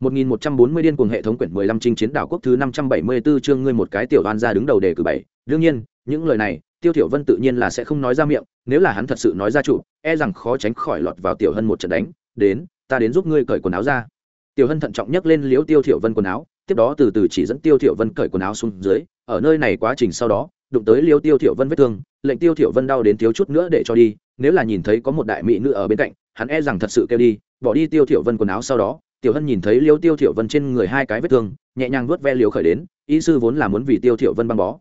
1140 điên cuồng hệ thống quyển 15 chinh chiến đảo quốc thứ 574 chương ngươi một cái tiểu đoàn gia đứng đầu đề cử bảy. Đương nhiên, những lời này, Tiêu Thiểu Vân tự nhiên là sẽ không nói ra miệng, nếu là hắn thật sự nói ra chủ, e rằng khó tránh khỏi lọt vào Tiểu Hân một trận đánh. Đến, ta đến giúp ngươi cởi quần áo ra. Tiểu Hân thận trọng nhấc lên liếu Tiêu Thiểu Vân quần áo, tiếp đó từ từ chỉ dẫn Tiêu Thiểu Vân cởi quần áo xuống dưới, ở nơi này quá trình sau đó, đụng tới liếu Tiêu Thiểu Vân vết thương, lệnh Tiêu Thiểu Vân đau đến thiếu chút nữa để cho đi, nếu là nhìn thấy có một đại mỹ nữ ở bên cạnh, hắn e rằng thật sự kêu đi, bỏ đi Tiêu Thiểu Vân quần áo sau đó, tiểu hân nhìn thấy liêu tiêu thiểu vân trên người hai cái vết thương, nhẹ nhàng vuốt ve liều khởi đến y sư vốn là muốn vì tiêu thiểu vân băng bó.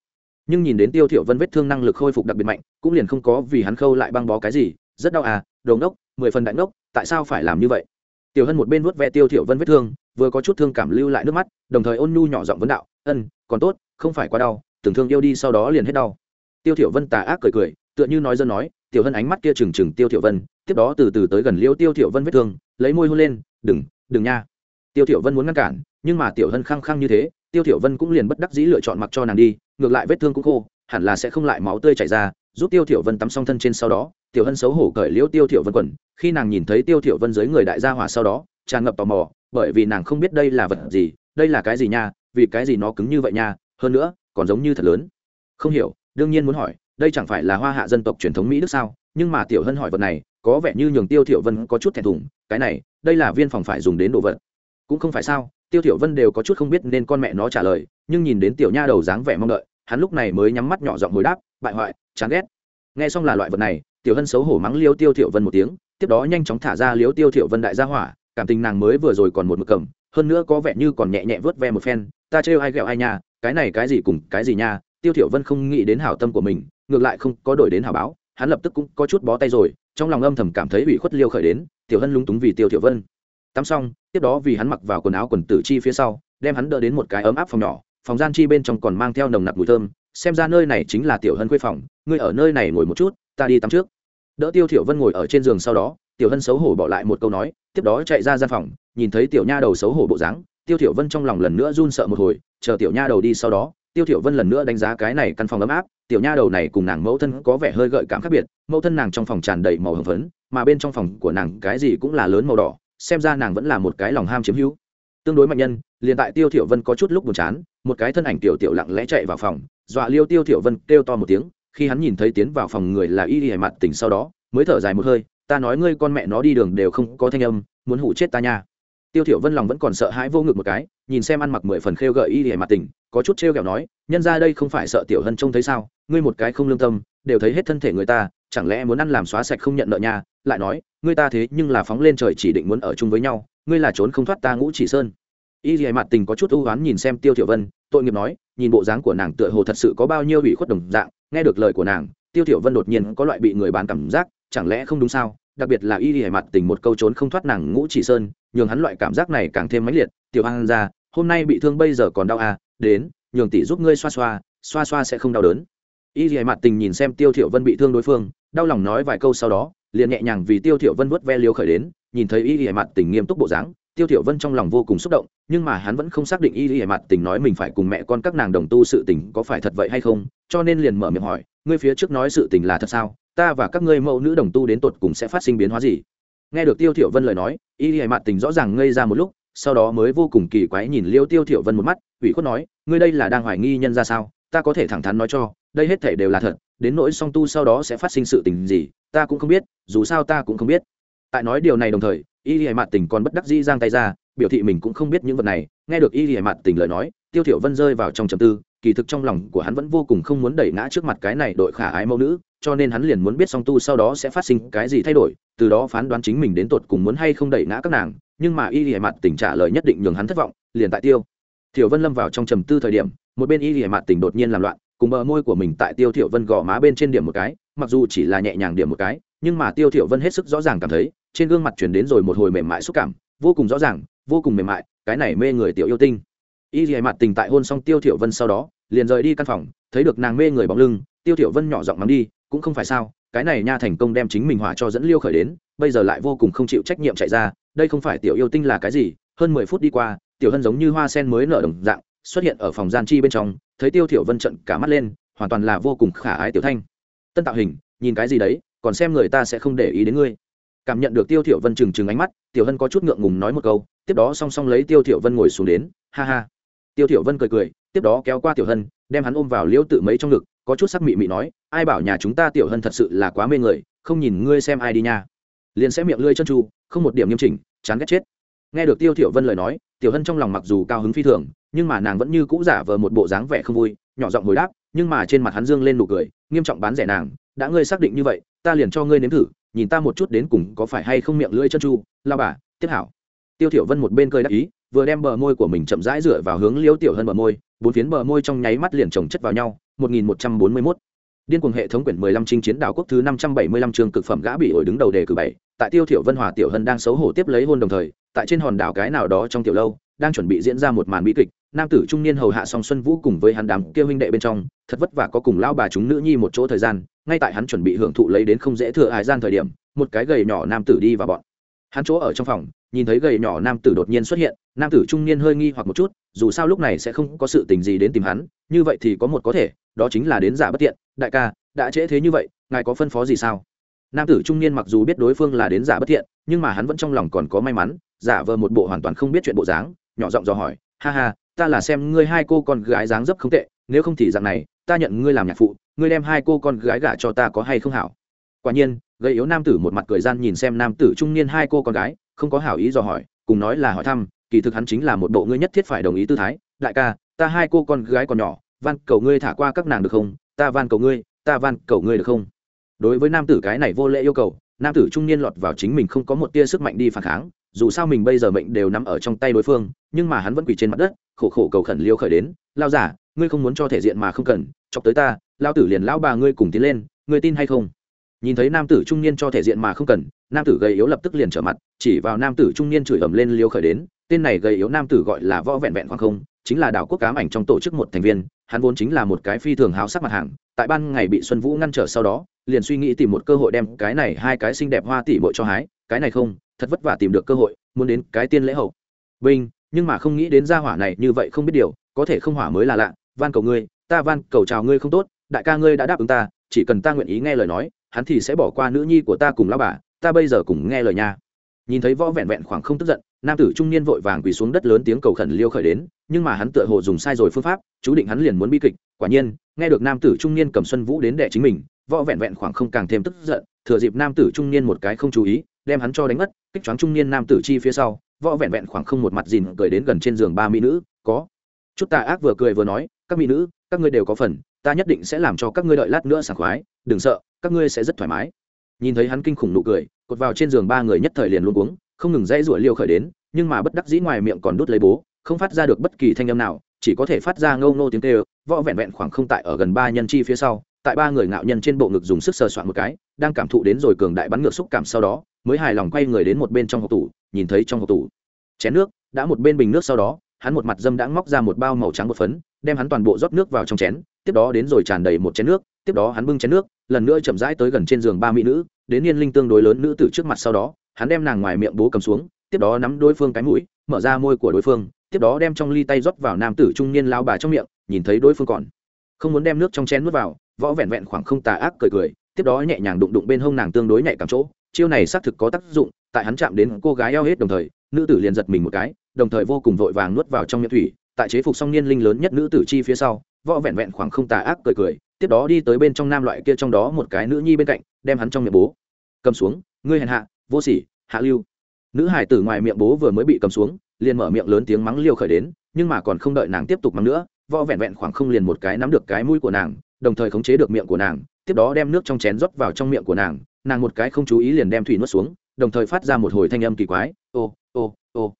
Nhưng nhìn đến tiêu thiểu vân vết thương năng lực khôi phục đặc biệt mạnh, cũng liền không có vì hắn khâu lại băng bó cái gì, rất đau à đồ ngốc, mười phần đại ngốc, tại sao phải làm như vậy? Tiểu hân một bên vuốt ve tiêu thiểu vân vết thương, vừa có chút thương cảm lưu lại nước mắt, đồng thời ôn nhu nhỏ giọng vấn đạo, ân, còn tốt, không phải quá đau tưởng thương yêu đi sau đó liền hết đau. Tiêu thiểu vân tà ác cười cười, tựa như nói dân nói, tiểu hân ánh mắt kia trừng trừng tiêu thiểu vân, tiếp đó từ từ tới gần liêu tiêu thiểu vân vết thương, lấy môi hôn lên, đừng đừng nha. Tiêu thiểu vân muốn ngăn cản, nhưng mà tiểu hân khăng khăng như thế, tiêu thiểu vân cũng liền bất đắc dĩ lựa chọn mặc cho nàng đi, ngược lại vết thương cũng khô, hẳn là sẽ không lại máu tươi chảy ra, giúp tiêu thiểu vân tắm xong thân trên sau đó, tiểu hân xấu hổ cởi liễu tiêu thiểu vân quần, khi nàng nhìn thấy tiêu thiểu vân dưới người đại gia hỏa sau đó, tràn ngập tò mò, bởi vì nàng không biết đây là vật gì, đây là cái gì nha, vì cái gì nó cứng như vậy nha, hơn nữa, còn giống như thật lớn. Không hiểu, đương nhiên muốn hỏi, đây chẳng phải là hoa hạ dân tộc truyền thống mỹ đức sao? Nhưng mà tiểu hân hỏi vật này, có vẻ như nhường tiêu thiểu vân có chút thẹn thùng, cái này đây là viên phòng phải dùng đến đồ vật. Cũng không phải sao, tiêu thiểu vân đều có chút không biết nên con mẹ nó trả lời, nhưng nhìn đến tiểu nha đầu dáng vẻ mong đợi, hắn lúc này mới nhắm mắt nhỏ giọng hồi đáp, bại hoại, chán ghét. Nghe xong là loại vật này, tiểu hân xấu hổ mắng liêu tiêu thiểu vân một tiếng, tiếp đó nhanh chóng thả ra liêu tiêu thiểu vân đại gia hỏa, cảm tình nàng mới vừa rồi còn một mực cầm, hơn nữa có vẻ như còn nhẹ nhẹ vớt ve một phen, ta trêu ai ghẹo ai nha, cái này cái gì cùng cái gì nha. Tiêu thiểu vân không nghĩ đến hảo tâm của mình, ngược lại không có đổi đến hảo báo, hắn lập tức cũng có chút bó tay rồi trong lòng âm thầm cảm thấy ủy khuất liêu khởi đến, tiểu hân lúng túng vì tiêu thiểu vân. Tắm xong, tiếp đó vì hắn mặc vào quần áo quần tử chi phía sau, đem hắn đỡ đến một cái ấm áp phòng nhỏ, phòng gian chi bên trong còn mang theo nồng nặc mùi thơm, xem ra nơi này chính là tiểu hân khuê phòng, ngươi ở nơi này ngồi một chút, ta đi tắm trước. Đỡ tiêu thiểu vân ngồi ở trên giường sau đó, tiểu hân xấu hổ bỏ lại một câu nói, tiếp đó chạy ra gian phòng, nhìn thấy tiểu nha đầu xấu hổ bộ dáng, tiêu thiểu vân trong lòng lần nữa run sợ một hồi, chờ tiểu nha đầu đi sau đó tiêu thiểu vân lần nữa đánh giá cái này căn phòng ấm áp, tiểu nha đầu này cùng nàng mẫu thân có vẻ hơi gợi cảm khác biệt, mẫu thân nàng trong phòng tràn đầy màu hồng phấn, mà bên trong phòng của nàng cái gì cũng là lớn màu đỏ, xem ra nàng vẫn là một cái lòng ham chiếm hữu. Tương đối mạnh nhân, liền tại tiêu thiểu vân có chút lúc buồn chán, một cái thân ảnh tiểu tiểu lặng lẽ chạy vào phòng, dọa liêu tiêu thiểu vân kêu to một tiếng, khi hắn nhìn thấy tiến vào phòng người là y y mặt tỉnh sau đó, mới thở dài một hơi, ta nói ngươi con mẹ nó đi đường đều không có thanh âm, muốn hủ chết ta nha tiêu thiểu vân lòng vẫn còn sợ hãi vô ngực một cái, nhìn xem ăn mặc mười phần khêu gợi y y mặt tình, có chút treo kẹo nói, nhân ra đây không phải sợ tiểu hân trông thấy sao? Ngươi một cái không lương tâm, đều thấy hết thân thể người ta, chẳng lẽ muốn ăn làm xóa sạch không nhận nợ nha? Lại nói, ngươi ta thế nhưng là phóng lên trời chỉ định muốn ở chung với nhau, ngươi là trốn không thoát ta ngũ chỉ sơn. Y dì mặt tình có chút ưu oán nhìn xem tiêu thiểu vân, tội nghiệp nói, nhìn bộ dáng của nàng tựa hồ thật sự có bao nhiêu ủy khuất đồng dạng, nghe được lời của nàng, tiêu thiểu vân đột nhiên có loại bị người bán cảm giác, chẳng lẽ không đúng sao? Đặc biệt là y dì mặt tình một câu trốn không thoát nàng ngũ chỉ sơn, nhường hắn loại cảm giác này càng thêm mãnh liệt. Tiểu an ra, hôm nay bị thương bây giờ còn đau à đến, nhường tỷ giúp ngươi xoa xoa xoa xoa sẽ không đau đớn. Y dì mặt tình nhìn xem tiêu thiểu vân bị thương đối phương, đau lòng nói vài câu sau đó, liền nhẹ nhàng vì tiêu thiểu vân vuốt ve liều khởi đến, nhìn thấy y dì mặt tình nghiêm túc bộ dáng, tiêu thiểu vân trong lòng vô cùng xúc động, nhưng mà hắn vẫn không xác định y dì mặt tình nói mình phải cùng mẹ con các nàng đồng tu sự tình có phải thật vậy hay không, cho nên liền mở miệng hỏi, ngươi phía trước nói sự tình là thật sao? Ta và các ngươi mẫu nữ đồng tu đến tột cùng sẽ phát sinh biến hóa gì? Nghe được tiêu thiểu vân lời nói, y dì mặt tình rõ ràng ngây ra một lúc, sau đó mới vô cùng kỳ quái nhìn liêu tiêu thiểu vân một mắt, ủy khuất nói, ngươi đây là đang hoài nghi nhân ra sao? Ta có thể thẳng thắn nói cho, đây hết thể đều là thật, đến nỗi song tu sau đó sẽ phát sinh sự tình gì, ta cũng không biết, dù sao ta cũng không biết. Tại nói điều này đồng thời, y hề Mạn tình còn bất đắc dĩ giang tay ra, biểu thị mình cũng không biết những vật này. Nghe được y hề Mạn tình lời nói, tiêu thiểu vân rơi vào trong trầm tư, kỳ thực trong lòng của hắn vẫn vô cùng không muốn đẩy ngã trước mặt cái này đội khả ái mẫu nữ cho nên hắn liền muốn biết song tu sau đó sẽ phát sinh cái gì thay đổi, từ đó phán đoán chính mình đến tột cùng muốn hay không đẩy ngã các nàng, nhưng mà y hề mặt tình trả lời nhất định nhường hắn thất vọng, liền tại tiêu thiểu vân lâm vào trong trầm tư thời điểm, một bên y hề mặt tình đột nhiên làm loạn, cùng bờ môi của mình tại tiêu thiểu vân gò má bên trên điểm một cái, mặc dù chỉ là nhẹ nhàng điểm một cái, nhưng mà tiêu thiểu vân hết sức rõ ràng cảm thấy, trên gương mặt truyền đến rồi một hồi mềm mại xúc cảm, vô cùng rõ ràng, vô cùng mềm mại, cái này mê người tiểu yêu tinh. Y hề mặt tình tại hôn xong tiêu thiểu vân sau đó, liền rời đi căn phòng, thấy được nàng mê người bóng lưng, tiêu thiểu vân nhỏ giọng mắng đi cũng không phải sao, cái này nha thành công đem chính mình hỏa cho dẫn liêu khởi đến, bây giờ lại vô cùng không chịu trách nhiệm chạy ra, đây không phải tiểu yêu tinh là cái gì, hơn mười phút đi qua, tiểu hân giống như hoa sen mới nở đồng dạng, xuất hiện ở phòng gian chi bên trong, thấy tiêu thiểu vân trận cả mắt lên, hoàn toàn là vô cùng khả ái tiểu thanh. Tân tạo hình, nhìn cái gì đấy, còn xem người ta sẽ không để ý đến ngươi. Cảm nhận được tiêu thiểu vân trừng trừng ánh mắt, tiểu hân có chút ngượng ngùng nói một câu, tiếp đó song song lấy tiêu thiểu vân ngồi xuống đến, ha ha. Tiêu thiểu vân cười cười, tiếp đó kéo qua tiểu hân, đem hắn ôm vào liễu tự mấy trong ngực có chút sắc mị mị nói, ai bảo nhà chúng ta tiểu hân thật sự là quá mê người, không nhìn ngươi xem ai đi nha. Liền sẽ miệng lưỡi chân tru không một điểm nghiêm chỉnh, chán ghét chết. Nghe được tiêu thiểu vân lời nói, tiểu hân trong lòng mặc dù cao hứng phi thường, nhưng mà nàng vẫn như cũ giả vờ một bộ dáng vẻ không vui, nhỏ giọng hồi đáp, nhưng mà trên mặt hắn dương lên nụ cười, nghiêm trọng bán rẻ nàng, đã ngươi xác định như vậy, ta liền cho ngươi nếm thử, nhìn ta một chút đến cùng có phải hay không miệng lưỡi chân chu, lao bà, tiếp hảo. Tiêu thiểu vân một bên cười đáp ý, vừa đem bờ môi của mình chậm rãi rửa vào hướng liêu tiểu hân bờ môi, bốn phiến bờ môi trong nháy mắt liền chồng chất vào nhau 1141 điên cuồng hệ thống quyển 15 chinh chiến đảo quốc thứ 575 chương cực phẩm gã bị ổi đứng đầu đề cử bảy, tại tiêu thiểu vân hòa, tiểu hân đang xấu hổ tiếp lấy hôn đồng thời, tại trên hòn đảo cái nào đó trong tiểu lâu, đang chuẩn bị diễn ra một màn bi kịch, nam tử trung niên hầu hạ song xuân vũ cùng với hắn đám kia huynh đệ bên trong, thật vất vả có cùng lão bà chúng nữ nhi một chỗ thời gian, ngay tại hắn chuẩn bị hưởng thụ lấy đến không dễ thừa hài gian thời điểm, một cái gầy nhỏ nam tử đi vào bọn. Hắn chỗ ở trong phòng, nhìn thấy gầy nhỏ nam tử đột nhiên xuất hiện, nam tử trung niên hơi nghi hoặc một chút, dù sao lúc này sẽ không có sự tình gì đến tìm hắn, như vậy thì có một có thể đó chính là đến giả bất tiện, đại ca, đã trễ thế như vậy, ngài có phân phó gì sao? Nam tử trung niên mặc dù biết đối phương là đến giả bất tiện, nhưng mà hắn vẫn trong lòng còn có may mắn, giả vờ một bộ hoàn toàn không biết chuyện bộ dáng, nhỏ giọng dò hỏi, ha ha, ta là xem ngươi hai cô con gái dáng dấp không tệ, nếu không thì dạng này, ta nhận ngươi làm nhạc phụ, ngươi đem hai cô con gái gả cho ta có hay không hảo? Quả nhiên gây yếu nam tử một mặt cười gian nhìn xem nam tử trung niên hai cô con gái, không có hảo ý dò hỏi, cùng nói là hỏi thăm, kỳ thực hắn chính là một bộ ngươi nhất thiết phải đồng ý tư thái, đại ca, ta hai cô con gái còn nhỏ van cầu ngươi thả qua các nàng được không? Ta van cầu ngươi, ta van cầu ngươi được không? Đối với nam tử cái này vô lễ yêu cầu, nam tử trung niên lọt vào chính mình không có một tia sức mạnh đi phản kháng, dù sao mình bây giờ mệnh đều nằm ở trong tay đối phương, nhưng mà hắn vẫn quỳ trên mặt đất, khổ khổ cầu khẩn liêu khởi đến lao giả, ngươi không muốn cho thể diện mà không cần, chọc tới ta lao tử liền lao bà ngươi cùng tiến lên, ngươi tin hay không? Nhìn thấy nam tử trung niên cho thể diện mà không cần, nam tử gầy yếu lập tức liền trở mặt, chỉ vào nam tử trung niên chửi ầm lên liêu khởi đến, tên này gầy yếu nam tử gọi là võ vẹn vẹn khoảng không chính là đảo quốc cám ảnh trong tổ chức một thành viên, hắn vốn chính là một cái phi thường háo sắc mặt hàng, tại ban ngày bị xuân vũ ngăn trở sau đó, liền suy nghĩ tìm một cơ hội đem cái này hai cái xinh đẹp hoa tỷ bội cho hái, cái này không, thật vất vả tìm được cơ hội, muốn đến cái tiên lễ hậu. Vinh nhưng mà không nghĩ đến gia hỏa này như vậy không biết điều, có thể không hỏa mới là lạ, van cầu ngươi, ta van cầu chào ngươi không tốt, đại ca ngươi đã đáp ứng ta, chỉ cần ta nguyện ý nghe lời nói, hắn thì sẽ bỏ qua nữ nhi của ta cùng lao bà, ta bây giờ cùng nghe lời nha. Nhìn thấy võ vẹn vẹn khoảng không tức giận nam tử trung niên vội vàng quỳ xuống đất lớn tiếng cầu khẩn liêu khởi đến, nhưng mà hắn tựa hồ dùng sai rồi phương pháp, chú định hắn liền muốn bi kịch. Quả nhiên, nghe được nam tử trung niên cầm xuân vũ đến đẻ chính mình, võ vẹn vẹn khoảng không càng thêm tức giận, thừa dịp nam tử trung niên một cái không chú ý, đem hắn cho đánh mất, kích choáng trung niên nam tử chi phía sau, võ vẹn vẹn khoảng không một mặt dìn cười đến gần trên giường ba mỹ nữ, có. Chút tà ác vừa cười vừa nói, các mỹ nữ, các ngươi đều có phần, ta nhất định sẽ làm cho các ngươi đợi lát nữa sảng khoái, đừng sợ, các ngươi sẽ rất thoải mái. Nhìn thấy hắn kinh khủng nụ cười, cột vào trên giường ba người nhất thời liền luôn uống không ngừng dãy rủa liêu khởi đến, nhưng mà bất đắc dĩ ngoài miệng còn đút lấy bố, không phát ra được bất kỳ thanh âm nào, chỉ có thể phát ra ngâu ngô tiếng kêu, võ vẹn vẹn khoảng không tại ở gần ba nhân chi phía sau, tại ba người ngạo nhân trên bộ ngực dùng sức sờ soạn một cái, đang cảm thụ đến rồi cường đại bắn ngược xúc cảm sau đó, mới hài lòng quay người đến một bên trong hộp tủ, nhìn thấy trong hộp tủ, chén nước, đã một bên bình nước sau đó, hắn một mặt dâm đã móc ra một bao màu trắng bột phấn, đem hắn toàn bộ rót nước vào trong chén, tiếp đó đến rồi tràn đầy một chén nước, tiếp đó hắn bưng chén nước, lần nữa chậm rãi tới gần trên giường ba mỹ nữ, đến niên linh tương đối lớn nữ tử trước mặt sau đó hắn đem nàng ngoài miệng bố cầm xuống, tiếp đó nắm đối phương cái mũi, mở ra môi của đối phương, tiếp đó đem trong ly tay rót vào nam tử trung niên lao bà trong miệng, nhìn thấy đối phương còn không muốn đem nước trong chén nuốt vào, võ vẹn vẹn khoảng không tà ác cười cười, tiếp đó nhẹ nhàng đụng đụng bên hông nàng tương đối nhạy cảm chỗ, chiêu này xác thực có tác dụng, tại hắn chạm đến cô gái eo hết đồng thời, nữ tử liền giật mình một cái, đồng thời vô cùng vội vàng nuốt vào trong miệng thủy, tại chế phục song niên linh lớn nhất nữ tử chi phía sau, võ vẹn vẹn khoảng không tà ác cười cười, tiếp đó đi tới bên trong nam loại kia trong đó một cái nữ nhi bên cạnh, đem hắn trong miệng bố cầm xuống, ngươi hèn hạ vô sỉ, hạ lưu. Nữ hải tử ngoài miệng bố vừa mới bị cầm xuống, liền mở miệng lớn tiếng mắng liêu khởi đến, nhưng mà còn không đợi nàng tiếp tục mắng nữa, võ vẹn vẹn khoảng không liền một cái nắm được cái mũi của nàng, đồng thời khống chế được miệng của nàng, tiếp đó đem nước trong chén rót vào trong miệng của nàng nàng một cái không chú ý liền đem thủy nuốt xuống, đồng thời phát ra một hồi thanh âm kỳ quái, ô ô ô.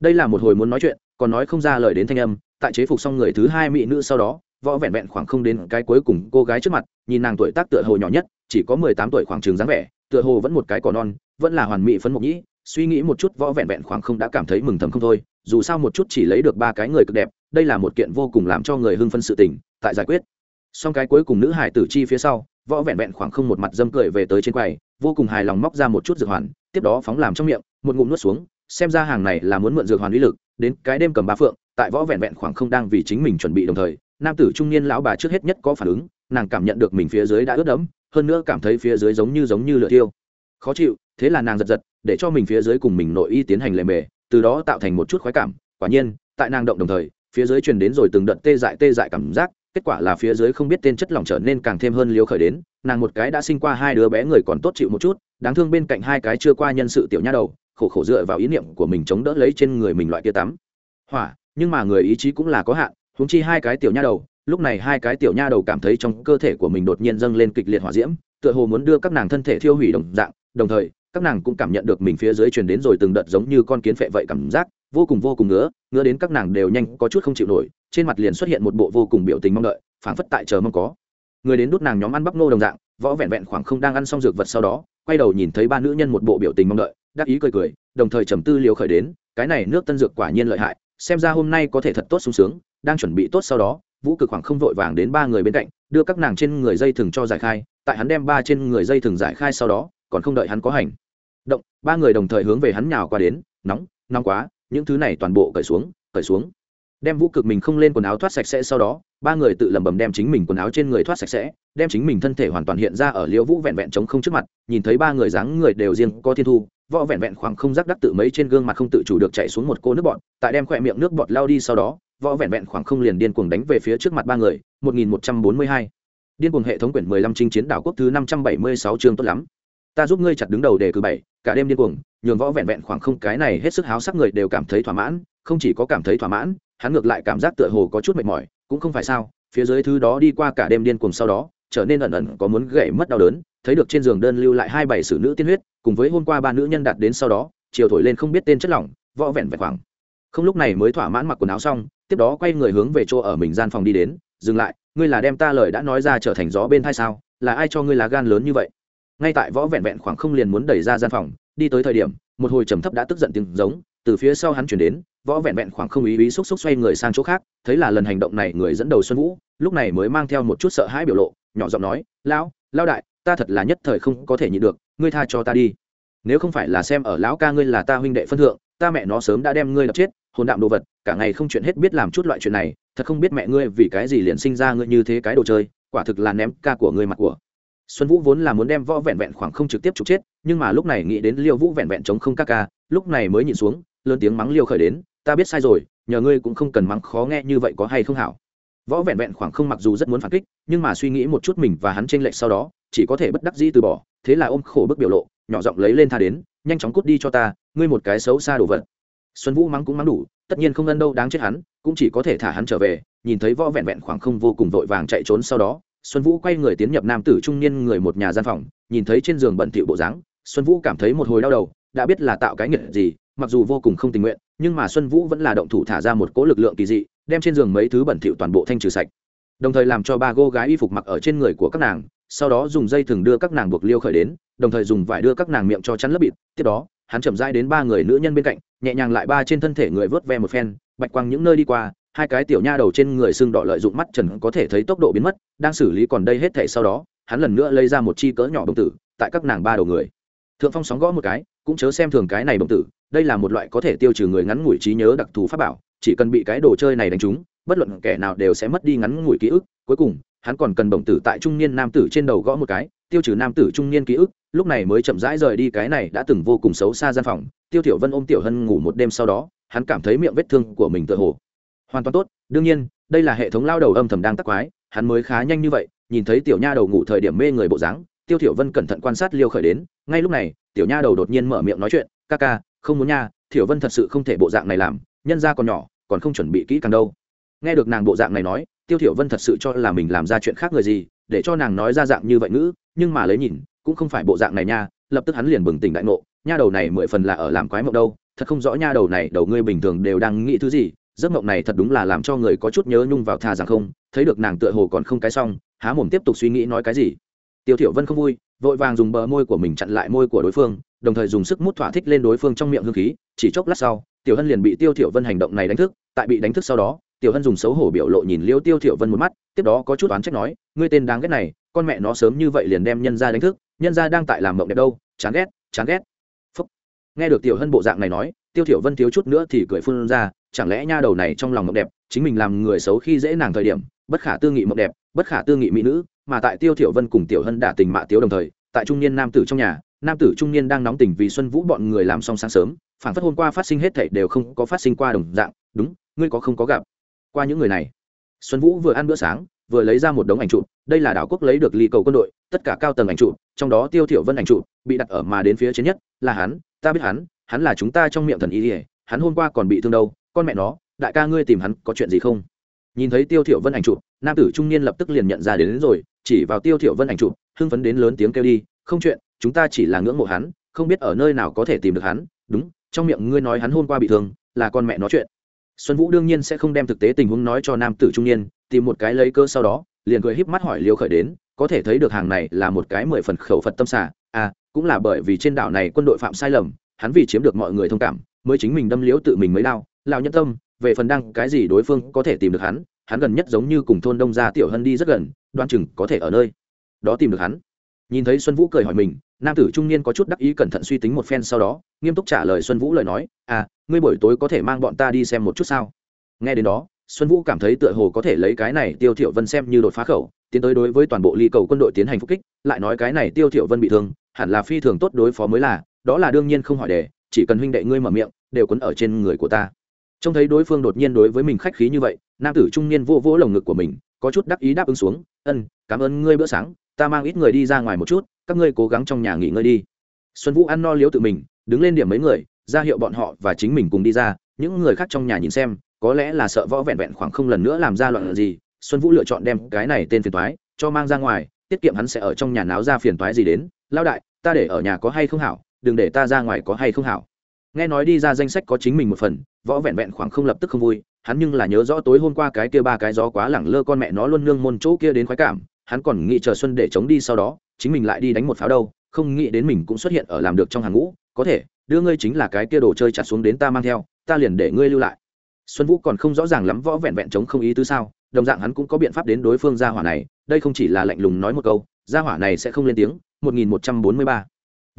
Đây là một hồi muốn nói chuyện, còn nói không ra lời đến thanh âm, tại chế phục xong người thứ hai mỹ nữ sau đó, võ vẹn vẹn khoảng không đến cái cuối cùng cô gái trước mặt, nhìn nàng tuổi tác tựa hồ nhỏ nhất, chỉ có mười tám tuổi khoảng trường dáng vẻ, tựa hồ vẫn một cái cỏ non vẫn là hoàn mỹ phấn mộc nhĩ, suy nghĩ một chút võ vẹn vẹn khoảng không đã cảm thấy mừng thầm không thôi, dù sao một chút chỉ lấy được ba cái người cực đẹp, đây là một kiện vô cùng làm cho người hưng phân sự tình, tại giải quyết. Xong cái cuối cùng nữ hải tử chi phía sau, võ vẹn vẹn khoảng không một mặt dâm cười về tới trên quầy, vô cùng hài lòng móc ra một chút dược hoàn, tiếp đó phóng làm trong miệng, một ngụm nuốt xuống, xem ra hàng này là muốn mượn dược hoàn uy lực, đến cái đêm cầm ba phượng, tại võ vẹn vẹn khoảng không đang vì chính mình chuẩn bị đồng thời, nam tử trung niên lão bà trước hết nhất có phản ứng, nàng cảm nhận được mình phía dưới đã ướt đẫm, hơn nữa cảm thấy phía dưới giống như giống như lửa tiêu khó chịu thế là nàng giật giật, để cho mình phía dưới cùng mình nội y tiến hành lề mề, từ đó tạo thành một chút khoái cảm. Quả nhiên, tại nàng động đồng thời, phía dưới truyền đến rồi từng đợt tê dại tê dại cảm giác, kết quả là phía dưới không biết tên chất lỏng trở nên càng thêm hơn liều khởi đến, nàng một cái đã sinh qua hai đứa bé người còn tốt chịu một chút, đáng thương bên cạnh hai cái chưa qua nhân sự tiểu nha đầu, khổ khổ dựa vào ý niệm của mình chống đỡ lấy trên người mình loại kia tắm. Hỏa, nhưng mà người ý chí cũng là có hạn, huống chi hai cái tiểu nha đầu, lúc này hai cái tiểu nha đầu cảm thấy trong cơ thể của mình đột nhiên dâng lên kịch liệt hỏa diễm, tựa hồ muốn đưa các nàng thân thể thiêu hủy đồng dạng, đồng thời các nàng cũng cảm nhận được mình phía dưới truyền đến rồi từng đợt giống như con kiến phệ vậy cảm giác, vô cùng vô cùng ngứa ngứa đến các nàng đều nhanh có chút không chịu nổi, trên mặt liền xuất hiện một bộ vô cùng biểu tình mong đợi, phảng phất tại chờ mong có. Người đến đút nàng nhóm ăn bắp nô đồng dạng, võ vẹn vẹn khoảng không đang ăn xong dược vật sau đó, quay đầu nhìn thấy ba nữ nhân một bộ biểu tình mong đợi, đắc ý cười cười, đồng thời trầm tư liều khởi đến, cái này nước tân dược quả nhiên lợi hại, xem ra hôm nay có thể thật tốt sung sướng, đang chuẩn bị tốt sau đó, vũ cực khoảng không vội vàng đến ba người bên cạnh, đưa các nàng trên người dây thừng cho giải khai, tại hắn đem ba trên người dây thừng giải khai sau đó, còn không đợi hắn có hành động, ba người đồng thời hướng về hắn nhào qua đến, nóng nóng quá, những thứ này toàn bộ cởi xuống cởi xuống. Đem vũ cực mình không lên quần áo thoát sạch sẽ sau đó, ba người tự lẩm bẩm đem chính mình quần áo trên người thoát sạch sẽ, đem chính mình thân thể hoàn toàn hiện ra ở liễu vũ vẹn vẹn chống không trước mặt, nhìn thấy ba người dáng người đều riêng có thiên thu, võ vẹn vẹn khoảng không rắc đắc tự mấy trên gương mặt không tự chủ được chạy xuống một cô nước bọt, tại đem khỏe miệng nước bọt lao đi sau đó, võ vẹn vẹn khoảng không liền điên cuồng đánh về phía trước mặt ba người 1142 điên cuồng hệ thống quyển 15 chinh chiến đảo quốc thứ 576 chương tốt lắm ta giúp ngươi chặt đứng đầu đề cử bảy, cả đêm điên cuồng, nhường võ vẹn vẹn khoảng không, cái này hết sức háo sắc người đều cảm thấy thỏa mãn, không chỉ có cảm thấy thỏa mãn, hắn ngược lại cảm giác tựa hồ có chút mệt mỏi, cũng không phải sao, phía dưới thứ đó đi qua cả đêm điên cuồng sau đó, trở nên ẩn ẩn có muốn gãy mất đau đớn, thấy được trên giường đơn lưu lại hai bảy sử nữ tiên huyết, cùng với hôm qua ba nữ nhân đạt đến sau đó, chiều thổi lên không biết tên chất lỏng, võ vẹn vẹn khoảng không lúc này mới thỏa mãn mặc quần áo xong, tiếp đó quay người hướng về chỗ ở mình gian phòng đi đến, dừng lại, ngươi là đem ta lời đã nói ra trở thành gió bên thai sao? Là ai cho ngươi lá gan lớn như vậy? Ngay tại võ vẹn vẹn khoảng không liền muốn đẩy ra gian phòng, đi tới thời điểm, một hồi trầm thấp đã tức giận tiếng giống, từ phía sau hắn chuyển đến, võ vẹn vẹn khoảng không ý ý xúc xúc xoay người sang chỗ khác, thấy là lần hành động này người dẫn đầu xuân vũ, lúc này mới mang theo một chút sợ hãi biểu lộ, nhỏ giọng nói, lão lao đại, ta thật là nhất thời không có thể nhịn được, ngươi tha cho ta đi. Nếu không phải là xem ở lão ca ngươi là ta huynh đệ phân thượng, ta mẹ nó sớm đã đem ngươi đập chết, hồn đạm đồ vật, cả ngày không chuyện hết biết làm chút loại chuyện này, thật không biết mẹ ngươi vì cái gì liền sinh ra ngươi như thế cái đồ chơi, quả thực là ném ca của ngươi mặt của xuân vũ vốn là muốn đem võ vẹn vẹn khoảng không trực tiếp trục chết, nhưng mà lúc này nghĩ đến liêu vũ vẹn vẹn chống không ca ca, lúc này mới nhìn xuống, lớn tiếng mắng liêu khởi đến, ta biết sai rồi, nhờ ngươi cũng không cần mắng, khó nghe như vậy có hay không hảo? Võ vẹn vẹn khoảng không mặc dù rất muốn phản kích, nhưng mà suy nghĩ một chút mình và hắn t r ê n lệch sau đó, chỉ có thể bất đắc dĩ từ bỏ, thế là ôm khổ bức biểu lộ, nhỏ giọng lấy lên tha đến, nhanh chóng cút đi cho ta, ngươi một cái xấu xa đồ vật. Xuân vũ mắng cũng mắng đủ, tất nhiên không ân đâu, đáng chết hắn, cũng chỉ có thể thả hắn trở về, nhìn thấy võ vẹn vẹn khoảng không vô cùng vội vàng chạy trốn sau đó xuân vũ quay người tiến nhập nam tử trung niên người một nhà gian phòng, nhìn thấy trên giường bẩn thỉu bộ dáng, xuân vũ cảm thấy một hồi đau đầu, đã biết là tạo cái nghiệt gì, mặc dù vô cùng không tình nguyện, nhưng mà xuân vũ vẫn là động thủ thả ra một cỗ lực lượng kỳ dị, đem trên giường mấy thứ bẩn thỉu toàn bộ thanh trừ sạch. Đồng thời làm cho ba cô gái y phục mặc ở trên người của các nàng, sau đó dùng dây thừng đưa các nàng buộc liêu khởi đến, đồng thời dùng vải đưa các nàng miệng cho chắn lớp bịt. Tiếp đó, hắn chậm rãi đến ba người nữ nhân bên cạnh, nhẹ nhàng lại ba trên thân thể người vớt ve một phen, bạch quang những nơi đi qua hai cái tiểu nha đầu trên người xương đỏ lợi dụng mắt trần có thể thấy tốc độ biến mất, đang xử lý còn đây hết thể sau đó, hắn lần nữa lấy ra một chi cỡ nhỏ bồng tử, tại các nàng ba đầu người. Thượng phong sóng gõ một cái, cũng chớ xem thường cái này bồng tử, đây là một loại có thể tiêu trừ người ngắn ngủi trí nhớ đặc thù pháp bảo, chỉ cần bị cái đồ chơi này đánh trúng, bất luận kẻ nào đều sẽ mất đi ngắn ngủi ký ức. Cuối cùng, hắn còn cần bồng tử tại trung niên nam tử trên đầu gõ một cái, tiêu trừ nam tử trung niên ký ức, lúc này mới chậm rãi rời đi cái này đã từng vô cùng xấu xa gian phòng. Tiêu tiểu vân ôm tiểu hân ngủ một đêm sau đó, hắn cảm thấy miệng vết thương của mình tựa hồ hoàn toàn tốt, đương nhiên, đây là hệ thống lao đầu âm thầm đang tắc quái, hắn mới khá nhanh như vậy, nhìn thấy tiểu nha đầu ngủ thời điểm mê người bộ dáng, tiêu thiểu vân cẩn thận quan sát liêu khởi đến, ngay lúc này, tiểu nha đầu đột nhiên mở miệng nói chuyện, ca ca, không muốn nha, thiểu vân thật sự không thể bộ dạng này làm, nhân gia còn nhỏ, còn không chuẩn bị kỹ càng đâu. Nghe được nàng bộ dạng này nói, tiêu thiểu vân thật sự cho là mình làm ra chuyện khác người gì, để cho nàng nói ra dạng như vậy ngữ, nhưng mà lấy nhìn, cũng không phải bộ dạng này nha, lập tức hắn liền bừng tỉnh đại ngộ, nha đầu này mười phần là ở làm quái mộng đâu, thật không rõ nha đầu này đầu ngươi bình thường đều đang nghĩ thứ gì giấc mộng này thật đúng là làm cho người có chút nhớ nhung vào tha rằng không, thấy được nàng tựa hồ còn không cái xong, há mồm tiếp tục suy nghĩ nói cái gì tiêu thiểu vân không vui, vội vàng dùng bờ môi của mình chặn lại môi của đối phương, đồng thời dùng sức mút thỏa thích lên đối phương trong miệng hương khí, chỉ chốc lát sau, tiểu hân liền bị tiêu thiểu vân hành động này đánh thức, tại bị đánh thức sau đó, tiểu hân dùng xấu hổ biểu lộ nhìn liêu tiêu thiểu vân một mắt, tiếp đó có chút oán trách nói, ngươi tên đáng ghét này, con mẹ nó sớm như vậy liền đem nhân gia đánh thức, nhân gia đang tại làm mộng đẹp đâu, chán ghét chán ghét Phúc. nghe được tiểu hân bộ dạng này nói, tiêu thiểu vân thiếu chút nữa thì cười phun ra chẳng lẽ nha đầu này trong lòng mộng đẹp, chính mình làm người xấu khi dễ nàng thời điểm, bất khả tư nghị mộng đẹp, bất khả tư nghị mỹ nữ, mà tại tiêu thiểu vân cùng tiểu hân đả tình mạ tiếu đồng thời, tại trung niên nam tử trong nhà, nam tử trung niên đang nóng tình vì xuân vũ bọn người làm xong sáng sớm phản phất hôm qua phát sinh hết thảy đều không có phát sinh qua đồng dạng, đúng, ngươi có không có gặp qua những người này? Xuân vũ vừa ăn bữa sáng, vừa lấy ra một đống ảnh trụ đây là đảo quốc lấy được ly cầu quân đội, tất cả cao tầng ảnh trụ trong đó tiêu thiểu vân ảnh trụ bị đặt ở mà đến phía trên nhất, là hắn, ta biết hắn hắn là chúng ta trong miệng thần y hắn hôm qua còn bị thương đâu con mẹ nó đại ca ngươi tìm hắn có chuyện gì không? Nhìn thấy tiêu thiểu vân ảnh chụp nam tử trung niên lập tức liền nhận ra đến, đến rồi chỉ vào tiêu thiểu vân ảnh chụp hưng phấn đến lớn tiếng kêu đi không chuyện chúng ta chỉ là ngưỡng mộ hắn không biết ở nơi nào có thể tìm được hắn đúng trong miệng ngươi nói hắn hôm qua bị thương là con mẹ nó chuyện. Xuân vũ đương nhiên sẽ không đem thực tế tình huống nói cho nam tử trung niên tìm một cái lấy cơ sau đó liền cười híp mắt hỏi liêu khởi đến có thể thấy được hàng này là một cái mười phần khẩu phật tâm xả à cũng là bởi vì trên đảo này quân đội phạm sai lầm hắn vì chiếm được mọi người thông cảm mới chính mình đâm liễu tự mình mới đau Lão nhân tâm, về phần đăng cái gì đối phương có thể tìm được hắn hắn gần nhất giống như cùng thôn đông gia tiểu hân đi rất gần đoan chừng có thể ở nơi đó tìm được hắn. Nhìn thấy xuân vũ cười hỏi mình, nam tử trung niên có chút đắc ý cẩn thận suy tính một phen sau đó, nghiêm túc trả lời xuân vũ lời nói à ngươi buổi tối có thể mang bọn ta đi xem một chút sao? Nghe đến đó, xuân vũ cảm thấy tựa hồ có thể lấy cái này tiêu thiểu vân xem như đột phá khẩu, tiến tới đối với toàn bộ ly cầu quân đội tiến hành phục kích, lại nói cái này tiêu thiểu vân bị thương, hẳn là phi thường tốt đối phó mới là, đó là đương nhiên không hỏi đề, chỉ cần huynh đệ ngươi mở miệng, đều quấn ở trên người của ta trông thấy đối phương đột nhiên đối với mình khách khí như vậy, nam tử trung niên vô vỗ lồng ngực của mình, có chút đắc ý đáp ứng xuống, ân, cảm ơn ngươi bữa sáng, ta mang ít người đi ra ngoài một chút, các ngươi cố gắng trong nhà nghỉ ngơi đi. Xuân vũ ăn no liếu tự mình, đứng lên điểm mấy người, ra hiệu bọn họ và chính mình cùng đi ra, những người khác trong nhà nhìn xem, có lẽ là sợ võ vẹn vẹn khoảng không lần nữa làm ra loạn gì, xuân vũ lựa chọn đem cái này tên phiền toái cho mang ra ngoài, tiết kiệm hắn sẽ ở trong nhà náo ra phiền toái gì đến lao đại, ta để ở nhà có hay không hảo, đừng để ta ra ngoài có hay không hảo nghe nói đi ra danh sách có chính mình một phần, võ vẹn vẹn khoảng không lập tức không vui, hắn nhưng là nhớ rõ tối hôm qua cái kia ba cái gió quá lẳng lơ con mẹ nó luôn nương môn chỗ kia đến khoái cảm, hắn còn nghĩ chờ xuân để chống đi sau đó, chính mình lại đi đánh một pháo đâu, không nghĩ đến mình cũng xuất hiện ở làm được trong hàng ngũ, có thể, đưa ngươi chính là cái kia đồ chơi chặt xuống đến ta mang theo, ta liền để ngươi lưu lại. Xuân vũ còn không rõ ràng lắm võ vẹn vẹn chống không ý tứ sao, đồng dạng hắn cũng có biện pháp đến đối phương gia hỏa này, đây không chỉ là lạnh lùng nói một câu, gia hỏa này sẽ không lên tiếng 1143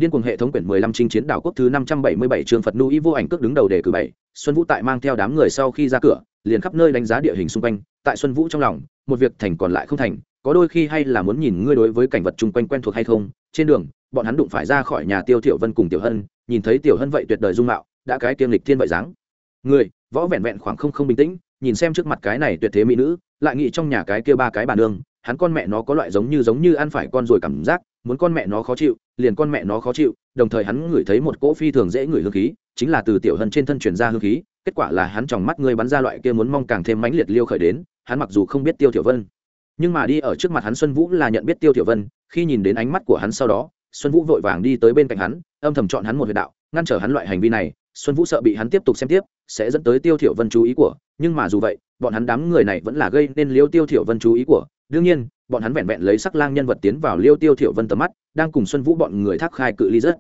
Điên cuồng hệ thống quyển 15 chinh chiến đảo quốc thứ 577 chương Phật Nui vô ảnh cước đứng đầu đề cử bảy. Xuân Vũ tại mang theo đám người sau khi ra cửa, liền khắp nơi đánh giá địa hình xung quanh, tại Xuân Vũ trong lòng, một việc thành còn lại không thành, có đôi khi hay là muốn nhìn ngươi đối với cảnh vật chung quanh quen thuộc hay không. Trên đường, bọn hắn đụng phải ra khỏi nhà Tiêu Tiểu Vân cùng Tiểu Hân, nhìn thấy Tiểu Hân vậy tuyệt đời dung mạo, đã cái kiêm lịch thiên vậy dáng. Người, võ vẹn vẹn khoảng không không bình tĩnh, nhìn xem trước mặt cái này tuyệt thế mỹ nữ, lại nghĩ trong nhà cái kia ba cái bà nương, hắn con mẹ nó có loại giống như giống như ăn phải con rồi cảm giác, muốn con mẹ nó khó chịu, liền con mẹ nó khó chịu, đồng thời hắn ngửi thấy một cỗ phi thường dễ ngửi hương khí, chính là từ tiểu hân trên thân truyền ra hương khí, kết quả là hắn tròng mắt ngươi bắn ra loại kia muốn mong càng thêm mãnh liệt liêu khởi đến, hắn mặc dù không biết tiêu tiểu vân, nhưng mà đi ở trước mặt hắn xuân vũ là nhận biết tiêu tiểu vân, khi nhìn đến ánh mắt của hắn sau đó, xuân vũ vội vàng đi tới bên cạnh hắn, âm thầm chọn hắn một huyệt đạo, ngăn trở hắn loại hành vi này, xuân vũ sợ bị hắn tiếp tục xem tiếp, sẽ dẫn tới tiêu thiểu vân chú ý của, nhưng mà dù vậy, bọn hắn đám người này vẫn là gây nên liêu tiêu thiểu vân chú ý của, đương nhiên bọn hắn vẹn vẹn lấy sắc lang nhân vật tiến vào liêu tiêu thiểu vân tầm mắt, đang cùng xuân vũ bọn người thác khai cự ly rất.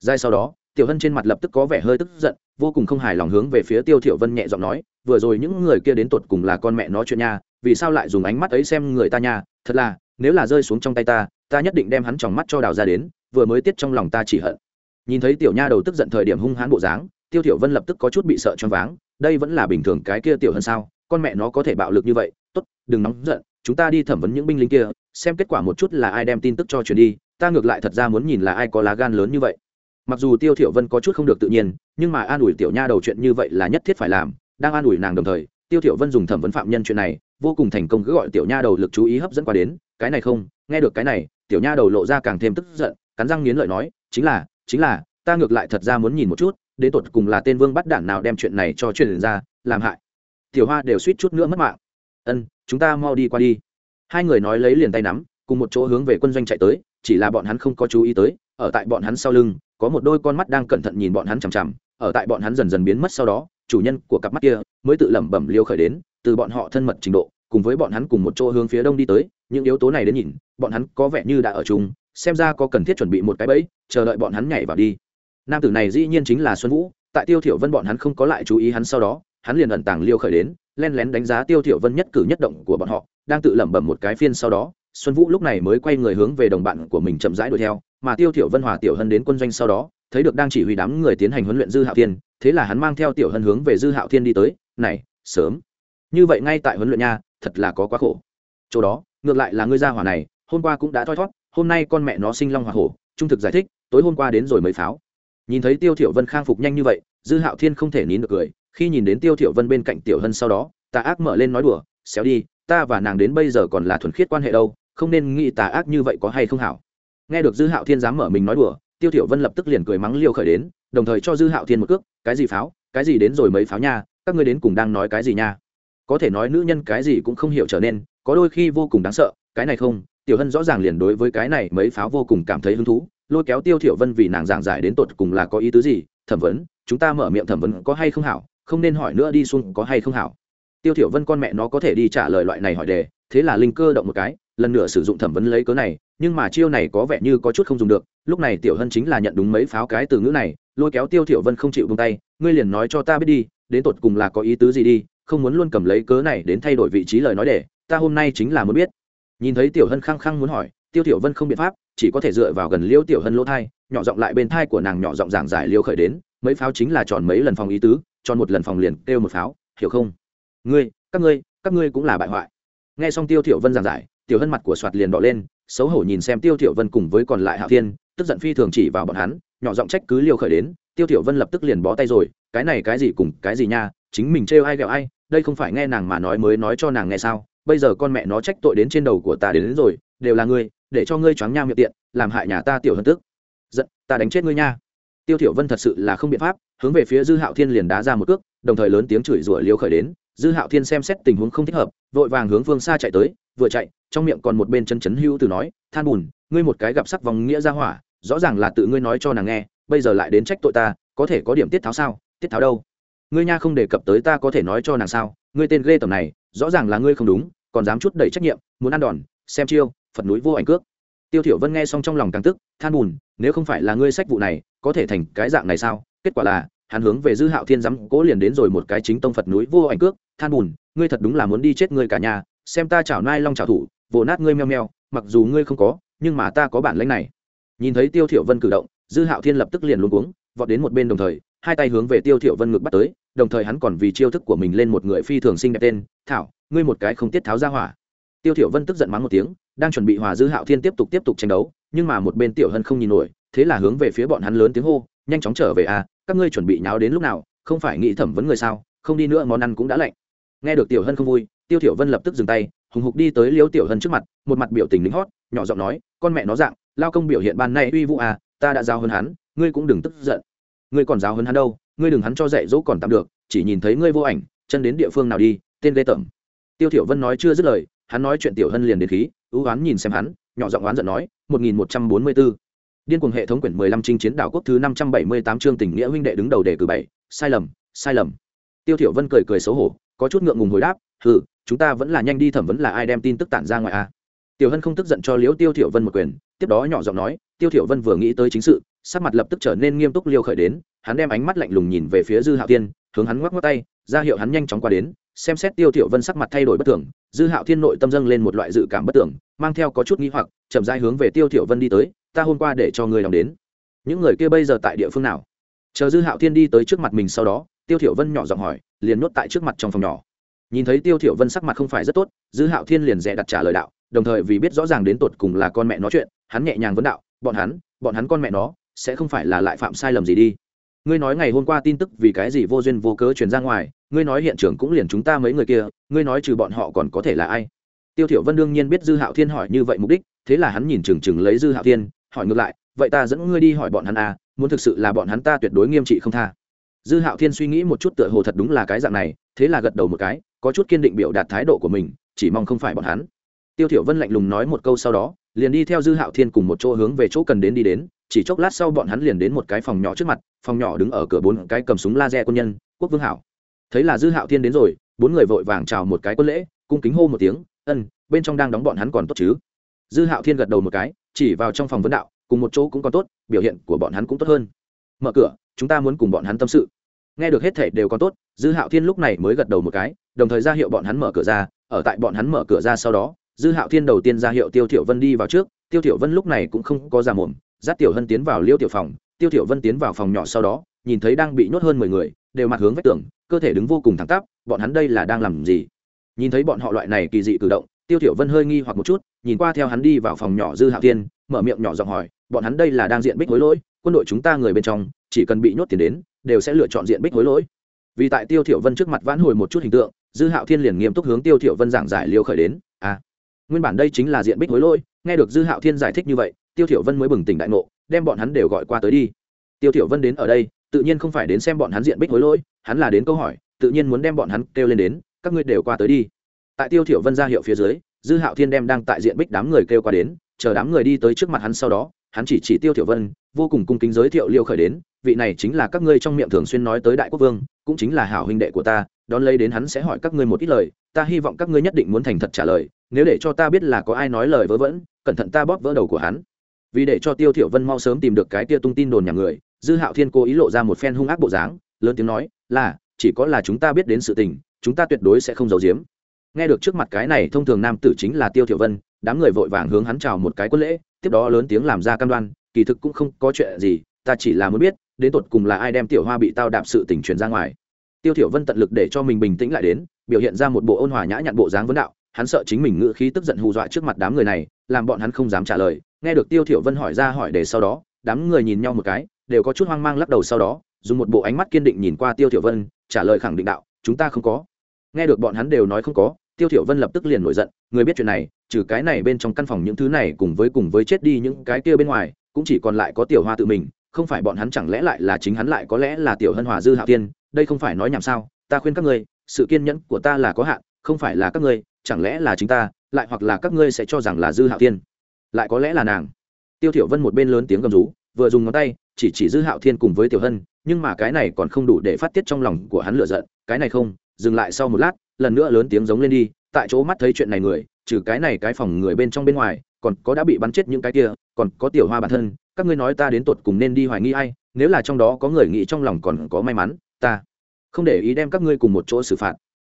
Dài sau đó, tiểu hân trên mặt lập tức có vẻ hơi tức giận, vô cùng không hài lòng hướng về phía tiêu thiểu vân nhẹ giọng nói, vừa rồi những người kia đến tột cùng là con mẹ nó chuyện nha, vì sao lại dùng ánh mắt ấy xem người ta nha? Thật là, nếu là rơi xuống trong tay ta ta nhất định đem hắn tròng mắt cho đào ra đến, vừa mới tiết trong lòng ta chỉ hận. Nhìn thấy tiểu nha đầu tức giận thời điểm hung hãn bộ dáng, tiêu thiểu vân lập tức có chút bị sợ choáng váng, đây vẫn là bình thường cái kia tiểu hân sao? Con mẹ nó có thể bạo lực như vậy, tốt, đừng nóng giận chúng ta đi thẩm vấn những binh lính kia, xem kết quả một chút là ai đem tin tức cho truyền đi, ta ngược lại thật ra muốn nhìn là ai có lá gan lớn như vậy. Mặc dù tiêu thiểu vân có chút không được tự nhiên, nhưng mà an ủi tiểu nha đầu chuyện như vậy là nhất thiết phải làm, đang an ủi nàng đồng thời, tiêu thiểu vân dùng thẩm vấn phạm nhân chuyện này, vô cùng thành công cứ gọi tiểu nha đầu lực chú ý hấp dẫn qua đến, cái này không, nghe được cái này, tiểu nha đầu lộ ra càng thêm tức giận, cắn răng nghiến lợi nói, chính là chính là, ta ngược lại thật ra muốn nhìn một chút, đến tột cùng là tên vương bắt đản nào đem chuyện này cho truyền ra, làm hại. Tiểu hoa đều suýt chút nữa mất mạng ân, chúng ta mau đi qua đi. Hai người nói lấy liền tay nắm, cùng một chỗ hướng về quân doanh chạy tới, chỉ là bọn hắn không có chú ý tới, ở tại bọn hắn sau lưng, có một đôi con mắt đang cẩn thận nhìn bọn hắn chằm chằm, ở tại bọn hắn dần dần biến mất sau đó, chủ nhân của cặp mắt kia mới tự lẩm bẩm liêu khởi đến, từ bọn họ thân mật trình độ, cùng với bọn hắn cùng một chỗ hướng phía đông đi tới, những yếu tố này đến nhìn, bọn hắn có vẻ như đã ở chung, xem ra có cần thiết chuẩn bị một cái bẫy, chờ đợi bọn hắn nhảy vào đi. Nam tử này dĩ nhiên chính là xuân vũ, tại tiêu thiểu vân bọn hắn không có lại chú ý hắn sau đó, hắn liền ẩn tàng liêu khởi đến len lén đánh giá tiêu thiểu vân nhất cử nhất động của bọn họ, đang tự lẩm bẩm một cái phiên sau đó, xuân vũ lúc này mới quay người hướng về đồng bạn của mình chậm rãi đuổi theo, mà tiêu thiểu vân hòa tiểu hân đến quân doanh sau đó, thấy được đang chỉ huy đám người tiến hành huấn luyện dư hạo thiên, thế là hắn mang theo tiểu hân hướng về dư hạo thiên đi tới, này, sớm. Như vậy ngay tại huấn luyện nha, thật là có quá khổ. Chỗ đó, ngược lại là ngươi gia hỏa này, hôm qua cũng đã thoi thoát hôm nay con mẹ nó sinh long hỏa hổ, trung thực giải thích, tối hôm qua đến rồi mới pháo. Nhìn thấy tiêu thiểu vân khang phục nhanh như vậy, dư hạo thiên không thể nín được cười khi nhìn đến tiêu thiểu vân bên cạnh tiểu hân sau đó, tà ác mở lên nói đùa, xéo đi, ta và nàng đến bây giờ còn là thuần khiết quan hệ đâu, không nên nghĩ tà ác như vậy có hay không hảo. Nghe được dư hạo thiên dám mở mình nói đùa, tiêu thiểu vân lập tức liền cười mắng liêu khởi đến, đồng thời cho dư hạo thiên một cước, cái gì pháo, cái gì đến rồi mấy pháo nha, các ngươi đến cùng đang nói cái gì nha? Có thể nói nữ nhân cái gì cũng không hiểu trở nên, có đôi khi vô cùng đáng sợ, cái này không, tiểu hân rõ ràng liền đối với cái này mấy pháo vô cùng cảm thấy hứng thú, lôi kéo tiêu thiểu vân vì nàng giảng giải đến tột cùng là có ý tứ gì, thẩm vấn, chúng ta mở miệng thẩm vấn có hay không hảo không nên hỏi nữa đi xuống có hay không hảo. Tiêu thiểu vân con mẹ nó có thể đi trả lời loại này hỏi đề, thế là linh cơ động một cái, lần nữa sử dụng thẩm vấn lấy cớ này, nhưng mà chiêu này có vẻ như có chút không dùng được, lúc này tiểu hân chính là nhận đúng mấy pháo cái từ ngữ này, lôi kéo tiêu thiểu vân không chịu buông tay, ngươi liền nói cho ta biết đi, đến tột cùng là có ý tứ gì đi, không muốn luôn cầm lấy cớ này đến thay đổi vị trí lời nói để, ta hôm nay chính là muốn biết. Nhìn thấy tiểu hân khăng khăng muốn hỏi, tiêu thiểu vân không biện pháp, chỉ có thể dựa vào gần liêu tiểu hân lỗ thai, nhỏ giọng lại bên thai của nàng nhỏ giọng giảng giải liêu khởi đến, mấy pháo chính là tròn mấy lần phòng ý tứ tròn một lần phòng liền kêu một pháo hiểu không? Ngươi các ngươi các ngươi cũng là bại hoại. Nghe xong tiêu tiểu vân giảng giải tiểu hân mặt của soạt liền đỏ lên xấu hổ nhìn xem tiêu tiểu vân cùng với còn lại hạ thiên tức giận phi thường chỉ vào bọn hắn nhỏ giọng trách cứ liều khởi đến tiêu tiểu vân lập tức liền bó tay rồi cái này cái gì cùng cái gì nha chính mình trêu ai ghẹo ai đây không phải nghe nàng mà nói mới nói cho nàng nghe sao bây giờ con mẹ nó trách tội đến trên đầu của ta đến, đến rồi đều là ngươi để cho ngươi choáng nha miệng tiện làm hại nhà ta tiểu hân tức. Giận ta đánh chết ngươi nha tiêu thiểu vân thật sự là không biện pháp, hướng về phía dư hạo thiên liền đá ra một cước, đồng thời lớn tiếng chửi rủa liêu khởi đến. Dư hạo thiên xem xét tình huống không thích hợp, vội vàng hướng phương xa chạy tới, vừa chạy, trong miệng còn một bên chân chấn hưu từ nói, than bùn, ngươi một cái gặp sắc vòng nghĩa ra hỏa, rõ ràng là tự ngươi nói cho nàng nghe, bây giờ lại đến trách tội ta, có thể có điểm tiết tháo sao? Tiết tháo đâu? Ngươi nha không đề cập tới ta có thể nói cho nàng sao? Ngươi tên ghê tầm này, rõ ràng là ngươi không đúng, còn dám chút đẩy trách nhiệm, muốn ăn đòn, xem chiêu, phật núi vô ảnh cước. Tiêu thiểu vân nghe xong trong lòng càng tức, than buồn nếu không phải là ngươi sách vụ này, có thể thành cái dạng này sao? Kết quả là, hắn hướng về dư hạo thiên giám cố liền đến rồi một cái chính tông phật núi vô ảnh cước, than bùn, ngươi thật đúng là muốn đi chết ngươi cả nhà, xem ta chảo nai long chảo thủ, vồ nát ngươi meo meo, mặc dù ngươi không có, nhưng mà ta có bản lĩnh này. Nhìn thấy tiêu thiểu vân cử động, dư hạo thiên lập tức liền luống cuống, vọt đến một bên đồng thời, hai tay hướng về tiêu thiểu vân ngực bắt tới, đồng thời hắn còn vì chiêu thức của mình lên một người phi thường sinh đẹp tên, thảo, ngươi một cái không tiết tháo ra hỏa. Tiêu thiểu vân tức giận mắng một tiếng, đang chuẩn bị hòa dư hạo thiên tiếp tục tiếp tục tranh đấu nhưng mà một bên tiểu hân không nhìn nổi, thế là hướng về phía bọn hắn lớn tiếng hô, nhanh chóng trở về à các ngươi chuẩn bị nháo đến lúc nào, không phải nghĩ thẩm vấn người sao, không đi nữa món ăn cũng đã lạnh. Nghe được tiểu hân không vui, tiêu thiểu vân lập tức dừng tay, hùng hục đi tới liêu tiểu hân trước mặt, một mặt biểu tình lính hót, nhỏ giọng nói, con mẹ nó dạng, lao công biểu hiện ban nay uy vũ à ta đã giao hơn hắn, ngươi cũng đừng tức giận. Ngươi còn giáo hơn hắn đâu, ngươi đừng hắn cho dạy dỗ còn tạm được, chỉ nhìn thấy ngươi vô ảnh, chân đến địa phương nào đi, tên lê tẩm tiêu thiểu vân nói chưa dứt lời, hắn nói chuyện tiểu hân liền đến khí, ưu oán nhìn xem hắn nhỏ giọng oán giận nói 1144 điên cuồng hệ thống quyển 15 trinh chiến đảo quốc thứ 578 chương tình nghĩa huynh đệ đứng đầu đề cử bảy, sai lầm sai lầm tiêu thiểu vân cười cười xấu hổ, có chút ngượng ngùng hồi đáp, hừ, chúng ta vẫn là nhanh đi thẩm vấn là ai đem tin tức tản ra ngoài a à? tiểu hân không tức giận cho liễu tiêu thiểu vân một quyền, tiếp đó nhỏ giọng nói, tiêu thiểu vân vừa nghĩ tới chính sự, sắc mặt lập tức trở nên nghiêm túc liêu khởi đến, hắn đem ánh mắt lạnh lùng nhìn về phía dư hạo tiên hướng hắn ngoắc ngoắc tay, ra hiệu hắn nhanh chóng qua đến xem xét tiêu thiểu vân sắc mặt thay đổi bất thường, dư hạo thiên nội tâm dâng lên một loại dự cảm bất tưởng, mang theo có chút nghi hoặc, chậm rãi hướng về tiêu thiểu vân đi tới, ta hôm qua để cho người lòng đến. Những người kia bây giờ tại địa phương nào? Chờ dư hạo thiên đi tới trước mặt mình sau đó, tiêu thiểu vân nhỏ giọng hỏi, liền nuốt tại trước mặt trong phòng nhỏ. Nhìn thấy tiêu thiểu vân sắc mặt không phải rất tốt, dư hạo thiên liền dè đặt trả lời đạo, đồng thời vì biết rõ ràng đến tột cùng là con mẹ nó chuyện, hắn nhẹ nhàng vấn đạo, bọn hắn bọn hắn con mẹ nó, sẽ không phải là lại phạm sai lầm gì đi. Ngươi nói ngày hôm qua tin tức vì cái gì vô duyên vô cớ truyền ra ngoài ngươi nói hiện trường cũng liền chúng ta mấy người kia, ngươi nói trừ bọn họ còn có thể là ai? Tiêu thiểu vân đương nhiên biết dư hạo thiên hỏi như vậy mục đích, thế là hắn nhìn chừng chừng lấy dư hạo thiên, hỏi ngược lại, vậy ta dẫn ngươi đi hỏi bọn hắn à muốn thực sự là bọn hắn ta tuyệt đối nghiêm trị không tha. Dư hạo thiên suy nghĩ một chút tựa hồ thật đúng là cái dạng này, thế là gật đầu một cái, có chút kiên định biểu đạt thái độ của mình, chỉ mong không phải bọn hắn. Tiêu thiểu vân lạnh lùng nói một câu sau đó, liền đi theo dư hạo thiên cùng một chỗ hướng về chỗ cần đến đi đến, chỉ chốc lát sau bọn hắn liền đến một cái phòng nhỏ trước mặt, phòng nhỏ đứng ở cửa bốn cái cầm súng laser quân nhân, quốc vương hảo thấy là dư hạo thiên đến rồi, bốn người vội vàng chào một cái quân lễ, cung kính hô một tiếng, ân, bên trong đang đóng bọn hắn còn tốt chứ? Dư hạo thiên gật đầu một cái, chỉ vào trong phòng vấn đạo, cùng một chỗ cũng còn tốt, biểu hiện của bọn hắn cũng tốt hơn. Mở cửa, chúng ta muốn cùng bọn hắn tâm sự. Nghe được hết thể đều còn tốt, dư hạo thiên lúc này mới gật đầu một cái, đồng thời ra hiệu bọn hắn mở cửa ra, ở tại bọn hắn mở cửa ra sau đó, dư hạo thiên đầu tiên ra hiệu tiêu thiểu vân đi vào trước, tiêu thiểu vân lúc này cũng không có ra mồm, dắt tiểu hân tiến vào liêu tiểu phòng, tiêu thiểu vân tiến vào phòng nhỏ sau đó, nhìn thấy đang bị nhốt hơn mười người, đều mặt hướng vách tường cơ thể đứng vô cùng thẳng tắp, bọn hắn đây là đang làm gì? Nhìn thấy bọn họ loại này kỳ dị cử động, tiêu thiểu vân hơi nghi hoặc một chút, nhìn qua theo hắn đi vào phòng nhỏ dư hạo thiên, mở miệng nhỏ giọng hỏi, bọn hắn đây là đang diện bích hối lỗi, quân đội chúng ta người bên trong, chỉ cần bị nhốt tiền đến, đều sẽ lựa chọn diện bích hối lỗi. Vì tại tiêu thiểu vân trước mặt vãn hồi một chút hình tượng, dư hạo thiên liền nghiêm túc hướng tiêu thiểu vân giảng giải liêu khởi đến à nguyên bản đây chính là diện bích hối lỗi, nghe được dư hạo thiên giải thích như vậy, tiêu thiểu vân mới bừng tỉnh đại ngộ, đem bọn hắn đều gọi qua tới đi. Tiêu thiểu vân đến ở đây tự nhiên không phải đến xem bọn hắn diện bích hối lỗi, hắn là đến câu hỏi, tự nhiên muốn đem bọn hắn kêu lên đến, các ngươi đều qua tới đi. Tại tiêu thiểu vân ra hiệu phía dưới, dư hạo thiên đem đang tại diện bích đám người kêu qua đến, chờ đám người đi tới trước mặt hắn sau đó, hắn chỉ chỉ tiêu thiểu vân, vô cùng cung kính giới thiệu liêu khởi đến, vị này chính là các ngươi trong miệng thường xuyên nói tới đại quốc vương, cũng chính là hảo huynh đệ của ta, đón lấy đến hắn sẽ hỏi các ngươi một ít lời, ta hy vọng các ngươi nhất định muốn thành thật trả lời, nếu để cho ta biết là có ai nói lời vớ vẩn, cẩn thận ta bóp vỡ đầu của hắn. Vì để cho tiêu thiểu vân mau sớm tìm được cái kia tung tin đồn nhà người dư hạo thiên cố ý lộ ra một phen hung ác bộ dáng, lớn tiếng nói, là, chỉ có là chúng ta biết đến sự tình, chúng ta tuyệt đối sẽ không giấu giếm. Nghe được trước mặt cái này, thông thường nam tử chính là tiêu thiểu vân, đám người vội vàng hướng hắn chào một cái quân lễ, tiếp đó lớn tiếng làm ra cam đoan, kỳ thực cũng không có chuyện gì, ta chỉ là muốn biết, đến tột cùng là ai đem tiểu hoa bị tao đạp sự tình truyền ra ngoài. Tiêu thiểu vân tận lực để cho mình bình tĩnh lại đến, biểu hiện ra một bộ ôn hòa nhã nhặn bộ dáng vấn đạo, hắn sợ chính mình ngựa khí tức giận hù dọa trước mặt đám người này, làm bọn hắn không dám trả lời. Nghe được tiêu thiểu vân hỏi ra hỏi để sau đó, đám người nhìn nhau một cái đều có chút hoang mang lắc đầu sau đó, dùng một bộ ánh mắt kiên định nhìn qua tiêu thiểu vân, trả lời khẳng định đạo, chúng ta không có. Nghe được bọn hắn đều nói không có, tiêu thiểu vân lập tức liền nổi giận, người biết chuyện này, trừ cái này bên trong căn phòng những thứ này cùng với cùng với chết đi những cái kia bên ngoài, cũng chỉ còn lại có tiểu hoa tự mình, không phải bọn hắn chẳng lẽ lại là chính hắn lại có lẽ là tiểu hân hòa dư hạo tiên đây không phải nói nhảm sao, ta khuyên các ngươi, sự kiên nhẫn của ta là có hạn, không phải là các ngươi, chẳng lẽ là chính ta, lại hoặc là các ngươi sẽ cho rằng là dư hạo tiên lại có lẽ là nàng. Tiêu thiểu vân một bên lớn tiếng gầm rú vừa dùng ngón tay, chỉ chỉ dư hạo thiên cùng với tiểu hân, nhưng mà cái này còn không đủ để phát tiết trong lòng của hắn lựa giận, cái này không, dừng lại sau một lát, lần nữa lớn tiếng giống lên đi, tại chỗ mắt thấy chuyện này người, trừ cái này cái phòng người bên trong bên ngoài, còn có đã bị bắn chết những cái kia, còn có tiểu hoa bản thân, các ngươi nói ta đến tột cùng nên đi hoài nghi ai, nếu là trong đó có người nghĩ trong lòng còn có may mắn, ta không để ý đem các ngươi cùng một chỗ xử phạt.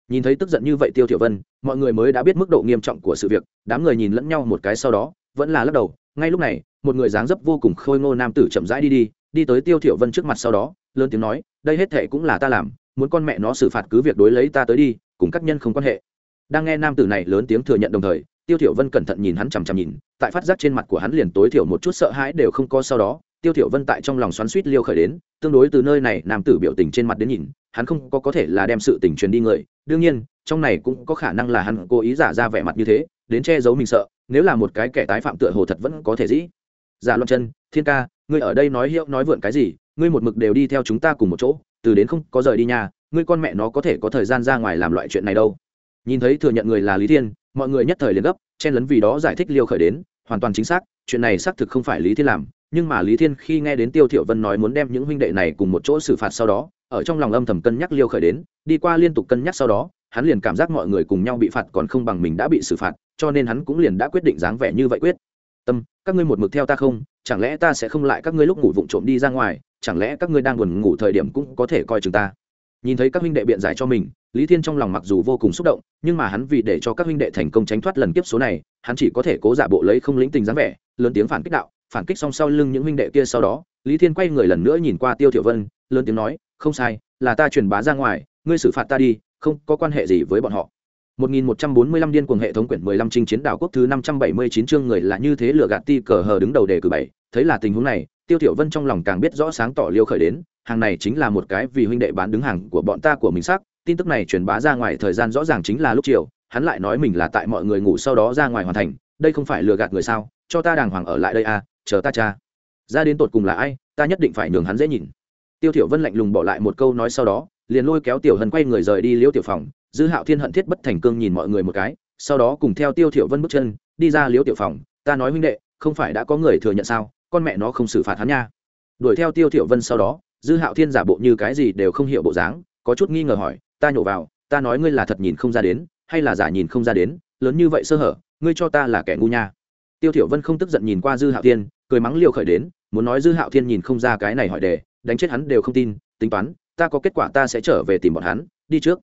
Nhìn thấy tức giận như vậy tiêu tiểu vân, mọi người mới đã biết mức độ nghiêm trọng của sự việc, đám người nhìn lẫn nhau một cái sau đó, vẫn là lắc đầu, ngay lúc này một người dáng dấp vô cùng khôi ngô nam tử chậm rãi đi đi đi tới tiêu tiểu vân trước mặt sau đó, lớn tiếng nói, đây hết thề cũng là ta làm, muốn con mẹ nó xử phạt cứ việc đối lấy ta tới đi, cùng các nhân không quan hệ. Đang nghe nam tử này lớn tiếng thừa nhận đồng thời, tiêu thiểu vân cẩn thận nhìn hắn chằm chằm nhìn, tại phát giác trên mặt của hắn liền tối thiểu một chút sợ hãi đều không có sau đó, tiêu thiểu vân tại trong lòng xoắn xuýt liêu khởi đến, tương đối từ nơi này nam tử biểu tình trên mặt đến nhìn, hắn không có có thể là đem sự tình truyền đi người, đương nhiên, trong này cũng có khả năng là hắn cố ý giả ra vẻ mặt như thế, đến che giấu mình sợ, nếu là một cái kẻ tái phạm tựa hồ thật vẫn có thể dĩ. Dạ giả loạn chân thiên ca, ngươi ở đây nói hiệu, nói vượn cái gì, ngươi một mực đều đi theo chúng ta cùng một chỗ, từ đến không có rời đi nhà, ngươi con mẹ nó có thể có thời gian ra ngoài làm loại chuyện này đâu. Nhìn thấy thừa nhận người là lý thiên, mọi người nhất thời liền gấp, chen lấn vì đó giải thích liêu khởi đến, hoàn toàn chính xác, chuyện này xác thực không phải lý thiên làm, nhưng mà lý thiên khi nghe đến tiêu thiểu vân nói muốn đem những huynh đệ này cùng một chỗ xử phạt sau đó, ở trong lòng âm thầm cân nhắc liêu khởi đến, đi qua liên tục cân nhắc sau đó, hắn liền cảm giác mọi người cùng nhau bị phạt còn không bằng mình đã bị xử phạt, cho nên hắn cũng liền đã quyết định dáng vẻ như vậy quyết tâm, các ngươi một mực theo ta không? Chẳng lẽ ta sẽ không lại các ngươi lúc ngủ vụng trộm đi ra ngoài? Chẳng lẽ các ngươi đang buồn ngủ thời điểm cũng có thể coi chừng ta? Nhìn thấy các huynh đệ biện giải cho mình, lý thiên trong lòng mặc dù vô cùng xúc động, nhưng mà hắn vì để cho các huynh đệ thành công tránh thoát lần kiếp số này, hắn chỉ có thể cố giả bộ lấy không lĩnh tình dáng vẻ, lớn tiếng phản kích đạo, phản kích xong sau lưng những huynh đệ kia sau đó, lý thiên quay người lần nữa nhìn qua tiêu thiểu vân, lớn tiếng nói, không sai, là ta truyền bá ra ngoài, ngươi xử phạt ta đi, không có quan hệ gì với bọn họ. 1145 điên cuồng hệ thống quyển 15 chinh chiến đảo quốc thứ 579 chương người là như thế lừa gạt ti cờ hờ đứng đầu đề cử bảy, thấy là tình huống này, Tiêu Tiểu Vân trong lòng càng biết rõ sáng tỏ liêu khởi đến, hàng này chính là một cái vì huynh đệ bán đứng hàng của bọn ta của mình xác, tin tức này truyền bá ra ngoài thời gian rõ ràng chính là lúc chiều, hắn lại nói mình là tại mọi người ngủ sau đó ra ngoài hoàn thành, đây không phải lừa gạt người sao, cho ta đàng hoàng ở lại đây à, chờ ta cha. Ra đến tột cùng là ai, ta nhất định phải nhường hắn dễ nhìn. Tiêu Tiểu Vân lạnh lùng bỏ lại một câu nói sau đó, liền lôi kéo Tiểu Hân quay người rời đi liễu tiểu phòng, dư hạo thiên hận thiết bất thành cương nhìn mọi người một cái sau đó cùng theo tiêu thiểu vân bước chân đi ra Liễu tiểu phòng. Ta nói huynh đệ không phải đã có người thừa nhận sao? Con mẹ nó không xử phạt hắn nha. Đuổi theo tiêu thiểu vân sau đó dư hạo thiên giả bộ như cái gì đều không hiểu bộ dáng có chút nghi ngờ hỏi ta nhổ vào ta nói ngươi là thật nhìn không ra đến hay là giả nhìn không ra đến lớn như vậy sơ hở ngươi cho ta là kẻ ngu nha. Tiêu thiểu vân không tức giận nhìn qua dư hạo thiên cười mắng liều khởi đến muốn nói dư hạo thiên nhìn không ra cái này hỏi đề đánh chết hắn đều không tin tính toán ta có kết quả ta sẽ trở về tìm bọn hắn, đi trước.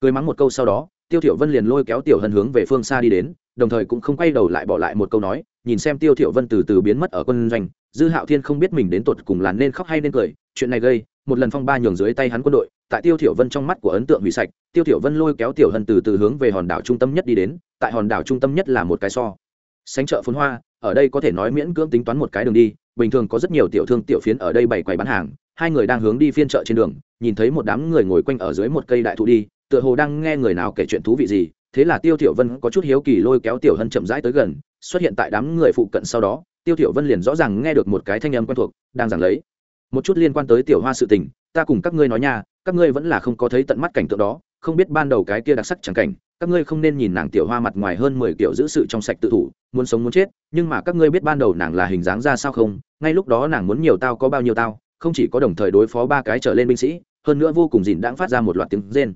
Cười mắng một câu sau đó, tiêu thiểu vân liền lôi kéo tiểu hân hướng về phương xa đi đến, đồng thời cũng không quay đầu lại bỏ lại một câu nói, nhìn xem tiêu thiểu vân từ từ biến mất ở quân doanh, dư hạo thiên không biết mình đến tuột cùng là nên khóc hay nên cười, chuyện này gây, một lần phong ba nhường dưới tay hắn quân đội, tại tiêu thiểu vân trong mắt của ấn tượng hủy sạch, tiêu thiểu vân lôi kéo tiểu hân từ từ hướng về hòn đảo trung tâm nhất đi đến, tại hòn đảo trung tâm nhất là một cái so. Sánh chợ phun hoa, ở đây có thể nói miễn cưỡng tính toán một cái đường đi, bình thường có rất nhiều tiểu thương tiểu phiến ở đây bày quầy bán hàng hai người đang hướng đi phiên chợ trên đường, nhìn thấy một đám người ngồi quanh ở dưới một cây đại thụ đi, tựa hồ đang nghe người nào kể chuyện thú vị gì, thế là tiêu tiểu vân có chút hiếu kỳ lôi kéo tiểu hân chậm rãi tới gần, xuất hiện tại đám người phụ cận sau đó, tiêu tiểu vân liền rõ ràng nghe được một cái thanh âm quen thuộc, đang giảng lấy. Một chút liên quan tới tiểu hoa sự tình, ta cùng các ngươi nói nha, các ngươi vẫn là không có thấy tận mắt cảnh tượng đó, không biết ban đầu cái kia đặc sắc chẳng cảnh, các ngươi không nên nhìn nàng tiểu hoa mặt ngoài hơn mười kiểu giữ sự trong sạch tự thủ, muốn sống muốn chết, nhưng mà các ngươi biết ban đầu nàng là hình dáng ra sao không, ngay lúc đó nàng muốn nhiều tao có bao nhiêu tao không chỉ có đồng thời đối phó ba cái trở lên binh sĩ, hơn nữa vô cùng dìn đãng phát ra một loạt tiếng rên.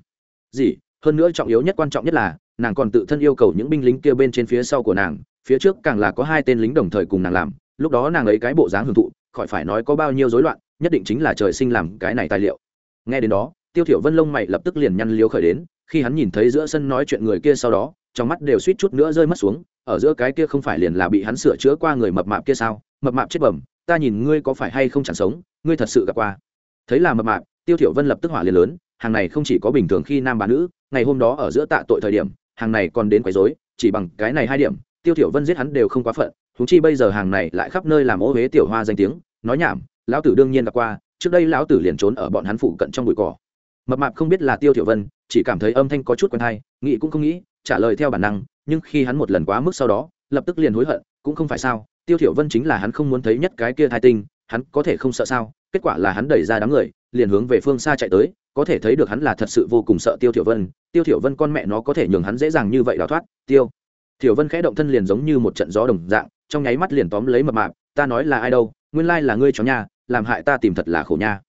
Gì? Hơn nữa trọng yếu nhất quan trọng nhất là, nàng còn tự thân yêu cầu những binh lính kia bên trên phía sau của nàng, phía trước càng là có hai tên lính đồng thời cùng nàng làm, lúc đó nàng ấy cái bộ dáng hưởng thụ, khỏi phải nói có bao nhiêu rối loạn, nhất định chính là trời sinh làm cái này tài liệu. Nghe đến đó, tiêu thiểu vân lông mày lập tức liền nhăn liếu khởi đến, khi hắn nhìn thấy giữa sân nói chuyện người kia sau đó, trong mắt đều suýt chút nữa rơi mất xuống, ở giữa cái kia không phải liền là bị hắn sửa chữa qua người mập mạp kia sao? Mập mạp chết bẩm ta nhìn ngươi có phải hay không chẳng sống, ngươi thật sự gặp qua. Thấy là mập mạp, tiêu thiểu vân lập tức hỏa liền lớn, hàng này không chỉ có bình thường khi nam bà nữ, ngày hôm đó ở giữa tạ tội thời điểm, hàng này còn đến quấy rối, chỉ bằng cái này hai điểm, tiêu thiểu vân giết hắn đều không quá phận chúng chi bây giờ hàng này lại khắp nơi làm ô huế tiểu hoa danh tiếng, nói nhảm, lão tử đương nhiên gặp qua, trước đây lão tử liền trốn ở bọn hắn phụ cận trong bụi cỏ. Mập mạp không biết là tiêu thiểu vân, chỉ cảm thấy âm thanh có chút quen hay, nghĩ cũng không nghĩ, trả lời theo bản năng, nhưng khi hắn một lần quá mức sau đó, lập tức liền hối hận, cũng không phải sao tiêu thiểu vân chính là hắn không muốn thấy nhất cái kia thai tinh, hắn có thể không sợ sao? Kết quả là hắn đẩy ra đám người, liền hướng về phương xa chạy tới, có thể thấy được hắn là thật sự vô cùng sợ tiêu thiểu vân. Tiêu thiểu vân con mẹ nó có thể nhường hắn dễ dàng như vậy đào thoát, tiêu. Thiểu vân khẽ động thân liền giống như một trận gió đồng dạng, trong nháy mắt liền tóm lấy mập mạp, ta nói là ai đâu? Nguyên lai là ngươi chó nhà làm hại ta tìm thật là khổ nha.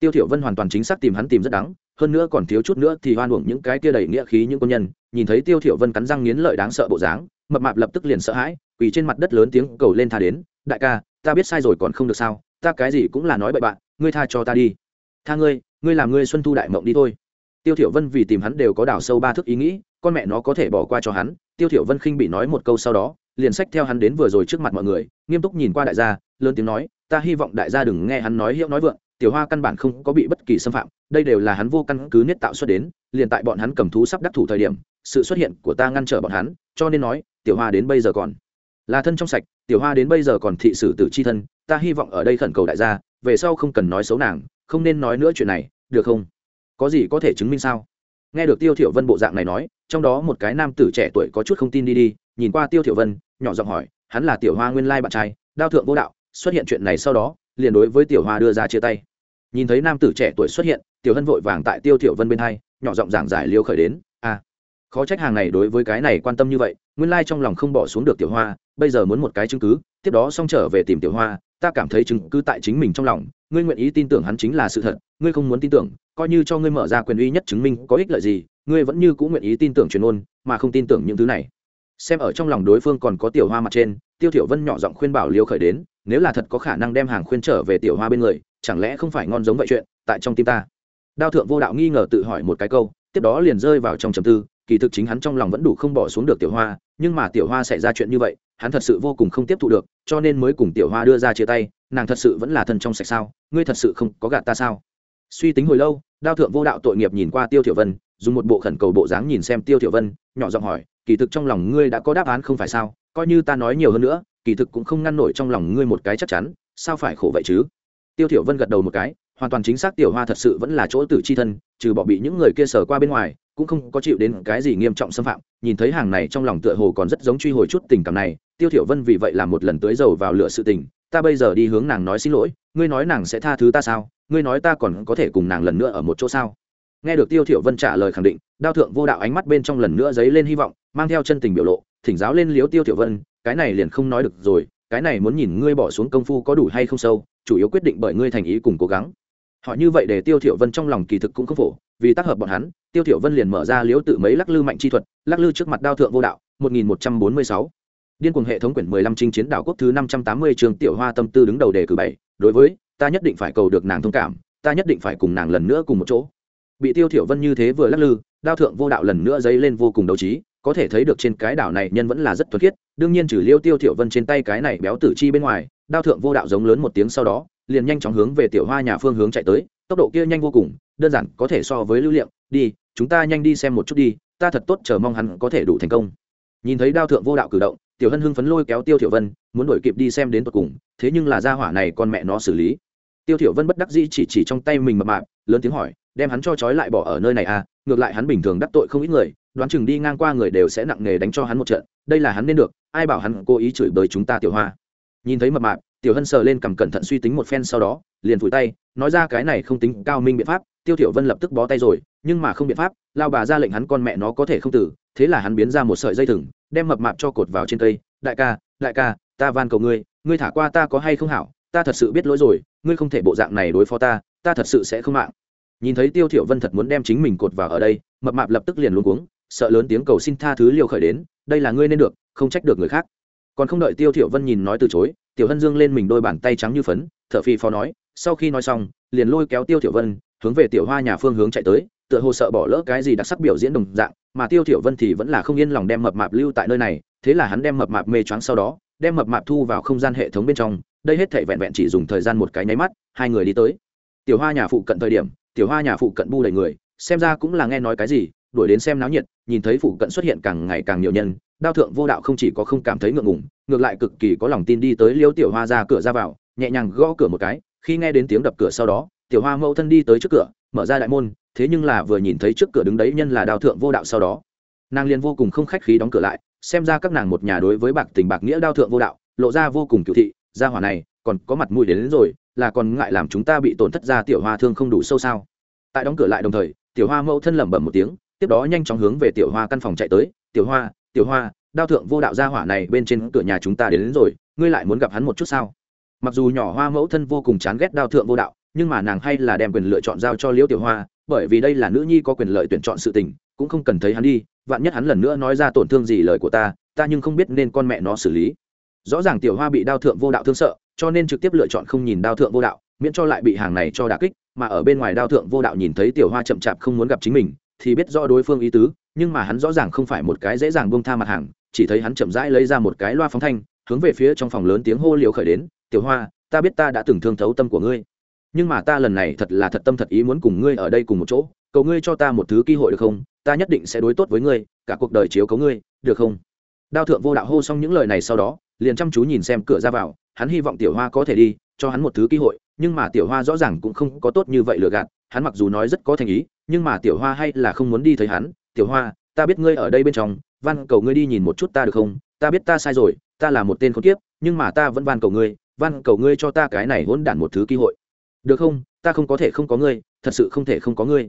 Tiêu thiểu vân hoàn toàn chính xác tìm hắn tìm rất đắng, hơn nữa còn thiếu chút nữa thì hoan uổng những cái kia đầy nghĩa khí những quân nhân. Nhìn thấy tiêu thiểu vân cắn răng nghiến lợi đáng sợ bộ dáng mập mạp lập tức liền sợ hãi, quỳ trên mặt đất lớn tiếng cầu lên tha đến, đại ca, ta biết sai rồi còn không được sao, ta cái gì cũng là nói bậy bạn, ngươi tha cho ta đi. Tha ngươi ngươi làm ngươi xuân thu đại mộng đi thôi. Tiêu thiểu vân vì tìm hắn đều có đào sâu ba thước ý nghĩ, con mẹ nó có thể bỏ qua cho hắn, tiêu thiểu vân khinh bị nói một câu sau đó, liền xách theo hắn đến vừa rồi trước mặt mọi người, nghiêm túc nhìn qua đại gia, lớn tiếng nói, ta hy vọng đại gia đừng nghe hắn nói hiệu nói vượng, tiểu hoa căn bản không có bị bất kỳ xâm phạm, đây đều là hắn vô căn cứ niết tạo xuất đến, liền tại bọn hắn cầm thú sắp đắc thủ thời điểm, sự xuất hiện của ta ngăn trở bọn hắn, cho nên nói tiểu hoa đến bây giờ còn. Là thân trong sạch, tiểu hoa đến bây giờ còn thị sử tử c h i thân, ta hy vọng ở đây khẩn cầu đại gia, về sau không cần nói xấu nàng, không nên nói nữa chuyện này, được không? Có gì có thể chứng minh sao? Nghe được tiêu thiểu vân bộ dạng này nói, trong đó một cái nam tử trẻ tuổi có chút không tin đi đi, nhìn qua tiêu thiểu vân, nhỏ giọng hỏi, hắn là tiểu hoa nguyên lai bạn trai, đao thượng vô đạo, xuất hiện chuyện này sau đó, liền đối với tiểu hoa đưa ra chia tay. Nhìn thấy nam tử trẻ tuổi xuất hiện, tiểu hân vội vàng tại tiêu thiểu vân bên hai, nhỏ giọng giảng giải liêu khởi đến khó trách hàng này đối với cái này quan tâm như vậy, nguyên lai trong lòng không bỏ xuống được tiểu hoa, bây giờ muốn một cái chứng cứ, tiếp đó xong trở về tìm tiểu hoa, ta cảm thấy chứng cứ tại chính mình trong lòng, ngươi nguyện ý tin tưởng hắn chính là sự thật, ngươi không muốn tin tưởng, coi như cho ngươi mở ra quyền uy nhất chứng minh có ích lợi gì, ngươi vẫn như cũng nguyện ý tin tưởng truyền ôn, mà không tin tưởng những thứ này. Xem ở trong lòng đối phương còn có tiểu hoa mặt trên, tiêu tiểu vân nhỏ giọng khuyên bảo liêu khởi đến, nếu là thật có khả năng đem hàng khuyên trở về tiểu hoa bên người, chẳng lẽ không phải ngon giống vậy chuyện, tại trong tim ta. Đao thượng vô đạo nghi ngờ tự hỏi một cái câu, tiếp đó liền rơi vào trong trầm tư kỳ thực chính hắn trong lòng vẫn đủ không bỏ xuống được tiểu hoa, nhưng mà tiểu hoa xảy ra chuyện như vậy, hắn thật sự vô cùng không tiếp thu được, cho nên mới cùng tiểu hoa đưa ra chia tay, nàng thật sự vẫn là thân trong sạch sao, ngươi thật sự không có gạt ta sao? Suy tính hồi lâu, đao thượng vô đạo tội nghiệp nhìn qua tiêu tiểu vân, dùng một bộ khẩn cầu bộ dáng nhìn xem tiêu tiểu vân, nhỏ giọng hỏi, kỳ thực trong lòng ngươi đã có đáp án không phải sao? Coi như ta nói nhiều hơn nữa, kỳ thực cũng không ngăn nổi trong lòng ngươi một cái chắc chắn, sao phải khổ vậy chứ? Tiêu tiểu vân gật đầu một cái hoàn toàn chính xác tiểu hoa thật sự vẫn là chỗ tử chi thân, trừ bỏ bị những người kia sờ qua bên ngoài, cũng không có chịu đến cái gì nghiêm trọng xâm phạm. Nhìn thấy hàng này trong lòng tựa hồ còn rất giống truy hồi chút tình cảm này, tiêu tiểu vân vì vậy làm một lần tưới dầu vào lửa sự tình, ta bây giờ đi hướng nàng nói xin lỗi, ngươi nói nàng sẽ tha thứ ta sao? Ngươi nói ta còn có thể cùng nàng lần nữa ở một chỗ sao? Nghe được tiêu thiểu vân trả lời khẳng định, đao thượng vô đạo ánh mắt bên trong lần nữa dấy lên hy vọng, mang theo chân tình biểu lộ, thỉnh giáo lên liếu tiêu thiểu vân, cái này liền không nói được rồi, cái này muốn nhìn ngươi bỏ xuống công phu có đủ hay không sâu, chủ yếu quyết định bởi ngươi thành ý cùng cố gắng họ như vậy để tiêu thiểu vân trong lòng kỳ thực cũng không phổ, vì tác hợp bọn hắn, tiêu thiểu vân liền mở ra liếu tự mấy lắc lư mạnh chi thuật, lắc lư trước mặt đao thượng vô đạo 1146 điên cuồng hệ thống quyển 15 chinh chiến đảo quốc thứ 580 trường tiểu hoa tâm tư đứng đầu đề cử bảy, đối với, ta nhất định phải cầu được nàng thông cảm, ta nhất định phải cùng nàng lần nữa cùng một chỗ. Bị tiêu thiểu vân như thế vừa lắc lư, đao thượng vô đạo lần nữa dấy lên vô cùng đấu trí, có thể thấy được trên cái đảo này nhân vẫn là rất thuần khiết, đương nhiên trừ liêu tiêu thiểu vân trên tay cái này béo tử chi bên ngoài, đao thượng vô đạo giống lớn một tiếng sau đó liền nhanh chóng hướng về tiểu hoa nhà phương hướng chạy tới, tốc độ kia nhanh vô cùng, đơn giản có thể so với lưu liệm đi, chúng ta nhanh đi xem một chút đi, ta thật tốt chờ mong hắn có thể đủ thành công. Nhìn thấy đao thượng vô đạo cử động, tiểu hân hưng phấn lôi kéo tiêu thiểu vân, muốn đuổi kịp đi xem đến tận cùng, thế nhưng là gia hỏa này con mẹ nó xử lý. Tiêu thiểu vân bất đắc dĩ chỉ chỉ trong tay mình mập mạp, lớn tiếng hỏi, đem hắn cho trói lại bỏ ở nơi này à ngược lại hắn bình thường đắc tội không ít người, đoán chừng đi ngang qua người đều sẽ nặng nề đánh cho hắn một trận, đây là hắn nên được, ai bảo hắn cố ý chửi bới chúng ta tiểu hoa. Nhìn thấy mập mạp tiểu hân sờ lên cầm cẩn thận suy tính một phen sau đó, liền phủi tay, nói ra cái này không tính cao minh biện pháp, tiêu thiểu vân lập tức bó tay rồi, nhưng mà không biện pháp, lao bà ra lệnh hắn con mẹ nó có thể không tử, thế là hắn biến ra một sợi dây thừng, đem mập mạp cho cột vào trên cây. Đại ca đại ca, ta van cầu ngươi ngươi thả qua ta có hay không hảo, ta thật sự biết lỗi rồi, ngươi không thể bộ dạng này đối phó ta ta thật sự sẽ không mạng. Nhìn thấy tiêu thiểu vân thật muốn đem chính mình cột vào ở đây, mập mạp lập tức liền luống cuống, sợ lớn tiếng cầu xin tha thứ liều khởi đến, đây là ngươi nên được, không trách được người khác còn không đợi tiêu thiểu vân nhìn nói từ chối, tiểu hân dương lên mình đôi bàn tay trắng như phấn, thở phì phò nói, sau khi nói xong, liền lôi kéo tiêu thiểu vân, hướng về tiểu hoa nhà phương hướng chạy tới, tựa hồ sợ bỏ lỡ cái gì đặc sắc biểu diễn đồng dạng, mà tiêu thiểu vân thì vẫn là không yên lòng đem mập mạp lưu tại nơi này, thế là hắn đem mập mạp mê choáng sau đó, đem mập mạp thu vào không gian hệ thống bên trong, đây hết thảy vẹn vẹn chỉ dùng thời gian một cái nháy mắt, hai người đi tới. Tiểu hoa nhà phụ cận thời điểm, tiểu hoa nhà phụ cận bu đầy người, xem ra cũng là nghe nói cái gì, đuổi đến xem náo nhiệt, nhìn thấy phụ cận xuất hiện càng ngày càng nhiều nhân đao thượng vô đạo không chỉ có không cảm thấy ngượng ngùng ngược lại cực kỳ có lòng tin đi tới liêu tiểu hoa ra cửa ra vào nhẹ nhàng gõ cửa một cái khi nghe đến tiếng đập cửa sau đó tiểu hoa mẫu thân đi tới trước cửa mở ra đại môn thế nhưng là vừa nhìn thấy trước cửa đứng đấy nhân là đao thượng vô đạo sau đó. Nàng liền vô cùng không khách khí đóng cửa lại xem ra các nàng một nhà đối với bạc tình bạc nghĩa đao thượng vô đạo lộ ra vô cùng cựu thị gia hỏa này còn có mặt mũi đến, đến rồi là còn ngại làm chúng ta bị tổn thất ra tiểu hoa thương không đủ sâu sao? Tại đóng cửa lại đồng thời tiểu hoa mẫu thân lẩm bẩm một tiếng tiếp đó nhanh chóng hướng về tiểu hoa căn phòng chạy tới tiểu hoa tiểu hoa đao thượng vô đạo gia hỏa này bên trên cửa nhà chúng ta đến, đến rồi ngươi lại muốn gặp hắn một chút sao? Mặc dù nhỏ hoa mẫu thân vô cùng chán ghét đao thượng vô đạo nhưng mà nàng hay là đem quyền lựa chọn giao cho liễu tiểu hoa bởi vì đây là nữ nhi có quyền lợi tuyển chọn sự tình cũng không cần thấy hắn đi vạn nhất hắn lần nữa nói ra tổn thương gì lời của ta ta nhưng không biết nên con mẹ nó xử lý. Rõ ràng tiểu hoa bị đao thượng vô đạo thương sợ cho nên trực tiếp lựa chọn không nhìn đao thượng vô đạo miễn cho lại bị hàng này cho đà kích mà ở bên ngoài đao thượng vô đạo nhìn thấy tiểu hoa chậm chạp không muốn gặp chính mình thì biết rõ đối phương ý tứ nhưng mà hắn rõ ràng không phải một cái dễ dàng buông tha mặt hàng, chỉ thấy hắn chậm rãi lấy ra một cái loa phóng thanh, hướng về phía trong phòng lớn tiếng hô liều khởi đến, tiểu hoa, ta biết ta đã từng thương thấu tâm của ngươi, nhưng mà ta lần này thật là thật tâm thật ý muốn cùng ngươi ở đây cùng một chỗ, cầu ngươi cho ta một thứ cơ hội được không? Ta nhất định sẽ đối tốt với ngươi, cả cuộc đời chiếu cấu ngươi, được không? Đao thượng vô đạo hô xong những lời này sau đó, liền chăm chú nhìn xem cửa ra vào, hắn hy vọng tiểu hoa có thể đi, cho hắn một thứ cơ hội, nhưng mà tiểu hoa rõ ràng cũng không có tốt như vậy lừa gạt, hắn mặc dù nói rất có thành ý, nhưng mà tiểu hoa hay là không muốn đi thấy hắn tiểu hoa, ta biết ngươi ở đây bên trong, van cầu ngươi đi nhìn một chút ta được không? Ta biết ta sai rồi, ta là một tên khốn kiếp, nhưng mà ta vẫn van cầu ngươi, van cầu ngươi cho ta cái này hỗn đản một thứ cơ hội. Được không? Ta không có thể không có ngươi, thật sự không thể không có ngươi.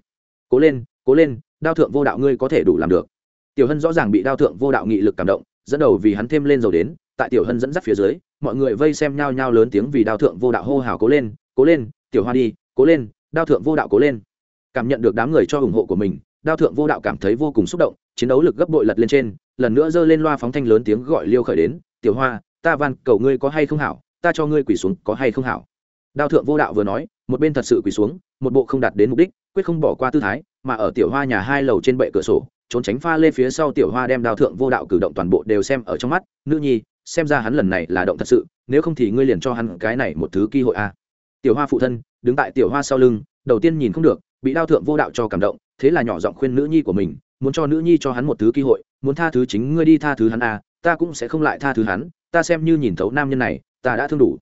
Cố lên cố lên, đao thượng vô đạo ngươi có thể đủ làm được. Tiểu hân rõ ràng bị đao thượng vô đạo nghị lực cảm động, dẫn đầu vì hắn thêm lên dầu đến, tại tiểu hân dẫn dắt phía dưới, mọi người vây xem nhao nhao lớn tiếng vì đao thượng vô đạo hô hào cố lên cố lên, tiểu hoa đi, cố lên, đao thượng vô đạo cố lên. Cảm nhận được đám người cho ủng hộ của mình đao thượng vô đạo cảm thấy vô cùng xúc động, chiến đấu lực gấp bội lật lên trên, lần nữa giơ lên loa phóng thanh lớn tiếng gọi liêu khởi đến, tiểu hoa, ta van, cầu ngươi có hay không hảo, ta cho ngươi quỳ xuống, có hay không hảo? Đao thượng vô đạo vừa nói, một bên thật sự quỳ xuống, một bộ không đạt đến mục đích, quyết không bỏ qua tư thái, mà ở tiểu hoa nhà hai lầu trên bệ cửa sổ, trốn tránh pha lê phía sau tiểu hoa đem đao thượng vô đạo cử động toàn bộ đều xem ở trong mắt, nữ nhi, xem ra hắn lần này là động thật sự, nếu không thì ngươi liền cho hắn cái này một thứ cơ hội a. Tiểu hoa phụ thân, đứng tại tiểu hoa sau lưng, đầu tiên nhìn không được, bị đao thượng vô đạo cho cảm động thế là nhỏ giọng khuyên nữ nhi của mình, muốn cho nữ nhi cho hắn một thứ cơ hội, muốn tha thứ chính ngươi đi tha thứ hắn à ta cũng sẽ không lại tha thứ hắn, ta xem như nhìn thấu nam nhân này, ta đã thương đủ.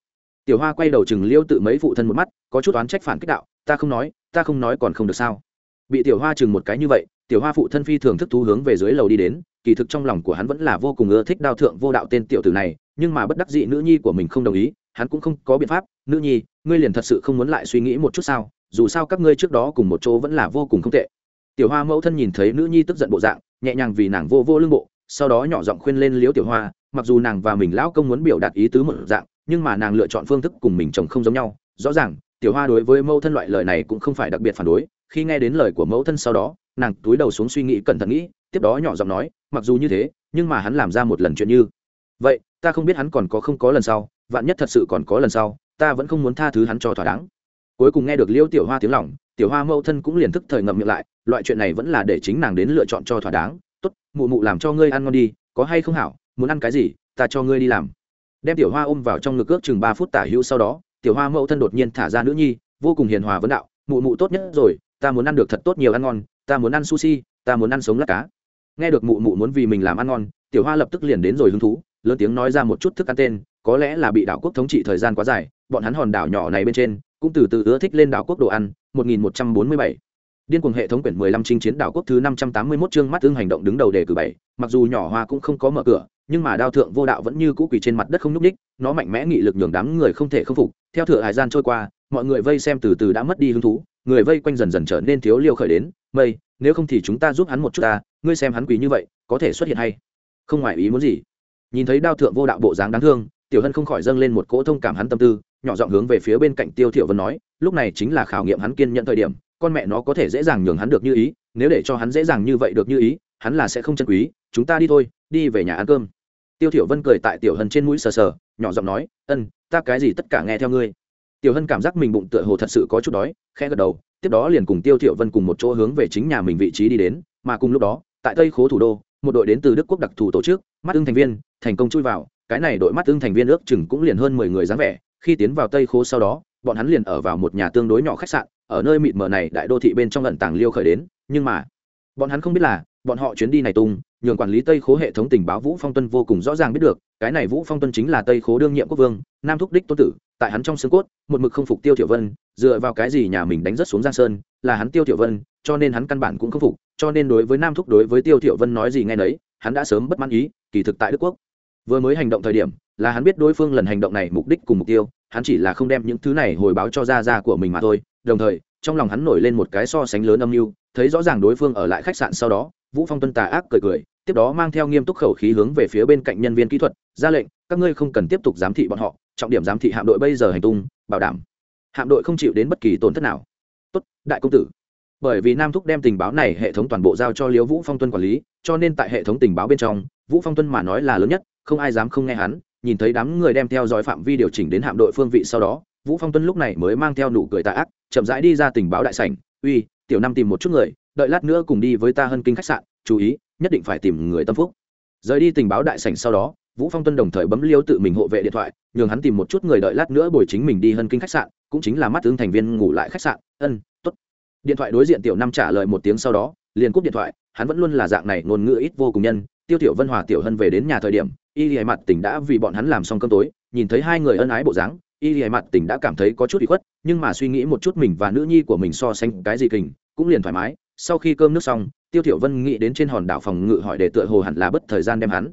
Tiểu hoa quay đầu chừng liêu tự mấy phụ thân một mắt, có chút oán trách phản kích đạo, ta không nói, ta không nói còn không được sao? Bị tiểu hoa chừng một cái như vậy, tiểu hoa phụ thân phi thường thức thú hướng về dưới lầu đi đến, kỳ thực trong lòng của hắn vẫn là vô cùng ưa thích đao thượng vô đạo tên tiểu tử này, nhưng mà bất đắc dĩ nữ nhi của mình không đồng ý, hắn cũng không có biện pháp, nữ nhi, ngươi liền thật sự không muốn lại suy nghĩ một chút sao? Dù sao các ngươi trước đó cùng một chỗ vẫn là vô cùng không tệ tiểu hoa mẫu thân nhìn thấy nữ nhi tức giận bộ dạng, nhẹ nhàng vì nàng vô vô lưng bộ, sau đó nhỏ giọng khuyên lên liếu tiểu hoa, mặc dù nàng và mình lão công muốn biểu đạt ý tứ một dạng, nhưng mà nàng lựa chọn phương thức cùng mình chồng không giống nhau. Rõ ràng, tiểu hoa đối với mẫu thân loại lời này cũng không phải đặc biệt phản đối, khi nghe đến lời của mẫu thân sau đó, nàng túi đầu xuống suy nghĩ cẩn thận nghĩ, tiếp đó nhỏ giọng nói, mặc dù như thế, nhưng mà hắn làm ra một lần chuyện như vậy, ta không biết hắn còn có không có lần sau, vạn nhất thật sự còn có lần sau, ta vẫn không muốn tha thứ hắn cho thỏa đáng. Cuối cùng nghe được liêu tiểu hoa tiếng lòng, tiểu hoa mẫu thân cũng liền thức thời ngậm miệng lại loại chuyện này vẫn là để chính nàng đến lựa chọn cho thỏa đáng. Tốt, mụ mụ làm cho ngươi ăn ngon đi, có hay không hảo? Muốn ăn cái gì, ta cho ngươi đi làm. Đem tiểu hoa ôm vào trong ngực ước chừng ba phút tả hữu sau đó, tiểu hoa mẫu thân đột nhiên thả ra nữ nhi, vô cùng hiền hòa vấn đạo, mụ mụ tốt nhất rồi, ta muốn ăn được thật tốt nhiều ăn ngon, ta muốn ăn sushi, ta muốn ăn sống lát cá. Nghe được mụ mụ muốn vì mình làm ăn ngon, tiểu hoa lập tức liền đến rồi hứng thú, lớn tiếng nói ra một chút thức ăn tên, có lẽ là bị đảo quốc thống trị thời gian quá dài, bọn hắn hòn đảo nhỏ này bên trên, cũng từ từ ưa thích lên đảo quốc đồ ăn 1147 Điên cuồng hệ thống quyển 15 chinh chiến đảo quốc thứ 581 chương mắt ương hành động đứng đầu đề cử bảy, mặc dù nhỏ hoa cũng không có mở cửa, nhưng mà đao thượng vô đạo vẫn như cũ quỳ trên mặt đất không nhúc nhích, nó mạnh mẽ nghị lực nhường đám người không thể không phục. Theo thừa hải gian trôi qua, mọi người vây xem từ từ đã mất đi hứng thú, người vây quanh dần dần trở nên thiếu liêu khởi đến, "Mây, nếu không thì chúng ta giúp hắn một chút ta, ngươi xem hắn quỳ như vậy, có thể xuất hiện hay?" Không ngoài ý muốn gì. Nhìn thấy đao thượng vô đạo bộ dáng đáng thương, Tiểu Hân không khỏi dâng lên một cỗ thông cảm hắn tâm tư, nhỏ giọng hướng về phía bên cạnh Tiêu Thiệu Vân nói, lúc này chính là khảo nghiệm hắn kiên nhẫn thời điểm, con mẹ nó có thể dễ dàng nhường hắn được như ý, nếu để cho hắn dễ dàng như vậy được như ý, hắn là sẽ không chân quý, chúng ta đi thôi, đi về nhà ăn cơm. Tiêu thiểu vân cười tại tiểu hân trên mũi sờ sờ, nhỏ giọng nói, ân, ta cái gì tất cả nghe theo ngươi. Tiểu hân cảm giác mình bụng tựa hồ thật sự có chút đói, khẽ gật đầu, tiếp đó liền cùng tiêu thiểu vân cùng một chỗ hướng về chính nhà mình vị trí đi đến, mà cùng lúc đó, tại tây khố thủ đô, một đội đến từ đức quốc đặc thù tổ chức, mắt ưng thành viên, thành công chui vào, cái này đội mắt ưng thành viên ước chừng cũng liền hơn mười người dáng vẻ, khi tiến vào tây khố sau đó, bọn hắn liền ở vào một nhà tương đối nhỏ khách sạn ở nơi mịt mờ này đại đô thị bên trong lần tàng liêu khởi đến, nhưng mà, bọn hắn không biết là, bọn họ chuyến đi này tung, nhường quản lý tây khố hệ thống tình báo vũ phong tuân vô cùng rõ ràng biết được, cái này vũ phong tuân chính là tây khố đương nhiệm quốc vương, nam thúc đích tôn tử, tại hắn trong xương cốt, một mực không phục tiêu tiểu vân, dựa vào cái gì nhà mình đánh rất xuống giang sơn, là hắn tiêu tiểu vân, cho nên hắn căn bản cũng không phục, cho nên đối với nam thúc đối với tiêu tiểu vân nói gì nghe nấy, hắn đã sớm bất mãn ý, kỳ thực tại đức quốc. Vừa mới hành động thời điểm, là hắn biết đối phương lần hành động này mục đích cùng mục tiêu hắn chỉ là không đem những thứ này hồi báo cho gia gia của mình mà thôi, đồng thời, trong lòng hắn nổi lên một cái so sánh lớn âm mưu, thấy rõ ràng đối phương ở lại khách sạn sau đó, vũ phong tuân tà ác cười cười, tiếp đó mang theo nghiêm túc khẩu khí hướng về phía bên cạnh nhân viên kỹ thuật, ra lệnh, các ngươi không cần tiếp tục giám thị bọn họ, trọng điểm giám thị hạm đội bây giờ hành tung, bảo đảm hạm đội không chịu đến bất kỳ tổn thất nào. Tốt, đại công tử. Bởi vì nam thúc đem tình báo này hệ thống toàn bộ giao cho liễu vũ phong tuân quản lý, cho nên tại hệ thống tình báo bên trong, vũ phong tuân mà nói là lớn nhất, không ai dám không nghe hắn nhìn thấy đám người đem theo dõi phạm vi điều chỉnh đến hạm đội phương vị sau đó, vũ phong tuân lúc này mới mang theo nụ cười tà ác, chậm rãi đi ra tình báo đại sảnh. Uy, tiểu năm tìm một chút người, đợi lát nữa cùng đi với ta hơn kinh khách sạn, chú ý, nhất định phải tìm người tâm phúc. Rời đi tình báo đại sảnh sau đó, vũ phong tuân đồng thời bấm liêu tự mình hộ vệ điện thoại, nhường hắn tìm một chút người đợi lát nữa bồi chính mình đi hơn kinh khách sạn, cũng chính là mắt tướng thành viên ngủ lại khách sạn. Ân, tốt. Điện thoại đối diện tiểu năm trả lời một tiếng sau đó, liền cúp điện thoại, hắn vẫn luôn là dạng này, ngôn ngữ ít vô cùng nhân. Tiêu tiểu vân hòa tiểu hân về đến nhà thời điểm y lìa mặt tỉnh đã vì bọn hắn làm xong cơm tối, nhìn thấy hai người ân ái bộ dáng, y lìa mặt tỉnh đã cảm thấy có chút bị khuất, nhưng mà suy nghĩ một chút mình và nữ nhi của mình so sánh cái gì kình, cũng liền thoải mái. Sau khi cơm nước xong, tiêu thiểu vân nghĩ đến trên hòn đảo phòng ngự hỏi để tựa hồ hẳn là bất thời gian đem hắn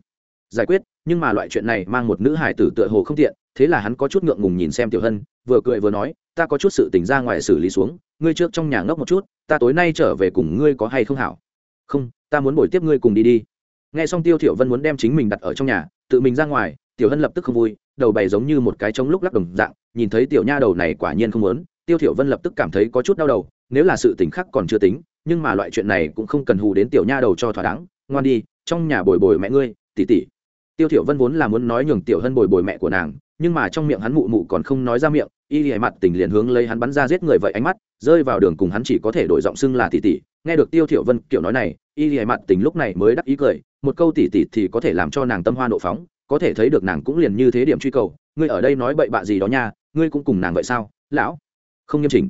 giải quyết, nhưng mà loại chuyện này mang một nữ hải tử tựa hồ không tiện, thế là hắn có chút ngượng ngùng nhìn xem tiểu hân, vừa cười vừa nói, ta có chút sự tỉnh ra ngoài xử lý xuống, ngươi trước trong nhà ngốc một chút, ta tối nay trở về cùng ngươi có hay không hảo? Không, ta muốn buổi tiếp ngươi cùng đi đi nghe xong tiêu thiểu vân muốn đem chính mình đặt ở trong nhà, tự mình ra ngoài, tiểu hân lập tức không vui, đầu bày giống như một cái trống lúc lắc đồng dạng, nhìn thấy tiểu nha đầu này quả nhiên không muốn, tiêu thiểu vân lập tức cảm thấy có chút đau đầu, nếu là sự tình khác còn chưa tính, nhưng mà loại chuyện này cũng không cần hù đến tiểu nha đầu cho thỏa đáng, ngoan đi, trong nhà bồi bồi mẹ ngươi tỷ tỷ tiêu thiểu vân vốn là muốn nói nhường tiểu hân bồi bồi mẹ của nàng, nhưng mà trong miệng hắn mụ mụ còn không nói ra miệng, y lìa mặt tình liền hướng lấy hắn bắn ra giết người vậy ánh mắt, rơi vào đường cùng hắn chỉ có thể đổi giọng xưng là tỷ tỷ nghe được tiêu thiểu vân kiểu nói này, y lìa mặt tình lúc này mới đắc ý cười một câu tỷ tỷ thì có thể làm cho nàng tâm hoa nộ phóng, có thể thấy được nàng cũng liền như thế điểm truy cầu, ngươi ở đây nói bậy bạ gì đó nha, ngươi cũng cùng nàng vậy sao, lão? Không nghiêm chỉnh.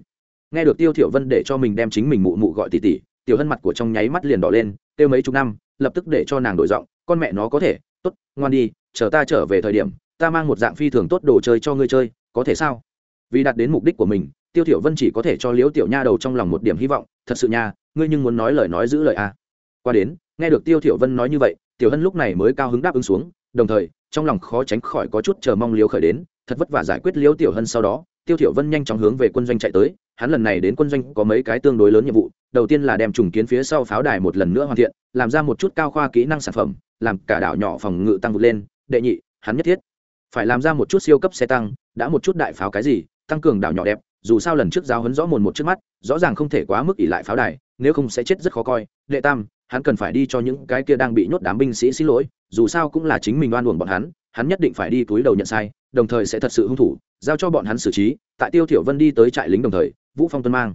Nghe được tiêu thiểu vân để cho mình đem chính mình mụ mụ gọi tỷ tỷ tiểu hân mặt của trong nháy mắt liền đỏ lên tiêu mấy chục năm, lập tức để cho nàng đổi giọng, con mẹ nó có thể, tốt, ngoan đi, chờ ta trở về thời điểm, ta mang một dạng phi thường tốt đồ chơi cho ngươi chơi, có thể sao? Vì đạt đến mục đích của mình, tiêu thiểu vân chỉ có thể cho liễu tiểu nha đầu trong lòng một điểm hy vọng, thật sự nha, ngươi nhưng muốn nói lời nói giữ lời à? Qua đến, nghe được tiêu thiểu vân nói như vậy, tiểu hân lúc này mới cao hứng đáp ứng xuống, đồng thời, trong lòng khó tránh khỏi có chút chờ mong liễu khởi đến, thật vất vả giải quyết liễu tiểu hân sau đó, tiêu thiểu vân nhanh chóng hướng về quân doanh chạy tới, hắn lần này đến quân doanh có mấy cái tương đối lớn nhiệm vụ, đầu tiên là đem trùng kiến phía sau pháo đài một lần nữa hoàn thiện, làm ra một chút cao khoa kỹ năng sản phẩm, làm cả đảo nhỏ phòng ngự tăng vượt lên, đệ nhị, hắn nhất thiết phải làm ra một chút siêu cấp xe tăng, đã một chút đại pháo cái gì, tăng cường đảo nhỏ đẹp, dù sao lần trước giáo huấn rõ mồn một trước mắt, rõ ràng không thể quá mức ỉ lại pháo đài nếu không sẽ chết rất khó coi. Đệ tam, hắn cần phải đi cho những cái kia đang bị nhốt đám binh sĩ xin lỗi, dù sao cũng là chính mình đoan uổng bọn hắn hắn nhất định phải đi túi đầu nhận sai, đồng thời sẽ thật sự hung thủ, giao cho bọn hắn xử trí. Tại tiêu thiểu vân đi tới trại lính đồng thời, vũ phong tuân mang.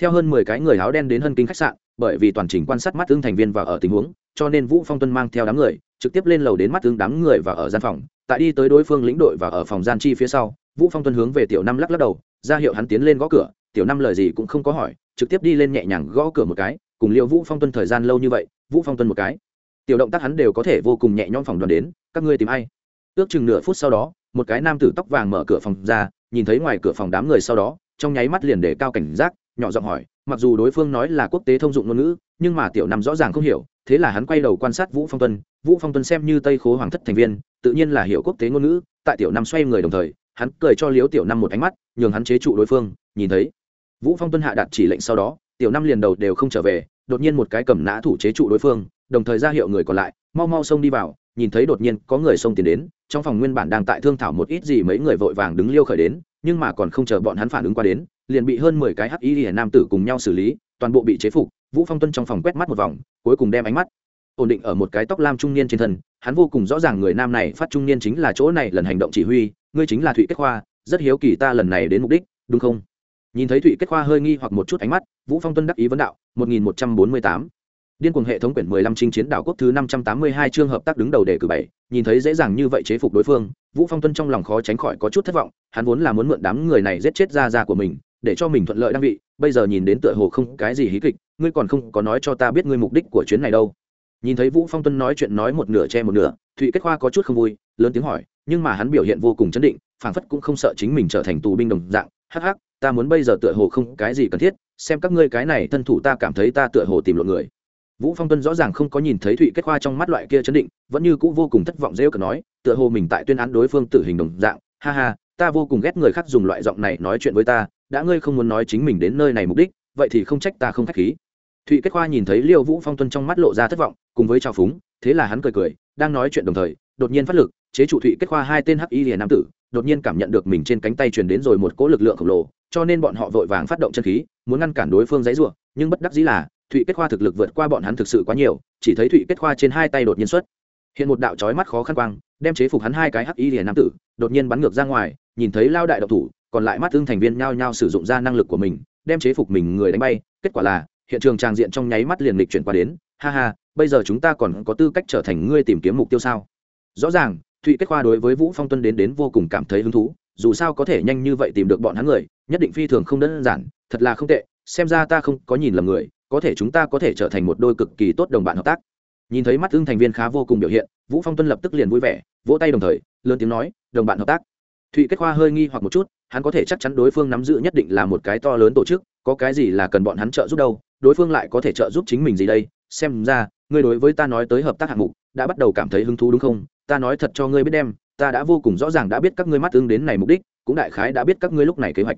Theo hơn mười cái người áo đen đến hân kinh khách sạn, bởi vì toàn trình quan sát mắt tương thành viên và ở tình huống, cho nên vũ phong tuân mang theo đám người, trực tiếp lên lầu đến mắt tương đám người và ở gian phòng. Tại đi tới đối phương lĩnh đội và ở phòng gian chi phía sau, vũ phong tuân hướng về tiểu năm lắc lắc đầu, ra hiệu hắn tiến lên gõ cửa. Tiểu năm lời gì cũng không có hỏi trực tiếp đi lên nhẹ nhàng gõ cửa một cái, cùng liệu vũ phong tuân thời gian lâu như vậy, vũ phong tuân một cái. Tiểu động tác hắn đều có thể vô cùng nhẹ nhõm phòng đoàn đến, các ngươi tìm ai? Ước chừng nửa phút sau đó, một cái nam tử tóc vàng mở cửa phòng ra, nhìn thấy ngoài cửa phòng đám người sau đó, trong nháy mắt liền để cao cảnh giác, nhỏ giọng hỏi, mặc dù đối phương nói là quốc tế thông dụng ngôn ngữ, nhưng mà tiểu năm rõ ràng không hiểu, thế là hắn quay đầu quan sát vũ phong tuân, vũ phong tuân xem như tây khố hoàng thất thành viên, tự nhiên là hiểu quốc tế ngôn ngữ, tại tiểu năm xoay người đồng thời, hắn cười cho liếu tiểu năm một ánh mắt, nhường hắn chế trụ đối phương, nhìn thấy vũ phong tuân hạ đạt chỉ lệnh sau đó, tiểu năm liền đầu đều không trở về, đột nhiên một cái cầm nã thủ chế trụ đối phương, đồng thời ra hiệu người còn lại, mau mau xông đi vào, nhìn thấy đột nhiên có người xông tiến đến, trong phòng nguyên bản đang tại thương thảo một ít gì mấy người vội vàng đứng liêu khởi đến, nhưng mà còn không chờ bọn hắn phản ứng qua đến, liền bị hơn mười cái hắc y nam tử cùng nhau xử lý, toàn bộ bị chế phục, vũ phong tuân trong phòng quét mắt một vòng, cuối cùng đem ánh mắt ổn định ở một cái tóc lam trung niên trên thân, hắn vô cùng rõ ràng người nam này phát trung niên chính là chỗ này lần hành động chỉ huy, ngươi chính là thụy kết khoa, rất hiếu kỳ ta lần này đến mục đích, đúng không? Nhìn thấy thụy kết khoa hơi nghi hoặc một chút ánh mắt, vũ phong tuân đắc ý vấn đạo 1148 điên cuồng hệ thống quyển 15 chinh chiến đảo quốc thứ 582 chương hợp tác đứng đầu đề cử bảy, nhìn thấy dễ dàng như vậy chế phục đối phương, vũ phong tuân trong lòng khó tránh khỏi có chút thất vọng, hắn vốn là muốn mượn đám người này giết chết ra ra của mình, để cho mình thuận lợi đăng vị, bây giờ nhìn đến tựa hồ không cái gì hí kịch, ngươi còn không có nói cho ta biết ngươi mục đích của chuyến này đâu. Nhìn thấy vũ phong tuân nói chuyện nói một nửa che một nửa, thụy kết khoa có chút không vui, lớn tiếng hỏi, nhưng mà hắn biểu hiện vô cùng chấn định, phảng phất cũng không sợ chính mình trở thành tù binh đồng dạng, hắc hắc ta muốn bây giờ tựa hồ không cái gì cần thiết, xem các ngươi cái này thân thủ ta cảm thấy ta tựa hồ tìm lộn người. Vũ phong tuân rõ ràng không có nhìn thấy thụy kết khoa trong mắt loại kia chấn định, vẫn như cũ vô cùng thất vọng dễ cờ nói, tựa hồ mình tại tuyên án đối phương tử hình đồng dạng, ha ha, ta vô cùng ghét người khác dùng loại giọng này nói chuyện với ta, đã ngươi không muốn nói chính mình đến nơi này mục đích, vậy thì không trách ta không khách khí. Thụy kết khoa nhìn thấy liêu vũ phong tuân trong mắt lộ ra thất vọng, cùng với trào phúng, thế là hắn cười cười, đang nói chuyện đồng thời, đột nhiên phát lực, chế trụ thụy kết khoa hai tên hắc y liền nam tử đột nhiên cảm nhận được mình trên cánh tay truyền đến rồi một cỗ lực lượng khổng lồ, cho nên bọn họ vội vàng phát động chân khí, muốn ngăn cản đối phương dãy rủa, nhưng bất đắc dĩ là, thụy kết khoa thực lực vượt qua bọn hắn thực sự quá nhiều, chỉ thấy thụy kết khoa trên hai tay đột nhiên xuất hiện một đạo chói mắt khó khăn quang, đem chế phục hắn hai cái hắc y liền nam tử, đột nhiên bắn ngược ra ngoài, nhìn thấy lao đại độc thủ, còn lại mắt thương thành viên nhao nhao sử dụng ra năng lực của mình, đem chế phục mình người đánh bay, kết quả là, hiện trường tràng diện trong nháy mắt liền lịch chuyển qua đến, ha ha, bây giờ chúng ta còn có tư cách trở thành ngươi tìm kiếm mục tiêu sao? Rõ ràng thụy kết khoa đối với vũ phong tuân đến đến vô cùng cảm thấy hứng thú, dù sao có thể nhanh như vậy tìm được bọn hắn người, nhất định phi thường không đơn giản, thật là không tệ, xem ra ta không có nhìn lầm người, có thể chúng ta có thể trở thành một đôi cực kỳ tốt đồng bạn hợp tác. Nhìn thấy mắt tương thành viên khá vô cùng biểu hiện, vũ phong tuân lập tức liền vui vẻ, vỗ tay đồng thời, lớn tiếng nói, đồng bạn hợp tác. Thụy kết khoa hơi nghi hoặc một chút, hắn có thể chắc chắn đối phương nắm giữ nhất định là một cái to lớn tổ chức, có cái gì là cần bọn hắn trợ giúp đâu, đối phương lại có thể trợ giúp chính mình gì đây? Xem ra, ngươi đối với ta nói tới hợp tác hạng mục, đã bắt đầu cảm thấy hứng thú đúng không? Ta nói thật cho ngươi biết đem, ta đã vô cùng rõ ràng đã biết các ngươi mắt tương đến này mục đích, cũng đại khái đã biết các ngươi lúc này kế hoạch.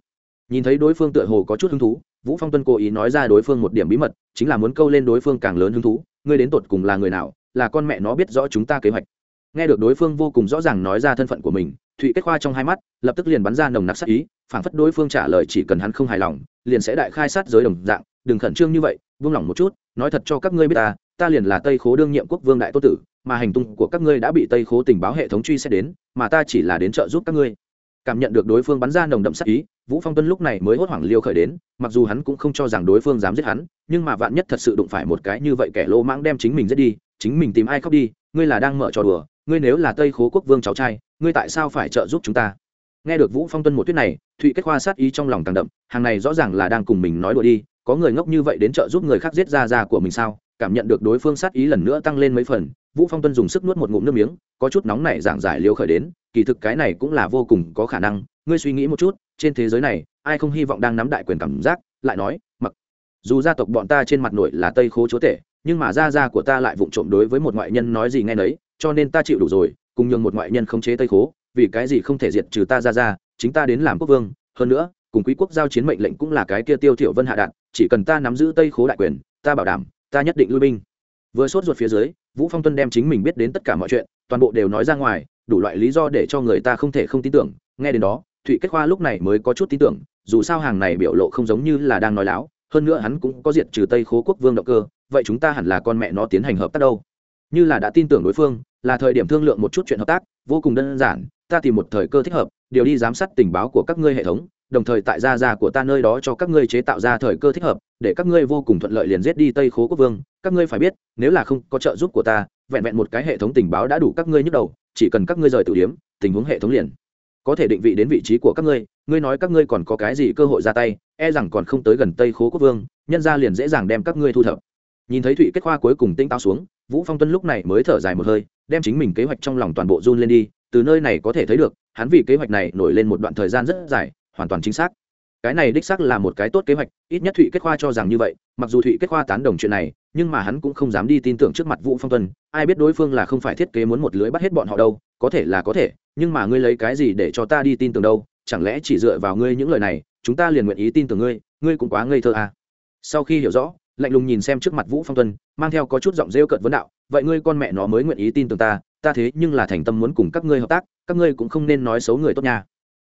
Nhìn thấy đối phương tựa hồ có chút hứng thú, vũ phong tuân cố ý nói ra đối phương một điểm bí mật, chính là muốn câu lên đối phương càng lớn hứng thú, ngươi đến tột cùng là người nào, là con mẹ nó biết rõ chúng ta kế hoạch. Nghe được đối phương vô cùng rõ ràng nói ra thân phận của mình, thụy kết khoa trong hai mắt, lập tức liền bắn ra nồng nặc sát ý, phảng phất đối phương trả lời chỉ cần hắn không hài lòng, liền sẽ đại khai sát giới đồng dạng, đừng khẩn trương như vậy buông lỏng một chút, nói thật cho các ngươi biết ta ta liền là tây khố đương nhiệm quốc vương đại tô tử, mà hành tung của các ngươi đã bị tây khố tình báo hệ thống truy xét đến, mà ta chỉ là đến trợ giúp các ngươi. Cảm nhận được đối phương bắn ra nồng đậm sắc ý, vũ phong tuân lúc này mới hốt hoảng liêu khởi đến, mặc dù hắn cũng không cho rằng đối phương dám giết hắn, nhưng mà vạn nhất thật sự đụng phải một cái như vậy kẻ lô mãng đem chính mình giết đi, chính mình tìm ai khóc đi, ngươi là đang mở trò đùa, ngươi nếu là tây khố quốc vương cháu trai, ngươi tại sao phải trợ giúp chúng ta? Nghe được vũ phong tuân một tuyết này, thụy kết khoa sát ý trong lòng càng đậm, hàng này rõ ràng là đang cùng mình nói đùa đi có người ngốc như vậy đến trợ giúp người khác giết ra ra của mình sao? Cảm nhận được đối phương sát ý lần nữa tăng lên mấy phần vũ phong tuân dùng sức nuốt một ngụm nước miếng có chút nóng này giảng giải liều khởi đến kỳ thực cái này cũng là vô cùng có khả năng ngươi suy nghĩ một chút trên thế giới này ai không hy vọng đang nắm đại quyền cảm giác? Lại nói mặc dù gia tộc bọn ta trên mặt nội là tây khố chúa tể nhưng mà gia gia của ta lại vụng trộm đối với một ngoại nhân nói gì nghe nấy cho nên ta chịu đủ rồi cùng nhường một ngoại nhân khống chế tây khố vì cái gì không thể diệt trừ ta gia gia, chính ta đến làm quốc vương hơn nữa cùng quý quốc giao chiến mệnh lệnh cũng là cái kia tiêu thiểu vân hạ đạn chỉ cần ta nắm giữ tây khố đại quyền ta bảo đảm ta nhất định lui binh vừa sốt ruột phía dưới vũ phong tuân đem chính mình biết đến tất cả mọi chuyện toàn bộ đều nói ra ngoài đủ loại lý do để cho người ta không thể không tin tưởng nghe đến đó thụy kết khoa lúc này mới có chút tin tưởng dù sao hàng này biểu lộ không giống như là đang nói láo hơn nữa hắn cũng có diệt trừ tây khố quốc vương động cơ vậy chúng ta hẳn là con mẹ nó tiến hành hợp tác đâu như là đã tin tưởng đối phương là thời điểm thương lượng một chút chuyện hợp tác vô cùng đơn giản ta tìm một thời cơ thích hợp điều đi giám sát tình báo của các ngươi hệ thống đồng thời tại gia gia của ta nơi đó cho các ngươi chế tạo ra thời cơ thích hợp, để các ngươi vô cùng thuận lợi liền giết đi tây khố quốc vương. Các ngươi phải biết, nếu là không có trợ giúp của ta, vẹn vẹn một cái hệ thống tình báo đã đủ các ngươi nhức đầu, chỉ cần các ngươi rời tự điếm tình huống hệ thống liền có thể định vị đến vị trí của các ngươi. Ngươi nói các ngươi còn có cái gì cơ hội ra tay e rằng còn không tới gần tây khố quốc vương, nhân ra liền dễ dàng đem các ngươi thu thập. Nhìn thấy thụy kết khoa cuối cùng tinh táo xuống, vũ phong tuân lúc này mới thở dài một hơi, đem chính mình kế hoạch trong lòng toàn bộ run lên đi. Từ nơi này có thể thấy được, hắn vì kế hoạch này nổi lên một đoạn thời gian rất dài hoàn toàn chính xác cái này đích xác là một cái tốt kế hoạch, ít nhất thụy kết khoa cho rằng như vậy, mặc dù thụy kết khoa tán đồng chuyện này, nhưng mà hắn cũng không dám đi tin tưởng trước mặt vũ phong tuân, ai biết đối phương là không phải thiết kế muốn một lưới bắt hết bọn họ đâu, có thể là có thể, nhưng mà ngươi lấy cái gì để cho ta đi tin tưởng đâu, chẳng lẽ chỉ dựa vào ngươi những lời này, chúng ta liền nguyện ý tin tưởng ngươi ngươi cũng quá ngây thơ à. sau khi hiểu rõ, lạnh lùng nhìn xem trước mặt vũ phong tuân, mang theo có chút giọng rêu cợt vấn đạo, vậy ngươi con mẹ nó mới nguyện ý tin tưởng ta ta thế nhưng là thành tâm muốn cùng các ngươi hợp tác, các ngươi cũng không nên nói xấu người tốt nha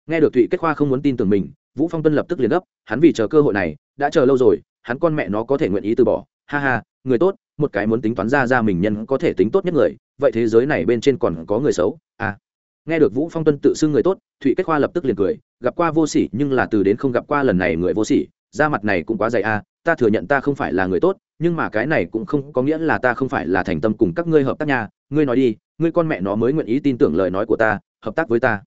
nghe được thụy kết khoa không muốn tin tưởng mình vũ phong tuân lập tức liền gấp hắn vì chờ cơ hội này đã chờ lâu rồi hắn con mẹ nó có thể nguyện ý từ bỏ. Ha ha người tốt một cái muốn tính toán ra ra mình nhân có thể tính tốt nhất người vậy thế giới này bên trên còn có người xấu? À. Nghe được vũ phong tuân tự xưng người tốt thụy kết khoa lập tức liền cười gặp qua vô sỉ nhưng là từ đến không gặp qua lần này người vô sỉ da mặt này cũng quá dày a à, ta thừa nhận ta không phải là người tốt nhưng mà cái này cũng không có nghĩa là ta không phải là thành tâm cùng các ngươi hợp tác nha. Ngươi nói đi ngươi con mẹ nó mới nguyện ý tin tưởng lời nói của ta hợp tác với ta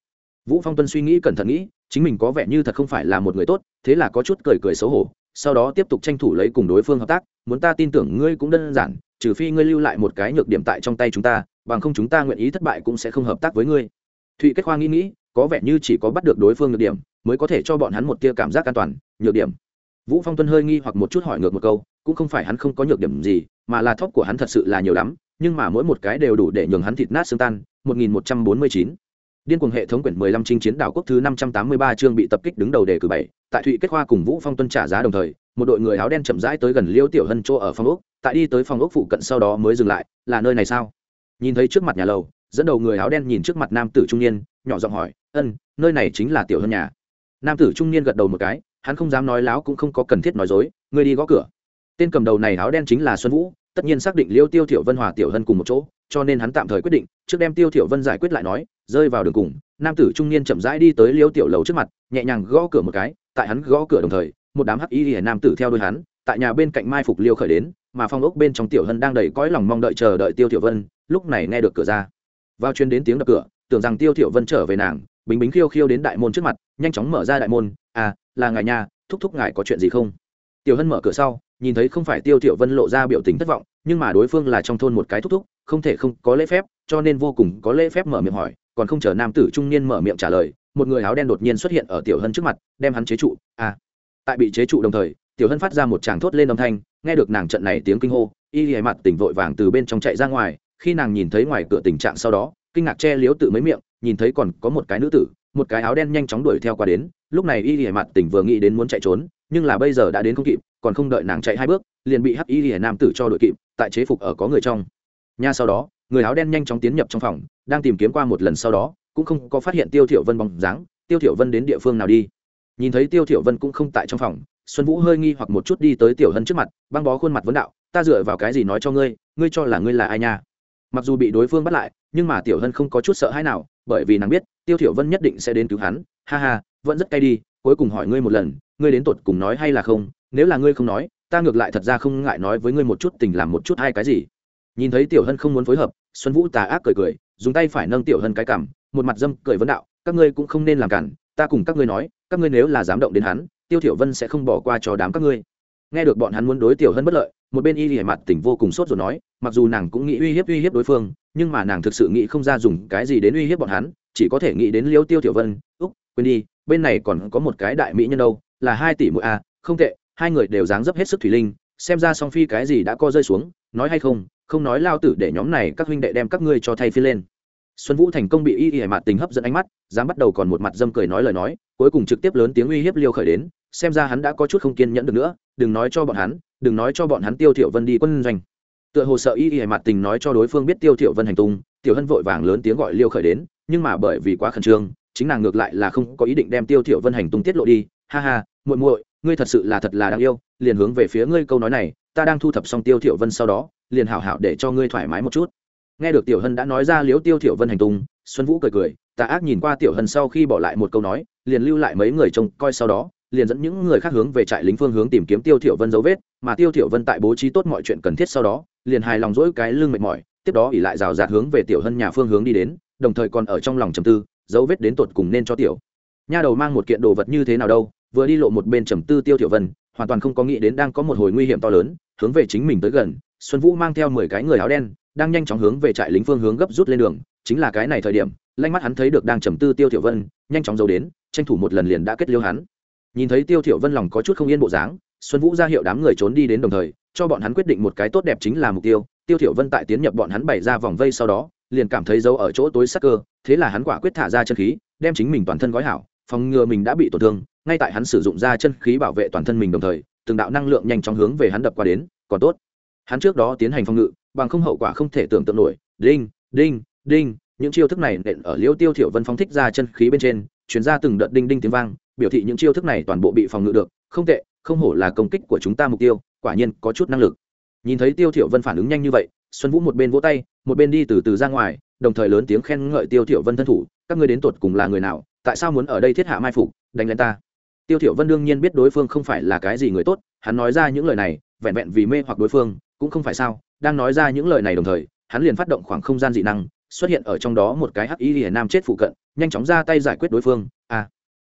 vũ phong tuân suy nghĩ cẩn thận nghĩ, chính mình có vẻ như thật không phải là một người tốt, thế là có chút cười cười xấu hổ, sau đó tiếp tục tranh thủ lấy cùng đối phương hợp tác, muốn ta tin tưởng ngươi cũng đơn giản, trừ phi ngươi lưu lại một cái nhược điểm tại trong tay chúng ta, bằng không chúng ta nguyện ý thất bại cũng sẽ không hợp tác với ngươi. Thụy kết khoa nghĩ nghĩ, có vẻ như chỉ có bắt được đối phương nhược điểm, mới có thể cho bọn hắn một tia cảm giác an toàn, nhược điểm. Vũ phong tuân hơi nghi hoặc một chút hỏi ngược một câu, cũng không phải hắn không có nhược điểm gì, mà là thóc của hắn thật sự là nhiều lắm, nhưng mà mỗi một cái đều đủ để nhường hắn thịt nát xương tan 1149 Điên cuồng hệ thống quyển 15 chinh chiến đảo quốc thứ 583 chương bị tập kích đứng đầu đề cử 7, tại Thụy Kết hoa cùng Vũ Phong tuân trả giá đồng thời, một đội người áo đen chậm rãi tới gần Liêu Tiểu Hân chỗ ở phòng ốc, tại đi tới phòng ốc phụ cận sau đó mới dừng lại, là nơi này sao? Nhìn thấy trước mặt nhà lầu, dẫn đầu người áo đen nhìn trước mặt nam tử trung niên, nhỏ giọng hỏi, "Ân, nơi này chính là Tiểu Hân nhà?" Nam tử trung niên gật đầu một cái, hắn không dám nói láo cũng không có cần thiết nói dối, người đi gõ cửa. Tên cầm đầu này áo đen chính là Xuân Vũ, tất nhiên xác định Liêu Tiêu thiểu Vân hòa Tiểu Hân cùng một chỗ, cho nên hắn tạm thời quyết định, trước đem Tiêu thiểu Vân giải quyết lại nói, rơi vào đường cùng, nam tử trung niên chậm rãi đi tới liêu tiểu lầu trước mặt nhẹ nhàng gõ cửa một cái tại hắn gõ cửa đồng thời một đám hắc y hiển nam tử theo đuôi hắn tại nhà bên cạnh mai phục liêu khởi đến mà phong ốc bên trong tiểu hân đang đầy cõi lòng mong đợi chờ đợi tiêu thiểu vân lúc này nghe được cửa ra. Vào chuyến đến tiếng đập cửa tưởng rằng tiêu thiểu vân trở về nàng bình bính khiêu khiêu đến đại môn trước mặt nhanh chóng mở ra đại môn à là ngài nhà thúc thúc ngài có chuyện gì không? Tiểu hân mở cửa sau nhìn thấy không phải tiêu tiểu vân lộ ra biểu tình thất vọng, nhưng mà đối phương là trong thôn một cái thúc thúc, không thể không có lễ phép, cho nên vô cùng có lễ phép mở miệng hỏi, còn không chờ nam tử trung niên mở miệng trả lời, một người áo đen đột nhiên xuất hiện ở tiểu hân trước mặt, đem hắn chế trụ à. Tại bị chế trụ đồng thời, tiểu hân phát ra một tràng thốt lên âm thanh, nghe được nàng trận này tiếng kinh hô, y hề mặt tỉnh vội vàng từ bên trong chạy ra ngoài, khi nàng nhìn thấy ngoài cửa tình trạng sau đó, kinh ngạc che liếu tự mấy miệng, nhìn thấy còn có một cái nữ tử, một cái áo đen nhanh chóng đuổi theo qua đến, lúc này y hề mặt tỉnh vừa nghĩ đến muốn chạy trốn, nhưng là bây giờ đã đến không kịp còn không đợi nàng chạy hai bước, liền bị hắc y hề nam tử cho đội kịp, tại chế phục ở có người trong. Nha sau đó, người áo đen nhanh chóng tiến nhập trong phòng, đang tìm kiếm qua một lần sau đó, cũng không có phát hiện tiêu thiểu vân bóng dáng. Tiêu thiểu vân đến địa phương nào đi? Nhìn thấy tiêu thiểu vân cũng không tại trong phòng, xuân vũ hơi nghi hoặc một chút đi tới tiểu hân trước mặt, băng bó khuôn mặt vấn đạo, ta dựa vào cái gì nói cho ngươi? Ngươi cho là ngươi là ai nha? Mặc dù bị đối phương bắt lại, nhưng mà tiểu hân không có chút sợ hãi nào, bởi vì nàng biết, tiêu thiểu vân nhất định sẽ đến cứu hắn. Ha ha, vẫn rất cay đi, cuối cùng hỏi ngươi một lần, ngươi đến tột cùng nói hay là không? Nếu là ngươi không nói, ta ngược lại thật ra không ngại nói với ngươi một chút tình làm một chút hai cái gì. Nhìn thấy tiểu hân không muốn phối hợp, xuân vũ tà ác cười cười, dùng tay phải nâng tiểu hân cái cảm một mặt dâm cười vấn đạo, các ngươi cũng không nên làm cản, ta cùng các ngươi nói, các ngươi nếu là dám động đến hắn, tiêu tiểu vân sẽ không bỏ qua cho đám các ngươi. Nghe được bọn hắn muốn đối tiểu hân bất lợi, một bên y lìa mặt tỉnh vô cùng sốt rồi nói, mặc dù nàng cũng nghĩ uy hiếp uy hiếp đối phương, nhưng mà nàng thực sự nghĩ không ra dùng cái gì đến uy hiếp bọn hắn, chỉ có thể nghĩ đến liêu tiêu tiểu vân, úc, quên đi, bên này còn có một cái đại mỹ nhân đâu, là hai tỷ mỗi a à, không tệ hai người đều dáng dấp hết sức thủy linh, xem ra song phi cái gì đã co rơi xuống, nói hay không không nói lao tử để nhóm này các huynh đệ đem các ngươi cho thay phi lên. Xuân vũ thành công bị y y hải mạt tình hấp dẫn ánh mắt, dám bắt đầu còn một mặt dâm cười nói lời nói, cuối cùng trực tiếp lớn tiếng uy hiếp liêu khởi đến, xem ra hắn đã có chút không kiên nhẫn được nữa, đừng nói cho bọn hắn, đừng nói cho bọn hắn tiêu thiểu vân đi quân doanh. Tựa hồ sợ y y hải mạt tình nói cho đối phương biết tiêu thiểu vân hành tung, tiểu hân vội vàng lớn tiếng gọi liêu khởi đến, nhưng mà bởi vì quá khẩn trương, chính nàng ngược lại là không có ý định đem tiêu thiểu vân hành tung tiết lộ đi, ha ha, muội muội ngươi thật sự là thật là đáng yêu, liền hướng về phía ngươi câu nói này, ta đang thu thập xong tiêu thiểu vân sau đó, liền hảo hảo để cho ngươi thoải mái một chút. Nghe được tiểu hân đã nói ra liếu tiêu thiểu vân hành tung, xuân vũ cười cười ta ác nhìn qua tiểu hân sau khi bỏ lại một câu nói, liền lưu lại mấy người trông coi sau đó, liền dẫn những người khác hướng về trại lính phương hướng tìm kiếm tiêu thiểu vân dấu vết, mà tiêu thiểu vân tại bố trí tốt mọi chuyện cần thiết sau đó, liền hài lòng dỗi cái lưng mệt mỏi, tiếp đó ỉ lại rào rạt hướng về tiểu hân nhà phương hướng đi đến, đồng thời còn ở trong lòng trầm tư, dấu vết đến tột cùng nên cho tiểu nha đầu mang một kiện đồ vật như thế nào đâu vừa đi lộ một bên trầm tư tiêu tiểu vân, hoàn toàn không có nghĩ đến đang có một hồi nguy hiểm to lớn, hướng về chính mình tới gần. Xuân vũ mang theo mười cái người áo đen, đang nhanh chóng hướng về trại lính phương hướng gấp rút lên đường. Chính là cái này thời điểm lanh mắt hắn thấy được đang trầm tư tiêu tiểu vân, nhanh chóng giấu đến, tranh thủ một lần liền đã kết liêu hắn. Nhìn thấy tiêu tiểu vân lòng có chút không yên bộ dáng, xuân vũ ra hiệu đám người trốn đi đến đồng thời, cho bọn hắn quyết định một cái tốt đẹp chính là mục tiêu. Tiêu tiểu vân tại tiến nhập bọn hắn bày ra vòng vây sau đó, liền cảm thấy dấu ở chỗ tối sắc cơ, thế là hắn quả quyết thả ra chân khí, đem chính mình toàn thân gói hảo, phòng ngừa mình đã bị tổn thương ngay tại hắn sử dụng ra chân khí bảo vệ toàn thân mình đồng thời, từng đạo năng lượng nhanh chóng hướng về hắn đập qua đến, còn tốt. Hắn trước đó tiến hành phòng ngự, bằng không hậu quả không thể tưởng tượng nổi. Đinh đinh đinh, những chiêu thức này nện ở liêu tiêu thiểu vân phóng thích ra chân khí bên trên, truyền ra từng đợt đinh đinh tiếng vang, biểu thị những chiêu thức này toàn bộ bị phòng ngự được. Không tệ, không hổ là công kích của chúng ta mục tiêu, quả nhiên có chút năng lực. Nhìn thấy tiêu thiểu vân phản ứng nhanh như vậy, xuân vũ một bên vỗ tay, một bên đi từ từ ra ngoài, đồng thời lớn tiếng khen ngợi tiêu thiểu vân thân thủ, các ngươi đến tuột cùng là người nào? Tại sao muốn ở đây thiết hạ mai phục, đánh lên ta? Tiêu thiểu vân đương nhiên biết đối phương không phải là cái gì người tốt, hắn nói ra những lời này, vẹn vẹn vì mê hoặc đối phương, cũng không phải sao, đang nói ra những lời này đồng thời, hắn liền phát động khoảng không gian dị năng, xuất hiện ở trong đó một cái hắc y lìa nam chết phụ cận, nhanh chóng ra tay giải quyết đối phương. À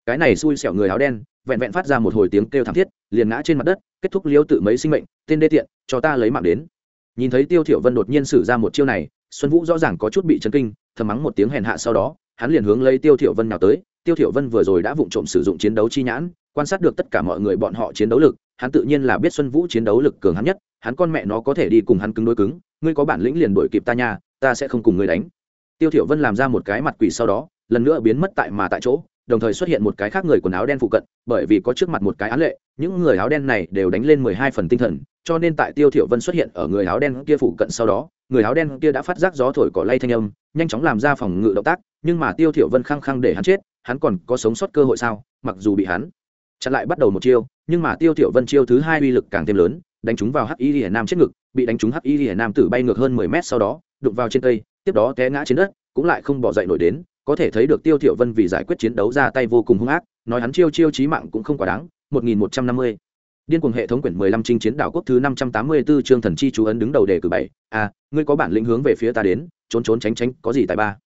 cái này xui xẻo người áo đen, vẹn vẹn phát ra một hồi tiếng kêu thảm thiết, liền ngã trên mặt đất, kết thúc liêu tự mấy sinh mệnh, tên đê tiện, cho ta lấy mạng đến. Nhìn thấy tiêu thiểu vân đột nhiên sử ra một chiêu này, xuân vũ rõ ràng có chút bị chấn kinh, thầm mắng một tiếng hèn hạ sau đó, hắn liền hướng lấy tiêu thiểu vân nào tới tiêu thiểu vân vừa rồi đã vụng trộm sử dụng chiến đấu chi nhãn, quan sát được tất cả mọi người bọn họ chiến đấu lực, hắn tự nhiên là biết xuân vũ chiến đấu lực cường hắn nhất, hắn con mẹ nó có thể đi cùng hắn cứng đối cứng, ngươi có bản lĩnh liền đuổi kịp ta nha, ta sẽ không cùng ngươi đánh. Tiêu thiểu vân làm ra một cái mặt quỷ sau đó, lần nữa biến mất tại mà tại chỗ, đồng thời xuất hiện một cái khác người quần áo đen phụ cận, bởi vì có trước mặt một cái án lệ, những người áo đen này đều đánh lên mười hai phần tinh thần, cho nên tại tiêu thiểu vân xuất hiện ở người áo đen kia phụ cận sau đó, người áo đen kia đã phát giác gió thổi cỏ lay thanh âm, nhanh chóng làm ra phòng ngự động tác, nhưng mà tiêu thiểu vân khăng khăng để hắn chết hắn còn có sống sót cơ hội sao? Mặc dù bị hắn chặn lại bắt đầu một chiêu, nhưng mà tiêu tiểu vân chiêu thứ hai uy lực càng thêm lớn, đánh trúng vào hắc y lìa nam chết ngực, bị đánh trúng hắc y lìa nam tử bay ngược hơn mười mét sau đó, đụng vào trên cây, tiếp đó té ngã trên đất, cũng lại không bỏ dậy nổi đến, có thể thấy được tiêu tiểu vân vì giải quyết chiến đấu ra tay vô cùng hung ác, nói hắn chiêu chiêu chí mạng cũng không quá đáng 1150 điên cuồng hệ thống quyển 15 trinh chiến đảo quốc thứ 584 chương thần chi chú ấn đứng đầu đề cử bảy. À ngươi có bản lĩnh hướng về phía ta đến, trốn trốn tránh tránh, có gì tài ba?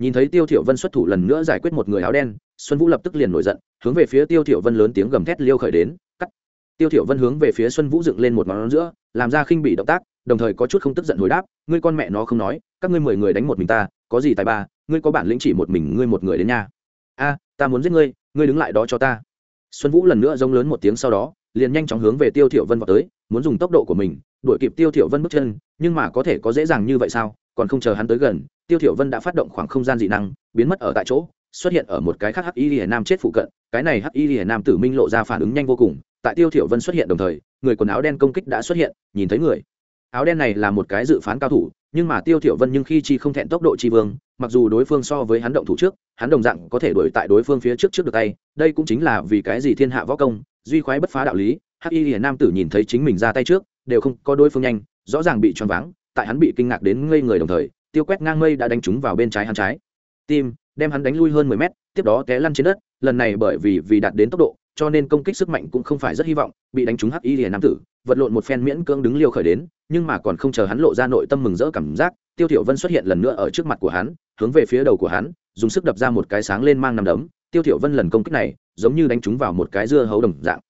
Nhìn thấy tiêu thiểu vân xuất thủ lần nữa giải quyết một người áo đen, xuân vũ lập tức liền nổi giận, hướng về phía tiêu thiểu vân lớn tiếng gầm thét liêu khởi đến, cắt. Tiêu thiểu vân hướng về phía xuân vũ dựng lên một ngón giữa, làm ra khinh bị động tác, đồng thời có chút không tức giận hồi đáp, ngươi con mẹ nó không nói, các ngươi mười người đánh một mình ta, có gì tài ba, ngươi có bản lĩnh chỉ một mình ngươi một người đến nhà. A, ta muốn giết ngươi ngươi đứng lại đó cho ta. Xuân vũ lần nữa giống lớn một tiếng sau đó, liền nhanh chóng hướng về tiêu thiểu vân vào tới, muốn dùng tốc độ của mình đuổi kịp tiêu thiểu vân bước chân, nhưng mà có thể có dễ dàng như vậy sao? Còn không chờ hắn tới gần, tiêu thiểu vân đã phát động khoảng không gian dị năng, biến mất ở tại chỗ, xuất hiện ở một cái khác hắc y lìa nam chết phụ cận, cái này hắc y lìa nam tử minh lộ ra phản ứng nhanh vô cùng, tại tiêu thiểu vân xuất hiện đồng thời, người quần áo đen công kích đã xuất hiện, nhìn thấy người. Áo đen này là một cái dự phán cao thủ, nhưng mà tiêu thiểu vân nhưng khi chi không thẹn tốc độ chi vương, mặc dù đối phương so với hắn động thủ trước, hắn đồng dạng có thể đuổi tại đối phương phía trước trước được tay, đây cũng chính là vì cái gì thiên hạ võ công, duy khoái bất phá đạo lý, hắc y nam tử nhìn thấy chính mình ra tay trước, đều không có đối phương nhanh, rõ ràng bị choáng váng tại hắn bị kinh ngạc đến ngây người đồng thời, tiêu quét ngang mây đã đánh trúng vào bên trái hắn trái. Tim, đem hắn đánh lui hơn mười mét, tiếp đó té lăn trên đất, lần này bởi vì vì đạt đến tốc độ, cho nên công kích sức mạnh cũng không phải rất hy vọng, bị đánh trúng hắc y nam tử, vật lộn một phen miễn cưỡng đứng liêu khởi đến, nhưng mà còn không chờ hắn lộ ra nội tâm mừng rỡ cảm giác, tiêu thiểu vân xuất hiện lần nữa ở trước mặt của hắn, hướng về phía đầu của hắn, dùng sức đập ra một cái sáng lên mang nằm đấm. Tiêu thiểu vân lần công kích này, giống như đánh trúng vào một cái dưa hấu đồng dạng.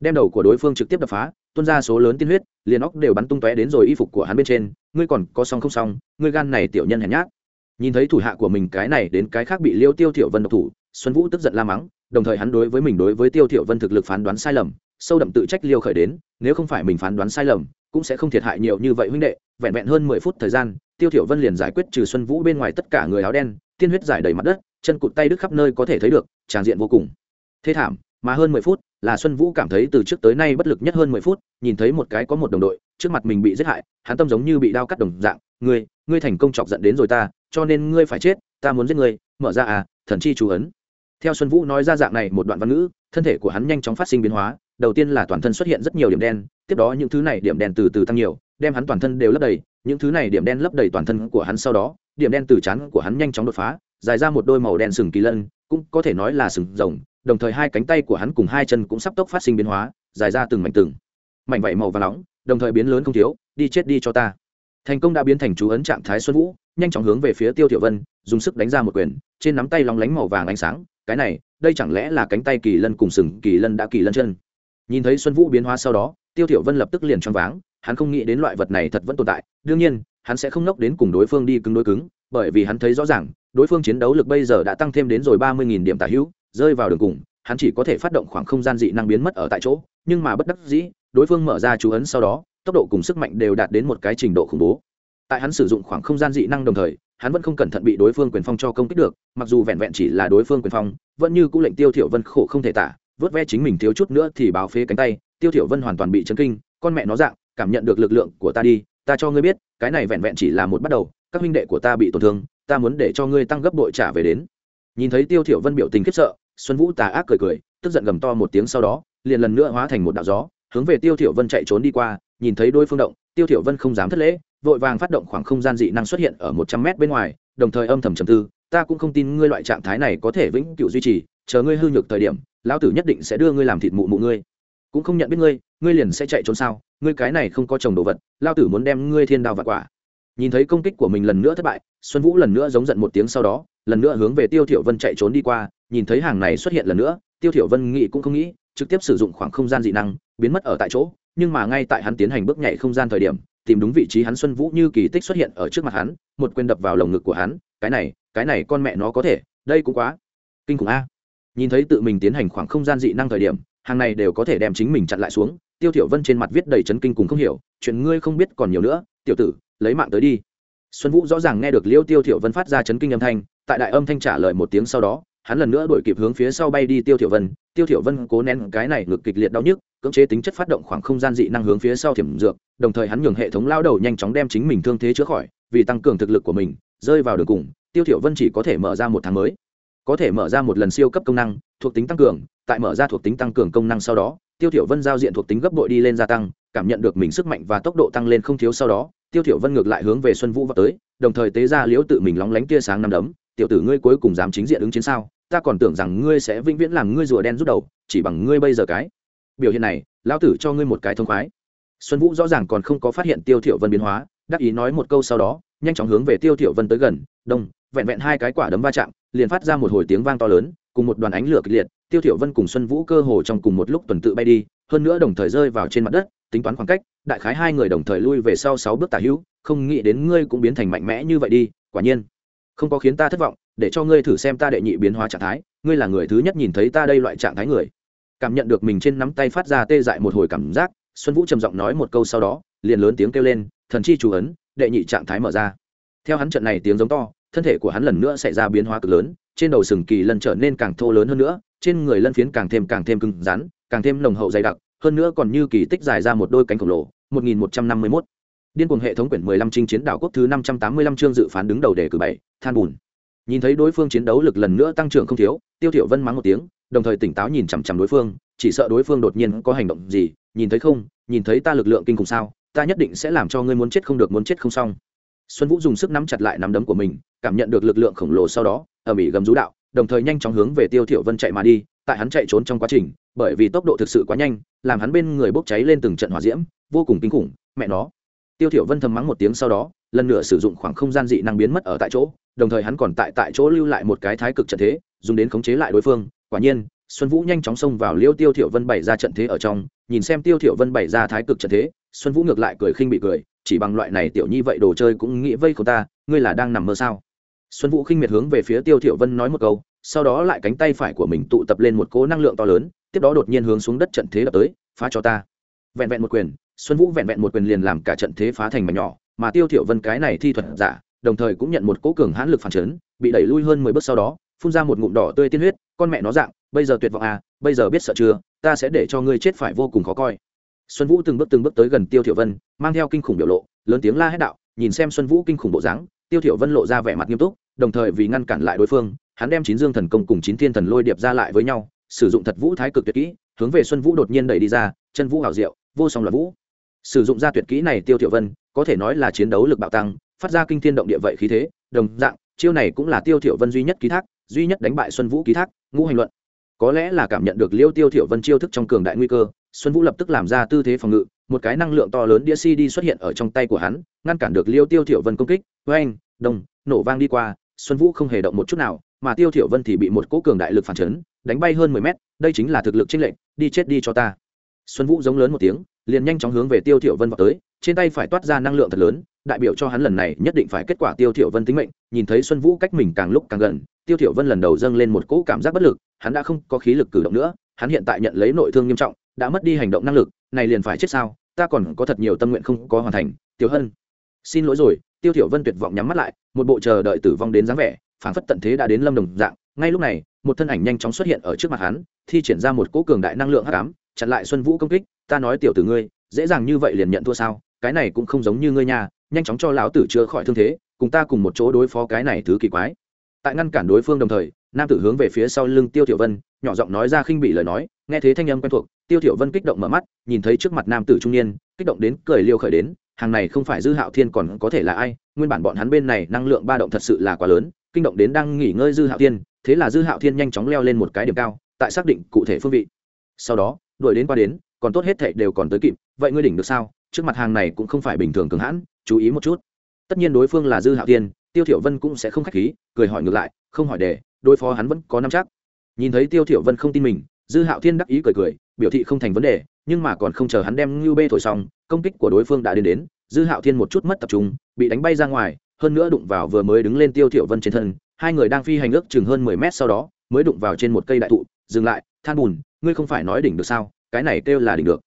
Đem đầu của đối phương trực tiếp đập phá tuôn ra số lớn tiên huyết, liền óc đều bắn tung tóe đến rồi y phục của hắn bên trên. Ngươi còn có xong không xong ngươi gan này tiểu nhân hèn nhát. Nhìn thấy thủ hạ của mình cái này đến cái khác bị liêu tiêu thiểu vân độc thủ, xuân vũ tức giận la mắng, đồng thời hắn đối với mình đối với tiêu thiểu vân thực lực phán đoán sai lầm, sâu đậm tự trách liêu khởi đến, nếu không phải mình phán đoán sai lầm, cũng sẽ không thiệt hại nhiều như vậy huynh đệ. Vẹn vẹn hơn mười phút thời gian, tiêu thiểu vân liền giải quyết trừ xuân vũ bên ngoài tất cả người áo đen, tiên huyết giải đầy mặt đất, chân cụt tay đứt khắp nơi có thể thấy được tràng diện vô cùng. Thế thảm mà hơn mười phút, là xuân vũ cảm thấy từ trước tới nay bất lực nhất hơn mười phút, nhìn thấy một cái có một đồng đội, trước mặt mình bị giết hại, hắn tâm giống như bị đao cắt đồng dạng, ngươi ngươi thành công chọc giận đến rồi ta, cho nên ngươi phải chết, ta muốn giết ngươi, mở ra à thần chi chú ấn. Theo xuân vũ nói ra dạng này một đoạn văn ngữ, thân thể của hắn nhanh chóng phát sinh biến hóa, đầu tiên là toàn thân xuất hiện rất nhiều điểm đen, tiếp đó những thứ này điểm đen từ từ tăng nhiều, đem hắn toàn thân đều lấp đầy, những thứ này điểm đen lấp đầy toàn thân của hắn sau đó, điểm đen từ chán của hắn nhanh chóng đột phá, dài ra một đôi màu đen sừng kỳ lân, cũng có thể nói là sừng rồng đồng thời hai cánh tay của hắn cùng hai chân cũng sắp tốc phát sinh biến hóa, dài ra từng mảnh từng. Mảnh vảy màu và nóng, đồng thời biến lớn không thiếu, đi chết đi cho ta. Thành công đã biến thành chú ấn trạng thái xuân vũ, nhanh chóng hướng về phía tiêu tiểu vân, dùng sức đánh ra một quyền, trên nắm tay lóng lánh màu vàng ánh sáng, cái này, đây chẳng lẽ là cánh tay kỳ lân cùng sừng kỳ lân đã kỳ lân chân? Nhìn thấy xuân vũ biến hóa sau đó, tiêu tiểu vân lập tức liền choáng váng, hắn không nghĩ đến loại vật này thật vẫn tồn tại, đương nhiên, hắn sẽ không nốc đến cùng đối phương đi cứng đối cứng, bởi vì hắn thấy rõ ràng, đối phương chiến đấu lực bây giờ đã tăng thêm đến rồi ba mươi nghìn điểm tả hữu rơi vào đường cùng, hắn chỉ có thể phát động khoảng không gian dị năng biến mất ở tại chỗ, nhưng mà bất đắc dĩ, đối phương mở ra chú ấn sau đó, tốc độ cùng sức mạnh đều đạt đến một cái trình độ khủng bố. Tại hắn sử dụng khoảng không gian dị năng đồng thời, hắn vẫn không cẩn thận bị đối phương quyền phong cho công kích được, mặc dù vẹn vẹn chỉ là đối phương quyền phong, vẫn như cũng lệnh tiêu thiểu vân khổ không thể tả, vớt ve chính mình thiếu chút nữa thì báo phế cánh tay, tiêu thiểu vân hoàn toàn bị chấn kinh, con mẹ nó dạng, cảm nhận được lực lượng của ta đi, ta cho ngươi biết, cái này vẹn vẹn chỉ là một bắt đầu, các huynh đệ của ta bị tổn thương, ta muốn để cho ngươi tăng gấp đội trả về đến nhìn thấy tiêu thiểu vân biểu tình khiếp sợ, xuân vũ tà ác cười cười, tức giận gầm to một tiếng sau đó, liền lần nữa hóa thành một đạo gió, hướng về tiêu thiểu vân chạy trốn đi qua, nhìn thấy đối phương động, tiêu thiểu vân không dám thất lễ, vội vàng phát động khoảng không gian dị năng xuất hiện ở một trăm mét bên ngoài, đồng thời âm thầm trầm tư, ta cũng không tin ngươi loại trạng thái này có thể vĩnh cửu duy trì, chờ ngươi hư nhược thời điểm, lão tử nhất định sẽ đưa ngươi làm thịt mụ mụ ngươi. Cũng không nhận biết ngươi ngươi liền sẽ chạy trốn sao? Ngươi cái này không có chồng đồ vật, lão tử muốn đem ngươi thiên đao vặt quả. Nhìn thấy công kích của mình lần nữa thất bại, xuân vũ lần nữa giống giận một tiếng sau đó lần nữa hướng về tiêu thiểu vân chạy trốn đi qua, nhìn thấy hàng này xuất hiện lần nữa, tiêu thiểu vân nghĩ cũng không nghĩ, trực tiếp sử dụng khoảng không gian dị năng, biến mất ở tại chỗ, nhưng mà ngay tại hắn tiến hành bước nhảy không gian thời điểm, tìm đúng vị trí hắn xuân vũ như kỳ tích xuất hiện ở trước mặt hắn, một quyền đập vào lồng ngực của hắn, cái này cái này con mẹ nó có thể, đây cũng quá kinh khủng a. Nhìn thấy tự mình tiến hành khoảng không gian dị năng thời điểm, hàng này đều có thể đem chính mình chặn lại xuống, tiêu thiểu vân trên mặt viết đầy chấn kinh cùng không hiểu, chuyện ngươi không biết còn nhiều nữa, tiểu tử, lấy mạng tới đi xuân vũ rõ ràng nghe được liêu tiêu thiểu vân phát ra chấn kinh âm thanh, tại đại âm thanh trả lời một tiếng sau đó, hắn lần nữa đuổi kịp hướng phía sau bay đi tiêu thiểu vân. Tiêu thiểu vân cố nén cái này ngực kịch liệt đau nhức, cưỡng chế tính chất phát động khoảng không gian dị năng hướng phía sau thiểm dược, đồng thời hắn nhường hệ thống lao đầu nhanh chóng đem chính mình thương thế chữa khỏi, vì tăng cường thực lực của mình, rơi vào đường cùng, tiêu thiểu vân chỉ có thể mở ra một tháng mới. Có thể mở ra một lần siêu cấp công năng, thuộc tính tăng cường, tại mở ra thuộc tính tăng cường công năng sau đó, tiêu thiểu vân giao diện thuộc tính gấp bội đi lên gia tăng, cảm nhận được mình sức mạnh và tốc độ tăng lên không thiếu sau đó tiêu thiểu vân ngược lại hướng về xuân vũ vào tới, đồng thời tế ra liễu tự mình lóng lánh tia sáng năm đấm. Tiểu tử ngươi cuối cùng dám chính diện ứng chiến sao? Ta còn tưởng rằng ngươi sẽ vĩnh viễn làm ngươi rùa đen rút đầu, chỉ bằng ngươi bây giờ cái biểu hiện này, lão tử cho ngươi một cái thông khoái. Xuân vũ rõ ràng còn không có phát hiện tiêu thiểu vân biến hóa, đắc ý nói một câu sau đó, nhanh chóng hướng về tiêu thiểu vân tới gần đông vẹn vẹn hai cái quả đấm va chạm, liền phát ra một hồi tiếng vang to lớn, cùng một đoàn ánh lửa kịch liệt, tiêu thiểu vân cùng xuân vũ cơ hồ trong cùng một lúc tuần tự bay đi, hơn nữa đồng thời rơi vào trên mặt đất, tính toán khoảng cách đại khái hai người đồng thời lui về sau sáu bước tả hữu, không nghĩ đến ngươi cũng biến thành mạnh mẽ như vậy đi, quả nhiên. Không có khiến ta thất vọng, để cho ngươi thử xem ta đệ nhị biến hóa trạng thái, ngươi là người thứ nhất nhìn thấy ta đây loại trạng thái người. Cảm nhận được mình trên nắm tay phát ra tê dại một hồi cảm giác, xuân vũ trầm giọng nói một câu sau đó, liền lớn tiếng kêu lên, thần chi chủ ấn, đệ nhị trạng thái mở ra. Theo hắn trận này tiếng giống to, thân thể của hắn lần nữa xảy ra biến hóa cực lớn, trên đầu sừng kỳ lần trở nên càng thô lớn hơn nữa, trên người lân phiến càng thêm càng thêm cứng rắn, càng thêm nồng hậu dày đặc hơn nữa còn như kỳ tích dài ra một đôi cánh khổng lồ 1151. Điên cuồng hệ thống quyển 15 chinh chiến đảo quốc thứ 585 chương dự phán đứng đầu đề cử 7, than bùn. Nhìn thấy đối phương chiến đấu lực lần nữa tăng trưởng không thiếu, Tiêu Thiểu Vân mắng một tiếng, đồng thời tỉnh táo nhìn chằm chằm đối phương, chỉ sợ đối phương đột nhiên có hành động gì, nhìn thấy không, nhìn thấy ta lực lượng kinh khủng sao, ta nhất định sẽ làm cho ngươi muốn chết không được muốn chết không xong. Xuân Vũ dùng sức nắm chặt lại nắm đấm của mình, cảm nhận được lực lượng khổng lồ sau đó, ở mỹ gầm rú đạo, đồng thời nhanh chóng hướng về Tiêu Thiểu Vân chạy mà đi, tại hắn chạy trốn trong quá trình, bởi vì tốc độ thực sự quá nhanh, làm hắn bên người bốc cháy lên từng trận hỏa diễm, vô cùng kinh khủng, mẹ nó. Tiêu thiểu vân thầm mắng một tiếng sau đó lần nữa sử dụng khoảng không gian dị năng biến mất ở tại chỗ đồng thời hắn còn tại tại chỗ lưu lại một cái thái cực trận thế dùng đến khống chế lại đối phương. Quả nhiên xuân vũ nhanh chóng xông vào liêu tiêu thiểu vân bày ra trận thế ở trong nhìn xem tiêu thiểu vân bày ra thái cực trận thế xuân vũ ngược lại cười khinh bị cười chỉ bằng loại này tiểu nhi vậy đồ chơi cũng nghĩ vây khổ ta ngươi là đang nằm mơ sao? Xuân vũ khinh miệt hướng về phía tiêu thiểu vân nói một câu sau đó lại cánh tay phải của mình tụ tập lên một cỗ năng lượng to lớn, tiếp đó đột nhiên hướng xuống đất trận thế đập tới, phá cho ta. Vẹn vẹn một quyền, xuân vũ vẹn vẹn một quyền liền làm cả trận thế phá thành mảnh nhỏ, mà tiêu thiểu vân cái này thi thuật giả, đồng thời cũng nhận một cỗ cường hãn lực phản chấn, bị đẩy lui hơn mười bước sau đó, phun ra một ngụm đỏ tươi tiên huyết, con mẹ nó dạng, bây giờ tuyệt vọng à bây giờ biết sợ chưa, ta sẽ để cho ngươi chết phải vô cùng khó coi. Xuân vũ từng bước từng bước tới gần tiêu thiểu vân, mang theo kinh khủng biểu lộ, lớn tiếng la hét đạo, nhìn xem xuân vũ kinh khủng bộ dáng, tiêu thiểu vân lộ ra vẻ mặt nghiêm túc, đồng thời vì ngăn cản lại đối phương hắn đem chín dương thần công cùng chín thiên thần lôi điệp ra lại với nhau, sử dụng thật vũ thái cực tuyệt kỹ, hướng về xuân vũ đột nhiên đẩy đi ra, chân vũ hảo diệu, vô song là vũ. Sử dụng ra tuyệt kỹ này tiêu thiểu vân, có thể nói là chiến đấu lực bạo tăng, phát ra kinh thiên động địa vậy khí thế, đồng dạng, chiêu này cũng là tiêu thiểu vân duy nhất ký thác, duy nhất đánh bại xuân vũ ký thác, ngũ hành luận. Có lẽ là cảm nhận được liêu tiêu thiểu vân chiêu thức trong cường đại nguy cơ, xuân vũ lập tức làm ra tư thế phòng ngự, một cái năng lượng to lớn đĩa cd xuất hiện ở trong tay của hắn, ngăn cản được liêu tiêu thiểu vân công kích. Với anh đồng, nổ vang đi qua, xuân vũ không hề động một chút nào mà tiêu thiểu vân thì bị một cỗ cường đại lực phản chấn, đánh bay hơn 10 mét, đây chính là thực lực chênh lệnh đi chết đi cho ta. Xuân vũ giống lớn một tiếng, liền nhanh chóng hướng về tiêu thiểu vân vọt tới, trên tay phải toát ra năng lượng thật lớn, đại biểu cho hắn lần này nhất định phải kết quả tiêu thiểu vân tính mệnh, nhìn thấy xuân vũ cách mình càng lúc càng gần, tiêu thiểu vân lần đầu dâng lên một cỗ cảm giác bất lực, hắn đã không có khí lực cử động nữa, hắn hiện tại nhận lấy nội thương nghiêm trọng, đã mất đi hành động năng lực, này liền phải chết sao, ta còn có thật nhiều tâm nguyện không có hoàn thành, tiểu hân. Xin lỗi rồi, tiêu thiểu vân tuyệt vọng nhắm mắt lại, một bộ chờ đợi tử vong đến dáng vẻ phảng phất tận thế đã đến lâm đồng dạng. Ngay lúc này, một thân ảnh nhanh chóng xuất hiện ở trước mặt hắn, thi triển ra một cỗ cường đại năng lượng hắc ám, chặn lại xuân vũ công kích. Ta nói tiểu tử ngươi, dễ dàng như vậy liền nhận thua sao? Cái này cũng không giống như ngươi nhà nhanh chóng cho lão tử chữa khỏi thương thế, cùng ta cùng một chỗ đối phó cái này thứ kỳ quái. Tại ngăn cản đối phương đồng thời, nam tử hướng về phía sau lưng tiêu thiểu vân, nhỏ giọng nói ra khinh bị lời nói, nghe thế thanh âm quen thuộc, tiêu thiểu vân kích động mở mắt, nhìn thấy trước mặt nam tử trung niên, kích động đến cười liêu khởi đến, hàng này không phải dư hạo thiên còn có thể là ai? Nguyên bản bọn hắn bên này năng lượng ba động thật sự là quá lớn kinh động đến đang nghỉ ngơi dư hạo thiên, thế là dư hạo thiên nhanh chóng leo lên một cái điểm cao, tại xác định cụ thể phương vị. Sau đó, đuổi đến qua đến, còn tốt hết thệ đều còn tới kịp, vậy ngươi đỉnh được sao? Trước mặt hàng này cũng không phải bình thường cường hãn, chú ý một chút. Tất nhiên đối phương là dư hạo thiên, tiêu thiểu vân cũng sẽ không khách khí, cười hỏi ngược lại, không hỏi đề, đối phó hắn vẫn có nắm chắc. Nhìn thấy tiêu thiểu vân không tin mình, dư hạo thiên đắc ý cười cười, biểu thị không thành vấn đề, nhưng mà còn không chờ hắn đem ngưu bê thổi xong, công kích của đối phương đã đến đến, dư hạo thiên một chút mất tập trung, bị đánh bay ra ngoài hơn nữa đụng vào vừa mới đứng lên tiêu thiểu vân trên thân, hai người đang phi hành ước chừng hơn mười mét sau đó, mới đụng vào trên một cây đại thụ, dừng lại, than bùn, ngươi không phải nói đỉnh được sao, cái này kêu là đỉnh được.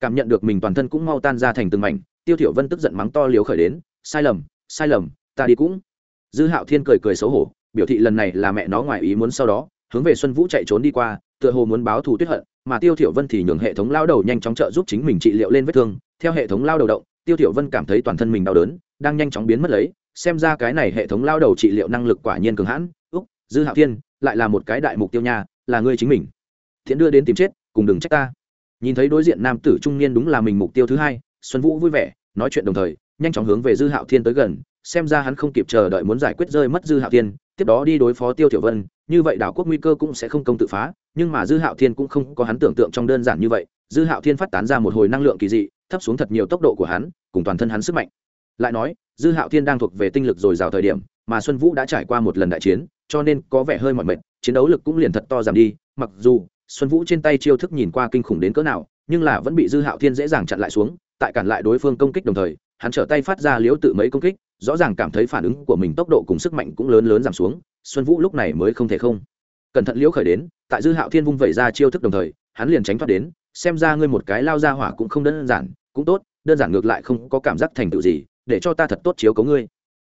Cảm nhận được mình toàn thân cũng mau tan ra thành từng mảnh, tiêu thiểu vân tức giận mắng to liều khởi đến, sai lầm sai lầm, ta đi cũng. Dư hạo thiên cười cười xấu hổ, biểu thị lần này là mẹ nó ngoài ý muốn sau đó, hướng về xuân vũ chạy trốn đi qua, tựa hồ muốn báo thù tuyết hận, mà tiêu thiểu vân thì nhường hệ thống lao đầu nhanh chóng trợ giúp chính mình trị liệu lên vết thương. Theo hệ thống lao đầu động, tiêu thiểu vân cảm thấy toàn thân mình đau đớn, đang nhanh chóng biến mất lấy xem ra cái này hệ thống lao đầu trị liệu năng lực quả nhiên cường hãn. Úc, dư hạo thiên, lại là một cái đại mục tiêu nhà là ngươi chính mình. Thiện đưa đến tìm chết, cùng đừng trách ta. Nhìn thấy đối diện nam tử trung niên đúng là mình mục tiêu thứ hai, xuân vũ vui vẻ, nói chuyện đồng thời, nhanh chóng hướng về dư hạo thiên tới gần, xem ra hắn không kịp chờ đợi muốn giải quyết rơi mất dư hạo thiên, tiếp đó đi đối phó tiêu tiểu vân, như vậy đảo quốc nguy cơ cũng sẽ không công tự phá, nhưng mà dư hạo thiên cũng không có hắn tưởng tượng trong đơn giản như vậy. Dư hạo thiên phát tán ra một hồi năng lượng kỳ dị, thấp xuống thật nhiều tốc độ của hắn, cùng toàn thân hắn sức mạnh. Lại nói dư hạo thiên đang thuộc về tinh lực dồi dào thời điểm, mà xuân vũ đã trải qua một lần đại chiến, cho nên có vẻ hơi mỏi mệt, chiến đấu lực cũng liền thật to giảm đi, mặc dù xuân vũ trên tay chiêu thức nhìn qua kinh khủng đến cỡ nào, nhưng là vẫn bị dư hạo thiên dễ dàng chặn lại xuống, tại cản lại đối phương công kích đồng thời, hắn trở tay phát ra liếu tự mấy công kích, rõ ràng cảm thấy phản ứng của mình tốc độ cùng sức mạnh cũng lớn lớn giảm xuống, xuân vũ lúc này mới không thể không. Cẩn thận liễu khởi đến, tại dư hạo thiên vung vẩy ra chiêu thức đồng thời, hắn liền tránh thoát đến, xem ra ngươi một cái lao ra hỏa cũng không đơn giản, cũng tốt, đơn giản ngược lại không có cảm giác thành tựu gì để cho ta thật tốt chiếu cấu ngươi.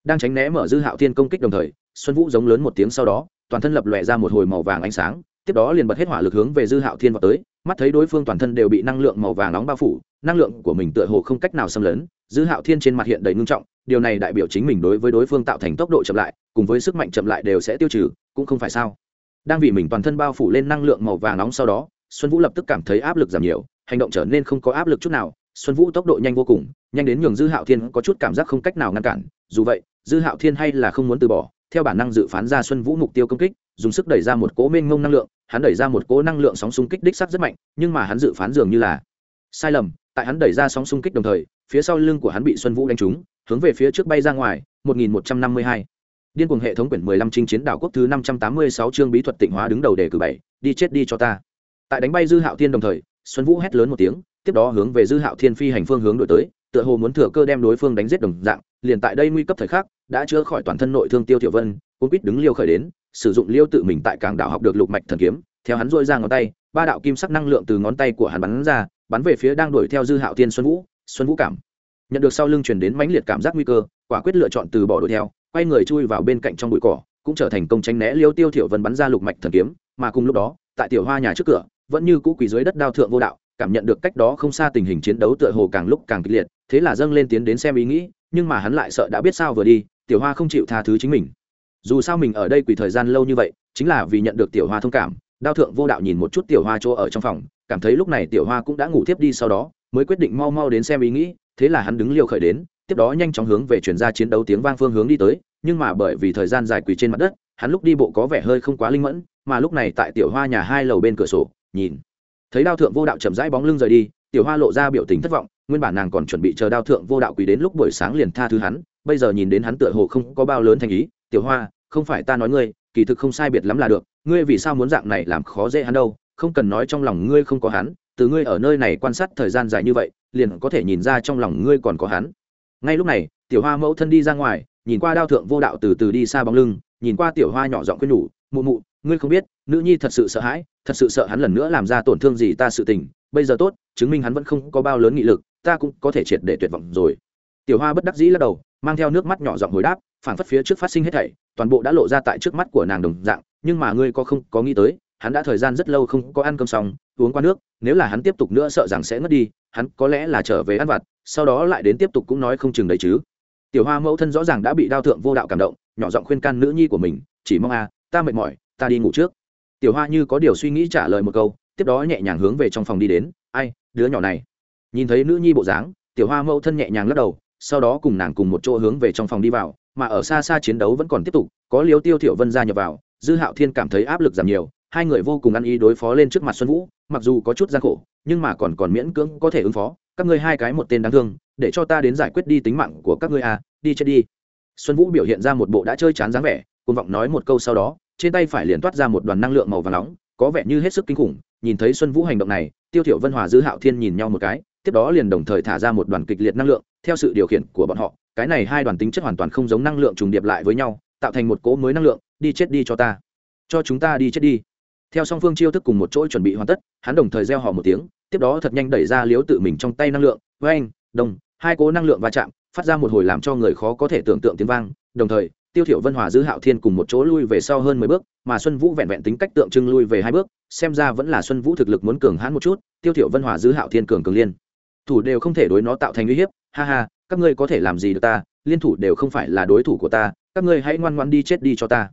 Đang tránh né mở dư hạo thiên công kích đồng thời, xuân vũ giống lớn một tiếng sau đó, toàn thân lập lòe ra một hồi màu vàng ánh sáng, tiếp đó liền bật hết hỏa lực hướng về dư hạo thiên vào tới, mắt thấy đối phương toàn thân đều bị năng lượng màu vàng nóng bao phủ, năng lượng của mình tựa hồ không cách nào xâm lấn, dư hạo thiên trên mặt hiện đầy ngưng trọng, điều này đại biểu chính mình đối với đối phương tạo thành tốc độ chậm lại, cùng với sức mạnh chậm lại đều sẽ tiêu trừ, cũng không phải sao. Đang vì mình toàn thân bao phủ lên năng lượng màu vàng nóng sau đó, xuân vũ lập tức cảm thấy áp lực giảm nhiều, hành động trở nên không có áp lực chút nào xuân vũ tốc độ nhanh vô cùng, nhanh đến nhường dư hạo thiên có chút cảm giác không cách nào ngăn cản dù vậy, dư hạo thiên hay là không muốn từ bỏ, theo bản năng dự phán ra xuân vũ mục tiêu công kích, dùng sức đẩy ra một cố mênh ngông năng lượng, hắn đẩy ra một cố năng lượng sóng xung kích đích sắc rất mạnh, nhưng mà hắn dự phán dường như là sai lầm, tại hắn đẩy ra sóng xung kích đồng thời, phía sau lưng của hắn bị xuân vũ đánh trúng, hướng về phía trước bay ra ngoài 1152. điên cuồng hệ thống quyển 15 chinh chiến đảo quốc thứ 586 chương bí thuật tịnh hóa đứng đầu đề cử bảy, đi chết đi cho ta tại đánh bay dư hạo thiên đồng thời, xuân vũ hét lớn một tiếng tiếp đó hướng về dư hạo thiên phi hành phương hướng đổi tới, tựa hồ muốn thừa cơ đem đối phương đánh giết đồng dạng, liền tại đây nguy cấp thời khắc, đã chữa khỏi toàn thân nội thương tiêu tiểu vân cũng quýt đứng liêu khởi đến, sử dụng liêu tự mình tại cảng đảo học được lục mạch thần kiếm, theo hắn dội ra ngón tay, ba đạo kim sắc năng lượng từ ngón tay của hắn bắn ra, bắn về phía đang đuổi theo dư hạo thiên xuân vũ xuân vũ cảm. Nhận được sau lưng truyền đến mãnh liệt cảm giác nguy cơ, quả quyết lựa chọn từ bỏ đuổi theo, quay người chui vào bên cạnh trong bụi cỏ, cũng trở thành công tránh né liêu tiêu thiểu vân bắn ra lục mạch thần kiếm, mà cùng lúc đó, tại tiểu hoa nhà trước cửa, vẫn như cũ quỳ dưới đất đao thượng vô đạo cảm nhận được cách đó không xa tình hình chiến đấu tựa hồ càng lúc càng kịch liệt, thế là dâng lên tiến đến xem ý nghĩ, nhưng mà hắn lại sợ đã biết sao vừa đi, tiểu hoa không chịu tha thứ chính mình. Dù sao mình ở đây quỳ thời gian lâu như vậy, chính là vì nhận được tiểu hoa thông cảm, đao thượng vô đạo nhìn một chút tiểu hoa chỗ ở trong phòng, cảm thấy lúc này tiểu hoa cũng đã ngủ thiếp đi sau đó, mới quyết định mau mau đến xem ý nghĩ, thế là hắn đứng liều khởi đến, tiếp đó nhanh chóng hướng về chuyển ra chiến đấu tiếng vang phương hướng đi tới, nhưng mà bởi vì thời gian dài quỳ trên mặt đất, hắn lúc đi bộ có vẻ hơi không quá linh mẫn, mà lúc này tại tiểu hoa nhà hai lầu bên cửa sổ, nhìn thấy đao thượng vô đạo chậm rãi bóng lưng rời đi, tiểu hoa lộ ra biểu tình thất vọng, nguyên bản nàng còn chuẩn bị chờ đao thượng vô đạo quỳ đến lúc buổi sáng liền tha thứ hắn, bây giờ nhìn đến hắn tựa hồ không có bao lớn thành ý, tiểu hoa, không phải ta nói ngươi, kỳ thực không sai biệt lắm là được, ngươi vì sao muốn dạng này làm khó dễ hắn đâu, không cần nói trong lòng ngươi không có hắn, từ ngươi ở nơi này quan sát thời gian dài như vậy, liền có thể nhìn ra trong lòng ngươi còn có hắn. Ngay lúc này, tiểu hoa mẫu thân đi ra ngoài, nhìn qua đao thượng vô đạo từ từ đi xa bóng lưng, nhìn qua tiểu hoa nhỏ giọng khuyên nhủ, mụ mụ, ngươi không biết, nữ nhi thật sự sợ hãi thật sự sợ hắn lần nữa làm ra tổn thương gì ta sự tình, bây giờ tốt, chứng minh hắn vẫn không có bao lớn nghị lực, ta cũng có thể triệt để tuyệt vọng rồi. Tiểu hoa bất đắc dĩ lắc đầu, mang theo nước mắt nhỏ giọng hồi đáp, phảng phất phía trước phát sinh hết thảy, toàn bộ đã lộ ra tại trước mắt của nàng đồng dạng, nhưng mà ngươi có không có nghĩ tới, hắn đã thời gian rất lâu không có ăn cơm xong, uống qua nước, nếu là hắn tiếp tục nữa sợ rằng sẽ ngất đi, hắn có lẽ là trở về ăn vặt, sau đó lại đến tiếp tục cũng nói không chừng đấy chứ. Tiểu hoa mẫu thân rõ ràng đã bị đao thượng vô đạo cảm động, nhỏ giọng khuyên can nữ nhi của mình, chỉ mong a, ta mệt mỏi, ta đi ngủ trước tiểu hoa như có điều suy nghĩ trả lời một câu, tiếp đó nhẹ nhàng hướng về trong phòng đi đến. Ai, đứa nhỏ này? Nhìn thấy nữ nhi bộ dáng, tiểu hoa mẫu thân nhẹ nhàng lắc đầu, sau đó cùng nàng cùng một chỗ hướng về trong phòng đi vào, mà ở xa xa chiến đấu vẫn còn tiếp tục, có liếu tiêu thiểu vân gia nhập vào, dư hạo thiên cảm thấy áp lực giảm nhiều, hai người vô cùng ăn ý đối phó lên trước mặt xuân vũ, mặc dù có chút gian khổ, nhưng mà còn còn miễn cưỡng có thể ứng phó. Các ngươi hai cái một tên đáng thương, để cho ta đến giải quyết đi tính mạng của các ngươi à đi chết đi. Xuân vũ biểu hiện ra một bộ đã chơi chán dáng vẻ côn vọng nói một câu sau đó trên tay phải liền toát ra một đoàn năng lượng màu vàng nóng, có vẻ như hết sức kinh khủng, nhìn thấy xuân vũ hành động này, tiêu thiểu vân, hòa dư hạo thiên nhìn nhau một cái, tiếp đó liền đồng thời thả ra một đoàn kịch liệt năng lượng, theo sự điều khiển của bọn họ, cái này hai đoàn tính chất hoàn toàn không giống năng lượng trùng điệp lại với nhau, tạo thành một cỗ mới năng lượng, đi chết đi cho ta, cho chúng ta đi chết đi. Theo song phương chiêu thức cùng một chỗ chuẩn bị hoàn tất, hắn đồng thời gieo họ một tiếng, tiếp đó thật nhanh đẩy ra liếu tự mình trong tay năng lượng với anh đồng, hai cỗ năng lượng va chạm, phát ra một hồi làm cho người khó có thể tưởng tượng tiếng vang, đồng thời tiêu thiểu vân hòa Dư hạo thiên cùng một chỗ lui về sau hơn mười bước, mà xuân vũ vẹn vẹn tính cách tượng trưng lui về hai bước, xem ra vẫn là xuân vũ thực lực muốn cường hãn một chút, tiêu thiểu vân hòa Dư hạo thiên cường cường liên. Thủ đều không thể đối nó tạo thành uy hiếp, ha ha, các ngươi có thể làm gì được ta, liên thủ đều không phải là đối thủ của ta, các ngươi hãy ngoan ngoãn đi chết đi cho ta.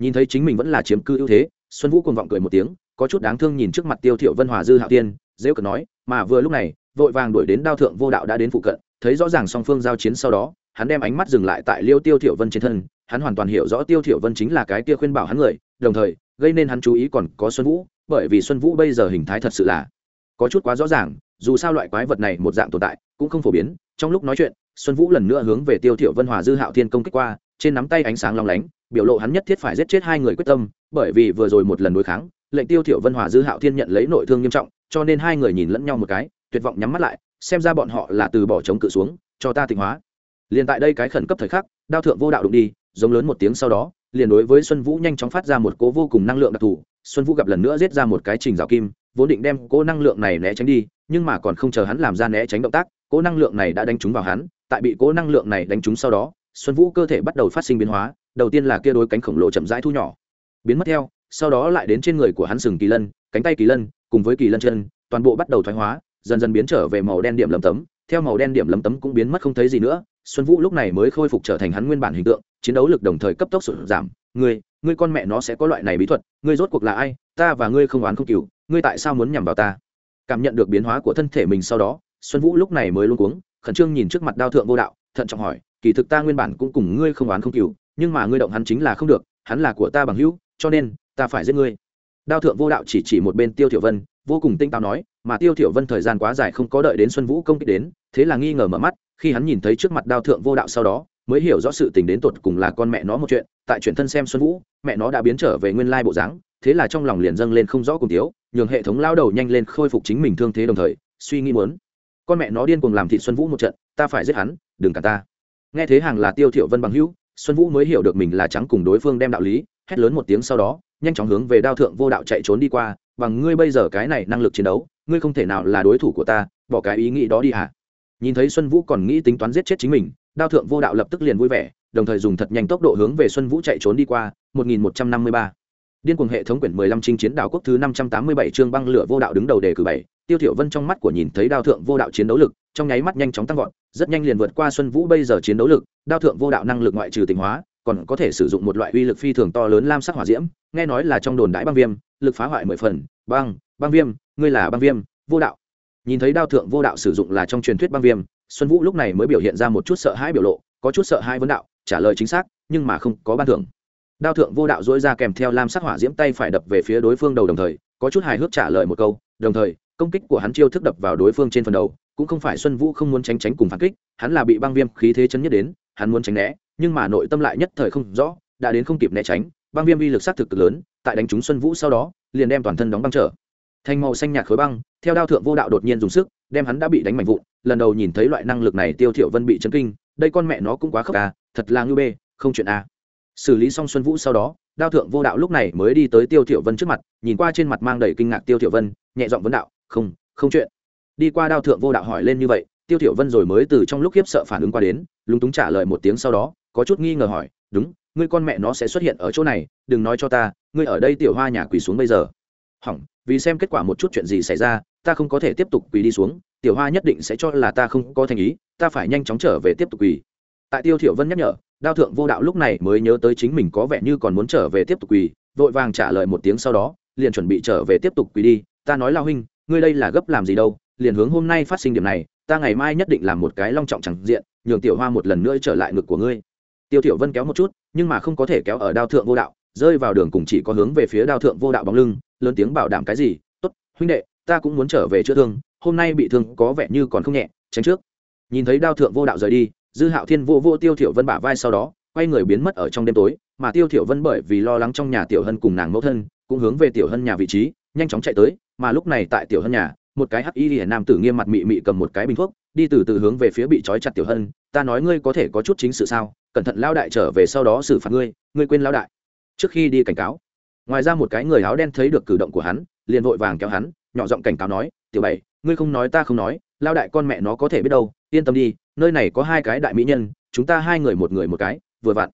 Nhìn thấy chính mình vẫn là chiếm cư ưu thế, xuân vũ cuồng vọng cười một tiếng, có chút đáng thương nhìn trước mặt tiêu thiểu vân hòa dư hạo tiên dễ cợt nói, mà vừa lúc này, vội vàng đuổi đến đao thượng vô đạo đã đến phụ cận, thấy rõ ràng song phương giao chiến sau đó, hắn đem ánh mắt dừng lại tại liêu tiêu thiểu vân trên thân hắn hoàn toàn hiểu rõ tiêu thiểu vân chính là cái kia khuyên bảo hắn người, đồng thời, gây nên hắn chú ý còn có xuân vũ, bởi vì xuân vũ bây giờ hình thái thật sự là có chút quá rõ ràng, dù sao loại quái vật này một dạng tồn tại, cũng không phổ biến. Trong lúc nói chuyện, xuân vũ lần nữa hướng về tiêu thiểu vân hòa dư hạo thiên công kích qua, trên nắm tay ánh sáng long lánh, biểu lộ hắn nhất thiết phải giết chết hai người quyết tâm, bởi vì vừa rồi một lần đối kháng, lệnh tiêu thiểu vân hòa dư hạo thiên nhận lấy nội thương nghiêm trọng, cho nên hai người nhìn lẫn nhau một cái, tuyệt vọng nhắm mắt lại, xem ra bọn họ là từ bỏ chống cự xuống, cho ta tịnh hóa. Liền tại đây cái khẩn cấp thời khắc, đao thượng vô đạo đụng đi giống lớn một tiếng sau đó, liền đối với xuân vũ nhanh chóng phát ra một cố vô cùng năng lượng đặc thù. Xuân vũ gặp lần nữa giết ra một cái trình rào kim, vốn định đem cố năng lượng này né tránh đi, nhưng mà còn không chờ hắn làm ra né tránh động tác cố năng lượng này đã đánh trúng vào hắn. Tại bị cố năng lượng này đánh trúng sau đó, xuân vũ cơ thể bắt đầu phát sinh biến hóa, đầu tiên là kia đôi cánh khổng lồ chậm rãi thu nhỏ, biến mất theo, sau đó lại đến trên người của hắn sừng kỳ lân, cánh tay kỳ lân, cùng với kỳ lân chân, toàn bộ bắt đầu thoái hóa, dần dần biến trở về màu đen điểm lấm tấm. Theo màu đen điểm lấm tấm cũng biến mất không thấy gì nữa xuân vũ lúc này mới khôi phục trở thành hắn nguyên bản hình tượng, chiến đấu lực đồng thời cấp tốc sụt giảm. Ngươi ngươi con mẹ nó sẽ có loại này bí thuật, ngươi rốt cuộc là ai? Ta và ngươi không oán không cừu, ngươi tại sao muốn nhằm vào ta? Cảm nhận được biến hóa của thân thể mình sau đó, xuân vũ lúc này mới luôn cuống, khẩn trương nhìn trước mặt đao thượng vô đạo, thận trọng hỏi, kỳ thực ta nguyên bản cũng cùng ngươi không oán không cừu, nhưng mà ngươi động hắn chính là không được, hắn là của ta bằng hữu, cho nên ta phải giết ngươi. Đao thượng vô đạo chỉ chỉ một bên tiêu thiểu vân vô cùng tinh táo nói mà tiêu thiểu vân thời gian quá dài không có đợi đến xuân vũ công kích đến thế là nghi ngờ mở mắt khi hắn nhìn thấy trước mặt đao thượng vô đạo sau đó mới hiểu rõ sự tình đến tột cùng là con mẹ nó một chuyện tại chuyển thân xem xuân vũ mẹ nó đã biến trở về nguyên lai bộ dáng thế là trong lòng liền dâng lên không rõ cùng thiếu, nhường hệ thống lao đầu nhanh lên khôi phục chính mình thương thế đồng thời suy nghĩ muốn con mẹ nó điên cuồng làm thịt xuân vũ một trận ta phải giết hắn đừng cả ta. Nghe thế hàng là tiêu thiểu vân bằng hữu xuân vũ mới hiểu được mình là trắng cùng đối phương đem đạo lý hét lớn một tiếng sau đó nhanh chóng hướng về đao thượng vô đạo chạy trốn đi qua bằng ngươi bây giờ cái này năng lực chiến đấu, ngươi không thể nào là đối thủ của ta, bỏ cái ý nghĩ đó đi hả nhìn thấy xuân vũ còn nghĩ tính toán giết chết chính mình, đao thượng vô đạo lập tức liền vui vẻ, đồng thời dùng thật nhanh tốc độ hướng về xuân vũ chạy trốn đi qua 1153. điên cuồng hệ thống quyển 15 chinh chiến đảo quốc thứ 587 chương băng lửa vô đạo đứng đầu đề cử bảy, tiêu thiểu vân trong mắt của nhìn thấy đao thượng vô đạo chiến đấu lực, trong nháy mắt nhanh chóng tăng vọt, rất nhanh liền vượt qua xuân vũ bây giờ chiến đấu lực, đao thượng vô đạo năng lực ngoại trừ tình hóa, còn có thể sử dụng một loại uy lực phi thường to lớn lam sắc hỏa diễm nghe nói là trong đồn đãi băng viêm, lực phá hoại mười phần, băng băng viêm, ngươi là băng viêm, vô đạo. Nhìn thấy đao thượng vô đạo sử dụng là trong truyền thuyết băng viêm, xuân vũ lúc này mới biểu hiện ra một chút sợ hãi biểu lộ, có chút sợ hãi vấn đạo, trả lời chính xác, nhưng mà không có ban thưởng. Đao thượng vô đạo dỗi ra kèm theo lam sắc hỏa diễm tay phải đập về phía đối phương đầu đồng thời, có chút hài hước trả lời một câu, đồng thời, công kích của hắn chiêu thức đập vào đối phương trên phần đầu, cũng không phải xuân vũ không muốn tránh tránh cùng phản kích, hắn là bị băng viêm khí thế chấn nhất đến, hắn muốn tránh né, nhưng mà nội tâm lại nhất thời không rõ, đã đến không kịp né tránh băng viêm uy lực sát thực cực lớn, tại đánh trúng xuân vũ sau đó, liền đem toàn thân đóng băng trở. Thành màu xanh nhạt khối băng, theo đao thượng vô đạo đột nhiên dùng sức, đem hắn đã bị đánh mạnh vụn, lần đầu nhìn thấy loại năng lực này tiêu thiểu vân bị chấn kinh, đây con mẹ nó cũng quá khốc à thật là ngư bê, không chuyện à. Xử lý xong xuân vũ sau đó, đao thượng vô đạo lúc này mới đi tới tiêu thiểu vân trước mặt, nhìn qua trên mặt mang đầy kinh ngạc tiêu thiểu vân, nhẹ giọng vấn đạo, không không chuyện. Đi qua đao thượng vô đạo hỏi lên như vậy, tiêu thiểu vân rồi mới từ trong lúc khiếp sợ phản ứng qua đến, lúng túng trả lời một tiếng sau đó, có chút nghi ngờ hỏi, đúng ngươi con mẹ nó sẽ xuất hiện ở chỗ này, đừng nói cho ta, ngươi ở đây tiểu hoa nhà quỳ xuống bây giờ. Hỏng, vì xem kết quả một chút chuyện gì xảy ra, ta không có thể tiếp tục quỳ đi xuống, tiểu hoa nhất định sẽ cho là ta không có thành ý, ta phải nhanh chóng trở về tiếp tục quỳ. Tại tiêu thiểu vân nhắc nhở, đao thượng vô đạo lúc này mới nhớ tới chính mình có vẻ như còn muốn trở về tiếp tục quỳ, vội vàng trả lời một tiếng sau đó, liền chuẩn bị trở về tiếp tục quỳ đi. Ta nói lao huynh, ngươi đây là gấp làm gì đâu, liền hướng hôm nay phát sinh điểm này, ta ngày mai nhất định làm một cái long trọng chẳng diện, nhường tiểu hoa một lần nữa trở lại ngực của ngươi tiêu thiểu vân kéo một chút, nhưng mà không có thể kéo ở đao thượng vô đạo, rơi vào đường cùng chỉ có hướng về phía đao thượng vô đạo bóng lưng, lớn tiếng bảo đảm cái gì, tốt, huynh đệ, ta cũng muốn trở về chữa thương, hôm nay bị thương có vẻ như còn không nhẹ, tránh trước. Nhìn thấy đao thượng vô đạo rời đi, dư hạo thiên vô vô tiêu thiểu vân bả vai sau đó, quay người biến mất ở trong đêm tối, mà tiêu thiểu vân bởi vì lo lắng trong nhà tiểu hân cùng nàng mẫu thân, cũng hướng về tiểu hân nhà vị trí, nhanh chóng chạy tới, mà lúc này tại tiểu hân nhà, một cái hắc y lìa nam tử nghiêm mặt mị mị cầm một cái bình thuốc, đi từ từ hướng về phía bị trói chặt tiểu hân, ta nói ngươi có thể có chút chính sự sao? Cẩn thận lao đại trở về sau đó xử phạt ngươi ngươi quên lao đại. Trước khi đi cảnh cáo. Ngoài ra một cái người áo đen thấy được cử động của hắn, liền vội vàng kéo hắn, nhỏ giọng cảnh cáo nói, tiểu bảy, ngươi không nói ta không nói lao đại con mẹ nó có thể biết đâu, yên tâm đi, nơi này có hai cái đại mỹ nhân, chúng ta hai người một người một cái, vừa vặn.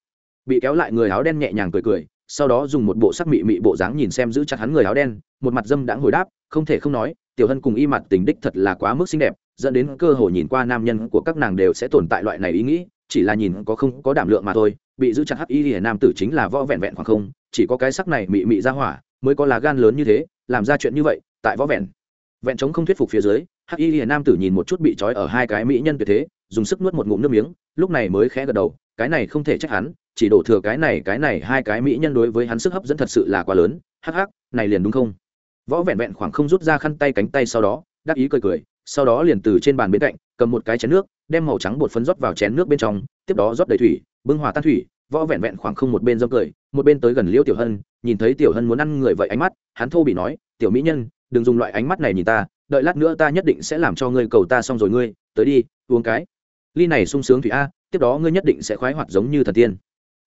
Bị kéo lại người áo đen nhẹ nhàng cười cười, sau đó dùng một bộ sắc mị mị bộ dáng nhìn xem giữ chặt hắn người áo đen, một mặt dâm đãng hồi đáp, không thể không nói, tiểu hân cùng y mặt tình đích thật là quá mức xinh đẹp, dẫn đến cơ hội nhìn qua nam nhân của các nàng đều sẽ tồn tại loại này ý nghĩ chỉ là nhìn có không có đảm lượng mà thôi, bị giữ chặt hắc y hiển nam tử chính là võ vẹn vẹn khoảng không, chỉ có cái sắc này mị mị ra hỏa mới có lá gan lớn như thế, làm ra chuyện như vậy, tại võ vẹn. Vẹn chống không thuyết phục phía dưới, hắc y hiển nam tử nhìn một chút bị trói ở hai cái mỹ nhân tuyệt thế, dùng sức nuốt một ngụm nước miếng, lúc này mới khẽ gật đầu, cái này không thể trách hắn, chỉ đổ thừa cái này cái này, hai cái mỹ nhân đối với hắn sức hấp dẫn thật sự là quá lớn, hắc hắc, này liền đúng không? Võ vẹn vẹn khoảng không rút ra khăn tay cánh tay sau đó, đắc ý cười cười, sau đó liền từ trên bàn bên cạnh cầm một cái chén nước, đem màu trắng bột phấn rót vào chén nước bên trong, tiếp đó rót đầy thủy, bưng hòa tan thủy, võ vẹn vẹn khoảng không một bên dâm cười, một bên tới gần liêu tiểu hân, nhìn thấy tiểu hân muốn ăn người vậy ánh mắt, hắn thô bị nói, tiểu mỹ nhân, đừng dùng loại ánh mắt này nhìn ta, đợi lát nữa ta nhất định sẽ làm cho ngươi cầu ta xong rồi ngươi, tới đi, uống cái. Ly này sung sướng thủy a, tiếp đó ngươi nhất định sẽ khoái hoạt giống như thần tiên.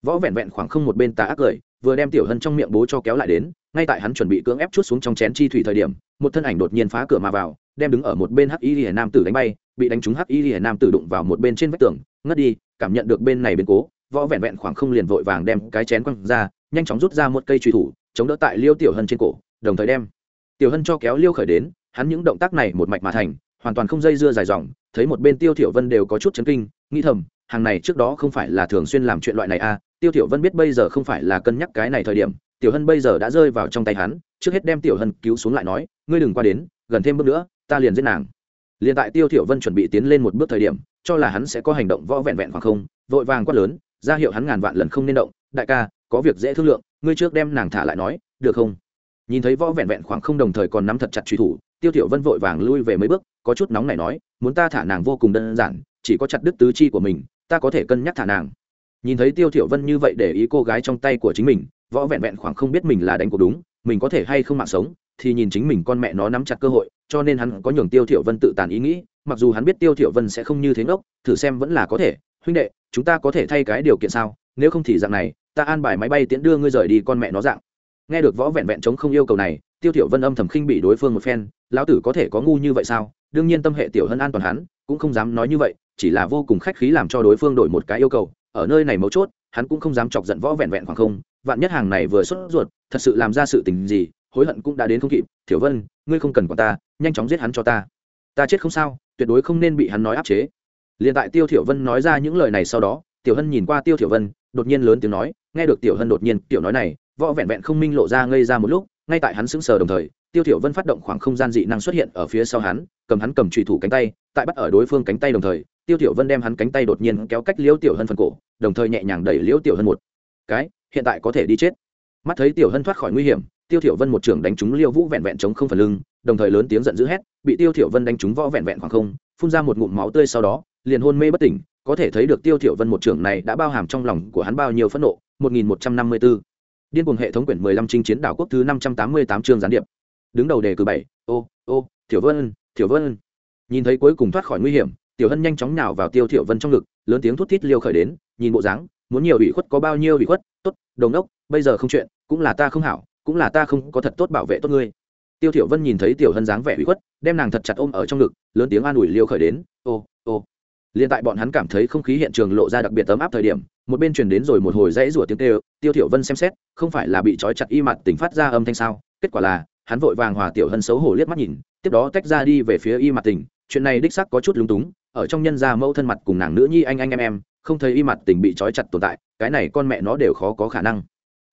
Võ vẹn vẹn khoảng không một bên ta ác cười, vừa đem tiểu hân trong miệng bố cho kéo lại đến, ngay tại hắn chuẩn bị cưỡng ép chút xuống trong chén chi thủy thời điểm, một thân ảnh đột nhiên phá cửa mà vào đem đứng ở một bên hắc y lìa nam tử đánh bay, bị đánh trúng hắc y lìa nam tử đụng vào một bên trên vách tường, ngất đi, cảm nhận được bên này biến cố, võ vẹn vẹn khoảng không liền vội vàng đem cái chén quăng ra, nhanh chóng rút ra một cây truy thủ, chống đỡ tại liêu tiểu hân trên cổ, đồng thời đem tiểu hân cho kéo liêu khởi đến, hắn những động tác này một mạch mà thành, hoàn toàn không dây dưa dài dòng, thấy một bên tiêu tiểu vân đều có chút chấn kinh, nghĩ thầm, hàng này trước đó không phải là thường xuyên làm chuyện loại này à tiêu tiểu vân biết bây giờ không phải là cân nhắc cái này thời điểm, tiểu hân bây giờ đã rơi vào trong tay hắn, trước hết đem tiểu hân cứu xuống lại nói, ngươi đừng qua đến, gần thêm bước nữa ta liền giết nàng. Liền tại tiêu thiểu vân chuẩn bị tiến lên một bước thời điểm, cho là hắn sẽ có hành động võ vẹn vẹn khoảng không, vội vàng quát lớn, ra hiệu hắn ngàn vạn lần không nên động, đại ca, có việc dễ thương lượng, ngươi trước đem nàng thả lại nói, được không? Nhìn thấy võ vẹn vẹn khoảng không đồng thời còn nắm thật chặt truy thủ, tiêu thiểu vân vội vàng lui về mấy bước, có chút nóng này nói, muốn ta thả nàng vô cùng đơn giản, chỉ có chặt đứt tứ chi của mình, ta có thể cân nhắc thả nàng. Nhìn thấy tiêu thiểu vân như vậy để ý cô gái trong tay của chính mình, võ vẹn vẹn khoảng không biết mình là đánh cuộc đúng, mình có thể hay không mạng sống, thì nhìn chính mình con mẹ nó nắm chặt cơ hội cho nên hắn có nhường tiêu thiểu vân tự tàn ý nghĩ, mặc dù hắn biết tiêu thiểu vân sẽ không như thế ngốc, thử xem vẫn là có thể. Huynh đệ, chúng ta có thể thay cái điều kiện sao? Nếu không thì dạng này, ta an bài máy bay tiễn đưa ngươi rời đi con mẹ nó dạng. Nghe được võ vẹn vẹn chống không yêu cầu này, tiêu thiểu vân âm thầm khinh bị đối phương một phen. Lão tử có thể có ngu như vậy sao? Đương nhiên tâm hệ tiểu hơn an toàn hắn, cũng không dám nói như vậy, chỉ là vô cùng khách khí làm cho đối phương đổi một cái yêu cầu. Ở nơi này mấu chốt, hắn cũng không dám chọc giận võ vẹn vẹn khoảng không. Vạn nhất hàng này vừa xuất ruột, thật sự làm ra sự tình gì hối hận cũng đã đến không kịp, thiểu vân, ngươi không cần quản ta, nhanh chóng giết hắn cho ta. Ta chết không sao, tuyệt đối không nên bị hắn nói áp chế. Liền tại tiêu thiểu vân nói ra những lời này sau đó, tiểu hân nhìn qua tiêu thiểu vân, đột nhiên lớn tiếng nói, nghe được tiểu hân đột nhiên tiểu nói này, võ vẹn vẹn không minh lộ ra ngây ra một lúc, ngay tại hắn sững sờ đồng thời, tiêu thiểu vân phát động khoảng không gian dị năng xuất hiện ở phía sau hắn, cầm hắn cầm trùy thủ cánh tay, tại bắt ở đối phương cánh tay đồng thời, tiêu thiểu vân đem hắn cánh tay đột nhiên kéo cách liễu tiểu hân phần cổ, đồng thời nhẹ nhàng đẩy liễu tiểu hân một cái, hiện tại có thể đi chết. Mắt thấy tiểu hân thoát khỏi nguy hiểm tiêu thiểu vân một trường đánh trúng liêu vũ vẹn vẹn chống không phần lưng, đồng thời lớn tiếng giận dữ hét, bị tiêu thiểu vân đánh trúng võ vẹn vẹn khoảng không, phun ra một ngụm máu tươi sau đó, liền hôn mê bất tỉnh. Có thể thấy được tiêu thiểu vân một trường này đã bao hàm trong lòng của hắn bao nhiêu phẫn nộ 1154 điên cuồng hệ thống quyển 15 chinh chiến đảo quốc thứ 588 chương gián điệp. Đứng đầu đề cử bảy, ô ô, thiểu vân thiểu vân. Nhìn thấy cuối cùng thoát khỏi nguy hiểm, tiểu hân nhanh chóng nhào vào tiêu thiểu vân trong ngực, lớn tiếng thút thít liêu khởi đến, nhìn bộ dáng, muốn nhiều ủy khuất có bao nhiêu ủy khuất, tốt, đồng đốc, bây giờ không chuyện, cũng là ta không hảo cũng là ta không có thật tốt bảo vệ tốt ngươi. Tiêu thiểu vân nhìn thấy tiểu hân dáng vẻ ủy khuất, đem nàng thật chặt ôm ở trong ngực, lớn tiếng an ủi liêu khởi đến, ô ô. Liền tại bọn hắn cảm thấy không khí hiện trường lộ ra đặc biệt ấm áp thời điểm, một bên truyền đến rồi một hồi dãy rủa tiếng kêu, tiêu thiểu vân xem xét, không phải là bị trói chặt y mặt tỉnh phát ra âm thanh sao? Kết quả là, hắn vội vàng hòa tiểu hân xấu hổ liếc mắt nhìn, tiếp đó tách ra đi về phía y mặt tỉnh, chuyện này đích xác có chút lúng túng, ở trong nhân gia mẫu thân mặt cùng nàng nữ nhi anh anh em em, không thấy y mặt tỉnh bị trói chặt tồn tại, cái này con mẹ nó đều khó có khả năng.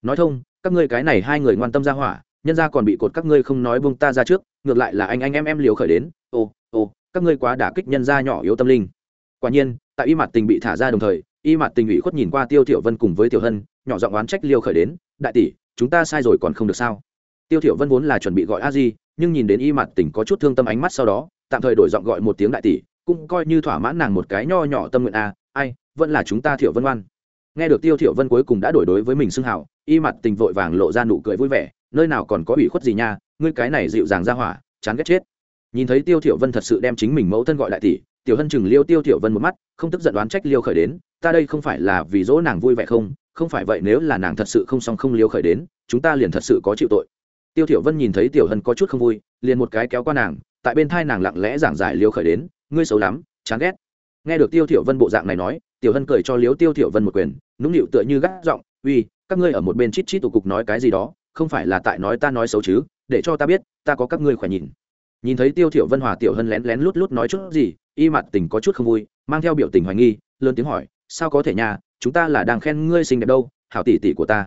Nói thông các ngươi cái này hai người ngoan tâm ra hỏa, nhân gia còn bị cột các ngươi không nói bông ta ra trước, ngược lại là anh anh em em liều khởi đến, ô ô, các ngươi quá đả kích nhân gia nhỏ yếu tâm linh quả nhiên, tại y mặt tình bị thả ra đồng thời, y mặt tình ủy khuất nhìn qua tiêu tiểu vân cùng với tiểu hân, nhỏ giọng oán trách liêu khởi đến, đại tỷ, chúng ta sai rồi còn không được sao tiêu tiểu vân vốn là chuẩn bị gọi a di, nhưng nhìn đến y mặt tình có chút thương tâm ánh mắt sau đó, tạm thời đổi giọng gọi một tiếng đại tỷ, cũng coi như thỏa mãn nàng một cái nho nhỏ tâm nguyện a, ai, vẫn là chúng ta thiểu vân oan nghe được tiêu thiểu vân cuối cùng đã đổi đối với mình xưng hào, y mặt tình vội vàng lộ ra nụ cười vui vẻ, nơi nào còn có ủy khuất gì nha, ngươi cái này dịu dàng ra hỏa, chán ghét chết. Nhìn thấy tiêu thiểu vân thật sự đem chính mình mẫu thân gọi lại tỷ, tiểu hân chừng liêu tiêu thiểu vân một mắt, không tức giận đoán trách liêu khởi đến, ta đây không phải là vì dỗ nàng vui vẻ không không phải vậy nếu là nàng thật sự không xong không liêu khởi đến, chúng ta liền thật sự có chịu tội. Tiêu thiểu vân nhìn thấy tiểu hân có chút không vui, liền một cái kéo qua nàng, tại bên thai nàng lặng lẽ giảng giải liêu khởi đến, ngươi xấu lắm, chán ghét. Nghe được tiêu thiểu vân bộ dạng này nói tiểu hân cười cho liếu tiêu thiểu vân một quyền, nũng nịu tựa như gắt giọng, uy, các ngươi ở một bên chít chít tụ cục nói cái gì đó, không phải là tại nói ta nói xấu chứ, để cho ta biết, ta có các ngươi khỏe nhìn. Nhìn thấy tiêu thiểu vân hòa tiểu hân lén lén lút lút nói chút gì, y mặt tình có chút không vui, mang theo biểu tình hoài nghi, lớn tiếng hỏi, sao có thể nhà chúng ta là đang khen ngươi xinh đẹp đâu, hảo tỷ tỷ của ta.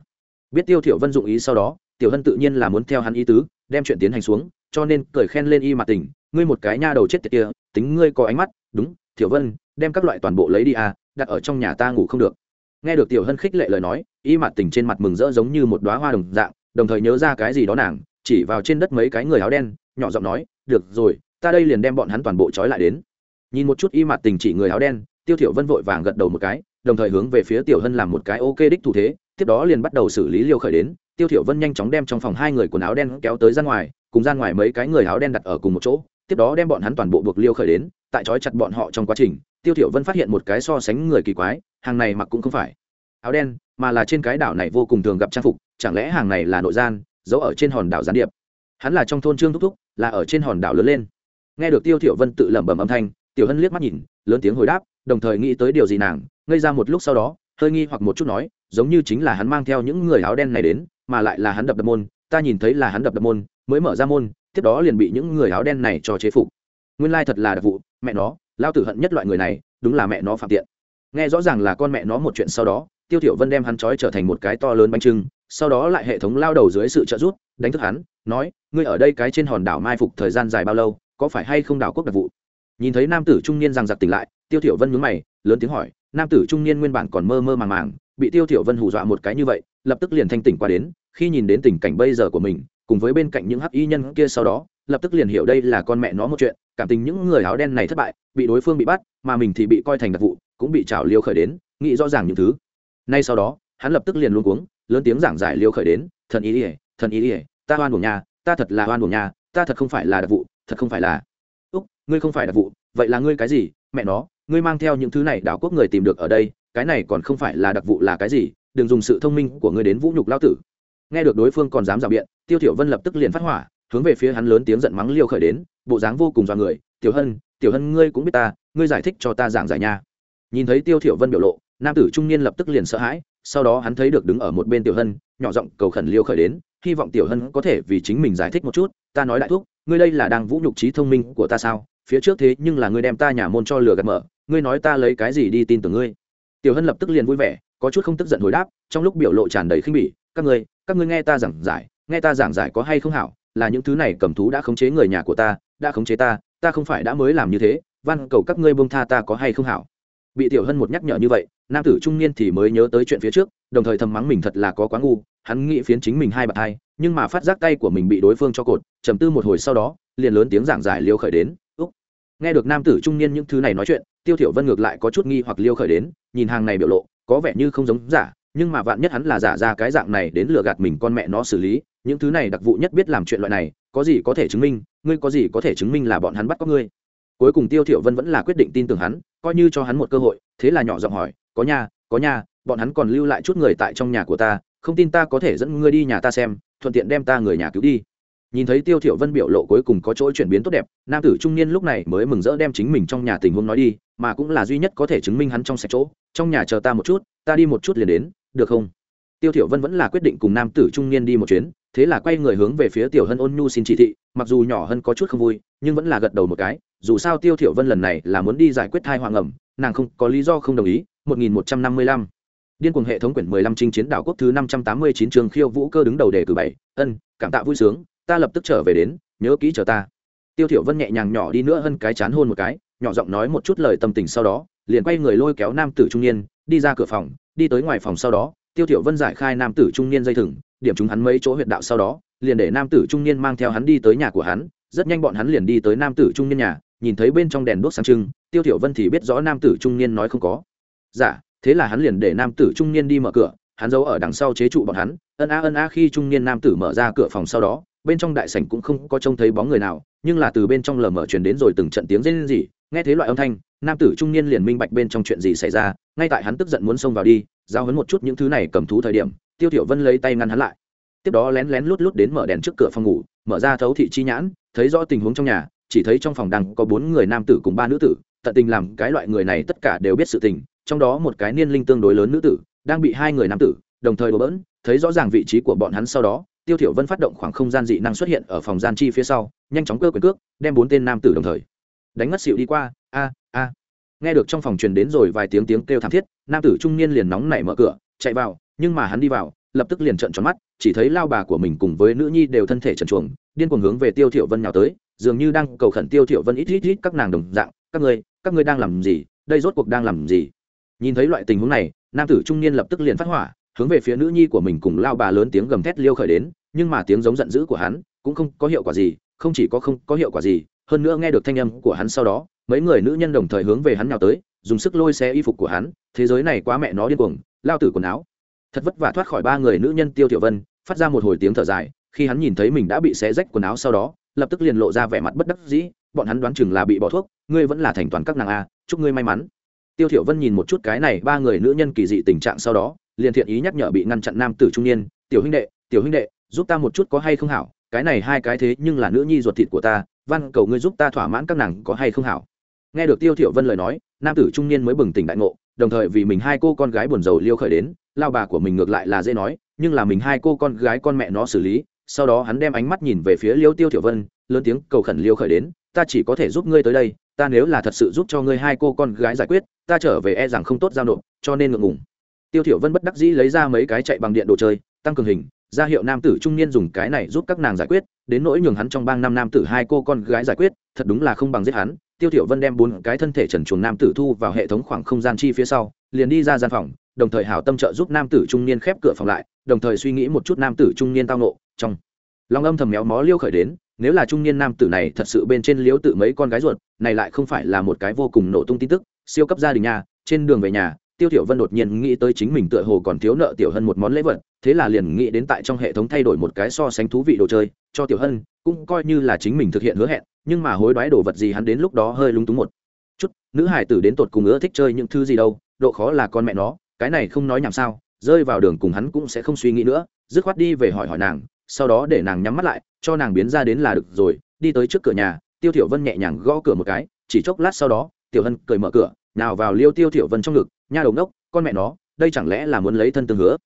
Biết tiêu thiểu vân dụng ý sau đó, tiểu hân tự nhiên là muốn theo hắn ý tứ, đem chuyện tiến hành xuống, cho nên cười khen lên y mặt tình, ngươi một cái nha đầu chết tiệt kia, tính ngươi có ánh mắt, đúng, thiểu vân, đem các loại toàn bộ lấy đi à đặt ở trong nhà ta ngủ không được. Nghe được tiểu hân khích lệ lời nói, y mặt tình trên mặt mừng rỡ giống như một đóa hoa đồng dạng, đồng thời nhớ ra cái gì đó nàng, chỉ vào trên đất mấy cái người áo đen, nhỏ giọng nói, được rồi, ta đây liền đem bọn hắn toàn bộ trói lại đến. Nhìn một chút y mặt tình chỉ người áo đen, tiêu thiểu vân vội vàng gật đầu một cái, đồng thời hướng về phía tiểu hân làm một cái ok đích thủ thế, tiếp đó liền bắt đầu xử lý liêu khởi đến. Tiêu thiểu vân nhanh chóng đem trong phòng hai người quần áo đen kéo tới ra ngoài, cùng ra ngoài mấy cái người áo đen đặt ở cùng một chỗ, tiếp đó đem bọn hắn toàn bộ buộc liêu khởi đến, tại trói chặt bọn họ trong quá trình tiêu thiểu vân phát hiện một cái so sánh người kỳ quái, hàng này mặc cũng không phải áo đen, mà là trên cái đảo này vô cùng thường gặp trang phục, chẳng lẽ hàng này là nội gian, giấu ở trên hòn đảo gián điệp? Hắn là trong thôn trương thúc thúc, là ở trên hòn đảo lớn lên. Nghe được tiêu thiểu vân tự lẩm bẩm âm thanh, tiểu hân liếc mắt nhìn, lớn tiếng hồi đáp, đồng thời nghĩ tới điều gì nàng, ngây ra một lúc sau đó, hơi nghi hoặc một chút nói, giống như chính là hắn mang theo những người áo đen này đến, mà lại là hắn đập đập môn, ta nhìn thấy là hắn đập đập môn, mới mở ra môn, tiếp đó liền bị những người áo đen này cho chế phục. Nguyên lai thật là đặc vụ, mẹ nó lao tử hận nhất loại người này, đúng là mẹ nó phạm tiện. Nghe rõ ràng là con mẹ nó một chuyện sau đó, tiêu thiểu vân đem hắn trói trở thành một cái to lớn bánh trưng, sau đó lại hệ thống lao đầu dưới sự trợ giúp, đánh thức hắn, nói, ngươi ở đây cái trên hòn đảo mai phục thời gian dài bao lâu, có phải hay không đảo quốc đặc vụ? Nhìn thấy nam tử trung niên rằng giặc tỉnh lại, tiêu thiểu vân nhướng mày, lớn tiếng hỏi, nam tử trung niên nguyên bản còn mơ mơ màng màng, bị tiêu thiểu vân hù dọa một cái như vậy, lập tức liền thanh tỉnh qua đến, khi nhìn đến tình cảnh bây giờ của mình, cùng với bên cạnh những hắc y nhân kia sau đó lập tức liền hiểu đây là con mẹ nó một chuyện, cảm tình những người áo đen này thất bại, bị đối phương bị bắt, mà mình thì bị coi thành đặc vụ, cũng bị trào liêu khởi đến, nghĩ rõ ràng những thứ. Nay sau đó, hắn lập tức liền luôn cuống, lớn tiếng giảng giải liêu khởi đến, thần ý ỉa thần ý ỉa ta oan buồng nhà, ta thật là oan buồng nhà, ta thật không phải là đặc vụ, thật không phải là úc, ngươi không phải đặc vụ, vậy là ngươi cái gì? Mẹ nó, ngươi mang theo những thứ này đảo quốc người tìm được ở đây, cái này còn không phải là đặc vụ là cái gì? Đừng dùng sự thông minh của ngươi đến vũ nhục lao tử. Nghe được đối phương còn dám rào biện, tiêu thiểu vân lập tức liền phát hỏa hướng về phía hắn lớn tiếng giận mắng liêu khởi đến, bộ dáng vô cùng dọa người, tiểu hân tiểu hân ngươi cũng biết ta, ngươi giải thích cho ta giảng giải nha. Nhìn thấy tiêu thiểu vân biểu lộ, nam tử trung niên lập tức liền sợ hãi, sau đó hắn thấy được đứng ở một bên tiểu hân, nhỏ giọng cầu khẩn liêu khởi đến, hy vọng tiểu hân có thể vì chính mình giải thích một chút, ta nói đại thúc, ngươi đây là đang vũ nhục trí thông minh của ta sao? Phía trước thế nhưng là ngươi đem ta nhà môn cho lừa gạt mở, ngươi nói ta lấy cái gì đi tin tưởng ngươi? Tiểu hân lập tức liền vui vẻ, có chút không tức giận hồi đáp, trong lúc biểu lộ tràn đầy khinh bỉ, các ngươi các ngươi nghe ta giảng giải, nghe ta giảng giải có hay không hảo là những thứ này cầm thú đã khống chế người nhà của ta, đã khống chế ta ta không phải đã mới làm như thế, van cầu các ngươi buông tha ta có hay không hảo? Bị tiểu hân một nhắc nhở như vậy, nam tử trung niên thì mới nhớ tới chuyện phía trước, đồng thời thầm mắng mình thật là có quá ngu, hắn nghĩ phiến chính mình hai bạt hai, nhưng mà phát giác tay của mình bị đối phương cho cột, trầm tư một hồi sau đó, liền lớn tiếng giảng giải liêu khởi đến. Úc. Nghe được nam tử trung niên những thứ này nói chuyện, tiêu thiểu vân ngược lại có chút nghi hoặc liêu khởi đến, nhìn hàng này biểu lộ, có vẻ như không giống giả, nhưng mà vạn nhất hắn là giả ra cái dạng này đến lừa gạt mình con mẹ nó xử lý những thứ này đặc vụ nhất biết làm chuyện loại này, có gì có thể chứng minh, ngươi có gì có thể chứng minh là bọn hắn bắt có ngươi? Cuối cùng tiêu thiểu vân vẫn là quyết định tin tưởng hắn, coi như cho hắn một cơ hội, thế là nhỏ giọng hỏi, có nhà có nhà bọn hắn còn lưu lại chút người tại trong nhà của ta, không tin ta có thể dẫn ngươi đi nhà ta xem, thuận tiện đem ta người nhà cứu đi. Nhìn thấy tiêu thiểu vân biểu lộ cuối cùng có chỗ chuyển biến tốt đẹp, nam tử trung niên lúc này mới mừng rỡ đem chính mình trong nhà tình huống nói đi, mà cũng là duy nhất có thể chứng minh hắn trong sạch chỗ, trong nhà chờ ta một chút, ta đi một chút liền đến, được không? Tiêu thiểu vân vẫn là quyết định cùng nam tử trung niên đi một chuyến, thế là quay người hướng về phía tiểu hân ôn nhu xin chỉ thị, mặc dù nhỏ hơn có chút không vui, nhưng vẫn là gật đầu một cái, dù sao tiêu thiểu vân lần này là muốn đi giải quyết thai hoàng ẩm nàng không có lý do không đồng ý 1155 điên cuồng hệ thống quyển 15 trinh chiến đảo quốc thứ 589 trường khiêu vũ cơ đứng đầu đề cử bảy, ân, cảm tạ vui sướng, ta lập tức trở về đến, nhớ kỹ chờ ta. Tiêu thiểu vân nhẹ nhàng nhỏ đi nữa hơn cái chán hôn một cái, nhỏ giọng nói một chút lời tâm tình sau đó, liền quay người lôi kéo nam tử trung niên, đi ra cửa phòng, đi tới ngoài phòng sau đó tiêu thiểu vân giải khai nam tử trung niên dây thừng, điểm chúng hắn mấy chỗ huyệt đạo sau đó, liền để nam tử trung niên mang theo hắn đi tới nhà của hắn, rất nhanh bọn hắn liền đi tới nam tử trung niên nhà, nhìn thấy bên trong đèn đuốc sáng trưng, tiêu thiểu vân thì biết rõ nam tử trung niên nói không có. Dạ thế là hắn liền để nam tử trung niên đi mở cửa, hắn giấu ở đằng sau chế trụ bọn hắn, ân a ân a khi trung niên nam tử mở ra cửa phòng sau đó, bên trong đại sảnh cũng không có trông thấy bóng người nào, nhưng là từ bên trong lờ mờ truyền đến rồi từng trận tiếng rên rỉ, nghe thấy loại âm thanh, nam tử trung niên liền minh bạch bên trong chuyện gì xảy ra, ngay tại hắn tức giận muốn xông vào đi giao hấn một chút những thứ này cầm thú thời điểm, tiêu tiểu vân lấy tay ngăn hắn lại. Tiếp đó lén lén lút lút đến mở đèn trước cửa phòng ngủ, mở ra thấu thị chi nhãn, thấy rõ tình huống trong nhà, chỉ thấy trong phòng đang có bốn người nam tử cùng ba nữ tử, tận tình làm cái loại người này tất cả đều biết sự tình, trong đó một cái niên linh tương đối lớn nữ tử, đang bị hai người nam tử, đồng thời đổ bỡn, thấy rõ ràng vị trí của bọn hắn sau đó, tiêu thiểu vân phát động khoảng không gian dị năng xuất hiện ở phòng gian chi phía sau, nhanh chóng cơ quyền cước, đem bốn tên nam tử đồng thời đánh ngất xỉu đi qua, a a nghe được trong phòng truyền đến rồi vài tiếng tiếng kêu thảm thiết, nam tử trung niên liền nóng nảy mở cửa, chạy vào, nhưng mà hắn đi vào, lập tức liền trợn tròn mắt, chỉ thấy lao bà của mình cùng với nữ nhi đều thân thể trần truồng, điên cuồng hướng về tiêu thiểu vân nhào tới, dường như đang cầu khẩn tiêu thiểu vân ít ít ít các nàng đồng dạng, các ngươi các ngươi đang làm gì? Đây rốt cuộc đang làm gì? Nhìn thấy loại tình huống này, nam tử trung niên lập tức liền phát hỏa, hướng về phía nữ nhi của mình cùng lao bà lớn tiếng gầm thét liêu khởi đến, nhưng mà tiếng giống giận dữ của hắn cũng không có hiệu quả gì, không chỉ có không có hiệu quả gì, hơn nữa nghe được thanh âm của hắn sau đó mấy người nữ nhân đồng thời hướng về hắn nào tới, dùng sức lôi xe y phục của hắn, thế giới này quá mẹ nó điên cuồng, lao tử quần áo. Thật vất vả thoát khỏi ba người nữ nhân tiêu tiểu vân, phát ra một hồi tiếng thở dài, khi hắn nhìn thấy mình đã bị xé rách quần áo sau đó, lập tức liền lộ ra vẻ mặt bất đắc dĩ, bọn hắn đoán chừng là bị bỏ thuốc, ngươi vẫn là thành toàn các nàng a, chúc ngươi may mắn. Tiêu thiểu vân nhìn một chút cái này ba người nữ nhân kỳ dị tình trạng sau đó, liền thiện ý nhắc nhở bị ngăn chặn nam tử trung niên, tiểu huynh đệ, tiểu huynh đệ, giúp ta một chút có hay không hảo, cái này hai cái thế nhưng là nữ nhi ruột thịt của ta, van cầu ngươi giúp ta thỏa mãn các nàng có hay không hảo nghe được tiêu thiểu vân lời nói, nam tử trung niên mới bừng tỉnh đại ngộ, đồng thời vì mình hai cô con gái buồn rầu liêu khởi đến, lao bà của mình ngược lại là dễ nói, nhưng là mình hai cô con gái con mẹ nó xử lý, sau đó hắn đem ánh mắt nhìn về phía liêu tiêu thiểu vân, lớn tiếng cầu khẩn liêu khởi đến, ta chỉ có thể giúp ngươi tới đây, ta nếu là thật sự giúp cho ngươi hai cô con gái giải quyết, ta trở về e rằng không tốt giao nộp, cho nên ngượng ngùng. Tiêu thiểu vân bất đắc dĩ lấy ra mấy cái chạy bằng điện đồ chơi, tăng cường hình, ra hiệu nam tử trung niên dùng cái này giúp các nàng giải quyết, đến nỗi nhường hắn trong bang năm nam tử hai cô con gái giải quyết, thật đúng là không bằng giết hắn tiêu thiểu vân đem bốn cái thân thể trần chuồng nam tử thu vào hệ thống khoảng không gian chi phía sau, liền đi ra gian phòng, đồng thời hảo tâm trợ giúp nam tử trung niên khép cửa phòng lại, đồng thời suy nghĩ một chút nam tử trung niên tao nộ trong long âm thầm méo mó liêu khởi đến, nếu là trung niên nam tử này thật sự bên trên liếu tự mấy con gái ruột, này lại không phải là một cái vô cùng nổ tung tin tức, siêu cấp gia đình nhà, trên đường về nhà tiêu tiểu vân đột nhiên nghĩ tới chính mình tựa hồ còn thiếu nợ tiểu hân một món lễ vật, thế là liền nghĩ đến tại trong hệ thống thay đổi một cái so sánh thú vị đồ chơi, cho tiểu hân, cũng coi như là chính mình thực hiện hứa hẹn, nhưng mà hối đoái đồ vật gì hắn đến lúc đó hơi lúng túng một chút. Nữ hải tử đến tột cùng ưa thích chơi những thứ gì đâu, độ khó là con mẹ nó, cái này không nói nhảm sao, rơi vào đường cùng hắn cũng sẽ không suy nghĩ nữa, dứt khoát đi về hỏi hỏi nàng, sau đó để nàng nhắm mắt lại, cho nàng biến ra đến là được rồi, đi tới trước cửa nhà, tiêu tiểu vân nhẹ nhàng gõ cửa một cái, chỉ chốc lát sau đó, tiểu hân cười mở cửa, nào vào liêu tiêu tiểu vân trong ngực nha đầu ngốc, con mẹ nó, đây chẳng lẽ là muốn lấy thân tương hứa?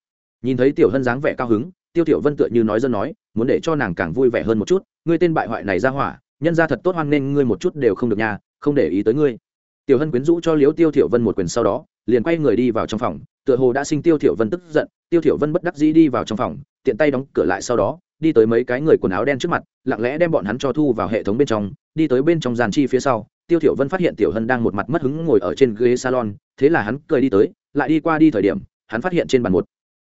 Nhìn thấy tiểu hân dáng vẻ cao hứng, tiêu tiểu vân tựa như nói dân nói, muốn để cho nàng càng vui vẻ hơn một chút, ngươi tên bại hoại này ra hỏa, nhân ra thật tốt hoan nên ngươi một chút đều không được nha, không để ý tới ngươi. Tiểu hân quyến rũ cho liếu tiêu tiểu vân một quyền sau đó, liền quay người đi vào trong phòng, tựa hồ đã sinh tiêu tiểu vân tức giận, tiêu tiểu vân bất đắc dĩ đi vào trong phòng, tiện tay đóng cửa lại sau đó, đi tới mấy cái người quần áo đen trước mặt, lặng lẽ đem bọn hắn cho thu vào hệ thống bên trong, đi tới bên trong giàn chi phía sau tiêu thiểu vân phát hiện tiểu hân đang một mặt mất hứng ngồi ở trên ghế salon, thế là hắn cười đi tới, lại đi qua đi thời điểm, hắn phát hiện trên bàn một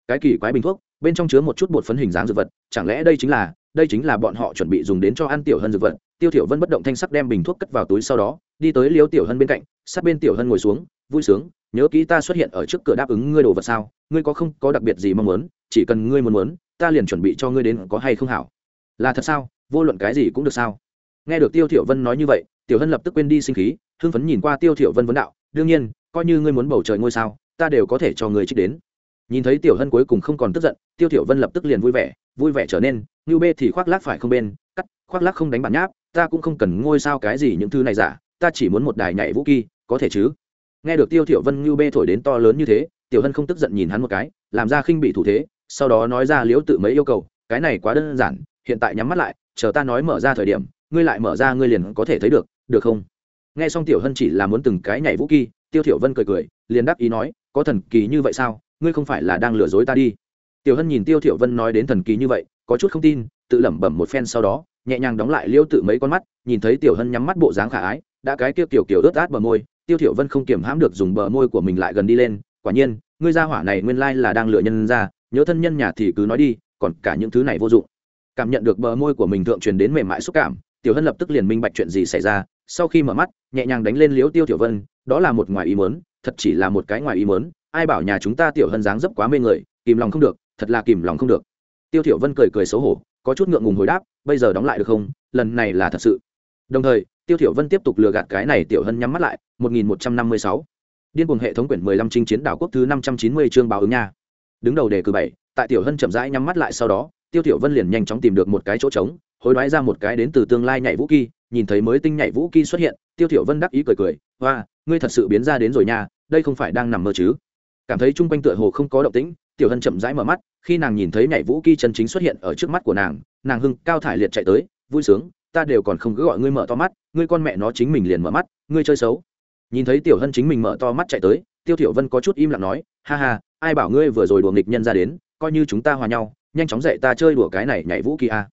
cái kỳ quái bình thuốc, bên trong chứa một chút bột phấn hình dáng dược vật, chẳng lẽ đây chính là, đây chính là bọn họ chuẩn bị dùng đến cho ăn tiểu hân dược vật. Tiêu thiểu vân bất động thanh sắc đem bình thuốc cất vào túi sau đó, đi tới liếu tiểu hân bên cạnh, sát bên tiểu hân ngồi xuống, vui sướng, nhớ kỹ ta xuất hiện ở trước cửa đáp ứng ngươi đồ vật sao, ngươi có không có đặc biệt gì mong muốn, chỉ cần ngươi muốn muốn, ta liền chuẩn bị cho ngươi đến có hay không hảo. Là thật sao? Vô luận cái gì cũng được sao? Nghe được tiêu thiểu vân nói như vậy tiểu hân lập tức quên đi sinh khí, hưng phấn nhìn qua tiêu thiểu vân vấn đạo, đương nhiên, coi như ngươi muốn bầu trời ngôi sao, ta đều có thể cho ngươi trích đến. Nhìn thấy tiểu hân cuối cùng không còn tức giận, tiêu thiểu vân lập tức liền vui vẻ vui vẻ trở nên như bê thì khoác lác phải không bên, cắt, khoác lác không đánh bản nháp, ta cũng không cần ngôi sao cái gì những thứ này giả, ta chỉ muốn một đài nhảy vũ kỳ, có thể chứ? Nghe được tiêu thiểu vân như bê thổi đến to lớn như thế, tiểu hân không tức giận nhìn hắn một cái, làm ra khinh bị thủ thế, sau đó nói ra liễu tự mấy yêu cầu, cái này quá đơn giản, hiện tại nhắm mắt lại, chờ ta nói mở ra thời điểm, ngươi lại mở ra ngươi liền có thể thấy được được không? Nghe xong tiểu hân chỉ là muốn từng cái nhảy vũ kỳ tiêu tiểu vân cười cười, liền đáp ý nói, có thần kỳ như vậy sao? Ngươi không phải là đang lừa dối ta đi. Tiểu hân nhìn tiêu tiểu vân nói đến thần kỳ như vậy, có chút không tin, tự lẩm bẩm một phen sau đó, nhẹ nhàng đóng lại liêu tự mấy con mắt, nhìn thấy tiểu hân nhắm mắt bộ dáng khả ái, đã cái kia kiểu kiểu ướt át bờ môi, tiêu tiểu vân không kiềm hãm được dùng bờ môi của mình lại gần đi lên, quả nhiên, ngươi gia hỏa này nguyên lai là đang lừa nhân ra, nhớ thân nhân nhà thì cứ nói đi, còn cả những thứ này vô dụng. Cảm nhận được bờ môi của mình thượng truyền đến mềm mại xúc cảm, tiểu hân lập tức liền minh bạch chuyện gì xảy ra sau khi mở mắt, nhẹ nhàng đánh lên liếu tiêu tiểu vân, đó là một ngoài ý mớn thật chỉ là một cái ngoài ý mớn ai bảo nhà chúng ta tiểu hân dáng dấp quá mê người, kìm lòng không được, thật là kìm lòng không được. Tiêu tiểu vân cười cười xấu hổ, có chút ngượng ngùng hồi đáp, bây giờ đóng lại được không, lần này là thật sự. Đồng thời, tiêu tiểu vân tiếp tục lừa gạt cái này tiểu hân nhắm mắt lại 1156. điên cuồng hệ thống quyển 15 chinh chiến đảo quốc thứ 590 chương báo ứng nha. Đứng đầu đề cử bảy, tại tiểu hân chậm rãi nhắm mắt lại sau đó, tiêu tiểu vân liền nhanh chóng tìm được một cái chỗ trống, hối đoái ra một cái đến từ tương lai nhảy vũ kỳ nhìn thấy mới tinh nhảy vũ kỳ xuất hiện, tiêu thiểu vân đắc ý cười cười, hoa, ngươi thật sự biến ra đến rồi nha, đây không phải đang nằm mơ chứ? Cảm thấy chung quanh tựa hồ không có động tĩnh, tiểu hân chậm rãi mở mắt, khi nàng nhìn thấy nhảy vũ kỳ chân chính xuất hiện ở trước mắt của nàng nàng hưng cao thải liệt chạy tới, vui sướng, ta đều còn không cứ gọi ngươi mở to mắt, ngươi con mẹ nó chính mình liền mở mắt, ngươi chơi xấu. Nhìn thấy tiểu hân chính mình mở to mắt chạy tới, tiêu tiểu vân có chút im lặng nói, ha ha, ai bảo ngươi vừa rồi đùa nghịch nhân ra đến, coi như chúng ta hòa nhau, nhanh chóng dạy ta chơi đùa cái này nhảy vũ kỳ a.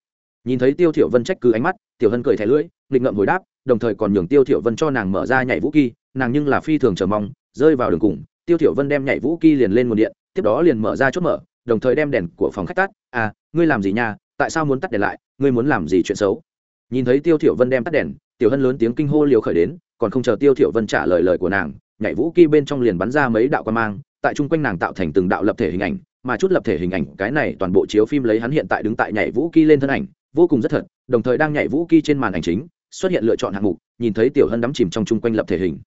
Nhìn thấy tiêu tiểu vân trách cứ ánh mắt, tiểu hân cười thẻ lưỡi nghịch ngậm hồi đáp, đồng thời còn nhường tiêu thiểu vân cho nàng mở ra nhảy vũ kỳ, nàng nhưng là phi thường chờ mong, rơi vào đường cùng, tiêu thiểu vân đem nhảy vũ kỳ liền lên nguồn điện, tiếp đó liền mở ra chốt mở, đồng thời đem đèn của phòng khách tắt. À ngươi làm gì nha? Tại sao muốn tắt đèn lại? Ngươi muốn làm gì chuyện xấu? Nhìn thấy tiêu thiểu vân đem tắt đèn, tiểu hân lớn tiếng kinh hô liều khởi đến, còn không chờ tiêu thiểu vân trả lời lời của nàng, nhảy vũ kỳ bên trong liền bắn ra mấy đạo quan mang, tại trung quanh nàng tạo thành từng đạo lập thể hình ảnh, mà chút lập thể hình ảnh, cái này toàn bộ chiếu phim lấy hắn hiện tại đứng tại nhảy vũ kỳ lên thân ảnh, vô cùng rất thật, đồng thời đang nhảy vũ kỳ trên màn ảnh chính xuất hiện lựa chọn hạng mục, nhìn thấy tiểu hân đắm chìm trong chung quanh lập thể hình.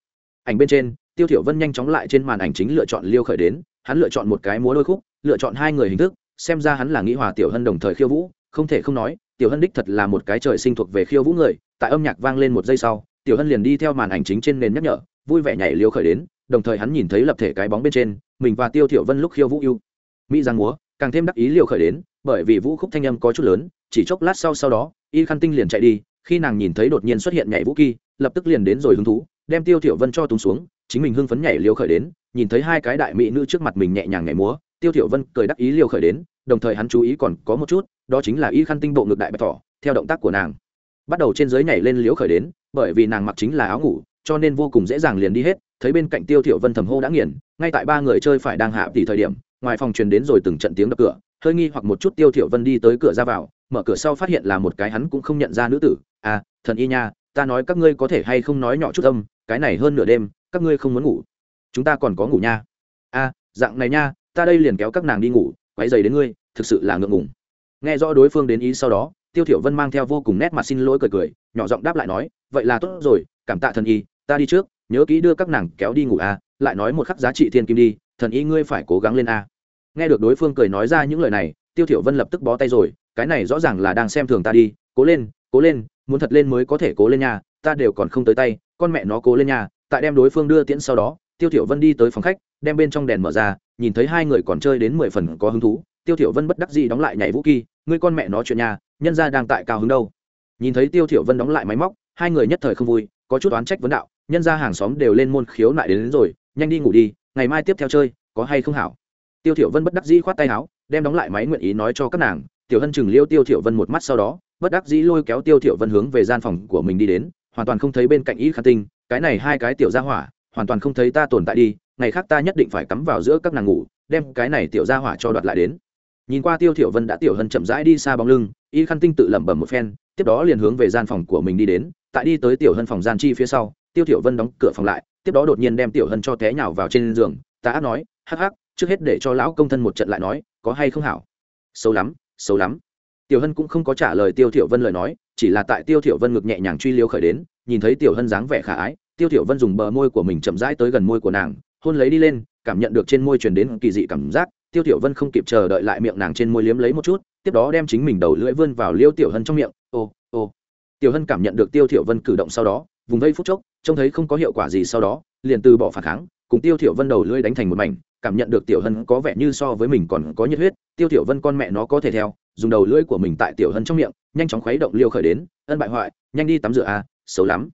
Ảnh bên trên, tiêu tiểu vân nhanh chóng lại trên màn ảnh chính lựa chọn liêu khởi đến, hắn lựa chọn một cái múa đôi khúc, lựa chọn hai người hình thức, xem ra hắn là nghĩ hòa tiểu hân đồng thời khiêu vũ, không thể không nói, tiểu hân đích thật là một cái trời sinh thuộc về khiêu vũ người, tại âm nhạc vang lên một giây sau, tiểu hân liền đi theo màn ảnh chính trên nền nhắc nhở, vui vẻ nhảy liêu khởi đến, đồng thời hắn nhìn thấy lập thể cái bóng bên trên, mình và tiêu tiểu vân lúc khiêu vũ yêu. Mỹ giang múa, càng thêm đắc ý liều khởi đến, bởi vì vũ khúc thanh âm có chút lớn, chỉ chốc lát sau sau đó, y khăn tinh liền chạy đi khi nàng nhìn thấy đột nhiên xuất hiện nhảy vũ kỳ lập tức liền đến rồi hứng thú, đem tiêu tiểu vân cho túng xuống, chính mình hưng phấn nhảy liều khởi đến, nhìn thấy hai cái đại mỹ nữ trước mặt mình nhẹ nhàng nhảy múa, tiêu tiểu vân cười đắc ý liều khởi đến, đồng thời hắn chú ý còn có một chút, đó chính là y khăn tinh bộ ngực đại bạch thỏ, theo động tác của nàng. Bắt đầu trên dưới nhảy lên liều khởi đến, bởi vì nàng mặc chính là áo ngủ, cho nên vô cùng dễ dàng liền đi hết, thấy bên cạnh tiêu tiểu vân thầm hô đã nghiền, ngay tại ba người chơi phải đang hạ tỷ thời điểm, ngoài phòng truyền đến rồi từng trận tiếng đập cửa, hơi nghi hoặc một chút tiêu tiểu vân đi tới cửa ra vào, mở cửa sau phát hiện là một cái hắn cũng không nhận ra nữ tử à thần y nha ta nói các ngươi có thể hay không nói nhỏ chút âm cái này hơn nửa đêm các ngươi không muốn ngủ. Chúng ta còn có ngủ nha. A à, dạng này nha ta đây liền kéo các nàng đi ngủ quay dày đến ngươi thực sự là ngượng ngùng. Nghe rõ đối phương đến ý sau đó tiêu thiểu vân mang theo vô cùng nét mặt xin lỗi cười cười nhỏ giọng đáp lại nói vậy là tốt rồi cảm tạ thần y ta đi trước nhớ kỹ đưa các nàng kéo đi ngủ a lại nói một khắc giá trị thiên kim đi thần y ngươi phải cố gắng lên a nghe được đối phương cười nói ra những lời này tiêu thiểu vân lập tức bó tay rồi cái này rõ ràng là đang xem thường ta đi cố lên cố lên muốn thật lên mới có thể cố lên nhà, ta đều còn không tới tay con mẹ nó cố lên nhà, tại đem đối phương đưa tiễn sau đó tiêu thiểu vân đi tới phòng khách đem bên trong đèn mở ra nhìn thấy hai người còn chơi đến mười phần có hứng thú tiêu thiểu vân bất đắc dĩ đóng lại nhảy vũ kỳ ngươi con mẹ nó chuyện nhà, nhân gia đang tại cao hứng đâu. Nhìn thấy tiêu thiểu vân đóng lại máy móc hai người nhất thời không vui có chút oán trách vấn đạo nhân gia hàng xóm đều lên môn khiếu nại đến, đến rồi nhanh đi ngủ đi ngày mai tiếp theo chơi có hay không hảo? Tiêu thiểu vân bất đắc dĩ khoát tay áo đem đóng lại máy nguyện ý nói cho các nàng tiểu hân chừng liêu tiêu thiểu vân một mắt sau đó bất đắc dĩ lôi kéo tiêu thiểu vân hướng về gian phòng của mình đi đến, hoàn toàn không thấy bên cạnh y khăn tinh, cái này hai cái tiểu gia hỏa, hoàn toàn không thấy ta tồn tại đi, ngày khác ta nhất định phải cắm vào giữa các nàng ngủ, đem cái này tiểu gia hỏa cho đoạt lại đến. Nhìn qua tiêu thiểu vân đã tiểu hân chậm rãi đi xa bóng lưng y khăn tinh tự lẩm bẩm một phen, tiếp đó liền hướng về gian phòng của mình đi đến, tại đi tới tiểu hân phòng gian chi phía sau, tiêu thiểu vân đóng cửa phòng lại, tiếp đó đột nhiên đem tiểu hân cho té nhào vào trên giường, ta ác nói, hắc hắc, trước hết để cho lão công thân một trận lại nói, có hay không hảo? Xấu lắm xấu lắm tiểu hân cũng không có trả lời tiêu thiểu vân lời nói, chỉ là tại tiêu thiểu vân ngực nhẹ nhàng truy liêu khởi đến, nhìn thấy tiểu hân dáng vẻ khả ái, tiêu thiểu vân dùng bờ môi của mình chậm rãi tới gần môi của nàng, hôn lấy đi lên, cảm nhận được trên môi truyền đến kỳ dị cảm giác. Tiêu thiểu vân không kịp chờ đợi lại miệng nàng trên môi liếm lấy một chút, tiếp đó đem chính mình đầu lưỡi vươn vào liêu tiểu hân trong miệng. Ô ô. Tiểu hân cảm nhận được tiêu thiểu vân cử động sau đó, vùng vây phút chốc, trông thấy không có hiệu quả gì sau đó, liền từ bỏ phản kháng, cùng tiêu thiểu vân đầu lưỡi đánh thành một mảnh, cảm nhận được tiểu hân có vẻ như so với mình còn có nhiệt huyết, tiêu thiểu vân con mẹ nó có thể theo dùng đầu lưỡi của mình tại tiểu hân trong miệng, nhanh chóng khuấy động liêu khởi đến, ân bại hoại, nhanh đi tắm rửa a xấu lắm.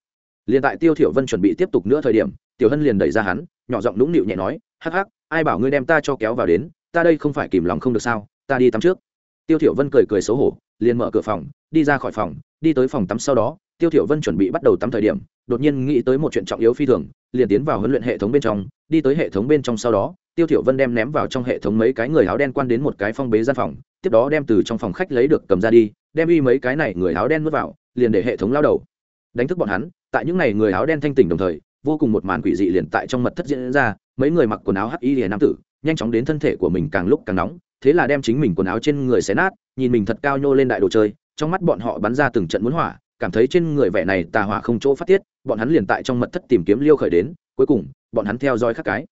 Liền tại tiêu thiểu vân chuẩn bị tiếp tục nữa thời điểm, tiểu hân liền đẩy ra hắn, nhỏ giọng nũng nịu nhẹ nói, hắc hắc, ai bảo ngươi đem ta cho kéo vào đến, ta đây không phải kìm lòng không được sao, ta đi tắm trước. Tiêu thiểu vân cười cười xấu hổ, liền mở cửa phòng, đi ra khỏi phòng, đi tới phòng tắm sau đó, tiêu thiểu vân chuẩn bị bắt đầu tắm thời điểm, đột nhiên nghĩ tới một chuyện trọng yếu phi thường, liền tiến vào huấn luyện hệ thống bên trong, đi tới hệ thống bên trong sau đó, tiêu thiểu vân đem ném vào trong hệ thống mấy cái người áo đen quan đến một cái phong bế gian phòng tiếp đó đem từ trong phòng khách lấy được cầm ra đi, đem y mấy cái này người áo đen nuốt vào, liền để hệ thống lao đầu. Đánh thức bọn hắn, tại những này người áo đen thanh tỉnh đồng thời, vô cùng một màn quỷ dị liền tại trong mật thất diễn ra, mấy người mặc quần áo hắc y liền nam tử, nhanh chóng đến thân thể của mình càng lúc càng nóng, thế là đem chính mình quần áo trên người xé nát, nhìn mình thật cao nhô lên đại đồ chơi, trong mắt bọn họ bắn ra từng trận muốn hỏa, cảm thấy trên người vẻ này tà hỏa không chỗ phát tiết, bọn hắn liền tại trong mật thất tìm kiếm liêu khởi đến, cuối cùng, bọn hắn theo dõi khắc cái.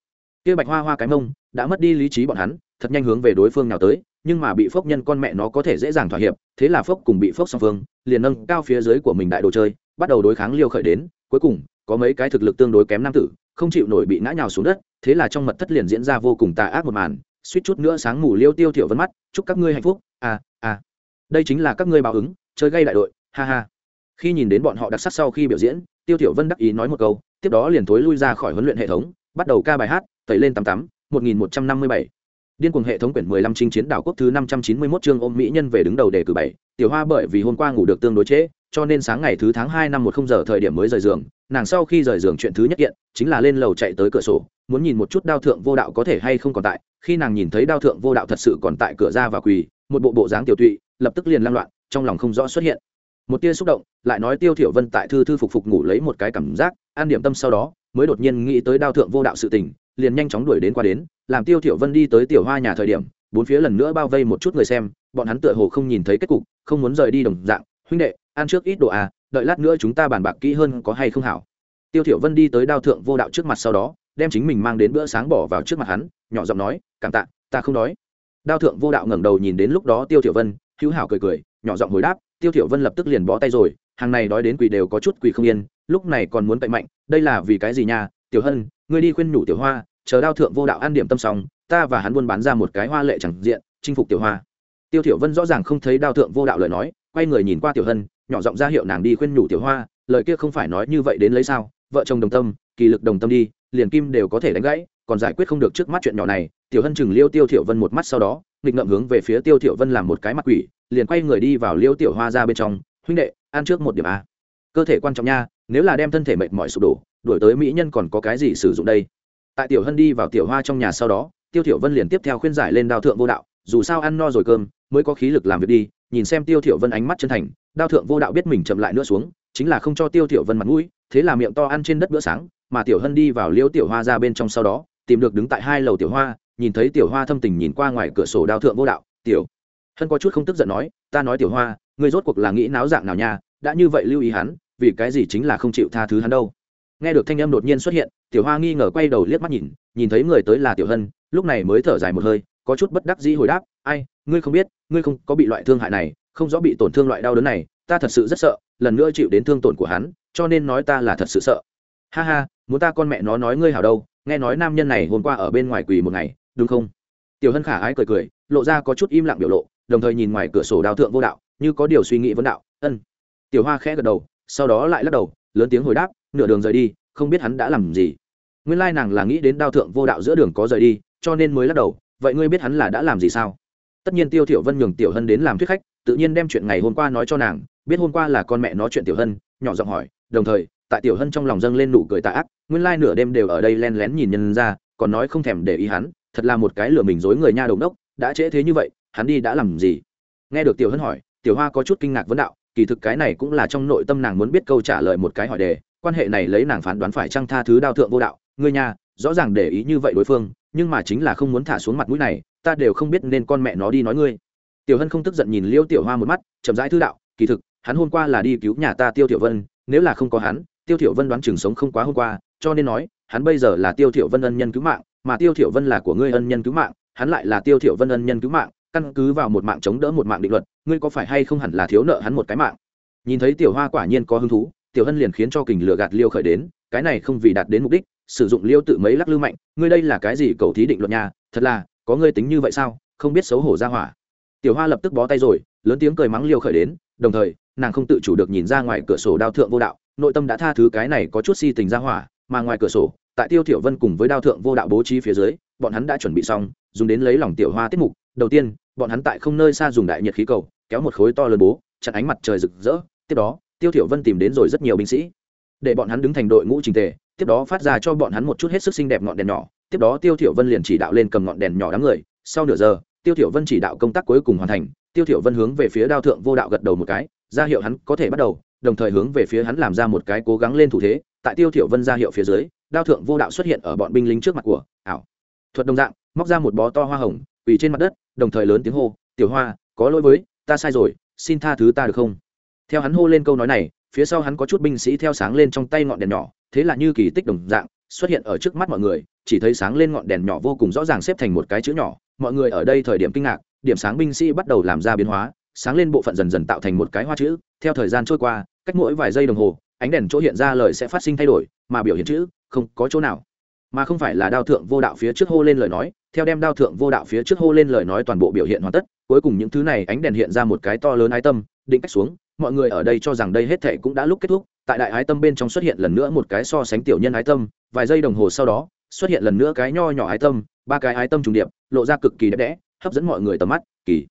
Kia bạch hoa hoa cái mông, đã mất đi lý trí bọn hắn, thật nhanh hướng về đối phương nào tới nhưng mà bị phốc nhân con mẹ nó có thể dễ dàng thỏa hiệp, thế là phốc cùng bị phốc song phương, liền nâng cao phía dưới của mình đại đồ chơi, bắt đầu đối kháng liêu khởi đến, cuối cùng, có mấy cái thực lực tương đối kém nam tử, không chịu nổi bị ngã nhào xuống đất, thế là trong mật thất liền diễn ra vô cùng tà ác một màn, suýt chút nữa sáng mù liêu tiêu thiểu vân mắt, chúc các ngươi hạnh phúc à à. Đây chính là các ngươi báo ứng, chơi gây đại đội, ha ha. Khi nhìn đến bọn họ đặc sắc sau khi biểu diễn, tiêu thiểu vân đắc ý nói một câu, tiếp đó liền thối lui ra khỏi huấn luyện hệ thống, bắt đầu ca bài hát, tẩy lên tám tám, một nghìn một trăm năm mươi bảy điên cuồng hệ thống quyển mười lăm chinh chiến đảo quốc thứ 591 chương ôm mỹ nhân về đứng đầu đề cử bảy. Tiểu hoa bởi vì hôm qua ngủ được tương đối trễ, cho nên sáng ngày thứ tháng hai năm một không giờ thời điểm mới rời giường. Nàng sau khi rời giường chuyện thứ nhất kiện, chính là lên lầu chạy tới cửa sổ, muốn nhìn một chút đao thượng vô đạo có thể hay không còn tại. Khi nàng nhìn thấy đao thượng vô đạo thật sự còn tại cửa ra và quỳ, một bộ bộ dáng tiểu tụy, lập tức liền lăng loạn, trong lòng không rõ xuất hiện. Một tia xúc động, lại nói tiêu thiểu vân tại thư thư phục phục ngủ lấy một cái cảm giác, an điểm tâm sau đó, mới đột nhiên nghĩ tới đao thượng vô đạo sự tình liền nhanh chóng đuổi đến qua đến, làm tiêu thiểu vân đi tới tiểu hoa nhà thời điểm, bốn phía lần nữa bao vây một chút người xem, bọn hắn tựa hồ không nhìn thấy kết cục, không muốn rời đi đồng dạng, huynh đệ, ăn trước ít đồ à đợi lát nữa chúng ta bàn bạc kỹ hơn có hay không hảo. Tiêu thiểu vân đi tới đao thượng vô đạo trước mặt sau đó, đem chính mình mang đến bữa sáng bỏ vào trước mặt hắn, nhỏ giọng nói, cảm tạ, ta không đói. Đao thượng vô đạo ngẩng đầu nhìn đến lúc đó tiêu thiểu vân, hữu hảo cười cười, nhỏ giọng hồi đáp, tiêu thiểu vân lập tức liền bó tay rồi, hàng này đói đến quỳ đều có chút quỳ không yên, lúc này còn muốn cậy mạnh, đây là vì cái gì nha tiểu hân, ngươi đi khuyên nhủ tiểu hoa, chờ đao thượng vô đạo an điểm tâm sóng ta và hắn buôn bán ra một cái hoa lệ chẳng diện, chinh phục tiểu hoa. Tiêu thiểu vân rõ ràng không thấy đao thượng vô đạo lời nói, quay người nhìn qua tiểu hân, nhỏ giọng ra hiệu nàng đi khuyên nhủ tiểu hoa, lời kia không phải nói như vậy đến lấy sao, vợ chồng đồng tâm, kỳ lực đồng tâm đi, liền kim đều có thể đánh gãy, còn giải quyết không được trước mắt chuyện nhỏ này. Tiểu hân chừng liêu tiêu thiểu vân một mắt sau đó, nghịch ngậm hướng về phía tiêu thiểu vân làm một cái mặt quỷ, liền quay người đi vào liêu tiểu hoa ra bên trong, huynh đệ, ăn trước một điểm a. Cơ thể quan trọng nha, nếu là đem thân thể mệt mỏi sụp đổ đuổi tới mỹ nhân còn có cái gì sử dụng đây? Tại tiểu hân đi vào tiểu hoa trong nhà sau đó, tiêu thiểu vân liền tiếp theo khuyên giải lên đao thượng vô đạo, dù sao ăn no rồi cơm, mới có khí lực làm việc đi, nhìn xem tiêu thiểu vân ánh mắt chân thành, đao thượng vô đạo biết mình chậm lại nữa xuống, chính là không cho tiêu thiểu vân mặt mũi, thế là miệng to ăn trên đất bữa sáng, mà tiểu hân đi vào liêu tiểu hoa ra bên trong sau đó, tìm được đứng tại hai lầu tiểu hoa, nhìn thấy tiểu hoa thâm tình nhìn qua ngoài cửa sổ đao thượng vô đạo, tiểu hân có chút không tức giận nói, ta nói tiểu hoa, ngươi rốt cuộc là nghĩ náo dạng nào nha, đã như vậy lưu ý hắn, vì cái gì chính là không chịu tha thứ hắn đâu? Nghe được thanh âm đột nhiên xuất hiện, tiểu hoa nghi ngờ quay đầu liếc mắt nhìn nhìn thấy người tới là tiểu hân, lúc này mới thở dài một hơi, có chút bất đắc dĩ hồi đáp, ai, ngươi không biết, ngươi không có bị loại thương hại này, không rõ bị tổn thương loại đau đớn này, ta thật sự rất sợ, lần nữa chịu đến thương tổn của hắn, cho nên nói ta là thật sự sợ. Ha ha, muốn ta con mẹ nó nói ngươi hảo đâu, nghe nói nam nhân này hôm qua ở bên ngoài quỳ một ngày, đúng không? Tiểu hân khả ái cười cười, lộ ra có chút im lặng biểu lộ, đồng thời nhìn ngoài cửa sổ đào thượng vô đạo, như có điều suy nghĩ vấn đạo, ân. Tiểu hoa khẽ gật đầu, sau đó lại lắc đầu, lớn tiếng hồi đáp nửa đường rời đi, không biết hắn đã làm gì. Nguyên lai nàng là nghĩ đến đao thượng vô đạo giữa đường có rời đi, cho nên mới lắc đầu, vậy ngươi biết hắn là đã làm gì sao? Tất nhiên tiêu thiểu vân nhường tiểu hân đến làm thuyết khách, tự nhiên đem chuyện ngày hôm qua nói cho nàng, biết hôm qua là con mẹ nói chuyện tiểu hân, nhỏ giọng hỏi, đồng thời, tại tiểu hân trong lòng dâng lên nụ cười tà ác, nguyên lai nửa đêm đều ở đây len lén nhìn nhân ra, còn nói không thèm để ý hắn, thật là một cái lừa mình dối người nha đồng đốc, đã trễ thế như vậy, hắn đi đã làm gì? Nghe được tiểu hân hỏi, tiểu hoa có chút kinh ngạc vấn đạo, kỳ thực cái này cũng là trong nội tâm nàng muốn biết câu trả lời một cái hỏi đề quan hệ này lấy nàng phán đoán phải chăng tha thứ đao thượng vô đạo, ngươi nha rõ ràng để ý như vậy đối phương, nhưng mà chính là không muốn thả xuống mặt mũi này, ta đều không biết nên con mẹ nó đi nói ngươi. Tiểu hân không tức giận nhìn liêu tiểu hoa một mắt, chậm rãi thư đạo, kỳ thực, hắn hôm qua là đi cứu nhà ta tiêu tiểu vân, nếu là không có hắn, tiêu tiểu vân đoán chừng sống không quá hôm qua, cho nên nói, hắn bây giờ là tiêu tiểu vân ân nhân cứu mạng, mà tiêu tiểu vân là của ngươi ân nhân cứu mạng, hắn lại là tiêu tiểu vân ân nhân cứu mạng, căn cứ vào một mạng chống đỡ một mạng định luật, ngươi có phải hay không hẳn là thiếu nợ hắn một cái mạng? Nhìn thấy tiểu hoa quả nhiên có hứng thú tiểu hân liền khiến cho kình lừa gạt liêu khởi đến, cái này không vì đạt đến mục đích, sử dụng liêu tự mấy lắc lư mạnh, ngươi đây là cái gì cầu thí định luật nhà thật là, có ngươi tính như vậy sao, không biết xấu hổ ra hỏa. Tiểu hoa lập tức bó tay rồi, lớn tiếng cười mắng liêu khởi đến, đồng thời, nàng không tự chủ được nhìn ra ngoài cửa sổ đao thượng vô đạo, nội tâm đã tha thứ cái này có chút si tình ra hỏa, mà ngoài cửa sổ, tại tiêu tiểu vân cùng với đao thượng vô đạo bố trí phía dưới, bọn hắn đã chuẩn bị xong, dùng đến lấy lòng tiểu hoa tiết mục. Đầu tiên, bọn hắn tại không nơi xa dùng đại nhiệt khí cầu, kéo một khối to lớn bố, chặn ánh mặt trời rực rỡ, tiếp đó tiêu thiểu vân tìm đến rồi rất nhiều binh sĩ. Để bọn hắn đứng thành đội ngũ trình tề, tiếp đó phát ra cho bọn hắn một chút hết sức xinh đẹp ngọn đèn nhỏ. Tiếp đó tiêu thiểu vân liền chỉ đạo lên cầm ngọn đèn nhỏ đám người. Sau nửa giờ, tiêu thiểu vân chỉ đạo công tác cuối cùng hoàn thành. Tiêu thiểu vân hướng về phía đao thượng vô đạo gật đầu một cái, ra hiệu hắn có thể bắt đầu, đồng thời hướng về phía hắn làm ra một cái cố gắng lên thủ thế. Tại tiêu thiểu vân ra hiệu phía dưới, đao thượng vô đạo xuất hiện ở bọn binh lính trước mặt của ảo. Thuật đồng dạng, móc ra một bó to hoa hồng, quỳ trên mặt đất, đồng thời lớn tiếng hô, tiểu hoa, có lỗi với ta sai rồi, xin tha thứ ta được không? Theo hắn hô lên câu nói này, phía sau hắn có chút binh sĩ theo sáng lên trong tay ngọn đèn nhỏ, thế là như kỳ tích đồng dạng, xuất hiện ở trước mắt mọi người, chỉ thấy sáng lên ngọn đèn nhỏ vô cùng rõ ràng xếp thành một cái chữ nhỏ, mọi người ở đây thời điểm kinh ngạc, điểm sáng binh sĩ bắt đầu làm ra biến hóa, sáng lên bộ phận dần dần tạo thành một cái hoa chữ, theo thời gian trôi qua, cách mỗi vài giây đồng hồ, ánh đèn chỗ hiện ra lời sẽ phát sinh thay đổi, mà biểu hiện chữ không có chỗ nào. Mà không phải là đao thượng vô đạo phía trước hô lên lời nói, theo đem đao thượng vô đạo phía trước hô lên lời nói toàn bộ biểu hiện hoàn tất, cuối cùng những thứ này ánh đèn hiện ra một cái to lớn ái tâm, định cách xuống mọi người ở đây cho rằng đây hết thể cũng đã lúc kết thúc, tại đại ái tâm bên trong xuất hiện lần nữa một cái so sánh tiểu nhân ái tâm, vài giây đồng hồ sau đó, xuất hiện lần nữa cái nho nhỏ ái tâm, ba cái ái tâm trùng điệp, lộ ra cực kỳ đẹp đẽ, hấp dẫn mọi người tầm mắt, kỳ.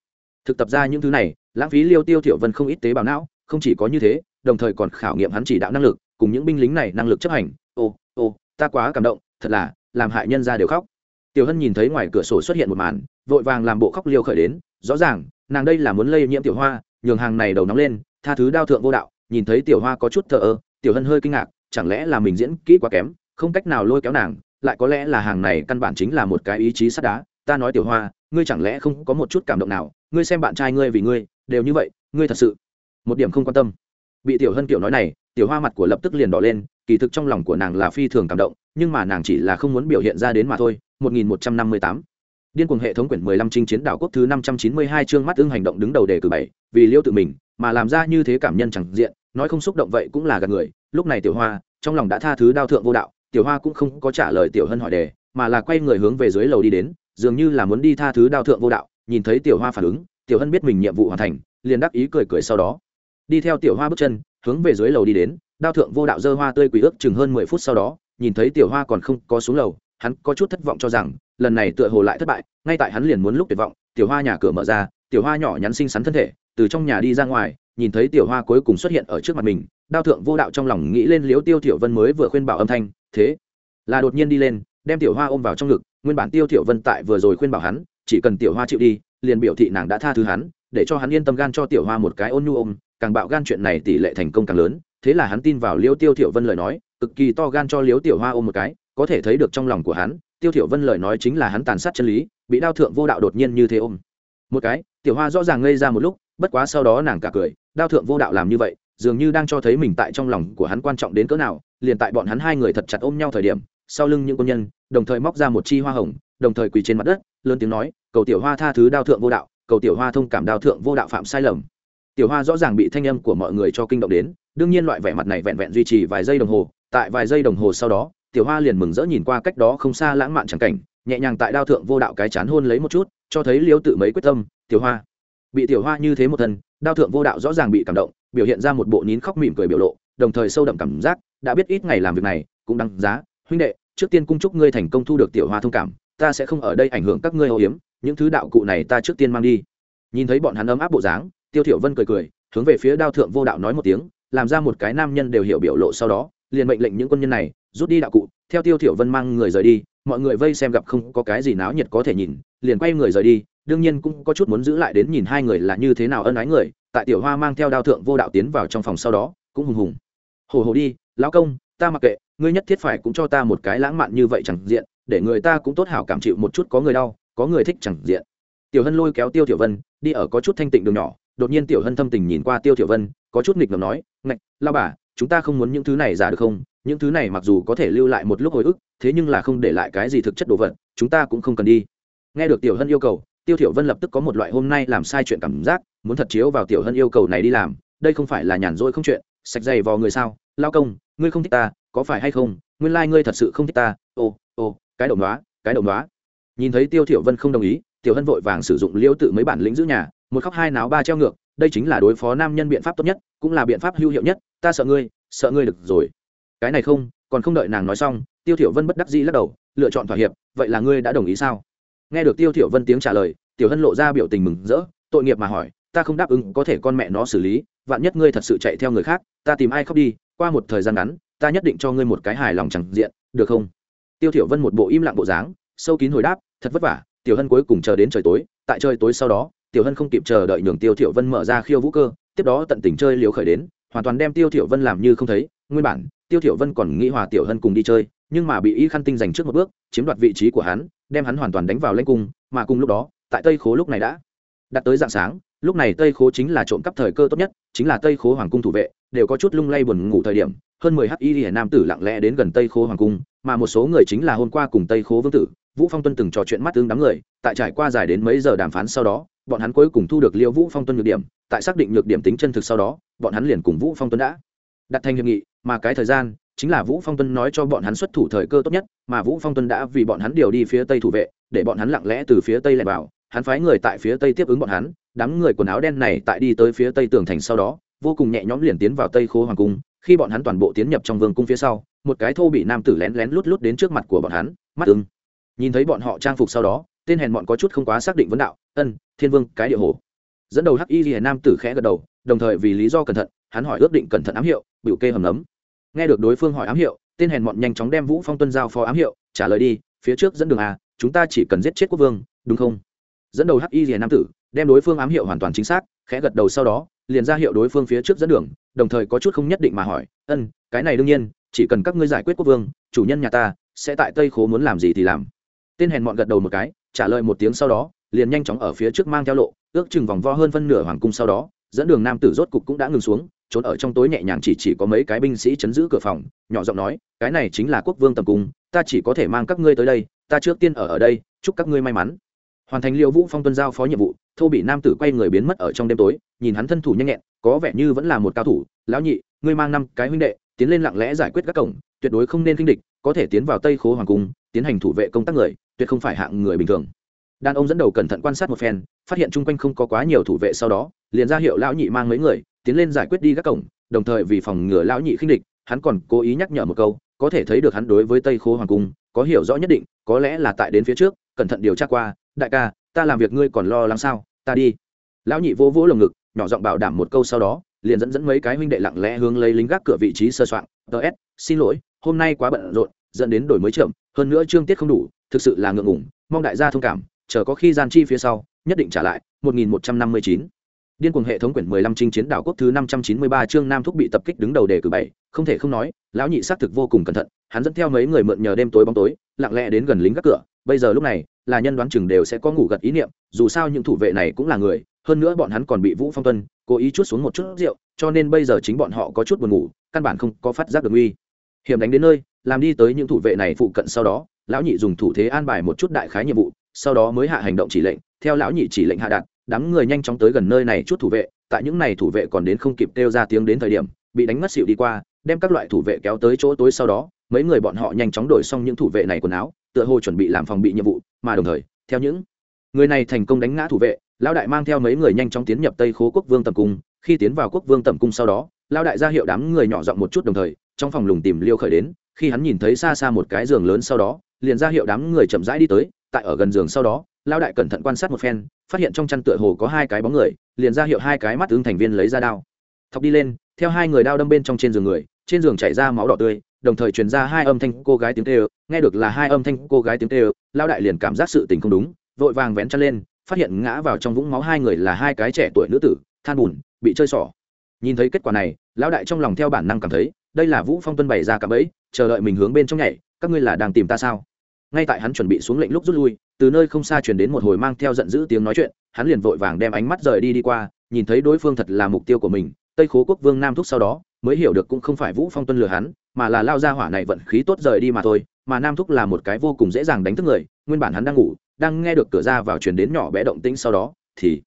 Thực tập ra những thứ này, lãng phí liêu tiêu tiểu vân không ít tế bào não, không chỉ có như thế, đồng thời còn khảo nghiệm hắn chỉ đạo năng lực, cùng những binh lính này năng lực chấp hành. Ô ô, ta quá cảm động, thật là, làm hại nhân gia đều khóc. Tiểu hân nhìn thấy ngoài cửa sổ xuất hiện một màn, vội vàng làm bộ khóc liêu khởi đến, rõ ràng, nàng đây là muốn lây nhiễm tiểu hoa nhường hàng này đầu nóng lên, tha thứ đao thượng vô đạo, nhìn thấy tiểu hoa có chút thờ ơ, tiểu hân hơi kinh ngạc, chẳng lẽ là mình diễn kỹ quá kém, không cách nào lôi kéo nàng, lại có lẽ là hàng này căn bản chính là một cái ý chí sắt đá. Ta nói tiểu hoa, ngươi chẳng lẽ không có một chút cảm động nào, ngươi xem bạn trai ngươi vì ngươi, đều như vậy, ngươi thật sự một điểm không quan tâm. Bị tiểu hân kiểu nói này, tiểu hoa mặt của lập tức liền đỏ lên, kỳ thực trong lòng của nàng là phi thường cảm động, nhưng mà nàng chỉ là không muốn biểu hiện ra đến mà thôi 1158 điên cuồng hệ thống quyển 15 chinh chiến đảo quốc thứ 592 chương mắt ưng hành động đứng đầu đề cử bảy, vì liêu tự mình, mà làm ra như thế cảm nhân chẳng diện, nói không xúc động vậy cũng là gạt người. Lúc này tiểu hoa, trong lòng đã tha thứ đao thượng vô đạo, tiểu hoa cũng không có trả lời tiểu hân hỏi đề, mà là quay người hướng về dưới lầu đi đến, dường như là muốn đi tha thứ đao thượng vô đạo, nhìn thấy tiểu hoa phản ứng, tiểu hân biết mình nhiệm vụ hoàn thành, liền đáp ý cười cười sau đó. Đi theo tiểu hoa bước chân, hướng về dưới lầu đi đến, đao thượng vô đạo dơ hoa tươi quỳ ước chừng hơn mười phút sau đó, nhìn thấy tiểu hoa còn không có xuống lầu hắn có chút thất vọng cho rằng, lần này tựa hồ lại thất bại, ngay tại hắn liền muốn lúc tuyệt vọng, tiểu hoa nhà cửa mở ra, tiểu hoa nhỏ nhắn xinh xắn thân thể, từ trong nhà đi ra ngoài, nhìn thấy tiểu hoa cuối cùng xuất hiện ở trước mặt mình, đao thượng vô đạo trong lòng nghĩ lên liếu tiêu tiểu vân mới vừa khuyên bảo âm thanh, thế. Là đột nhiên đi lên, đem tiểu hoa ôm vào trong ngực, nguyên bản tiêu tiểu vân tại vừa rồi khuyên bảo hắn, chỉ cần tiểu hoa chịu đi, liền biểu thị nàng đã tha thứ hắn, để cho hắn yên tâm gan cho tiểu hoa một cái ôn nhu ôm, càng bạo gan chuyện này tỷ lệ thành công càng lớn. Thế là hắn tin vào liêu tiêu tiểu vân lời nói, cực kỳ to gan cho liếu tiểu hoa ôm một cái có thể thấy được trong lòng của hắn, tiêu tiểu vân lời nói chính là hắn tàn sát chân lý, bị đao thượng vô đạo đột nhiên như thế ôm. Một cái, tiểu hoa rõ ràng ngây ra một lúc, bất quá sau đó nàng cả cười, đao thượng vô đạo làm như vậy, dường như đang cho thấy mình tại trong lòng của hắn quan trọng đến cỡ nào, liền tại bọn hắn hai người thật chặt ôm nhau thời điểm, sau lưng những quân nhân, đồng thời móc ra một chi hoa hồng, đồng thời quỳ trên mặt đất, lớn tiếng nói, cầu tiểu hoa tha thứ đao thượng vô đạo, cầu tiểu hoa thông cảm đao thượng vô đạo phạm sai lầm. Tiểu hoa rõ ràng bị thanh âm của mọi người cho kinh động đến, đương nhiên loại vẻ mặt này vẹn vẹn duy trì vài giây đồng hồ, tại vài giây đồng hồ sau đó tiểu hoa liền mừng rỡ nhìn qua cách đó không xa lãng mạn chẳng cảnh, nhẹ nhàng tại đao thượng vô đạo cái chán hôn lấy một chút, cho thấy liêu tự mấy quyết tâm, tiểu hoa. Bị tiểu hoa như thế một thân đao thượng vô đạo rõ ràng bị cảm động, biểu hiện ra một bộ nín khóc mỉm cười biểu lộ, đồng thời sâu đậm cảm giác, đã biết ít ngày làm việc này, cũng đăng giá, huynh đệ, trước tiên cung chúc ngươi thành công thu được tiểu hoa thông cảm, ta sẽ không ở đây ảnh hưởng các ngươi âu hiếm, những thứ đạo cụ này ta trước tiên mang đi. Nhìn thấy bọn hắn ấm áp bộ dáng, tiêu thiểu vân cười cười, hướng về phía đao thượng vô đạo nói một tiếng, làm ra một cái nam nhân đều hiểu biểu lộ sau đó, liền mệnh lệnh những quân nhân này rút đi đạo cụ, theo tiêu thiểu vân mang người rời đi, mọi người vây xem gặp không có cái gì náo nhiệt có thể nhìn, liền quay người rời đi, đương nhiên cũng có chút muốn giữ lại đến nhìn hai người là như thế nào ân ái người, tại tiểu hoa mang theo đao thượng vô đạo tiến vào trong phòng sau đó, cũng hùng hùng. Hồ hồ đi, lão công, ta mặc kệ, ngươi nhất thiết phải cũng cho ta một cái lãng mạn như vậy chẳng diện, để người ta cũng tốt hảo cảm chịu một chút có người đau, có người thích chẳng diện. Tiểu hân lôi kéo tiêu tiểu vân, đi ở có chút thanh tịnh đường nhỏ, đột nhiên tiểu hân thâm tình nhìn qua tiêu tiểu vân, có chút nghịch ngầm nói, ngạch lao bà, chúng ta không muốn những thứ này giả được không? Những thứ này mặc dù có thể lưu lại một lúc hồi ức, thế nhưng là không để lại cái gì thực chất đồ vật, chúng ta cũng không cần đi. Nghe được tiểu hân yêu cầu, tiêu thiểu vân lập tức có một loại hôm nay làm sai chuyện cảm giác, muốn thật chiếu vào tiểu hân yêu cầu này đi làm, đây không phải là nhàn rỗi không chuyện, sạch dày vào người sao? Lao công, ngươi không thích ta, có phải hay không? Nguyên lai like ngươi thật sự không thích ta. Ô ô, cái động đóa cái động đóa nhìn thấy tiêu thiểu vân không đồng ý, tiểu hân vội vàng sử dụng liễu tự mấy bản lĩnh giữ nhà, một khóc hai náo ba treo ngược, đây chính là đối phó nam nhân biện pháp tốt nhất, cũng là biện pháp hữu hiệu nhất, ta sợ ngươi sợ ngươi được rồi cái này không, còn không đợi nàng nói xong, tiêu thiểu vân bất đắc dĩ lắc đầu, lựa chọn thỏa hiệp, vậy là ngươi đã đồng ý sao? Nghe được tiêu thiểu vân tiếng trả lời, tiểu hân lộ ra biểu tình mừng rỡ, tội nghiệp mà hỏi, ta không đáp ứng có thể con mẹ nó xử lý, vạn nhất ngươi thật sự chạy theo người khác, ta tìm ai khóc đi, qua một thời gian ngắn, ta nhất định cho ngươi một cái hài lòng chẳng diện, được không? Tiêu thiểu vân một bộ im lặng bộ dáng, sâu kín hồi đáp, thật vất vả, tiểu hân cuối cùng chờ đến trời tối, tại trời tối sau đó, tiểu hân không kịp chờ đợi nhường tiêu thiểu vân mở ra khiêu vũ cơ, tiếp đó tận tình chơi liều khởi đến, hoàn toàn đem tiêu thiểu vân làm như không thấy, nguyên bản tiêu thiểu vân còn nghĩ hòa tiểu hân cùng đi chơi, nhưng mà bị y khăn tinh giành trước một bước, chiếm đoạt vị trí của hắn, đem hắn hoàn toàn đánh vào lãnh cung, mà cùng lúc đó, tại tây khố lúc này đã đặt tới dạng sáng, lúc này tây khố chính là trộm cắp thời cơ tốt nhất, chính là tây khố hoàng cung thủ vệ, đều có chút lung lay buồn ngủ thời điểm, hơn mười hắc y hiển nam tử lặng lẽ đến gần tây khố hoàng cung, mà một số người chính là hôm qua cùng tây khố vương tử, vũ phong tuân từng trò chuyện mắt tương đám người, tại trải qua dài đến mấy giờ đàm phán sau đó, bọn hắn cuối cùng thu được liêu vũ phong tuân nhược điểm, tại xác định nhược điểm tính chân thực sau đó, bọn hắn liền cùng vũ phong tuân đã đặt thành hiệp nghị, mà cái thời gian chính là vũ phong tuân nói cho bọn hắn xuất thủ thời cơ tốt nhất, mà vũ phong tuân đã vì bọn hắn điều đi phía tây thủ vệ, để bọn hắn lặng lẽ từ phía tây lẻn vào. Hắn phái người tại phía tây tiếp ứng bọn hắn, đám người quần áo đen này tại đi tới phía tây tường thành sau đó, vô cùng nhẹ nhõm liền tiến vào tây khố hoàng cung. Khi bọn hắn toàn bộ tiến nhập trong vương cung phía sau, một cái thô bị nam tử lén lén lút lút đến trước mặt của bọn hắn, mắt ưng. Nhìn thấy bọn họ trang phục sau đó, tên hèn bọn có chút không quá xác định vấn đạo, ân, thiên vương, cái địa hồ. Dẫn đầu hắc y ghi nam tử khẽ gật đầu, đồng thời vì lý do cẩn thận, hắn hỏi ước định cẩn thận ám hiệu bựu kê hầm nấm nghe được đối phương hỏi ám hiệu, tên hèn bọn nhanh chóng đem vũ phong tuân giao phó ám hiệu, trả lời đi, phía trước dẫn đường à chúng ta chỉ cần giết chết quốc vương, đúng không? Dẫn đầu hắc y rìa nam tử, đem đối phương ám hiệu hoàn toàn chính xác, khẽ gật đầu sau đó, liền ra hiệu đối phương phía trước dẫn đường, đồng thời có chút không nhất định mà hỏi, ân, cái này đương nhiên, chỉ cần các ngươi giải quyết quốc vương, chủ nhân nhà ta sẽ tại tây khố muốn làm gì thì làm. Tên hèn mọn gật đầu một cái, trả lời một tiếng sau đó, liền nhanh chóng ở phía trước mang theo lộ, ước chừng vòng vo hơn phân nửa hoàng cung sau đó, dẫn đường nam tử rốt cục cũng đã ngừng xuống trốn ở trong tối nhẹ nhàng chỉ chỉ có mấy cái binh sĩ chấn giữ cửa phòng, nhỏ giọng nói, cái này chính là quốc vương tầm cung, ta chỉ có thể mang các ngươi tới đây, ta trước tiên ở ở đây, chúc các ngươi may mắn. Hoàn thành liêu vũ phong tuân giao phó nhiệm vụ, thô bị nam tử quay người biến mất ở trong đêm tối, nhìn hắn thân thủ nhanh nhẹn, có vẻ như vẫn là một cao thủ, lão nhị, ngươi mang năm cái huynh đệ, tiến lên lặng lẽ giải quyết các cổng, tuyệt đối không nên kinh địch, có thể tiến vào tây khố hoàng cung, tiến hành thủ vệ công tác người, tuyệt không phải hạng người bình thường. Đàn ông dẫn đầu cẩn thận quan sát một phen, phát hiện chung quanh không có quá nhiều thủ vệ sau đó liền ra hiệu lão nhị mang mấy người, tiến lên giải quyết đi các cổng, đồng thời vì phòng ngừa lão nhị khinh địch, hắn còn cố ý nhắc nhở một câu, có thể thấy được hắn đối với tây khố hoàng cung, có hiểu rõ nhất định, có lẽ là tại đến phía trước, cẩn thận điều tra qua, đại ca, ta làm việc ngươi còn lo lắng sao? Ta đi. Lão nhị vỗ vỗ lồng ngực, nhỏ giọng bảo đảm một câu sau đó, liền dẫn dẫn mấy cái huynh đệ lặng lẽ hướng lấy lính gác cửa vị trí sơ soạn s, xin lỗi, hôm nay quá bận rộn, dẫn đến đổi mới chậm hơn nữa chương tiết không đủ, thực sự là ngượng ngủng mong đại gia thông cảm, chờ có khi gian chi phía sau, nhất định trả lại 1159 Điên cuồng hệ thống quyển 15 chinh chiến đảo quốc thứ 593 chương Nam Thúc bị tập kích đứng đầu đề cử bảy, không thể không nói, lão nhị xác thực vô cùng cẩn thận, hắn dẫn theo mấy người mượn nhờ đêm tối bóng tối, lặng lẽ đến gần lính gác cửa, bây giờ lúc này, là nhân đoán chừng đều sẽ có ngủ gật ý niệm, dù sao những thủ vệ này cũng là người, hơn nữa bọn hắn còn bị Vũ Phong Tuân cố ý chuốt xuống một chút rượu, cho nên bây giờ chính bọn họ có chút buồn ngủ, căn bản không có phát giác được nguy hiểm đánh đến nơi, làm đi tới những thủ vệ này phụ cận sau đó, lão nhị dùng thủ thế an bài một chút đại khái nhiệm vụ, sau đó mới hạ hành động chỉ lệnh, theo lão nhị chỉ lệnh hạ đạt, đám người nhanh chóng tới gần nơi này chút thủ vệ, tại những này thủ vệ còn đến không kịp kêu ra tiếng đến thời điểm, bị đánh mất xịu đi qua, đem các loại thủ vệ kéo tới chỗ tối sau đó, mấy người bọn họ nhanh chóng đổi xong những thủ vệ này quần áo, tựa hồ chuẩn bị làm phòng bị nhiệm vụ, mà đồng thời, theo những người này thành công đánh ngã thủ vệ, lão đại mang theo mấy người nhanh chóng tiến nhập tây khố quốc vương tầm cung. Khi tiến vào quốc vương tầm cung sau đó, lão đại ra hiệu đám người nhỏ giọng một chút đồng thời, trong phòng lùng tìm liêu khởi đến, khi hắn nhìn thấy xa xa một cái giường lớn sau đó, liền ra hiệu đám người chậm rãi đi tới, tại ở gần giường sau đó lao đại cẩn thận quan sát một phen, phát hiện trong chăn tựa hồ có hai cái bóng người, liền ra hiệu hai cái mắt ứng thành viên lấy ra đao. Thọc đi lên, theo hai người đao đâm bên trong trên giường người, trên giường chảy ra máu đỏ tươi, đồng thời truyền ra hai âm thanh cô gái tiếng tê ơ nghe được là hai âm thanh cô gái tiếng tê ơ lao đại liền cảm giác sự tình không đúng, vội vàng vén chăn lên, phát hiện ngã vào trong vũng máu hai người là hai cái trẻ tuổi nữ tử, than bùn, bị chơi xỏ. Nhìn thấy kết quả này lão đại trong lòng theo bản năng cảm thấy, đây là vũ phong tuân bày ra cả bẫy, chờ đợi mình hướng bên trong nhảy, các ngươi là đang tìm ta sao? Ngay tại hắn chuẩn bị xuống lệnh lúc rút lui từ nơi không xa chuyển đến một hồi mang theo giận dữ tiếng nói chuyện, hắn liền vội vàng đem ánh mắt rời đi đi qua, nhìn thấy đối phương thật là mục tiêu của mình, tây khố quốc vương nam thúc sau đó, mới hiểu được cũng không phải vũ phong tuân lừa hắn, mà là lao ra hỏa này vận khí tốt rời đi mà thôi, mà nam thúc là một cái vô cùng dễ dàng đánh thức người, nguyên bản hắn đang ngủ, đang nghe được cửa ra vào chuyển đến nhỏ bé động tĩnh sau đó, thì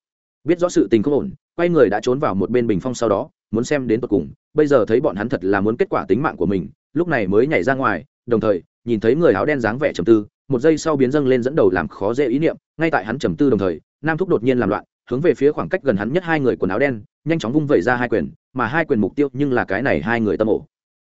biết rõ sự tình không ổn, quay người đã trốn vào một bên bình phong sau đó, muốn xem đến tận cùng, bây giờ thấy bọn hắn thật là muốn kết quả tính mạng của mình, lúc này mới nhảy ra ngoài, đồng thời, nhìn thấy người áo đen dáng vẻ trầm tư một giây sau biến dâng lên dẫn đầu làm khó dễ ý niệm, ngay tại hắn trầm tư đồng thời, nam thúc đột nhiên làm loạn, hướng về phía khoảng cách gần hắn nhất hai người quần áo đen, nhanh chóng vung vẩy ra hai quyền, mà hai quyền mục tiêu nhưng là cái này hai người tâm ổ.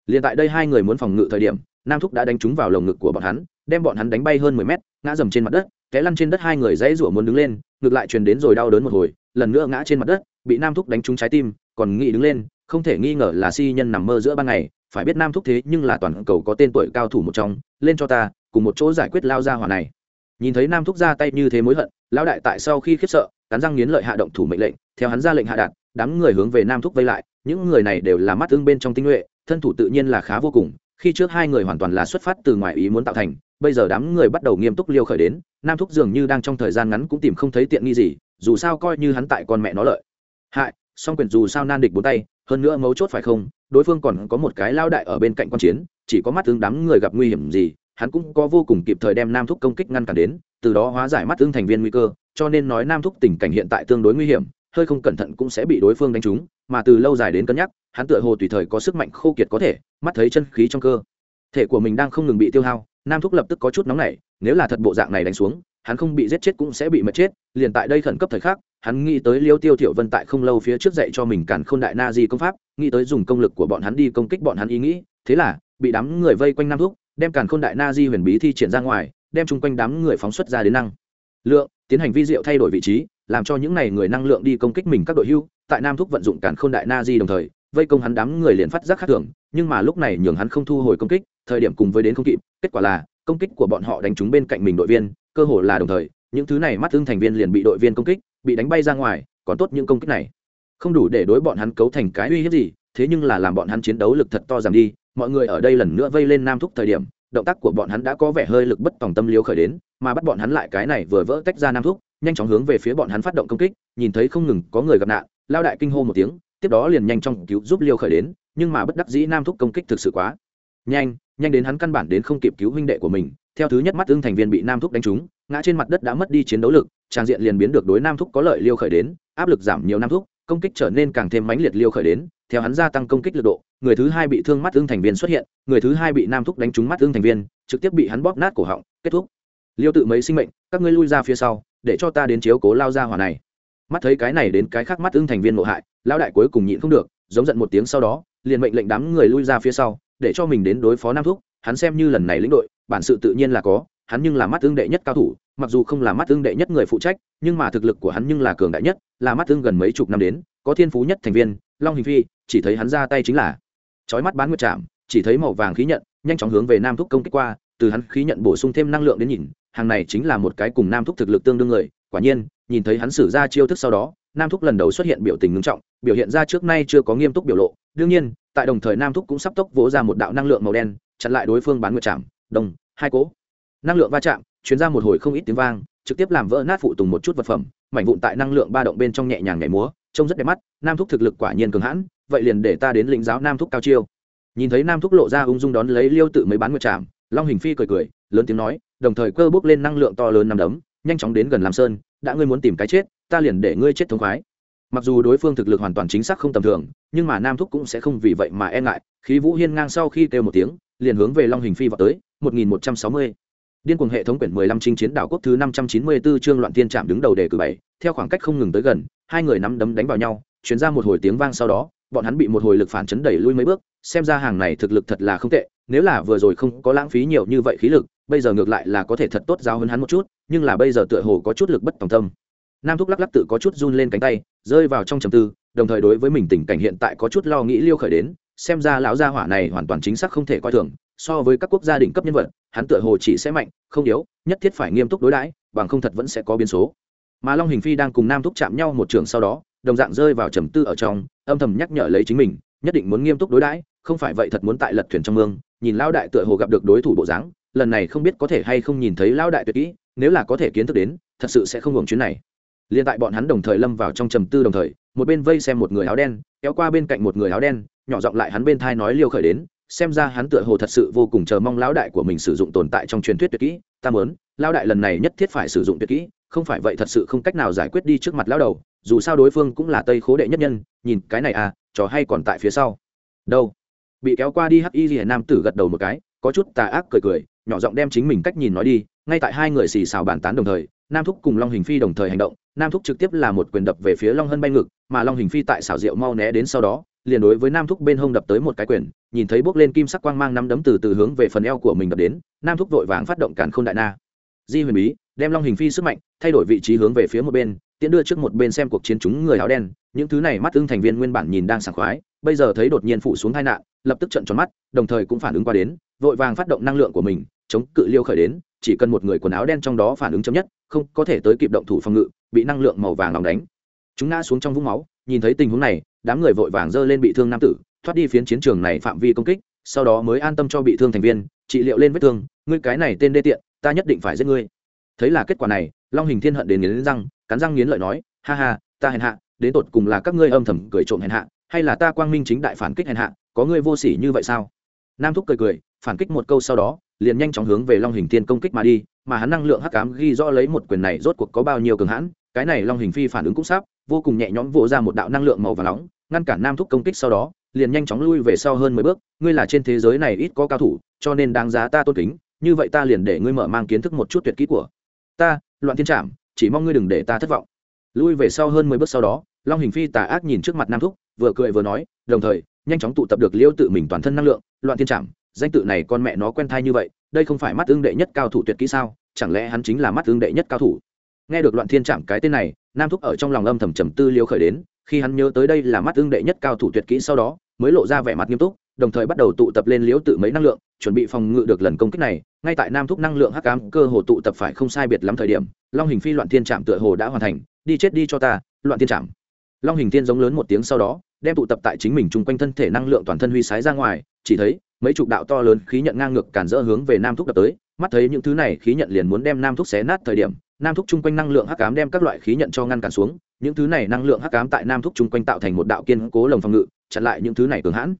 Liền tại đây hai người muốn phòng ngự thời điểm, nam thúc đã đánh trúng vào lồng ngực của bọn hắn, đem bọn hắn đánh bay hơn mười mét, ngã dầm trên mặt đất, té lăn trên đất hai người dãy rủa muốn đứng lên, ngược lại truyền đến rồi đau đớn một hồi, lần nữa ngã trên mặt đất, bị nam thúc đánh trúng trái tim, còn nghĩ đứng lên, không thể nghi ngờ là si nhân nằm mơ giữa ban ngày, phải biết nam thúc thế nhưng là toàn cầu có tên tuổi cao thủ một trong, lên cho ta cùng một chỗ giải quyết lao ra hỏa này. Nhìn thấy nam thúc ra tay như thế mối hận, lão đại tại sau khi khiếp sợ, cắn răng nghiến lợi hạ động thủ mệnh lệnh, theo hắn ra lệnh hạ đạt, đám người hướng về nam thúc vây lại. Những người này đều là mắt tương bên trong tinh nhuệ, thân thủ tự nhiên là khá vô cùng. Khi trước hai người hoàn toàn là xuất phát từ ngoài ý muốn tạo thành, bây giờ đám người bắt đầu nghiêm túc liêu khởi đến, nam thúc dường như đang trong thời gian ngắn cũng tìm không thấy tiện nghi gì, dù sao coi như hắn tại con mẹ nó lợi. Hại, song quyền dù sao nan địch bốn tay, hơn nữa mấu chốt phải không, đối phương còn có một cái lao đại ở bên cạnh quan chiến, chỉ có mắt tương đám người gặp nguy hiểm gì hắn cũng có vô cùng kịp thời đem nam thúc công kích ngăn cản đến, từ đó hóa giải mắt tương thành viên nguy cơ, cho nên nói nam thúc tình cảnh hiện tại tương đối nguy hiểm, hơi không cẩn thận cũng sẽ bị đối phương đánh trúng, mà từ lâu dài đến cân nhắc, hắn tựa hồ tùy thời có sức mạnh khô kiệt có thể, mắt thấy chân khí trong cơ. Thể của mình đang không ngừng bị tiêu hao, nam thúc lập tức có chút nóng nảy, nếu là thật bộ dạng này đánh xuống, hắn không bị giết chết cũng sẽ bị mất chết, liền tại đây khẩn cấp thời khắc, hắn nghĩ tới liêu tiêu thiểu vân tại không lâu phía trước dạy cho mình cản khôn đại na di công pháp, nghĩ tới dùng công lực của bọn hắn đi công kích bọn hắn ý nghĩ, thế là, bị đám người vây quanh nam thúc đem càn khôn đại na di huyền bí thi triển ra ngoài, đem chung quanh đám người phóng xuất ra đến năng. Lượng, tiến hành vi diệu thay đổi vị trí, làm cho những này người năng lượng đi công kích mình các đội hưu, tại nam thúc vận dụng càn khôn đại na di đồng thời, vây công hắn đám người liền phát giác khác thường, nhưng mà lúc này nhường hắn không thu hồi công kích, thời điểm cùng với đến không kịp, kết quả là, công kích của bọn họ đánh trúng bên cạnh mình đội viên, cơ hồ là đồng thời, những thứ này mắt thương thành viên liền bị đội viên công kích, bị đánh bay ra ngoài, còn tốt những công kích này không đủ để đối bọn hắn cấu thành cái uy hiếp gì, thế nhưng là làm bọn hắn chiến đấu lực thật to giảm đi mọi người ở đây lần nữa vây lên nam thúc thời điểm, động tác của bọn hắn đã có vẻ hơi lực bất tòng tâm liếu khởi đến, mà bắt bọn hắn lại cái này vừa vỡ tách ra nam thúc, nhanh chóng hướng về phía bọn hắn phát động công kích, nhìn thấy không ngừng có người gặp nạn, lao đại kinh hô một tiếng, tiếp đó liền nhanh chóng cứu giúp liêu khởi đến, nhưng mà bất đắc dĩ nam thúc công kích thực sự quá nhanh nhanh đến hắn căn bản đến không kịp cứu huynh đệ của mình, theo thứ nhất mắt ưng thành viên bị nam thúc đánh trúng, ngã trên mặt đất đã mất đi chiến đấu lực trang diện liền biến được đối nam thúc có lợi liêu khởi đến, áp lực giảm nhiều nam thúc công kích trở nên càng thêm mãnh liệt liêu khởi đến, theo hắn gia tăng công kích lực độ, người thứ hai bị thương mắt ương thành viên xuất hiện, người thứ hai bị nam thúc đánh trúng mắt ương thành viên, trực tiếp bị hắn bóp nát cổ họng, kết thúc. Liêu tự mấy sinh mệnh, các ngươi lui ra phía sau, để cho ta đến chiếu cố lao ra hỏa này. Mắt thấy cái này đến cái khác mắt ưng thành viên nộ hại lao đại cuối cùng nhịn không được, giống giận một tiếng sau đó, liền mệnh lệnh đám người lui ra phía sau, để cho mình đến đối phó nam thúc, hắn xem như lần này lĩnh đội, bản sự tự nhiên là có, hắn nhưng là mắt tương đệ nhất cao thủ mặc dù không là mắt tương đệ nhất người phụ trách, nhưng mà thực lực của hắn nhưng là cường đại nhất, là mắt tương gần mấy chục năm đến, có thiên phú nhất thành viên, long hình phi, chỉ thấy hắn ra tay chính là chói mắt bán nguyệt chạm chỉ thấy màu vàng khí nhận, nhanh chóng hướng về nam thúc công kích qua, từ hắn khí nhận bổ sung thêm năng lượng đến nhìn, hàng này chính là một cái cùng nam thúc thực lực tương đương người, quả nhiên, nhìn thấy hắn sử ra chiêu thức sau đó, nam thúc lần đầu xuất hiện biểu tình ngưng trọng, biểu hiện ra trước nay chưa có nghiêm túc biểu lộ, đương nhiên, tại đồng thời nam thúc cũng sắp tốc vỗ ra một đạo năng lượng màu đen, chặn lại đối phương bán nguyệt chạm đồng, hai cố. Năng lượng va chạm chuyến ra một hồi không ít tiếng vang, trực tiếp làm vỡ nát phụ tùng một chút vật phẩm, mảnh vụn tại năng lượng ba động bên trong nhẹ nhàng nhảy múa, trông rất đẹp mắt, nam thúc thực lực quả nhiên cường hãn, vậy liền để ta đến lĩnh giáo nam thúc cao chiêu nhìn thấy nam thúc lộ ra ung dung đón lấy liêu tự mấy bán nguyệt chạm long hình phi cười cười, lớn tiếng nói, đồng thời cơ bước lên năng lượng to lớn nằm đấm, nhanh chóng đến gần làm sơn, đã ngươi muốn tìm cái chết, ta liền để ngươi chết thống khoái mặc dù đối phương thực lực hoàn toàn chính xác không tầm thường, nhưng mà nam thúc cũng sẽ không vì vậy mà e ngại, khí vũ hiên ngang sau khi kêu một tiếng, liền hướng về long hình phi vào tới 1160 điên cuồng hệ thống quyển 15 chinh chiến đảo quốc thứ 594 chương loạn tiên trạm đứng đầu đề cử bảy, theo khoảng cách không ngừng tới gần, hai người nắm đấm đánh vào nhau, truyền ra một hồi tiếng vang sau đó, bọn hắn bị một hồi lực phản chấn đẩy lui mấy bước, xem ra hàng này thực lực thật là không tệ, nếu là vừa rồi không có lãng phí nhiều như vậy khí lực, bây giờ ngược lại là có thể thật tốt giao hơn hắn một chút, nhưng là bây giờ tựa hồ có chút lực bất tòng tâm. Nam thúc lắc lắc tự có chút run lên cánh tay, rơi vào trong trầm tư, đồng thời đối với mình tình cảnh hiện tại có chút lo nghĩ liêu khởi đến, xem ra lão gia hỏa này hoàn toàn chính xác không thể coi thường so với các quốc gia đỉnh cấp nhân vật, hắn tựa hồ chỉ sẽ mạnh, không yếu, nhất thiết phải nghiêm túc đối đãi, bằng không thật vẫn sẽ có biến số. Mà long hình phi đang cùng nam thúc chạm nhau một trường sau đó, đồng dạng rơi vào trầm tư ở trong, âm thầm nhắc nhở lấy chính mình, nhất định muốn nghiêm túc đối đãi, không phải vậy thật muốn tại lật thuyền trong mương, nhìn lão đại tựa hồ gặp được đối thủ bộ dáng, lần này không biết có thể hay không nhìn thấy lão đại tuyệt kỹ, nếu là có thể kiến thức đến, thật sự sẽ không hưởng chuyến này. Liền tại bọn hắn đồng thời lâm vào trong trầm tư đồng thời, một bên vây xem một người áo đen, kéo qua bên cạnh một người áo đen, nhỏ giọng lại hắn bên thai nói liêu khởi đến xem ra hắn tựa hồ thật sự vô cùng chờ mong lão đại của mình sử dụng tồn tại trong truyền thuyết tuyệt kỹ. Ta mớn lão đại lần này nhất thiết phải sử dụng tuyệt kỹ, không phải vậy thật sự không cách nào giải quyết đi trước mặt lão đầu, dù sao đối phương cũng là tây khố đệ nhất nhân, nhìn cái này à trò hay còn tại phía sau. Đâu? Bị kéo qua đi hắc y rìa nam tử gật đầu một cái, có chút tà ác cười cười, nhỏ giọng đem chính mình cách nhìn nói đi, ngay tại hai người xì xào bàn tán đồng thời, nam thúc cùng long hình phi đồng thời hành động. Nam thúc trực tiếp là một quyền đập về phía long hân bay ngực mà long hình phi tại xảo diệu mau né đến sau đó, liền đối với nam thúc bên hông đập tới một cái quyền nhìn thấy bốc lên kim sắc quang mang năm đấm từ từ hướng về phần eo của mình đập đến, nam thúc vội vàng phát động cản k h ô n đại na. Di huyền bí, đem long hình phi sức mạnh, thay đổi vị trí hướng về phía một bên, tiễn đưa trước một bên xem cuộc chiến chúng người áo đen. Những thứ này mắt ưng thành viên nguyên bản nhìn đang sảng khoái, bây giờ thấy đột nhiên phụ xuống tai nạn, lập tức trận tròn mắt, đồng thời cũng phản ứng qua đến, vội vàng phát động năng lượng của mình, chống cự liêu khởi đến, chỉ cần một người quần áo đen trong đó phản ứng chấm nhất, không có thể tới kịp động thủ phòng ngự, bị năng lượng màu vàng lòng đánh. Chúng ngã xuống trong vũng máu, nhìn thấy tình huống này, đám người vội vàng giơ lên bị thương nam tử thoát đi phiến chiến trường này phạm vi công kích, sau đó mới an tâm cho bị thương thành viên, trị liệu lên vết thương, ngươi cái này tên đê tiện, ta nhất định phải giết ngươi. Thấy là kết quả này, long hình thiên hận đến nghiến răng, cắn răng nghiến lợi nói, ha ha, ta hèn hạ, đến tột cùng là các ngươi âm thầm cười trộm hèn hạ, hay là ta quang minh chính đại phản kích hèn hạ, có ngươi vô sỉ như vậy sao? Nam thúc cười cười, phản kích một câu sau đó, liền nhanh chóng hướng về long hình thiên công kích mà đi, mà hắn năng lượng hắc ám ghi rõ lấy một quyền này rốt cuộc có bao nhiêu cường hãn, cái này long hình phi phản ứng cũng sắp, vô cùng nhẹ nhõm vỗ ra một đạo năng lượng màu và nóng, ngăn cản nam thúc công kích sau đó liền nhanh chóng lui về sau hơn mười bước, ngươi là trên thế giới này ít có cao thủ, cho nên đáng giá ta tôn kính, như vậy ta liền để ngươi mở mang kiến thức một chút tuyệt kỹ của ta, loạn thiên trảm, chỉ mong ngươi đừng để ta thất vọng. Lui về sau hơn mười bước sau đó, long hình phi tà ác nhìn trước mặt nam thúc, vừa cười vừa nói, đồng thời, nhanh chóng tụ tập được liêu tự mình toàn thân năng lượng, loạn thiên trảm, danh tự này con mẹ nó quen thai như vậy, đây không phải mắt ương đệ nhất cao thủ tuyệt kỹ sao, chẳng lẽ hắn chính là mắt ương đệ nhất cao thủ? Nghe được loạn thiên trảm cái tên này, nam thúc ở trong lòng âm thầm trầm tư liêu khởi đến khi hắn nhớ tới đây là mắt ương đệ nhất cao thủ tuyệt kỹ sau đó, mới lộ ra vẻ mặt nghiêm túc, đồng thời bắt đầu tụ tập lên liễu tự mấy năng lượng, chuẩn bị phòng ngự được lần công kích này. Ngay tại nam thúc năng lượng hắc cám cơ hồ tụ tập phải không sai biệt lắm thời điểm, long hình phi loạn thiên trạm tựa hồ đã hoàn thành. Đi chết đi cho ta, loạn thiên trạm. Long hình thiên giống lớn một tiếng sau đó, đem tụ tập tại chính mình chung quanh thân thể năng lượng toàn thân huy sái ra ngoài. Chỉ thấy, mấy chục đạo to lớn khí nhận ngang ngược cản rỡ hướng về nam thúc đập tới. Mắt thấy những thứ này khí nhận liền muốn đem nam thúc xé nát thời điểm, nam thúc chung quanh năng lượng hắc ám đem các loại khí nhận cho ngăn cản xuống những thứ này năng lượng hắc ám tại nam thúc chung quanh tạo thành một đạo kiên cố lồng phòng ngự, chặn lại những thứ này cường hãn.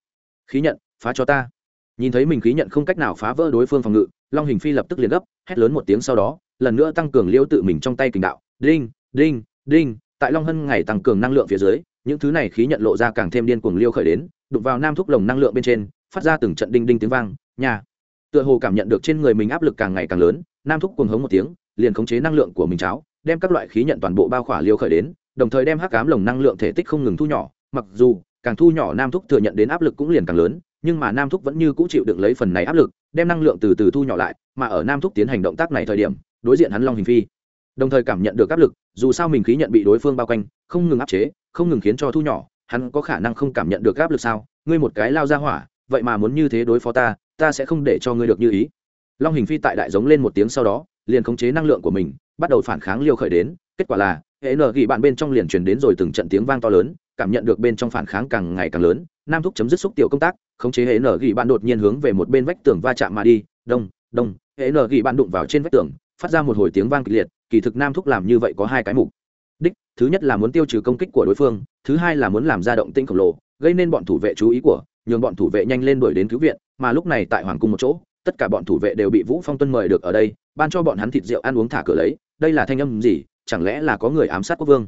Khí nhận, phá cho ta. Nhìn thấy mình khí nhận không cách nào phá vỡ đối phương phòng ngự, long hình phi lập tức liền gấp, hét lớn một tiếng sau đó, lần nữa tăng cường liêu tự mình trong tay kình đạo. Đinh đinh đinh. Tại long hân ngày tăng cường năng lượng phía dưới, những thứ này khí nhận lộ ra càng thêm điên cuồng liêu khởi đến, đụng vào nam thúc lồng năng lượng bên trên, phát ra từng trận đinh đinh tiếng vang, nhà. Tựa hồ cảm nhận được trên người mình áp lực càng ngày càng lớn, nam thúc cuồng hống một tiếng, liền khống chế năng lượng của mình cháo, đem các loại khí nhận toàn bộ bao khỏa liêu khởi đến đồng thời đem hắc ám lồng năng lượng thể tích không ngừng thu nhỏ, mặc dù càng thu nhỏ nam thúc thừa nhận đến áp lực cũng liền càng lớn, nhưng mà nam thúc vẫn như cũ chịu được lấy phần này áp lực, đem năng lượng từ từ thu nhỏ lại, mà ở nam thúc tiến hành động tác này thời điểm, đối diện hắn long hình phi. Đồng thời cảm nhận được áp lực, dù sao mình khí nhận bị đối phương bao quanh, không ngừng áp chế, không ngừng khiến cho thu nhỏ, hắn có khả năng không cảm nhận được áp lực sao? Ngươi một cái lao ra hỏa, vậy mà muốn như thế đối phó ta ta sẽ không để cho ngươi được như ý. Long hình phi tại đại giống lên một tiếng sau đó, liền khống chế năng lượng của mình, bắt đầu phản kháng liều khởi đến, kết quả là hệ nở gỉ bạn bên trong liền truyền đến rồi từng trận tiếng vang to lớn, cảm nhận được bên trong phản kháng càng ngày càng lớn, nam thúc chấm dứt xúc tiểu công tác, khống chế hệ nở gỉ bạn đột nhiên hướng về một bên vách tường va chạm mà đi, đông đông hệ nở gỉ bạn đụng vào trên vách tường, phát ra một hồi tiếng vang kịch liệt, kỳ thực nam thúc làm như vậy có hai cái mục đích, thứ nhất là muốn tiêu trừ công kích của đối phương, thứ hai là muốn làm ra động tĩnh khổng lồ, gây nên bọn thủ vệ chú ý của, nhường bọn thủ vệ nhanh lên đuổi đến cứu viện, mà lúc này tại hoàng cung một chỗ, tất cả bọn thủ vệ đều bị vũ phong tuân mời được ở đây, ban cho bọn hắn thịt rượu ăn uống thả cửa lấy, đây là thanh âm gì? Chẳng lẽ là có người ám sát quốc vương?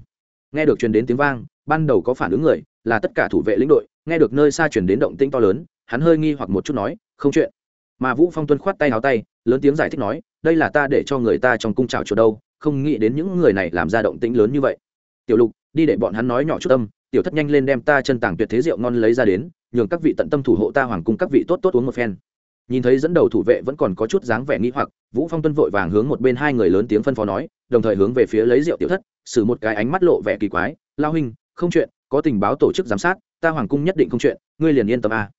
Nghe được truyền đến tiếng vang, ban đầu có phản ứng người, là tất cả thủ vệ lĩnh đội, nghe được nơi xa truyền đến động tĩnh to lớn, hắn hơi nghi hoặc một chút nói, không chuyện. Mà vũ phong tuân khoát tay háo tay, lớn tiếng giải thích nói, đây là ta để cho người ta trong cung trào chỗ đâu, không nghĩ đến những người này làm ra động tĩnh lớn như vậy. Tiểu lục, đi để bọn hắn nói nhỏ chút tâm tiểu thất nhanh lên đem ta chân tàng tuyệt thế rượu ngon lấy ra đến, nhường các vị tận tâm thủ hộ ta hoàng cung các vị tốt tốt uống một phen nhìn thấy dẫn đầu thủ vệ vẫn còn có chút dáng vẻ nghĩ hoặc, vũ phong tuân vội vàng hướng một bên hai người lớn tiếng phân phó nói, đồng thời hướng về phía lấy rượu tiểu thất, xử một cái ánh mắt lộ vẻ kỳ quái, lao huynh, không chuyện, có tình báo tổ chức giám sát, ta hoàng cung nhất định không chuyện, ngươi liền yên tâm a.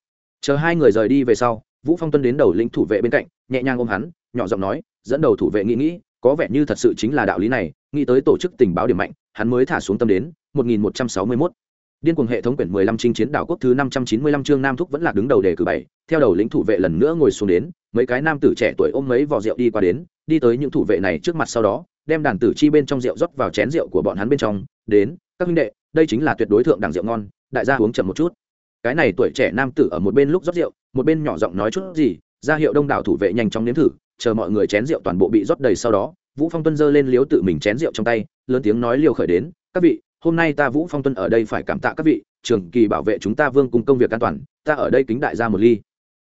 Chờ hai người rời đi về sau, vũ phong tuân đến đầu lĩnh thủ vệ bên cạnh, nhẹ nhàng ôm hắn, nhỏ giọng nói, dẫn đầu thủ vệ nghĩ nghĩ, có vẻ như thật sự chính là đạo lý này, nghĩ tới tổ chức tình báo điểm mạnh, hắn mới thả xuống tâm đến 1161 Điên cuồng hệ thống quyển 15 chinh chiến đảo quốc thứ 595 chương Nam Thúc vẫn là đứng đầu đề cử bảy, theo đầu lĩnh thủ vệ lần nữa ngồi xuống đến, mấy cái nam tử trẻ tuổi ôm mấy vò rượu đi qua đến, đi tới những thủ vệ này trước mặt sau đó, đem đàn tử chi bên trong rượu rót vào chén rượu của bọn hắn bên trong, đến, các huynh đệ, đây chính là tuyệt đối thượng đẳng rượu ngon, đại gia uống chậm một chút. cái này tuổi trẻ nam tử ở một bên lúc rót rượu một bên nhỏ giọng nói chút gì ra hiệu đông đảo thủ vệ nhanh chóng nếm thử chờ mọi người chén rượu toàn bộ bị rót đầy sau đó vũ phong tuân dơ lên liếu tự mình chén rượu trong tay lớn tiếng nói liều khởi đến các vị hôm nay ta vũ phong tuân ở đây phải cảm tạ các vị, trường kỳ bảo vệ chúng ta vương cùng công việc an toàn, ta ở đây kính đại ra một ly.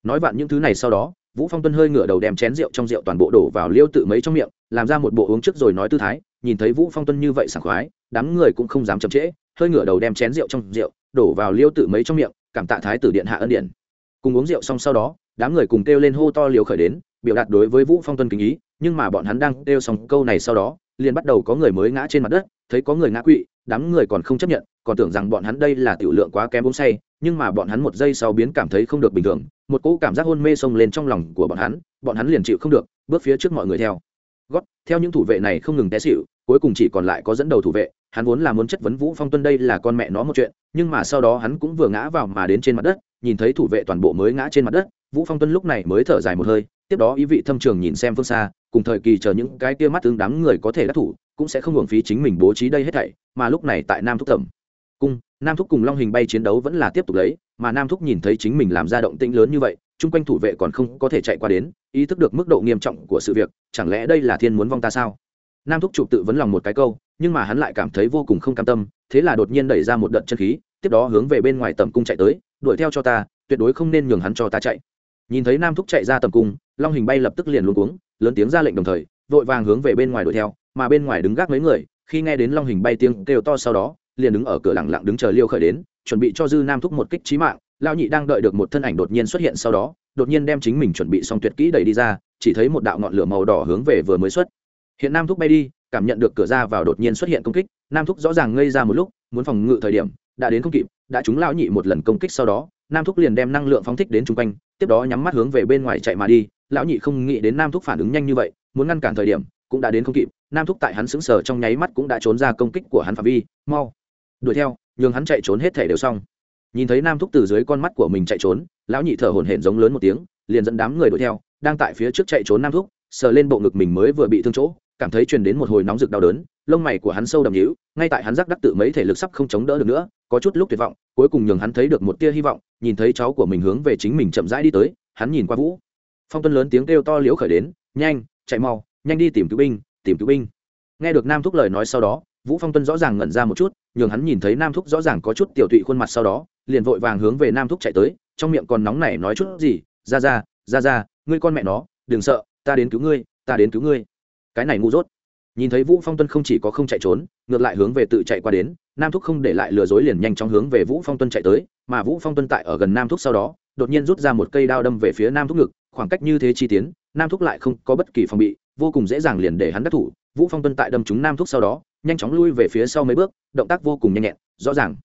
Nói vạn những thứ này sau đó, vũ phong tuân hơi ngửa đầu đem chén rượu trong rượu toàn bộ đổ vào liêu tự mấy trong miệng, làm ra một bộ uống trước rồi nói tư thái, nhìn thấy vũ phong tuân như vậy sảng khoái, đám người cũng không dám chậm trễ, hơi ngửa đầu đem chén rượu trong rượu đổ vào liêu tự mấy trong miệng, cảm tạ thái tử điện hạ ân điện cùng uống rượu xong sau đó, đám người cùng kêu lên hô to liều khởi đến, biểu đạt đối với vũ phong tuân kính ý, nhưng mà bọn hắn đang kêu xong câu này sau đó liền bắt đầu có người mới ngã trên mặt đất, thấy có người ngã quỵ, đám người còn không chấp nhận, còn tưởng rằng bọn hắn đây là tiểu lượng quá kém uống say, nhưng mà bọn hắn một giây sau biến cảm thấy không được bình thường, một cỗ cảm giác hôn mê xông lên trong lòng của bọn hắn bọn hắn liền chịu không được, bước phía trước mọi người theo. Gót, theo những thủ vệ này không ngừng té xịu cuối cùng chỉ còn lại có dẫn đầu thủ vệ, hắn vốn là muốn chất vấn vũ phong tuân đây là con mẹ nó một chuyện, nhưng mà sau đó hắn cũng vừa ngã vào mà đến trên mặt đất, nhìn thấy thủ vệ toàn bộ mới ngã trên mặt đất, vũ phong tuân lúc này mới thở dài một hơi, tiếp đó ý vị thâm trường nhìn xem phương xa cùng thời kỳ chờ những cái kia mắt tương đám người có thể đắc thủ, cũng sẽ không hưởng phí chính mình bố trí đây hết thảy, mà lúc này tại nam thúc thẩm cung, nam thúc cùng long hình bay chiến đấu vẫn là tiếp tục lấy, mà nam thúc nhìn thấy chính mình làm ra động tĩnh lớn như vậy, chung quanh thủ vệ còn không có thể chạy qua đến, ý thức được mức độ nghiêm trọng của sự việc, chẳng lẽ đây là thiên muốn vong ta sao? Nam thúc chụp tự vấn lòng một cái câu, nhưng mà hắn lại cảm thấy vô cùng không cam tâm, thế là đột nhiên đẩy ra một đợt chân khí, tiếp đó hướng về bên ngoài tầm cung chạy tới, đuổi theo cho ta, tuyệt đối không nên nhường hắn cho ta chạy. Nhìn thấy nam thúc chạy ra tầm cung, long hình bay lập tức liền luôn cuống lớn tiếng ra lệnh đồng thời, vội vàng hướng về bên ngoài đuổi theo, mà bên ngoài đứng gác mấy người, khi nghe đến long hình bay tiếng kêu to sau đó, liền đứng ở cửa lặng lặng đứng chờ liêu khởi đến, chuẩn bị cho dư nam thúc một kích trí mạng. Lao nhị đang đợi được một thân ảnh đột nhiên xuất hiện sau đó, đột nhiên đem chính mình chuẩn bị xong tuyệt kỹ đẩy đi ra, chỉ thấy một đạo ngọn lửa màu đỏ hướng về vừa mới xuất. Hiện nam thúc bay đi, cảm nhận được cửa ra vào đột nhiên xuất hiện công kích, nam thúc rõ ràng ngây ra một lúc, muốn phòng ngự thời điểm, đã đến không kịp, đã trúng lão nhị một lần công kích sau đó, nam thúc liền đem năng lượng phóng thích đến chung quanh tiếp đó nhắm mắt hướng về bên ngoài chạy mà đi, lão nhị không nghĩ đến nam thúc phản ứng nhanh như vậy, muốn ngăn cản thời điểm, cũng đã đến không kịp, nam thúc tại hắn sững sờ trong nháy mắt cũng đã trốn ra công kích của hắn phạm vi, mau, đuổi theo, nhường hắn chạy trốn hết thể đều xong. Nhìn thấy nam thúc từ dưới con mắt của mình chạy trốn, lão nhị thở hổn hển giống lớn một tiếng, liền dẫn đám người đuổi theo, đang tại phía trước chạy trốn nam thúc, sờ lên bộ ngực mình mới vừa bị thương chỗ cảm thấy truyền đến một hồi nóng rực đau đớn, lông mày của hắn sâu đậm nhíu, ngay tại hắn giác đắc tự mấy thể lực sắp không chống đỡ được nữa, có chút lúc tuyệt vọng, cuối cùng nhường hắn thấy được một tia hy vọng, nhìn thấy cháu của mình hướng về chính mình chậm rãi đi tới, hắn nhìn qua vũ. Phong tuân lớn tiếng kêu to liếu khởi đến, nhanh, chạy mau, nhanh đi tìm cứu binh, tìm cứu binh. Nghe được nam thúc lời nói sau đó, vũ phong tuân rõ ràng ngẩn ra một chút, nhường hắn nhìn thấy nam thúc rõ ràng có chút tiểu tụy khuôn mặt sau đó, liền vội vàng hướng về nam thúc chạy tới, trong miệng còn nóng nảy nói chút gì, ra ra ra ra, ngươi con mẹ nó, đừng sợ, ta đến cứu ngươi, ta đến cứu ngươi cái này ngu dốt. Nhìn thấy vũ phong tuân không chỉ có không chạy trốn, ngược lại hướng về tự chạy qua đến, nam thúc không để lại lừa dối liền nhanh chóng hướng về vũ phong tuân chạy tới, mà vũ phong tuân tại ở gần nam thúc sau đó, đột nhiên rút ra một cây đao đâm về phía nam thúc ngực, khoảng cách như thế chi tiến, nam thúc lại không có bất kỳ phòng bị, vô cùng dễ dàng liền để hắn đắc thủ. Vũ phong tuân tại đâm trúng nam thúc sau đó, nhanh chóng lui về phía sau mấy bước, động tác vô cùng nhanh nhẹn, rõ ràng.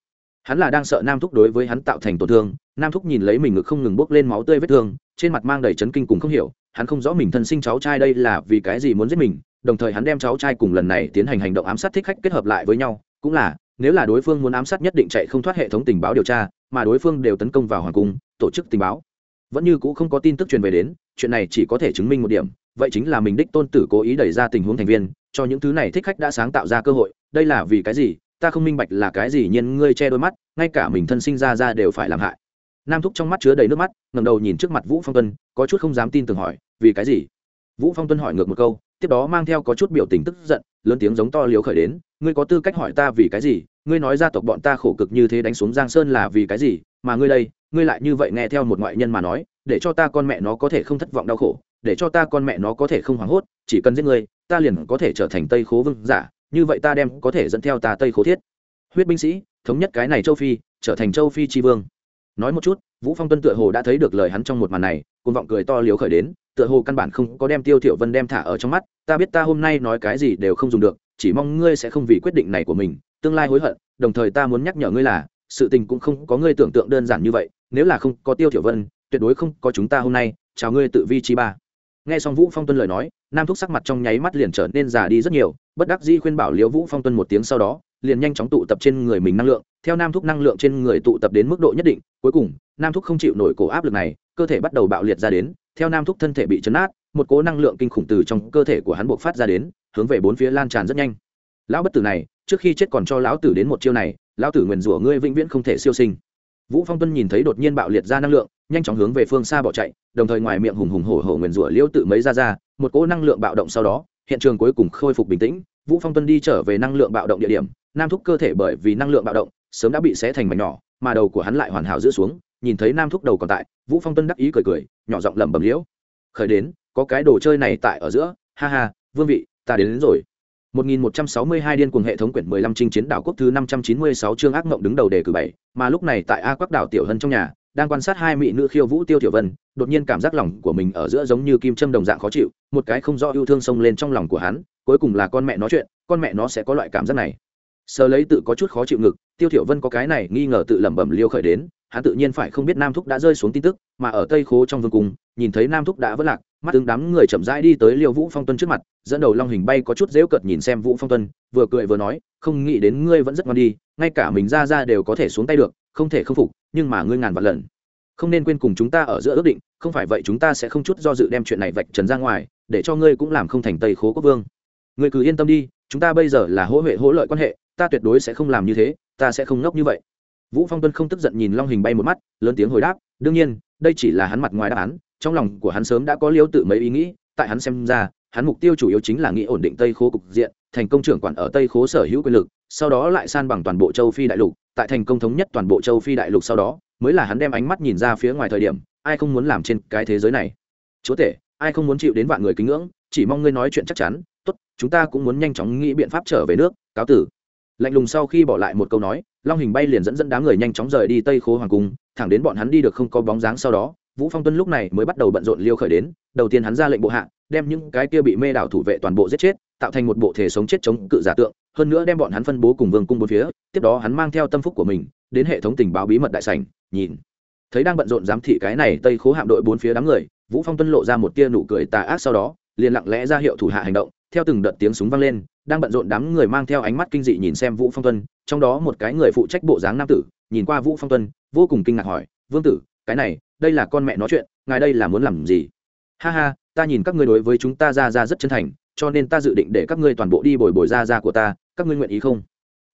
Hắn là đang sợ nam thúc đối với hắn tạo thành tổn thương nam thúc nhìn lấy mình ngực không ngừng bốc lên máu tươi vết thương, trên mặt mang đầy chấn kinh cùng không hiểu, hắn không rõ mình thân sinh cháu trai đây là vì cái gì muốn giết mình, đồng thời hắn đem cháu trai cùng lần này tiến hành hành động ám sát thích khách kết hợp lại với nhau, cũng là, nếu là đối phương muốn ám sát nhất định chạy không thoát hệ thống tình báo điều tra, mà đối phương đều tấn công vào hoàng cung, tổ chức tình báo. Vẫn như cũ không có tin tức truyền về đến, chuyện này chỉ có thể chứng minh một điểm, vậy chính là mình đích tôn tử cố ý đẩy ra tình huống thành viên, cho những thứ này thích khách đã sáng tạo ra cơ hội, đây là vì cái gì, ta không minh bạch là cái gì, nhiên ngươi che đôi mắt, ngay cả mình thân sinh ra ra đều phải làm hại nam thúc trong mắt chứa đầy nước mắt ngầm đầu nhìn trước mặt vũ phong tuân có chút không dám tin tưởng hỏi vì cái gì vũ phong tuân hỏi ngược một câu tiếp đó mang theo có chút biểu tình tức giận lớn tiếng giống to liếu khởi đến ngươi có tư cách hỏi ta vì cái gì ngươi nói gia tộc bọn ta khổ cực như thế đánh xuống giang sơn là vì cái gì mà ngươi đây ngươi lại như vậy nghe theo một ngoại nhân mà nói để cho ta con mẹ nó có thể không thất vọng đau khổ để cho ta con mẹ nó có thể không hoảng hốt chỉ cần giết ngươi ta liền có thể trở thành tây khố vương giả như vậy ta đem có thể dẫn theo ta tây khố thiết huyết binh sĩ thống nhất cái này châu phi trở thành châu phi tri vương nói một chút, vũ phong tuân tựa hồ đã thấy được lời hắn trong một màn này côn vọng cười to liếu khởi đến, tựa hồ căn bản không có đem tiêu thiệu vân đem thả ở trong mắt, ta biết ta hôm nay nói cái gì đều không dùng được, chỉ mong ngươi sẽ không vì quyết định này của mình, tương lai hối hận, đồng thời ta muốn nhắc nhở ngươi là, sự tình cũng không có ngươi tưởng tượng đơn giản như vậy, nếu là không có tiêu thiểu vân, tuyệt đối không có chúng ta hôm nay, chào ngươi tự vi chi ba. Nghe xong vũ phong tuân lời nói, nam thúc sắc mặt trong nháy mắt liền trở nên già đi rất nhiều, bất đắc dĩ khuyên bảo liễu vũ phong tuân một tiếng sau đó liền nhanh chóng tụ tập trên người mình năng lượng, theo nam thúc năng lượng trên người tụ tập đến mức độ nhất định, cuối cùng, nam thúc không chịu nổi cổ áp lực này, cơ thể bắt đầu bạo liệt ra đến, theo nam thúc thân thể bị chấn át một cố năng lượng kinh khủng từ trong cơ thể của hắn buộc phát ra đến, hướng về bốn phía lan tràn rất nhanh. Lão bất tử này, trước khi chết còn cho lão tử đến một chiêu này, lão tử nguyền rủa ngươi vĩnh viễn không thể siêu sinh. Vũ phong tuân nhìn thấy đột nhiên bạo liệt ra năng lượng, nhanh chóng hướng về phương xa bỏ chạy, đồng thời ngoài miệng hùng hùng hổ hổ nguyền rủa liêu tự mấy ra ra, một cỗ năng lượng bạo động sau đó, hiện trường cuối cùng khôi phục bình tĩnh, vũ phong tuân đi trở về năng lượng bạo động địa điểm nam thúc cơ thể bởi vì năng lượng bạo động sớm đã bị xé thành mảnh nhỏ mà đầu của hắn lại hoàn hảo giữ xuống nhìn thấy nam thúc đầu còn tại vũ phong tuân đắc ý cười cười nhỏ giọng lẩm bẩm liễu khởi đến có cái đồ chơi này tại ở giữa ha ha vương vị ta đến, đến rồi 1162 điên cuồng hệ thống quyển 15 chinh chiến đảo quốc thứ 596 chương ác ngộng đứng đầu đề cử 7, mà lúc này tại A Quắc đảo tiểu hân trong nhà, đang quan sát hai mỹ nữ khiêu vũ Tiêu Tiểu Vân, đột nhiên cảm giác lòng của mình ở giữa giống như kim châm đồng dạng khó chịu, một cái không rõ yêu thương xông lên trong lòng của hắn, cuối cùng là con mẹ nói chuyện, con mẹ nó sẽ có loại cảm giác này. Sơ lấy tự có chút khó chịu ngực, Tiêu Tiểu Vân có cái này nghi ngờ tự lẩm bẩm liêu khởi đến, hắn tự nhiên phải không biết Nam Thúc đã rơi xuống tin tức, mà ở Tây Khố trong vương cung, nhìn thấy Nam Thúc đã vỡ lạc, mắt ứng đám người chậm rãi đi tới Liêu Vũ Phong Tuân trước mặt, dẫn đầu Long Hình bay có chút dễu cợt nhìn xem Vũ Phong Tuân, vừa cười vừa nói, không nghĩ đến ngươi vẫn rất ngon đi, ngay cả mình ra ra đều có thể xuống tay được, không thể không phục, nhưng mà ngươi ngàn vạn lần không nên quên cùng chúng ta ở giữa ước định, không phải vậy chúng ta sẽ không chút do dự đem chuyện này vạch trần ra ngoài, để cho ngươi cũng làm không thành Tây Khố quốc vương. Ngươi cứ yên tâm đi, chúng ta bây giờ là hỗ huệ hỗ lợi quan hệ, ta tuyệt đối sẽ không làm như thế, ta sẽ không ngốc như vậy. Vũ Phong Tuân không tức giận nhìn Long Hình bay một mắt, lớn tiếng hồi đáp, đương nhiên, đây chỉ là hắn mặt ngoài đáp án, trong lòng của hắn sớm đã có liêu tự mấy ý nghĩ tại hắn xem ra hắn mục tiêu chủ yếu chính là nghĩ ổn định tây khố cục diện thành công trưởng quản ở tây khố sở hữu quyền lực sau đó lại san bằng toàn bộ châu phi đại lục tại thành công thống nhất toàn bộ châu phi đại lục sau đó mới là hắn đem ánh mắt nhìn ra phía ngoài thời điểm ai không muốn làm trên cái thế giới này chúa tể ai không muốn chịu đến vạn người kính ngưỡng chỉ mong ngươi nói chuyện chắc chắn tốt chúng ta cũng muốn nhanh chóng nghĩ biện pháp trở về nước cáo tử lạnh lùng sau khi bỏ lại một câu nói, long hình bay liền dẫn dẫn đám người nhanh chóng rời đi tây khố hoàng cung, thẳng đến bọn hắn đi được không có bóng dáng sau đó, vũ phong tuân lúc này mới bắt đầu bận rộn liêu khởi đến, đầu tiên hắn ra lệnh bộ hạ, đem những cái kia bị mê đảo thủ vệ toàn bộ giết chết, tạo thành một bộ thể sống chết chống cự giả tượng, hơn nữa đem bọn hắn phân bố cùng vương cung bốn phía, tiếp đó hắn mang theo tâm phúc của mình, đến hệ thống tình báo bí mật đại sảnh, nhìn. Thấy đang bận rộn giám thị cái này tây khố hạm đội bốn phía đám người, vũ phong tuân lộ ra một tia nụ cười tà ác sau đó, liền lặng lẽ ra hiệu thủ hạ hành động, theo từng đợt tiếng súng vang lên đang bận rộn đám người mang theo ánh mắt kinh dị nhìn xem vũ phong tuân, trong đó một cái người phụ trách bộ dáng nam tử, nhìn qua vũ phong tuân, vô cùng kinh ngạc hỏi, vương tử, cái này, đây là con mẹ nói chuyện, ngài đây là muốn làm gì? Ha ha, ta nhìn các ngươi đối với chúng ta ra ra rất chân thành, cho nên ta dự định để các ngươi toàn bộ đi bồi bồi ra ra của ta, các ngươi nguyện ý không?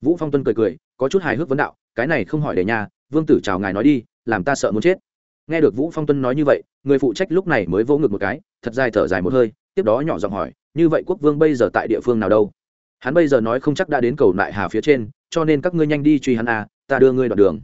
Vũ phong tuân cười cười, có chút hài hước vấn đạo, cái này không hỏi để nhà vương tử chào ngài nói đi, làm ta sợ muốn chết. Nghe được vũ phong tuân nói như vậy, người phụ trách lúc này mới vỗ ngực một cái, thật dài thở dài một hơi, tiếp đó nhỏ giọng hỏi, như vậy quốc vương bây giờ tại địa phương nào đâu? Hắn bây giờ nói không chắc đã đến cầu nại hà phía trên, cho nên các ngươi nhanh đi truy hắn à ta đưa ngươi đoạn đường.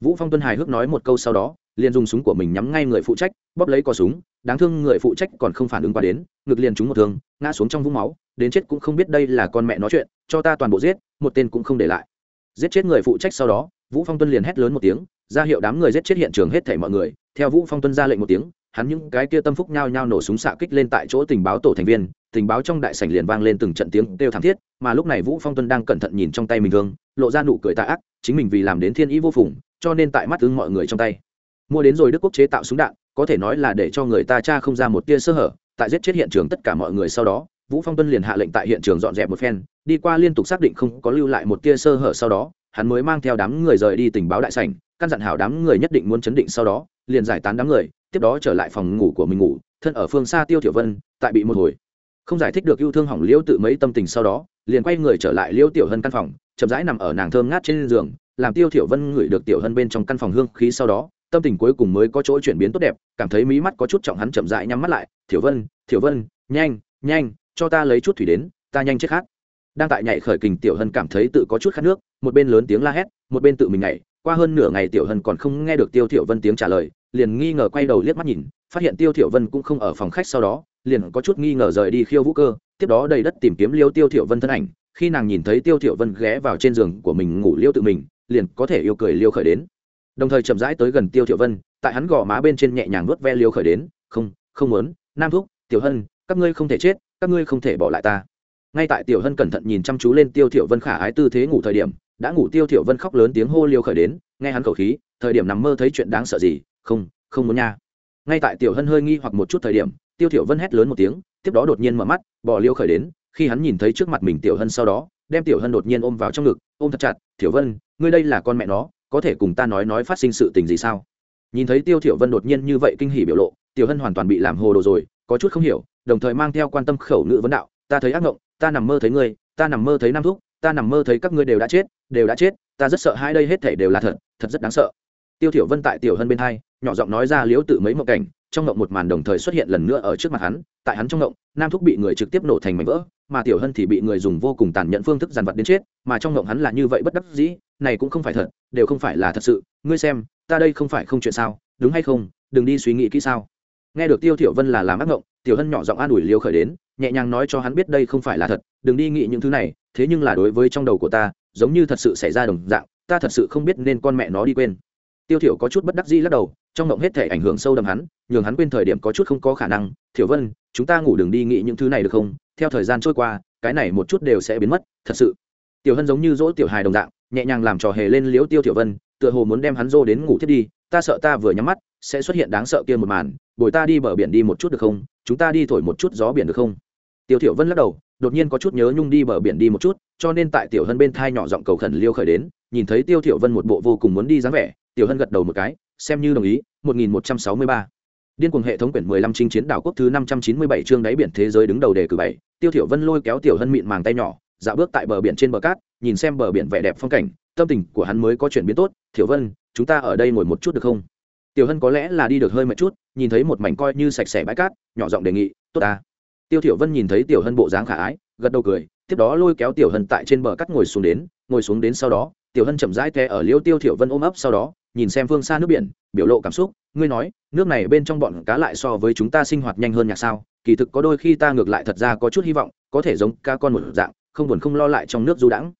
Vũ phong tuân hài hước nói một câu sau đó, liền dùng súng của mình nhắm ngay người phụ trách, bóp lấy cò súng, đáng thương người phụ trách còn không phản ứng qua đến, ngực liền trúng một thương, ngã xuống trong vũng máu, đến chết cũng không biết đây là con mẹ nói chuyện, cho ta toàn bộ giết, một tên cũng không để lại. Giết chết người phụ trách sau đó, vũ phong tuân liền hét lớn một tiếng, ra hiệu đám người giết chết hiện trường hết thảy mọi người, theo vũ phong tuân ra lệnh một tiếng hắn những cái kia tâm phúc nhao nhao nổ súng xạ kích lên tại chỗ tình báo tổ thành viên, tình báo trong đại sảnh liền vang lên từng trận tiếng kêu thảm thiết, mà lúc này vũ phong tuân đang cẩn thận nhìn trong tay mình thương lộ ra nụ cười tà ác, chính mình vì làm đến thiên ý vô phùng, cho nên tại mắt tướng mọi người trong tay. Mua đến rồi đức quốc chế tạo súng đạn, có thể nói là để cho người ta cha không ra một tia sơ hở, tại giết chết hiện trường tất cả mọi người sau đó, vũ phong tuân liền hạ lệnh tại hiện trường dọn dẹp một phen, đi qua liên tục xác định không có lưu lại một tia sơ hở sau đó, hắn mới mang theo đám người rời đi tình báo đại sảnh, căn dặn hảo đám người nhất định muốn chấn định sau đó liền giải tán đám người, tiếp đó trở lại phòng ngủ của mình ngủ, thân ở phương xa tiêu tiểu vân, tại bị một hồi. Không giải thích được yêu thương hỏng liễu tự mấy tâm tình sau đó, liền quay người trở lại liễu tiểu hân căn phòng, chậm rãi nằm ở nàng thơm ngát trên giường, làm tiêu tiểu vân ngửi được tiểu hân bên trong căn phòng hương khí sau đó, tâm tình cuối cùng mới có chỗ chuyển biến tốt đẹp, cảm thấy mí mắt có chút trọng hắn chậm rãi nhắm mắt lại, tiểu vân tiểu vân, nhanh nhanh, cho ta lấy chút thủy đến, ta nhanh chết khát. Đang tại nhảy khởi kình tiểu hân cảm thấy tự có chút khát nước, một bên lớn tiếng la hét, một bên tự mình nhảy qua hơn nửa ngày tiểu hân còn không nghe được tiêu thiểu vân tiếng trả lời, liền nghi ngờ quay đầu liếc mắt nhìn, phát hiện tiêu thiểu vân cũng không ở phòng khách sau đó, liền có chút nghi ngờ rời đi khiêu vũ cơ, tiếp đó đầy đất tìm kiếm liêu tiêu thiểu vân thân ảnh, khi nàng nhìn thấy tiêu thiểu vân ghé vào trên giường của mình ngủ liêu tự mình, liền có thể yêu cười liêu khởi đến. Đồng thời chậm rãi tới gần tiêu thiểu vân, tại hắn gò má bên trên nhẹ nhàng nuốt ve liêu khởi đến, không không muốn, nam thúc, tiểu hân, các ngươi không thể chết, các ngươi không thể bỏ lại ta. Ngay tại tiểu hân cẩn thận nhìn chăm chú lên tiêu thiểu vân khả ái tư thế ngủ thời điểm đã ngủ tiêu thiểu vân khóc lớn tiếng hô liêu khởi đến, nghe hắn khẩu khí, thời điểm nằm mơ thấy chuyện đáng sợ gì, không không muốn nha. Ngay tại tiểu hân hơi nghi hoặc một chút thời điểm, tiêu thiểu vân hét lớn một tiếng, tiếp đó đột nhiên mở mắt, bỏ liêu khởi đến, khi hắn nhìn thấy trước mặt mình tiểu hân sau đó, đem tiểu hân đột nhiên ôm vào trong ngực, ôm thật chặt tiểu vân, ngươi đây là con mẹ nó, có thể cùng ta nói nói phát sinh sự tình gì sao? Nhìn thấy tiêu thiểu vân đột nhiên như vậy kinh hỉ biểu lộ, tiểu hân hoàn toàn bị làm hồ đồ rồi, có chút không hiểu, đồng thời mang theo quan tâm khẩu ngữ vấn đạo, ta thấy ác ngộng, ta nằm mơ thấy ngươi, ta nằm mơ thấy nam thúc ta nằm mơ thấy các ngươi đều đã chết, đều đã chết, ta rất sợ hai đây hết thể đều là thật thật rất đáng sợ. Tiêu thiểu vân tại tiểu hân bên hai, nhỏ giọng nói ra liếu tự mấy mộng cảnh, trong mộng một màn đồng thời xuất hiện lần nữa ở trước mặt hắn, tại hắn trong mộng nam thúc bị người trực tiếp nổ thành mảnh vỡ, mà tiểu hân thì bị người dùng vô cùng tàn nhẫn phương thức giàn vật đến chết, mà trong mộng hắn là như vậy bất đắc dĩ, này cũng không phải thật, đều không phải là thật sự. Ngươi xem, ta đây không phải không chuyện sao, đúng hay không, đừng đi suy nghĩ kỹ sao. Nghe được tiêu thiểu vân là làm ác mộng tiểu hân nhỏ giọng an ủi liêu khởi đến, nhẹ nhàng nói cho hắn biết đây không phải là thật, đừng đi nghĩ những thứ này thế nhưng là đối với trong đầu của ta, giống như thật sự xảy ra đồng dạng, ta thật sự không biết nên con mẹ nó đi quên. Tiêu thiểu có chút bất đắc dĩ lắc đầu, trong mộng hết thể ảnh hưởng sâu đậm hắn, nhường hắn quên thời điểm có chút không có khả năng. Thiểu vân, chúng ta ngủ đừng đi nghĩ những thứ này được không? Theo thời gian trôi qua, cái này một chút đều sẽ biến mất, thật sự. Tiểu hân giống như dỗ tiểu hài đồng dạng, nhẹ nhàng làm trò hề lên liếu tiêu tiểu vân, tựa hồ muốn đem hắn dô đến ngủ thiết đi. Ta sợ ta vừa nhắm mắt, sẽ xuất hiện đáng sợ kia một màn. Bồi ta đi bờ biển đi một chút được không? Chúng ta đi thổi một chút gió biển được không? Tiêu tiểu vân lắc đầu đột nhiên có chút nhớ nhung đi bờ biển đi một chút cho nên tại tiểu hân bên thai nhỏ giọng cầu khẩn liêu khởi đến nhìn thấy tiêu Thiệu vân một bộ vô cùng muốn đi dáng vẻ tiểu hân gật đầu một cái xem như đồng ý 1163 Điên cuồng hệ thống quyển 15 chinh chiến đảo quốc thứ 597 chương đáy biển thế giới đứng đầu đề cử bảy. Tiêu Thiểu Vân lôi kéo Tiểu Hân mịn màng tay nhỏ, dạo bước tại bờ biển trên bờ cát, nhìn xem bờ biển vẻ đẹp phong cảnh, tâm tình của hắn mới có chuyển biến tốt. "Thiểu Vân, chúng ta ở đây ngồi một chút được không?" Tiểu Hân có lẽ là đi được hơi mệt chút, nhìn thấy một mảnh coi như sạch sẽ bãi cát, nhỏ giọng đề nghị, "Tốt ta." Tiêu Thiểu Vân nhìn thấy Tiểu Hân bộ dáng khả ái, gật đầu cười, tiếp đó lôi kéo Tiểu Hân tại trên bờ cắt ngồi xuống đến, ngồi xuống đến sau đó, Tiểu Hân chậm rãi té ở Liêu Tiêu Thiểu Vân ôm ấp sau đó, nhìn xem phương xa nước biển biểu lộ cảm xúc ngươi nói nước này bên trong bọn cá lại so với chúng ta sinh hoạt nhanh hơn nhạc sao kỳ thực có đôi khi ta ngược lại thật ra có chút hy vọng có thể giống ca con một dạng không buồn không lo lại trong nước du đãng.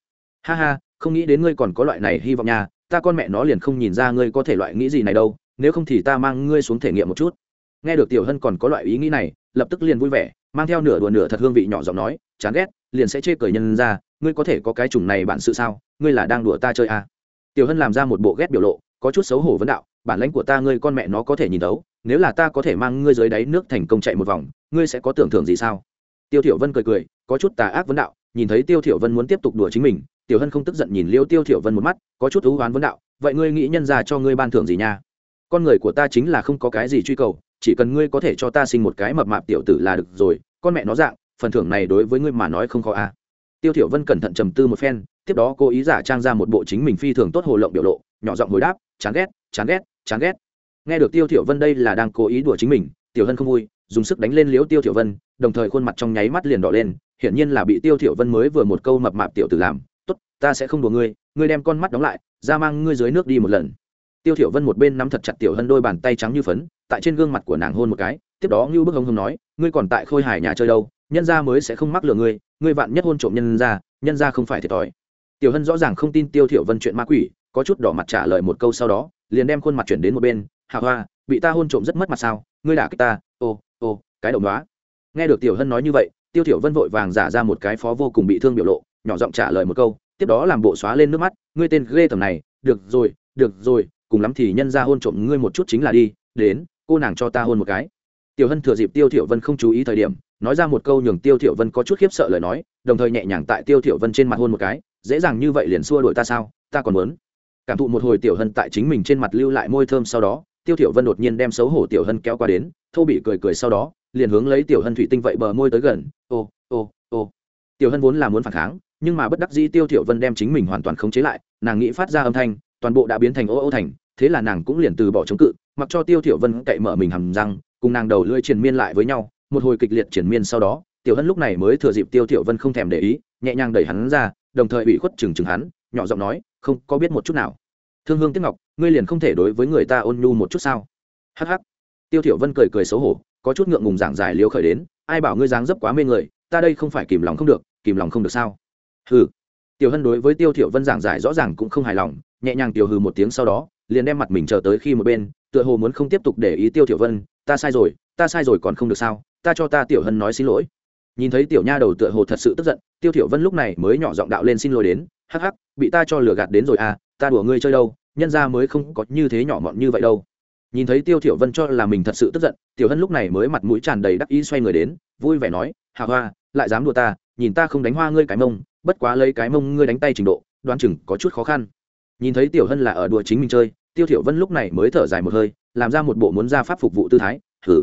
Ha ha không nghĩ đến ngươi còn có loại này hy vọng nha ta con mẹ nó liền không nhìn ra ngươi có thể loại nghĩ gì này đâu nếu không thì ta mang ngươi xuống thể nghiệm một chút. Nghe được tiểu hân còn có loại ý nghĩ này lập tức liền vui vẻ, mang theo nửa đùa nửa thật hương vị nhỏ giọng nói, chán ghét, liền sẽ chê cười nhân ra, ngươi có thể có cái chủng này bản sự sao? Ngươi là đang đùa ta chơi à. tiểu hân làm ra một bộ ghét biểu lộ, có chút xấu hổ vấn đạo, bản lãnh của ta ngươi con mẹ nó có thể nhìn đấu nếu là ta có thể mang ngươi dưới đáy nước thành công chạy một vòng, ngươi sẽ có tưởng thưởng gì sao? Tiêu thiểu vân cười cười, có chút tà ác vấn đạo, nhìn thấy tiêu thiểu vân muốn tiếp tục đùa chính mình, tiểu hân không tức giận nhìn liêu tiêu thiểu vân một mắt, có chút thú oán vấn đạo, vậy ngươi nghĩ nhân ra cho ngươi ban thưởng gì nha? Con người của ta chính là không có cái gì truy cầu chỉ cần ngươi có thể cho ta sinh một cái mập mạp tiểu tử là được rồi, con mẹ nó dạng, phần thưởng này đối với ngươi mà nói không khó a à. tiêu thiểu vân cẩn thận trầm tư một phen, tiếp đó cô ý giả trang ra một bộ chính mình phi thường tốt hồ lộng biểu lộ, nhỏ giọng hồi đáp, chán ghét chán ghét chán ghét nghe được tiêu thiểu vân đây là đang cố ý đùa chính mình, tiểu hân không vui, dùng sức đánh lên liếu tiêu thiểu vân, đồng thời khuôn mặt trong nháy mắt liền đỏ lên, hiển nhiên là bị tiêu thiểu vân mới vừa một câu mập mạp tiểu tử làm, tốt, ta sẽ không đùa ngươi ngươi đem con mắt đóng lại, ra mang ngươi dưới nước đi một lần tiêu thiểu vân một bên nắm thật chặt tiểu hân đôi bàn tay trắng như phấn tại trên gương mặt của nàng hôn một cái, tiếp đó ngưu bức hông hông nói, ngươi còn tại khôi hải nhà chơi đâu, nhân gia mới sẽ không mắc lừa ngươi ngươi vạn nhất hôn trộm nhân gia nhân gia không phải thiệt thòi. Tiểu hân rõ ràng không tin tiêu thiểu vân chuyện ma quỷ, có chút đỏ mặt trả lời một câu sau đó, liền đem khuôn mặt chuyển đến một bên hạ hoa, bị ta hôn trộm rất mất mặt sao, ngươi đả kích ta, ô ô, cái đầu đó nghe được tiểu hân nói như vậy, tiêu thiểu vân vội vàng giả ra một cái phó vô cùng bị thương biểu lộ, nhỏ giọng trả lời một câu, tiếp đó làm bộ xóa lên nước mắt, ngươi tên ghê tầm này, được rồi được rồi, cùng lắm thì nhân ra hôn trộm ngươi một chút chính là đi, đến cô nàng cho ta hôn một cái. Tiểu hân thừa dịp tiêu thiểu vân không chú ý thời điểm, nói ra một câu nhường tiêu thiểu vân có chút khiếp sợ lời nói, đồng thời nhẹ nhàng tại tiêu thiểu vân trên mặt hôn một cái. Dễ dàng như vậy liền xua đuổi ta sao? Ta còn muốn. Cảm thụ một hồi tiểu hân tại chính mình trên mặt lưu lại môi thơm sau đó, tiêu thiểu vân đột nhiên đem xấu hổ tiểu hân kéo qua đến, thô bị cười cười sau đó, liền hướng lấy tiểu hân thủy tinh vậy bờ môi tới gần. Ô ô ô. Tiểu hân vốn là muốn phản kháng, nhưng mà bất đắc dĩ tiêu thiểu vân đem chính mình hoàn toàn khống chế lại, nàng nghĩ phát ra âm thanh, toàn bộ đã biến thành ô ô thành thế là nàng cũng liền từ bỏ chống cự mặc cho tiêu thiểu vân cậy mở mình hầm răng cùng nàng đầu lưỡi triển miên lại với nhau một hồi kịch liệt triển miên sau đó tiểu hân lúc này mới thừa dịp tiêu thiểu vân không thèm để ý nhẹ nhàng đẩy hắn ra đồng thời bị khuất chừng chừng hắn nhỏ giọng nói không có biết một chút nào. Thương hương tiếc ngọc ngươi liền không thể đối với người ta ôn nhu một chút sao? Hắc hắc, tiêu thiểu vân cười cười xấu hổ có chút ngượng ngùng giảng giải liêu khởi đến ai bảo ngươi dáng dấp quá mê người ta đây không phải kìm lòng không được kìm lòng không được sao? Hừ tiểu hân đối với tiêu thiểu vân giảng giải rõ ràng cũng không hài lòng, nhẹ nhàng tiểu hừ một tiếng sau đó, liền đem mặt mình chờ tới khi một bên, tựa hồ muốn không tiếp tục để ý tiêu thiểu vân, ta sai rồi, ta sai rồi còn không được sao? Ta cho ta tiểu hân nói xin lỗi. Nhìn thấy tiểu nha đầu tựa hồ thật sự tức giận, tiêu thiểu vân lúc này mới nhỏ giọng đạo lên xin lỗi đến, hắc hắc, bị ta cho lừa gạt đến rồi à ta đùa ngươi chơi đâu, nhân gia mới không có như thế nhỏ mọn như vậy đâu. Nhìn thấy tiêu thiểu vân cho là mình thật sự tức giận, tiểu hân lúc này mới mặt mũi tràn đầy đắc ý xoay người đến, vui vẻ nói hạ hoa, lại dám đùa ta, nhìn ta không đánh hoa ngươi cái mông bất quá lấy cái mông ngươi đánh tay trình độ, đoán chừng có chút khó khăn. Nhìn thấy tiểu hân là ở đùa chính mình chơi, tiêu thiểu vân lúc này mới thở dài một hơi, làm ra một bộ muốn ra pháp phục vụ tư thái thử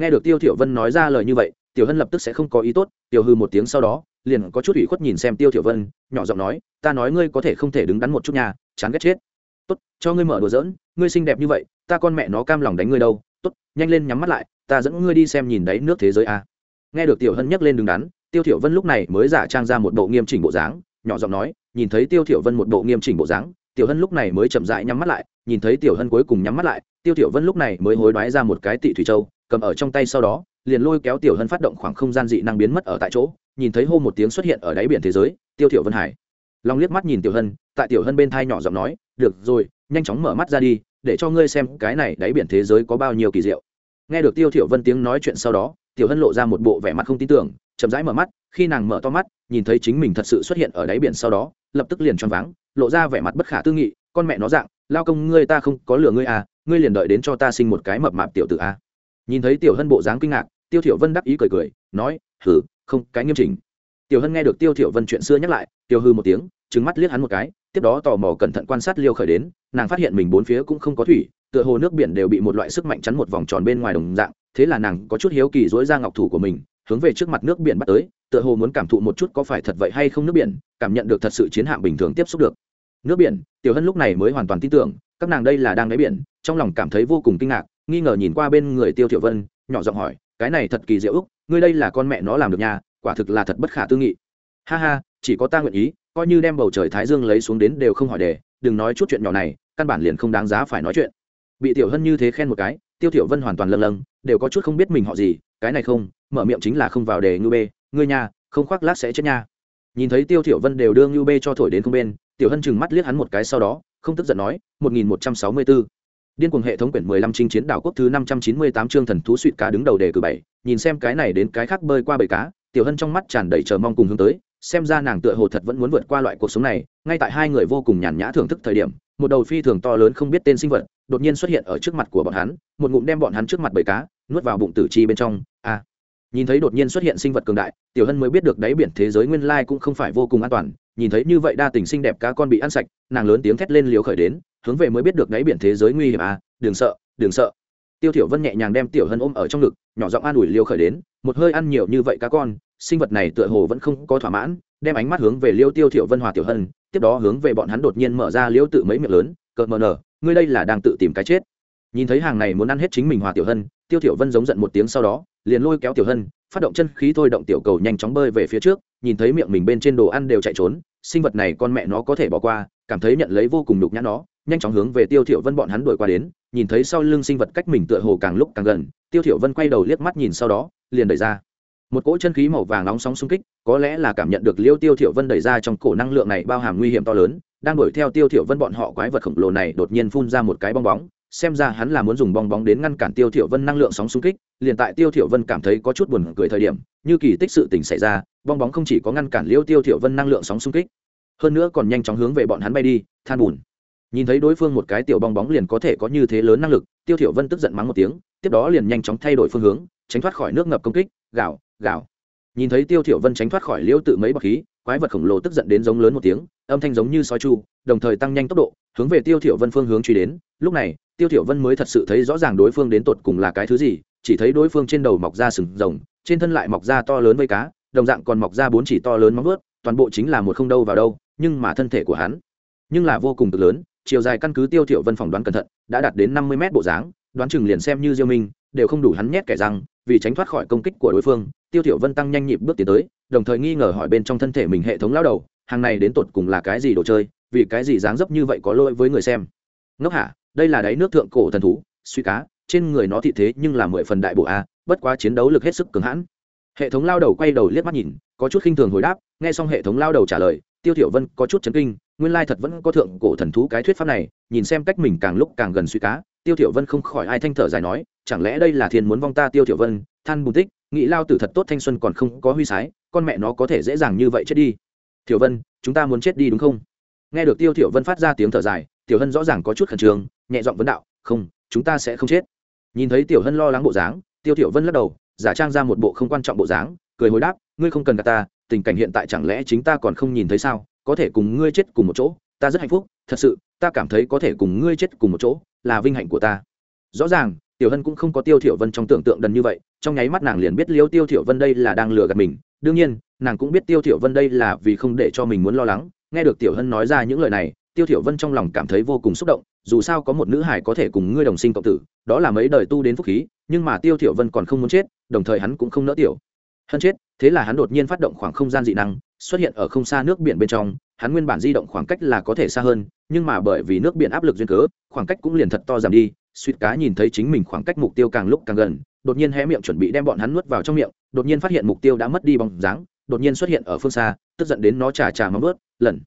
nghe được tiêu thiểu vân nói ra lời như vậy, tiểu hân lập tức sẽ không có ý tốt, tiểu hư một tiếng sau đó, liền có chút ủy khuất nhìn xem tiêu thiểu vân, nhỏ giọng nói, ta nói ngươi có thể không thể đứng đắn một chút nhà chán ghét chết. Tốt, cho ngươi mở đùa dỡn ngươi xinh đẹp như vậy, ta con mẹ nó cam lòng đánh ngươi đâu. Tốt, nhanh lên nhắm mắt lại, ta dẫn ngươi đi xem nhìn đấy nước thế giới a. Nghe được tiểu hân nhắc lên đứng đắn tiêu thiểu vân lúc này mới giả trang ra một bộ nghiêm chỉnh bộ dáng, nhỏ giọng nói, nhìn thấy tiêu thiểu vân một bộ nghiêm chỉnh bộ dáng, tiểu hân lúc này mới chậm rãi nhắm mắt lại, nhìn thấy tiểu hân cuối cùng nhắm mắt lại, tiêu thiểu vân lúc này mới hối đoái ra một cái tị thủy châu, cầm ở trong tay sau đó, liền lôi kéo tiểu hân phát động khoảng không gian dị năng biến mất ở tại chỗ, nhìn thấy hô một tiếng xuất hiện ở đáy biển thế giới, tiêu thiểu vân hải. Long liếc mắt nhìn tiểu hân, tại tiểu hân bên thai nhỏ giọng nói, được rồi, nhanh chóng mở mắt ra đi, để cho ngươi xem cái này đáy biển thế giới có bao nhiêu kỳ diệu nghe được tiêu thiểu vân tiếng nói chuyện sau đó, tiểu hân lộ ra một bộ vẻ mặt không tin tưởng, chậm rãi mở mắt, khi nàng mở to mắt, nhìn thấy chính mình thật sự xuất hiện ở đáy biển sau đó, lập tức liền choáng váng, lộ ra vẻ mặt bất khả tư nghị, con mẹ nó dạng, lao công ngươi ta không có lừa ngươi à ngươi liền đợi đến cho ta sinh một cái mập mạp tiểu tử a à. nhìn thấy tiểu hân bộ dáng kinh ngạc, tiêu thiểu vân đắc ý cười cười, nói hừ không, cái nghiêm chỉnh tiểu hân nghe được tiêu thiểu vân chuyện xưa nhắc lại tiêu hư một tiếng, trừng mắt liếc hắn một cái tiếp đó tò mò cẩn thận quan sát liêu khởi đến, nàng phát hiện mình bốn phía cũng không có thủy, tựa hồ nước biển đều bị một loại sức mạnh chắn một vòng tròn bên ngoài đồng dạng, thế là nàng có chút hiếu kỳ dối ra ngọc thủ của mình, hướng về trước mặt nước biển bắt tới, tựa hồ muốn cảm thụ một chút có phải thật vậy hay không nước biển, cảm nhận được thật sự chiến hạm bình thường tiếp xúc được. Nước biển, tiểu hân lúc này mới hoàn toàn tin tưởng, các nàng đây là đang đáy biển, trong lòng cảm thấy vô cùng kinh ngạc, nghi ngờ nhìn qua bên người tiêu tiểu vân, nhỏ giọng hỏi, cái này thật kỳ diệu úc ngươi đây là con mẹ nó làm được nhà quả thực là thật bất khả tư nghị. Ha ha, chỉ có ta nguyện ý coi như đem bầu trời thái dương lấy xuống đến đều không hỏi đề, đừng nói chút chuyện nhỏ này, căn bản liền không đáng giá phải nói chuyện. Bị tiểu hân như thế khen một cái, tiêu tiểu vân hoàn toàn lâng lâng, đều có chút không biết mình họ gì, cái này không, mở miệng chính là không vào đề ngư bê, ngươi nhà không khoác lác sẽ chết nha. Nhìn thấy tiêu tiểu vân đều đương ngư bê cho thổi đến không bên, tiểu hân chừng mắt liếc hắn một cái sau đó, không tức giận nói, một nghìn một trăm sáu mươi bốn điên cuồng hệ thống quyển mười lăm chinh chiến đảo quốc thứ năm trăm chín mươi tám chương thần thú suỵt cá đứng đầu đề cử bảy, nhìn xem cái này đến cái khác bơi qua bầy cá. Tiểu hân trong mắt tràn đầy chờ mong cùng hướng tới xem ra nàng tựa hồ thật vẫn muốn vượt qua loại cuộc sống này, ngay tại hai người vô cùng nhàn nhã thưởng thức thời điểm, một đầu phi thường to lớn không biết tên sinh vật, đột nhiên xuất hiện ở trước mặt của bọn hắn, một ngụm đem bọn hắn trước mặt bầy cá, nuốt vào bụng tử chi bên trong a nhìn thấy đột nhiên xuất hiện sinh vật cường đại, tiểu hân mới biết được đáy biển thế giới nguyên lai cũng không phải vô cùng an toàn, nhìn thấy như vậy đa tình xinh đẹp cá con bị ăn sạch, nàng lớn tiếng thét lên liều khởi đến, hướng về mới biết được đáy biển thế giới nguy hiểm à đừng sợ đừng sợ. Tiêu tiểu vân nhẹ nhàng đem tiểu hân ôm ở trong ngực, nhỏ giọng an ủi liều khởi đến, một hơi ăn nhiều như vậy cá con sinh vật này tựa hồ vẫn không có thỏa mãn, đem ánh mắt hướng về liêu tiêu thiểu vân hòa tiểu hân, tiếp đó hướng về bọn hắn đột nhiên mở ra liêu tự mấy miệng lớn cợt mờ nở, ngươi đây là đang tự tìm cái chết. Nhìn thấy hàng này muốn ăn hết chính mình hòa tiểu hân, tiêu thiểu vân giống giận một tiếng sau đó, liền lôi kéo tiểu hân, phát động chân khí thôi động tiểu cầu nhanh chóng bơi về phía trước, nhìn thấy miệng mình bên trên đồ ăn đều chạy trốn, sinh vật này con mẹ nó có thể bỏ qua, cảm thấy nhận lấy vô cùng đục nhã nó, nhanh chóng hướng về tiêu thiểu vân bọn hắn đuổi qua đến, nhìn thấy sau lưng sinh vật cách mình tựa hồ càng lúc càng gần, tiêu thiểu vân quay đầu liếc mắt nhìn sau đó, liền đẩy ra một cỗ chân khí màu vàng nóng sóng xung kích, có lẽ là cảm nhận được liêu tiêu thiểu vân đẩy ra trong cổ năng lượng này bao hàm nguy hiểm to lớn, đang đuổi theo tiêu thiểu vân bọn họ quái vật khổng lồ này đột nhiên phun ra một cái bong bóng, xem ra hắn là muốn dùng bong bóng đến ngăn cản tiêu thiểu vân năng lượng sóng xung kích, liền tại tiêu thiểu vân cảm thấy có chút buồn cười thời điểm, như kỳ tích sự tình xảy ra, bong bóng không chỉ có ngăn cản liêu tiêu thiểu vân năng lượng sóng xung kích, hơn nữa còn nhanh chóng hướng về bọn hắn bay đi, than buồn nhìn thấy đối phương một cái tiểu bong bóng liền có thể có như thế lớn năng lực, tiêu thiểu vân tức giận mắng một tiếng, tiếp đó liền nhanh chóng thay đổi phương hướng, tránh thoát khỏi nước ngập công kích, gào gào. Nhìn thấy tiêu thiểu vân tránh thoát khỏi liêu tự mấy bọc khí, quái vật khổng lồ tức giận đến giống lớn một tiếng, âm thanh giống như sói chu, đồng thời tăng nhanh tốc độ, hướng về tiêu thiểu vân phương hướng truy đến. Lúc này, tiêu thiểu vân mới thật sự thấy rõ ràng đối phương đến tột cùng là cái thứ gì, chỉ thấy đối phương trên đầu mọc ra sừng rồng, trên thân lại mọc ra to lớn vây cá, đồng dạng còn mọc ra bốn chỉ to lớn móng vuốt, toàn bộ chính là một không đâu vào đâu, nhưng mà thân thể của hắn, nhưng là vô cùng cực lớn, chiều dài căn cứ tiêu thiểu vân phỏng đoán cẩn thận, đã đạt đến 50 mét bộ dáng, đoán chừng liền xem như diêu minh, đều không đủ hắn nhét kẻ răng vì tránh thoát khỏi công kích của đối phương, tiêu thiểu vân tăng nhanh nhịp bước tiến tới, đồng thời nghi ngờ hỏi bên trong thân thể mình hệ thống lao đầu, hàng này đến tột cùng là cái gì đồ chơi, vì cái gì dáng dấp như vậy có lỗi với người xem. Ngốc hả, đây là đáy nước thượng cổ thần thú, suy cá, trên người nó thị thế nhưng là mười phần đại bộ a, bất quá chiến đấu lực hết sức cứng hãn. Hệ thống lao đầu quay đầu liếc mắt nhìn, có chút khinh thường hồi đáp, nghe xong hệ thống lao đầu trả lời, tiêu thiểu vân có chút chấn kinh, nguyên lai thật vẫn có thượng cổ thần thú cái thuyết pháp này, nhìn xem cách mình càng lúc càng gần suy cá tiêu thiểu vân không khỏi ai thanh thở dài nói, chẳng lẽ đây là thiên muốn vong ta tiêu thiểu vân, than bùn tích, nghĩ lao tử thật tốt thanh xuân còn không có huy sái, con mẹ nó có thể dễ dàng như vậy chết đi. Thiểu vân, chúng ta muốn chết đi đúng không? Nghe được tiêu thiểu vân phát ra tiếng thở dài, tiểu hân rõ ràng có chút khẩn trương, nhẹ giọng vấn đạo, không, chúng ta sẽ không chết. Nhìn thấy tiểu hân lo lắng bộ dáng, tiêu thiểu vân lắc đầu, giả trang ra một bộ không quan trọng bộ dáng, cười hồi đáp, ngươi không cần cả ta, tình cảnh hiện tại chẳng lẽ chính ta còn không nhìn thấy sao? Có thể cùng ngươi chết cùng một chỗ, ta rất hạnh phúc, thật sự, ta cảm thấy có thể cùng ngươi chết cùng một chỗ là vinh hạnh của ta. Rõ ràng, tiểu hân cũng không có tiêu thiểu vân trong tưởng tượng đần như vậy, trong nháy mắt nàng liền biết liêu tiêu thiểu vân đây là đang lừa gạt mình. Đương nhiên, nàng cũng biết tiêu thiểu vân đây là vì không để cho mình muốn lo lắng. Nghe được tiểu hân nói ra những lời này, tiêu thiểu vân trong lòng cảm thấy vô cùng xúc động, dù sao có một nữ hải có thể cùng ngươi đồng sinh cộng tử, đó là mấy đời tu đến phúc khí, nhưng mà tiêu thiểu vân còn không muốn chết, đồng thời hắn cũng không nỡ tiểu hân chết, thế là hắn đột nhiên phát động khoảng không gian dị năng xuất hiện ở không xa nước biển bên trong, hắn nguyên bản di động khoảng cách là có thể xa hơn, nhưng mà bởi vì nước biển áp lực duyên cớ, khoảng cách cũng liền thật to giảm đi, suýt cá nhìn thấy chính mình khoảng cách mục tiêu càng lúc càng gần, đột nhiên hé miệng chuẩn bị đem bọn hắn nuốt vào trong miệng, đột nhiên phát hiện mục tiêu đã mất đi bóng dáng, đột nhiên xuất hiện ở phương xa, tức giận đến nó trà trà móng vớt lần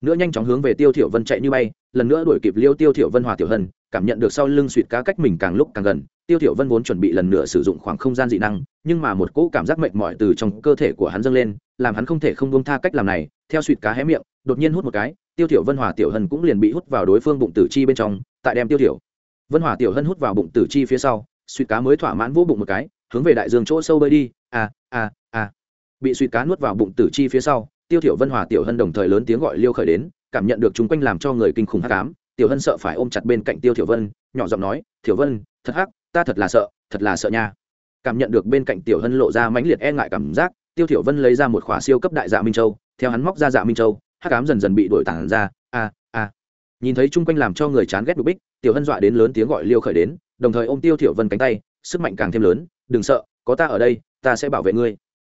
nữa nhanh chóng hướng về tiêu thiểu vân chạy như bay, lần nữa đuổi kịp liêu tiêu thiểu vân hòa tiểu hân, cảm nhận được sau lưng suýt cá cách mình càng lúc càng gần tiêu thiểu vân vốn chuẩn bị lần nữa sử dụng khoảng không gian dị năng, nhưng mà một cỗ cảm giác mệt mỏi từ trong cơ thể của hắn dâng lên, làm hắn không thể không buông tha cách làm này, theo suýt cá hé miệng, đột nhiên hút một cái, tiêu thiểu vân hòa tiểu hân cũng liền bị hút vào đối phương bụng tử chi bên trong, tại đem tiêu thiểu vân hòa tiểu hân hút vào bụng tử chi phía sau suýt cá mới thỏa mãn vỗ bụng một cái, hướng về đại dương chỗ sâu bơi đi a a a bị suýt cá nuốt vào bụng tử chi phía sau, tiêu thiểu vân hòa tiểu hân đồng thời lớn tiếng gọi liêu khởi đến, cảm nhận được chúng quanh làm cho người kinh khủng hắc ám, tiểu hân sợ phải ôm chặt bên cạnh tiêu thiểu vân, nhỏ giọng nói, thiểu vân, thật hắc ta thật là sợ, thật là sợ nha. Cảm nhận được bên cạnh tiểu hân lộ ra mãnh liệt e ngại cảm giác, tiêu thiểu vân lấy ra một khỏa siêu cấp đại dạ minh châu, theo hắn móc ra dạ minh châu, hắc ám dần dần bị đổi tản ra, a a. Nhìn thấy chung quanh làm cho người chán ghét đục bích, tiểu hân dọa đến lớn tiếng gọi liêu khởi đến, đồng thời ôm tiêu thiểu vân cánh tay, sức mạnh càng thêm lớn, đừng sợ, có ta ở đây, ta sẽ bảo vệ ngươi.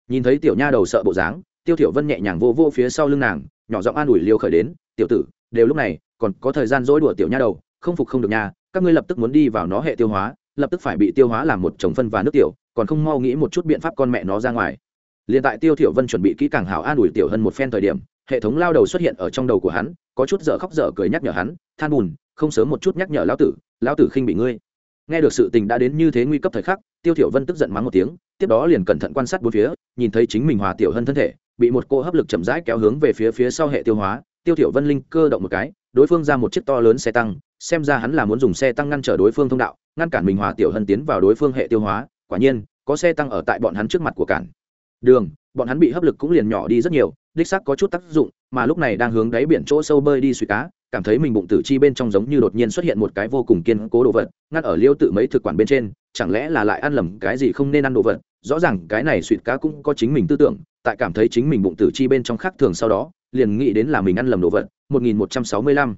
Nhìn thấy tiểu nha đầu sợ bộ dáng, tiêu thiểu vân nhẹ nhàng vô vô phía sau lưng nàng, nhỏ giọng an ủi liêu khởi đến, tiểu tử, đều lúc này, còn có thời gian dỗi đùa tiểu nha đầu, không phục không được nha, các ngươi lập tức muốn đi vào nó hệ tiêu hóa lập tức phải bị tiêu hóa làm một chồng phân và nước tiểu, còn không mau nghĩ một chút biện pháp con mẹ nó ra ngoài. Liền tại tiêu thiểu vân chuẩn bị kỹ càng hảo an ủi tiểu hân một phen thời điểm, hệ thống lao đầu xuất hiện ở trong đầu của hắn, có chút dở khóc dở cười nhắc nhở hắn, than buồn không sớm một chút nhắc nhở lão tử lão tử khinh bị ngươi. Nghe được sự tình đã đến như thế nguy cấp thời khắc, tiêu thiểu vân tức giận mắng một tiếng, tiếp đó liền cẩn thận quan sát bốn phía, nhìn thấy chính mình hòa tiểu hân thân thể, bị một cô hấp lực chậm rãi kéo hướng về phía phía sau hệ tiêu hóa, tiêu thiểu vân linh cơ động một cái, đối phương ra một chiếc to lớn xe tăng xem ra hắn là muốn dùng xe tăng ngăn trở đối phương thông đạo, ngăn cản mình hòa tiểu hân tiến vào đối phương hệ tiêu hóa, quả nhiên, có xe tăng ở tại bọn hắn trước mặt của cản. Đường, bọn hắn bị hấp lực cũng liền nhỏ đi rất nhiều, đích xác có chút tác dụng, mà lúc này đang hướng đáy biển chỗ sâu bơi đi suy cá, cảm thấy mình bụng tử chi bên trong giống như đột nhiên xuất hiện một cái vô cùng kiên cố đồ vật, Ngăn ở liêu tự mấy thực quản bên trên, chẳng lẽ là lại ăn lầm cái gì không nên ăn đồ vật? Rõ ràng cái này suỵt cá cũng có chính mình tư tưởng, tại cảm thấy chính mình bụng tử chi bên trong khác thường sau đó, liền nghĩ đến là mình ăn lầm đồ vật 1165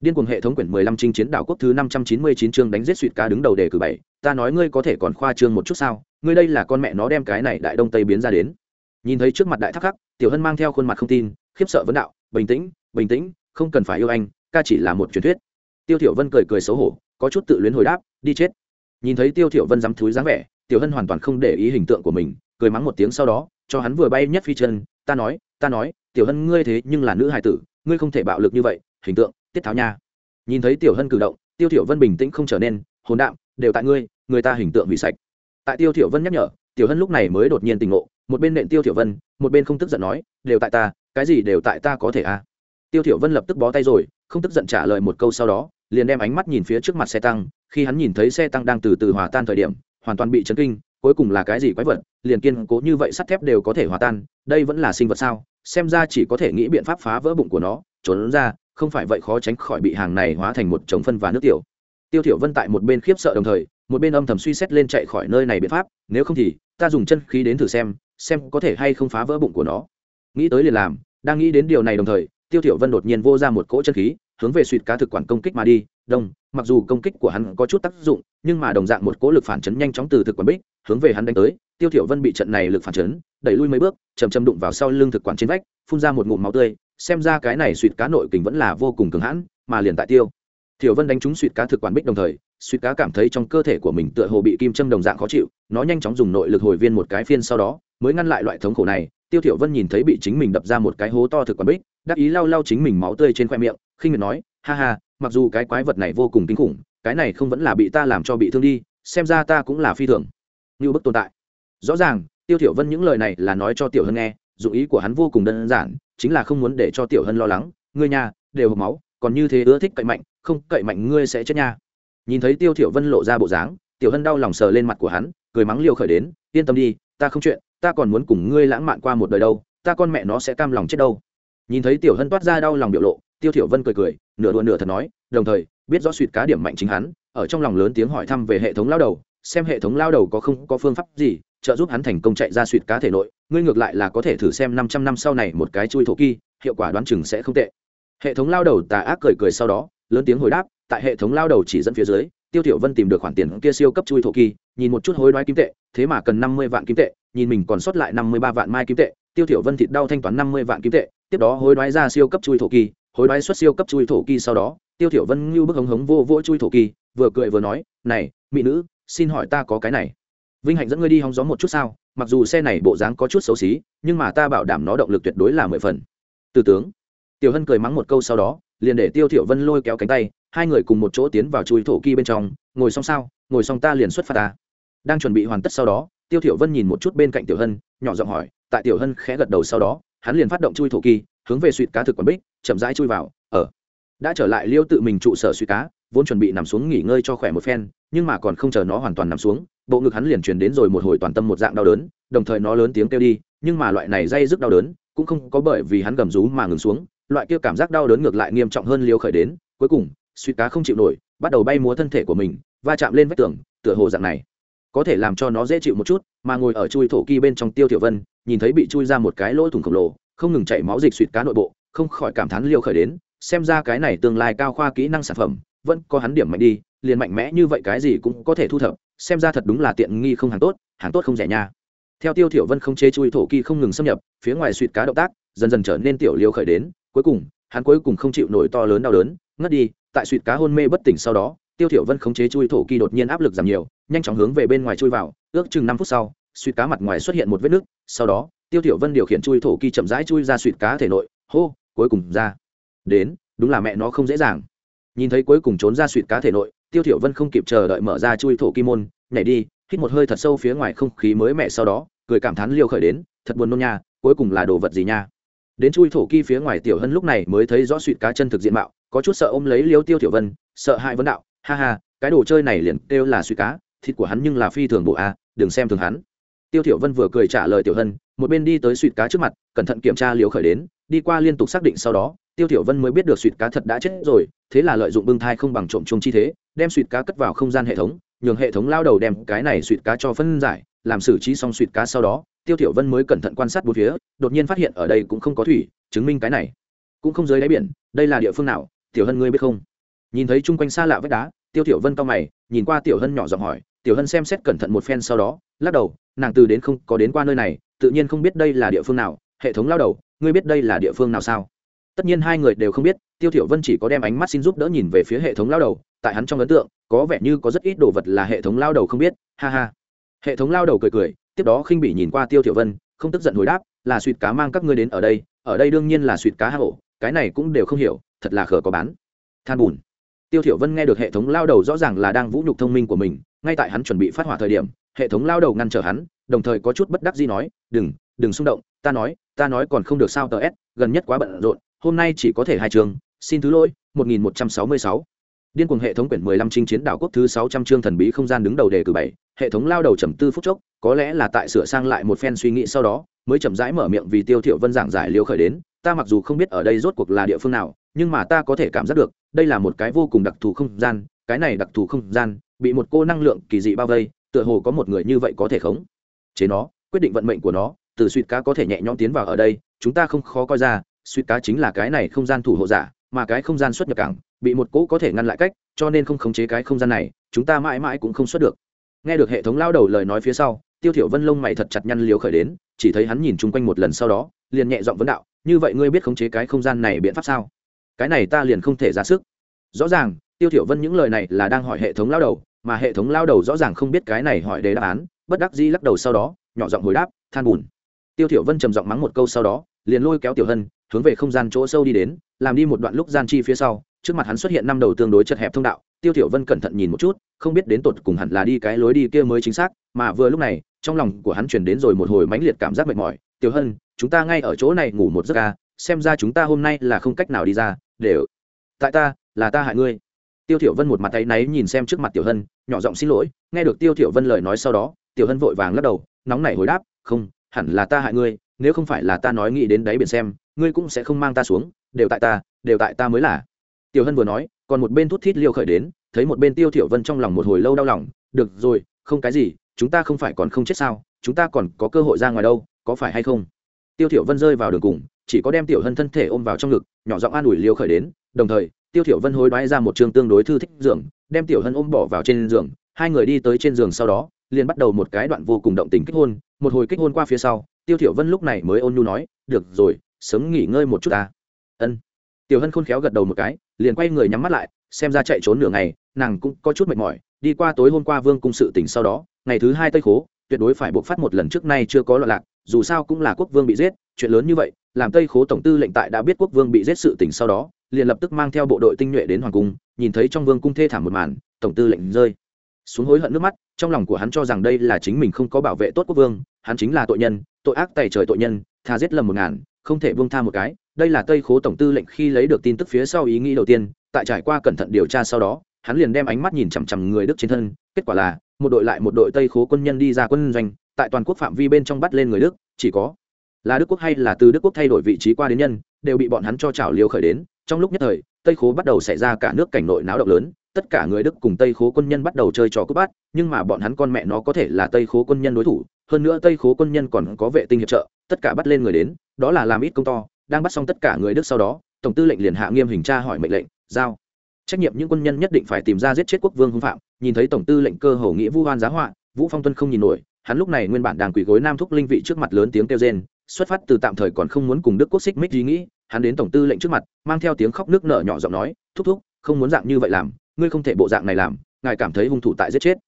Điên cuồng hệ thống quyển 15 chinh chiến đảo quốc thứ 599 chương đánh giết suỵt cá đứng đầu đề cử bảy. ta nói ngươi có thể còn khoa trương một chút sao, ngươi đây là con mẹ nó đem cái này đại đông tây biến ra đến. Nhìn thấy trước mặt đại thắc khắc, Tiểu Hân mang theo khuôn mặt không tin, khiếp sợ vấn đạo, bình tĩnh, bình tĩnh, không cần phải yêu anh, ca chỉ là một truyền thuyết. Tiêu thiểu Vân cười cười xấu hổ, có chút tự luyến hồi đáp, đi chết. Nhìn thấy Tiêu thiểu Vân dám thúi dáng vẻ, Tiểu Hân hoàn toàn không để ý hình tượng của mình, cười mắng một tiếng sau đó, cho hắn vừa bay nhất phi chân, ta nói, ta nói, Tiểu Hân ngươi thế nhưng là nữ hài tử, ngươi không thể bạo lực như vậy, hình tượng, tiết tháo nha. Nhìn thấy tiểu hân cử động, tiêu thiểu vân bình tĩnh không trở nên, hồn đạm, đều tại ngươi, người ta hình tượng hủy sạch. Tại tiêu thiểu vân nhắc nhở, tiểu hân lúc này mới đột nhiên tỉnh ngộ, một bên nện tiêu thiểu vân, một bên không tức giận nói, đều tại ta, cái gì đều tại ta có thể à? Tiêu thiểu vân lập tức bó tay rồi, không tức giận trả lời một câu sau đó, liền đem ánh mắt nhìn phía trước mặt xe tăng. Khi hắn nhìn thấy xe tăng đang từ từ hòa tan thời điểm, hoàn toàn bị chấn kinh, cuối cùng là cái gì quái vật, liền kiên cố như vậy sắt thép đều có thể hòa tan, đây vẫn là sinh vật sao? Xem ra chỉ có thể nghĩ biện pháp phá vỡ bụng của nó, trốn ra, không phải vậy khó tránh khỏi bị hàng này hóa thành một chồng phân và nước tiểu. Tiêu thiểu vân tại một bên khiếp sợ đồng thời, một bên âm thầm suy xét lên chạy khỏi nơi này biện pháp, nếu không thì, ta dùng chân khí đến thử xem xem có thể hay không phá vỡ bụng của nó. Nghĩ tới liền làm, đang nghĩ đến điều này đồng thời, tiêu thiểu vân đột nhiên vô ra một cỗ chân khí, hướng về suyệt cá thực quản công kích mà đi. Đông, mặc dù công kích của hắn có chút tác dụng, nhưng mà đồng dạng một cỗ lực phản chấn nhanh chóng từ thực quản bích, hướng về hắn đánh tới. Tiêu thiểu vân bị trận này lực phản chấn đẩy lui mấy bước chầm chầm đụng vào sau lưng thực quản trên vách, phun ra một ngụm máu tươi, xem ra cái này suỵt cá nội kình vẫn là vô cùng cường hãn, mà liền tại tiêu. Thiểu vân đánh trúng suỵt cá thực quản bích đồng thời suỵt cá cảm thấy trong cơ thể của mình tựa hồ bị kim châm đồng dạng khó chịu, nó nhanh chóng dùng nội lực hồi viên một cái phiên sau đó, mới ngăn lại loại thống khổ này, tiêu thiểu vân nhìn thấy bị chính mình đập ra một cái hố to thực quản bích, đắc ý lau lau chính mình máu tươi trên khoe miệng, khinh miệt nói, ha ha, mặc dù cái quái vật này vô cùng kinh khủng, cái này không vẫn là bị ta làm cho bị thương đi, xem ra ta cũng là phi thường. Như bức tồn tại. Rõ ràng tiêu thiểu vân những lời này là nói cho tiểu hân nghe, dụng ý của hắn vô cùng đơn giản, chính là không muốn để cho tiểu hân lo lắng, ngươi nhà đều hộp máu, còn như thế ưa thích cậy mạnh, không cậy mạnh ngươi sẽ chết nha. Nhìn thấy tiêu thiểu vân lộ ra bộ dáng, tiểu hân đau lòng sờ lên mặt của hắn, cười mắng liều khởi đến, yên tâm đi, ta không chuyện, ta còn muốn cùng ngươi lãng mạn qua một đời đâu, ta con mẹ nó sẽ cam lòng chết đâu. Nhìn thấy tiểu hân toát ra đau lòng biểu lộ, tiêu thiểu vân cười cười, nửa đùa nửa thật nói, đồng thời, biết rõ suýt cá điểm mạnh chính hắn, ở trong lòng lớn tiếng hỏi thăm về hệ thống lao đầu, xem hệ thống lao đầu có không có phương pháp gì trợ giúp hắn thành công chạy ra suýt cá thể nội, ngươi ngược lại là có thể thử xem năm trăm năm sau này một cái chui thổ kỳ, hiệu quả đoán chừng sẽ không tệ. Hệ thống lao đầu tà ác cười cười sau đó, lớn tiếng hồi đáp, tại hệ thống lao đầu chỉ dẫn phía dưới, tiêu thiểu vân tìm được khoản tiền kia siêu cấp chui thổ kỳ, nhìn một chút hối đoái kim tệ, thế mà cần năm mươi vạn kim tệ, nhìn mình còn sót lại năm mươi ba vạn mai kim tệ, tiêu thiểu vân thịt đau thanh toán năm mươi vạn kim tệ, tiếp đó hối đoái ra siêu cấp chui thổ kỳ, hối đoái xuất siêu cấp chui thổ kỳ sau đó, tiêu thiểu vân như bức hống hống vô vô chui thổ kỳ, vừa cười vừa nói, này, mỹ nữ, xin hỏi ta có cái này vinh hạnh dẫn ngươi đi hóng gió một chút sao? Mặc dù xe này bộ dáng có chút xấu xí, nhưng mà ta bảo đảm nó động lực tuyệt đối là mười phần. Từ tướng, tiểu hân cười mắng một câu sau đó, liền để tiêu thiểu vân lôi kéo cánh tay, hai người cùng một chỗ tiến vào chui thổ kỳ bên trong, ngồi xong sao? Ngồi xong ta liền xuất phát ta. Đang chuẩn bị hoàn tất sau đó, tiêu thiểu vân nhìn một chút bên cạnh tiểu hân, nhỏ giọng hỏi, tại tiểu hân khẽ gật đầu sau đó, hắn liền phát động chui thổ kỳ hướng về suyệt cá thực quần bích, chậm rãi chui vào ở đã trở lại liêu tự mình trụ sở suyệt cá, vốn chuẩn bị nằm xuống nghỉ ngơi cho khỏe một phen, nhưng mà còn không chờ nó hoàn toàn nằm xuống bộ ngực hắn liền truyền đến rồi một hồi toàn tâm một dạng đau đớn, đồng thời nó lớn tiếng kêu đi, nhưng mà loại này dây rất đau đớn cũng không có bởi vì hắn gầm rú mà ngừng xuống, loại kia cảm giác đau đớn ngược lại nghiêm trọng hơn liêu khởi đến, cuối cùng suy cá không chịu nổi, bắt đầu bay múa thân thể của mình, va chạm lên vách tường, tựa hồ dạng này. Có thể làm cho nó dễ chịu một chút, mà ngồi ở chui thổ kỳ bên trong tiêu tiểu vân, nhìn thấy bị chui ra một cái lỗ thủng khổng lồ, không ngừng chảy máu dịch suỵt cá nội bộ, không khỏi cảm thán liêu khởi đến, xem ra cái này tương lai cao khoa kỹ năng sản phẩm vẫn có hắn điểm mạnh đi, liền mạnh mẽ như vậy cái gì cũng có thể thu thập, xem ra thật đúng là tiện nghi không hàng tốt hàng tốt không rẻ nha. Theo tiêu thiểu vân không chế chui thổ kỳ không ngừng xâm nhập, phía ngoài suyệt cá động tác, dần dần trở nên tiểu liêu khởi đến, cuối cùng, hắn cuối cùng không chịu nổi to lớn đau đớn, ngất đi, tại suyệt cá hôn mê bất tỉnh sau đó, tiêu thiểu vân không chế chui thổ kỳ đột nhiên áp lực giảm nhiều, nhanh chóng hướng về bên ngoài chui vào, ước chừng năm phút sau, suyệt cá mặt ngoài xuất hiện một vết nứt, sau đó, tiêu thiểu vân điều khiển chui thổ kỳ chậm rãi chui ra suyệt cá thể nội, hô, cuối cùng ra. Đến, đúng là mẹ nó không dễ dàng nhìn thấy cuối cùng trốn ra suỵt cá thể nội, tiêu thiểu vân không kịp chờ đợi mở ra chui thổ kim môn, nhảy đi, hít một hơi thật sâu phía ngoài không khí mới mẻ sau đó, cười cảm thán liêu khởi đến, thật buồn nôn nha, cuối cùng là đồ vật gì nha? Đến chui thổ kỳ phía ngoài tiểu hân lúc này mới thấy rõ suỵt cá chân thực diện mạo, có chút sợ ôm lấy liêu tiêu thiểu vân, sợ hãi vấn đạo, ha ha, cái đồ chơi này liền kêu là suy cá, thịt của hắn nhưng là phi thường bộ a, đừng xem thường hắn. Tiêu thiểu vân vừa cười trả lời tiểu hân, một bên đi tới suỵt cá trước mặt, cẩn thận kiểm tra liều khởi đến, đi qua liên tục xác định sau đó tiêu tiểu vân mới biết được suỵt cá thật đã chết rồi, thế là lợi dụng bưng thai không bằng trộm chung chi thế, đem suỵt cá cất vào không gian hệ thống, nhường hệ thống lao đầu đem cái này suỵt cá cho phân giải, làm xử trí xong suỵt cá sau đó, tiêu tiểu vân mới cẩn thận quan sát bốn phía, đột nhiên phát hiện ở đây cũng không có thủy, chứng minh cái này cũng không dưới đáy biển, đây là địa phương nào, tiểu hân ngươi biết không? Nhìn thấy chung quanh xa lạ vách đá, tiêu tiểu vân cao mày, nhìn qua tiểu hân nhỏ giọng hỏi, tiểu hân xem xét cẩn thận một phen sau đó, lắc đầu, nàng từ đến không có đến qua nơi này, tự nhiên không biết đây là địa phương nào, hệ thống lao đầu, ngươi biết đây là địa phương nào sao? Tất nhiên hai người đều không biết, tiêu tiểu vân chỉ có đem ánh mắt xin giúp đỡ nhìn về phía hệ thống lao đầu, tại hắn trong ấn tượng, có vẻ như có rất ít đồ vật là hệ thống lao đầu không biết. Ha ha. Hệ thống lao đầu cười cười, tiếp đó khinh bỉ nhìn qua tiêu tiểu vân, không tức giận hồi đáp, là suyệt cá mang các ngươi đến ở đây ở đây đương nhiên là suyệt cá hạ hổ, cái này cũng đều không hiểu, thật là khờ có bán. Than bùn. Tiêu thiểu vân nghe được hệ thống lao đầu rõ ràng là đang vũ nhục thông minh của mình, ngay tại hắn chuẩn bị phát hỏa thời điểm, hệ thống lao đầu ngăn trở hắn, đồng thời có chút bất đắc dĩ nói, đừng đừng xung động, ta nói ta nói còn không được sao tờ s, gần nhất quá bận rộn hôm nay chỉ có thể hai trường xin thứ lỗi 1166 điên cuồng hệ thống quyển 15 chinh chiến đảo quốc thứ 600 chương thần bí không gian đứng đầu đề cử bảy, hệ thống lao đầu trầm tư phút chốc, có lẽ là tại sửa sang lại một phen suy nghĩ sau đó, mới chậm rãi mở miệng vì tiêu thiểu vân giảng giải liều khởi đến, ta mặc dù không biết ở đây rốt cuộc là địa phương nào, nhưng mà ta có thể cảm giác được, đây là một cái vô cùng đặc thù không gian, cái này đặc thù không gian, bị một cô năng lượng kỳ dị bao vây, tựa hồ có một người như vậy có thể khống chế nó, quyết định vận mệnh của nó, từ suýt cá có thể nhẹ nhõm tiến vào ở đây, chúng ta không khó coi ra suýt cá chính là cái này không gian thủ hộ giả, mà cái không gian xuất nhập cảng, bị một cỗ có thể ngăn lại cách, cho nên không khống chế cái không gian này, chúng ta mãi mãi cũng không xuất được. Nghe được hệ thống lao đầu lời nói phía sau, tiêu thiểu vân lông mày thật chặt nhăn liếu khởi đến, chỉ thấy hắn nhìn chung quanh một lần sau đó, liền nhẹ giọng vấn đạo, như vậy ngươi biết khống chế cái không gian này biện pháp sao? Cái này ta liền không thể ra sức. Rõ ràng, tiêu thiểu vân những lời này là đang hỏi hệ thống lao đầu, mà hệ thống lao đầu rõ ràng không biết cái này hỏi đề đáp án, bất đắc dĩ lắc đầu sau đó, nhỏ giọng hồi đáp, than buồn tiêu thiểu vân trầm giọng mắng một câu sau đó, liền lôi kéo tiểu hân hướng về không gian chỗ sâu đi đến làm đi một đoạn lúc gian chi phía sau trước mặt hắn xuất hiện năm đầu tương đối chật hẹp thông đạo tiêu thiểu vân cẩn thận nhìn một chút không biết đến tột cùng hẳn là đi cái lối đi kia mới chính xác mà vừa lúc này trong lòng của hắn truyền đến rồi một hồi mãnh liệt cảm giác mệt mỏi tiểu hân chúng ta ngay ở chỗ này ngủ một giấc ca à, xem ra chúng ta hôm nay là không cách nào đi ra để tại ta là ta hại ngươi. Tiêu thiểu vân một mặt tay náy nhìn xem trước mặt tiểu hân nhỏ giọng xin lỗi nghe được tiêu thiểu vân lời nói sau đó tiểu hân vội vàng lắc đầu nóng nảy hồi đáp không hẳn là ta hại ngươi nếu không phải là ta nói nghĩ đến đáy biển xem, ngươi cũng sẽ không mang ta xuống, đều tại ta, đều tại ta mới là. Tiểu hân vừa nói, còn một bên thút thít liêu khởi đến, thấy một bên tiêu thiểu vân trong lòng một hồi lâu đau lòng, được rồi, không cái gì, chúng ta không phải còn không chết sao, chúng ta còn có cơ hội ra ngoài đâu, có phải hay không? Tiêu thiểu vân rơi vào đường cùng, chỉ có đem tiểu hân thân thể ôm vào trong ngực, nhỏ giọng an ủi liều khởi đến, đồng thời, tiêu thiểu vân hối đoái ra một trường tương đối thư thích giường, đem tiểu hân ôm bỏ vào trên giường, hai người đi tới trên giường sau đó liền bắt đầu một cái đoạn vô cùng động tình kích hôn, một hồi kích hôn qua phía sau, tiêu thiểu vân lúc này mới ôn nhu nói, được rồi, sớm nghỉ ngơi một chút ta. Ân. Tiểu hân khôn khéo gật đầu một cái, liền quay người nhắm mắt lại, xem ra chạy trốn nửa ngày, nàng cũng có chút mệt mỏi, đi qua tối hôm qua vương cung sự tỉnh sau đó, ngày thứ hai tây khố, tuyệt đối phải buộc phát một lần trước nay chưa có loạn lạc, dù sao cũng là quốc vương bị giết, chuyện lớn như vậy, làm tây khố tổng tư lệnh tại đã biết quốc vương bị giết sự tỉnh sau đó, liền lập tức mang theo bộ đội tinh nhuệ đến hoàng cung, nhìn thấy trong vương cung thê thảm một màn, tổng tư lệnh rơi xuống hối hận nước mắt, trong lòng của hắn cho rằng đây là chính mình không có bảo vệ tốt quốc vương, hắn chính là tội nhân, tội ác tày trời tội nhân, tha giết lầm một ngàn, không thể buông tha một cái. Đây là tây khố tổng tư lệnh khi lấy được tin tức phía sau ý nghĩ đầu tiên, tại trải qua cẩn thận điều tra sau đó, hắn liền đem ánh mắt nhìn chằm chằm người đức trên thân, kết quả là, một đội lại một đội tây khố quân nhân đi ra quân doanh, tại toàn quốc phạm vi bên trong bắt lên người đức, chỉ có là đức quốc hay là từ đức quốc thay đổi vị trí qua đến nhân, đều bị bọn hắn cho trảo liều khởi đến. Trong lúc nhất thời, tây khố bắt đầu xảy ra cả nước cảnh nội náo động lớn tất cả người đức cùng tây khố quân nhân bắt đầu chơi trò cướp bắt nhưng mà bọn hắn con mẹ nó có thể là tây khố quân nhân đối thủ, hơn nữa tây khố quân nhân còn có vệ tinh hiệp trợ, tất cả bắt lên người đến, đó là làm ít công to, đang bắt xong tất cả người đức sau đó, tổng tư lệnh liền hạ nghiêm hình tra hỏi mệnh lệnh, giao. Trách nhiệm những quân nhân nhất định phải tìm ra giết chết quốc vương hưng phạm, nhìn thấy tổng tư lệnh cơ hầu nghĩa vu hoan giá họa, vũ phong tuân không nhìn nổi, hắn lúc này nguyên bản đang quỳ gối nam thúc linh vị trước mặt lớn tiếng kêu rên, xuất phát từ tạm thời còn không muốn cùng đức quốc xích mích ý nghĩ, hắn đến tổng tư lệnh trước mặt, mang theo tiếng khóc nước nở nhỏ giọng nói, thúc thúc, không muốn dạng như vậy làm ngươi không thể bộ dạng này làm, ngài cảm thấy hung thủ tại giết chết.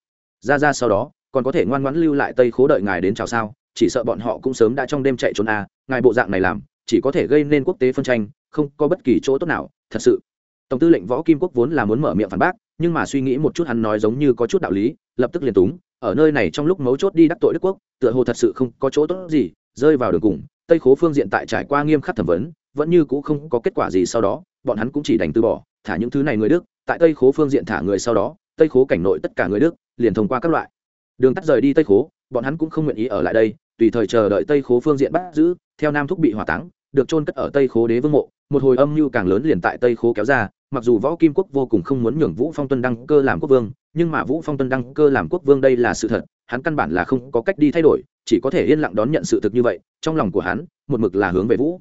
Ra ra sau đó, còn có thể ngoan ngoãn lưu lại tây khố đợi ngài đến chào sao, chỉ sợ bọn họ cũng sớm đã trong đêm chạy trốn à ngài bộ dạng này làm, chỉ có thể gây nên quốc tế phân tranh, không có bất kỳ chỗ tốt nào, thật sự. Tổng tư lệnh võ kim quốc vốn là muốn mở miệng phản bác, nhưng mà suy nghĩ một chút hắn nói giống như có chút đạo lý, lập tức liền túng, ở nơi này trong lúc mấu chốt đi đắc tội đức quốc, tựa hồ thật sự không có chỗ tốt gì, rơi vào đường cùng, tây khố phương diện tại trải qua nghiêm khắc thẩm vấn, vẫn như cũ không có kết quả gì sau đó, bọn hắn cũng chỉ đành từ bỏ, thả những thứ này người đức tại tây khố phương diện thả người sau đó, tây khố cảnh nội tất cả người đức liền thông qua các loại. Đường tắt rời đi tây khố, bọn hắn cũng không nguyện ý ở lại đây, tùy thời chờ đợi tây khố phương diện bắt giữ, theo nam thúc bị hỏa táng, được chôn cất ở tây khố đế vương mộ, một hồi âm mưu càng lớn liền tại tây khố kéo ra, mặc dù võ kim quốc vô cùng không muốn nhường vũ phong tuân đăng cơ làm quốc vương, nhưng mà vũ phong tuân đăng cơ làm quốc vương đây là sự thật, hắn căn bản là không có cách đi thay đổi, chỉ có thể yên lặng đón nhận sự thực như vậy, trong lòng của hắn, một mực là hướng về vũ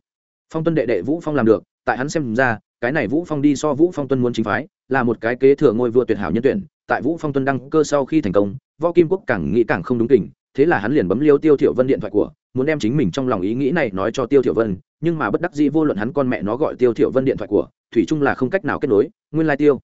phong tuân đệ đệ vũ phong làm được, tại hắn xem ra cái này vũ phong đi so vũ phong tuân muốn chính phái, là một cái kế thừa ngôi vua tuyệt hảo nhân tuyển, tại vũ phong tuân đăng cơ sau khi thành công, võ kim quốc càng nghĩ càng không đúng tình thế là hắn liền bấm liêu tiêu thiểu vân điện thoại của, muốn đem chính mình trong lòng ý nghĩ này nói cho tiêu thiểu vân, nhưng mà bất đắc dĩ vô luận hắn con mẹ nó gọi tiêu thiểu vân điện thoại của, thủy chung là không cách nào kết nối, nguyên lai tiêu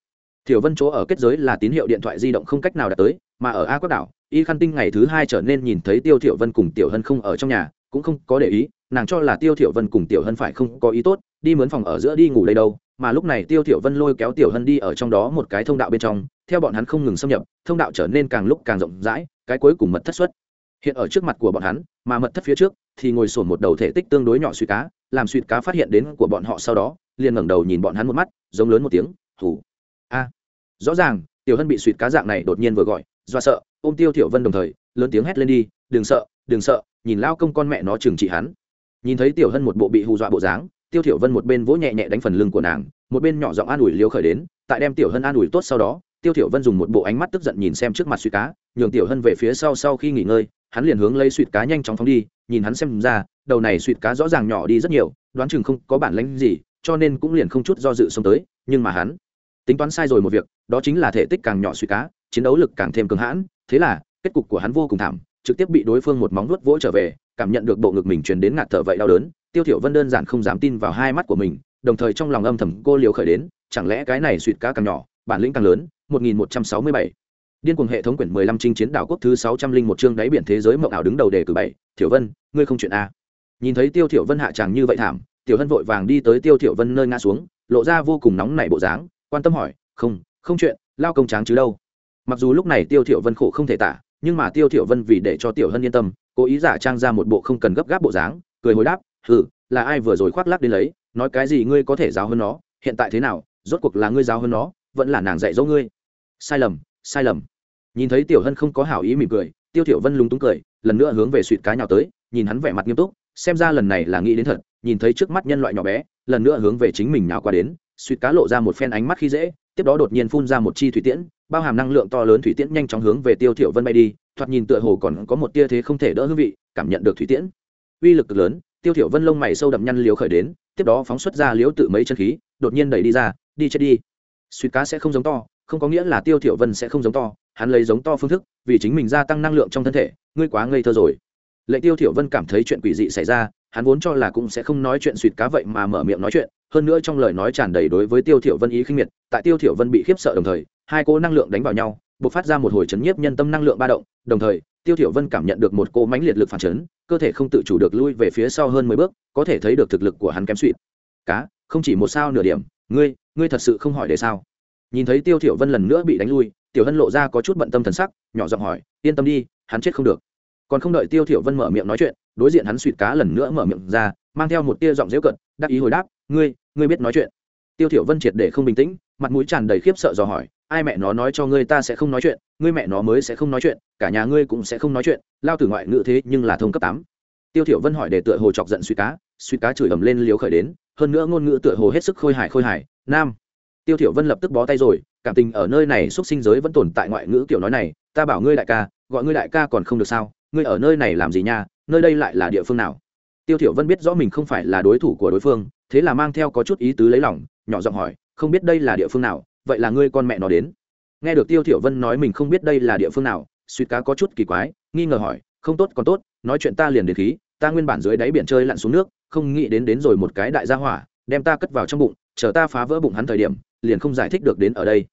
thiểu vân chỗ ở kết giới là tín hiệu điện thoại di động không cách nào đạt tới, mà ở a quốc đảo, y khăn tinh ngày thứ hai trở nên nhìn thấy tiêu thiểu vân cùng tiểu hân không ở trong nhà, cũng không có để ý, nàng cho là tiêu thiểu vân cùng tiểu hân phải không có ý tốt, đi mướn phòng ở giữa đi ngủ đây đâu mà lúc này tiêu thiểu vân lôi kéo tiểu hân đi ở trong đó một cái thông đạo bên trong, theo bọn hắn không ngừng xâm nhập, thông đạo trở nên càng lúc càng rộng rãi, cái cuối cùng mật thất xuất. Hiện ở trước mặt của bọn hắn, mà mật thất phía trước, thì ngồi sổn một đầu thể tích tương đối nhỏ suy cá, làm suy cá phát hiện đến của bọn họ sau đó, liền ngẩng đầu nhìn bọn hắn một mắt, giống lớn một tiếng hủ a. Rõ ràng, tiểu hân bị suy cá dạng này đột nhiên vừa gọi, do sợ, ôm tiêu thiểu vân đồng thời, lớn tiếng hét lên đi, đừng sợ đừng sợ, nhìn lao công con mẹ nó chừng trị hắn. Nhìn thấy tiểu hân một bộ bị hù dọa bộ dáng tiêu thiểu vân một bên vỗ nhẹ nhẹ đánh phần lưng của nàng, một bên nhỏ giọng an ủi liêu khởi đến, tại đem tiểu hân an ủi tốt sau đó, tiêu thiểu vân dùng một bộ ánh mắt tức giận nhìn xem trước mặt suy cá, nhường tiểu hân về phía sau sau khi nghỉ ngơi, hắn liền hướng lấy suy cá nhanh chóng phóng đi, nhìn hắn xem ra, đầu này suy cá rõ ràng nhỏ đi rất nhiều, đoán chừng không có bản lĩnh gì, cho nên cũng liền không chút do dự xông tới, nhưng mà hắn, tính toán sai rồi một việc, đó chính là thể tích càng nhỏ suy cá, chiến đấu lực càng thêm cường hãn, thế là, kết cục của hắn vô cùng thảm, trực tiếp bị đối phương một móng vuốt vỗ trở về, cảm nhận được bộ ngực mình truyền đến ngạt thở vậy đau đớn tiêu thiểu vân đơn giản không dám tin vào hai mắt của mình, đồng thời trong lòng âm thầm cô liều khởi đến, chẳng lẽ cái này suyệt cá càng nhỏ, bản lĩnh càng lớn 1167 điên cuồng hệ thống quyển 15 chinh chiến đảo quốc thứ 601 chương đáy biển thế giới mộng ảo đứng đầu đề cử bảy, thiểu vân, ngươi không chuyện a. Nhìn thấy tiêu thiểu vân hạ chẳng như vậy thảm, tiểu hân vội vàng đi tới tiêu thiểu vân nơi ngã xuống, lộ ra vô cùng nóng nảy bộ dáng, quan tâm hỏi, không không chuyện, lao công tráng chứ đâu? Mặc dù lúc này tiêu thiểu vân khổ không thể tả, nhưng mà tiêu thiểu vân vì để cho tiểu hân yên tâm, cố ý giả trang ra một bộ không cần gấp gáp bộ dáng, cười hồi đáp hừ, là ai vừa rồi khoác lác đến lấy, nói cái gì ngươi có thể giáo hơn nó, hiện tại thế nào, rốt cuộc là ngươi giáo hơn nó, vẫn là nàng dạy dỗ ngươi. Sai lầm sai lầm. Nhìn thấy tiểu hân không có hảo ý mỉm cười, tiêu thiểu vân lúng túng cười, lần nữa hướng về suỵt cá nhào tới, nhìn hắn vẻ mặt nghiêm túc, xem ra lần này là nghĩ đến thật, nhìn thấy trước mắt nhân loại nhỏ bé, lần nữa hướng về chính mình nhào qua đến suỵt cá lộ ra một phen ánh mắt khi dễ, tiếp đó đột nhiên phun ra một chi thủy tiễn, bao hàm năng lượng to lớn thủy tiễn nhanh chóng hướng về tiêu thiểu vân bay đi, thoạt nhìn tựa hồ còn có một tia thế không thể đỡ hương vị, cảm nhận được thủy tiễn. Uy lực cực lớn tiêu thiểu vân lông mày sâu đậm nhăn liếu khởi đến, tiếp đó phóng xuất ra liếu tự mấy chân khí, đột nhiên đẩy đi ra, đi chết đi. Suy cá sẽ không giống to, không có nghĩa là tiêu thiểu vân sẽ không giống to, hắn lấy giống to phương thức, vì chính mình gia tăng năng lượng trong thân thể, ngươi quá ngây thơ rồi. Lệnh tiêu thiểu vân cảm thấy chuyện quỷ dị xảy ra, hắn vốn cho là cũng sẽ không nói chuyện suy cá vậy mà mở miệng nói chuyện, hơn nữa trong lời nói tràn đầy đối với tiêu thiểu vân ý khinh miệt, tại tiêu thiểu vân bị khiếp sợ đồng thời, hai cô năng lượng đánh vào nhau bộc phát ra một hồi chấn nhiếp nhân tâm năng lượng ba động đồng thời tiêu thiểu vân cảm nhận được một cô mãnh liệt lực phản chấn cơ thể không tự chủ được lui về phía sau hơn mười bước có thể thấy được thực lực của hắn kém suýt. Cá không chỉ một sao nửa điểm ngươi ngươi thật sự không hỏi để sao? Nhìn thấy tiêu thiểu vân lần nữa bị đánh lui tiểu hân lộ ra có chút bận tâm thần sắc nhỏ giọng hỏi yên tâm đi hắn chết không được. Còn không đợi tiêu thiểu vân mở miệng nói chuyện đối diện hắn suýt cá lần nữa mở miệng ra mang theo một tia giọng dễ cợt, đáp ý hồi đáp ngươi ngươi biết nói chuyện. Tiêu thiểu vân triệt để không bình tĩnh mặt mũi tràn đầy khiếp sợ dò hỏi ai mẹ nó nói cho ngươi ta sẽ không nói chuyện, ngươi mẹ nó mới sẽ không nói chuyện, cả nhà ngươi cũng sẽ không nói chuyện, lao tử ngoại ngữ thế nhưng là thông cấp tám. Tiêu thiểu vân hỏi để tựa hồ chọc giận suy cá suy cá chửi ầm lên liếu khởi đến, hơn nữa ngôn ngữ tựa hồ hết sức khôi hài khôi hài. Nam. Tiêu thiểu vân lập tức bó tay rồi, cảm tình ở nơi này xuất sinh giới vẫn tồn tại ngoại ngữ kiểu nói này, ta bảo ngươi đại ca, gọi ngươi đại ca còn không được sao, ngươi ở nơi này làm gì nha, nơi đây lại là địa phương nào? Tiêu thiểu vân biết rõ mình không phải là đối thủ của đối phương, thế là mang theo có chút ý tứ lấy lòng, nhỏ giọng hỏi, không biết đây là địa phương nào vậy là ngươi con mẹ nó đến. Nghe được tiêu thiểu vân nói mình không biết đây là địa phương nào, suýt cá có chút kỳ quái, nghi ngờ hỏi, không tốt, còn tốt, nói chuyện ta liền đến khí, ta nguyên bản dưới đáy biển chơi lặn xuống nước, không nghĩ đến đến rồi một cái đại gia hỏa, đem ta cất vào trong bụng, chờ ta phá vỡ bụng hắn thời điểm, liền không giải thích được đến ở đây.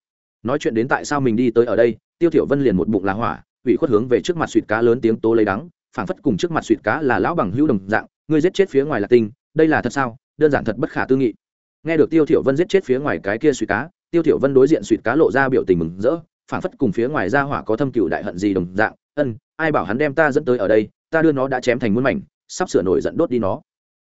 Nói chuyện đến tại sao mình đi tới ở đây, tiêu thiểu vân liền một bụng là hỏa, ủy khuất hướng về trước mặt suýt cá lớn tiếng tố lấy đắng, phảng phất cùng trước mặt suýt cá là lão bằng hữu đồng dạng, ngươi giết chết phía ngoài là tinh đây là thật sao? Đơn giản thật bất khả tư nghị. Nghe được tiêu thiểu vân giết chết phía ngoài cái kia suýt cá tiêu thiểu vân đối diện suýt cá lộ ra biểu tình mừng rỡ phản phất cùng phía ngoài ra hỏa có thâm cửu đại hận gì đồng dạng, ân, ai bảo hắn đem ta dẫn tới ở đây, ta đưa nó đã chém thành muôn mảnh, sắp sửa nổi giận đốt đi nó.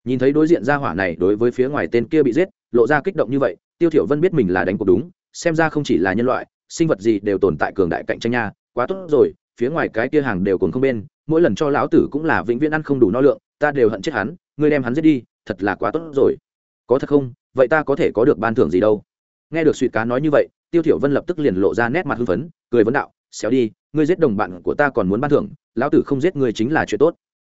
Nhìn thấy đối diện ra hỏa này đối với phía ngoài tên kia bị giết, lộ ra kích động như vậy, tiêu thiểu vân biết mình là đánh cuộc đúng, xem ra không chỉ là nhân loại, sinh vật gì đều tồn tại cường đại cạnh tranh nha, quá tốt rồi, phía ngoài cái kia hàng đều còn không bên, mỗi lần cho lão tử cũng là vĩnh viễn ăn không đủ no lượng, ta đều hận chết hắn, ngươi đem hắn giết đi, thật là quá tốt rồi. Có thật không? Vậy ta có thể có được ban thưởng gì đâu? Nghe được suy cá nói như vậy, tiêu thiểu vân lập tức liền lộ ra nét mặt hưng phấn, cười vấn đạo, xéo đi, ngươi giết đồng bạn của ta còn muốn ban thưởng, lão tử không giết ngươi chính là chuyện tốt.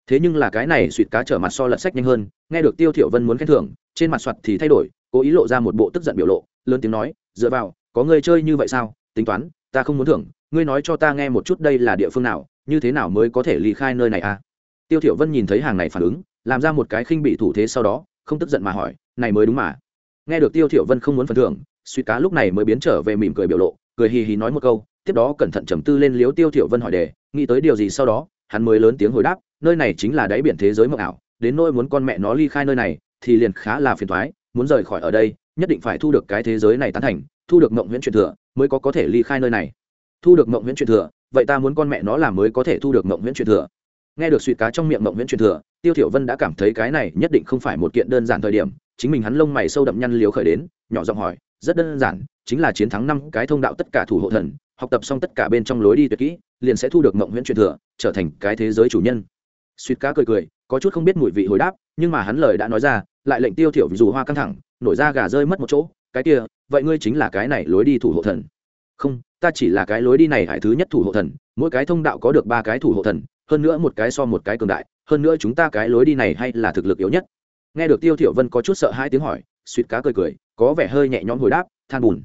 Thế nhưng là cái này suy cá trở mặt so lật sách nhanh hơn, nghe được tiêu thiểu vân muốn khen thưởng, trên mặt soạt thì thay đổi, cố ý lộ ra một bộ tức giận biểu lộ, lớn tiếng nói, dựa vào, có ngươi chơi như vậy sao? Tính toán, ta không muốn thưởng, ngươi nói cho ta nghe một chút đây là địa phương nào, như thế nào mới có thể ly khai nơi này à? Tiêu thiểu vân nhìn thấy hàng này phản ứng, làm ra một cái khinh bị thủ thế sau đó, không tức giận mà hỏi, này mới đúng mà. Nghe được tiêu thiểu vân không muốn phần thưởng suy cá lúc này mới biến trở về mỉm cười biểu lộ, cười hì hì nói một câu, tiếp đó cẩn thận trầm tư lên liếu tiêu thiểu vân hỏi đề, nghĩ tới điều gì sau đó, hắn mới lớn tiếng hồi đáp, nơi này chính là đáy biển thế giới mộng ảo, đến nỗi muốn con mẹ nó ly khai nơi này, thì liền khá là phiền toái, muốn rời khỏi ở đây, nhất định phải thu được cái thế giới này tán thành, thu được mộng huyễn truyền thừa mới có có thể ly khai nơi này. Thu được mộng huyễn truyền thừa, vậy ta muốn con mẹ nó làm mới có thể thu được mộng huyễn truyền thừa. Nghe được suy cá trong miệng mộng huyễn truyền thừa, tiêu thiểu vân đã cảm thấy cái này nhất định không phải một kiện đơn giản thời điểm, chính mình hắn lông mày sâu đậm nhăn liếu khởi đến, nhỏ giọng hỏi rất đơn giản, chính là chiến thắng năm cái thông đạo tất cả thủ hộ thần, học tập xong tất cả bên trong lối đi tuyệt kỹ, liền sẽ thu được mộng huyễn truyền thừa, trở thành cái thế giới chủ nhân. Suýt cá cười cười, có chút không biết mùi vị hồi đáp, nhưng mà hắn lời đã nói ra, lại lệnh tiêu thiểu dù hoa căng thẳng, nổi ra gà rơi mất một chỗ, cái kia, vậy ngươi chính là cái này lối đi thủ hộ thần? Không, ta chỉ là cái lối đi này hải thứ nhất thủ hộ thần, mỗi cái thông đạo có được ba cái thủ hộ thần, hơn nữa một cái so một cái cường đại, hơn nữa chúng ta cái lối đi này hay là thực lực yếu nhất. Nghe được tiêu thiểu vân có chút sợ hai tiếng hỏi, suýt cá cười cười có vẻ hơi nhẹ nhõm hồi đáp, than buồn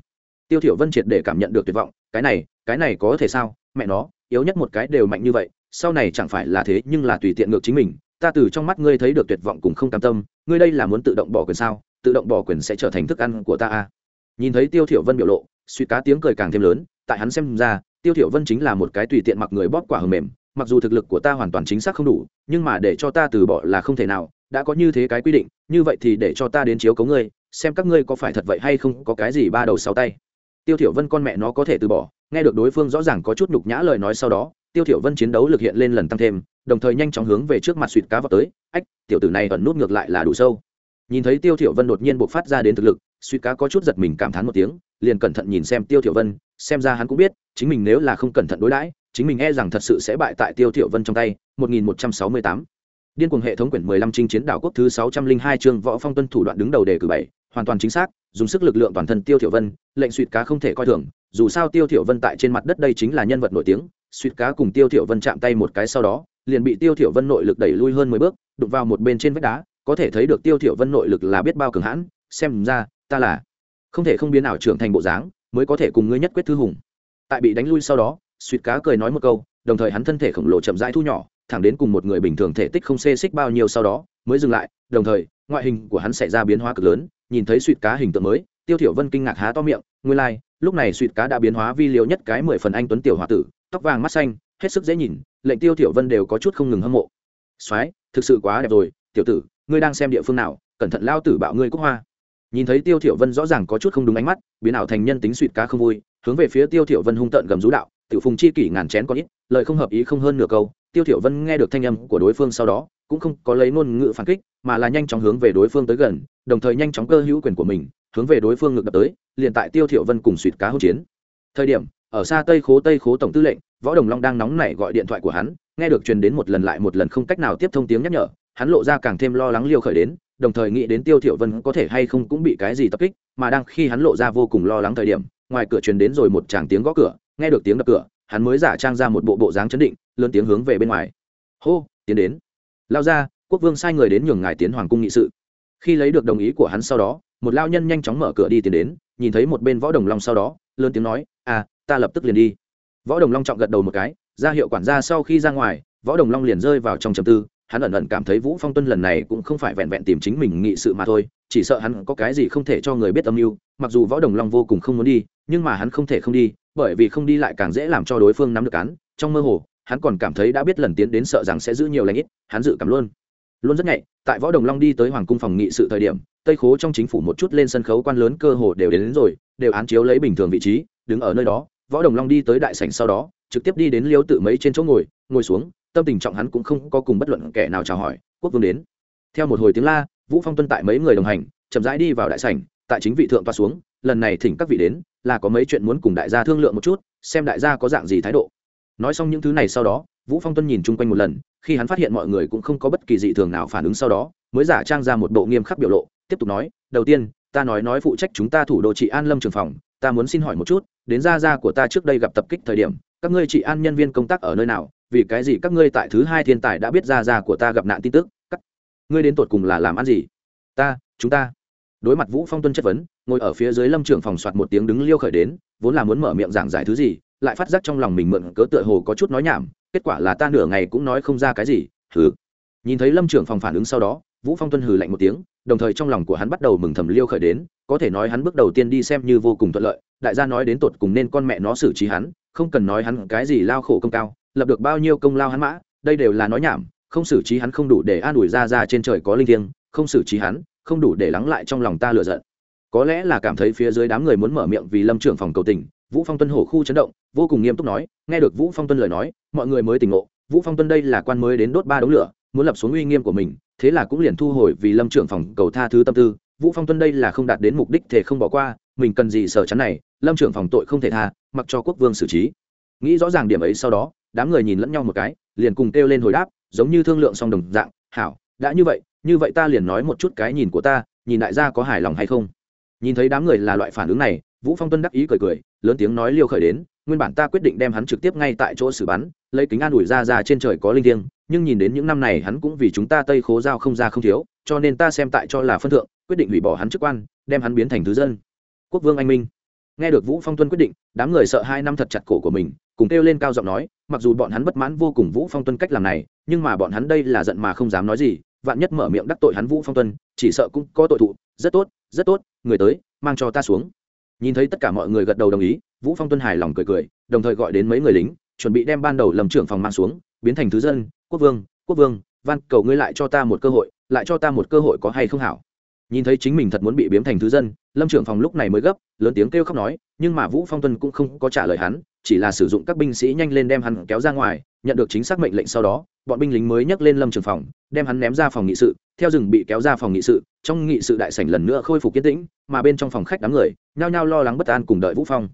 tiêu thiểu vân triệt để cảm nhận được tuyệt vọng, cái này cái này có thể sao? Mẹ nó, yếu nhất một cái đều mạnh như vậy, sau này chẳng phải là thế nhưng là tùy tiện ngược chính mình, ta từ trong mắt ngươi thấy được tuyệt vọng cùng không cam tâm, ngươi đây là muốn tự động bỏ quyền sao? Tự động bỏ quyền sẽ trở thành thức ăn của ta à? Nhìn thấy tiêu thiểu vân biểu lộ suy cá tiếng cười càng thêm lớn, tại hắn xem ra, tiêu thiểu vân chính là một cái tùy tiện mặc người bóp quả hờ mềm, mặc dù thực lực của ta hoàn toàn chính xác không đủ, nhưng mà để cho ta từ bỏ là không thể nào, đã có như thế cái quy định, như vậy thì để cho ta đến chiếu cố ngươi xem các ngươi có phải thật vậy hay không, có cái gì ba đầu sáu tay. Tiêu thiểu vân con mẹ nó có thể từ bỏ, nghe được đối phương rõ ràng có chút nhục nhã lời nói sau đó, tiêu thiểu vân chiến đấu lực hiện lên lần tăng thêm, đồng thời nhanh chóng hướng về trước mặt suyệt cá vào tới. Ách, tiểu tử này ẩn nút ngược lại là đủ sâu. Nhìn thấy tiêu thiểu vân đột nhiên bộc phát ra đến thực lực, suyệt cá có chút giật mình cảm thán một tiếng, liền cẩn thận nhìn xem tiêu thiểu vân, xem ra hắn cũng biết, chính mình nếu là không cẩn thận đối đãi, chính mình e rằng thật sự sẽ bại tại tiêu thiểu vân trong tay. 1168 điên cuồng hệ thống quyển 15 trinh chiến đảo quốc thứ 602 chương võ phong tuân thủ đoạn đứng đầu đề cử bảy hoàn toàn chính xác, dùng sức lực lượng toàn thân tiêu thiểu vân, lệnh suýt cá không thể coi thường, dù sao tiêu thiểu vân tại trên mặt đất đây chính là nhân vật nổi tiếng suýt cá cùng tiêu thiểu vân chạm tay một cái sau đó, liền bị tiêu thiểu vân nội lực đẩy lui hơn mười bước, đụng vào một bên trên vách đá, có thể thấy được tiêu thiểu vân nội lực là biết bao cường hãn, xem ra, ta là không thể không biến ảo trưởng thành bộ dáng, mới có thể cùng ngươi nhất quyết thư hùng. Tại bị đánh lui sau đó suýt cá cười nói một câu, đồng thời hắn thân thể khổng lồ chậm rãi thu nhỏ, thẳng đến cùng một người bình thường thể tích không xê xích bao nhiêu sau đó, mới dừng lại, đồng thời, ngoại hình của hắn xảy ra biến hóa cực lớn nhìn thấy suýt cá hình tượng mới tiêu thiểu vân kinh ngạc há to miệng nguyên lai like, lúc này suýt cá đã biến hóa vi liều nhất cái mười phần anh tuấn tiểu hòa tử tóc vàng mắt xanh hết sức dễ nhìn lệnh tiêu thiểu vân đều có chút không ngừng hâm mộ. Soái thực sự quá đẹp rồi tiểu tử ngươi đang xem địa phương nào cẩn thận lao tử bạo ngươi cúc hoa. Nhìn thấy tiêu thiểu vân rõ ràng có chút không đúng ánh mắt biến ảo thành nhân tính suýt cá không vui hướng về phía tiêu thiểu vân hung tợn gầm rú đạo tiểu phùng chi kỷ ngàn chén có ít, lời không hợp ý không hơn nửa câu, tiêu thiểu vân nghe được thanh âm của đối phương sau đó, cũng không có lấy ngôn ngữ phản kích, mà là nhanh chóng hướng về đối phương tới gần, đồng thời nhanh chóng cơ hữu quyền của mình, hướng về đối phương ngược đập tới, liền tại tiêu thiểu vân cùng suyệt cá hỗn chiến. Thời điểm, ở xa tây khố tây khố tổng tư lệnh, võ đồng long đang nóng nảy gọi điện thoại của hắn, nghe được truyền đến một lần lại một lần không cách nào tiếp thông tiếng nhắc nhở, hắn lộ ra càng thêm lo lắng liêu khởi đến, đồng thời nghĩ đến tiêu thiểu vân có thể hay không cũng bị cái gì tập kích, mà đang khi hắn lộ ra vô cùng lo lắng thời điểm, ngoài cửa truyền đến rồi một tràng tiếng gõ cửa nghe được tiếng đập cửa, hắn mới giả trang ra một bộ bộ dáng chấn định, lớn tiếng hướng về bên ngoài. Hô, tiến đến. Lao ra, quốc vương sai người đến nhường ngài tiến hoàng cung nghị sự. Khi lấy được đồng ý của hắn sau đó, một lao nhân nhanh chóng mở cửa đi tiến đến, nhìn thấy một bên võ đồng long sau đó, lớn tiếng nói à ta lập tức liền đi. Võ đồng long trọng gật đầu một cái, ra hiệu quản gia sau khi ra ngoài, võ đồng long liền rơi vào trong trầm tư, hắn ẩn ẩn cảm thấy vũ phong tuân lần này cũng không phải vẹn vẹn tìm chính mình nghị sự mà thôi, chỉ sợ hắn có cái gì không thể cho người biết âm mưu, mặc dù võ đồng long vô cùng không muốn đi, nhưng mà hắn không thể không đi bởi vì không đi lại càng dễ làm cho đối phương nắm được cán trong mơ hồ hắn còn cảm thấy đã biết lần tiến đến sợ rằng sẽ giữ nhiều lãnh ít hắn dự cảm luôn. Luôn rất nhạy tại võ đồng long đi tới hoàng cung phòng nghị sự thời điểm tây khố trong chính phủ một chút lên sân khấu quan lớn cơ hồ đều đến, đến rồi đều án chiếu lấy bình thường vị trí đứng ở nơi đó. Võ đồng long đi tới đại sảnh sau đó trực tiếp đi đến liêu tự mấy trên chỗ ngồi ngồi xuống tâm tình trọng hắn cũng không có cùng bất luận kẻ nào chào hỏi quốc vương đến. Theo một hồi tiếng la vũ phong tuân tại mấy người đồng hành chậm rãi đi vào đại sảnh tại chính vị thượng toa xuống lần này thỉnh các vị đến là có mấy chuyện muốn cùng đại gia thương lượng một chút, xem đại gia có dạng gì thái độ. Nói xong những thứ này sau đó, vũ phong tuân nhìn chung quanh một lần, khi hắn phát hiện mọi người cũng không có bất kỳ dị thường nào phản ứng sau đó, mới giả trang ra một bộ nghiêm khắc biểu lộ, tiếp tục nói, đầu tiên, ta nói nói phụ trách chúng ta thủ đô trị an lâm trường phòng, ta muốn xin hỏi một chút, đến gia gia của ta trước đây gặp tập kích thời điểm, các ngươi trị an nhân viên công tác ở nơi nào? Vì cái gì các ngươi tại thứ hai thiên tài đã biết gia gia của ta gặp nạn tin tức? Các ngươi đến tột cùng là làm ăn gì? Ta, chúng ta đối mặt vũ phong tuân chất vấn, ngồi ở phía dưới lâm trưởng phòng soạt một tiếng đứng liêu khởi đến, vốn là muốn mở miệng giảng giải thứ gì, lại phát giác trong lòng mình mượn cớ tựa hồ có chút nói nhảm, kết quả là ta nửa ngày cũng nói không ra cái gì, hừ. Nhìn thấy lâm trưởng phòng phản ứng sau đó, vũ phong tuân hừ lạnh một tiếng, đồng thời trong lòng của hắn bắt đầu mừng thầm liêu khởi đến, có thể nói hắn bước đầu tiên đi xem như vô cùng thuận lợi, đại gia nói đến tột cùng nên con mẹ nó xử trí hắn, không cần nói hắn cái gì lao khổ công cao, lập được bao nhiêu công lao hắn mã, đây đều là nói nhảm, không xử trí hắn không đủ để an ủi ra ra trên trời có linh thiêng, không xử trí hắn không đủ để lắng lại trong lòng ta lựa giận. Có lẽ là cảm thấy phía dưới đám người muốn mở miệng vì lâm trưởng phòng cầu tình, vũ phong tuân hổ khu chấn động, vô cùng nghiêm túc nói, nghe được vũ phong tuân lời nói, mọi người mới tỉnh ngộ, vũ phong tuân đây là quan mới đến đốt ba đống lửa, muốn lập xuống uy nghiêm của mình, thế là cũng liền thu hồi vì lâm trưởng phòng cầu tha thứ tâm tư, vũ phong tuân đây là không đạt đến mục đích thể không bỏ qua, mình cần gì sở chắn này, lâm trưởng phòng tội không thể tha, mặc cho quốc vương xử trí. Nghĩ rõ ràng điểm ấy sau đó, đám người nhìn lẫn nhau một cái, liền cùng kêu lên hồi đáp, giống như thương lượng song đồng dạng, hảo, đã như vậy như vậy ta liền nói một chút cái nhìn của ta, nhìn đại gia có hài lòng hay không? Nhìn thấy đám người là loại phản ứng này, vũ phong tuân đắc ý cười cười, lớn tiếng nói liêu khởi đến, nguyên bản ta quyết định đem hắn trực tiếp ngay tại chỗ xử bắn, lấy kính an ủi ra ra trên trời có linh thiêng, nhưng nhìn đến những năm này hắn cũng vì chúng ta tây khố giao không ra không thiếu, cho nên ta xem tại cho là phân thượng, quyết định hủy bỏ hắn chức quan, đem hắn biến thành thứ dân. Quốc vương anh minh. Nghe được vũ phong tuân quyết định, đám người sợ hai năm thật chặt cổ của mình, cùng kêu lên cao giọng nói, mặc dù bọn hắn bất mãn vô cùng vũ phong tuân cách làm này, nhưng mà bọn hắn đây là giận mà không dám nói gì vạn nhất mở miệng đắc tội hắn vũ phong tuân, chỉ sợ cũng có tội thụ. Rất tốt rất tốt, người tới, mang cho ta xuống. Nhìn thấy tất cả mọi người gật đầu đồng ý, vũ phong tuân hài lòng cười cười, đồng thời gọi đến mấy người lính, chuẩn bị đem ban đầu lầm trưởng phòng mang xuống, biến thành thứ dân, quốc vương quốc vương, van, cầu ngươi lại cho ta một cơ hội, lại cho ta một cơ hội có hay không hảo? Nhìn thấy chính mình thật muốn bị biến thành thứ dân, lâm trưởng phòng lúc này mới gấp, lớn tiếng kêu khóc nói, nhưng mà vũ phong tuân cũng không có trả lời hắn, chỉ là sử dụng các binh sĩ nhanh lên đem hắn kéo ra ngoài, nhận được chính xác mệnh lệnh sau đó, bọn binh lính mới nhấc lên lâm trường phòng, đem hắn ném ra phòng nghị sự, theo rừng bị kéo ra phòng nghị sự, trong nghị sự đại sảnh lần nữa khôi phục kiến tĩnh, mà bên trong phòng khách đám người, nhao nhao lo lắng bất an cùng đợi vũ phong.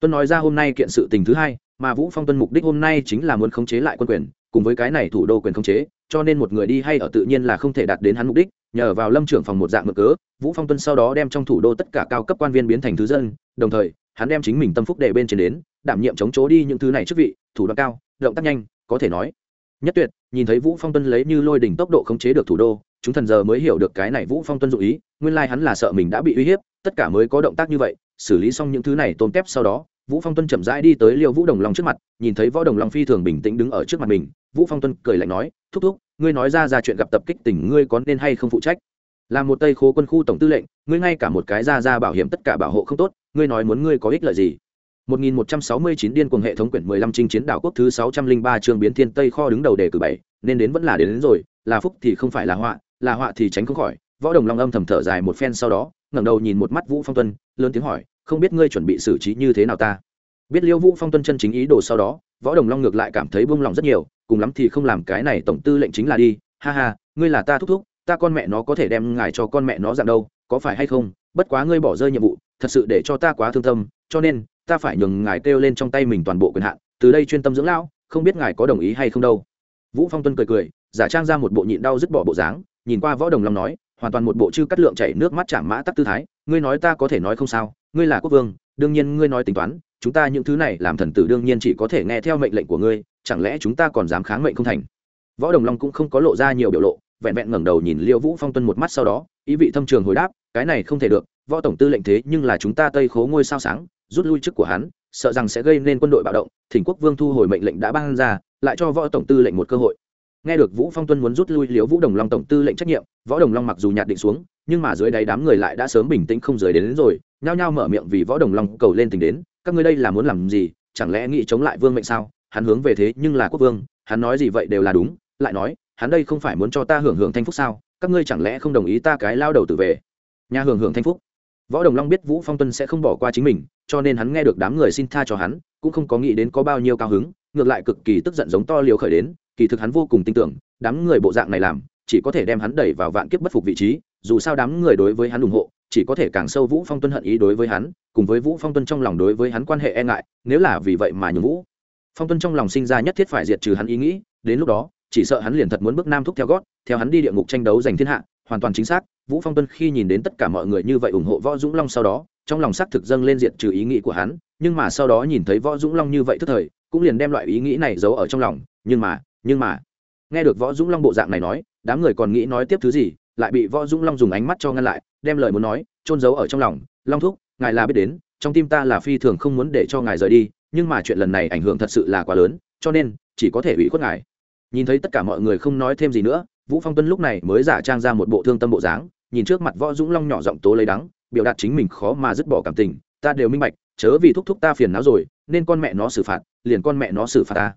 Tuân nói ra hôm nay kiện sự tình thứ hai, mà vũ phong tuân mục đích hôm nay chính là muốn khống chế lại quân quyền cùng với cái này thủ đô quyền khống chế, cho nên một người đi hay ở tự nhiên là không thể đạt đến hắn mục đích, nhờ vào lâm trưởng phòng một dạng mực cớ, vũ phong tuân sau đó đem trong thủ đô tất cả cao cấp quan viên biến thành thứ dân, đồng thời, hắn đem chính mình tâm phúc đệ bên trên đến, đảm nhiệm chống chố đi những thứ này chức vị, thủ đoạn cao, động tác nhanh, có thể nói. Nhất tuyệt, nhìn thấy vũ phong tuân lấy như lôi đỉnh tốc độ khống chế được thủ đô, chúng thần giờ mới hiểu được cái này vũ phong tuân dụ ý, nguyên lai hắn là sợ mình đã bị uy hiếp, tất cả mới có động tác như vậy, xử lý xong những thứ này tôm tép sau đó, vũ phong tuân chậm rãi đi tới liêu vũ đồng long trước mặt, nhìn thấy võ đồng long phi thường bình tĩnh đứng ở trước mặt mình vũ phong tuân cười lạnh nói thúc thúc ngươi nói ra ra chuyện gặp tập kích tỉnh ngươi có nên hay không phụ trách? Là một tây khố quân khu tổng tư lệnh ngươi ngay cả một cái ra ra bảo hiểm tất cả bảo hộ không tốt ngươi nói muốn ngươi có ích lợi gì? 1169 điên cuồng hệ thống quyển 15 trinh chiến đảo quốc thứ 603 chương biến thiên tây kho đứng đầu đề cử bảy nên đến vẫn là đến, đến rồi là phúc thì không phải là họa là họa thì tránh không khỏi. Võ đồng long âm thầm thở dài một phen sau đó ngẩng đầu nhìn một mắt vũ phong tuân lớn tiếng hỏi không biết ngươi chuẩn bị xử trí như thế nào ta? Biết liêu vũ phong tuân chân chính ý đồ sau đó võ đồng long ngược lại cảm thấy buông lòng rất nhiều, cùng lắm thì không làm cái này tổng tư lệnh chính là đi, ha ha, ngươi là ta thúc thúc, ta con mẹ nó có thể đem ngài cho con mẹ nó dạng đâu, có phải hay không? Bất quá ngươi bỏ rơi nhiệm vụ, thật sự để cho ta quá thương tâm, cho nên, ta phải nhường ngài kêu lên trong tay mình toàn bộ quyền hạn, từ đây chuyên tâm dưỡng lão, không biết ngài có đồng ý hay không đâu. Vũ phong tuân cười cười, giả trang ra một bộ nhịn đau dứt bỏ bộ dáng, nhìn qua võ đồng long nói, hoàn toàn một bộ chư cắt lượng chảy nước mắt chạm mã tắc tư thái, ngươi nói ta có thể nói không sao, ngươi là quốc vương, đương nhiên ngươi nói tính toán chúng ta những thứ này làm thần tử đương nhiên chỉ có thể nghe theo mệnh lệnh của ngươi chẳng lẽ chúng ta còn dám kháng mệnh không thành? Võ đồng long cũng không có lộ ra nhiều biểu lộ vẹn vẹn ngẩng đầu nhìn liêu vũ phong tuân một mắt sau đó ý vị thâm trường hồi đáp cái này không thể được võ tổng tư lệnh thế nhưng là chúng ta tây khố ngôi sao sáng rút lui chức của hắn sợ rằng sẽ gây nên quân đội bạo động thỉnh quốc vương thu hồi mệnh lệnh đã ban ra lại cho võ tổng tư lệnh một cơ hội. Nghe được vũ phong tuân muốn rút lui liễu vũ đồng long tổng tư lệnh trách nhiệm võ đồng long mặc dù nhạt định xuống nhưng mà dưới đáy đám người lại đã sớm bình tĩnh không rời đến, đến rồi nhao nhao mở miệng vì võ đồng long cầu lên tình đến các ngươi đây là muốn làm gì? Chẳng lẽ nghĩ chống lại vương mệnh sao? Hắn hướng về thế nhưng là quốc vương, hắn nói gì vậy đều là đúng, lại nói, hắn đây không phải muốn cho ta hưởng hưởng thanh phúc sao? Các ngươi chẳng lẽ không đồng ý ta cái lao đầu tử về? Nhà hưởng hưởng thanh phúc. Võ đồng long biết vũ phong tuân sẽ không bỏ qua chính mình, cho nên hắn nghe được đám người xin tha cho hắn, cũng không có nghĩ đến có bao nhiêu cao hứng, ngược lại cực kỳ tức giận giống to liều khởi đến, kỳ thực hắn vô cùng tin tưởng, đám người bộ dạng này làm, chỉ có thể đem hắn đẩy vào vạn kiếp bất phục vị trí, dù sao đám người đối với hắn ủng hộ chỉ có thể càng sâu vũ phong tuân hận ý đối với hắn, cùng với vũ phong tuân trong lòng đối với hắn quan hệ e ngại, nếu là vì vậy mà nhường vũ phong tuân trong lòng sinh ra nhất thiết phải diệt trừ hắn ý nghĩ, đến lúc đó, chỉ sợ hắn liền thật muốn bước nam thúc theo gót, theo hắn đi địa ngục tranh đấu giành thiên hạ, hoàn toàn chính xác, vũ phong tuân khi nhìn đến tất cả mọi người như vậy ủng hộ võ dũng long sau đó, trong lòng xác thực dâng lên diệt trừ ý nghĩ của hắn, nhưng mà sau đó nhìn thấy võ dũng long như vậy thức thời, cũng liền đem loại ý nghĩ này giấu ở trong lòng, nhưng mà nhưng mà, nghe được võ dũng long bộ dạng này nói, đám người còn nghĩ nói tiếp thứ gì, lại bị võ dũng long dùng ánh mắt cho ngăn lại đem lời muốn nói trôn giấu ở trong lòng. Long thúc, ngài là biết đến, trong tim ta là phi thường không muốn để cho ngài rời đi, nhưng mà chuyện lần này ảnh hưởng thật sự là quá lớn, cho nên, chỉ có thể ủy khuất ngài. Nhìn thấy tất cả mọi người không nói thêm gì nữa, vũ phong tuân lúc này mới giả trang ra một bộ thương tâm bộ dáng, nhìn trước mặt võ dũng long nhỏ giọng tố lấy đắng, biểu đạt chính mình khó mà dứt bỏ cảm tình, ta đều minh bạch, chớ vì thúc thúc ta phiền não rồi, nên con mẹ nó xử phạt, liền con mẹ nó xử phạt ta.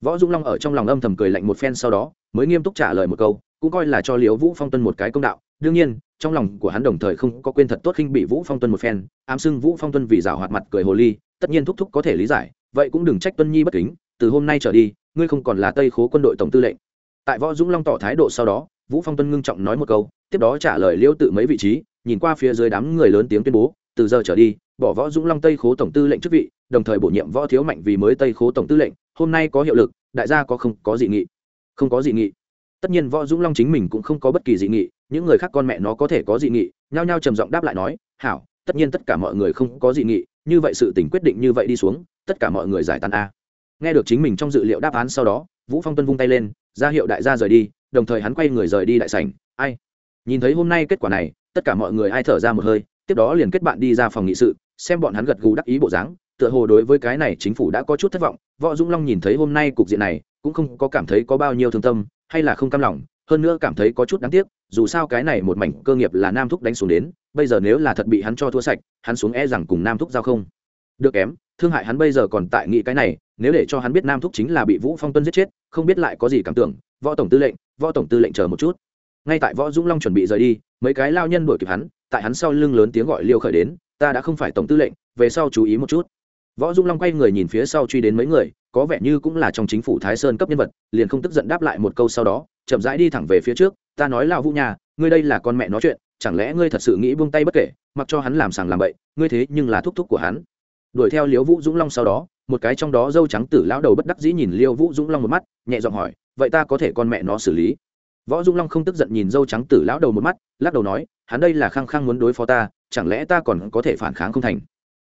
Võ dũng long ở trong lòng âm thầm cười lạnh một phen sau đó, mới nghiêm túc trả lời một câu, cũng coi là cho liễu vũ phong tuân một cái công đạo đương nhiên, trong lòng của hắn đồng thời không có quên thật tốt khinh bị vũ phong tuân một phen, ám xưng vũ phong tuân vì rào hoạt mặt cười hồ ly, tất nhiên thúc thúc có thể lý giải, vậy cũng đừng trách tuân nhi bất kính, từ hôm nay trở đi, ngươi không còn là tây khố quân đội tổng tư lệnh. Tại võ dũng long tỏ thái độ sau đó, vũ phong tuân ngưng trọng nói một câu, tiếp đó trả lời liêu tự mấy vị trí, nhìn qua phía dưới đám người lớn tiếng tuyên bố, từ giờ trở đi, bỏ võ dũng long tây khố tổng tư lệnh chức vị, đồng thời bổ nhiệm võ thiếu mạnh vì mới tây khố tổng tư lệnh, hôm nay có hiệu lực, đại gia có không có dị nghị? Không có dị nghị tất nhiên võ dũng long chính mình cũng không có bất kỳ dị nghị, những người khác con mẹ nó có thể có dị nghị, nhao nhao trầm giọng đáp lại nói, hảo, tất nhiên tất cả mọi người không có dị nghị, như vậy sự tình quyết định như vậy đi xuống, tất cả mọi người giải tán a. Nghe được chính mình trong dự liệu đáp án sau đó, vũ phong tuân vung tay lên, ra hiệu đại gia rời đi, đồng thời hắn quay người rời đi đại sảnh. Ai? Nhìn thấy hôm nay kết quả này, tất cả mọi người ai thở ra một hơi, tiếp đó liền kết bạn đi ra phòng nghị sự, xem bọn hắn gật gù đắc ý bộ dáng, tựa hồ đối với cái này chính phủ đã có chút thất vọng. Võ dũng long nhìn thấy hôm nay cục diện này, cũng không có cảm thấy có bao nhiêu thương tâm hay là không cam lòng, hơn nữa cảm thấy có chút đáng tiếc, dù sao cái này một mảnh cơ nghiệp là nam thúc đánh xuống đến, bây giờ nếu là thật bị hắn cho thua sạch, hắn xuống e rằng cùng nam thúc giao không. Được kém thương hại hắn bây giờ còn tại nghĩ cái này, nếu để cho hắn biết nam thúc chính là bị vũ phong tuân giết chết, không biết lại có gì cảm tưởng, võ tổng tư lệnh, võ tổng tư lệnh chờ một chút. Ngay tại võ dũng long chuẩn bị rời đi, mấy cái lao nhân đuổi kịp hắn, tại hắn sau lưng lớn tiếng gọi liêu khởi đến, ta đã không phải tổng tư lệnh, về sau chú ý một chút. Võ dũng long quay người nhìn phía sau truy đến mấy người có vẻ như cũng là trong chính phủ thái sơn cấp nhân vật, liền không tức giận đáp lại một câu sau đó, chậm rãi đi thẳng về phía trước, ta nói lão vũ nhà ngươi đây là con mẹ nói chuyện, chẳng lẽ ngươi thật sự nghĩ buông tay bất kể, mặc cho hắn làm sàng làm bậy, ngươi thế nhưng là thúc thúc của hắn. Đuổi theo liễu vũ dũng long sau đó, một cái trong đó dâu trắng tử lão đầu bất đắc dĩ nhìn liễu vũ dũng long một mắt, nhẹ giọng hỏi, vậy ta có thể con mẹ nó xử lý? Võ dũng long không tức giận nhìn dâu trắng tử lão đầu một mắt, lắc đầu nói, hắn đây là khăng khăng muốn đối phó ta, chẳng lẽ ta còn có thể phản kháng không thành?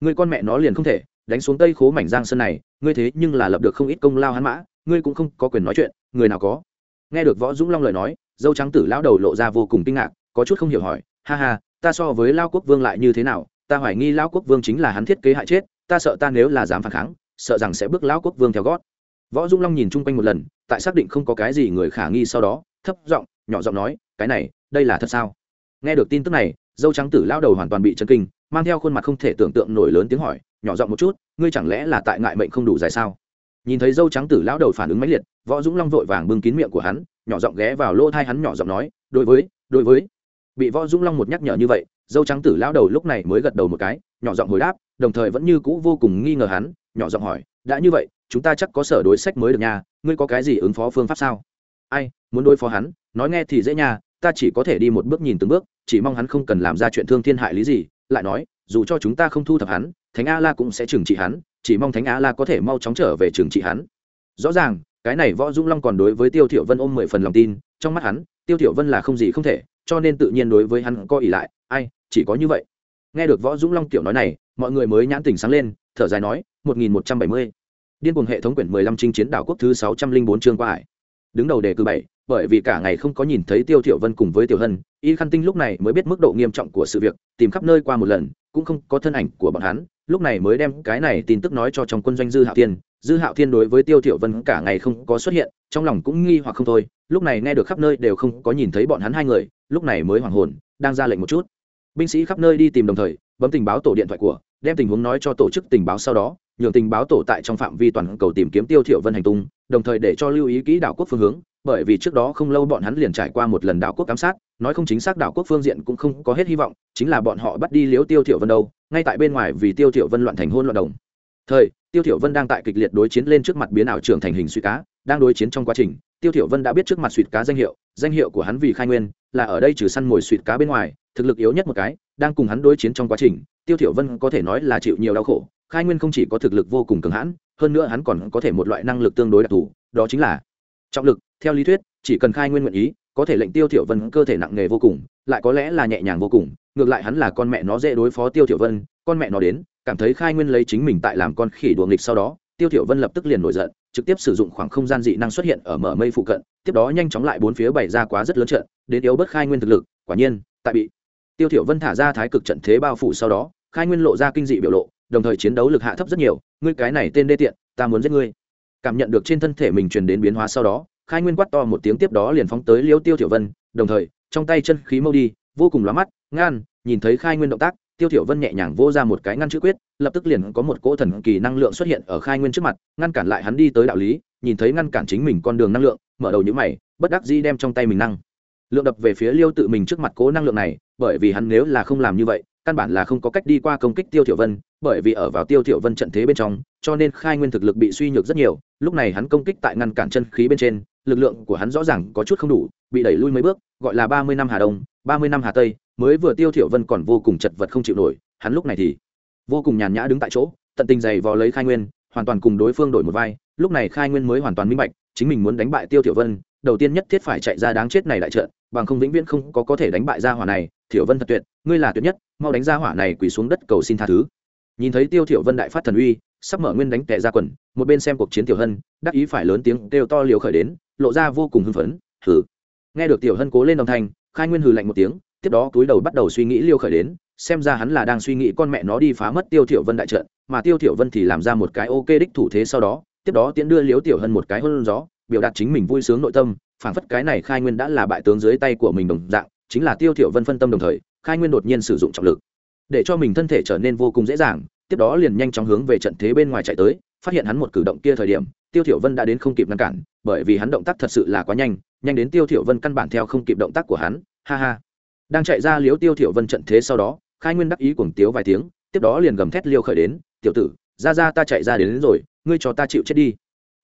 Người con mẹ nó liền không thể, đánh xuống tây khố mảnh giang sơn này ngươi thế nhưng là lập được không ít công lao hắn mã, ngươi cũng không có quyền nói chuyện, người nào có? Nghe được võ dũng long lời nói, dâu trắng tử lão đầu lộ ra vô cùng kinh ngạc, có chút không hiểu hỏi, ha ha, ta so với lao quốc vương lại như thế nào? Ta hoài nghi lao quốc vương chính là hắn thiết kế hại chết, ta sợ ta nếu là dám phản kháng, sợ rằng sẽ bước lao quốc vương theo gót. Võ dung long nhìn chung quanh một lần, tại xác định không có cái gì người khả nghi sau đó, thấp giọng, nhỏ giọng nói, cái này, đây là thật sao? Nghe được tin tức này, dâu trắng tử lao đầu hoàn toàn bị chấn kinh, mang theo khuôn mặt không thể tưởng tượng nổi lớn tiếng hỏi nhỏ giọng một chút, ngươi chẳng lẽ là tại ngại mệnh không đủ dài sao? Nhìn thấy dâu trắng tử lão đầu phản ứng mãnh liệt, võ dũng long vội vàng bưng kín miệng của hắn, nhỏ giọng ghé vào lỗ thai hắn nhỏ giọng nói, đối với đối với. Bị võ dũng long một nhắc nhở như vậy, dâu trắng tử lão đầu lúc này mới gật đầu một cái, nhỏ giọng hồi đáp, đồng thời vẫn như cũ vô cùng nghi ngờ hắn, nhỏ giọng hỏi, đã như vậy, chúng ta chắc có sở đối sách mới được nha, ngươi có cái gì ứng phó phương pháp sao? Ai, muốn đối phó hắn, nói nghe thì dễ nha, ta chỉ có thể đi một bước nhìn từng bước, chỉ mong hắn không cần làm ra chuyện thương thiên hại lý gì, lại nói dù cho chúng ta không thu thập hắn, thánh a la cũng sẽ trừng trị hắn, chỉ mong thánh a la có thể mau chóng trở về trừng trị hắn. Rõ ràng, cái này võ dung long còn đối với tiêu thiểu vân ôm mười phần lòng tin, trong mắt hắn, tiêu thiểu vân là không gì không thể, cho nên tự nhiên đối với hắn coi ỉ lại, ai, chỉ có như vậy. Nghe được võ dũng long tiểu nói này, mọi người mới nhãn tỉnh sáng lên, thở dài nói, một nghìn một trăm bảy mươi. Điên cuồng hệ thống quyển mười lăm chinh chiến đảo quốc thứ sáu trăm linh bốn chương qua hải. Đứng đầu đề cử bảy, bởi vì cả ngày không có nhìn thấy tiêu thiểu vân cùng với tiểu hân, y khăn tinh lúc này mới biết mức độ nghiêm trọng của sự việc, tìm khắp nơi qua một lần cũng không có thân ảnh của bọn hắn, lúc này mới đem cái này tin tức nói cho trong quân doanh dư hạo thiên. Dư hạo thiên đối với tiêu thiểu vân cả ngày không có xuất hiện, trong lòng cũng nghi hoặc không thôi, lúc này nghe được khắp nơi đều không có nhìn thấy bọn hắn hai người, lúc này mới hoảng hồn, đang ra lệnh một chút. Binh sĩ khắp nơi đi tìm đồng thời, bấm tình báo tổ điện thoại của, đem tình huống nói cho tổ chức tình báo sau đó, nhường tình báo tổ tại trong phạm vi toàn cầu tìm kiếm tiêu thiểu vân hành tung, đồng thời để cho lưu ý kỹ đảo quốc phương hướng, bởi vì trước đó không lâu bọn hắn liền trải qua một lần đảo quốc giám sát nói không chính xác đảo quốc phương diện cũng không có hết hy vọng, chính là bọn họ bắt đi liếu tiêu thiểu vân đâu, ngay tại bên ngoài vì tiêu thiểu vân loạn thành hôn loạn đồng. Thời, tiêu thiểu vân đang tại kịch liệt đối chiến lên trước mặt biến ảo trưởng thành hình suy cá, đang đối chiến trong quá trình, tiêu thiểu vân đã biết trước mặt suy cá danh hiệu danh hiệu của hắn vì khai nguyên, là ở đây trừ săn mồi suy cá bên ngoài, thực lực yếu nhất một cái, đang cùng hắn đối chiến trong quá trình, tiêu thiểu vân có thể nói là chịu nhiều đau khổ, khai nguyên không chỉ có thực lực vô cùng cường hãn, hơn nữa hắn còn có thể một loại năng lực tương đối đặc thù, đó chính là trọng lực. Theo lý thuyết, chỉ cần khai nguyên nguyện ý có thể lệnh tiêu thiểu vân cơ thể nặng nề vô cùng, lại có lẽ là nhẹ nhàng vô cùng, ngược lại hắn là con mẹ nó dễ đối phó tiêu thiểu vân, con mẹ nó đến, cảm thấy khai nguyên lấy chính mình tại làm con khỉ đuồng nghịch sau đó, tiêu thiểu vân lập tức liền nổi giận, trực tiếp sử dụng khoảng không gian dị năng xuất hiện ở mở mây phụ cận, tiếp đó nhanh chóng lại bốn phía bày ra quá rất lớn trận, đến yếu bất khai nguyên thực lực, quả nhiên, tại bị tiêu thiểu vân thả ra thái cực trận thế bao phủ sau đó, khai nguyên lộ ra kinh dị biểu lộ, đồng thời chiến đấu lực hạ thấp rất nhiều, ngươi cái này tên đê tiện, ta muốn giết ngươi. Cảm nhận được trên thân thể mình truyền đến biến hóa sau đó khai nguyên quát to một tiếng tiếp đó liền phóng tới liêu tiêu tiểu vân, đồng thời, trong tay chân khí mâu đi, vô cùng lóa mắt ngăn nhìn thấy khai nguyên động tác, tiêu tiểu vân nhẹ nhàng vô ra một cái ngăn chữ quyết, lập tức liền có một cỗ thần kỳ năng lượng xuất hiện ở khai nguyên trước mặt, ngăn cản lại hắn đi tới đạo lý, nhìn thấy ngăn cản chính mình con đường năng lượng, mở đầu những mày, bất đắc dĩ đem trong tay mình năng lượng đập về phía liêu tự mình trước mặt cố năng lượng này, bởi vì hắn nếu là không làm như vậy, căn bản là không có cách đi qua công kích tiêu tiểu vân, bởi vì ở vào tiêu tiểu vân trận thế bên trong, cho nên khai nguyên thực lực bị suy nhược rất nhiều, lúc này hắn công kích tại ngăn cản chân khí bên trên lực lượng của hắn rõ ràng có chút không đủ, bị đẩy lui mấy bước, gọi là ba mươi năm hà đông, ba mươi năm hà tây, mới vừa tiêu thiểu vân còn vô cùng chật vật không chịu nổi, hắn lúc này thì vô cùng nhàn nhã đứng tại chỗ, tận tình giày vò lấy khai nguyên, hoàn toàn cùng đối phương đổi một vai, lúc này khai nguyên mới hoàn toàn minh bạch, chính mình muốn đánh bại tiêu thiểu vân, đầu tiên nhất thiết phải chạy ra đáng chết này đại trận, bằng không vĩnh viễn không có có thể đánh bại gia hỏa này, thiểu vân thật tuyệt, ngươi là tuyệt nhất, mau đánh gia hỏa này quỳ xuống đất cầu xin tha thứ. Nhìn thấy tiêu thiểu vân đại phát thần uy, sắp mở nguyên đánh tệ ra quần, một bên xem cuộc chiến tiểu hân, đắc ý phải lớn tiếng kêu to liều khởi đến lộ ra vô cùng hưng phấn, hừ. Nghe được tiểu hân cố lên đồng thanh, khai nguyên hừ lạnh một tiếng, tiếp đó túi đầu bắt đầu suy nghĩ liêu khởi đến, xem ra hắn là đang suy nghĩ con mẹ nó đi phá mất tiêu thiểu vân đại trận, mà tiêu thiểu vân thì làm ra một cái ok đích thủ thế sau đó, tiếp đó tiến đưa liếu tiểu hân một cái hôn gió, biểu đạt chính mình vui sướng nội tâm, phảng phất cái này khai nguyên đã là bại tướng dưới tay của mình đồng dạng, chính là tiêu thiểu vân phân tâm đồng thời, khai nguyên đột nhiên sử dụng trọng lực, để cho mình thân thể trở nên vô cùng dễ dàng, tiếp đó liền nhanh chóng hướng về trận thế bên ngoài chạy tới, phát hiện hắn một cử động kia thời điểm tiêu thiểu vân đã đến không kịp ngăn cản bởi vì hắn động tác thật sự là quá nhanh nhanh đến tiêu thiểu vân căn bản theo không kịp động tác của hắn. Ha ha. Đang chạy ra liếu tiêu thiểu vân trận thế sau đó khai nguyên đắc ý cuồng tiếu vài tiếng tiếp đó liền gầm thét liêu khởi đến tiểu tử ra ra ta chạy ra đến, đến rồi ngươi cho ta chịu chết đi.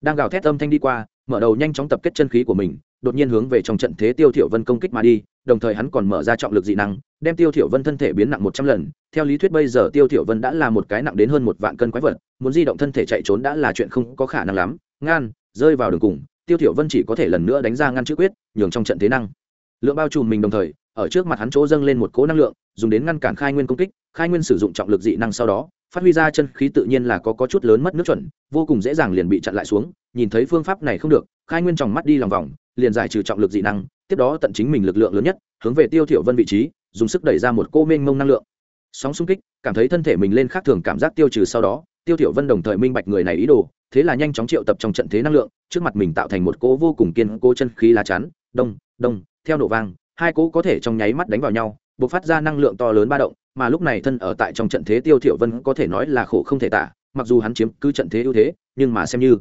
Đang gào thét âm thanh đi qua mở đầu nhanh chóng tập kết chân khí của mình đột nhiên hướng về trong trận thế tiêu thiểu vân công kích mà đi đồng thời hắn còn mở ra trọng lực dị năng, đem tiêu thiểu vân thân thể biến nặng một trăm lần. Theo lý thuyết bây giờ tiêu thiểu vân đã là một cái nặng đến hơn một vạn cân quái vật, muốn di động thân thể chạy trốn đã là chuyện không có khả năng lắm. Ngan, rơi vào đường cùng, tiêu thiểu vân chỉ có thể lần nữa đánh ra ngăn chữ quyết, nhường trong trận thế năng. Lượng bao trùm mình đồng thời, ở trước mặt hắn chỗ dâng lên một cỗ năng lượng, dùng đến ngăn cản khai nguyên công kích, khai nguyên sử dụng trọng lực dị năng sau đó, phát huy ra chân khí tự nhiên là có có chút lớn mất nước chuẩn, vô cùng dễ dàng liền bị chặn lại xuống. Nhìn thấy phương pháp này không được, khai nguyên tròng mắt đi lòng vòng, liền giải trừ trọng lực dị năng tiếp đó tận chính mình lực lượng lớn nhất, hướng về tiêu thiểu vân vị trí, dùng sức đẩy ra một cô mênh mông năng lượng. Sóng xung kích, cảm thấy thân thể mình lên khác thường cảm giác tiêu trừ sau đó, tiêu thiểu vân đồng thời minh bạch người này ý đồ, thế là nhanh chóng triệu tập trong trận thế năng lượng, trước mặt mình tạo thành một cỗ vô cùng kiên cố chân khí lá chắn, đông đông, theo nổ vang, hai cỗ có thể trong nháy mắt đánh vào nhau, bộc phát ra năng lượng to lớn ba động, mà lúc này thân ở tại trong trận thế tiêu thiểu vân có thể nói là khổ không thể tả, mặc dù hắn chiếm cứ trận thế ưu thế, nhưng mà xem như,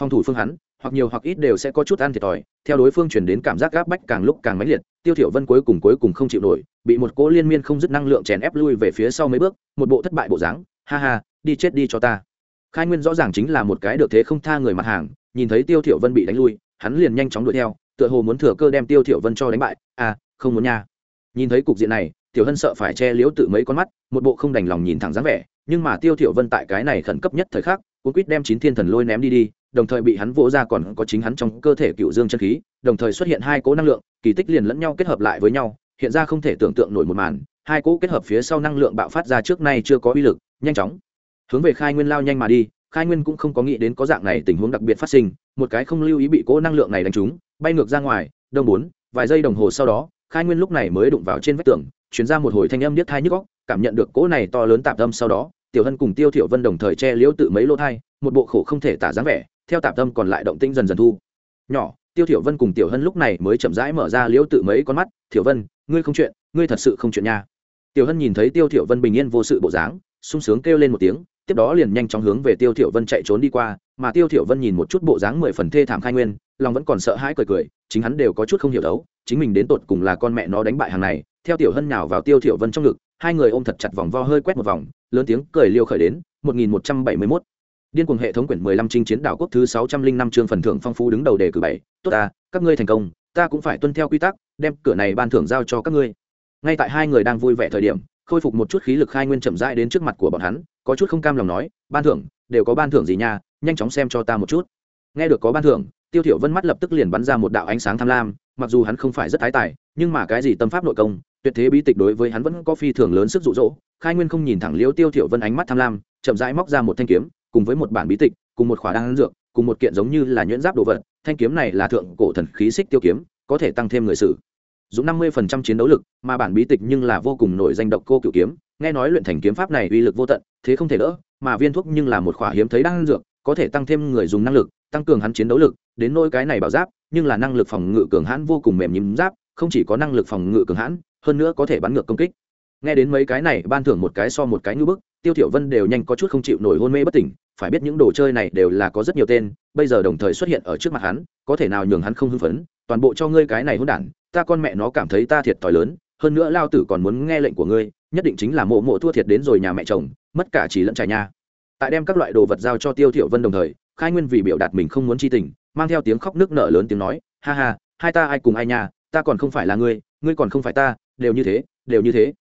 phòng thủ phương hắn, hoặc nhiều hoặc ít đều sẽ có chút ăn thiệt thòi theo đối phương chuyển đến cảm giác gáp bách càng lúc càng mãnh liệt, tiêu thiểu vân cuối cùng cuối cùng không chịu nổi, bị một cỗ liên miên không dứt năng lượng chèn ép lui về phía sau mấy bước, một bộ thất bại bộ dáng, ha ha, đi chết đi cho ta. Khai nguyên rõ ràng chính là một cái được thế không tha người mặt hàng, nhìn thấy tiêu thiểu vân bị đánh lui, hắn liền nhanh chóng đuổi theo, tựa hồ muốn thừa cơ đem tiêu thiểu vân cho đánh bại. À không muốn nha. Nhìn thấy cục diện này, tiểu hân sợ phải che liếu tự mấy con mắt, một bộ không đành lòng nhìn thẳng dáng vẻ, nhưng mà tiêu thiểu vân tại cái này khẩn cấp nhất thời khắc, cuốn quýt đem chín thiên thần lôi ném đi đi đồng thời bị hắn vỗ ra còn có chính hắn trong cơ thể cựu dương chân khí, đồng thời xuất hiện hai cỗ năng lượng, kỳ tích liền lẫn nhau kết hợp lại với nhau, hiện ra không thể tưởng tượng nổi một màn, hai cỗ kết hợp phía sau năng lượng bạo phát ra trước nay chưa có uy lực, nhanh chóng. Hướng về khai nguyên lao nhanh mà đi, khai nguyên cũng không có nghĩ đến có dạng này tình huống đặc biệt phát sinh, một cái không lưu ý bị cỗ năng lượng này đánh trúng, bay ngược ra ngoài, đông bốn, vài giây đồng hồ sau đó, khai nguyên lúc này mới đụng vào trên vách tường chuyển ra một hồi thanh âm niết thai nhức góc cảm nhận được cỗ này to lớn tạm tâm sau đó, tiểu hân cùng tiêu thiểu vân đồng thời che liễu tự mấy lỗ thai một bộ khổ không thể tả dáng vẻ theo tạp tâm còn lại động tĩnh dần dần thu. Nhỏ, tiêu thiểu vân cùng tiểu hân lúc này mới chậm rãi mở ra liễu tự mấy con mắt, thiểu vân, ngươi không chuyện, ngươi thật sự không chuyện nha. Tiểu hân nhìn thấy tiêu thiểu vân bình yên vô sự bộ dáng, sung sướng kêu lên một tiếng, tiếp đó liền nhanh chóng hướng về tiêu thiểu vân chạy trốn đi qua, mà tiêu thiểu vân nhìn một chút bộ dáng mười phần thê thảm khai nguyên, lòng vẫn còn sợ hãi cười cười, chính hắn đều có chút không hiểu đấu, chính mình đến tột cùng là con mẹ nó đánh bại hàng này, theo tiểu hân nhào vào tiêu thiểu vân trong ngực, hai người ôm thật chặt vòng vo hơi quét một vòng, lớn tiếng cười liêu khởi đến 1171 điên cuồng hệ thống quyển 15 trinh chiến đảo quốc thứ 605 chương phần thưởng phong phú đứng đầu đề cử bảy. Tốt ta, các ngươi thành công, ta cũng phải tuân theo quy tắc, đem cửa này ban thưởng giao cho các ngươi. Ngay tại hai người đang vui vẻ thời điểm, khôi phục một chút khí lực khai nguyên chậm rãi đến trước mặt của bọn hắn, có chút không cam lòng nói, ban thưởng, đều có ban thưởng gì nha, nhanh chóng xem cho ta một chút. Nghe được có ban thưởng, tiêu thiểu vân mắt lập tức liền bắn ra một đạo ánh sáng tham lam, mặc dù hắn không phải rất thái tài, nhưng mà cái gì tâm pháp nội công, tuyệt thế bí tịch đối với hắn vẫn có phi thường lớn sức dụ dỗ. Khai nguyên không nhìn thẳng liễu tiêu thiểu vân ánh mắt tham lam, chậm rãi móc ra một thanh kiếm cùng với một bản bí tịch, cùng một khỏa đan dược, cùng một kiện giống như là nhuyễn giáp đồ vật, thanh kiếm này là thượng cổ thần khí xích tiêu kiếm, có thể tăng thêm người sử. Dụng năm mươi phần trăm chiến đấu lực, mà bản bí tịch nhưng là vô cùng nổi danh độc cô cửu kiếm, nghe nói luyện thành kiếm pháp này uy lực vô tận, thế không thể đỡ, mà viên thuốc nhưng là một khỏa hiếm thấy đan dược, có thể tăng thêm người dùng năng lực, tăng cường hắn chiến đấu lực, đến nỗi cái này bảo giáp, nhưng là năng lực phòng ngự cường hãn vô cùng mềm nhím giáp, không chỉ có năng lực phòng ngự cường hãn, hơn nữa có thể bắn ngược công kích. Nghe đến mấy cái này, ban thưởng một cái so một cái như bức, tiêu thiểu vân đều nhanh có chút không chịu nổi hôn mê bất tỉnh phải biết những đồ chơi này đều là có rất nhiều tên, bây giờ đồng thời xuất hiện ở trước mặt hắn, có thể nào nhường hắn không hưng phấn, toàn bộ cho ngươi cái này hỗn đản, ta con mẹ nó cảm thấy ta thiệt thòi lớn, hơn nữa lao tử còn muốn nghe lệnh của ngươi, nhất định chính là mộ mộ thua thiệt đến rồi nhà mẹ chồng, mất cả chỉ lẫn trải nha. Tại đem các loại đồ vật giao cho tiêu thiểu vân đồng thời, khai nguyên vì biểu đạt mình không muốn chi tình, mang theo tiếng khóc nước nở lớn tiếng nói, ha ha, hai ta ai cùng ai nha, ta còn không phải là ngươi ngươi còn không phải ta, đều như thế, đều như thế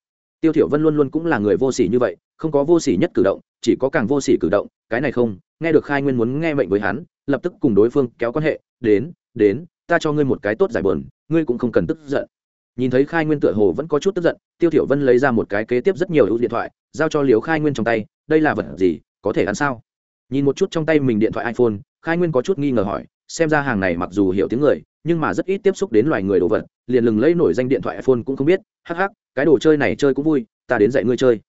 tiêu thiểu vân luôn luôn cũng là người vô sỉ như vậy không có vô sỉ nhất cử động chỉ có càng vô sỉ cử động cái này không nghe được khai nguyên muốn nghe mệnh với hắn lập tức cùng đối phương kéo quan hệ đến đến ta cho ngươi một cái tốt giải buồn, ngươi cũng không cần tức giận. Nhìn thấy khai nguyên tựa hồ vẫn có chút tức giận tiêu thiểu vân lấy ra một cái kế tiếp rất nhiều ưu điện thoại giao cho Liễu khai nguyên trong tay đây là vật gì có thể ăn sao? Nhìn một chút trong tay mình điện thoại iphone khai nguyên có chút nghi ngờ hỏi xem ra hàng này mặc dù hiểu tiếng người nhưng mà rất ít tiếp xúc đến loài người đồ vật liền lừng lấy nổi danh điện thoại iphone cũng không biết hắc hắc cái đồ chơi này chơi cũng vui, ta đến dạy ngươi chơi.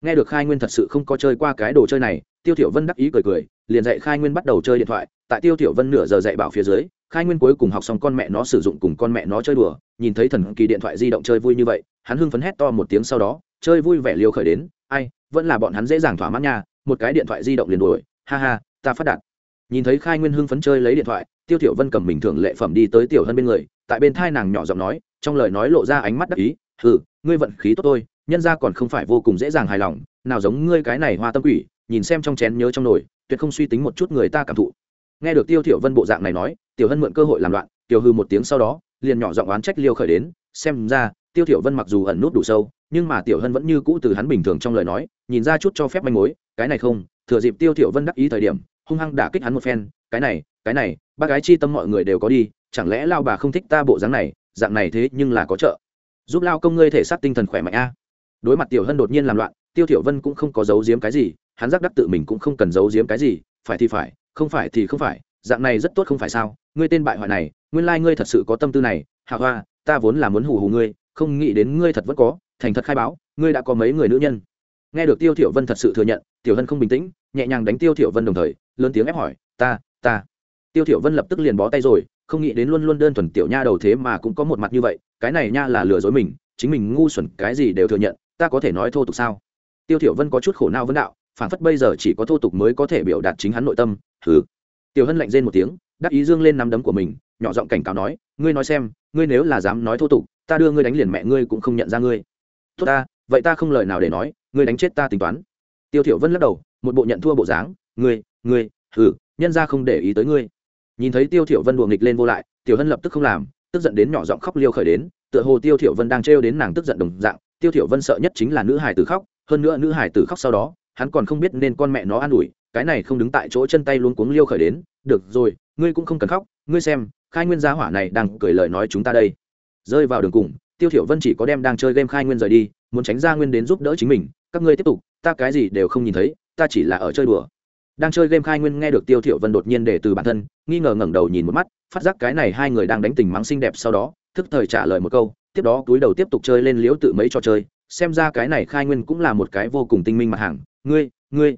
Nghe được khai nguyên thật sự không có chơi qua cái đồ chơi này, tiêu thiểu vân đắc ý cười cười, liền dạy khai nguyên bắt đầu chơi điện thoại. Tại tiêu thiểu vân nửa giờ dạy bảo phía dưới, khai nguyên cuối cùng học xong con mẹ nó sử dụng cùng con mẹ nó chơi đùa, nhìn thấy thần kỳ điện thoại di động chơi vui như vậy, hắn hưng phấn hét to một tiếng sau đó, chơi vui vẻ liều khởi đến, ai, vẫn là bọn hắn dễ dàng thỏa mãn nha, một cái điện thoại di động liền đuổi, ha ha, ta phát đạt. Nhìn thấy khai nguyên hưng phấn chơi lấy điện thoại, tiêu thiểu vân cầm bình thường lệ phẩm đi tới tiểu hân bên người, tại bên thai nàng nhỏ giọng nói, trong lời nói lộ ra ánh mắt đắc ý, hừ ngươi vận khí tốt tôi, nhân ra còn không phải vô cùng dễ dàng hài lòng nào giống ngươi cái này hoa tâm quỷ nhìn xem trong chén nhớ trong nồi tuyệt không suy tính một chút người ta cảm thụ. Nghe được tiêu thiểu vân bộ dạng này nói tiểu hân mượn cơ hội làm loạn tiểu hư một tiếng sau đó liền nhỏ giọng oán trách liêu khởi đến xem ra tiêu thiểu vân mặc dù ẩn nút đủ sâu nhưng mà tiểu hân vẫn như cũ từ hắn bình thường trong lời nói nhìn ra chút cho phép manh mối cái này không thừa dịp tiêu thiểu vân đắc ý thời điểm hung hăng đả kích hắn một phen cái này cái này bác gái chi tâm mọi người đều có đi chẳng lẽ lao bà không thích ta bộ dáng này dạng này thế nhưng là có trợ giúp lao công ngươi thể xác tinh thần khỏe mạnh a. Đối mặt tiểu hân đột nhiên làm loạn, tiêu thiểu vân cũng không có giấu giếm cái gì, hắn giác đắc tự mình cũng không cần giấu giếm cái gì, phải thì phải, không phải thì không phải, dạng này rất tốt không phải sao? Ngươi tên bại hoại này, nguyên lai like ngươi thật sự có tâm tư này, hạ hoa, ta vốn là muốn hù hù ngươi, không nghĩ đến ngươi thật vẫn có, thành thật khai báo, ngươi đã có mấy người nữ nhân. Nghe được tiêu thiểu vân thật sự thừa nhận, tiểu hân không bình tĩnh, nhẹ nhàng đánh tiêu thiểu vân đồng thời, lớn tiếng ép hỏi, ta ta. Tiêu thiểu vân lập tức liền bó tay rồi không nghĩ đến luôn luôn đơn thuần tiểu nha đầu thế mà cũng có một mặt như vậy cái này nha là lừa dối mình chính mình ngu xuẩn cái gì đều thừa nhận ta có thể nói thô tục sao? Tiêu thiểu vân có chút khổ não vấn đạo phản phất bây giờ chỉ có thô tục mới có thể biểu đạt chính hắn nội tâm thứ. tiểu hân lạnh rên một tiếng đáp ý dương lên nắm đấm của mình nhỏ giọng cảnh cáo nói ngươi nói xem ngươi nếu là dám nói thô tục ta đưa ngươi đánh liền mẹ ngươi cũng không nhận ra ngươi. Tốt ta vậy ta không lời nào để nói ngươi đánh chết ta tính toán. Tiêu thiểu vân lắc đầu một bộ nhận thua bộ dáng ngươi ngươi thứ, nhân gia không để ý tới ngươi nhìn thấy tiêu thiểu vân đùa nghịch lên vô lại, tiểu hân lập tức không làm, tức giận đến nhỏ giọng khóc liêu khởi đến, tựa hồ tiêu thiểu vân đang treo đến nàng tức giận đồng dạng. Tiêu thiểu vân sợ nhất chính là nữ hải tử khóc, hơn nữa nữ hải tử khóc sau đó, hắn còn không biết nên con mẹ nó an ủi, cái này không đứng tại chỗ chân tay luôn cuống liêu khởi đến. Được rồi, ngươi cũng không cần khóc, ngươi xem, khai nguyên gia hỏa này đang cười lời nói chúng ta đây. Rơi vào đường cùng, tiêu thiểu vân chỉ có đem đang chơi game khai nguyên rời đi, muốn tránh ra nguyên đến giúp đỡ chính mình. Các ngươi tiếp tục, ta cái gì đều không nhìn thấy, ta chỉ là ở chơi đùa đang chơi game khai nguyên nghe được tiêu thiểu vân đột nhiên để từ bản thân, nghi ngờ ngẩng đầu nhìn một mắt, phát giác cái này hai người đang đánh tình mắng xinh đẹp sau đó, thức thời trả lời một câu, tiếp đó túi đầu tiếp tục chơi lên liễu tự mấy trò chơi, xem ra cái này khai nguyên cũng là một cái vô cùng tinh minh mặt hàng, ngươi ngươi.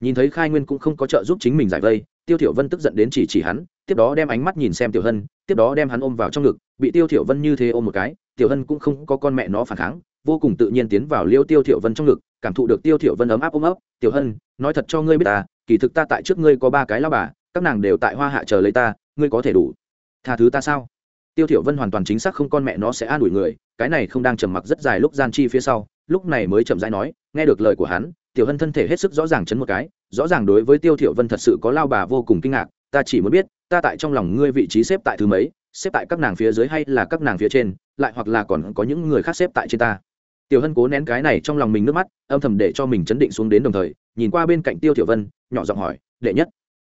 Nhìn thấy khai nguyên cũng không có trợ giúp chính mình giải vây, tiêu thiểu vân tức giận đến chỉ chỉ hắn, tiếp đó đem ánh mắt nhìn xem tiểu hân, tiếp đó đem hắn ôm vào trong ngực, bị tiêu thiểu vân như thế ôm một cái, tiểu hân cũng không có con mẹ nó phản kháng, vô cùng tự nhiên tiến vào liêu tiêu thiểu vân trong ngực, cảm thụ được tiêu thiểu vân ấm áp ôm ấp, tiểu hân, nói thật cho ngươi biết ta kỳ thực ta tại trước ngươi có ba cái lao bà, các nàng đều tại hoa hạ chờ lấy ta, ngươi có thể đủ. Tha thứ ta sao? Tiêu thiểu vân hoàn toàn chính xác không con mẹ nó sẽ an ủi người, cái này không đang trầm mặc rất dài lúc gian chi phía sau, lúc này mới chậm rãi nói, nghe được lời của hắn, tiểu hân thân thể hết sức rõ ràng chấn một cái, rõ ràng đối với tiêu thiểu vân thật sự có lao bà vô cùng kinh ngạc, ta chỉ muốn biết, ta tại trong lòng ngươi vị trí xếp tại thứ mấy, xếp tại các nàng phía dưới hay là các nàng phía trên, lại hoặc là còn có những người khác xếp tại trên ta? Tiểu hân cố nén cái này trong lòng mình nước mắt, âm thầm để cho mình chấn định xuống đến đồng thời, nhìn qua bên cạnh tiêu thiểu vân, nhỏ giọng hỏi, đệ nhất?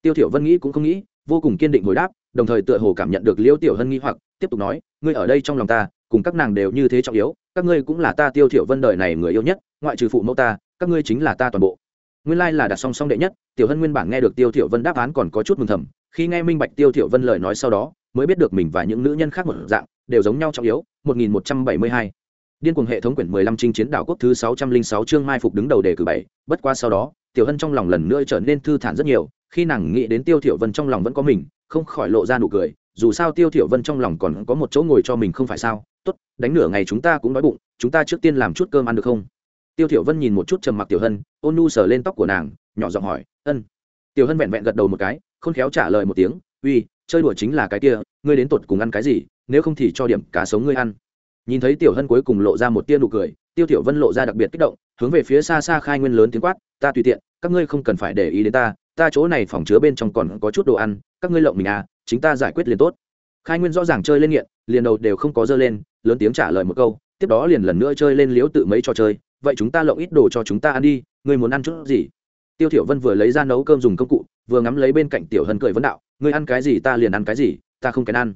Tiêu thiểu vân nghĩ cũng không nghĩ, vô cùng kiên định hồi đáp, đồng thời tựa hồ cảm nhận được liêu tiểu hân nghi hoặc, tiếp tục nói, ngươi ở đây trong lòng ta, cùng các nàng đều như thế trọng yếu, các ngươi cũng là ta tiêu thiểu vân đời này người yêu nhất, ngoại trừ phụ mẫu ta, các ngươi chính là ta toàn bộ. Nguyên lai là đặt song song đệ nhất, tiểu hân nguyên bản nghe được tiêu thiểu vân đáp án còn có chút mừng thầm, khi nghe minh bạch tiêu thiểu vân lời nói sau đó, mới biết được mình và những nữ nhân khác một dạng, đều giống nhau trọng yếu 1172 điên cuồng hệ thống quyển 15 trinh chiến đảo quốc thứ 606 chương mai phục đứng đầu đề cử bảy. Bất qua sau đó, tiểu hân trong lòng lần nữa trở nên thư thản rất nhiều, khi nàng nghĩ đến tiêu thiểu vân trong lòng vẫn có mình, không khỏi lộ ra nụ cười, dù sao tiêu thiểu vân trong lòng còn có một chỗ ngồi cho mình không phải sao? Tốt, đánh nửa ngày chúng ta cũng đói bụng, chúng ta trước tiên làm chút cơm ăn được không? Tiêu thiểu vân nhìn một chút trầm mặc tiểu hân, ôn nu sờ lên tóc của nàng, nhỏ giọng hỏi, ân. Tiểu hân vẹn vẹn gật đầu một cái, khôn khéo trả lời một tiếng, uy, chơi đùa chính là cái kia, ngươi đến tột cùng ăn cái gì, nếu không thì cho điểm cá sống ngươi ăn nhìn thấy tiểu hân cuối cùng lộ ra một tia nụ cười, tiêu tiểu vân lộ ra đặc biệt kích động, hướng về phía xa xa khai nguyên lớn tiếng quát, ta tùy tiện, các ngươi không cần phải để ý đến ta ta chỗ này phòng chứa bên trong còn có chút đồ ăn, các ngươi lộng mình à chính ta giải quyết liền tốt. Khai nguyên rõ ràng chơi lên nghiện, liền đầu đều không có dơ lên, lớn tiếng trả lời một câu, tiếp đó liền lần nữa chơi lên liếu tự mấy trò chơi, vậy chúng ta lộng ít đồ cho chúng ta ăn đi, ngươi muốn ăn chút gì? Tiêu tiểu vân vừa lấy ra nấu cơm dùng công cụ, vừa ngắm lấy bên cạnh tiểu hân cười vấn đạo, ngươi ăn cái gì ta liền ăn cái gì, ta không kén ăn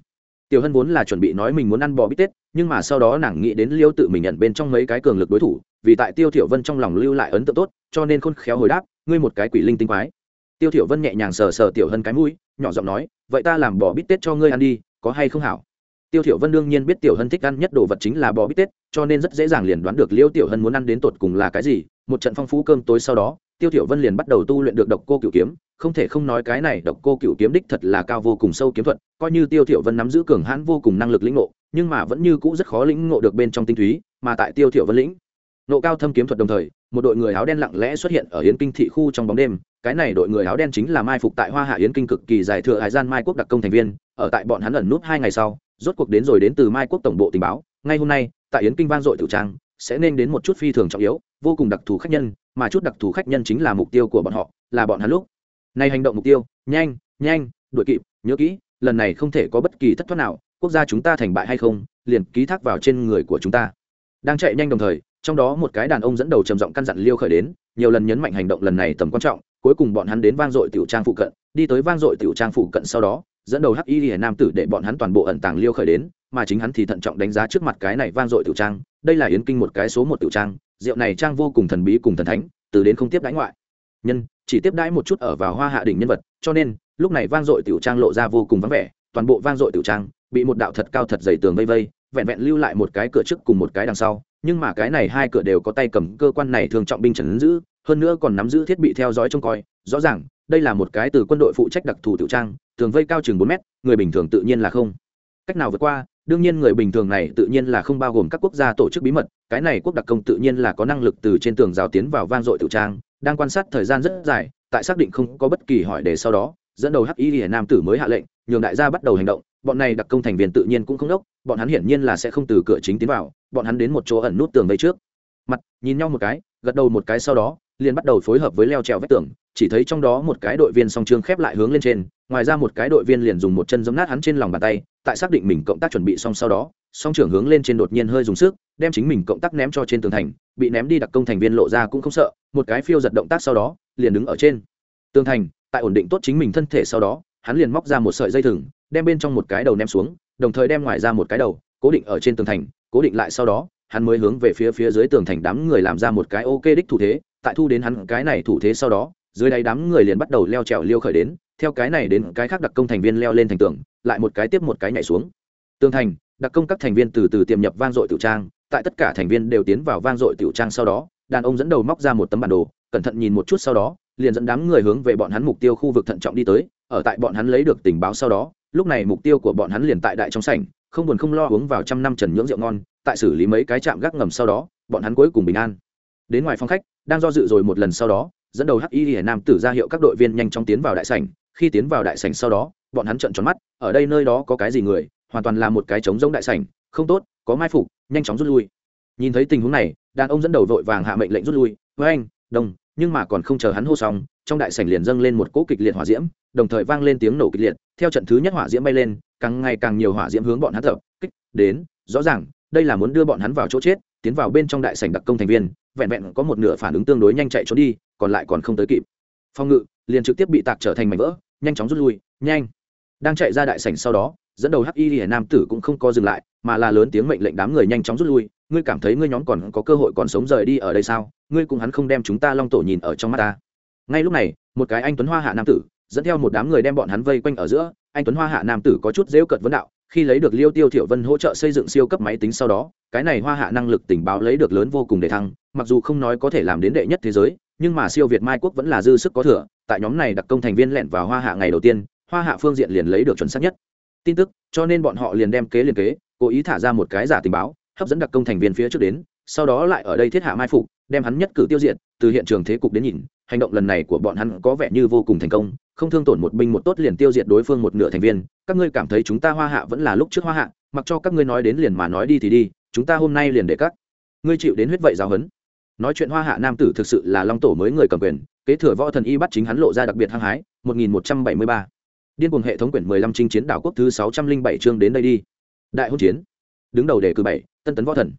tiểu hân vốn là chuẩn bị nói mình muốn ăn bò bít tết, nhưng mà sau đó nàng nghĩ đến liêu tự mình nhận bên trong mấy cái cường lực đối thủ, vì tại tiêu thiểu vân trong lòng lưu lại ấn tượng tốt, cho nên khôn khéo hồi đáp, ngươi một cái quỷ linh tinh quái. Tiêu thiểu vân nhẹ nhàng sờ sờ tiểu hân cái mũi, nhỏ giọng nói, vậy ta làm bò bít tết cho ngươi ăn đi, có hay không hảo? Tiêu thiểu vân đương nhiên biết tiểu hân thích ăn nhất đồ vật chính là bò bít tết, cho nên rất dễ dàng liền đoán được liêu tiểu hân muốn ăn đến tột cùng là cái gì. Một trận phong phú cơm tối sau đó tiêu thiểu vân liền bắt đầu tu luyện được độc cô cửu kiếm, không thể không nói cái này độc cô cửu kiếm đích thật là cao vô cùng sâu kiếm thuật, coi như tiêu thiểu vân nắm giữ cường hãn vô cùng năng lực lĩnh ngộ, nhưng mà vẫn như cũ rất khó lĩnh ngộ được bên trong tinh túy, mà tại tiêu thiểu vân lĩnh ngộ cao thâm kiếm thuật đồng thời, một đội người áo đen lặng lẽ xuất hiện ở yến kinh thị khu trong bóng đêm. Cái này đội người áo đen chính là mai phục tại hoa hạ yến kinh cực kỳ dài thừa hải gian mai quốc đặc công thành viên, ở tại bọn hắn ẩn nút hai ngày sau, rốt cuộc đến rồi đến từ mai quốc tổng bộ tình báo. Ngay hôm nay, tại yến kinh vang dội tiểu trang, sẽ nên đến một chút phi thường trọng yếu, vô cùng đặc thù khách nhân mà chút đặc thù khách nhân chính là mục tiêu của bọn họ, là bọn hắn lúc. Này hành động mục tiêu, nhanh nhanh, đuổi kịp, nhớ kỹ, lần này không thể có bất kỳ thất thoát nào, quốc gia chúng ta thành bại hay không, liền ký thác vào trên người của chúng ta. Đang chạy nhanh đồng thời, trong đó một cái đàn ông dẫn đầu trầm giọng căn dặn liêu khởi đến, nhiều lần nhấn mạnh hành động lần này tầm quan trọng, cuối cùng bọn hắn đến vang dội tiểu trang phụ cận, đi tới vang dội tiểu trang phụ cận sau đó dẫn đầu hắc y hiển nam tử để bọn hắn toàn bộ ẩn tàng liêu khởi đến, mà chính hắn thì thận trọng đánh giá trước mặt cái này vang dội tiểu trang, đây là yến kinh một cái số một tiểu trang, rượu này trang vô cùng thần bí cùng thần thánh, từ đến không tiếp đãi ngoại. Nhân, chỉ tiếp đãi một chút ở vào hoa hạ đỉnh nhân vật, cho nên, lúc này vang dội tiểu trang lộ ra vô cùng vắng vẻ, toàn bộ vang dội tiểu trang bị một đạo thật cao thật dày tường vây vây, vẹn vẹn lưu lại một cái cửa trước cùng một cái đằng sau, nhưng mà cái này hai cửa đều có tay cầm cơ quan này thường trọng binh trần giữ, hơn nữa còn nắm giữ thiết bị theo dõi trông coi, rõ ràng đây là một cái từ quân đội phụ trách đặc thù tiểu trang, thường vây cao chừng bốn mét, người bình thường tự nhiên là không. Cách nào vượt qua, đương nhiên người bình thường này tự nhiên là không bao gồm các quốc gia tổ chức bí mật, cái này quốc đặc công tự nhiên là có năng lực từ trên tường rào tiến vào vang dội tiểu trang, đang quan sát thời gian rất dài, tại xác định không có bất kỳ hỏi đề sau đó, dẫn đầu hắc y hiển nam tử mới hạ lệnh, nhường đại gia bắt đầu hành động, bọn này đặc công thành viên tự nhiên cũng không đốc, bọn hắn hiển nhiên là sẽ không từ cửa chính tiến vào, bọn hắn đến một chỗ ẩn nút tường vây trước. Mặt, nhìn nhau một cái, gật đầu một cái sau đó liền bắt đầu phối hợp với leo trèo vách tường, chỉ thấy trong đó một cái đội viên song trương khép lại hướng lên trên, ngoài ra một cái đội viên liền dùng một chân giấm nát hắn trên lòng bàn tay, tại xác định mình cộng tác chuẩn bị xong sau đó, song trưởng hướng lên trên đột nhiên hơi dùng sức, đem chính mình cộng tác ném cho trên tường thành, bị ném đi đặc công thành viên lộ ra cũng không sợ, một cái phiêu giật động tác sau đó, liền đứng ở trên tường thành, tại ổn định tốt chính mình thân thể sau đó, hắn liền móc ra một sợi dây thừng, đem bên trong một cái đầu ném xuống, đồng thời đem ngoài ra một cái đầu cố định ở trên tường thành, cố định lại sau đó hắn mới hướng về phía phía dưới tường thành đám người làm ra một cái ok đích thủ thế, tại thu đến hắn cái này thủ thế sau đó, dưới đáy đám người liền bắt đầu leo trèo liêu khởi đến, theo cái này đến cái khác đặc công thành viên leo lên thành tường, lại một cái tiếp một cái nhảy xuống. Tường thành, đặc công các thành viên từ từ tiềm nhập vang dội tiểu trang, tại tất cả thành viên đều tiến vào vang dội tiểu trang sau đó, đàn ông dẫn đầu móc ra một tấm bản đồ, cẩn thận nhìn một chút sau đó, liền dẫn đám người hướng về bọn hắn mục tiêu khu vực thận trọng đi tới, ở tại bọn hắn lấy được tình báo sau đó, lúc này mục tiêu của bọn hắn liền tại đại trong sảnh, không buồn không lo uống vào trăm năm trần nhưỡng rượu ngon tại xử lý mấy cái chạm gác ngầm sau đó, bọn hắn cuối cùng bình an. Đến ngoài phòng khách, đang do dự rồi một lần sau đó, dẫn đầu hắc y hiển nam tử ra hiệu các đội viên nhanh chóng tiến vào đại sảnh. Khi tiến vào đại sảnh sau đó, bọn hắn trợn tròn mắt, ở đây nơi đó có cái gì người, hoàn toàn là một cái trống rỗng đại sảnh, không tốt, có mai phục, nhanh chóng rút lui. Nhìn thấy tình huống này, đàn ông dẫn đầu vội vàng hạ mệnh lệnh rút lui. Với anh đông nhưng mà còn không chờ hắn hô xong, trong đại sảnh liền dâng lên một cỗ kịch liệt hỏa diễm, đồng thời vang lên tiếng nổ kịch liệt. Theo trận thứ nhất hỏa diễm bay lên, càng ngày càng nhiều hỏa diễm hướng bọn hắn tập kích đến, rõ ràng đây là muốn đưa bọn hắn vào chỗ chết, tiến vào bên trong đại sảnh đặc công thành viên, vẹn vẹn có một nửa phản ứng tương đối nhanh chạy trốn đi, còn lại còn không tới kịp. Phong ngự, liền trực tiếp bị tạc trở thành mảnh vỡ, nhanh chóng rút lui, nhanh. Đang chạy ra đại sảnh sau đó, dẫn đầu hắc y hiển nam tử cũng không có dừng lại, mà là lớn tiếng mệnh lệnh đám người nhanh chóng rút lui. Ngươi cảm thấy ngươi nhóm còn có cơ hội còn sống rời đi ở đây sao? Ngươi cùng hắn không đem chúng ta long tổ nhìn ở trong mắt ta. Ngay lúc này, một cái anh tuấn hoa hạ nam tử, dẫn theo một đám người đem bọn hắn vây quanh ở giữa. Anh tuấn hoa hạ nam tử có chút dễu cợt vấn đạo khi lấy được liêu tiêu thiểu vân hỗ trợ xây dựng siêu cấp máy tính sau đó, cái này hoa hạ năng lực tình báo lấy được lớn vô cùng để thăng, mặc dù không nói có thể làm đến đệ nhất thế giới, nhưng mà siêu việt mai quốc vẫn là dư sức có thừa, tại nhóm này đặc công thành viên lẻn vào hoa hạ ngày đầu tiên, hoa hạ phương diện liền lấy được chuẩn xác nhất. Tin tức, cho nên bọn họ liền đem kế liên kế, cố ý thả ra một cái giả tình báo, hấp dẫn đặc công thành viên phía trước đến sau đó lại ở đây thiết hạ mai phục, đem hắn nhất cử tiêu diệt, từ hiện trường thế cục đến nhìn, hành động lần này của bọn hắn có vẻ như vô cùng thành công, không thương tổn một binh một tốt liền tiêu diệt đối phương một nửa thành viên, các ngươi cảm thấy chúng ta hoa hạ vẫn là lúc trước hoa hạ, mặc cho các ngươi nói đến liền mà nói đi thì đi, chúng ta hôm nay liền để các ngươi chịu đến huyết vậy giáo hấn nói chuyện hoa hạ nam tử thực sự là long tổ mới người cầm quyền, kế thừa võ thần y bắt chính hắn lộ ra đặc biệt hăng hái 1173. điên cuồng hệ thống quyển 15 chinh chiến đảo quốc thứ 607 chương đến đây đi. Đại hôn chiến. Đứng đầu đề cử bảy, tân tấn võ thần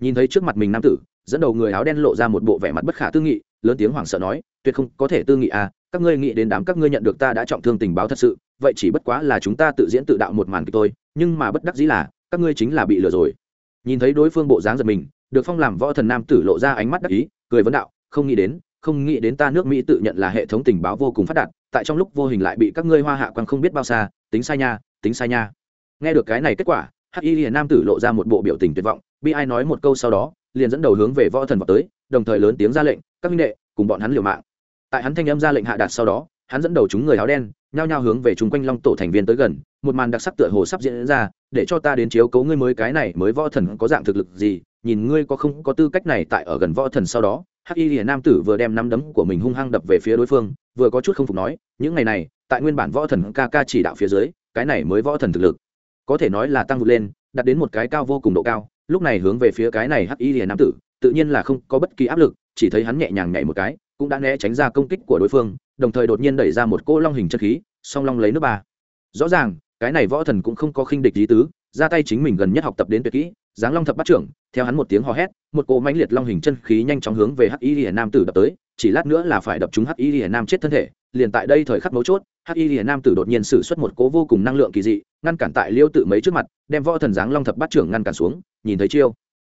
nhìn thấy trước mặt mình nam tử, dẫn đầu người áo đen lộ ra một bộ vẻ mặt bất khả tư nghị, lớn tiếng hoảng sợ nói, tuyệt không có thể tư nghị à các ngươi nghĩ đến đám các ngươi nhận được ta đã trọng thương tình báo thật sự, vậy chỉ bất quá là chúng ta tự diễn tự đạo một màn kịch tôi nhưng mà bất đắc dĩ là, các ngươi chính là bị lừa rồi. Nhìn thấy đối phương bộ dáng giật mình, được phong làm võ thần nam tử lộ ra ánh mắt đắc ý, cười vấn đạo, không nghĩ đến, không nghĩ đến ta nước mỹ tự nhận là hệ thống tình báo vô cùng phát đạt, tại trong lúc vô hình lại bị các ngươi hoa hạ quang không biết bao xa, tính sai nha, tính sai nha. Nghe được cái này kết quả hắc y hiền nam tử lộ ra một bộ biểu tình tuyệt vọng bi ai nói một câu sau đó, liền dẫn đầu hướng về võ thần vào tới, đồng thời lớn tiếng ra lệnh, các minh đệ, cùng bọn hắn liều mạng. Tại hắn thanh âm ra lệnh hạ đạt sau đó, hắn dẫn đầu chúng người áo đen, nhao nhao hướng về chung quanh long tổ thành viên tới gần, một màn đặc sắc tựa hồ sắp diễn ra, để cho ta đến chiếu cấu ngươi mới cái này mới võ thần có dạng thực lực gì, nhìn ngươi có không có tư cách này tại ở gần võ thần sau đó. Hắc y hiển nam tử vừa đem nắm đấm của mình hung hăng đập về phía đối phương, vừa có chút không phục nói, những ngày này, tại nguyên bản võ thần ca ca chỉ đạo phía dưới, cái này mới võ thần thực lực có thể nói là tăng vụt lên, đạt đến một cái cao vô cùng độ cao, lúc này hướng về phía cái này hắc y hiển nam tử, tự nhiên là không có bất kỳ áp lực, chỉ thấy hắn nhẹ nhàng nhảy một cái, cũng đã né tránh ra công kích của đối phương, đồng thời đột nhiên đẩy ra một cỗ long hình chân khí, song long lấy nước ba. Rõ ràng, cái này võ thần cũng không có khinh địch lý tứ, ra tay chính mình gần nhất học tập đến tuyệt kỹ, giáng long thập bắt trưởng, theo hắn một tiếng hò hét, một cỗ mãnh liệt long hình chân khí nhanh chóng hướng về hắc y hiển nam tử đập tới, chỉ lát nữa là phải đập trúng hắc y hiển nam chết thân thể, liền tại đây thời khắc mấu chốt, hắc y hiển nam tử đột nhiên sử xuất một cỗ vô cùng năng lượng kỳ dị ngăn cản tại liêu tự mấy trước mặt, đem võ thần giáng long thập bắt trưởng ngăn cản xuống, nhìn thấy chiêu.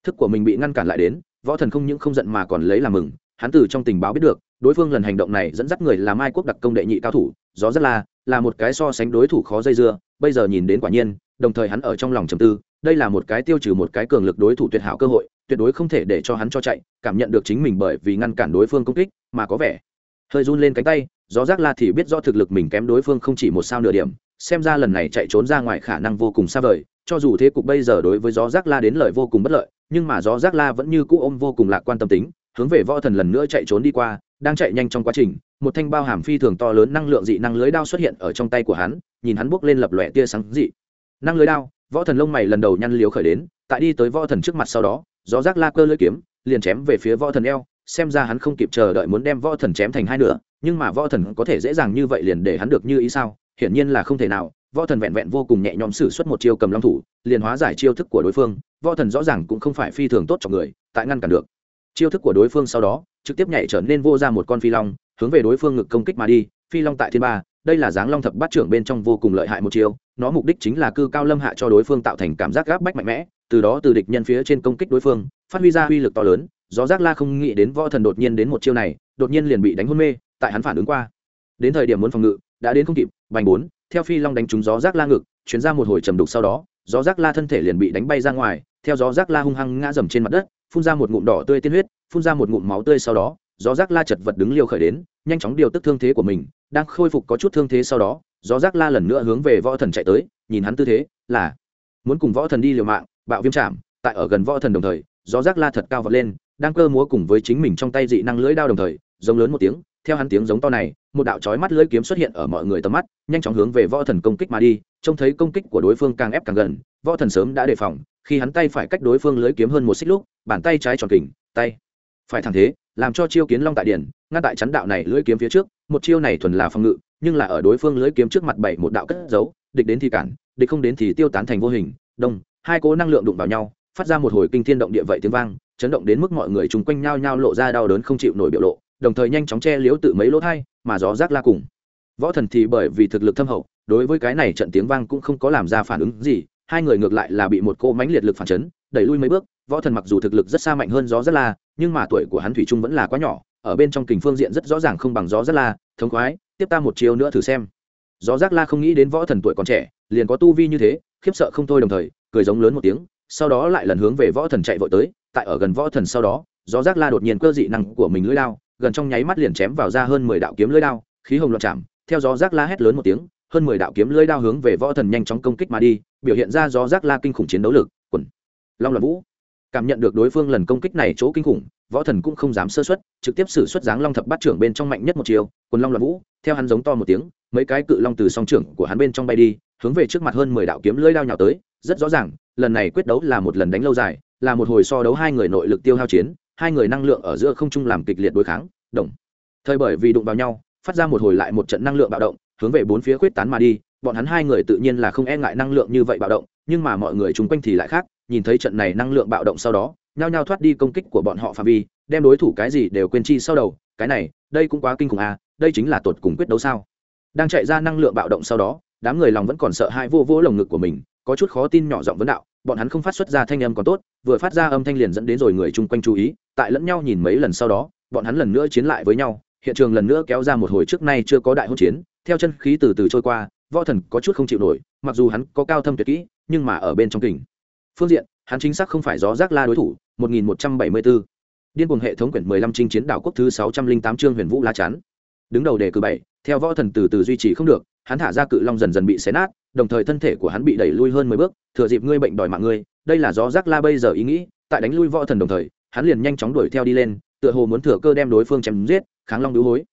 Thức của mình bị ngăn cản lại đến, võ thần không những không giận mà còn lấy làm mừng, hắn từ trong tình báo biết được, đối phương lần hành động này dẫn dắt người là mai quốc đặc công đệ nhị cao thủ gió rất là là một cái so sánh đối thủ khó dây dưa, bây giờ nhìn đến quả nhiên, đồng thời hắn ở trong lòng trầm tư, đây là một cái tiêu trừ một cái cường lực đối thủ tuyệt hảo cơ hội, tuyệt đối không thể để cho hắn cho chạy, cảm nhận được chính mình bởi vì ngăn cản đối phương công kích mà có vẻ hơi run lên cánh tay gió rác la thì biết rõ thực lực mình kém đối phương không chỉ một sao nửa điểm xem ra lần này chạy trốn ra ngoài khả năng vô cùng xa vời, cho dù thế cục bây giờ đối với gió giác la đến lợi vô cùng bất lợi, nhưng mà gió giác la vẫn như cũ ôm vô cùng lạc quan tâm tính, hướng về võ thần lần nữa chạy trốn đi qua, đang chạy nhanh trong quá trình, một thanh bao hàm phi thường to lớn năng lượng dị năng lưới đao xuất hiện ở trong tay của hắn, nhìn hắn buốc lên lập lòe tia sáng dị. Năng lưới đao, võ thần lông mày lần đầu nhăn liếu khởi đến, tại đi tới võ thần trước mặt sau đó, gió giác la cơ lưỡi kiếm, liền chém về phía võ thần eo, xem ra hắn không kịp chờ đợi muốn đem võ thần chém thành hai nửa, nhưng mà võ thần có thể dễ dàng như vậy liền để hắn được như ý sao? Hiển nhiên là không thể nào, võ thần vẹn vẹn vô cùng nhẹ nhõm xử suất một chiêu cầm long thủ, liền hóa giải chiêu thức của đối phương, võ thần rõ ràng cũng không phải phi thường tốt cho người, tại ngăn cản được. Chiêu thức của đối phương sau đó, trực tiếp nhảy trở nên vô ra một con phi long, hướng về đối phương ngực công kích mà đi, phi long tại thiên ba, đây là dáng long thập bát trưởng bên trong vô cùng lợi hại một chiêu, nó mục đích chính là cư cao lâm hạ cho đối phương tạo thành cảm giác gáp bách mạnh mẽ, từ đó từ địch nhân phía trên công kích đối phương, phát huy ra uy lực to lớn, gió giác la không nghĩ đến võ thần đột nhiên đến một chiêu này, đột nhiên liền bị đánh hôn mê, tại hắn phản ứng qua. Đến thời điểm muốn phòng ngự, đã đến không kịp bành bốn, theo phi long đánh trúng gió rác la ngực, chuyển ra một hồi trầm đục sau đó, gió rác la thân thể liền bị đánh bay ra ngoài, theo gió rác la hung hăng ngã dầm trên mặt đất, phun ra một ngụm đỏ tươi tiên huyết, phun ra một ngụm máu tươi sau đó, gió rác la chật vật đứng liều khởi đến, nhanh chóng điều tức thương thế của mình, đang khôi phục có chút thương thế sau đó, gió rác la lần nữa hướng về võ thần chạy tới, nhìn hắn tư thế là muốn cùng võ thần đi liều mạng, bạo viêm chạm tại ở gần võ thần đồng thời, gió rác la thật cao vọt lên, đang cơ múa cùng với chính mình trong tay dị năng lưỡi đao đồng thời, giống lớn một tiếng theo hắn tiếng giống to này, một đạo chói mắt lưỡi kiếm xuất hiện ở mọi người tầm mắt, nhanh chóng hướng về võ thần công kích mà đi, trông thấy công kích của đối phương càng ép càng gần, võ thần sớm đã đề phòng, khi hắn tay phải cách đối phương lưỡi kiếm hơn một xích lúc, bàn tay trái tròn kình, tay phải thẳng thế, làm cho chiêu kiến long tại điển, ngăn tại chắn đạo này lưỡi kiếm phía trước, một chiêu này thuần là phòng ngự, nhưng là ở đối phương lưỡi kiếm trước mặt bảy một đạo cất giấu, địch đến thì cản, địch không đến thì tiêu tán thành vô hình, đông, hai cố năng lượng đụng vào nhau, phát ra một hồi kinh thiên động địa vậy tiếng vang, chấn động đến mức mọi người chung quanh nhau nhau lộ ra đau đớn không chịu nổi biểu lộ đồng thời nhanh chóng che liếu tự mấy lỗ thai, mà gió rác la cùng. Võ thần thì bởi vì thực lực thâm hậu, đối với cái này trận tiếng vang cũng không có làm ra phản ứng gì, hai người ngược lại là bị một cô mánh liệt lực phản chấn, đẩy lui mấy bước, võ thần mặc dù thực lực rất xa mạnh hơn gió rất la, nhưng mà tuổi của hắn thủy trung vẫn là quá nhỏ, ở bên trong kình phương diện rất rõ ràng không bằng gió rất la, thống khoái, tiếp ta một chiều nữa thử xem. Gió giác la không nghĩ đến võ thần tuổi còn trẻ, liền có tu vi như thế, khiếp sợ không thôi đồng thời, cười giống lớn một tiếng, sau đó lại lần hướng về võ thần chạy vội tới, tại ở gần võ thần sau đó, gió giác la đột nhiên cơ dị năng của mình lưỡi lao gần trong nháy mắt liền chém vào ra hơn mười đạo kiếm lưỡi đao khí hồng loạn chạm theo gió rác la hét lớn một tiếng hơn mười đạo kiếm lưỡi đao hướng về võ thần nhanh chóng công kích mà đi biểu hiện ra gió rác la kinh khủng chiến đấu lực quần long loạn vũ. Cảm nhận được đối phương lần công kích này chỗ kinh khủng võ thần cũng không dám sơ suất, trực tiếp sử xuất dáng long thập bát trưởng bên trong mạnh nhất một chiều quần long loạn vũ theo hắn giống to một tiếng mấy cái cự long từ song trưởng của hắn bên trong bay đi hướng về trước mặt hơn mười đạo kiếm lưỡi đao nhào tới rất rõ ràng lần này quyết đấu là một lần đánh lâu dài là một hồi so đấu hai người nội lực tiêu hao chiến hai người năng lượng ở giữa không trung làm kịch liệt đối kháng, đồng. Thời bởi vì đụng vào nhau, phát ra một hồi lại một trận năng lượng bạo động, hướng về bốn phía quyết tán mà đi, bọn hắn hai người tự nhiên là không e ngại năng lượng như vậy bạo động, nhưng mà mọi người chung quanh thì lại khác, nhìn thấy trận này năng lượng bạo động sau đó, nhao nhao thoát đi công kích của bọn họ phạm vi, đem đối thủ cái gì đều quên chi sau đầu, cái này, đây cũng quá kinh khủng à đây chính là tuột cùng quyết đấu sao. Đang chạy ra năng lượng bạo động sau đó, đám người lòng vẫn còn sợ hai vô vô lồng ngực của mình có chút khó tin nhỏ giọng vấn đạo, bọn hắn không phát xuất ra thanh âm còn tốt, vừa phát ra âm thanh liền dẫn đến rồi người chung quanh chú ý, tại lẫn nhau nhìn mấy lần sau đó, bọn hắn lần nữa chiến lại với nhau, hiện trường lần nữa kéo ra một hồi trước nay chưa có đại hỗn chiến, theo chân khí từ từ trôi qua, võ thần có chút không chịu nổi, mặc dù hắn có cao thâm tuyệt kỹ, nhưng mà ở bên trong kình phương diện, hắn chính xác không phải gió giác la đối thủ 1174. điên cuồng hệ thống quyển 15 chinh chiến đảo quốc thứ 608 chương huyền vũ la chắn đứng đầu đề cử bảy, theo võ thần từ từ duy trì không được, hắn thả ra cự long dần dần bị xé nát đồng thời thân thể của hắn bị đẩy lui hơn mười bước, thừa dịp ngươi bệnh đòi mạng ngươi, đây là gió giác la bây giờ ý nghĩ, tại đánh lui võ thần đồng thời, hắn liền nhanh chóng đuổi theo đi lên, tựa hồ muốn thừa cơ đem đối phương chém giết, kháng long đũ hối.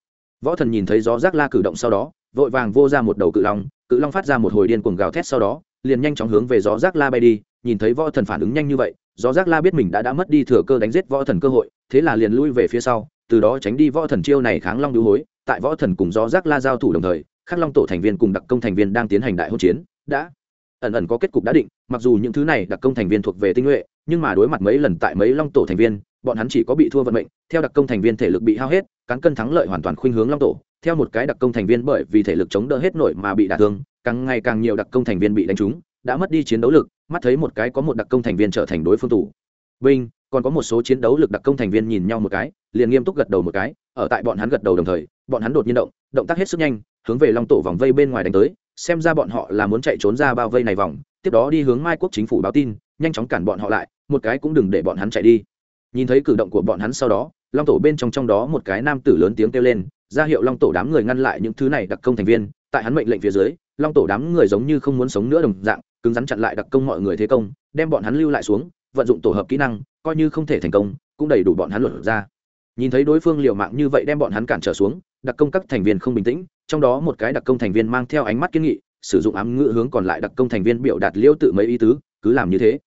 Võ thần nhìn thấy gió giác la cử động sau đó, vội vàng vô ra một đầu cự long cự long phát ra một hồi điên cuồng gào thét sau đó, liền nhanh chóng hướng về gió giác la bay đi, nhìn thấy võ thần phản ứng nhanh như vậy, gió giác la biết mình đã đã mất đi thừa cơ đánh giết võ thần cơ hội, thế là liền lui về phía sau, từ đó tránh đi võ thần chiêu này kháng long đũ hối, tại võ thần cùng gió giác la giao thủ đồng thời khắc long tổ thành viên cùng đặc công thành viên đang tiến hành đại hỗn chiến, đã ẩn ẩn có kết cục đã định, mặc dù những thứ này đặc công thành viên thuộc về tinh nhuệ, nhưng mà đối mặt mấy lần tại mấy long tổ thành viên, bọn hắn chỉ có bị thua vận mệnh, theo đặc công thành viên thể lực bị hao hết, cán cân thắng lợi hoàn toàn khuynh hướng long tổ, theo một cái đặc công thành viên bởi vì thể lực chống đỡ hết nổi mà bị đả thương, càng ngày càng nhiều đặc công thành viên bị đánh trúng, đã mất đi chiến đấu lực, mắt thấy một cái có một đặc công thành viên trở thành đối phương tù. Binh còn có một số chiến đấu lực đặc công thành viên nhìn nhau một cái, liền nghiêm túc gật đầu một cái, ở tại bọn hắn gật đầu đồng thời, bọn hắn đột nhiên động động tác hết sức nhanh hướng về long tổ vòng vây bên ngoài đánh tới, xem ra bọn họ là muốn chạy trốn ra bao vây này vòng, tiếp đó đi hướng mai quốc chính phủ báo tin, nhanh chóng cản bọn họ lại, một cái cũng đừng để bọn hắn chạy đi. Nhìn thấy cử động của bọn hắn sau đó, long tổ bên trong trong đó một cái nam tử lớn tiếng kêu lên, ra hiệu long tổ đám người ngăn lại những thứ này đặc công thành viên, tại hắn mệnh lệnh phía dưới, long tổ đám người giống như không muốn sống nữa đồng dạng, cứng rắn chặn lại đặc công mọi người thế công, đem bọn hắn lưu lại xuống, vận dụng tổ hợp kỹ năng, coi như không thể thành công, cũng đầy đủ bọn hắn luật ra. Nhìn thấy đối phương liều mạng như vậy đem bọn hắn cản trở xuống, đặc công các thành viên không bình tĩnh trong đó một cái đặc công thành viên mang theo ánh mắt kiến nghị, sử dụng ám ngữ hướng còn lại đặc công thành viên biểu đạt liêu tự mấy ý tứ, cứ làm như thế.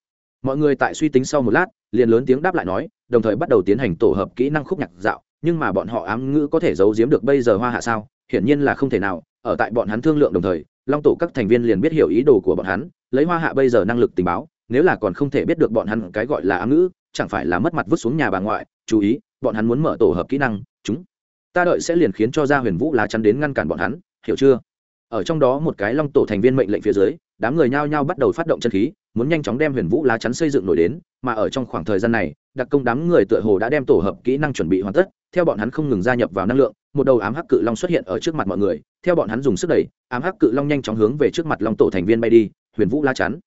Mọi người tại suy tính sau một lát, liền lớn tiếng đáp lại nói, đồng thời bắt đầu tiến hành tổ hợp kỹ năng khúc nhạc dạo, nhưng mà bọn họ ám ngữ có thể giấu giếm được bây giờ hoa hạ sao, hiển nhiên là không thể nào, ở tại bọn hắn thương lượng đồng thời, long tổ các thành viên liền biết hiểu ý đồ của bọn hắn, lấy hoa hạ bây giờ năng lực tình báo, nếu là còn không thể biết được bọn hắn cái gọi là ám ngữ, chẳng phải là mất mặt vứt xuống nhà bà ngoại, chú ý, bọn hắn muốn mở tổ hợp kỹ năng, chúng ta đợi sẽ liền khiến cho gia huyền vũ lá chắn đến ngăn cản bọn hắn, hiểu chưa? Ở trong đó một cái long tổ thành viên mệnh lệnh phía dưới, đám người nhao nhao bắt đầu phát động chân khí, muốn nhanh chóng đem huyền vũ lá chắn xây dựng nổi đến, mà ở trong khoảng thời gian này, đặc công đám người tựa hồ đã đem tổ hợp kỹ năng chuẩn bị hoàn tất, theo bọn hắn không ngừng gia nhập vào năng lượng, một đầu ám hắc cự long xuất hiện ở trước mặt mọi người, theo bọn hắn dùng sức đẩy, ám hắc cự long nhanh chóng hướng về trước mặt long tổ thành viên bay đi, huyền vũ lá chắn.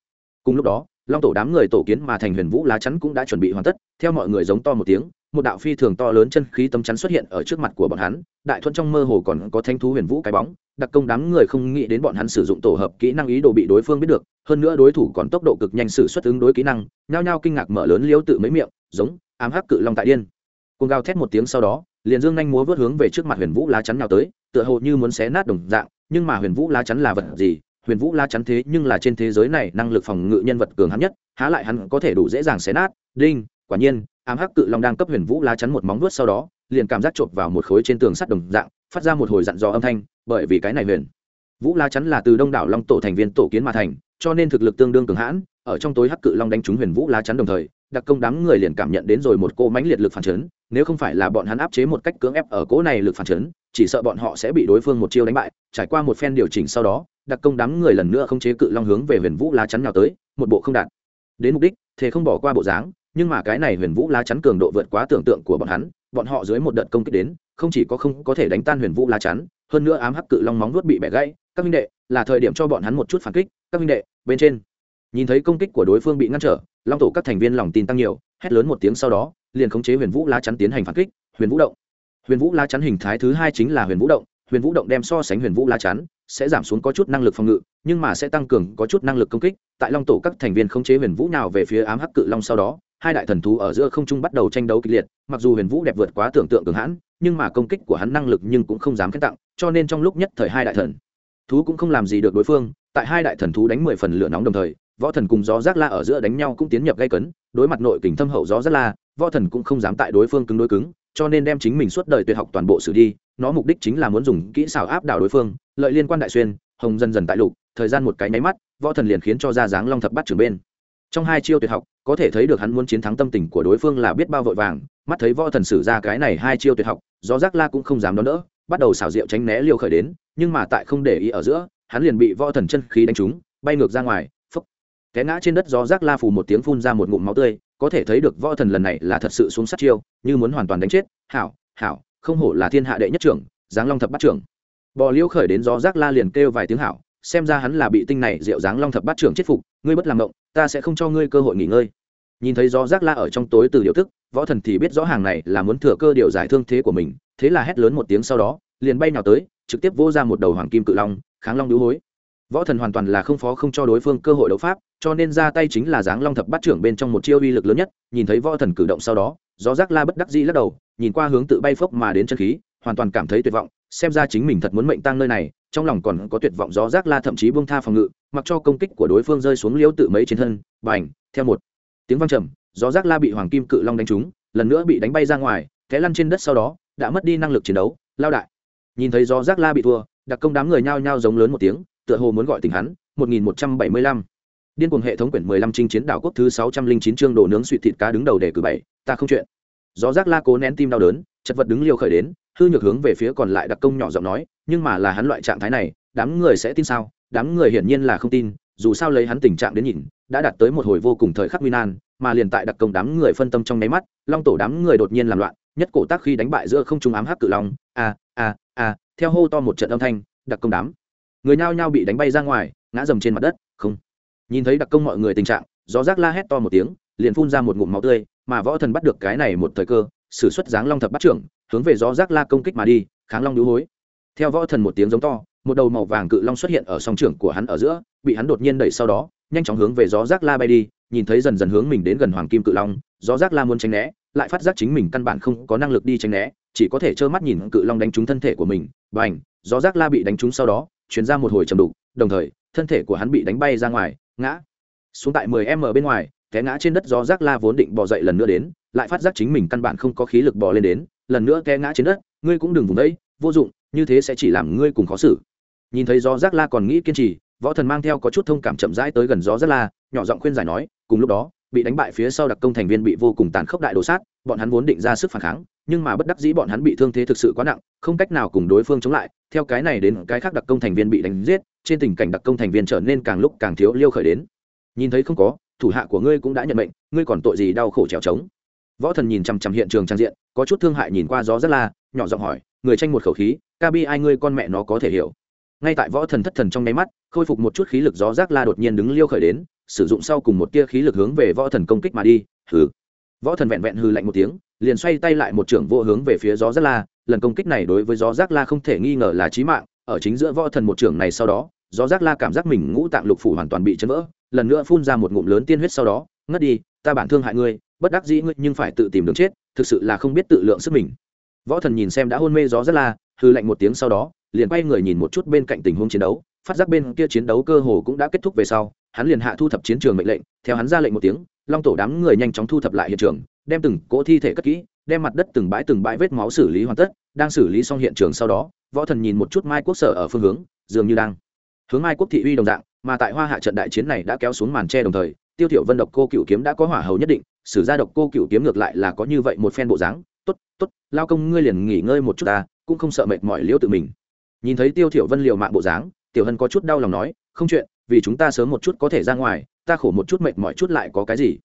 Cùng lúc đó long tổ đám người tổ kiến mà thành huyền vũ lá chắn cũng đã chuẩn bị hoàn tất, theo mọi người giống to một tiếng, một đạo phi thường to lớn chân khí tấm chắn xuất hiện ở trước mặt của bọn hắn, đại thuận trong mơ hồ còn có thanh thú huyền vũ cái bóng, đặc công đám người không nghĩ đến bọn hắn sử dụng tổ hợp kỹ năng ý đồ bị đối phương biết được, hơn nữa đối thủ còn tốc độ cực nhanh sử xuất ứng đối kỹ năng, nhao nhao kinh ngạc mở lớn liếu tự mấy miệng, giống, ám hắc cự long tại điên. Cùng gào thét một tiếng sau đó, liền dương nhanh múa vớt hướng về trước mặt huyền vũ lá chắn nào tới, tựa hồ như muốn xé nát đồng dạng, nhưng mà huyền vũ lá chắn là vật gì huyền vũ La chắn thế nhưng là trên thế giới này năng lực phòng ngự nhân vật cường hắn nhất, há lại hắn có thể đủ dễ dàng xé nát. Đinh, quả nhiên, ám hắc cự long đang cấp huyền vũ La chắn một móng vuốt sau đó, liền cảm giác chộp vào một khối trên tường sắt đồng dạng, phát ra một hồi dặn dò âm thanh, bởi vì cái này huyền vũ La chắn là từ đông đảo long tổ thành viên tổ kiến mà thành, cho nên thực lực tương đương cường hãn, ở trong tối hắc cự long đánh trúng huyền vũ La chắn đồng thời đặc công đám người liền cảm nhận đến rồi một cô mãnh liệt lực phản chấn, nếu không phải là bọn hắn áp chế một cách cưỡng ép ở cỗ này lực phản chấn, chỉ sợ bọn họ sẽ bị đối phương một chiêu đánh bại. Trải qua một phen điều chỉnh sau đó, đặc công đám người lần nữa không chế cự long hướng về huyền vũ lá chắn nào tới, một bộ không đạt. Đến mục đích thế không bỏ qua bộ dáng, nhưng mà cái này huyền vũ lá chắn cường độ vượt quá tưởng tượng của bọn hắn, bọn họ dưới một đợt công kích đến, không chỉ có không có thể đánh tan huyền vũ lá chắn, hơn nữa ám hắc cự long móng vuốt bị bẻ gãy. Các minh đệ, là thời điểm cho bọn hắn một chút phản kích. Các minh đệ, bên trên nhìn thấy công kích của đối phương bị ngăn trở, long tổ các thành viên lòng tin tăng nhiều, hét lớn một tiếng sau đó, liền khống chế huyền vũ lá chắn tiến hành phản kích, huyền vũ động. Huyền vũ lá chắn hình thái thứ hai chính là huyền vũ động, huyền vũ động đem so sánh huyền vũ lá chắn, sẽ giảm xuống có chút năng lực phòng ngự, nhưng mà sẽ tăng cường có chút năng lực công kích. Tại long tổ các thành viên khống chế huyền vũ nào về phía ám hắc cự long sau đó, hai đại thần thú ở giữa không trung bắt đầu tranh đấu kịch liệt, mặc dù huyền vũ đẹp vượt quá tưởng tượng cường hãn, nhưng mà công kích của hắn năng lực nhưng cũng không dám khen tặng, cho nên trong lúc nhất thời hai đại thần thú cũng không làm gì được đối phương, tại hai đại thần thú đánh mười phần lửa nóng đồng thời võ thần cùng gió giác la ở giữa đánh nhau cũng tiến nhập gây cấn, đối mặt nội kình thâm hậu gió giác la, võ thần cũng không dám tại đối phương cứng đối cứng, cho nên đem chính mình suốt đời tuyệt học toàn bộ xử đi, nó mục đích chính là muốn dùng kỹ xảo áp đảo đối phương, lợi liên quan đại xuyên, hồng dần dần tại lục, thời gian một cái nháy mắt, võ thần liền khiến cho ra dáng long thập bắt trường bên. Trong hai chiêu tuyệt học, có thể thấy được hắn muốn chiến thắng tâm tình của đối phương là biết bao vội vàng, mắt thấy võ thần sử ra cái này hai chiêu tuyệt học, gió giác la cũng không dám đón đỡ, bắt đầu xảo diệu tránh né liều khởi đến, nhưng mà tại không để ý ở giữa, hắn liền bị võ thần chân khí đánh trúng, bay ngược ra ngoài té ngã trên đất do giác la phù một tiếng phun ra một ngụm máu tươi, có thể thấy được võ thần lần này là thật sự xuống sát chiêu, như muốn hoàn toàn đánh chết. Hảo hảo, không hổ là thiên hạ đệ nhất trưởng, giáng long thập bắt trưởng. Bò liêu khởi đến gió giác la liền kêu vài tiếng hảo, xem ra hắn là bị tinh này rượu dáng long thập bát trưởng chết phục, ngươi bất làm động, ta sẽ không cho ngươi cơ hội nghỉ ngơi. Nhìn thấy gió giác la ở trong tối từ điều thức, võ thần thì biết rõ hàng này là muốn thừa cơ điều giải thương thế của mình, thế là hét lớn một tiếng sau đó, liền bay nào tới, trực tiếp vô ra một đầu hoàng kim cự long, kháng long đũ hối võ thần hoàn toàn là không phó không cho đối phương cơ hội đấu pháp, cho nên ra tay chính là dáng long thập bát trưởng bên trong một chiêu uy lực lớn nhất, nhìn thấy võ thần cử động sau đó, gió giác la bất đắc dĩ lắc đầu, nhìn qua hướng tự bay phốc mà đến chân khí, hoàn toàn cảm thấy tuyệt vọng, xem ra chính mình thật muốn mệnh tăng nơi này, trong lòng còn có tuyệt vọng gió giác la thậm chí buông tha phòng ngự, mặc cho công kích của đối phương rơi xuống liễu tự mấy trên thân, bành, theo một tiếng vang trầm, gió giác la bị hoàng kim cự long đánh trúng, lần nữa bị đánh bay ra ngoài, té lăn trên đất sau đó, đã mất đi năng lực chiến đấu, lao đại. Nhìn thấy gió giác la bị thua, đặc công đám người nhao nhao giống lớn một tiếng tựa hồ muốn gọi tình hắn 1175 điên cuồng hệ thống quyển 15 chinh chiến đảo quốc thứ 609 chương đồ nướng suy thịt cá đứng đầu đề cử bảy, ta không chuyện. Gió giác la cố nén tim đau đớn, chật vật đứng liều khởi đến, hư nhược hướng về phía còn lại đặc công nhỏ giọng nói, nhưng mà là hắn loại trạng thái này, đám người sẽ tin sao? Đám người hiển nhiên là không tin, dù sao lấy hắn tình trạng đến nhìn, đã đạt tới một hồi vô cùng thời khắc nguy nan, mà liền tại đặc công đám người phân tâm trong nháy mắt, long tổ đám người đột nhiên làm loạn, nhất cổ tác khi đánh bại giữa không trung ám hắc cự long, a a a, theo hô to một trận âm thanh, đặc công đám người nhao nhao bị đánh bay ra ngoài, ngã dầm trên mặt đất, không. Nhìn thấy đặc công mọi người tình trạng, gió rác la hét to một tiếng, liền phun ra một ngụm máu tươi, mà võ thần bắt được cái này một thời cơ s ử suất dáng long thập bắt trưởng, hướng về gió rác la công kích mà đi, kháng long đũ hối. Theo võ thần một tiếng giống to, một đầu màu vàng cự long xuất hiện ở song trưởng của hắn ở giữa, bị hắn đột nhiên đẩy sau đó, nhanh chóng hướng về gió rác la bay đi, nhìn thấy dần dần hướng mình đến gần hoàng kim cự long, gió rác la muốn tránh né, lại phát giác chính mình căn bản không có năng lực đi tránh né, chỉ có thể trơ mắt nhìn cự long đánh trúng thân thể của mình và ảnh gió rác la bị đánh trúng sau đó chuyển ra một hồi trầm đục, đồng thời, thân thể của hắn bị đánh bay ra ngoài, ngã. Xuống tại 10 m bên ngoài, té ngã trên đất do rác la vốn định bỏ dậy lần nữa đến, lại phát giác chính mình căn bản không có khí lực bỏ lên đến, lần nữa té ngã trên đất, ngươi cũng đừng vùng đấy, vô dụng, như thế sẽ chỉ làm ngươi cùng khó xử. Nhìn thấy do rác la còn nghĩ kiên trì, võ thần mang theo có chút thông cảm chậm rãi tới gần gió rác la, nhỏ giọng khuyên giải nói, cùng lúc đó, bị đánh bại phía sau đặc công thành viên bị vô cùng tàn khốc đại đồ sát, bọn hắn vốn định ra sức phản kháng nhưng mà bất đắc dĩ bọn hắn bị thương thế thực sự quá nặng, không cách nào cùng đối phương chống lại. Theo cái này đến cái khác đặc công thành viên bị đánh giết, trên tình cảnh đặc công thành viên trở nên càng lúc càng thiếu liêu khởi đến. Nhìn thấy không có, thủ hạ của ngươi cũng đã nhận mệnh, ngươi còn tội gì đau khổ trèo trống? Võ thần nhìn chằm chằm hiện trường trang diện, có chút thương hại nhìn qua gió rất la, nhỏ giọng hỏi, người tranh một khẩu khí, ca bi ai ngươi con mẹ nó có thể hiểu. Ngay tại võ thần thất thần trong nháy mắt, khôi phục một chút khí lực gió rác la đột nhiên đứng liêu khởi đến, sử dụng sau cùng một tia khí lực hướng về võ thần công kích mà đi, hừ. Võ thần vẹn vẹn hừ lạnh một tiếng liền xoay tay lại một trưởng vô hướng về phía gió rác la, lần công kích này đối với gió rác la không thể nghi ngờ là chí mạng, ở chính giữa võ thần một trưởng này sau đó, gió rác la cảm giác mình ngũ tạng lục phủ hoàn toàn bị chấn vỡ, lần nữa phun ra một ngụm lớn tiên huyết sau đó, ngất đi, ta bản thương hại ngươi, bất đắc dĩ ngươi nhưng phải tự tìm đường chết, thực sự là không biết tự lượng sức mình. Võ thần nhìn xem đã hôn mê gió rác la hư lạnh một tiếng sau đó, liền quay người nhìn một chút bên cạnh tình huống chiến đấu, phát giác bên kia chiến đấu cơ hồ cũng đã kết thúc về sau, hắn liền hạ thu thập chiến trường mệnh lệnh, theo hắn ra lệnh một tiếng, long tổ đám người nhanh chóng thu thập lại hiện trường đem từng cỗ thi thể cất kỹ, đem mặt đất từng bãi từng bãi vết máu xử lý hoàn tất, đang xử lý xong hiện trường sau đó, võ thần nhìn một chút mai quốc sở ở phương hướng, dường như đang hướng mai quốc thị uy đồng dạng, mà tại hoa hạ trận đại chiến này đã kéo xuống màn tre đồng thời, tiêu thiểu vân độc cô cựu kiếm đã có hỏa hầu nhất định, sử ra độc cô cựu kiếm ngược lại là có như vậy một phen bộ dáng, tốt tốt, lao công ngươi liền nghỉ ngơi một chút ta, cũng không sợ mệt mỏi liễu tự mình. Nhìn thấy tiêu thiểu vân liều mạng bộ dáng, tiểu hân có chút đau lòng nói, không chuyện, vì chúng ta sớm một chút có thể ra ngoài, ta khổ một chút mệt mỏi chút lại có cái gì?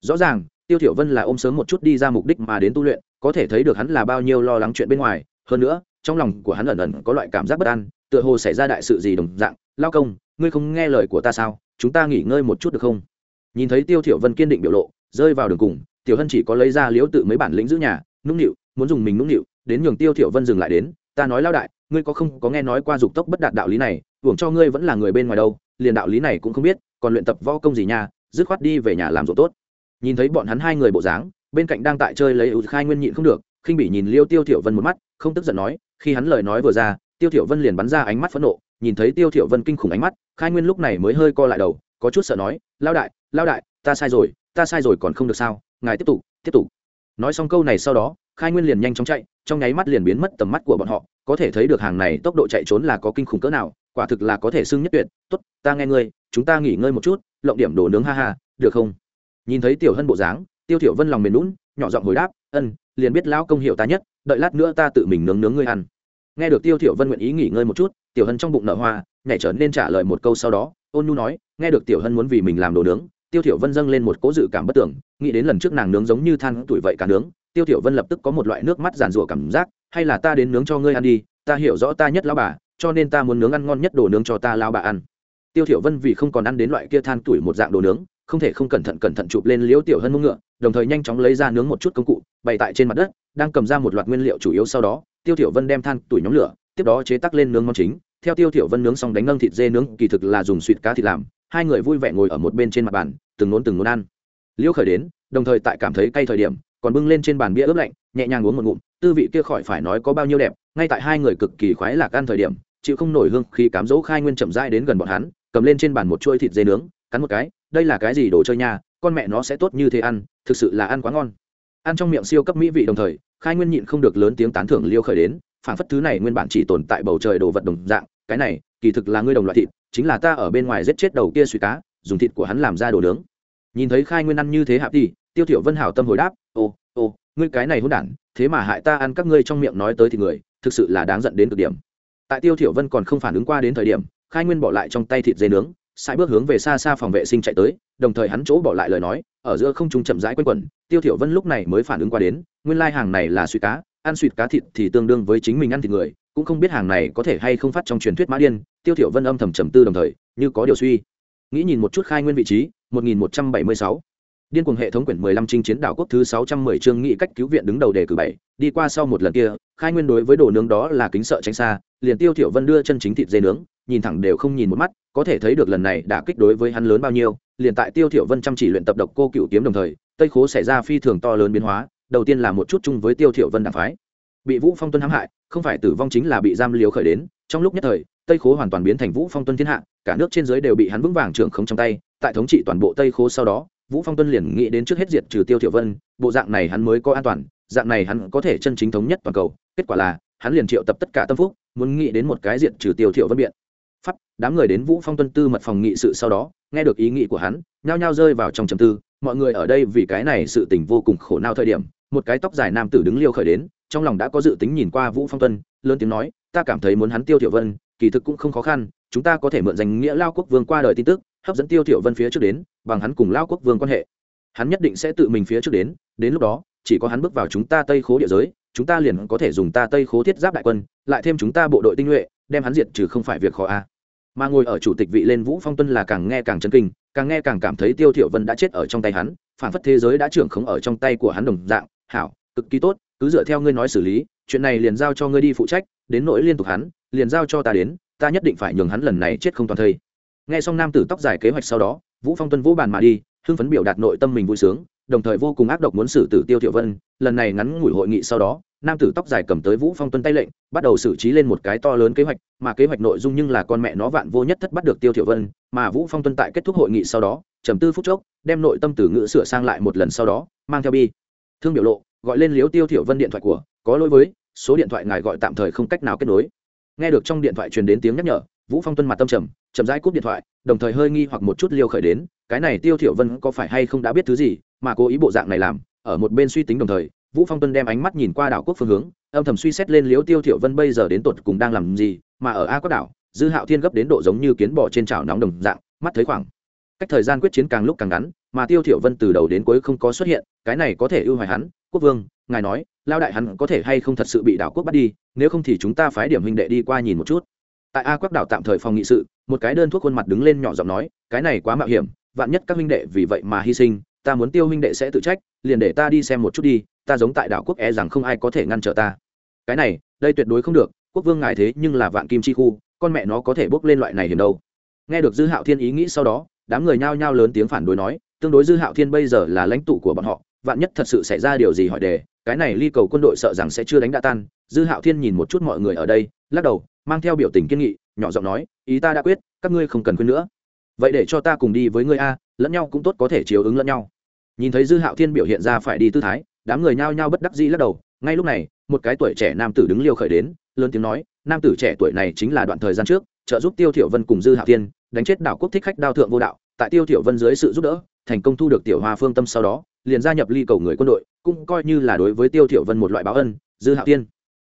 Rõ ràng tiêu thiểu vân là ôm sớm một chút đi ra mục đích mà đến tu luyện, có thể thấy được hắn là bao nhiêu lo lắng chuyện bên ngoài. Hơn nữa, trong lòng của hắn ẩn ẩn có loại cảm giác bất an, tựa hồ xảy ra đại sự gì đồng dạng. Lao công, ngươi không nghe lời của ta sao? Chúng ta nghỉ ngơi một chút được không? Nhìn thấy tiêu thiểu vân kiên định biểu lộ, rơi vào đường cùng, tiểu hân chỉ có lấy ra liếu tự mấy bản lĩnh giữ nhà, nũng nịu, muốn dùng mình nũng nịu, đến nhường tiêu thiểu vân dừng lại đến, ta nói lao đại, ngươi có không có nghe nói qua dục tốc bất đạt đạo lý này, hưởng cho ngươi vẫn là người bên ngoài đâu, liền đạo lý này cũng không biết, còn luyện tập võ công gì nha, dứt khoát đi về nhà làm ruộng tốt nhìn thấy bọn hắn hai người bộ dáng, bên cạnh đang tại chơi lấy ưu khai nguyên nhịn không được, khinh bị nhìn liêu tiêu thiểu vân một mắt, không tức giận nói, khi hắn lời nói vừa ra, tiêu thiểu vân liền bắn ra ánh mắt phẫn nộ, nhìn thấy tiêu thiểu vân kinh khủng ánh mắt, khai nguyên lúc này mới hơi co lại đầu, có chút sợ nói lao đại lao đại, ta sai rồi, ta sai rồi còn không được sao, ngài tiếp tục tiếp tục. Nói xong câu này sau đó, khai nguyên liền nhanh chóng chạy, trong nháy mắt liền biến mất tầm mắt của bọn họ, có thể thấy được hàng này tốc độ chạy trốn là có kinh khủng cỡ nào, quả thực là có thể xưng nhất tuyệt, tốt, ta nghe ngươi, chúng ta nghỉ ngơi một chút, lộng điểm đồ nướng ha ha, được không? Nhìn thấy tiểu hân bộ dáng, tiêu tiểu vân lòng mềm lún nhỏ giọng hồi đáp, ân, liền biết lão công hiểu ta nhất, đợi lát nữa ta tự mình nướng nướng ngươi ăn. Nghe được tiêu tiểu vân nguyện ý nghỉ ngơi một chút, tiểu hân trong bụng nở hoa, nhảy trở nên trả lời một câu sau đó, ôn nhu nói, nghe được tiểu hân muốn vì mình làm đồ nướng, tiêu tiểu vân dâng lên một cố dự cảm bất tưởng, nghĩ đến lần trước nàng nướng giống như than tuổi vậy cả nướng, tiêu tiểu vân lập tức có một loại nước mắt giàn rủa cảm giác, hay là ta đến nướng cho ngươi ăn đi, ta hiểu rõ ta nhất lão bà, cho nên ta muốn nướng ăn ngon nhất đồ nướng cho ta lao bà ăn. Tiêu tiểu vân vì không còn ăn đến loại kia than tuổi một dạng đồ nướng không thể không cẩn thận cẩn thận chụp lên liễu tiểu hân mông ngựa, đồng thời nhanh chóng lấy ra nướng một chút công cụ, bày tại trên mặt đất, đang cầm ra một loạt nguyên liệu chủ yếu sau đó, tiêu tiểu vân đem than tuổi nhóm lửa, tiếp đó chế tắc lên nướng món chính. Theo tiêu tiểu vân nướng xong đánh ngâm thịt dê nướng, kỳ thực là dùng suỵt cá thịt làm, hai người vui vẻ ngồi ở một bên trên mặt bàn, từng nốn từng nốn ăn. Liễu khởi đến, đồng thời tại cảm thấy cay thời điểm, còn bưng lên trên bàn bia ướp lạnh, nhẹ nhàng uống một ngụm, tư vị kia khỏi phải nói có bao nhiêu đẹp, ngay tại hai người cực kỳ khoái lạc ăn thời điểm, chịu không nổi hương khi cám dỗ khai nguyên chậm rãi đến gần bọn hắn, cầm lên trên bàn một chuôi thịt dê nướng, cắn một cái đây là cái gì đồ chơi nha, con mẹ nó sẽ tốt như thế ăn, thực sự là ăn quá ngon. Ăn trong miệng siêu cấp mỹ vị đồng thời, khai nguyên nhịn không được lớn tiếng tán thưởng liêu khởi đến phản phất thứ này nguyên bản chỉ tồn tại bầu trời đồ vật đồng dạng, cái này, kỳ thực là ngươi đồng loại thịt, chính là ta ở bên ngoài giết chết đầu kia suy cá, dùng thịt của hắn làm ra đồ nướng. Nhìn thấy khai nguyên ăn như thế hạp đi, tiêu thiểu vân hảo tâm hồi đáp, ô ô, ngươi cái này hỗn đản, thế mà hại ta ăn các ngươi trong miệng nói tới thì người, thực sự là đáng giận đến cực điểm. Tại tiêu thiểu vân còn không phản ứng qua đến thời điểm, khai nguyên bỏ lại trong tay thịt dê nướng sai bước hướng về xa xa phòng vệ sinh chạy tới, đồng thời hắn chỗ bỏ lại lời nói, ở giữa không trung chậm rãi quanh quẩn, tiêu thiểu vân lúc này mới phản ứng qua đến, nguyên lai hàng này là suy cá, ăn suy cá thịt thì tương đương với chính mình ăn thịt người, cũng không biết hàng này có thể hay không phát trong truyền thuyết mã điên, tiêu thiểu vân âm thầm trầm tư đồng thời, như có điều suy. Nghĩ nhìn một chút khai nguyên vị trí 1176 điên cuồng hệ thống quyển 15 trinh chiến đảo quốc thứ 610 chương nghị cách cứu viện đứng đầu đề cử bảy, đi qua sau một lần kia khai nguyên đối với đồ nướng đó là kính sợ tránh xa, liền tiêu thiểu vân đưa chân chính thịt dê nướng, nhìn thẳng đều không nhìn một mắt, có thể thấy được lần này đã kích đối với hắn lớn bao nhiêu, liền tại tiêu thiểu vân chăm chỉ luyện tập độc cô cựu kiếm đồng thời, tây khố xảy ra phi thường to lớn biến hóa, đầu tiên là một chút chung với tiêu thiểu vân đảng phái. Bị vũ phong tuân hãm hại, không phải tử vong chính là bị giam liếu khởi đến, trong lúc nhất thời, tây khố hoàn toàn biến thành vũ phong tuân thiên hạ, cả nước trên dưới đều bị hắn vững vàng trưởng không trong tay, tại thống trị toàn bộ tây khố sau đó, vũ phong tuân liền nghĩ đến trước hết diệt trừ tiêu thiểu vân, bộ dạng này hắn mới có an toàn, dạng này hắn có thể chân chính thống nhất toàn cầu kết quả là, hắn liền triệu tập tất cả tâm phúc, muốn nghĩ đến một cái diện trừ tiêu thiệu vân biện. Pháp, đám người đến vũ phong tuân tư mật phòng nghị sự sau đó, nghe được ý nghĩ của hắn, nhao nhao rơi vào trong trầm tư. Mọi người ở đây vì cái này sự tình vô cùng khổ não thời điểm, một cái tóc dài nam tử đứng liêu khởi đến, trong lòng đã có dự tính nhìn qua vũ phong tuân, lớn tiếng nói, ta cảm thấy muốn hắn tiêu thiệu vân, kỳ thực cũng không khó khăn, chúng ta có thể mượn danh nghĩa lao quốc vương qua đời tin tức, hấp dẫn tiêu thiệu vân phía trước đến, bằng hắn cùng lao quốc vương quan hệ. Hắn nhất định sẽ tự mình phía trước đến đến lúc đó, chỉ có hắn bước vào chúng ta tây khố địa giới chúng ta liền có thể dùng ta tây khố thiết giáp đại quân, lại thêm chúng ta bộ đội tinh nhuệ, đem hắn diệt trừ không phải việc khó a. Mà ngồi ở chủ tịch vị lên vũ phong tuân là càng nghe càng chấn kinh, càng nghe càng cảm thấy tiêu thiểu vân đã chết ở trong tay hắn, phản phất thế giới đã trưởng khống ở trong tay của hắn đồng dạng. Hảo, cực kỳ tốt, cứ dựa theo ngươi nói xử lý, chuyện này liền giao cho ngươi đi phụ trách, đến nỗi liên tục hắn, liền giao cho ta đến, ta nhất định phải nhường hắn lần này chết không toàn thây. Nghe xong nam tử tóc dài kế hoạch sau đó, vũ phong tuân vũ bàn mà đi, hưng phấn biểu đạt nội tâm mình vui sướng, đồng thời vô cùng ác độc muốn xử tử tiêu thiểu vân, lần này ngắn ngủi hội nghị sau đó nam tử tóc dài cầm tới vũ phong tuân tay lệnh, bắt đầu xử trí lên một cái to lớn kế hoạch, mà kế hoạch nội dung nhưng là con mẹ nó vạn vô nhất thất bắt được tiêu thiệu vân, mà vũ phong tuân tại kết thúc hội nghị sau đó, trầm tư phút chốc, đem nội tâm từ ngữ sửa sang lại một lần sau đó, mang theo bi. Thương biểu lộ, gọi lên liếu tiêu thiệu vân điện thoại của, có lỗi với, số điện thoại ngài gọi tạm thời không cách nào kết nối. Nghe được trong điện thoại truyền đến tiếng nhắc nhở, vũ phong tuân mặt tâm trầm, chậm rãi cúp điện thoại, đồng thời hơi nghi hoặc một chút liêu khởi đến, cái này tiêu thiểu vân có phải hay không đã biết thứ gì, mà cố ý bộ dạng này làm, ở một bên suy tính đồng thời vũ phong tuân đem ánh mắt nhìn qua đảo quốc phương hướng, âm thầm suy xét lên liếu tiêu thiểu vân bây giờ đến tột cùng đang làm gì, mà ở a quốc đảo, dư hạo thiên gấp đến độ giống như kiến bò trên chảo nóng đồng dạng, mắt thấy khoảng cách thời gian quyết chiến càng lúc càng ngắn, mà tiêu thiểu vân từ đầu đến cuối không có xuất hiện, cái này có thể ưu hoài hắn, quốc vương, ngài nói, lao đại hắn có thể hay không thật sự bị đảo quốc bắt đi, nếu không thì chúng ta phái điểm huynh đệ đi qua nhìn một chút. Tại a quốc đảo tạm thời phòng nghị sự, một cái đơn thuốc khuôn mặt đứng lên nhỏ giọng nói, cái này quá mạo hiểm, vạn nhất các huynh đệ vì vậy mà hy sinh ta muốn tiêu huynh đệ sẽ tự trách, liền để ta đi xem một chút đi, ta giống tại đảo quốc e rằng không ai có thể ngăn trở ta. Cái này, đây tuyệt đối không được, quốc vương ngài thế nhưng là vạn kim chi khu, con mẹ nó có thể bốc lên loại này hiểm đâu. Nghe được dư hạo thiên ý nghĩ sau đó, đám người nhao nhao lớn tiếng phản đối nói, tương đối dư hạo thiên bây giờ là lãnh tụ của bọn họ, vạn nhất thật sự xảy ra điều gì hỏi đề, cái này ly cầu quân đội sợ rằng sẽ chưa đánh đã tan. Dư hạo thiên nhìn một chút mọi người ở đây, lắc đầu, mang theo biểu tình kiên nghị, nhỏ giọng nói, ý ta đã quyết, các ngươi không cần khuyên nữa. Vậy để cho ta cùng đi với ngươi a, lẫn nhau cũng tốt có thể chiếu ứng lẫn nhau nhìn thấy dư hạo thiên biểu hiện ra phải đi tư thái, đám người nhao nhao bất đắc dĩ lắc đầu, ngay lúc này, một cái tuổi trẻ nam tử đứng liêu khởi đến, lớn tiếng nói, nam tử trẻ tuổi này chính là đoạn thời gian trước, trợ giúp tiêu thiểu vân cùng dư hạo thiên đánh chết đảo quốc thích khách đao thượng vô đạo, tại tiêu thiểu vân dưới sự giúp đỡ, thành công thu được tiểu hoa phương tâm sau đó, liền gia nhập ly cầu người quân đội, cũng coi như là đối với tiêu thiểu vân một loại báo ân, dư hạo thiên.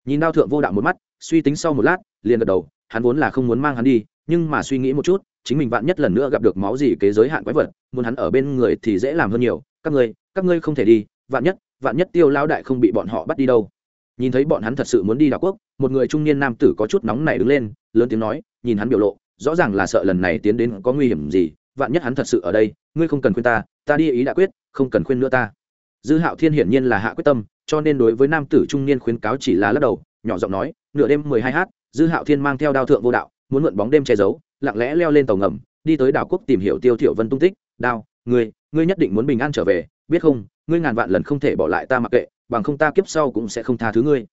Nhìn đao thượng vô đạo một mắt, suy tính sau một lát, liền gật đầu, hắn vốn là không muốn mang hắn đi, nhưng mà suy nghĩ một chút chính mình vạn nhất lần nữa gặp được máu gì kế giới hạn quái vật, muốn hắn ở bên người thì dễ làm hơn nhiều. Các ngươi các ngươi không thể đi, vạn nhất vạn nhất tiêu lao đại không bị bọn họ bắt đi đâu. Nhìn thấy bọn hắn thật sự muốn đi đảo quốc, một người trung niên nam tử có chút nóng nảy đứng lên, lớn tiếng nói, nhìn hắn biểu lộ, rõ ràng là sợ lần này tiến đến có nguy hiểm gì, vạn nhất hắn thật sự ở đây, ngươi không cần khuyên ta ta đi ý đã quyết, không cần khuyên nữa ta. Dư hạo thiên hiển nhiên là hạ quyết tâm, cho nên đối với nam tử trung niên khuyến cáo chỉ là lắc đầu, nhỏ giọng nói, nửa đêm mười hai h dư hạo thiên mang theo đao thượng vô đạo, muốn mượn bóng đêm che giấu lặng lẽ leo lên tàu ngầm, đi tới đảo quốc tìm hiểu tiêu thiểu vân tung tích. Đao, ngươi ngươi nhất định muốn bình an trở về, biết không? Ngươi ngàn vạn lần không thể bỏ lại ta mặc kệ, bằng không ta kiếp sau cũng sẽ không tha thứ ngươi.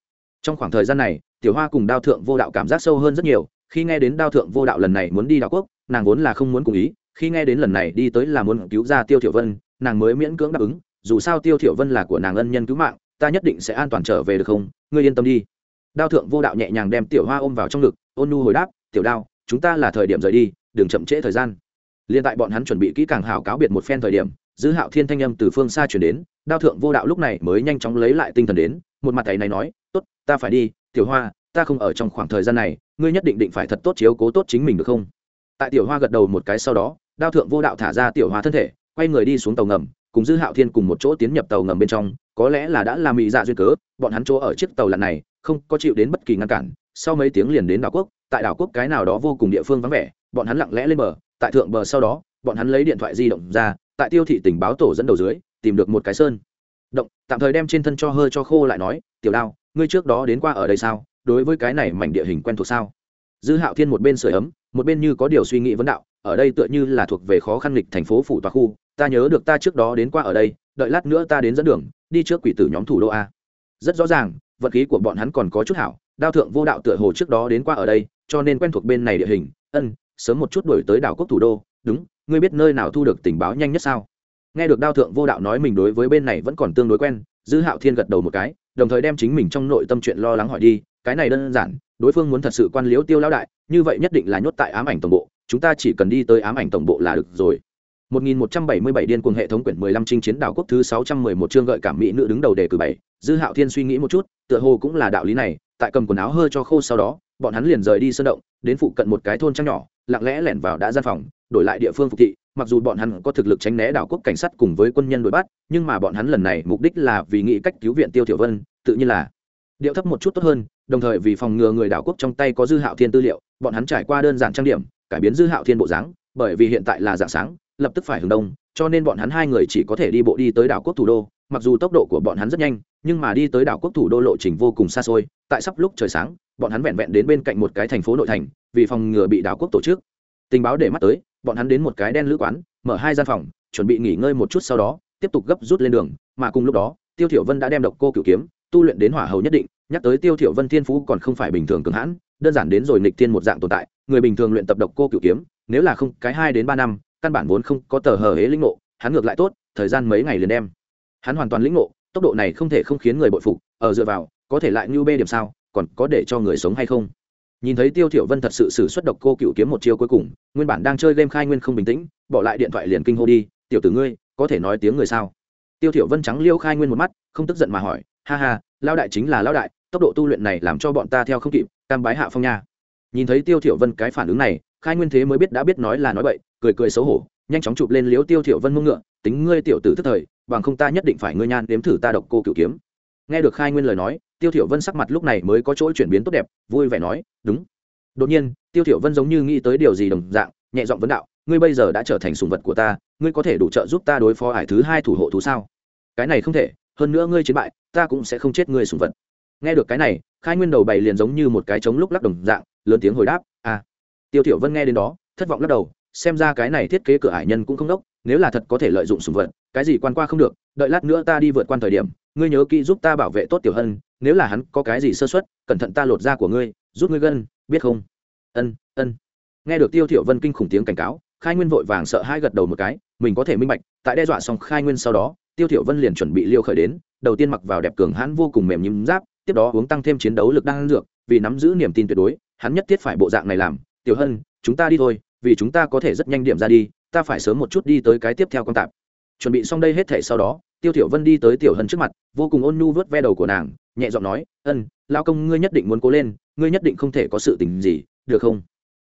Trong khoảng thời gian này, tiểu hoa cùng đao thượng vô đạo cảm giác sâu hơn rất nhiều. Khi nghe đến đao thượng vô đạo lần này muốn đi đảo quốc, nàng vốn là không muốn cùng ý. Khi nghe đến lần này đi tới là muốn cứu ra tiêu thiểu vân, nàng mới miễn cưỡng đáp ứng. Dù sao tiêu thiểu vân là của nàng ân nhân cứu mạng, ta nhất định sẽ an toàn trở về được không? Ngươi yên tâm đi. Đao thượng vô đạo nhẹ nhàng đem tiểu hoa ôm vào trong ngực, ôn nu hồi đáp, tiểu đao chúng ta là thời điểm rời đi, đừng chậm trễ thời gian. Liên tại bọn hắn chuẩn bị kỹ càng hảo cáo biệt một phen thời điểm, dư hạo thiên thanh âm từ phương xa chuyển đến, đao thượng vô đạo lúc này mới nhanh chóng lấy lại tinh thần đến, một mặt thầy này nói, tốt, ta phải đi, tiểu hoa, ta không ở trong khoảng thời gian này, ngươi nhất định định phải thật tốt chiếu cố tốt chính mình được không? Tại tiểu hoa gật đầu một cái sau đó, đao thượng vô đạo thả ra tiểu hoa thân thể, quay người đi xuống tàu ngầm, cùng dư hạo thiên cùng một chỗ tiến nhập tàu ngầm bên trong, có lẽ là đã làm mỹ dạ duyên cớ, bọn hắn chỗ ở chiếc tàu lần này, không có chịu đến bất kỳ ngăn cản, sau mấy tiếng liền đến đảo quốc tại đảo quốc cái nào đó vô cùng địa phương vắng vẻ, bọn hắn lặng lẽ lên bờ, tại thượng bờ sau đó, bọn hắn lấy điện thoại di động ra, tại tiêu thị tình báo tổ dẫn đầu dưới, tìm được một cái sơn. Động, tạm thời đem trên thân cho hơi cho khô lại nói, tiểu đao, ngươi trước đó đến qua ở đây sao? Đối với cái này mảnh địa hình quen thuộc sao? Dư hạo thiên một bên sửa ấm, một bên như có điều suy nghĩ vấn đạo, ở đây tựa như là thuộc về khó khăn lịch thành phố phủ tòa khu, ta nhớ được ta trước đó đến qua ở đây, đợi lát nữa ta đến dẫn đường, đi trước quỷ tử nhóm thủ đô a. Rất rõ ràng, vật khí của bọn hắn còn có chút hảo, đao thượng vô đạo tựa hồ trước đó đến qua ở đây cho nên quen thuộc bên này địa hình, ân, sớm một chút đổi tới đảo quốc thủ đô, đúng, ngươi biết nơi nào thu được tình báo nhanh nhất sao? Nghe được đao thượng vô đạo nói mình đối với bên này vẫn còn tương đối quen, dư hạo thiên gật đầu một cái, đồng thời đem chính mình trong nội tâm chuyện lo lắng hỏi đi, cái này đơn giản, đối phương muốn thật sự quan liếu tiêu lão đại, như vậy nhất định là nhốt tại ám ảnh tổng bộ, chúng ta chỉ cần đi tới ám ảnh tổng bộ là được rồi. 1177 điên cuồng hệ thống quyển 15 chinh chiến đảo quốc thứ 611 chương gợi cảm mỹ nữ đứng đầu đề cử bảy, dư hạo thiên suy nghĩ một chút, tựa hồ cũng là đạo lý này, tại cầm quần áo hơi cho khô sau đó bọn hắn liền rời đi sơn động, đến phụ cận một cái thôn trang nhỏ, lặng lẽ lẻn vào đã gian phòng, đổi lại địa phương phục thị, mặc dù bọn hắn có thực lực tránh né đảo quốc cảnh sát cùng với quân nhân đuổi bắt, nhưng mà bọn hắn lần này mục đích là vì nghĩ cách cứu viện tiêu tiểu vân, tự nhiên là điệu thấp một chút tốt hơn, đồng thời vì phòng ngừa người đảo quốc trong tay có dư hạo thiên tư liệu, bọn hắn trải qua đơn giản trang điểm, cải biến dư hạo thiên bộ dáng, bởi vì hiện tại là dạng sáng, lập tức phải hướng đông, cho nên bọn hắn hai người chỉ có thể đi bộ đi tới đảo quốc thủ đô mặc dù tốc độ của bọn hắn rất nhanh, nhưng mà đi tới đảo quốc thủ đô lộ trình vô cùng xa xôi, tại sắp lúc trời sáng, bọn hắn vẹn vẹn đến bên cạnh một cái thành phố nội thành, vì phòng ngừa bị đảo quốc tổ chức. Tình báo để mắt tới, bọn hắn đến một cái đen lữ quán, mở hai gian phòng, chuẩn bị nghỉ ngơi một chút sau đó, tiếp tục gấp rút lên đường, mà cùng lúc đó, tiêu thiểu vân đã đem độc cô cửu kiếm, tu luyện đến hỏa hầu nhất định, nhắc tới tiêu thiểu vân thiên phú còn không phải bình thường cường hãn, đơn giản đến rồi nghịch thiên một dạng tồn tại, người bình thường luyện tập độc cô cửu kiếm, nếu là không, cái hai đến ba năm, căn bản vốn không có tờ hờ hế linh ngộ, hắn ngược lại tốt, thời gian mấy ngày liền đem hắn hoàn toàn lĩnh ngộ, tốc độ này không thể không khiến người bội phục, ở dựa vào, có thể lại như bê điểm sao, còn có để cho người sống hay không? Nhìn thấy tiêu thiểu vân thật sự sử xuất độc cô cựu kiếm một chiêu cuối cùng, nguyên bản đang chơi game khai nguyên không bình tĩnh, bỏ lại điện thoại liền kinh hô đi, tiểu tử ngươi, có thể nói tiếng người sao? Tiêu thiểu vân trắng liêu khai nguyên một mắt, không tức giận mà hỏi, ha ha, lão đại chính là lão đại, tốc độ tu luyện này làm cho bọn ta theo không kịp, cam bái hạ phong nha. Nhìn thấy tiêu thiểu vân cái phản ứng này, khai nguyên thế mới biết đã biết nói là nói bậy, cười cười xấu hổ nhanh chóng chụp lên liếu tiêu thiểu vân mông ngựa, tính ngươi tiểu tử tức thời, bằng không ta nhất định phải ngươi nhan đếm thử ta độc cô cửu kiếm. Nghe được khai nguyên lời nói, tiêu thiểu vân sắc mặt lúc này mới có chỗ chuyển biến tốt đẹp, vui vẻ nói, đúng. Đột nhiên, tiêu thiểu vân giống như nghĩ tới điều gì đồng dạng, nhẹ giọng vấn đạo, ngươi bây giờ đã trở thành sủng vật của ta, ngươi có thể đủ trợ giúp ta đối phó hải thứ hai thủ hộ thú sao? Cái này không thể, hơn nữa ngươi chiến bại, ta cũng sẽ không chết ngươi sủng vật. Nghe được cái này, khai nguyên đầu bày liền giống như một cái trống lúc lắc đồng dạng, lớn tiếng hồi đáp à. Tiêu thiểu vân nghe đến đó, thất vọng lắc đầu xem ra cái này thiết kế cửa hải nhân cũng không đốc, nếu là thật có thể lợi dụng sủng vật, cái gì quan qua không được, đợi lát nữa ta đi vượt qua thời điểm, ngươi nhớ kỹ giúp ta bảo vệ tốt tiểu hân, nếu là hắn có cái gì sơ suất, cẩn thận ta lột da của ngươi giúp ngươi gân, biết không? Ân ân. Nghe được tiêu thiểu vân kinh khủng tiếng cảnh cáo, khai nguyên vội vàng sợ hai gật đầu một cái, mình có thể minh bạch, tại đe dọa xong khai nguyên sau đó, tiêu thiểu vân liền chuẩn bị liêu khởi đến, đầu tiên mặc vào đẹp cường hãn vô cùng mềm nhím giáp, tiếp đó uống tăng thêm chiến đấu lực đang dược, vì nắm giữ niềm tin tuyệt đối, hắn nhất thiết phải bộ dạng này làm, tiểu hân, chúng ta đi thôi vì chúng ta có thể rất nhanh điểm ra đi, ta phải sớm một chút đi tới cái tiếp theo con tạp. Chuẩn bị xong đây hết thể sau đó, tiêu tiểu vân đi tới tiểu hân trước mặt, vô cùng ôn nhu vớt ve đầu của nàng, nhẹ giọng nói, ân lao công ngươi nhất định muốn cố lên, ngươi nhất định không thể có sự tình gì, được không?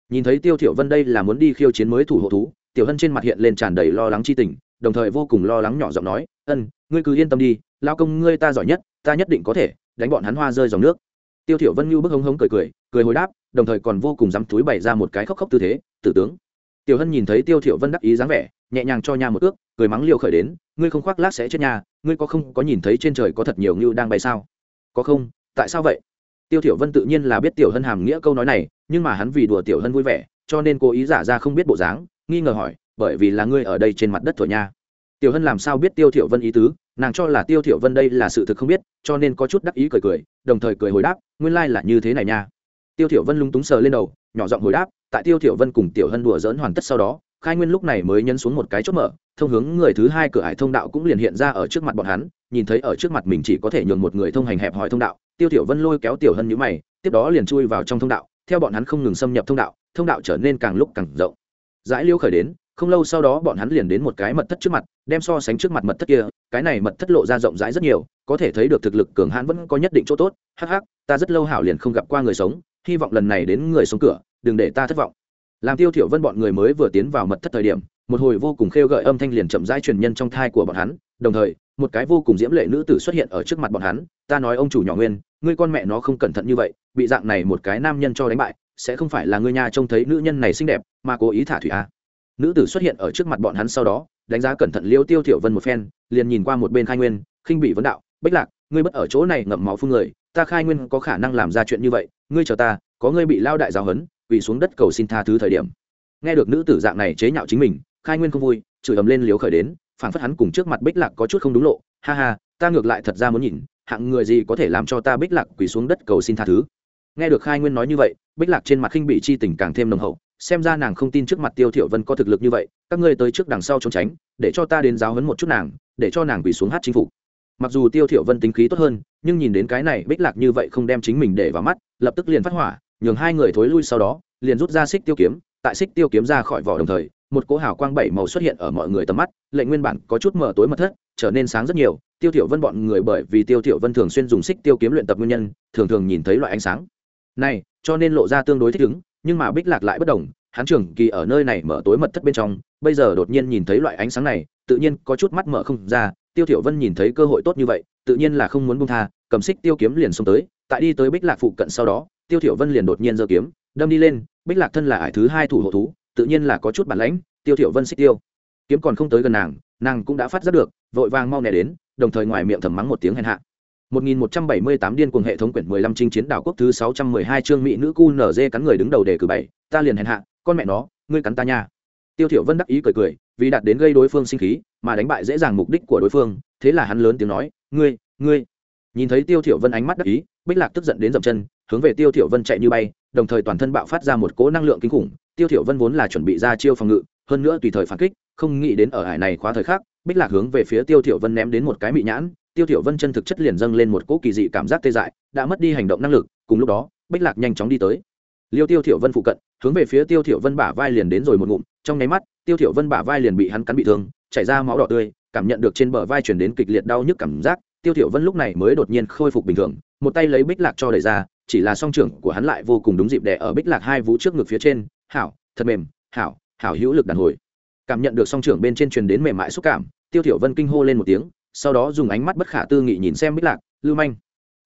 Nhìn thấy tiêu tiểu vân đây là muốn đi khiêu chiến mới thủ hộ thú, tiểu hân trên mặt hiện lên tràn đầy lo lắng chi tình, đồng thời vô cùng lo lắng nhỏ giọng nói, ân, ngươi cứ yên tâm đi lao công ngươi ta giỏi nhất, ta nhất định có thể đánh bọn hắn hoa rơi dòng nước. Tiêu tiểu vân như bức hống hống cười cười cười hồi đáp, đồng thời còn vô cùng dám túi bày ra một cái khóc khóc tư thế tử tướng. Tiểu hân nhìn thấy tiêu thiểu vân đắc ý dáng vẻ, nhẹ nhàng cho nha một ước, cười mắng liều khởi đến, ngươi không khoác lác sẽ chết nha, ngươi có không, có nhìn thấy trên trời có thật nhiều ngưu đang bay sao? Có không, tại sao vậy? Tiêu thiểu vân tự nhiên là biết tiểu hân hàm nghĩa câu nói này, nhưng mà hắn vì đùa tiểu hân vui vẻ, cho nên cố ý giả ra không biết bộ dáng, nghi ngờ hỏi, bởi vì là ngươi ở đây trên mặt đất thổi nha. Tiểu hân làm sao biết tiêu thiểu vân ý tứ, nàng cho là tiêu thiểu vân đây là sự thực không biết, cho nên có chút đắc ý cười cười, đồng thời cười hồi đáp, nguyên lai là như thế này nha. Tiêu thiểu vân lúng túng sờ lên đầu, nhỏ giọng hồi đáp tại tiêu thiểu vân cùng tiểu hân đùa dỡn hoàn tất sau đó, khai nguyên lúc này mới nhấn xuống một cái chốt mở, thông hướng người thứ hai cửa hải thông đạo cũng liền hiện ra ở trước mặt bọn hắn, nhìn thấy ở trước mặt mình chỉ có thể nhường một người thông hành hẹp hỏi thông đạo, tiêu thiểu vân lôi kéo tiểu hân nhíu mày, tiếp đó liền chui vào trong thông đạo, theo bọn hắn không ngừng xâm nhập thông đạo thông đạo trở nên càng lúc càng rộng. Dãi liêu khởi đến, không lâu sau đó bọn hắn liền đến một cái mật thất trước mặt, đem so sánh trước mặt mật thất kia, cái này mật thất lộ ra rộng rãi rất nhiều, có thể thấy được thực lực cường hãn vẫn có nhất định chỗ tốt, hắc hắc, ta rất lâu hảo liền không gặp qua người sống hy vọng lần này đến người sống cửa, đừng để ta thất vọng. Làm tiêu thiểu vân bọn người mới vừa tiến vào mật thất thời điểm, một hồi vô cùng khêu gợi âm thanh liền chậm rãi truyền nhân trong thai của bọn hắn, đồng thời, một cái vô cùng diễm lệ nữ tử xuất hiện ở trước mặt bọn hắn, ta nói ông chủ nhỏ nguyên, ngươi con mẹ nó không cẩn thận như vậy, bị dạng này một cái nam nhân cho đánh bại, sẽ không phải là ngươi nhà trông thấy nữ nhân này xinh đẹp, mà cố ý thả thủy a nữ tử xuất hiện ở trước mặt bọn hắn sau đó, đánh giá cẩn thận liêu tiêu thiểu vân một phen, liền nhìn qua một bên khai nguyên, khinh bị vấn đạo, bích lạc, ngươi bất ở chỗ này ngậm máu phun người ta khai nguyên có khả năng làm ra chuyện như vậy, ngươi chờ ta, có ngươi bị lao đại giáo hấn quỳ xuống đất cầu xin tha thứ thời điểm. Nghe được nữ tử dạng này chế nhạo chính mình, khai nguyên không vui, chửi ầm lên liếu khởi đến phản phất hắn cùng trước mặt bích lạc có chút không đúng lộ. Ha ha, ta ngược lại thật ra muốn nhìn, hạng người gì có thể làm cho ta bích lạc quỳ xuống đất cầu xin tha thứ. Nghe được khai nguyên nói như vậy, bích lạc trên mặt khinh bị chi tình càng thêm nồng hậu, xem ra nàng không tin trước mặt tiêu thiểu vân có thực lực như vậy, các ngươi tới trước đằng sau trốn tránh, để cho ta đến giáo huấn một chút nàng, để cho nàng quỳ xuống hát chính phủ mặc dù tiêu thiểu vân tính khí tốt hơn, nhưng nhìn đến cái này bích lạc như vậy không đem chính mình để vào mắt, lập tức liền phát hỏa, nhường hai người thối lui sau đó, liền rút ra xích tiêu kiếm, tại xích tiêu kiếm ra khỏi vỏ đồng thời, một cỗ hào quang bảy màu xuất hiện ở mọi người tầm mắt, lệnh nguyên bản có chút mở tối mật thất, trở nên sáng rất nhiều, tiêu thiểu vân bọn người bởi vì tiêu thiểu vân thường xuyên dùng xích tiêu kiếm luyện tập nguyên nhân, thường thường nhìn thấy loại ánh sáng này, cho nên lộ ra tương đối thích ứng, nhưng mà bích lạc lại bất đồng, hắn trưởng kỳ ở nơi này mở tối mật thất bên trong, bây giờ đột nhiên nhìn thấy loại ánh sáng này, tự nhiên có chút mắt mở không ra tiêu thiểu vân nhìn thấy cơ hội tốt như vậy tự nhiên là không muốn buông tha cầm xích tiêu kiếm liền xông tới tại đi tới bích lạc phụ cận sau đó tiêu thiểu vân liền đột nhiên giơ kiếm đâm đi lên bích lạc thân là ải thứ hai thủ hộ thú tự nhiên là có chút bản lãnh tiêu thiểu vân xích tiêu kiếm còn không tới gần nàng nàng cũng đã phát giác được vội vàng mau nè đến đồng thời ngoài miệng thầm mắng một tiếng hèn hạ 1178 điên cuồng hệ thống quyển 15 chinh chiến đảo quốc thứ 612 chương mỹ nữ cu nở dê cắn người đứng đầu đề cử bảy, ta liền hèn hạ, con mẹ nó, ngươi cắn ta nha. Tiêu Thiểu Vân đắc ý cười cười, vì đạt đến gây đối phương sinh khí, mà đánh bại dễ dàng mục đích của đối phương, thế là hắn lớn tiếng nói, ngươi, ngươi. Nhìn thấy Tiêu Thiểu Vân ánh mắt đắc ý, Bích Lạc tức giận đến dậm chân, hướng về Tiêu Thiểu Vân chạy như bay, đồng thời toàn thân bạo phát ra một cỗ năng lượng kinh khủng. Tiêu Thiểu Vân vốn là chuẩn bị ra chiêu phòng ngự, hơn nữa tùy thời phản kích, không nghĩ đến ở hải này khóa thời khắc, Bích Lạc hướng về phía Tiêu Thiểu Vân ném đến một cái mị nhãn, tiêu thiểu vân chân thực chất liền dâng lên một cỗ kỳ dị cảm giác tê dại đã mất đi hành động năng lực cùng lúc đó bích lạc nhanh chóng đi tới liêu tiêu thiểu vân phụ cận hướng về phía tiêu thiểu vân bả vai liền đến rồi một ngụm trong nháy mắt tiêu thiểu vân bả vai liền bị hắn cắn bị thương, chảy ra máu đỏ tươi, cảm nhận được trên bờ vai truyền đến kịch liệt đau nhức cảm giác. Tiêu thiểu vân lúc này mới đột nhiên khôi phục bình thường, một tay lấy bích lạc cho đẩy ra, chỉ là song trưởng của hắn lại vô cùng đúng dịp đè ở bích lạc hai vú trước ngực phía trên. Hảo, thật mềm, hảo hảo hữu lực đàn hồi. Cảm nhận được song trưởng bên trên truyền đến mềm mại xúc cảm, tiêu thiểu vân kinh hô lên một tiếng, sau đó dùng ánh mắt bất khả tư nghị nhìn xem bích lạc, lưu manh.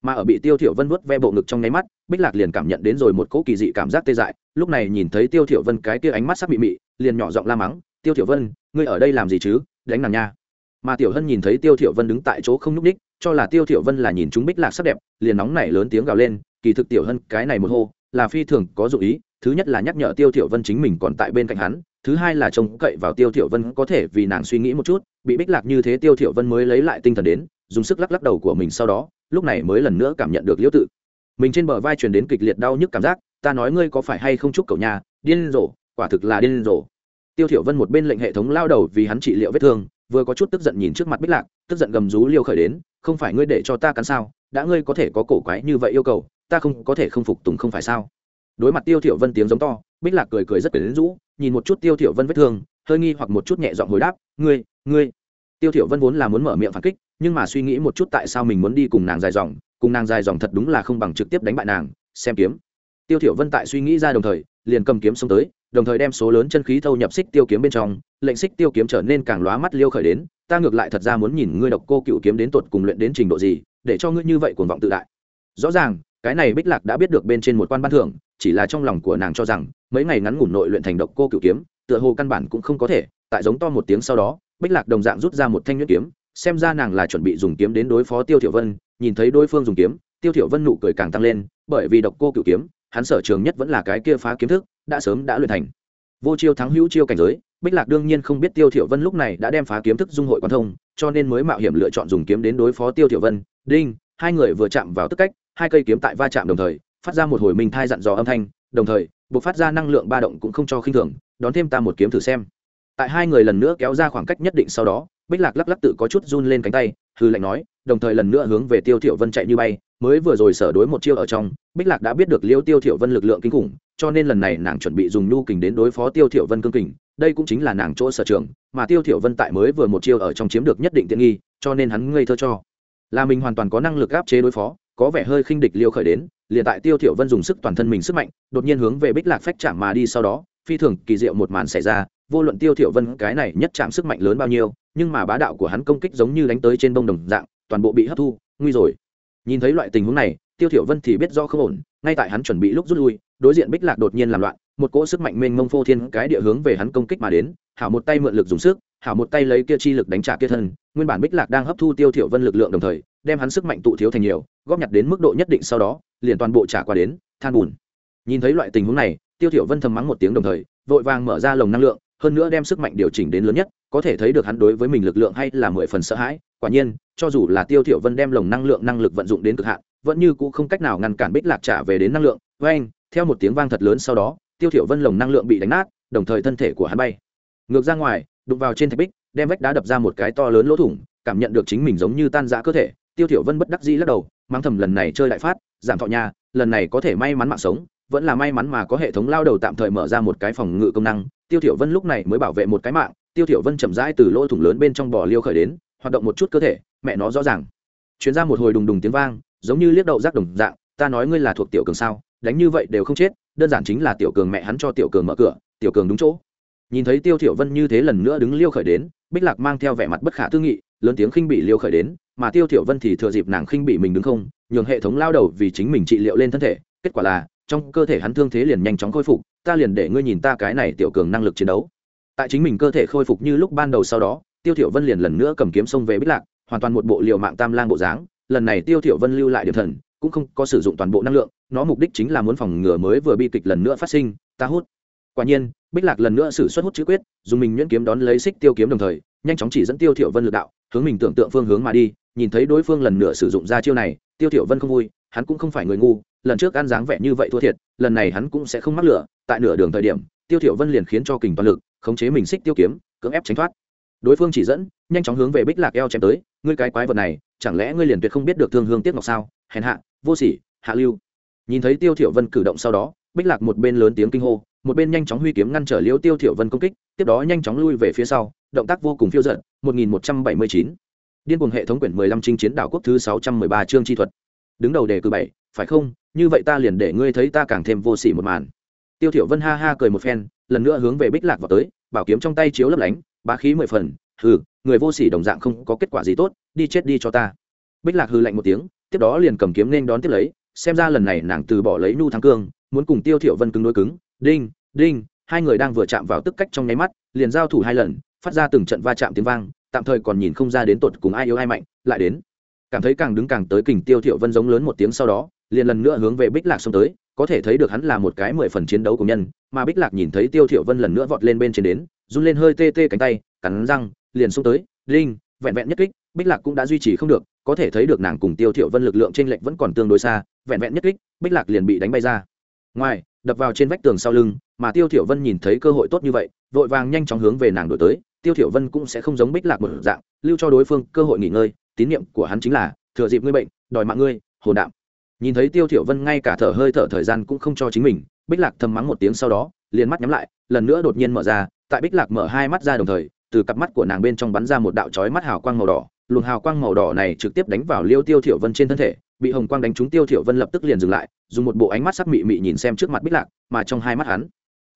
Mà ở bị tiêu thiểu vân vuốt ve bộ ngực trong nấy mắt, bích lạc liền cảm nhận đến rồi một cỗ kỳ dị cảm giác tê dại, lúc này nhìn thấy tiêu thiểu vân cái kia ánh mắt sắc mị mị liền nhỏ giọng la mắng, tiêu thiểu vân, ngươi ở đây làm gì chứ? Đánh nàng nha. Mà tiểu hân nhìn thấy tiêu thiểu vân đứng tại chỗ không núp ních cho là tiêu thiểu vân là nhìn chúng bích lạc sắc đẹp, liền nóng nảy lớn tiếng gào lên, kỳ thực tiểu hân, cái này một hô, là phi thường có dụng ý, thứ nhất là nhắc nhở tiêu thiểu vân chính mình còn tại bên cạnh hắn, thứ hai là trông cậy vào tiêu thiểu vân có thể vì nàng suy nghĩ một chút, bị bích lạc như thế tiêu thiểu vân mới lấy lại tinh thần đến, dùng sức lắc lắc đầu của mình sau đó, lúc này mới lần nữa cảm nhận được liễu tự. Mình trên bờ vai truyền đến kịch liệt đau nhức cảm giác, ta nói ngươi có phải hay không chúc cậu nhà? Điên rồ quả thực là điên rồ. Tiêu thiểu vân một bên lệnh hệ thống lao đầu vì hắn trị liệu vết thương, vừa có chút tức giận nhìn trước mặt bích lạc, tức giận gầm rú liêu khởi đến, không phải ngươi để cho ta cắn sao? Đã ngươi có thể có cổ quái như vậy yêu cầu, ta không có thể không phục tùng không phải sao? Đối mặt tiêu thiểu vân tiếng giống to, bích lạc cười cười rất quyến rũ, nhìn một chút tiêu thiểu vân vết thương, hơi nghi hoặc một chút nhẹ giọng hồi đáp, ngươi ngươi. Tiêu thiểu vân vốn là muốn mở miệng phản kích, nhưng mà suy nghĩ một chút tại sao mình muốn đi cùng nàng dài dòng, cùng nàng dài dòng thật đúng là không bằng trực tiếp đánh bại nàng, xem kiếm. Tiêu thiểu vân tại suy nghĩ ra đồng thời liền cầm kiếm xông tới, đồng thời đem số lớn chân khí thâu nhập xích tiêu kiếm bên trong, lệnh xích tiêu kiếm trở nên càng lóa mắt liêu khởi đến, ta ngược lại thật ra muốn nhìn ngươi độc cô cựu kiếm đến tột cùng luyện đến trình độ gì, để cho ngươi như vậy cuồng vọng tự đại. Rõ ràng, cái này bích lạc đã biết được bên trên một quan ban thưởng, chỉ là trong lòng của nàng cho rằng, mấy ngày ngắn ngủn nội luyện thành độc cô cựu kiếm, tựa hồ căn bản cũng không có thể, tại giống to một tiếng sau đó, bích lạc đồng dạng rút ra một thanh nhuyễn kiếm, xem ra nàng là chuẩn bị dùng kiếm đến đối phó tiêu thiểu vân, nhìn thấy đối phương dùng kiếm, tiêu thiểu vân nụ cười càng tăng lên, bởi vì độc cô cựu kiếm hắn sở trường nhất vẫn là cái kia phá kiếm thức, đã sớm đã luyện thành. Vô chiêu thắng hữu chiêu cảnh giới, bích lạc đương nhiên không biết tiêu thiểu vân lúc này đã đem phá kiếm thức dung hội quan thông, cho nên mới mạo hiểm lựa chọn dùng kiếm đến đối phó tiêu thiểu vân. Đinh, hai người vừa chạm vào tức cách, hai cây kiếm tại va chạm đồng thời, phát ra một hồi minh thai dặn dò âm thanh, đồng thời, buộc phát ra năng lượng ba động cũng không cho khinh thường, đón thêm ta một kiếm thử xem. Tại hai người lần nữa kéo ra khoảng cách nhất định sau đó, bích lạc lắc lắc tự có chút run lên cánh tay hư lệnh nói, đồng thời lần nữa hướng về tiêu thiểu vân chạy như bay mới vừa rồi sở đối một chiêu ở trong, bích lạc đã biết được liêu tiêu thiểu vân lực lượng kinh khủng, cho nên lần này nàng chuẩn bị dùng nhu kình đến đối phó tiêu thiểu vân cương kình. Đây cũng chính là nàng chỗ sở trường, mà tiêu thiểu vân tại mới vừa một chiêu ở trong chiếm được nhất định tiện nghi, cho nên hắn ngây thơ cho. Là mình hoàn toàn có năng lực áp chế đối phó, có vẻ hơi khinh địch liêu khởi đến, liền tại tiêu thiểu vân dùng sức toàn thân mình sức mạnh, đột nhiên hướng về bích lạc phách chạm mà đi sau đó, phi thường kỳ diệu một màn xảy ra, vô luận tiêu thiểu vân cái này nhất chạm sức mạnh lớn bao nhiêu, nhưng mà bá đạo của hắn công kích giống như đánh tới trên bông đồng dạng, toàn bộ bị hấp thu, nguy rồi nhìn thấy loại tình huống này, tiêu thiểu vân thì biết do không ổn, ngay tại hắn chuẩn bị lúc rút lui, đối diện bích lạc đột nhiên làm loạn, một cỗ sức mạnh mênh mông phô thiên cái địa hướng về hắn công kích mà đến, hảo một tay mượn lực dùng sức, hảo một tay lấy kia chi lực đánh trả kia thân, nguyên bản bích lạc đang hấp thu tiêu thiểu vân lực lượng đồng thời, đem hắn sức mạnh tụ thiếu thành nhiều, góp nhặt đến mức độ nhất định sau đó, liền toàn bộ trả qua đến, than buồn nhìn thấy loại tình huống này, tiêu thiểu vân thầm mắng một tiếng đồng thời, vội vàng mở ra lồng năng lượng, hơn nữa đem sức mạnh điều chỉnh đến lớn nhất có thể thấy được hắn đối với mình lực lượng hay là mười phần sợ hãi. Quả nhiên, cho dù là tiêu thiểu vân đem lồng năng lượng năng lực vận dụng đến cực hạn, vẫn như cũ không cách nào ngăn cản bích lạc trả về đến năng lượng. Với anh, theo một tiếng vang thật lớn sau đó, tiêu thiểu vân lồng năng lượng bị đánh nát, đồng thời thân thể của hắn bay. Ngược ra ngoài, đụng vào trên thạch bích, đem vách đá đập ra một cái to lớn lỗ thủng, cảm nhận được chính mình giống như tan rã cơ thể. Tiêu thiểu vân bất đắc dĩ lắc đầu mang thầm lần này chơi đại phát, giảm thọ nhà, lần này có thể may mắn mạng sống, vẫn là may mắn mà có hệ thống lao đầu tạm thời mở ra một cái phòng ngự công năng. Tiêu thiểu vân lúc này mới bảo vệ một cái mạng tiêu thiểu vân chậm rãi từ lỗ thủng lớn bên trong bò liêu khởi đến, hoạt động một chút cơ thể, mẹ nó rõ ràng. Chuyến ra một hồi đùng đùng tiếng vang, giống như liếc đậu rác đồng dạng, ta nói ngươi là thuộc tiểu cường sao, đánh như vậy đều không chết, đơn giản chính là tiểu cường mẹ hắn cho tiểu cường mở cửa, tiểu cường đúng chỗ. Nhìn thấy tiêu thiểu vân như thế lần nữa đứng liêu khởi đến, bích lạc mang theo vẻ mặt bất khả tư nghị, lớn tiếng khinh bị liêu khởi đến, mà tiêu thiểu vân thì thừa dịp nàng khinh bị mình đứng không, nhường hệ thống lao đầu vì chính mình trị liệu lên thân thể, kết quả là, trong cơ thể hắn thương thế liền nhanh chóng khôi phục, ta liền để ngươi nhìn ta cái này tiểu cường năng lực chiến đấu tại chính mình cơ thể khôi phục như lúc ban đầu sau đó, tiêu thiểu vân liền lần nữa cầm kiếm xông về bích lạc, hoàn toàn một bộ liều mạng tam lang bộ dáng. Lần này tiêu thiểu vân lưu lại điểm thần, cũng không có sử dụng toàn bộ năng lượng, nó mục đích chính là muốn phòng ngừa mới vừa bi kịch lần nữa phát sinh, ta hút. Quả nhiên, bích lạc lần nữa sử xuất hút chữ quyết, dùng mình nhuyễn kiếm đón lấy xích tiêu kiếm đồng thời, nhanh chóng chỉ dẫn tiêu thiểu vân lực đạo, hướng mình tưởng tượng phương hướng mà đi, nhìn thấy đối phương lần nữa sử dụng ra chiêu này, tiêu thiểu vân không vui, hắn cũng không phải người ngu, lần trước ăn dáng vẻ như vậy thua thiệt, lần này hắn cũng sẽ không mắc lửa, tại nửa đường thời điểm, tiêu thiểu vân liền khiến cho kình toàn lực khống chế mình xích tiêu kiếm, cưỡng ép tránh thoát. Đối phương chỉ dẫn, nhanh chóng hướng về bích lạc eo chém tới, ngươi cái quái vật này, chẳng lẽ ngươi liền tuyệt không biết được thương hương tiếc ngọc sao? Hèn hạ, vô sỉ, hạ lưu. Nhìn thấy tiêu thiểu vân cử động sau đó, bích lạc một bên lớn tiếng kinh hô, một bên nhanh chóng huy kiếm ngăn trở liễu tiêu thiểu vân công kích, tiếp đó nhanh chóng lui về phía sau, động tác vô cùng phiêu dật 1179 điên cuồng hệ thống quyển 15 trinh chiến đảo quốc thứ 613 chương chi thuật. Đứng đầu đề cử bảy, phải không? Như vậy ta liền để ngươi thấy ta càng thêm vô sỉ một màn. Tiêu thiểu vân ha ha cười một phen lần nữa hướng về bích lạc vào tới, bảo kiếm trong tay chiếu lấp lánh, bá khí mười phần, hừ, người vô sỉ đồng dạng không có kết quả gì tốt, đi chết đi cho ta. Bích lạc hư lạnh một tiếng, tiếp đó liền cầm kiếm nên đón tiếp lấy, xem ra lần này nàng từ bỏ lấy nu thắng cương, muốn cùng tiêu thiểu vân cứng đối cứng, đinh đinh, hai người đang vừa chạm vào tức cách trong nháy mắt, liền giao thủ hai lần, phát ra từng trận va chạm tiếng vang, tạm thời còn nhìn không ra đến tột cùng ai yếu ai mạnh, lại đến. Cảm thấy càng đứng càng tới kình tiêu thiểu vân giống lớn một tiếng sau đó, liền lần nữa hướng về bích lạc xông tới, có thể thấy được hắn là một cái mười phần chiến đấu của nhân mà bích lạc nhìn thấy tiêu thiểu vân lần nữa vọt lên bên trên đến, run lên hơi tê tê cánh tay, cắn răng, liền xông tới linh vẹn vẹn nhất kích, bích lạc cũng đã duy trì không được, có thể thấy được nàng cùng tiêu thiểu vân lực lượng trên lệnh vẫn còn tương đối xa, vẹn vẹn nhất kích, bích lạc liền bị đánh bay ra. Ngoài, đập vào trên vách tường sau lưng, mà tiêu thiểu vân nhìn thấy cơ hội tốt như vậy, vội vàng nhanh chóng hướng về nàng đuổi tới, tiêu thiểu vân cũng sẽ không giống bích lạc một dạng, lưu cho đối phương cơ hội nghỉ ngơi, tín niệm của hắn chính là, thừa dịp ngươi bệnh, đòi mạng ngươi, hồn đạm. Nhìn thấy tiêu thiểu vân ngay cả thở hơi thở thời gian cũng không cho chính mình bích lạc thầm mắng một tiếng sau đó, liền mắt nhắm lại, lần nữa đột nhiên mở ra, tại bích lạc mở hai mắt ra đồng thời, từ cặp mắt của nàng bên trong bắn ra một đạo chói mắt hào quang màu đỏ, luồng hào quang màu đỏ này trực tiếp đánh vào liêu tiêu thiểu vân trên thân thể, bị hồng quang đánh trúng tiêu thiểu vân lập tức liền dừng lại, dùng một bộ ánh mắt sắc mị mị nhìn xem trước mặt bích lạc, mà trong hai mắt hắn,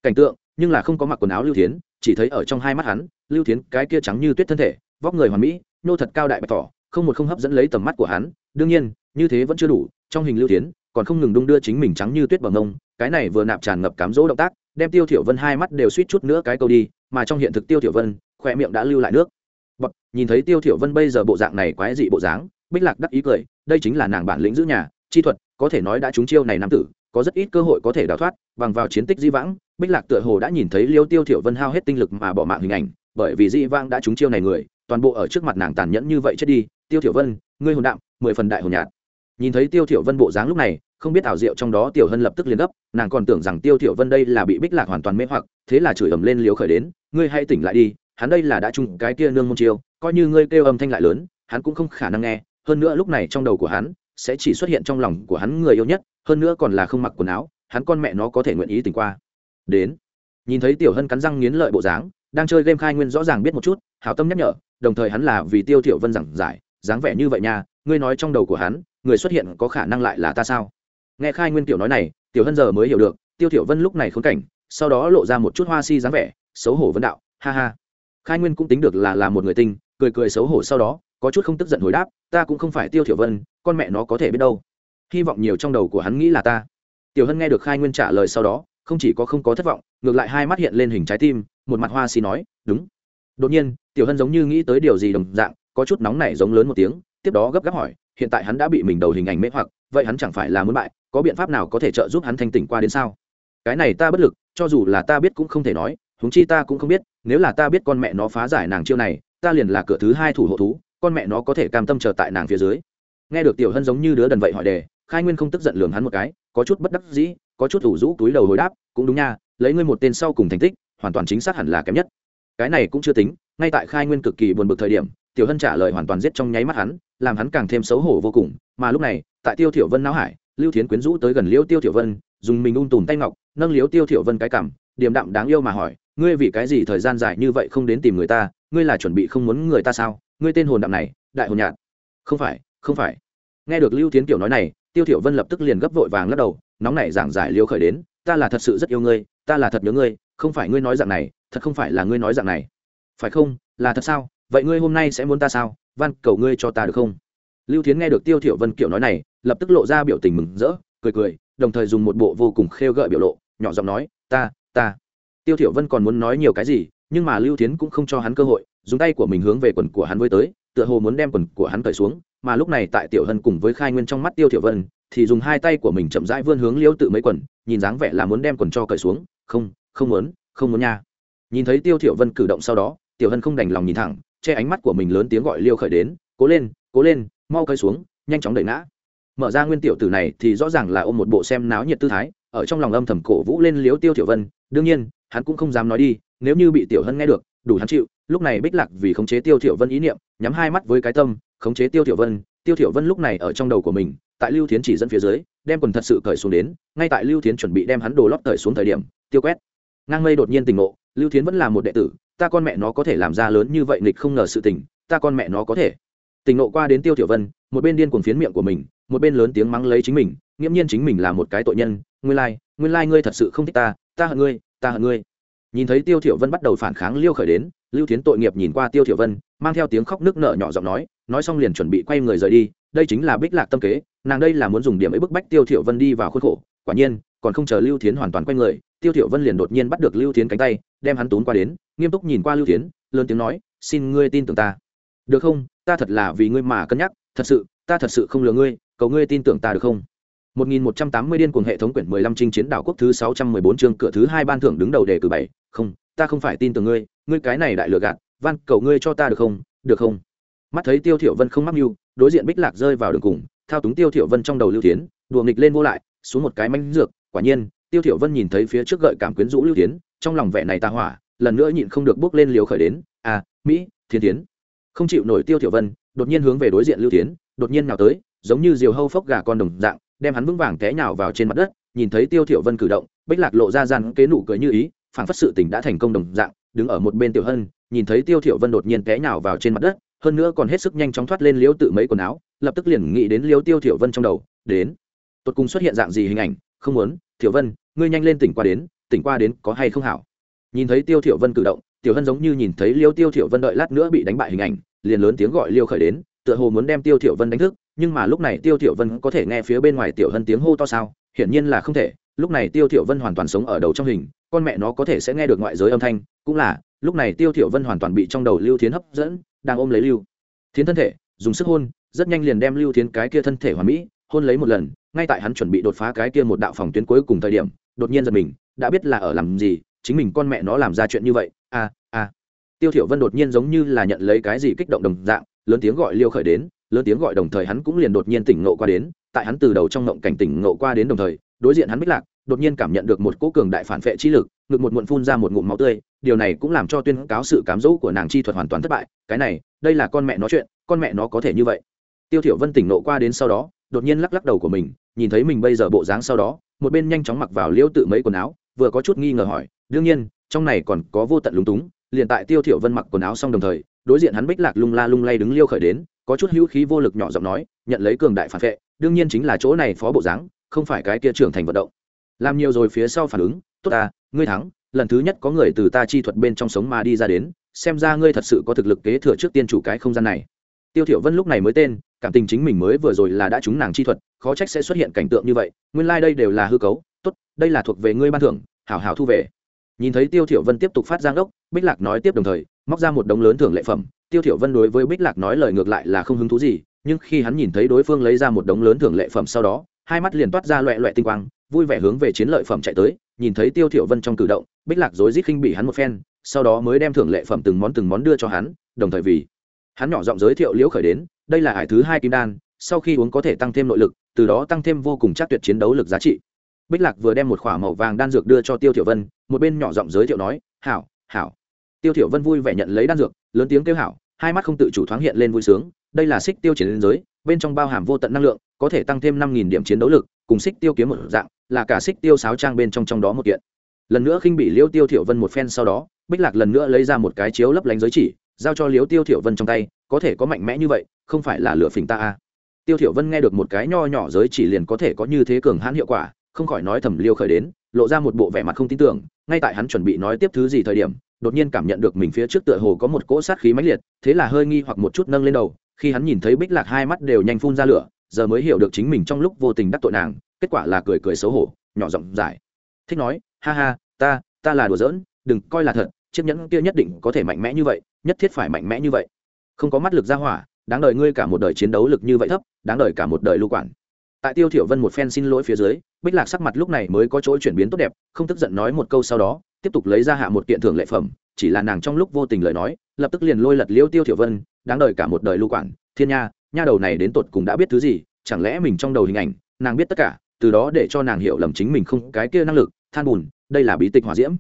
cảnh tượng, nhưng là không có mặc quần áo lưu thiến, chỉ thấy ở trong hai mắt hắn, lưu thiến cái kia trắng như tuyết thân thể, vóc người hoàn mỹ, nô thật cao đại bạch tỏ không một không hấp dẫn lấy tầm mắt của hắn, đương nhiên, như thế vẫn chưa đủ, trong hình lưu thiến còn không ngừng đung đưa chính mình trắng như tuyết bằng ngông cái này vừa nạp tràn ngập cám dỗ động tác đem tiêu thiểu vân hai mắt đều suýt chút nữa cái câu đi mà trong hiện thực tiêu thiểu vân khoe miệng đã lưu lại nước. Bọt, nhìn thấy tiêu thiểu vân bây giờ bộ dạng này quái dị bộ dáng bích lạc đắc ý cười đây chính là nàng bản lĩnh giữ nhà chi thuật có thể nói đã trúng chiêu này nam tử có rất ít cơ hội có thể đào thoát bằng vào chiến tích di vãng bích lạc tựa hồ đã nhìn thấy liêu tiêu thiểu vân hao hết tinh lực mà bỏ mạng hình ảnh bởi vì di vãng đã trúng chiêu này người toàn bộ ở trước mặt nàng tàn nhẫn như vậy chết đi. Tiêu thiểu vân ngươi hồn đạm mười phần đại hồn nhạt nhìn thấy tiêu thiểu vân bộ dáng lúc này, không biết ảo diệu trong đó tiểu hân lập tức liền gấp, nàng còn tưởng rằng tiêu thiểu vân đây là bị bích lạc hoàn toàn mê hoặc, thế là chửi ầm lên liếu khởi đến, ngươi hãy tỉnh lại đi, hắn đây là đã chung cái kia nương môn chiêu, coi như ngươi kêu âm thanh lại lớn, hắn cũng không khả năng nghe, hơn nữa lúc này trong đầu của hắn sẽ chỉ xuất hiện trong lòng của hắn người yêu nhất, hơn nữa còn là không mặc quần áo, hắn con mẹ nó có thể nguyện ý tỉnh qua. Đến, nhìn thấy tiểu hân cắn răng nghiến lợi bộ dáng, đang chơi game khai nguyên rõ ràng biết một chút, hảo tâm nhắc nhở, đồng thời hắn là vì tiêu thiểu vân giảng giải, dáng vẻ như vậy nha, ngươi nói trong đầu của hắn người xuất hiện có khả năng lại là ta sao? Nghe khai nguyên tiểu nói này, tiểu hân giờ mới hiểu được, tiêu thiểu vân lúc này khốn cảnh, sau đó lộ ra một chút hoa si dáng vẻ, xấu hổ vấn đạo, ha ha. Khai nguyên cũng tính được là là một người tinh cười cười xấu hổ sau đó, có chút không tức giận hồi đáp, ta cũng không phải tiêu thiểu vân, con mẹ nó có thể biết đâu. Hy vọng nhiều trong đầu của hắn nghĩ là ta. Tiểu hân nghe được khai nguyên trả lời sau đó, không chỉ có không có thất vọng, ngược lại hai mắt hiện lên hình trái tim, một mặt hoa si nói, đúng. Đột nhiên, tiểu hân giống như nghĩ tới điều gì đồng dạng, có chút nóng nảy giống lớn một tiếng, tiếp đó gấp gáp hỏi hiện tại hắn đã bị mình đầu hình ảnh mê hoặc, vậy hắn chẳng phải là muốn bại, có biện pháp nào có thể trợ giúp hắn thanh tỉnh qua đến sao? Cái này ta bất lực, cho dù là ta biết cũng không thể nói, huống chi ta cũng không biết, nếu là ta biết con mẹ nó phá giải nàng chiêu này, ta liền là cửa thứ hai thủ hộ thú, con mẹ nó có thể cam tâm chờ tại nàng phía dưới. Nghe được tiểu hân giống như đứa đần vậy hỏi đề, khai nguyên không tức giận lường hắn một cái, có chút bất đắc dĩ, có chút ủ rũ túi đầu hồi đáp, cũng đúng nha, lấy ngươi một tên sau cùng thành tích, hoàn toàn chính xác hẳn là kém nhất. Cái này cũng chưa tính, ngay tại khai nguyên cực kỳ buồn bực thời điểm tiểu hân trả lời hoàn toàn giết trong nháy mắt hắn làm hắn càng thêm xấu hổ vô cùng mà lúc này tại tiêu thiểu vân não hải lưu thiến quyến rũ tới gần liêu tiêu thiểu vân dùng mình ung tùm tay ngọc nâng liếu tiêu thiểu vân cái cằm, điềm đạm đáng yêu mà hỏi ngươi vì cái gì thời gian dài như vậy không đến tìm người ta? Ngươi là chuẩn bị không muốn người ta sao? Ngươi tên hồn đạm này đại hồn nhạt không phải không phải. Nghe được lưu tiến kiểu nói này tiêu thiểu vân lập tức liền gấp vội vàng lắc đầu nóng nảy giảng giải liêu khởi đến ta là thật sự rất yêu ngươi ta là thật nhớ ngươi không phải ngươi nói dạng này thật không phải là ngươi nói dạng này. Phải không? Là thật sao? Vậy ngươi hôm nay sẽ muốn ta sao? Van, cầu ngươi cho ta được không? Lưu thiến nghe được tiêu thiểu vân kiểu nói này, lập tức lộ ra biểu tình mừng rỡ, cười cười, đồng thời dùng một bộ vô cùng khêu gợi biểu lộ, nhỏ giọng nói, ta ta. Tiêu thiểu vân còn muốn nói nhiều cái gì, nhưng mà lưu thiến cũng không cho hắn cơ hội, dùng tay của mình hướng về quần của hắn với tới, tựa hồ muốn đem quần của hắn cởi xuống, mà lúc này tại tiểu hân cùng với khai nguyên trong mắt tiêu thiểu vân, thì dùng hai tay của mình chậm rãi vươn hướng liêu tự mấy quần, nhìn dáng vẻ là muốn đem quần cho cởi xuống, không không muốn không muốn nha. Nhìn thấy tiêu thiểu vân cử động sau đó, tiểu hân không đành lòng nhìn thẳng che ánh mắt của mình lớn tiếng gọi liêu khởi đến, cố lên cố lên, mau cởi xuống, nhanh chóng đẩy ngã. Mở ra nguyên tiểu tử này thì rõ ràng là ôm một bộ xem náo nhiệt tư thái, ở trong lòng âm thầm cổ vũ lên liếu tiêu tiểu vân, đương nhiên, hắn cũng không dám nói đi, nếu như bị tiểu hân nghe được, đủ hắn chịu, lúc này bích lạc vì khống chế tiêu tiểu vân ý niệm, nhắm hai mắt với cái tâm, khống chế tiêu tiểu vân, tiêu tiểu vân lúc này ở trong đầu của mình, tại lưu thiến chỉ dẫn phía dưới, đem quần thật sự cởi xuống đến, ngay tại lưu thiến chuẩn bị đem hắn đồ lót cởi xuống thời điểm, tiêu quét. Ngang mây đột nhiên tình ngộ, lưu thiến vẫn là một đệ tử ta con mẹ nó có thể làm ra lớn như vậy nghịch không ngờ sự tình, ta con mẹ nó có thể. Tình nộ qua đến tiêu tiểu vân, một bên điên cuồng phiến miệng của mình, một bên lớn tiếng mắng lấy chính mình, nghiễm nhiên chính mình là một cái tội nhân, nguyên lai nguyên lai ngươi thật sự không thích ta ta hận ngươi, ta hận ngươi. Nhìn thấy tiêu thiểu vân bắt đầu phản kháng liêu khởi đến, lưu thiến tội nghiệp nhìn qua tiêu thiểu vân, mang theo tiếng khóc nước nở nhỏ giọng nói nói xong liền chuẩn bị quay người rời đi, đây chính là bích lạc tâm kế, nàng đây là muốn dùng điểm ấy bức bách tiêu thiểu vân đi vào khuôn khổ, quả nhiên, còn không chờ lưu thiến hoàn toàn quay người tiêu thiểu vân liền đột nhiên bắt được lưu thiến cánh tay, đem hắn tốn qua đến, nghiêm túc nhìn qua lưu thiến, lớn tiếng nói, xin ngươi tin tưởng ta. Được không? Ta thật là vì ngươi mà cân nhắc, thật sự, ta thật sự không lừa ngươi, cầu ngươi tin tưởng ta được không? 1180 điên cuồng hệ thống quyển 15 trinh chiến đảo quốc thứ 614 chương cửa thứ hai ban thưởng đứng đầu đề cử bảy, không, ta không phải tin tưởng ngươi ngươi cái này đại lừa gạt, van, cầu ngươi cho ta được không? Được không? Mắt thấy tiêu thiểu vân không mắc mưu, đối diện bích lạc rơi vào đường cùng, thao túng tiêu thiểu vân trong đầu lưu tiến đùa nghịch lên vô lại, xuống một cái manh dược, quả nhiên tiêu thiểu vân nhìn thấy phía trước gợi cảm quyến rũ lưu tiến, trong lòng vẻ này ta hỏa, lần nữa nhịn không được bước lên liều khởi đến à mỹ, thiên tiến. Không chịu nổi tiêu thiểu vân, đột nhiên hướng về đối diện lưu tiến, đột nhiên nào tới, giống như diều hâu phốc gà con đồng dạng, đem hắn vững vàng té nhào vào trên mặt đất, nhìn thấy tiêu thiểu vân cử động, bích lạc lộ ra gian kế nụ cười như ý, phảng phất sự tình đã thành công đồng dạng, đứng ở một bên tiểu hân, nhìn thấy tiêu thiểu vân đột nhiên té nhào vào trên mặt đất, hơn nữa còn hết sức nhanh chóng thoát lên liếu tự mấy quần áo, lập tức liền nghĩ đến liếu tiêu thiểu vân trong đầu, đến tuột cùng xuất hiện dạng gì hình ảnh, không muốn, thiểu vân ngươi nhanh lên tỉnh qua đến, tỉnh qua đến có hay không hảo? Nhìn thấy tiêu thiểu vân cử động, tiểu hân giống như nhìn thấy liêu tiêu thiểu vân đợi lát nữa bị đánh bại hình ảnh, liền lớn tiếng gọi liêu khởi đến, tựa hồ muốn đem tiêu thiểu vân đánh thức, nhưng mà lúc này tiêu thiểu vân có thể nghe phía bên ngoài tiểu hân tiếng hô to sao, hiển nhiên là không thể, lúc này tiêu thiểu vân hoàn toàn sống ở đầu trong hình, con mẹ nó có thể sẽ nghe được ngoại giới âm thanh, cũng là, lúc này tiêu thiểu vân hoàn toàn bị trong đầu lưu thiến hấp dẫn, đang ôm lấy lưu thiến thân thể, dùng sức hôn, rất nhanh liền đem lưu thiến cái kia thân thể hoàn mỹ, hôn lấy một lần, ngay tại hắn chuẩn bị đột phá cái kia một đạo phòng tuyến cuối cùng thời điểm đột nhiên giật mình, đã biết là ở làm gì, chính mình con mẹ nó làm ra chuyện như vậy, a a. Tiêu thiểu vân đột nhiên giống như là nhận lấy cái gì kích động đồng dạng, lớn tiếng gọi liêu khởi đến, lớn tiếng gọi đồng thời hắn cũng liền đột nhiên tỉnh ngộ qua đến, tại hắn từ đầu trong ngộng cảnh tỉnh ngộ qua đến đồng thời, đối diện hắn bích lạc, đột nhiên cảm nhận được một cỗ cường đại phản vệ chi lực, ngực một muộn phun ra một ngụm máu tươi, điều này cũng làm cho tuyên cáo sự cám dỗ của nàng chi thuật hoàn toàn thất bại, cái này, đây là con mẹ nó chuyện, con mẹ nó có thể như vậy. Tiêu thiểu vân tỉnh ngộ qua đến sau đó, đột nhiên lắc lắc đầu của mình, nhìn thấy mình bây giờ bộ dáng sau đó một bên nhanh chóng mặc vào liêu tự mấy quần áo, vừa có chút nghi ngờ hỏi, đương nhiên, trong này còn có vô tận lúng túng, liền tại tiêu thiểu vân mặc quần áo xong đồng thời, đối diện hắn bích lạc lung la lung lay đứng liêu khởi đến, có chút hữu khí vô lực nhỏ giọng nói, nhận lấy cường đại phản vệ, đương nhiên chính là chỗ này phó bộ dáng, không phải cái kia trưởng thành vận động. Làm nhiều rồi phía sau phản ứng, tốt ta, ngươi thắng, lần thứ nhất có người từ ta chi thuật bên trong sống mà đi ra đến, xem ra ngươi thật sự có thực lực kế thừa trước tiên chủ cái không gian này. Tiêu thiểu vân lúc này mới tên cảm tình chính mình mới vừa rồi là đã trúng nàng chi thuật, khó trách sẽ xuất hiện cảnh tượng như vậy, nguyên lai、like、đây đều là hư cấu, tốt, đây là thuộc về ngươi ban thưởng, hảo hảo thu về. Nhìn thấy tiêu thiểu vân tiếp tục phát giang ốc, bích lạc nói tiếp đồng thời, móc ra một đống lớn thưởng lệ phẩm. Tiêu thiểu vân đối với bích lạc nói lời ngược lại là không hứng thú gì, nhưng khi hắn nhìn thấy đối phương lấy ra một đống lớn thưởng lệ phẩm sau đó, hai mắt liền toát ra loẹ loẹ tinh quang, vui vẻ hướng về chiến lợi phẩm chạy tới. Nhìn thấy tiêu thiểu vân trong cử động, bích lạc rối rít khinh bị hắn một phen, sau đó mới đem thưởng lệ phẩm từng món từng món đưa cho hắn, đồng thời vì hắn nhỏ giọng giới thiệu liễu khởi đến, đây là hải thứ hai kim đan, sau khi uống có thể tăng thêm nội lực, từ đó tăng thêm vô cùng chắc tuyệt chiến đấu lực giá trị. Bích lạc vừa đem một k h ỏ a màu vàng đan dược đưa cho tiêu thiểu vân, một bên nhỏ giọng giới thiệu nói, hảo hảo. Tiêu thiểu vân vui vẻ nhận lấy đan dược, lớn tiếng kêu hảo, hai mắt không tự chủ thoáng hiện lên vui sướng, đây là xích tiêu chiến liên giới, bên trong bao hàm vô tận năng lượng, có thể tăng thêm năm nghìn điểm chiến đấu lực, cùng xích tiêu kiếm một dạng, là cả xích tiêu sáo trang bên trong trong đó một kiện. Lần nữa khinh bị liêu tiêu thiểu vân một phen sau đó, bích lạc lần nữa lấy ra một cái chiếu lấp lánh giới chỉ giao cho liếu tiêu thiểu vân trong tay, có thể có mạnh mẽ như vậy, không phải là lửa phình ta a à. tiêu thiểu vân nghe được một cái nho nhỏ giới chỉ liền có thể có như thế cường hãn hiệu quả, không khỏi nói thầm liêu khởi đến, lộ ra một bộ vẻ mặt không tin tưởng, ngay tại hắn chuẩn bị nói tiếp thứ gì thời điểm, đột nhiên cảm nhận được mình phía trước tựa hồ có một cỗ sát khí mãnh liệt, thế là hơi nghi hoặc một chút nâng lên đầu, khi hắn nhìn thấy bích lạc hai mắt đều nhanh phun ra lửa, giờ mới hiểu được chính mình trong lúc vô tình đắc tội nàng, kết quả là cười cười xấu hổ, nhỏ giọng giải thích nói, ha ha, ta ta là đùa giỡn, đừng coi là thật, chiếc nhẫn kia nhất định có thể mạnh mẽ như vậy nhất thiết phải mạnh mẽ như vậy. Không có mắt lực ra hỏa, đáng đời ngươi cả một đời chiến đấu lực như vậy thấp, đáng đời cả một đời lưu quản. Tại tiêu thiểu vân một phen xin lỗi phía dưới, bích lạc sắc mặt lúc này mới có chỗ chuyển biến tốt đẹp, không tức giận nói một câu sau đó, tiếp tục lấy ra hạ một kiện thưởng lệ phẩm, chỉ là nàng trong lúc vô tình lời nói, lập tức liền lôi lật liêu tiêu thiểu vân, đáng đời cả một đời lưu quản. Thiên nha nha đầu này đến tột cùng đã biết thứ gì, chẳng lẽ mình trong đầu hình ảnh, nàng biết tất cả, từ đó để cho nàng hiểu lầm chính mình không cái kia năng lực, than bùn, đây là bí tịch hỏa diễm.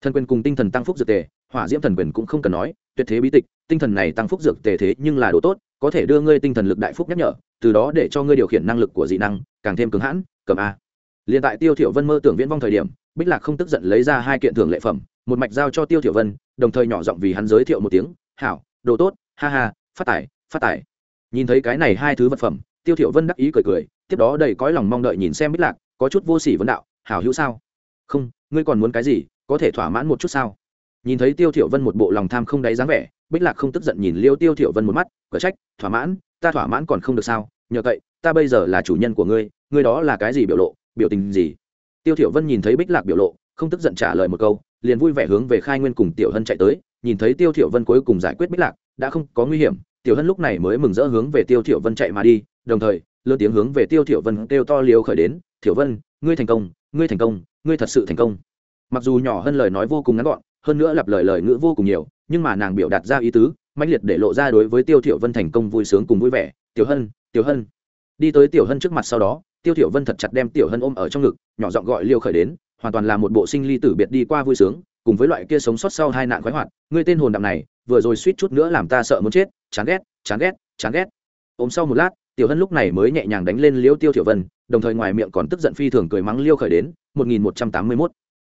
Thần quyền cùng tinh thần tăng phúc dược tề, hỏa diễm thần quyền cũng không cần nói tuyệt thế bí tịch, tinh thần này tăng phúc dược tề thế nhưng là đồ tốt, có thể đưa ngươi tinh thần lực đại phúc nhắc nhở, từ đó để cho ngươi điều khiển năng lực của dị năng, càng thêm cứng hãn, cầm a. Liền tại tiêu thiểu vân mơ tưởng viễn vong thời điểm, bích lạc không tức giận lấy ra hai kiện thưởng lệ phẩm, một mạch giao cho tiêu thiểu vân, đồng thời nhỏ giọng vì hắn giới thiệu một tiếng, hảo, đồ tốt, ha ha, phát tài phát tài. Nhìn thấy cái này hai thứ vật phẩm, tiêu thiểu vân đắc ý cười cười, tiếp đó đầy cõi lòng mong đợi nhìn xem bích lạc, có chút vô sỉ vấn đạo, hảo hữu sao? Không, ngươi còn muốn cái gì, có thể thỏa mãn một chút sao? Nhìn thấy tiêu thiểu vân một bộ lòng tham không đáy dáng vẻ, bích lạc không tức giận nhìn liêu tiêu thiểu vân một mắt cở trách, thỏa mãn, ta thỏa mãn còn không được sao? Nhờ vậy ta bây giờ là chủ nhân của ngươi ngươi đó là cái gì biểu lộ, biểu tình gì? Tiêu thiểu vân nhìn thấy bích lạc biểu lộ, không tức giận trả lời một câu, liền vui vẻ hướng về khai nguyên cùng tiểu hân chạy tới. Nhìn thấy tiêu thiểu vân cuối cùng giải quyết bích lạc, đã không có nguy hiểm, tiểu hân lúc này mới mừng rỡ hướng về tiêu thiểu vân chạy mà đi, đồng thời, lớn tiếng hướng về tiêu thiểu vân kêu to liều khởi đến, thiểu vân, ngươi thành công, ngươi thành công, ngươi thật sự thành công. Mặc dù nhỏ hơn lời nói vô cùng ngắn gọn hơn nữa lặp lời lời ngữ vô cùng nhiều, nhưng mà nàng biểu đạt ra ý tứ, mãnh liệt để lộ ra đối với tiêu thiểu vân thành công vui sướng cùng vui vẻ. Tiểu hân tiểu hân. Đi tới tiểu hân trước mặt sau đó, tiêu thiểu vân thật chặt đem tiểu hân ôm ở trong ngực, nhỏ giọng gọi liêu khởi đến, hoàn toàn là một bộ sinh ly tử biệt đi qua vui sướng, cùng với loại kia sống sót sau hai nạn khoái hoạt. Ngươi tên hồn đạm này, vừa rồi suýt chút nữa làm ta sợ muốn chết, chán ghét chán ghét chán ghét. Ôm sau một lát, tiểu hân lúc này mới nhẹ nhàng đánh lên liêu tiêu thiểu vân, đồng thời ngoài miệng còn tức giận phi thường cười mắng liêu khởi đến 1181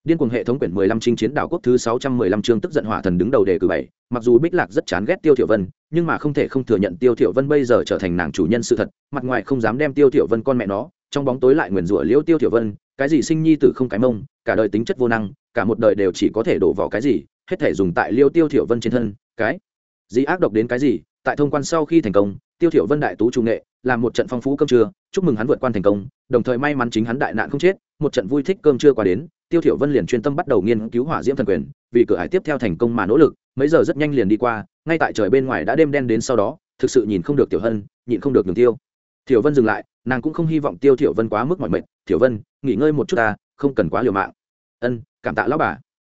điên cuồng hệ thống quyển 15 chinh chiến đảo quốc thứ 615 chương tức giận hỏa thần đứng đầu đề cử bảy. Mặc dù bích lạc rất chán ghét tiêu thiểu vân, nhưng mà không thể không thừa nhận tiêu thiểu vân bây giờ trở thành nàng chủ nhân sự thật, mặt ngoài không dám đem tiêu thiểu vân con mẹ nó, trong bóng tối lại nguyền rủa Liễu tiêu thiểu vân, cái gì sinh nhi tử không cái mông, cả đời tính chất vô năng, cả một đời đều chỉ có thể đổ vào cái gì, hết thể dùng tại Liễu tiêu thiểu vân trên thân, cái gì ác độc đến cái gì, tại thông quan sau khi thành công, tiêu thiểu vân đại tú trung nghệ, làm một trận phong phú cơm trưa, chúc mừng hắn vượt quan thành công, đồng thời may mắn chính hắn đại nạn không chết, một trận vui thích cơm trưa qua đến tiêu thiểu vân liền chuyên tâm bắt đầu nghiên cứu hỏa diễm thần quyền, vì cửa hải tiếp theo thành công mà nỗ lực, mấy giờ rất nhanh liền đi qua, ngay tại trời bên ngoài đã đêm đen đến sau đó, thực sự nhìn không được tiểu hân, nhịn không được đường tiêu. Thiểu vân dừng lại, nàng cũng không hy vọng tiêu thiểu vân quá mức mỏi mệt, thiểu vân, nghỉ ngơi một chút ta, không cần quá liều mạng. Ân, cảm tạ lão bà.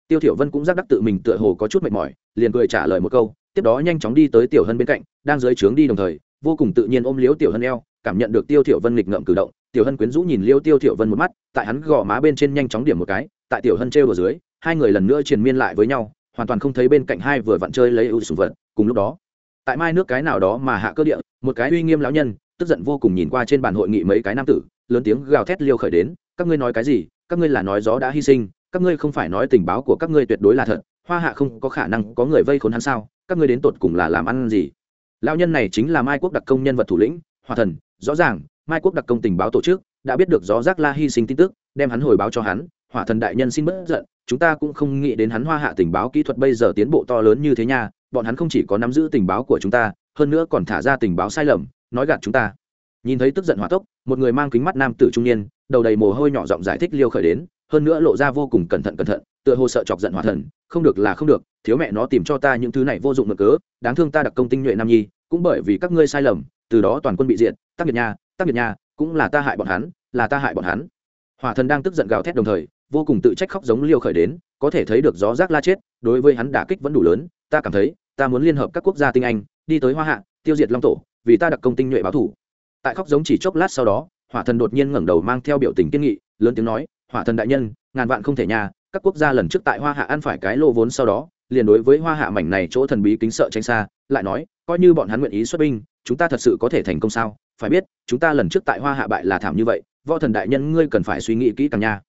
Tiêu thiểu vân cũng giác đắc tự mình tựa hồ có chút mệt mỏi, liền cười trả lời một câu, tiếp đó nhanh chóng đi tới tiểu hân bên cạnh, đang dưới trướng đi đồng thời, vô cùng tự nhiên ôm liếu tiểu hân eo, cảm nhận được tiêu thiểu vân nghịch ngợm cử động tiểu hân quyến rũ nhìn liêu tiêu thiểu vân một mắt, tại hắn gò má bên trên nhanh chóng điểm một cái, tại tiểu hân treo ở dưới, hai người lần nữa triền miên lại với nhau, hoàn toàn không thấy bên cạnh hai vừa vặn chơi lấy ưu sủng vật, cùng lúc đó, tại mai nước cái nào đó mà hạ cơ địa, một cái uy nghiêm lão nhân, tức giận vô cùng nhìn qua trên bàn hội nghị mấy cái nam tử, lớn tiếng gào thét liêu khởi đến, các ngươi nói cái gì? Các ngươi là nói gió đã hy sinh, các ngươi không phải nói tình báo của các ngươi tuyệt đối là thật, hoa hạ không có khả năng có người vây khốn hắn sao, các ngươi đến tột cùng là làm ăn gì? Lão nhân này chính là mai quốc đặc công nhân vật thủ lĩnh, hòa thần, rõ ràng mai quốc đặc công tình báo tổ chức, đã biết được gió giác la hy sinh tin tức, đem hắn hồi báo cho hắn, hỏa thần đại nhân xin bất giận, chúng ta cũng không nghĩ đến hắn hoa hạ tình báo kỹ thuật bây giờ tiến bộ to lớn như thế nha, bọn hắn không chỉ có nắm giữ tình báo của chúng ta, hơn nữa còn thả ra tình báo sai lầm, nói gạt chúng ta. Nhìn thấy tức giận hỏa tốc, một người mang kính mắt nam tử trung niên, đầu đầy mồ hôi nhỏ giọng giải thích liêu khởi đến, hơn nữa lộ ra vô cùng cẩn thận cẩn thận, tựa hồ sợ chọc giận hỏa thần, không được là không được, thiếu mẹ nó tìm cho ta những thứ này vô dụng mực cớ, đáng thương ta đặc công tinh nhuệ nam nhi, cũng bởi vì các ngươi sai lầm, từ đó toàn quân bị diệt, tắc nghiệt nha tác biệt nha, cũng là ta hại bọn hắn, là ta hại bọn hắn. Hỏa thần đang tức giận gào thét đồng thời, vô cùng tự trách khóc giống liêu khởi đến, có thể thấy được gió rác la chết, đối với hắn đả kích vẫn đủ lớn, ta cảm thấy, ta muốn liên hợp các quốc gia tinh anh, đi tới hoa hạ, tiêu diệt long tổ, vì ta đặc công tinh nhuệ báo thủ. Tại khóc giống chỉ chốc lát sau đó, hỏa thần đột nhiên ngẩng đầu mang theo biểu tình kiên nghị, lớn tiếng nói, hỏa thần đại nhân, ngàn vạn không thể nhà, các quốc gia lần trước tại hoa hạ ăn phải cái lô vốn sau đó, liền đối với hoa hạ mảnh này chỗ thần bí kính sợ tránh xa, lại nói, coi như bọn hắn nguyện ý xuất binh, chúng ta thật sự có thể thành công sao? Phải biết, chúng ta lần trước tại hoa hạ bại là thảm như vậy, võ thần đại nhân ngươi cần phải suy nghĩ kỹ càng nha.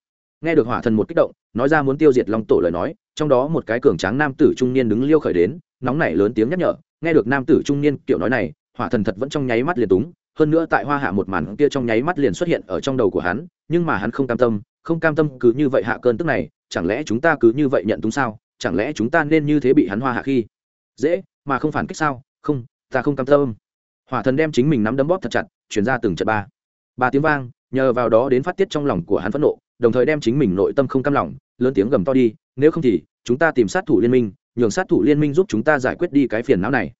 Nghe được hỏa thần một kích động, nói ra muốn tiêu diệt long tổ lời nói, trong đó một cái cường tráng nam tử trung niên đứng liêu khởi đến, nóng nảy lớn tiếng nhắc nhở. Nghe được nam tử trung niên kiểu nói này, hỏa thần thật vẫn trong nháy mắt liền túng, hơn nữa tại hoa hạ một màn kia trong nháy mắt liền xuất hiện ở trong đầu của hắn, nhưng mà hắn không cam tâm, không cam tâm cứ như vậy hạ cơn tức này, chẳng lẽ chúng ta cứ như vậy nhận túng sao? Chẳng lẽ chúng ta nên như thế bị hắn hoa hạ khi? Dễ, mà không phản kích sao? Không, ta không cam tâm hỏa thần đem chính mình nắm đấm bóp thật chặt, chuyển ra từng trận ba. Ba tiếng vang, nhờ vào đó đến phát tiết trong lòng của hắn phẫn nộ, đồng thời đem chính mình nội tâm không cam lòng, lớn tiếng gầm to đi, nếu không thì, chúng ta tìm sát thủ liên minh, nhường sát thủ liên minh giúp chúng ta giải quyết đi cái phiền não này.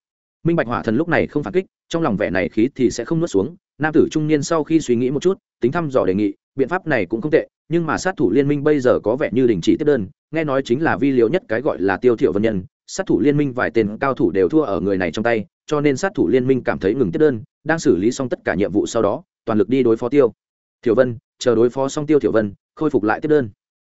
Minh bạch hỏa thần lúc này không phản kích, trong lòng vẻ này khí thì sẽ không nuốt xuống, nam tử trung niên sau khi suy nghĩ một chút, tính thăm dò đề nghị, biện pháp này cũng không tệ, nhưng mà sát thủ liên minh bây giờ có vẻ như đình chỉ tiếp đơn, nghe nói chính là vi liều nhất cái gọi là tiêu thiệu vân nhân, sát thủ liên minh vài tên cao thủ đều thua ở người này trong tay cho nên sát thủ liên minh cảm thấy ngừng tiếp đơn, đang xử lý xong tất cả nhiệm vụ sau đó, toàn lực đi đối phó tiêu. Thiểu vân, chờ đối phó xong tiêu thiểu vân, khôi phục lại tiếp đơn.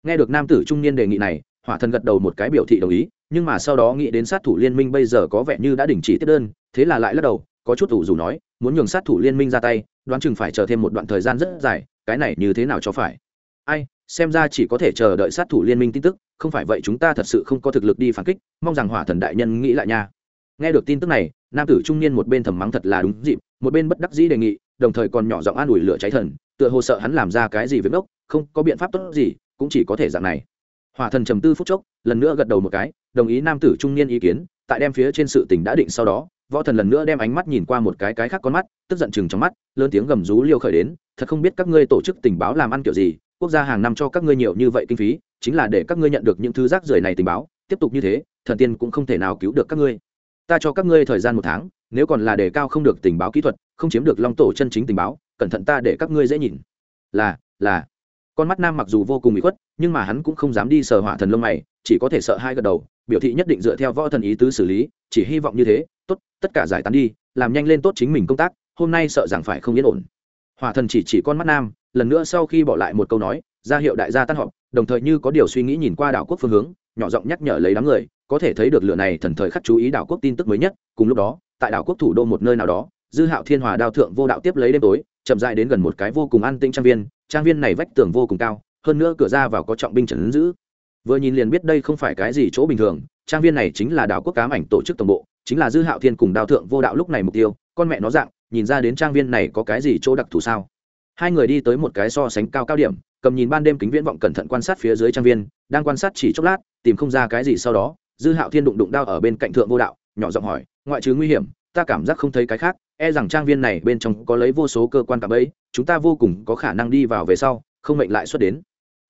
Nghe được nam tử trung niên đề nghị này, hỏa thần gật đầu một cái biểu thị đồng ý, nhưng mà sau đó nghĩ đến sát thủ liên minh bây giờ có vẻ như đã đình chỉ tiếp đơn, thế là lại lắc đầu, có chút ủ dù nói, muốn nhường sát thủ liên minh ra tay, đoán chừng phải chờ thêm một đoạn thời gian rất dài, cái này như thế nào cho phải? Ai, xem ra chỉ có thể chờ đợi sát thủ liên minh tin tức, không phải vậy chúng ta thật sự không có thực lực đi phản kích, mong rằng hỏa thần đại nhân nghĩ lại nha. Nghe được tin tức này nam tử trung niên một bên thầm mắng thật là đúng dịp, một bên bất đắc dĩ đề nghị, đồng thời còn nhỏ giọng an ủi lửa cháy thần, tựa hồ sợ hắn làm ra cái gì với ngốc, không có biện pháp tốt gì, cũng chỉ có thể dạng này. Hỏa thần trầm tư phút chốc, lần nữa gật đầu một cái, đồng ý nam tử trung niên ý kiến, tại đem phía trên sự tình đã định sau đó, võ thần lần nữa đem ánh mắt nhìn qua một cái cái khác con mắt, tức giận chừng trong mắt, lớn tiếng gầm rú liêu khởi đến, thật không biết các ngươi tổ chức tình báo làm ăn kiểu gì, quốc gia hàng năm cho các ngươi nhiều như vậy kinh phí, chính là để các ngươi nhận được những thứ rác rưởi này tình báo, tiếp tục như thế, thần tiên cũng không thể nào cứu được các ngươi ta cho các ngươi thời gian một tháng, nếu còn là đề cao không được tình báo kỹ thuật, không chiếm được long tổ chân chính tình báo, cẩn thận ta để các ngươi dễ nhìn. Là là. Con mắt nam mặc dù vô cùng bị khuất, nhưng mà hắn cũng không dám đi sờ hỏa thần lông mày, chỉ có thể sợ hai gật đầu, biểu thị nhất định dựa theo võ thần ý tứ xử lý, chỉ hy vọng như thế, tốt, tất cả giải tán đi, làm nhanh lên tốt chính mình công tác, hôm nay sợ rằng phải không yên ổn. Hỏa thần chỉ chỉ con mắt nam, lần nữa sau khi bỏ lại một câu nói, ra hiệu đại gia tan họp, đồng thời như có điều suy nghĩ nhìn qua đảo quốc phương hướng, nhỏ giọng nhắc nhở lấy đám người có thể thấy được lửa này thần thời khắc chú ý đảo quốc tin tức mới nhất, cùng lúc đó, tại đảo quốc thủ đô một nơi nào đó, dư hạo thiên hòa đao thượng vô đạo tiếp lấy đêm tối, chậm dại đến gần một cái vô cùng an tĩnh trang viên trang viên này vách tường vô cùng cao, hơn nữa cửa ra vào có trọng binh trần giữ. Vừa nhìn liền biết đây không phải cái gì chỗ bình thường, trang viên này chính là đảo quốc cám ảnh tổ chức tổng bộ, chính là dư hạo thiên cùng đao thượng vô đạo lúc này mục tiêu, con mẹ nó dạng, nhìn ra đến trang viên này có cái gì chỗ đặc thù sao. Hai người đi tới một cái so sánh cao cao điểm, cầm nhìn ban đêm kính viễn vọng cẩn thận quan sát phía dưới trang viên, đang quan sát chỉ chốc lát, tìm không ra cái gì sau đó dư hạo thiên đụng đụng đao ở bên cạnh thượng vô đạo nhỏ giọng hỏi ngoại trừ nguy hiểm ta cảm giác không thấy cái khác e rằng trang viên này bên trong có lấy vô số cơ quan cảm ấy chúng ta vô cùng có khả năng đi vào về sau không mệnh lại xuất đến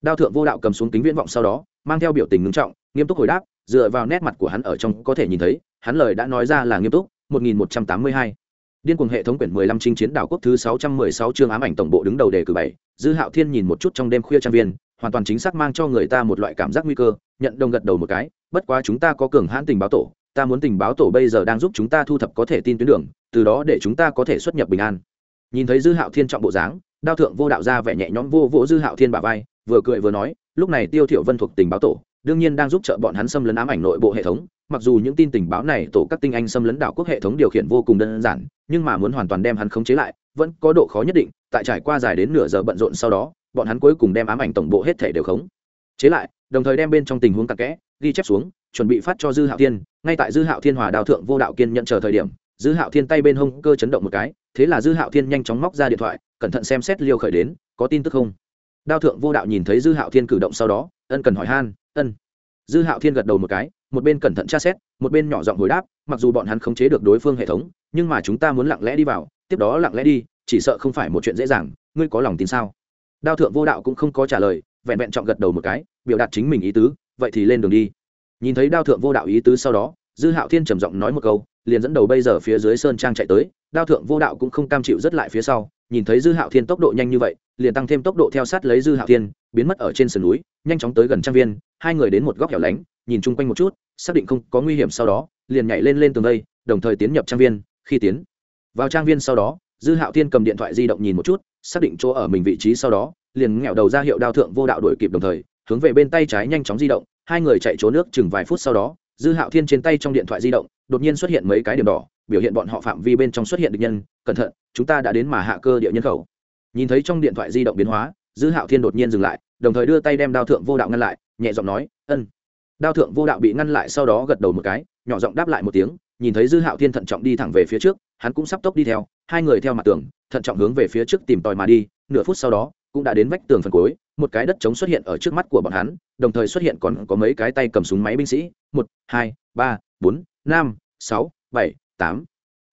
đao thượng vô đạo cầm xuống kính viễn vọng sau đó mang theo biểu tình ngưng trọng nghiêm túc hồi đáp dựa vào nét mặt của hắn ở trong có thể nhìn thấy hắn lời đã nói ra là nghiêm túc 1182. Điên cuồng hệ thống quyển 15 chinh chiến đảo quốc thứ 616 chương ám ảnh tổng bộ đứng đầu đề cử 7, Dư Hạo Thiên nhìn một chút trong đêm khuya trang viên, hoàn toàn chính xác mang cho người ta một loại cảm giác nguy cơ, nhận đồng gật đầu một cái, bất quá chúng ta có cường hãn tình báo tổ, ta muốn tình báo tổ bây giờ đang giúp chúng ta thu thập có thể tin tuyến đường, từ đó để chúng ta có thể xuất nhập bình an. Nhìn thấy Dư Hạo Thiên trọng bộ dáng, đao thượng vô đạo ra vẻ nhẹ nhõm vô vỗ Dư Hạo Thiên bà vai, vừa cười vừa nói, lúc này Tiêu Thiểu Vân thuộc tình báo tổ, đương nhiên đang giúp trợ bọn hắn xâm lấn ám ảnh nội bộ hệ thống, mặc dù những tin tình báo này tổ các tinh anh xâm lấn đảo quốc hệ thống điều khiển vô cùng đơn giản nhưng mà muốn hoàn toàn đem hắn khống chế lại vẫn có độ khó nhất định tại trải qua dài đến nửa giờ bận rộn sau đó bọn hắn cuối cùng đem ám ảnh tổng bộ hết thể đều khống. Chế lại, đồng thời đem bên trong tình huống tạc kẽ, ghi chép xuống, chuẩn bị phát cho dư hạo thiên. Ngay tại dư hạo thiên hòa đào thượng vô đạo kiên nhận chờ thời điểm, dư hạo thiên tay bên hông cơ chấn động một cái, thế là dư hạo thiên nhanh chóng móc ra điện thoại, cẩn thận xem xét liêu khởi đến, có tin tức không? Đao thượng vô đạo nhìn thấy dư hạo thiên cử động sau đó, ân cần hỏi han, ân. Dư hạo thiên gật đầu một cái, một bên cẩn thận tra xét, một bên nhỏ giọng hồi đáp, mặc dù bọn hắn khống chế được đối phương hệ thống, nhưng mà chúng ta muốn lặng lẽ đi vào, tiếp đó lặng lẽ đi, chỉ sợ không phải một chuyện dễ dàng, ngươi có lòng tin sao? Đao thượng vô đạo cũng không có trả lời, vẹn vẹn chọn gật đầu một cái, biểu đạt chính mình ý tứ, vậy thì lên đường đi. Nhìn thấy đao thượng vô đạo ý tứ sau đó, dư hạo thiên trầm giọng nói một câu, liền dẫn đầu bây giờ phía dưới sơn trang chạy tới, đao thượng vô đạo cũng không cam chịu rất lại phía sau, nhìn thấy dư hạo thiên tốc độ nhanh như vậy, liền tăng thêm tốc độ theo sát lấy dư hạo thiên, biến mất ở trên sườn núi, nhanh chóng tới gần trang viên, hai người đến một góc hẻo lánh, nhìn chung quanh một chút, xác định không có nguy hiểm sau đó, liền nhảy lên lên tường đây, đồng thời tiến nhập trang viên, khi tiến vào trang viên sau đó dư hạo thiên cầm điện thoại di động nhìn một chút, xác định chỗ ở mình vị trí sau đó, liền nghẹo đầu ra hiệu đao thượng vô đạo đuổi kịp đồng thời, hướng về bên tay trái nhanh chóng di động, hai người chạy trốn nước chừng vài phút sau đó, dư hạo thiên trên tay trong điện thoại di động, đột nhiên xuất hiện mấy cái điểm đỏ, biểu hiện bọn họ phạm vi bên trong xuất hiện địch nhân, cẩn thận, chúng ta đã đến mà hạ cơ địa nhân khẩu. Nhìn thấy trong điện thoại di động biến hóa, dư hạo thiên đột nhiên dừng lại, đồng thời đưa tay đem đao thượng vô đạo ngăn lại, nhẹ giọng nói, ân. Đao thượng vô đạo bị ngăn lại sau đó gật đầu một cái, nhỏ giọng đáp lại một tiếng nhìn thấy dư hạo thiên thận trọng đi thẳng về phía trước, hắn cũng sắp tốc đi theo, hai người theo mặt tường, thận trọng hướng về phía trước tìm tòi mà đi, nửa phút sau đó, cũng đã đến vách tường phần cuối, một cái đất trống xuất hiện ở trước mắt của bọn hắn, đồng thời xuất hiện còn có mấy cái tay cầm súng máy binh sĩ, một, hai, ba, bốn, năm, sáu, bảy, tám.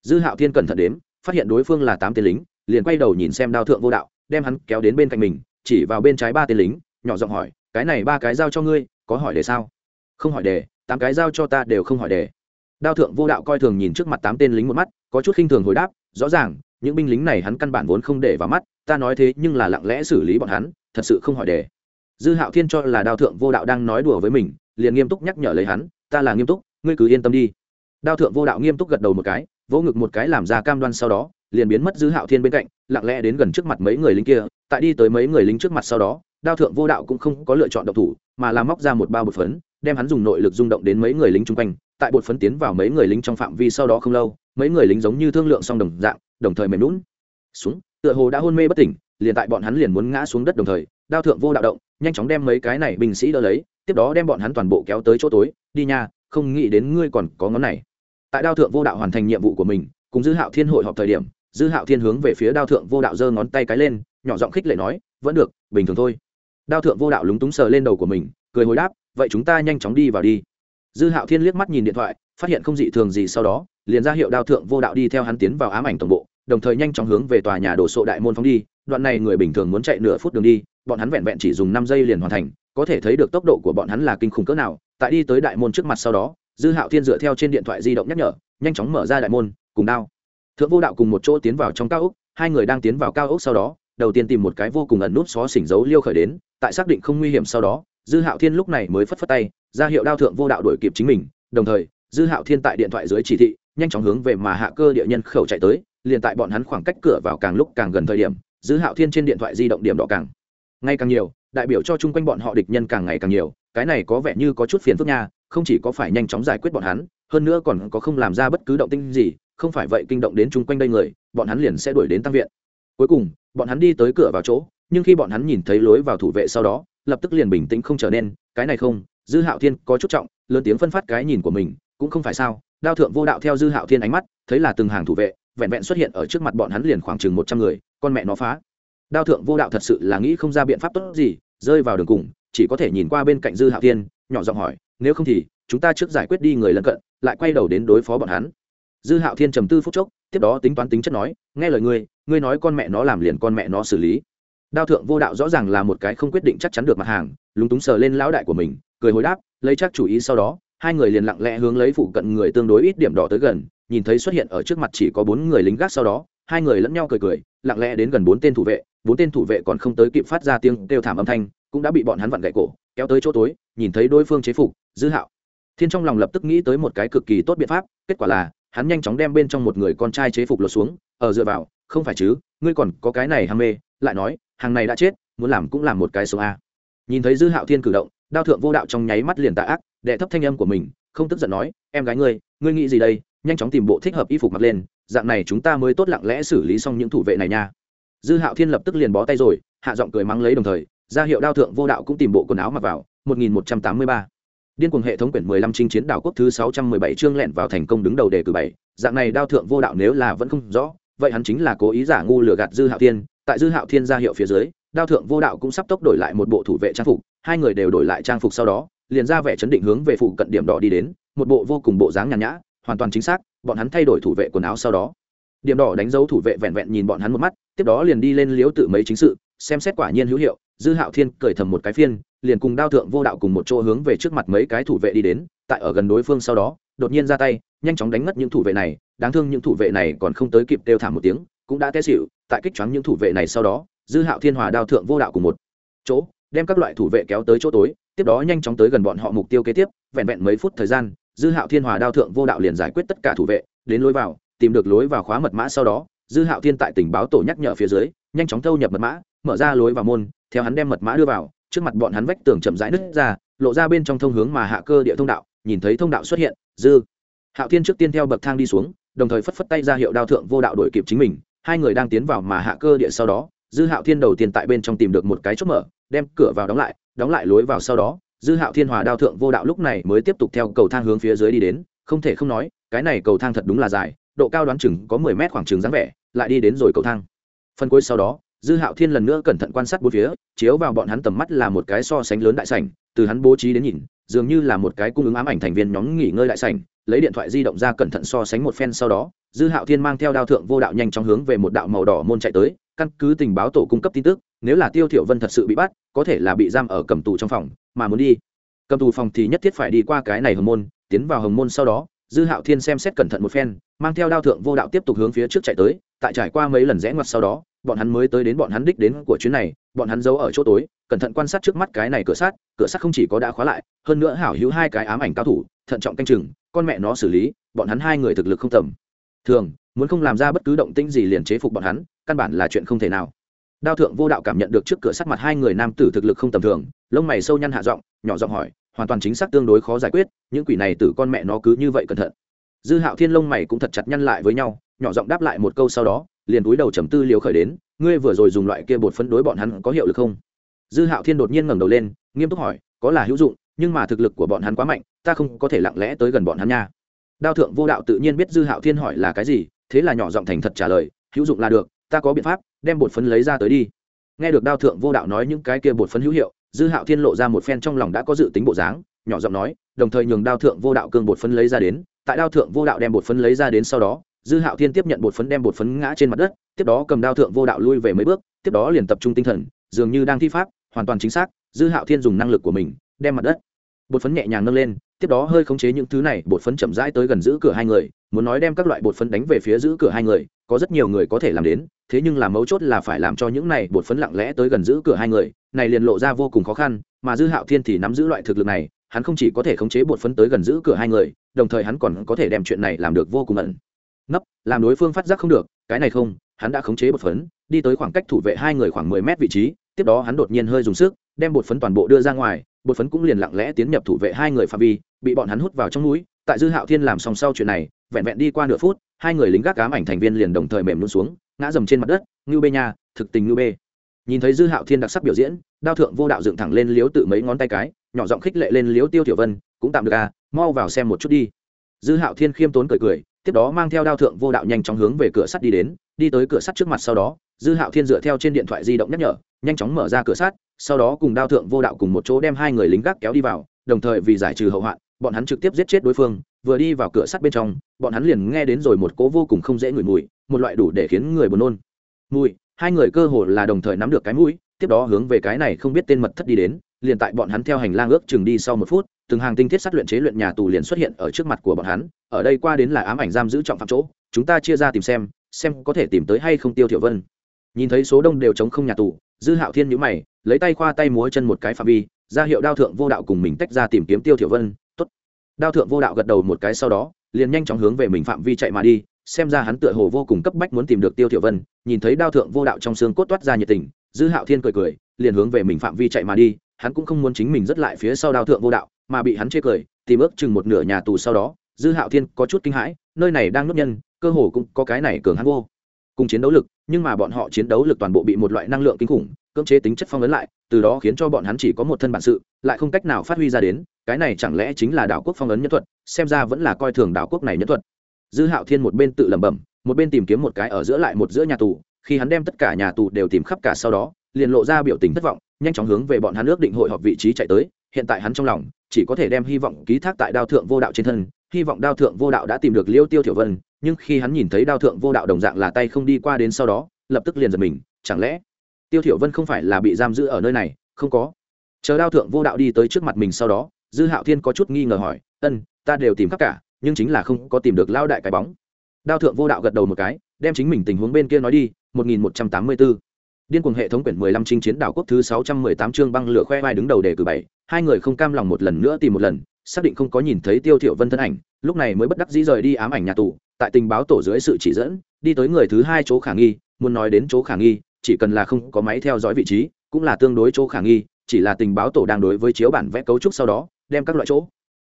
Dư hạo thiên cẩn thận đếm, phát hiện đối phương là tám tên lính, liền quay đầu nhìn xem đao thượng vô đạo, đem hắn kéo đến bên cạnh mình, chỉ vào bên trái ba tên lính, nhỏ giọng hỏi, cái này ba cái giao cho ngươi, có hỏi đề sao? Không hỏi đề, tám cái giao cho ta đều không hỏi đề đao thượng vô đạo coi thường nhìn trước mặt tám tên lính một mắt, có chút khinh thường hồi đáp, rõ ràng, những binh lính này hắn căn bản vốn không để vào mắt, ta nói thế nhưng là lặng lẽ xử lý bọn hắn, thật sự không hỏi đề. Dư hạo thiên cho là đao thượng vô đạo đang nói đùa với mình, liền nghiêm túc nhắc nhở lấy hắn, ta là nghiêm túc, ngươi cứ yên tâm đi. Đao thượng vô đạo nghiêm túc gật đầu một cái, vỗ ngực một cái làm ra cam đoan sau đó, liền biến mất dư hạo thiên bên cạnh, lặng lẽ đến gần trước mặt mấy người lính kia, tại đi tới mấy người lính trước mặt sau đó, đao thượng vô đạo cũng không có lựa chọn độc thủ, mà là móc ra một bao bột phấn, đem hắn dùng nội lực rung động đến mấy người lính chung quanh tại bột phấn tiến vào mấy người lính trong phạm vi sau đó không lâu, mấy người lính giống như thương lượng xong đồng dạng, đồng thời mềm lún xuống, tựa hồ đã hôn mê bất tỉnh, liền tại bọn hắn liền muốn ngã xuống đất đồng thời, đao thượng vô đạo động, nhanh chóng đem mấy cái này binh sĩ đỡ lấy, tiếp đó đem bọn hắn toàn bộ kéo tới chỗ tối, đi nha, không nghĩ đến ngươi còn có ngón này. Tại đao thượng vô đạo hoàn thành nhiệm vụ của mình, cùng dư hạo thiên hội họp thời điểm, dư hạo thiên hướng về phía đao thượng vô đạo giơ ngón tay cái lên, nhỏ giọng khích lệ nói, vẫn được, bình thường thôi. Đao thượng vô đạo lúng túng sờ lên đầu của mình, cười hồi đáp, vậy chúng ta nhanh chóng đi vào đi dư hạo thiên liếc mắt nhìn điện thoại, phát hiện không dị thường gì sau đó, liền ra hiệu đao thượng vô đạo đi theo hắn tiến vào ám ảnh tổng bộ, đồng thời nhanh chóng hướng về tòa nhà đổ sộ đại môn phóng đi. Đoạn này người bình thường muốn chạy nửa phút đường đi, bọn hắn vẹn vẹn chỉ dùng năm giây liền hoàn thành, có thể thấy được tốc độ của bọn hắn là kinh khủng cỡ nào. Tại đi tới đại môn trước mặt sau đó, dư hạo thiên dựa theo trên điện thoại di động nhắc nhở, nhanh chóng mở ra đại môn, cùng đao. Thượng vô đạo cùng một chỗ tiến vào trong cao ốc, hai người đang tiến vào cao ốc sau đó, đầu tiên tìm một cái vô cùng ẩn nút xó xỉnh dấu liêu khởi đến, tại xác định không nguy hiểm sau đó, dư hạo thiên lúc này mới phất phất tay ra hiệu đao thượng vô đạo đuổi kịp chính mình, đồng thời, dư hạo thiên tại điện thoại dưới chỉ thị, nhanh chóng hướng về mà hạ cơ địa nhân khẩu chạy tới, liền tại bọn hắn khoảng cách cửa vào càng lúc càng gần thời điểm, dư hạo thiên trên điện thoại di động điểm đỏ càng. Ngày càng nhiều, đại biểu cho chung quanh bọn họ địch nhân càng ngày càng nhiều, cái này có vẻ như có chút phiền phức nha, không chỉ có phải nhanh chóng giải quyết bọn hắn, hơn nữa còn có không làm ra bất cứ động tinh gì, không phải vậy kinh động đến chung quanh đây người, bọn hắn liền sẽ đuổi đến tăng viện. Cuối cùng, bọn hắn đi tới cửa vào chỗ, nhưng khi bọn hắn nhìn thấy lối vào thủ vệ sau đó, lập tức liền bình tĩnh không trở nên, cái này không dư hạo thiên có chút trọng, lớn tiếng phân phát cái nhìn của mình, cũng không phải sao, đao thượng vô đạo theo dư hạo thiên ánh mắt, thấy là từng hàng thủ vệ, vẹn vẹn xuất hiện ở trước mặt bọn hắn liền khoảng chừng một trăm người, con mẹ nó phá. Đao thượng vô đạo thật sự là nghĩ không ra biện pháp tốt gì, rơi vào đường cùng, chỉ có thể nhìn qua bên cạnh dư hạo thiên, nhỏ giọng hỏi, nếu không thì, chúng ta trước giải quyết đi người lân cận, lại quay đầu đến đối phó bọn hắn. Dư hạo thiên trầm tư phút chốc, tiếp đó tính toán tính chất nói, nghe lời ngươi ngươi nói con mẹ nó làm liền con mẹ nó xử lý. Đao thượng vô đạo rõ ràng là một cái không quyết định chắc chắn được mặt hàng, lúng túng sờ lên lão đại của mình cười hồi đáp, lấy chắc chủ ý sau đó, hai người liền lặng lẽ hướng lấy phụ cận người tương đối ít điểm đỏ tới gần, nhìn thấy xuất hiện ở trước mặt chỉ có bốn người lính gác sau đó, hai người lẫn nhau cười cười, lặng lẽ đến gần bốn tên thủ vệ, bốn tên thủ vệ còn không tới kịp phát ra tiếng kêu thảm âm thanh, cũng đã bị bọn hắn vặn gậy cổ, kéo tới chỗ tối, nhìn thấy đối phương chế phục, dư hạo. Thiên trong lòng lập tức nghĩ tới một cái cực kỳ tốt biện pháp, kết quả là, hắn nhanh chóng đem bên trong một người con trai chế phục lột xuống, ở dựa vào, không phải chứ, ngươi còn có cái này ham mê. Lại nói, hàng này đã chết, muốn làm cũng làm một cái số a. Nhìn thấy dư hạo thiên cử động đao thượng vô đạo trong nháy mắt liền tạ ác, đệ thấp thanh âm của mình, không tức giận nói, em gái ngươi ngươi nghĩ gì đây? Nhanh chóng tìm bộ thích hợp y phục mặc lên, dạng này chúng ta mới tốt lặng lẽ xử lý xong những thủ vệ này nha. Dư hạo thiên lập tức liền bó tay rồi, hạ giọng cười mắng lấy đồng thời, ra hiệu đao thượng vô đạo cũng tìm bộ quần áo mặc vào 1183. điên cuồng hệ thống quyển 15 chinh chiến đảo quốc thứ 617 chương lẹn vào thành công đứng đầu đề cử bảy. Dạng này đao thượng vô đạo nếu là vẫn không rõ, vậy hắn chính là cố ý giả ngu lừa gạt dư hạo thiên. Tại dư hạo thiên ra hiệu phía dưới đao thượng vô đạo cũng sắp tốc đổi lại một bộ thủ vệ trang phục, hai người đều đổi lại trang phục sau đó, liền ra vẻ chấn định hướng về phụ cận điểm đỏ đi đến, một bộ vô cùng bộ dáng nhàn nhã, hoàn toàn chính xác, bọn hắn thay đổi thủ vệ quần áo sau đó. Điểm đỏ đánh dấu thủ vệ vẹn vẹn nhìn bọn hắn một mắt, tiếp đó liền đi lên liếu tự mấy chính sự, xem xét quả nhiên hữu hiệu, dư hạo thiên cởi thầm một cái phiên, liền cùng đao thượng vô đạo cùng một chỗ hướng về trước mặt mấy cái thủ vệ đi đến, tại ở gần đối phương sau đó, đột nhiên ra tay, nhanh chóng đánh ngất những thủ vệ này, đáng thương những thủ vệ này còn không tới kịp kêu thảm một tiếng, cũng đã té xịu tại kích choáng những thủ vệ này sau đó dư hạo thiên hòa đao thượng vô đạo cùng một chỗ, đem các loại thủ vệ kéo tới chỗ tối, tiếp đó nhanh chóng tới gần bọn họ mục tiêu kế tiếp, vẹn vẹn mấy phút thời gian, dư hạo thiên hòa đao thượng vô đạo liền giải quyết tất cả thủ vệ, đến lối vào, tìm được lối vào khóa mật mã sau đó, dư hạo thiên tại tình báo tổ nhắc nhở phía dưới, nhanh chóng thâu nhập mật mã, mở ra lối vào môn, theo hắn đem mật mã đưa vào, trước mặt bọn hắn vách tường chậm rãi nứt ra, lộ ra bên trong thông hướng mà hạ cơ địa thông đạo, nhìn thấy thông đạo xuất hiện, dư hạo thiên trước tiên theo bậc thang đi xuống, đồng thời phất phất tay ra hiệu đao thượng vô đạo đội kịp chính mình, hai người đang tiến vào mà hạ cơ địa sau đó dư hạo thiên đầu tiên tại bên trong tìm được một cái chốt mở, đem cửa vào đóng lại đóng lại lối vào sau đó, dư hạo thiên hòa đao thượng vô đạo lúc này mới tiếp tục theo cầu thang hướng phía dưới đi đến, không thể không nói, cái này cầu thang thật đúng là dài, độ cao đoán chừng có mười mét khoảng chừng dáng vẻ, lại đi đến rồi cầu thang. Phần cuối sau đó, dư hạo thiên lần nữa cẩn thận quan sát bốn phía, chiếu vào bọn hắn tầm mắt là một cái so sánh lớn đại sảnh, từ hắn bố trí đến nhìn, dường như là một cái cung ứng ám ảnh thành viên nhóm nghỉ ngơi đại sảnh lấy điện thoại di động ra cẩn thận so sánh một phen sau đó, dư hạo thiên mang theo đao thượng vô đạo nhanh chóng hướng về một đạo màu đỏ môn chạy tới, căn cứ tình báo tổ cung cấp tin tức, nếu là tiêu thiểu vân thật sự bị bắt, có thể là bị giam ở cầm tù trong phòng, mà muốn đi. Cầm tù phòng thì nhất thiết phải đi qua cái này hồng môn, tiến vào hồng môn sau đó, dư hạo thiên xem xét cẩn thận một phen, mang theo đao thượng vô đạo tiếp tục hướng phía trước chạy tới, tại trải qua mấy lần rẽ ngoặt sau đó, bọn hắn mới tới đến bọn hắn đích đến của chuyến này, bọn hắn giấu ở chỗ tối, cẩn thận quan sát trước mắt cái này cửa sắt cửa sắt không chỉ có đã khóa lại, hơn nữa hảo hữu hai cái ám ảnh cao thủ thận trọng canh chừng, con mẹ nó xử lý, bọn hắn hai người thực lực không tầm. Thường, muốn không làm ra bất cứ động tĩnh gì liền chế phục bọn hắn, căn bản là chuyện không thể nào. Đao thượng vô đạo cảm nhận được trước cửa sắt mặt hai người nam tử thực lực không tầm thường, lông mày sâu nhăn hạ giọng, nhỏ giọng hỏi, hoàn toàn chính xác tương đối khó giải quyết, những quỷ này tử con mẹ nó cứ như vậy cẩn thận. Dư hạo thiên lông mày cũng thật chặt nhăn lại với nhau, nhỏ giọng đáp lại một câu sau đó, liền túi đầu trầm tư liều khởi đến, ngươi vừa rồi dùng loại kia bột phấn đối bọn hắn có hiệu lực không? Dư hạo thiên đột nhiên ngẩng đầu lên, nghiêm túc hỏi, có là hữu dụng nhưng mà thực lực của bọn hắn quá mạnh, ta không có thể lặng lẽ tới gần bọn hắn nha. Đao thượng vô đạo tự nhiên biết dư hạo thiên hỏi là cái gì, thế là nhỏ giọng thành thật trả lời, hữu dụng là được, ta có biện pháp, đem bột phấn lấy ra tới đi. Nghe được đao thượng vô đạo nói những cái kia bột phấn hữu hiệu, dư hạo thiên lộ ra một phen trong lòng đã có dự tính bộ dáng, nhỏ giọng nói, đồng thời nhường đao thượng vô đạo cương bột phấn lấy ra đến, tại đao thượng vô đạo đem bột phấn lấy ra đến sau đó, dư hạo thiên tiếp nhận bột phấn đem bột phấn ngã trên mặt đất, tiếp đó cầm đao thượng vô đạo lui về mấy bước, tiếp đó liền tập trung tinh thần, dường như đang thi pháp, hoàn toàn chính xác, dư hạo thiên dùng năng lực của mình, đem mặt đất bột phấn nhẹ nhàng nâng lên, tiếp đó hơi khống chế những thứ này, bột phấn chậm rãi tới gần giữ cửa hai người, muốn nói đem các loại bột phấn đánh về phía giữ cửa hai người, có rất nhiều người có thể làm đến, thế nhưng làm mấu chốt là phải làm cho những này bột phấn lặng lẽ tới gần giữ cửa hai người, này liền lộ ra vô cùng khó khăn, mà dư hạo thiên thì nắm giữ loại thực lực này, hắn không chỉ có thể khống chế bột phấn tới gần giữ cửa hai người, đồng thời hắn còn có thể đem chuyện này làm được vô cùng ẩn nấp, làm đối phương phát giác không được, cái này không, hắn đã khống chế bột phấn, đi tới khoảng cách thủ vệ hai người khoảng mười mét vị trí, tiếp đó hắn đột nhiên hơi dùng sức, đem bột phấn toàn bộ đưa ra ngoài bột phấn cũng liền lặng lẽ tiến nhập thủ vệ hai người phạm vi, bị bọn hắn hút vào trong núi. Tại dư hạo thiên làm xong sau chuyện này, vẹn vẹn đi qua nửa phút, hai người lính gác cám ảnh thành viên liền đồng thời mềm luôn xuống, ngã dầm trên mặt đất. Ngưu bê nha, thực tình ngưu bê. Nhìn thấy dư hạo thiên đặc sắc biểu diễn, đao thượng vô đạo dựng thẳng lên liếu tự mấy ngón tay cái, nhỏ giọng khích lệ lên liếu tiêu tiểu vân, cũng tạm được à mau vào xem một chút đi. Dư hạo thiên khiêm tốn cười cười, tiếp đó mang theo đao thượng vô đạo nhanh chóng hướng về cửa sắt đi đến. Đi tới cửa sắt trước mặt sau đó, dư hạo thiên dựa theo trên điện thoại di động nhắc nhở nhanh chóng mở ra cửa sắt, sau đó cùng đao thượng vô đạo cùng một chỗ đem hai người lính gác kéo đi vào, đồng thời vì giải trừ hậu hoạn, bọn hắn trực tiếp giết chết đối phương, vừa đi vào cửa sắt bên trong, bọn hắn liền nghe đến rồi một cố vô cùng không dễ ngửi mùi, một loại đủ để khiến người buồn nôn. Mùi, hai người cơ hồ là đồng thời nắm được cái mũi, tiếp đó hướng về cái này không biết tên mật thất đi đến, liền tại bọn hắn theo hành lang ước chừng đi sau một phút, từng hàng tinh thiết sát luyện chế luyện nhà tù liền xuất hiện ở trước mặt của bọn hắn, ở đây qua đến là ám ảnh giam giữ trọng phạm chỗ, chúng ta chia ra tìm xem xem có thể tìm tới hay không tiêu thiểu vân. Nhìn thấy số đông đều chống không nhà tù dư hạo thiên nhữ mày, lấy tay khoa tay múa chân một cái phạm vi, ra hiệu đao thượng vô đạo cùng mình tách ra tìm kiếm tiêu thiểu vân, tốt. Đao thượng vô đạo gật đầu một cái sau đó, liền nhanh chóng hướng về mình phạm vi chạy mà đi, xem ra hắn tựa hồ vô cùng cấp bách muốn tìm được tiêu thiểu vân, nhìn thấy đao thượng vô đạo trong xương cốt toát ra nhiệt tình, dư hạo thiên cười cười, liền hướng về mình phạm vi chạy mà đi, hắn cũng không muốn chính mình rất lại phía sau đao thượng vô đạo, mà bị hắn chê cười, tìm ước chừng một nửa nhà tù sau đó, dư hạo thiên có chút kinh hãi, nơi này đang nốt nhân, cơ hồ cũng có cái này cường hắn vô cùng chiến đấu lực nhưng mà bọn họ chiến đấu lực toàn bộ bị một loại năng lượng kinh khủng, cưỡng chế tính chất phong ấn lại, từ đó khiến cho bọn hắn chỉ có một thân bản sự, lại không cách nào phát huy ra đến, cái này chẳng lẽ chính là đảo quốc phong ấn nhân thuật, xem ra vẫn là coi thường đảo quốc này nhân thuật. Dư hạo thiên một bên tự lẩm bẩm, một bên tìm kiếm một cái ở giữa lại một giữa nhà tù, khi hắn đem tất cả nhà tù đều tìm khắp cả sau đó, liền lộ ra biểu tình thất vọng, nhanh chóng hướng về bọn hắn ước định hội họp vị trí chạy tới, hiện tại hắn trong lòng chỉ có thể đem hy vọng ký thác tại đao thượng vô đạo trên thân, hy vọng đao thượng vô đạo đã tìm được liêu tiêu thiểu vân nhưng khi hắn nhìn thấy đao thượng vô đạo đồng dạng là tay không đi qua đến sau đó, lập tức liền giật mình, chẳng lẽ tiêu thiểu vân không phải là bị giam giữ ở nơi này? Không có. Chờ đao thượng vô đạo đi tới trước mặt mình sau đó, dư hạo thiên có chút nghi ngờ hỏi, ân, ta đều tìm khắp cả, nhưng chính là không có tìm được lao đại cái bóng. Đao thượng vô đạo gật đầu một cái, đem chính mình tình huống bên kia nói đi 1184 điên cuồng hệ thống quyển 15 chinh chiến đảo quốc thứ 618 chương băng lửa khoe vai đứng đầu đề cử bảy, hai người không cam lòng một lần nữa tìm một lần, xác định không có nhìn thấy tiêu thiểu vân thân ảnh, lúc này mới bất đắc dĩ rời đi ám ảnh nhà tù tại tình báo tổ dưới sự chỉ dẫn, đi tới người thứ hai chỗ khả nghi, muốn nói đến chỗ khả nghi, chỉ cần là không có máy theo dõi vị trí, cũng là tương đối chỗ khả nghi, chỉ là tình báo tổ đang đối với chiếu bản vẽ cấu trúc sau đó, đem các loại chỗ.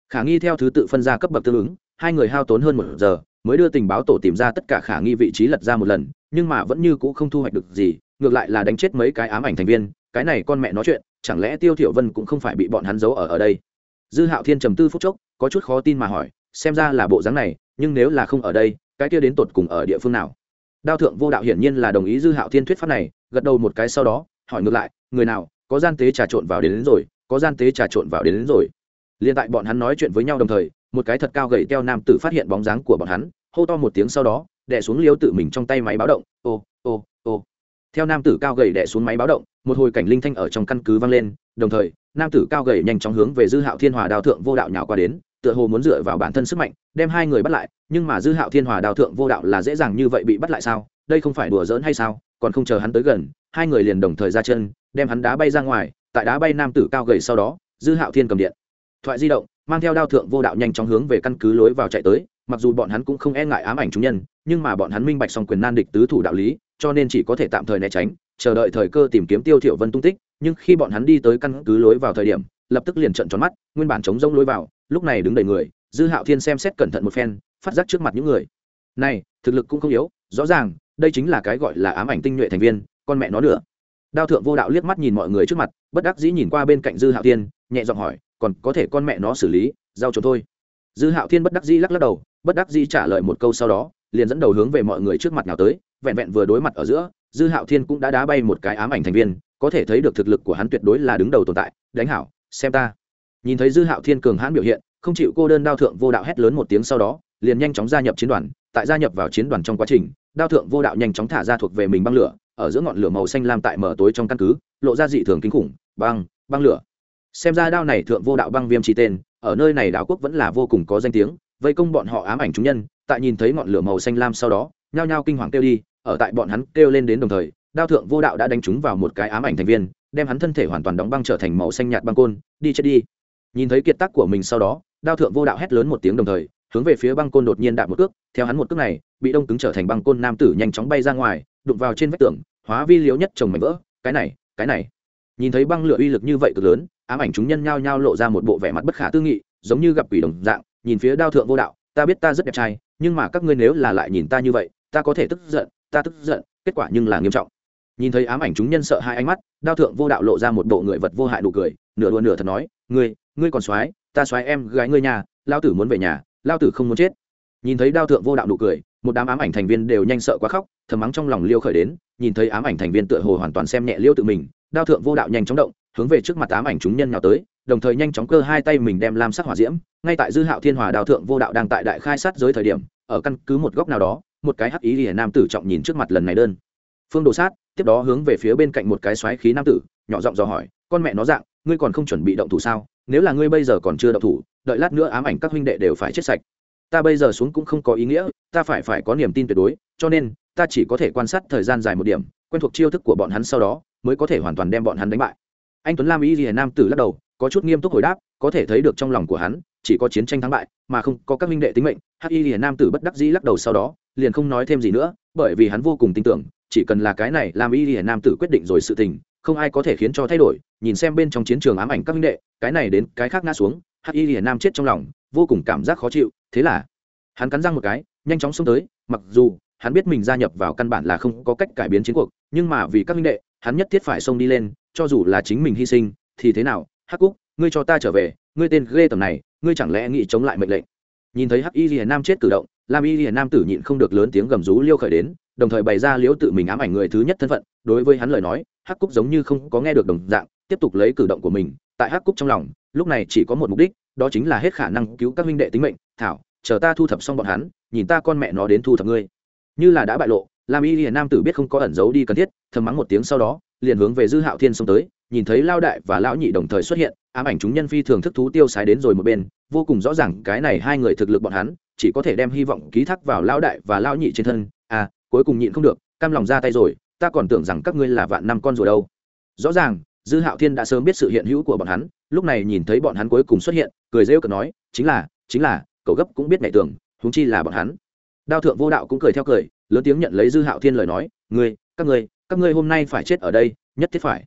Khả nghi theo thứ tự phân ra cấp bậc tương ứng, hai người hao tốn hơn một giờ, mới đưa tình báo tổ tìm ra tất cả khả nghi vị trí lật ra một lần, nhưng mà vẫn như c ũ không thu hoạch được gì, ngược lại là đánh chết mấy cái ám ảnh thành viên, cái này con mẹ nói chuyện, chẳng lẽ tiêu thiểu vân cũng không phải bị bọn hắn giấu ở ở đây? Dư hạo thiên trầm tư phút chốc, có chút khó tin mà hỏi, xem ra là bộ dáng này nhưng nếu là không ở đây cái kia đến tột cùng ở địa phương nào? Đao thượng vô đạo hiển nhiên là đồng ý dư hạo thiên thuyết pháp này gật đầu một cái sau đó hỏi ngược lại người nào có gian tế trà trộn vào đến, đến rồi có gian tế trà trộn vào đến, đến rồi. Liền tại bọn hắn nói chuyện với nhau đồng thời một cái thật cao gầy teo nam tử phát hiện bóng dáng của bọn hắn hô to một tiếng sau đó đẻ xuống liêu tự mình trong tay máy báo động ô ô ô. Theo nam tử cao gầy đẻ xuống máy báo động một hồi cảnh linh thanh ở trong căn cứ vang lên đồng thời nam tử cao gầy nhanh chóng hướng về dư hạo thiên hòa đào thượng vô đạo nhào qua đến tựa hồ muốn dựa vào bản thân sức mạnh, đem hai người bắt lại, nhưng mà dư hạo thiên hòa đào thượng vô đạo là dễ dàng như vậy bị bắt lại sao? Đây không phải đùa giỡn hay sao? Còn không chờ hắn tới gần, hai người liền đồng thời ra chân, đem hắn đá bay ra ngoài, tại đá bay nam tử cao gầy sau đó, dư hạo thiên cầm điện, thoại di động, mang theo đao thượng vô đạo nhanh chóng hướng về căn cứ lối vào chạy tới, mặc dù bọn hắn cũng không e ngại ám ảnh chúng nhân, nhưng mà bọn hắn minh bạch song quyền nan địch tứ thủ đạo lý, cho nên chỉ có thể tạm thời né tránh, chờ đợi thời cơ tìm kiếm tiêu thiểu vân tung tích, nhưng khi bọn hắn đi tới căn cứ lối vào thời điểm, lập tức liền trợn tròn mắt, nguyên bản chống rông lối vào lúc này đứng đầy người, dư hạo thiên xem xét cẩn thận một phen, phát giác trước mặt những người. Này, thực lực cũng không yếu, rõ ràng, đây chính là cái gọi là ám ảnh tinh nhuệ thành viên, con mẹ nó nữa. Đao thượng vô đạo liếc mắt nhìn mọi người trước mặt, bất đắc dĩ nhìn qua bên cạnh dư hạo thiên, nhẹ giọng hỏi, còn có thể con mẹ nó xử lý, giao cho thôi dư hạo thiên bất đắc dĩ lắc lắc đầu, bất đắc dĩ trả lời một câu sau đó, liền dẫn đầu hướng về mọi người trước mặt nào tới, vẹn vẹn vừa đối mặt ở giữa, dư hạo thiên cũng đã đá bay một cái ám ảnh thành viên, có thể thấy được thực lực của hắn tuyệt đối là đứng đầu tồn tại. Đánh hảo xem ta nhìn thấy dư hạo thiên cường hãn biểu hiện, không chịu cô đơn đao thượng vô đạo hét lớn một tiếng sau đó, liền nhanh chóng gia nhập chiến đoàn, tại gia nhập vào chiến đoàn trong quá trình, đao thượng vô đạo nhanh chóng thả ra thuộc về mình băng lửa, ở giữa ngọn lửa màu xanh lam tại mở tối trong căn cứ, lộ ra dị thường kinh khủng, băng băng lửa. Xem ra đao này thượng vô đạo băng viêm chi tên, ở nơi này đảo quốc vẫn là vô cùng có danh tiếng, vây công bọn họ ám ảnh chúng nhân, tại nhìn thấy ngọn lửa màu xanh lam sau đó, nhao nhao kinh hoàng kêu đi, ở tại bọn hắn kêu lên đến đồng thời, đao thượng vô đạo đã đánh trúng vào một cái ám ảnh thành viên, đem hắn thân thể hoàn toàn đóng băng trở thành màu xanh nhạt băng côn, đi chết đi nhìn thấy kiệt tác của mình sau đó, đao thượng vô đạo hét lớn một tiếng đồng thời, hướng về phía băng côn đột nhiên đạp một cước, theo hắn một cước này, bị đông cứng trở thành băng côn nam tử nhanh chóng bay ra ngoài, đụng vào trên vách tường, hóa vi liếu nhất chồng mảnh vỡ, cái này cái này. Nhìn thấy băng lửa uy lực như vậy cực lớn, ám ảnh chúng nhân nhao nhao lộ ra một bộ vẻ mặt bất khả tư nghị, giống như gặp quỷ đồng dạng, nhìn phía đao thượng vô đạo, ta biết ta rất đẹp trai, nhưng mà các ngươi nếu là lại nhìn ta như vậy, ta có thể tức giận, ta tức giận, kết quả nhưng là nghiêm trọng. Nhìn thấy ám ảnh chúng nhân sợ hai ánh mắt, đao thượng vô đạo lộ ra một bộ người vật vô hại đủ cười, nửa đùa nửa thật nói, ngươi ngươi còn soái ta soái em gái ngươi nhà, lao tử muốn về nhà, lao tử không muốn chết. Nhìn thấy đao thượng vô đạo nụ cười, một đám ám ảnh thành viên đều nhanh sợ quá khóc, thầm mắng trong lòng liêu khởi đến, nhìn thấy ám ảnh thành viên tựa hồ hoàn toàn xem nhẹ liêu tự mình, đao thượng vô đạo nhanh chóng động, hướng về trước mặt ám ảnh chúng nhân nào tới, đồng thời nhanh chóng cơ hai tay mình đem lam sắc hỏa diễm, ngay tại dư hạo thiên hòa đao thượng vô đạo đang tại đại khai sát giới thời điểm, ở căn cứ một góc nào đó, một cái hắc ý lìa nam tử trọng nhìn trước mặt lần này đơn. Phương đồ sát, tiếp đó hướng về phía bên cạnh một cái xoáy khí nam tử, nhỏ giọng dò hỏi, con mẹ nó dạng, ngươi còn không chuẩn bị động thủ sao? Nếu là ngươi bây giờ còn chưa động thủ, đợi lát nữa ám ảnh các huynh đệ đều phải chết sạch. Ta bây giờ xuống cũng không có ý nghĩa, ta phải phải có niềm tin tuyệt đối, cho nên, ta chỉ có thể quan sát thời gian dài một điểm, quen thuộc chiêu thức của bọn hắn sau đó, mới có thể hoàn toàn đem bọn hắn đánh bại. Anh tuấn lam ý lìa nam tử lắc đầu, có chút nghiêm túc hồi đáp, có thể thấy được trong lòng của hắn, chỉ có chiến tranh thắng bại, mà không có các minh đệ tính mệnh. Hắc y lìa nam tử bất đắc dĩ lắc đầu sau đó, liền không nói thêm gì nữa, bởi vì hắn vô cùng tin tưởng, chỉ cần là cái này làm y lìa nam tử quyết định rồi sự tình không ai có thể khiến cho thay đổi, nhìn xem bên trong chiến trường ám ảnh các minh đệ, cái này đến cái khác ngã xuống, hắc y hiền nam chết trong lòng, vô cùng cảm giác khó chịu, thế là, hắn cắn răng một cái, nhanh chóng xông tới, mặc dù, hắn biết mình gia nhập vào căn bản là không có cách cải biến chiến cuộc, nhưng mà vì các minh đệ, hắn nhất thiết phải xông đi lên, cho dù là chính mình hy sinh, thì thế nào? Hắc cúc, ngươi cho ta trở về, ngươi tên ghê tầm này, ngươi chẳng lẽ nghĩ chống lại mệnh lệnh? Nhìn thấy hắc y hiền nam chết cử động, lam y hiền nam tử nhịn không được lớn tiếng gầm rú liêu khởi đến, đồng thời bày ra liễu tự mình ám ảnh người thứ nhất thân phận, đối với hắn lời nói hắc cúc giống như không có nghe được đồng dạng, tiếp tục lấy cử động của mình, tại hắc cúc trong lòng, lúc này chỉ có một mục đích, đó chính là hết khả năng cứu các huynh đệ tính mệnh. Thảo, chờ ta thu thập xong bọn hắn, nhìn ta con mẹ nó đến thu thập ngươi. Như là đã bại lộ làm y hiền nam tử biết không có ẩn giấu đi cần thiết, thầm mắng một tiếng sau đó, liền hướng về dư hạo thiên xông tới, nhìn thấy lao đại và lão nhị đồng thời xuất hiện, ám ảnh chúng nhân phi thường thức thú tiêu sái đến rồi một bên, vô cùng rõ ràng cái này hai người thực lực bọn hắn, chỉ có thể đem hy vọng ký thác vào lao đại và lão nhị trên thân. À cuối cùng nhịn không được, cam lòng ra tay rồi ta còn tưởng rằng các ngươi là vạn năm con rồi đâu. Rõ ràng, dư hạo thiên đã sớm biết sự hiện hữu của bọn hắn, lúc này nhìn thấy bọn hắn cuối cùng xuất hiện, cười rêu cợt nói, chính là chính là, cậu gấp cũng biết ngày tưởng, huống chi là bọn hắn. Đao thượng vô đạo cũng cười theo cười, lớn tiếng nhận lấy dư hạo thiên lời nói, ngươi, các ngươi các ngươi hôm nay phải chết ở đây, nhất thiết phải.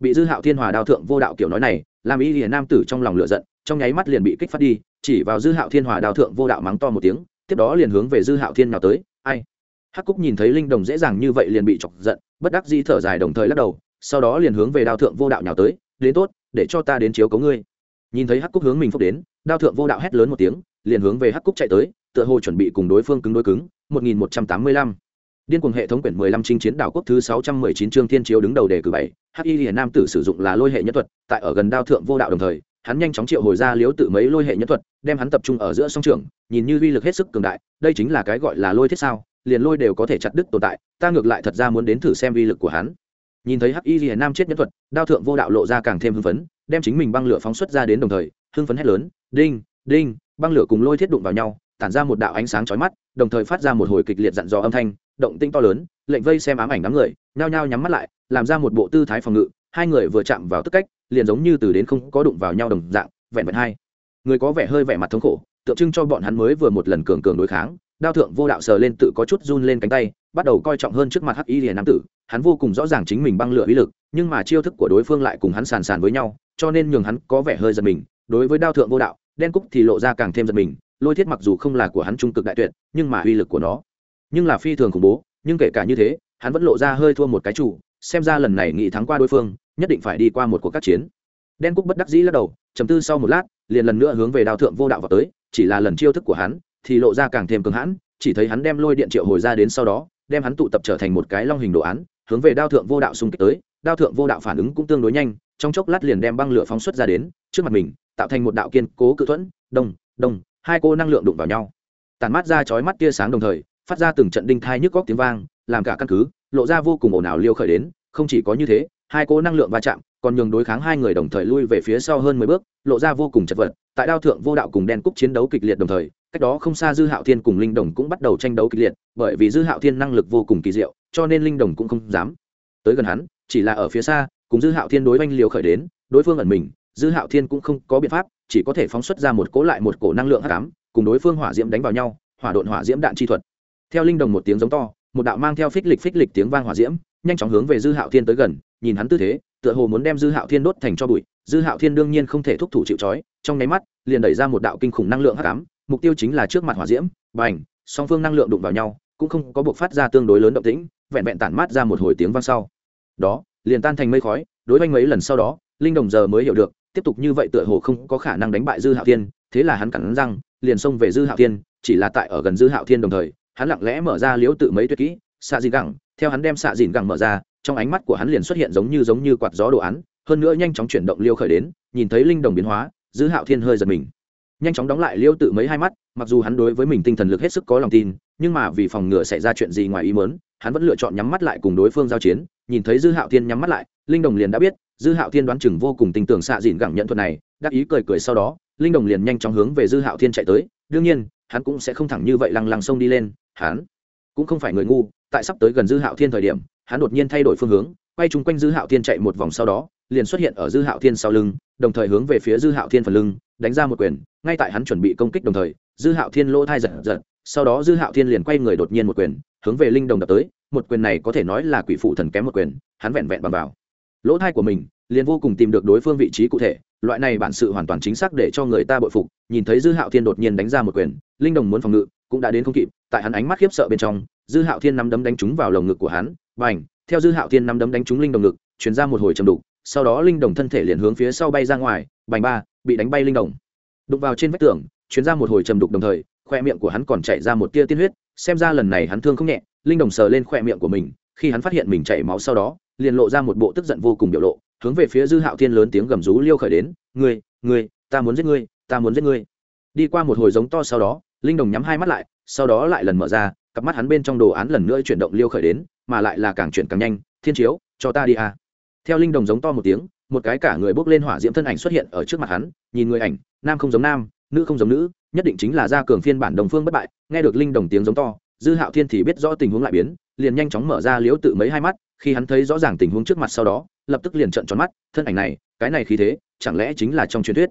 Bị dư hạo thiên hòa đao thượng vô đạo kiểu nói này, làm ý hiền nam tử trong lòng lựa giận, trong nháy mắt liền bị kích phát đi, chỉ vào dư hạo thiên hòa đao thượng vô đạo mắng to một tiếng, tiếp đó liền hướng về dư hạo thiên nào tới, ai hắc cúc nhìn thấy linh đồng dễ dàng như vậy liền bị chọc giận bất đắc dĩ thở dài đồng thời lắc đầu sau đó liền hướng về đao thượng vô đạo nhào tới đến tốt để cho ta đến chiếu cấu ngươi. Nhìn thấy hắc cúc hướng mình phúc đến đao thượng vô đạo hét lớn một tiếng liền hướng về hắc cúc chạy tới tựa hồ chuẩn bị cùng đối phương cứng đối cứng 1185 Điên cuồng hệ thống quyển 15 chinh chiến đảo quốc thứ 619 chương thiên chiếu đứng đầu đề cử 7, Hắc Y Liễu nam tử sử dụng là lôi hệ nhất thuật, tại ở gần đao thượng vô đạo đồng thời, hắn nhanh chóng triệu hồi ra liếu tự mấy lôi hệ nhất thuật, đem hắn tập trung ở giữa song trường, nhìn như uy lực hết sức cường đại, đây chính là cái gọi là lôi thiết sao, liền lôi đều có thể chặt đứt tồn tại, ta ngược lại thật ra muốn đến thử xem uy lực của hắn. Nhìn thấy Hắc Y Liễu nam chết nhân thuật, đao thượng vô đạo lộ ra càng thêm hưng phấn, đem chính mình băng lửa phóng xuất ra đến đồng thời, hưng phấn hét lớn, đinh, đinh, băng lửa cùng lôi thiết đụng vào nhau, tản ra một đạo ánh sáng chói mắt, đồng thời phát ra một hồi kịch liệt dặn dò âm thanh, động tinh to lớn lệnh vây xem ám ảnh đám người nhao nhao nhắm mắt lại làm ra một bộ tư thái phòng ngự hai người vừa chạm vào tức cách liền giống như từ đến không có đụng vào nhau đồng dạng vẹn vẹn hai người có vẻ hơi vẻ mặt thống khổ tượng trưng cho bọn hắn mới vừa một lần cường cường đối kháng đao thượng vô đạo sờ lên tự có chút run lên cánh tay, bắt đầu coi trọng hơn trước mặt hắc y liền nam tử. Hắn vô cùng rõ ràng chính mình băng lửa uy lực, nhưng mà chiêu thức của đối phương lại cùng hắn sàn sàn với nhau, cho nên nhường hắn có vẻ hơi giật mình. Đối với đao thượng vô đạo, đen cúc thì lộ ra càng thêm giật mình, lôi thiết mặc dù không là của hắn trung cực đại tuyệt, nhưng mà uy lực của nó nhưng là phi thường khủng bố, nhưng kể cả như thế, hắn vẫn lộ ra hơi thua một cái chủ, xem ra lần này nghị thắng qua đối phương, nhất định phải đi qua một cuộc các chiến. Đen cúc bất đắc dĩ lắc đầu chầm tư sau một lát, liền lần nữa hướng về Đao thượng vô đạo vào tới, chỉ là lần chiêu thức của hắn thì lộ ra càng thêm cứng hãn, chỉ thấy hắn đem lôi điện triệu hồi ra đến sau đó, đem hắn tụ tập trở thành một cái long hình đồ án, hướng về đao thượng vô đạo xung kích tới, đao thượng vô đạo phản ứng cũng tương đối nhanh, trong chốc lát liền đem băng lửa phóng xuất ra đến, trước mặt mình, tạo thành một đạo kiên cố cự thuẫn đông đông hai cô năng lượng đụng vào nhau. Tàn mắt ra chói mắt tia sáng đồng thời, phát ra từng trận đinh thai nhức góc tiếng vang, làm cả căn cứ, lộ ra vô cùng ồn ào liêu khởi đến, không chỉ có như thế, hai cô năng lượng va chạm, còn nhường đối kháng hai người đồng thời lui về phía sau hơn mười bước, lộ ra vô cùng chật vật, tại đao thượng vô đạo cùng đen cúc chiến đấu kịch liệt đồng thời cách đó không xa dư hạo thiên cùng linh đồng cũng bắt đầu tranh đấu kịch liệt, bởi vì dư hạo thiên năng lực vô cùng kỳ diệu, cho nên linh đồng cũng không dám. Tới gần hắn, chỉ là ở phía xa, cùng dư hạo thiên đối oanh liều khởi đến, đối phương ẩn mình, dư hạo thiên cũng không có biện pháp, chỉ có thể phóng xuất ra một cỗ lại một cổ năng lượng hắc ám, cùng đối phương hỏa diễm đánh vào nhau, hỏa độn hỏa diễm đạn chi thuật. Theo linh đồng một tiếng giống to, một đạo mang theo phích lịch phích lịch tiếng vang hỏa diễm, nhanh chóng hướng về dư hạo thiên tới gần, nhìn hắn tư thế, tựa hồ muốn đem dư hạo thiên đốt thành cho bụi. Dư hạo thiên đương nhiên không thể thúc thủ chịu trói, trong nháy mắt, liền đẩy ra một đạo kinh khủng năng lượng hắc ám mục tiêu chính là trước mặt hỏa diễm, bành, song phương năng lượng đụng vào nhau, cũng không có buộc phát ra tương đối lớn động tĩnh, vẹn vẹn tản mát ra một hồi tiếng vang sau. Đó, liền tan thành mây khói, đối với mấy lần sau đó, linh đồng giờ mới hiểu được, tiếp tục như vậy tựa hồ không có khả năng đánh bại dư hạo thiên, thế là hắn cắn răng, liền xông về dư hạo thiên, chỉ là tại ở gần dư hạo thiên đồng thời, hắn lặng lẽ mở ra liếu tự mấy tuyệt kỹ, xạ dìn gẳng, theo hắn đem xạ dìn gẳng mở ra, trong ánh mắt của hắn liền xuất hiện giống như giống như quạt gió đồ án, hơn nữa nhanh chóng chuyển động liêu khởi đến, nhìn thấy linh đồng biến hóa, dư hạo thiên hơi giật mình nhanh chóng đóng lại liêu tự mấy hai mắt, mặc dù hắn đối với mình tinh thần lực hết sức có lòng tin, nhưng mà vì phòng ngừa xảy ra chuyện gì ngoài ý mớn hắn vẫn lựa chọn nhắm mắt lại cùng đối phương giao chiến. Nhìn thấy dư hạo thiên nhắm mắt lại, linh đồng liền đã biết, dư hạo thiên đoán chừng vô cùng tin tưởng xạ dịn gẳng nhận thuật này, đắc ý cười cười sau đó, linh đồng liền nhanh chóng hướng về dư hạo thiên chạy tới. Đương nhiên, hắn cũng sẽ không thẳng như vậy lăng lăng xông đi lên. Hắn cũng không phải người ngu, tại sắp tới gần dư hạo thiên thời điểm, hắn đột nhiên thay đổi phương hướng, quay chung quanh dư hạo thiên chạy một vòng sau đó, liền xuất hiện ở dư hạo thiên sau lưng đồng thời hướng về phía dư hạo thiên phần lưng, đánh ra một quyền, ngay tại hắn chuẩn bị công kích đồng thời, dư hạo thiên lỗ thai giật giật, sau đó dư hạo thiên liền quay người đột nhiên một quyền, hướng về linh đồng đập tới, một quyền này có thể nói là quỷ phụ thần kém một quyền, hắn vẹn vẹn bằng vào. Lỗ thai của mình liền vô cùng tìm được đối phương vị trí cụ thể, loại này bản sự hoàn toàn chính xác để cho người ta bội phục, nhìn thấy dư hạo thiên đột nhiên đánh ra một quyền, linh đồng muốn phòng ngự, cũng đã đến không kịp, tại hắn ánh mắt khiếp sợ bên trong, dư hạo thiên nắm đấm đánh trúng vào lồng ngực của hắn và ảnh theo dư hạo thiên nắm đấm đánh trúng linh đồng ngực chuyển ra một hồi chầm đục sau đó linh đồng thân thể liền hướng phía sau bay ra ngoài, bành ba, bị đánh bay linh đồng đục vào trên vách tường chuyển ra một hồi trầm đục đồng thời, khoe miệng của hắn còn chạy ra một tia tiên huyết, xem ra lần này hắn thương không nhẹ, linh đồng sờ lên khoe miệng của mình, khi hắn phát hiện mình chảy máu sau đó, liền lộ ra một bộ tức giận vô cùng biểu lộ, hướng về phía dư hạo thiên lớn tiếng gầm rú liêu khởi đến, ngươi ngươi, ta muốn giết ngươi, ta muốn giết ngươi đi qua một hồi giống to sau đó, linh đồng nhắm hai mắt lại, sau đó lại lần mở ra, cặp mắt hắn bên trong đồ án lần nữa chuyển động liêu khởi đến, mà lại là càng chuyển càng nhanh, thiên chiếu, cho ta đi à theo linh đồng giống to một tiếng, một cái cả người bốc lên hỏa diễm thân ảnh xuất hiện ở trước mặt hắn, nhìn người ảnh, nam không giống nam, nữ không giống nữ, nhất định chính là gia cường phiên bản đồng phương bất bại, nghe được linh đồng tiếng giống to, dư hạo thiên thì biết rõ tình huống lại biến, liền nhanh chóng mở ra liếu tự mấy hai mắt, khi hắn thấy rõ ràng tình huống trước mặt sau đó, lập tức liền trợn tròn mắt, thân ảnh này, cái này khí thế, chẳng lẽ chính là trong truyền thuyết?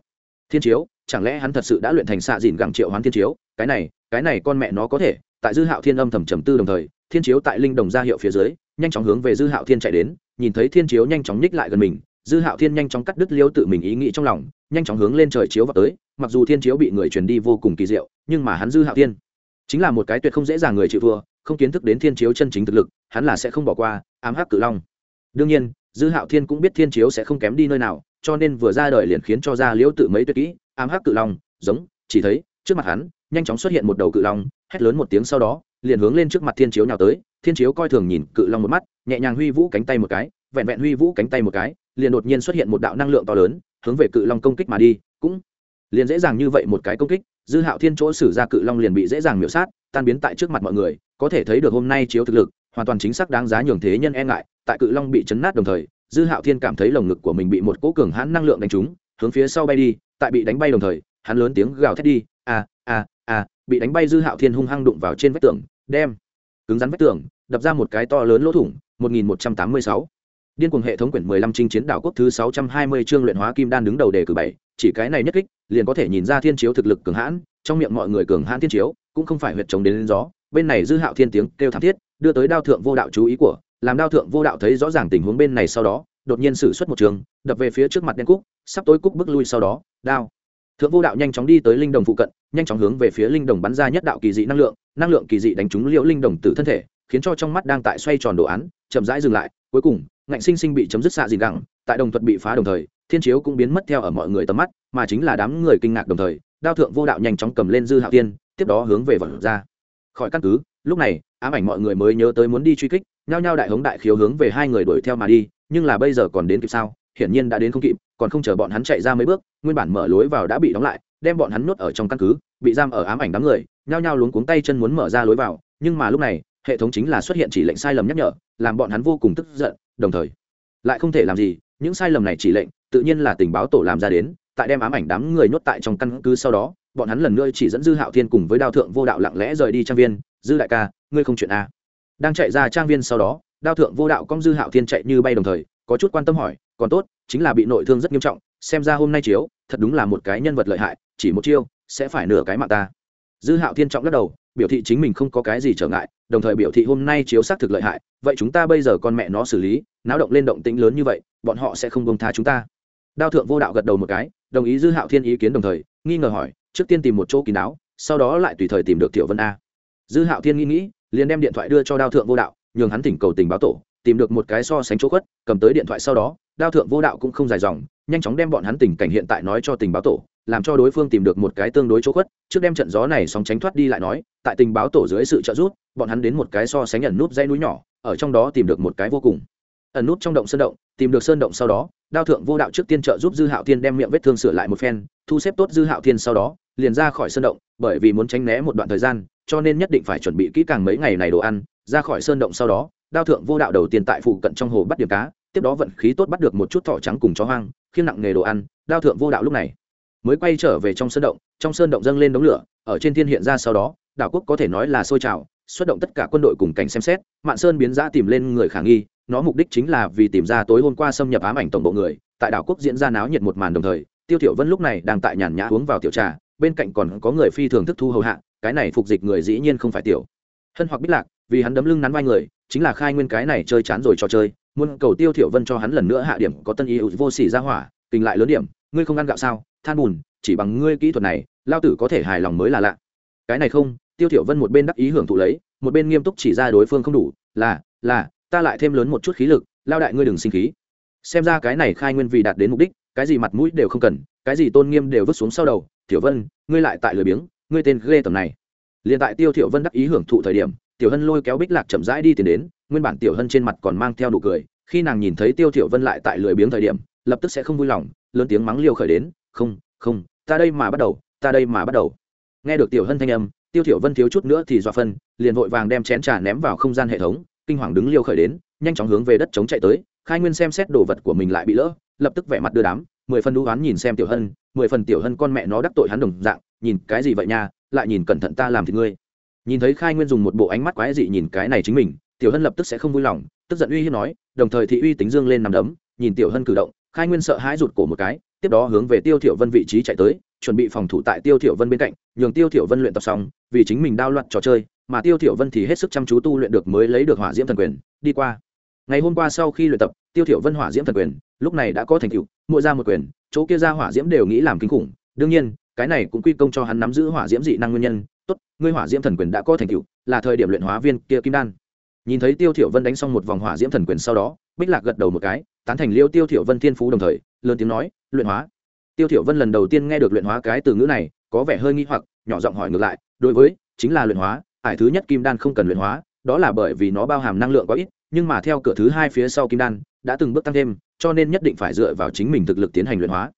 Thiên chiếu, chẳng lẽ hắn thật sự đã luyện thành xạ dìn gẳng triệu hoán thiên chiếu? Cái này cái này con mẹ nó có thể, tại dư hạo thiên âm thầm trầm tư đồng thời, thiên chiếu tại linh đồng ra hiệu phía dưới, nhanh chóng hướng về dư hạo thiên chạy đến nhìn thấy thiên chiếu nhanh chóng nhích lại gần mình, dư hạo thiên nhanh chóng cắt đứt liêu tự mình ý nghĩ trong lòng, nhanh chóng hướng lên trời chiếu vào tới, mặc dù thiên chiếu bị người truyền đi vô cùng kỳ diệu, nhưng mà hắn dư hạo thiên chính là một cái tuyệt không dễ dàng người chịu thua, không kiến thức đến thiên chiếu chân chính thực lực, hắn là sẽ không bỏ qua, ám hắc cự long. Đương nhiên, dư hạo thiên cũng biết thiên chiếu sẽ không kém đi nơi nào, cho nên vừa ra đời liền khiến cho ra liễu tự mấy tuyệt kỹ, ám hắc cự long, giống, chỉ thấy, trước mặt hắn, nhanh chóng xuất hiện một đầu cự long, hét lớn một tiếng sau đó, liền hướng lên trước mặt thiên chiếu nhào tới thiên chiếu coi thường nhìn cự long một mắt, nhẹ nhàng huy vũ cánh tay một cái, vẹn vẹn huy vũ cánh tay một cái, liền đột nhiên xuất hiện một đạo năng lượng to lớn, hướng về cự long công kích mà đi, cũng liền dễ dàng như vậy một cái công kích, dư hạo thiên chỗ xử ra cự long liền bị dễ dàng miểu sát, tan biến tại trước mặt mọi người, có thể thấy được hôm nay chiếu thực lực, hoàn toàn chính xác đáng giá nhường thế nhân e ngại, tại cự long bị chấn nát đồng thời, dư hạo thiên cảm thấy lồng ngực của mình bị một cỗ cường hãn năng lượng đánh trúng, hướng phía sau bay đi, tại bị đánh bay đồng thời, hắn lớn tiếng gào thét đi a a a bị đánh bay dư hạo thiên hung hăng đụng vào trên vách tường, đem cứng rắn vách tường đập ra một cái to lớn lỗ thủng 1186. Điên cuồng hệ thống quyển 15 chinh chiến đảo quốc thứ 620 chương luyện hóa kim đan đứng đầu đề cử bảy. Chỉ cái này nhất kích, liền có thể nhìn ra thiên chiếu thực lực cường hãn, trong miệng mọi người cường hãn thiên chiếu, cũng không phải huyệt chống đến, đến gió, bên này dư hạo thiên tiếng kêu thảm thiết, đưa tới đao thượng vô đạo chú ý của, làm đao thượng vô đạo thấy rõ ràng tình huống bên này sau đó, đột nhiên sử xuất một trường, đập về phía trước mặt đen cúc, sắp tối cúc bước lui sau đó, đao thượng vô đạo nhanh chóng đi tới linh đồng phụ cận, nhanh chóng hướng về phía linh đồng bắn ra nhất đạo kỳ dị năng lượng năng lượng kỳ dị đánh trúng liễu linh đồng từ thân thể, khiến cho trong mắt đang tại xoay tròn đồ án, chậm rãi dừng lại, cuối cùng, ngạnh sinh sinh bị chấm dứt xạ dìn gẳng, tại đồng thuật bị phá đồng thời, thiên chiếu cũng biến mất theo ở mọi người tầm mắt, mà chính là đám người kinh ngạc đồng thời, đao thượng vô đạo nhanh chóng cầm lên dư hạo tiên tiếp đó hướng về vật ra. Khỏi căn cứ, lúc này, ám ảnh mọi người mới nhớ tới muốn đi truy kích, nhao nhao đại hống đại khiếu hướng về hai người đuổi theo mà đi, nhưng là bây giờ còn đến kịp sao, hiển nhiên đã đến không kịp còn không chờ bọn hắn chạy ra mấy bước, nguyên bản mở lối vào đã bị đóng lại, đem bọn hắn nuốt ở trong căn cứ, bị giam ở ám ảnh đám người, nhao nhao luống cuống tay chân muốn mở ra lối vào, nhưng mà lúc này, hệ thống chính là xuất hiện chỉ lệnh sai lầm nhắc nhở, làm bọn hắn vô cùng tức giận, đồng thời, lại không thể làm gì, những sai lầm này chỉ lệnh, tự nhiên là tình báo tổ làm ra đến, tại đem ám ảnh đám người nhốt tại trong căn cứ sau đó, bọn hắn lần nữa chỉ dẫn dư hạo thiên cùng với đao thượng vô đạo lặng lẽ rời đi trang viên, dư đại ca, ngươi không chuyện a đang chạy ra trang viên sau đó, đao thượng vô đạo cong dư hạo thiên chạy như bay đồng thời, có chút quan tâm hỏi còn tốt, chính là bị nội thương rất nghiêm trọng, xem ra hôm nay chiếu, thật đúng là một cái nhân vật lợi hại, chỉ một chiêu, sẽ phải nửa cái mạng ta. Dư hạo thiên trọng lắc đầu, biểu thị chính mình không có cái gì trở ngại, đồng thời biểu thị hôm nay chiếu xác thực lợi hại, vậy chúng ta bây giờ con mẹ nó xử lý, náo động lên động tĩnh lớn như vậy, bọn họ sẽ không bông tha chúng ta. Đao thượng vô đạo gật đầu một cái, đồng ý dư hạo thiên ý kiến đồng thời, nghi ngờ hỏi, trước tiên tìm một chỗ kín đáo, sau đó lại tùy thời tìm được tiểu vân a. Dư hạo thiên nghĩ nghĩ, liền đem điện thoại đưa cho đao thượng vô đạo, nhường hắn thỉnh cầu tình báo tổ tìm được một cái so sánh chỗ khuất, cầm tới điện thoại sau đó, đao thượng vô đạo cũng không dài dòng, nhanh chóng đem bọn hắn tình cảnh hiện tại nói cho tình báo tổ, làm cho đối phương tìm được một cái tương đối chỗ khuất, trước đem trận gió này sóng tránh thoát đi lại nói, tại tình báo tổ dưới sự trợ giúp, bọn hắn đến một cái so sánh ẩn nút dây núi nhỏ, ở trong đó tìm được một cái vô cùng ẩn nút trong động sơn động, tìm được sơn động sau đó, đao thượng vô đạo trước tiên trợ giúp dư hạo thiên đem miệng vết thương sửa lại một phen, thu xếp tốt dư hạo thiên sau đó, liền ra khỏi sơn động, bởi vì muốn tránh né một đoạn thời gian, cho nên nhất định phải chuẩn bị kỹ càng mấy ngày này đồ ăn, ra khỏi sơn động sau đó đao thượng vô đạo đầu tiên tại phụ cận trong hồ bắt điểm cá, tiếp đó vận khí tốt bắt được một chút thỏ trắng cùng chó hoang, khiêng nặng nghề đồ ăn, đao thượng vô đạo lúc này mới quay trở về trong sơn động, trong sơn động dâng lên đống lửa, ở trên thiên hiện ra sau đó, đảo quốc có thể nói là sôi trào, xuất động tất cả quân đội cùng cảnh xem xét, mạn sơn biến ra tìm lên người khả nghi, nó mục đích chính là vì tìm ra tối hôm qua xâm nhập ám ảnh tổng bộ người, tại đảo quốc diễn ra náo nhiệt một màn đồng thời, tiêu thiểu vân lúc này đang tại nhàn nhã uống vào tiểu trà, bên cạnh còn có người phi thường thức thu hầu hạ, cái này phục dịch người dĩ nhiên không phải tiểu. Hân hoặc biết lạc, vì hắn đấm lưng nắn vai người chính là khai nguyên cái này chơi chán rồi trò chơi, muốn cầu tiêu thiểu vân cho hắn lần nữa hạ điểm có tân ý vô sỉ ra hỏa tình lại lớn điểm, ngươi không ăn gạo sao, than bùn, chỉ bằng ngươi kỹ thuật này, lao tử có thể hài lòng mới là lạ. Cái này không, tiêu thiểu vân một bên đắc ý hưởng thụ lấy, một bên nghiêm túc chỉ ra đối phương không đủ, là là, ta lại thêm lớn một chút khí lực, lao đại ngươi đừng sinh khí. Xem ra cái này khai nguyên vì đạt đến mục đích, cái gì mặt mũi đều không cần, cái gì tôn nghiêm đều vứt xuống sau đầu tiểu vân, ngươi lại tại lười biếng, ngươi tên ghê tầm này. Liền tại tiêu thiểu vân đắc ý hưởng thụ thời điểm tiểu hân lôi kéo bích lạc chậm rãi đi tìm đến, nguyên bản tiểu hân trên mặt còn mang theo nụ cười, khi nàng nhìn thấy tiêu thiểu vân lại tại lười biếng thời điểm, lập tức sẽ không vui lòng, lớn tiếng mắng liêu khởi đến, không không, ta đây mà bắt đầu, ta đây mà bắt đầu. Nghe được tiểu hân thanh âm, tiêu thiểu vân thiếu chút nữa thì dọa phân, liền vội vàng đem chén trà ném vào không gian hệ thống, kinh hoàng đứng liêu khởi đến, nhanh chóng hướng về đất chống chạy tới, khai nguyên xem xét đồ vật của mình lại bị lỡ, lập tức vẻ mặt đưa đám, mười phần đũ oán nhìn xem tiểu hân, mười phần tiểu hân con mẹ nó đắc tội hắn đồng dạng, nhìn cái gì vậy nha, lại nhìn cẩn thận ta làm thì ngươi nhìn thấy khai nguyên dùng một bộ ánh mắt quái dị nhìn cái này chính mình, tiểu hân lập tức sẽ không vui lòng, tức giận uy hiếp nói, đồng thời thị uy tính dương lên nằm đấm, nhìn tiểu hân cử động, khai nguyên sợ hãi rụt cổ một cái, tiếp đó hướng về tiêu thiểu vân vị trí chạy tới, chuẩn bị phòng thủ tại tiêu thiểu vân bên cạnh, nhường tiêu thiểu vân luyện tập xong, vì chính mình đao loạn trò chơi, mà tiêu thiểu vân thì hết sức chăm chú tu luyện được mới lấy được hỏa diễm thần quyền, đi qua. Ngày hôm qua sau khi luyện tập, tiêu thiểu vân hỏa diễm thần quyền, lúc này đã có thành tựu mỗi ra một quyền, chỗ kia ra hỏa diễm đều nghĩ làm kinh khủng, đương nhiên, cái này cũng quy công cho hắn nắm giữ hỏa diễm dị năng nguyên nhân tốt, ngươi hỏa diễm thần quyền đã có thành tựu, là thời điểm luyện hóa viên kia kim đan. Nhìn thấy tiêu thiểu vân đánh xong một vòng hỏa diễm thần quyền sau đó, bích lạc gật đầu một cái, tán thành liêu tiêu thiểu vân thiên phú đồng thời, lớn tiếng nói, luyện hóa. Tiêu thiểu vân lần đầu tiên nghe được luyện hóa cái từ ngữ này, có vẻ hơi nghi hoặc, nhỏ giọng hỏi ngược lại, đối với, chính là luyện hóa, ải thứ nhất kim đan không cần luyện hóa, đó là bởi vì nó bao hàm năng lượng quá ít, nhưng mà theo cửa thứ hai phía sau kim đan, đã từng bước tăng thêm, cho nên nhất định phải dựa vào chính mình thực lực tiến hành luyện hóa.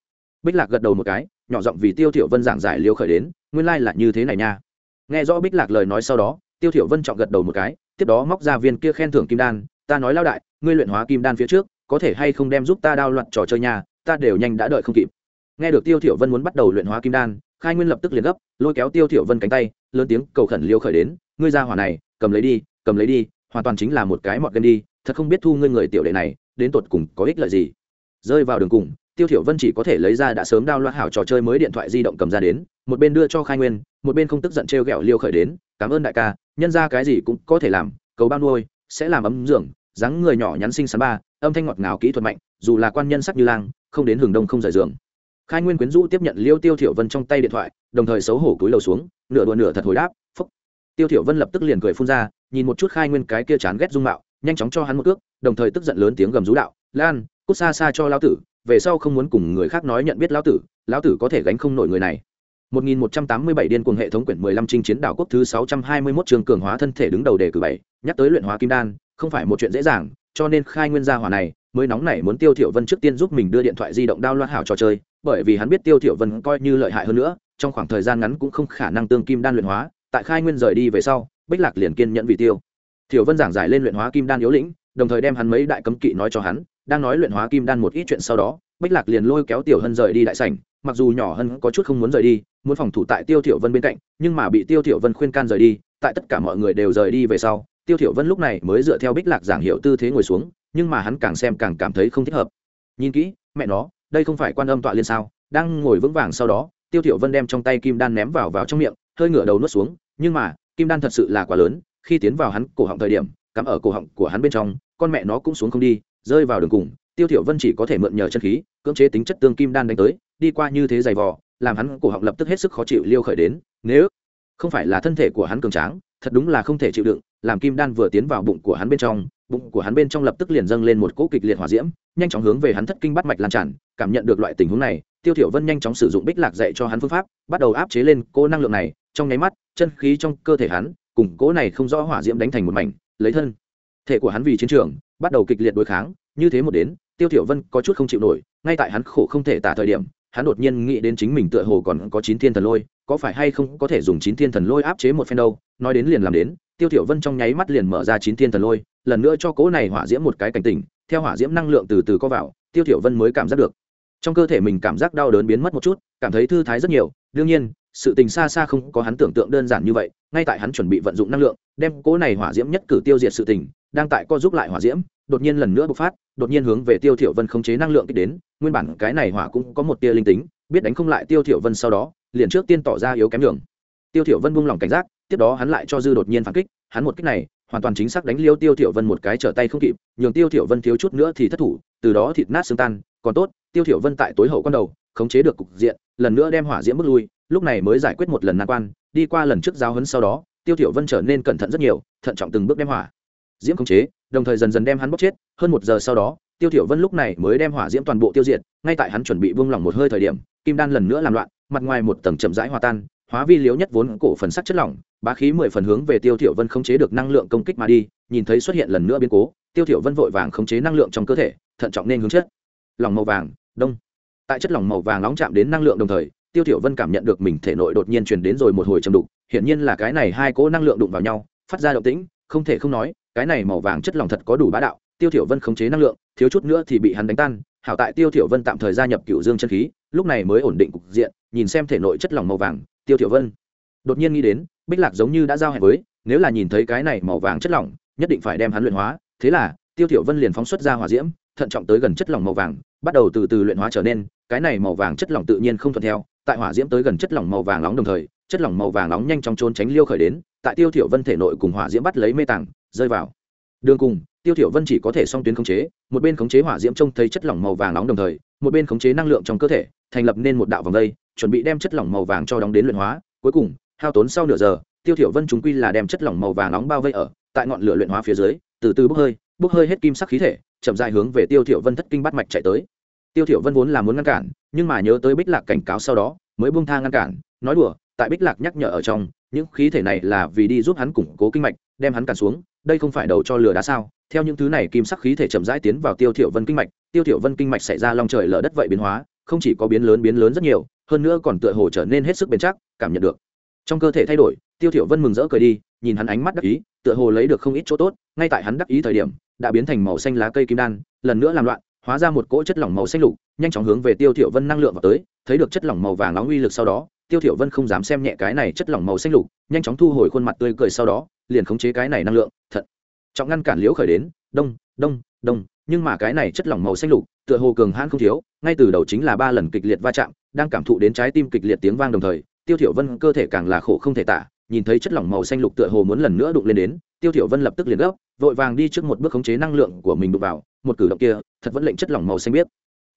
Bích lạc gật đầu một cái, nhỏ giọng vì tiêu thiểu vân giảng giải liêu khởi đến, nguyên lai like là như thế này nha nghe rõ bích lạc lời nói sau đó, tiêu thiểu vân trọng gật đầu một cái, tiếp đó móc ra viên kia khen thưởng kim đan, ta nói lao đại, ngươi luyện hóa kim đan phía trước, có thể hay không đem giúp ta đao loạn trò chơi nhà, ta đều nhanh đã đợi không kịp. Nghe được tiêu thiểu vân muốn bắt đầu luyện hóa kim đan, khai nguyên lập tức liền gấp, lôi kéo tiêu thiểu vân cánh tay, lớn tiếng cầu khẩn liêu khởi đến, ngươi ra hỏa này, cầm lấy đi, cầm lấy đi, hoàn toàn chính là một cái mọt gân đi, thật không biết thu ngươi người tiểu đệ này, đến tột cùng có ích lợi gì. Rơi vào đường cùng tiêu thiểu vân chỉ có thể lấy ra đã sớm đao loạn hảo trò chơi mới điện thoại di động cầm ra đến, một bên đưa cho khai nguyên, một bên không tức giận treo gẹo liêu khởi đến, cảm ơn đại ca, nhân ra cái gì cũng có thể làm, cầu bao nuôi, sẽ làm ấm dưỡng dáng người nhỏ nhắn xinh xắn ba, âm thanh ngọt ngào kỹ thuật mạnh, dù là quan nhân sắc như lang, không đến hưởng đông không rời giường. Khai nguyên quyến rũ tiếp nhận liêu tiêu thiểu vân trong tay điện thoại, đồng thời xấu hổ cúi đầu xuống, nửa đùa nửa thật hồi đáp, phúc. Tiêu thiểu vân lập tức liền cười phun ra, nhìn một chút khai nguyên cái kia chán ghét dung mạo, nhanh chóng cho hắn một cước, đồng thời tức giận lớn tiếng gầm rú đạo, lan, cút xa xa cho lão tử về sau không muốn cùng người khác nói nhận biết lão tử lão tử có thể gánh không nổi người này. 1187 điên cuồng hệ thống quyển 15 chinh chiến đảo quốc thứ 621 trường cường hóa thân thể đứng đầu đề cử bảy, nhắc tới luyện hóa kim đan, không phải một chuyện dễ dàng, cho nên khai nguyên gia hỏa này mới nóng nảy muốn tiêu thiểu vân trước tiên giúp mình đưa điện thoại di động đao loạn hảo trò chơi, bởi vì hắn biết tiêu thiểu vân coi như lợi hại hơn nữa, trong khoảng thời gian ngắn cũng không khả năng tương kim đan luyện hóa, tại khai nguyên rời đi về sau, bích lạc liền kiên nhẫn vì tiêu thiểu vân giảng giải lên luyện hóa kim đan yếu lĩnh, đồng thời đem hắn mấy đại cấm kỵ nói cho hắn đang nói luyện hóa kim đan một ít chuyện sau đó bích lạc liền lôi kéo tiểu hân rời đi đại sảnh. Mặc dù nhỏ hân có chút không muốn rời đi, muốn phòng thủ tại tiêu thiểu vân bên cạnh, nhưng mà bị tiêu thiểu vân khuyên can rời đi, tại tất cả mọi người đều rời đi về sau, tiêu thiểu vân lúc này mới dựa theo bích lạc giảng hiệu tư thế ngồi xuống, nhưng mà hắn càng xem càng cảm thấy không thích hợp. Nhìn kỹ, mẹ nó, đây không phải quan âm tọa liên sao? Đang ngồi vững vàng sau đó, tiêu thiểu vân đem trong tay kim đan ném vào vào trong miệng, hơi ngửa đầu nuốt xuống, nhưng mà, kim đan thật sự là quá lớn, khi tiến vào hắn cổ họng thời điểm, cắm ở cổ họng của hắn bên trong, con mẹ nó cũng xuống không đi rơi vào đường cùng, tiêu thiểu vân chỉ có thể mượn nhờ chân khí, cưỡng chế tính chất tương kim đan đánh tới, đi qua như thế dày vò, làm hắn cổ họng lập tức hết sức khó chịu liêu khởi đến, nếu không phải là thân thể của hắn cường tráng, thật đúng là không thể chịu đựng, làm kim đan vừa tiến vào bụng của hắn bên trong, bụng của hắn bên trong lập tức liền dâng lên một cỗ kịch liệt hỏa diễm, nhanh chóng hướng về hắn thất kinh bắt mạch lan tràn, cảm nhận được loại tình huống này, tiêu thiểu vân nhanh chóng sử dụng bích lạc dạy cho hắn phương pháp, bắt đầu áp chế lên cỗ năng lượng này, trong nháy mắt, chân khí trong cơ thể hắn, cùng cỗ này không rõ hỏa diễm đánh thành một mảnh, lấy thân thể của hắn vì chiến trường bắt đầu kịch liệt đối kháng, như thế một đến, tiêu thiểu vân có chút không chịu nổi, ngay tại hắn khổ không thể tả thời điểm, hắn đột nhiên nghĩ đến chính mình tựa hồ còn có chín thiên thần lôi, có phải hay không có thể dùng chín thiên thần lôi áp chế một phen đâu? Nói đến liền làm đến, tiêu thiểu vân trong nháy mắt liền mở ra chín thiên thần lôi, lần nữa cho cố này hỏa diễm một cái cảnh tỉnh, theo hỏa diễm năng lượng từ từ có vào, tiêu thiểu vân mới cảm giác được. Trong cơ thể mình cảm giác đau đớn biến mất một chút, cảm thấy thư thái rất nhiều, đương nhiên, sự tình xa xa không có hắn tưởng tượng đơn giản như vậy, ngay tại hắn chuẩn bị vận dụng năng lượng, đem cố này hỏa diễm nhất cử tiêu diệt sự tình đang tại co giúp lại hỏa diễm, đột nhiên lần nữa bộc phát, đột nhiên hướng về tiêu thiểu vân khống chế năng lượng kích đến, nguyên bản cái này hỏa cũng có một tia linh tính, biết đánh không lại tiêu thiểu vân sau đó, liền trước tiên tỏ ra yếu kém đường tiêu thiểu vân buông lòng cảnh giác, tiếp đó hắn lại cho dư đột nhiên phản kích, hắn một kích này, hoàn toàn chính xác đánh liêu tiêu thiểu vân một cái trở tay không kịp, nhường tiêu thiểu vân thiếu chút nữa thì thất thủ, từ đó thịt nát xương tan, còn tốt, tiêu thiểu vân tại tối hậu quan đầu, khống chế được cục diện, lần nữa đem hỏa diễm bước lui, lúc này mới giải quyết một lần nan quan, đi qua lần trước giao huấn sau đó, tiêu thiểu vân trở nên cẩn thận rất nhiều, thận trọng từng bước đem hỏa diễm khống chế, đồng thời dần dần đem hắn bóc chết, hơn một giờ sau đó, tiêu thiểu vân lúc này mới đem hỏa diễm toàn bộ tiêu diệt, ngay tại hắn chuẩn bị buông lỏng một hơi thời điểm, kim đan lần nữa làm loạn, mặt ngoài một tầng chậm rãi hòa tan, hóa vi liếu nhất vốn cổ phần sắc chất lỏng, bá khí mười phần hướng về tiêu thiểu vân khống chế được năng lượng công kích mà đi, nhìn thấy xuất hiện lần nữa biến cố, tiêu thiểu vân vội vàng khống chế năng lượng trong cơ thể, thận trọng nên hướng chất lỏng màu vàng, đông. Tại chất lỏng màu vàng nóng chạm đến năng lượng đồng thời, tiêu thiểu vân cảm nhận được mình thể nội đột nhiên truyền đến rồi một hồi trầm đục hiện nhiên là cái này hai cỗ năng lượng đụng vào nhau, phát ra động tĩnh, không thể không nói cái này màu vàng chất lỏng thật có đủ bá đạo, tiêu thiểu vân khống chế năng lượng, thiếu chút nữa thì bị hắn đánh tan, hảo tại tiêu thiểu vân tạm thời gia nhập cựu dương chân khí, lúc này mới ổn định cục diện, nhìn xem thể nội chất lỏng màu vàng, tiêu thiểu vân đột nhiên nghĩ đến, bích lạc giống như đã giao hẹn với, nếu là nhìn thấy cái này màu vàng chất lỏng, nhất định phải đem hắn luyện hóa, thế là, tiêu thiểu vân liền phóng xuất ra hỏa diễm, thận trọng tới gần chất lỏng màu vàng, bắt đầu từ từ luyện hóa trở nên, cái này màu vàng chất lỏng tự nhiên không thuận theo, tại hỏa diễm tới gần chất lỏng màu vàng nóng đồng thời, chất lỏng màu vàng nóng nhanh chóng trốn tránh liêu khởi đến, tại tiêu thiểu vân thể nội cùng hỏa diễm bắt lấy mê tàng rơi vào. Đường cùng, tiêu thiểu vân chỉ có thể song tuyến khống chế, một bên khống chế hỏa diễm trông thấy chất lỏng màu vàng nóng đồng thời, một bên khống chế năng lượng trong cơ thể, thành lập nên một đạo vòng dây chuẩn bị đem chất lỏng màu vàng cho đóng đến luyện hóa. Cuối cùng, hao tốn sau nửa giờ, tiêu thiểu vân chúng quy là đem chất lỏng màu vàng nóng bao vây ở, tại ngọn lửa luyện hóa phía dưới, từ từ bốc hơi bốc hơi hết kim sắc khí thể, chậm rãi hướng về tiêu thiểu vân thất kinh bát mạch chạy tới. Tiêu thiểu vân vốn là muốn ngăn cản, nhưng mà nhớ tới bích lạc cảnh cáo sau đó, mới buông tha ngăn cản, nói đùa, tại bích lạc nhắc nhở ở trong, những khí thể này là vì đi giúp hắn củng cố kinh mạch, đem hắn cản xuống đây không phải đầu cho lửa đá sao? Theo những thứ này, kim sắc khí thể chậm rãi tiến vào tiêu thiểu vân kinh mạch. Tiêu thiểu vân kinh mạch xảy ra long trời lở đất vậy biến hóa, không chỉ có biến lớn biến lớn rất nhiều, hơn nữa còn tựa hồ trở nên hết sức bền chắc, cảm nhận được. Trong cơ thể thay đổi, tiêu thiểu vân mừng rỡ cười đi, nhìn hắn ánh mắt đắc ý, tựa hồ lấy được không ít chỗ tốt, ngay tại hắn đắc ý thời điểm, đã biến thành màu xanh lá cây kim đan, lần nữa làm loạn, hóa ra một cỗ chất lỏng màu xanh lục, nhanh chóng hướng về tiêu thiểu vân năng lượng vào tới, thấy được chất lỏng màu vàng nóng uy lực sau đó, tiêu thiểu vân không dám xem nhẹ cái này chất lỏng màu xanh lục, nhanh chóng thu hồi khuôn mặt tươi cười sau đó liền khống chế cái này năng lượng, thật. Trọng ngăn cản liễu khởi đến, đông đông đông, nhưng mà cái này chất lỏng màu xanh lục, tựa hồ cường hãn không thiếu, ngay từ đầu chính là ba lần kịch liệt va chạm, đang cảm thụ đến trái tim kịch liệt tiếng vang đồng thời, tiêu thiểu vân cơ thể càng là khổ không thể tả, nhìn thấy chất lỏng màu xanh lục tựa hồ muốn lần nữa đụng lên đến, tiêu thiểu vân lập tức liền gấp, vội vàng đi trước một bước khống chế năng lượng của mình đụng vào, một cử động kia, thật vẫn lệnh chất lỏng màu xanh biết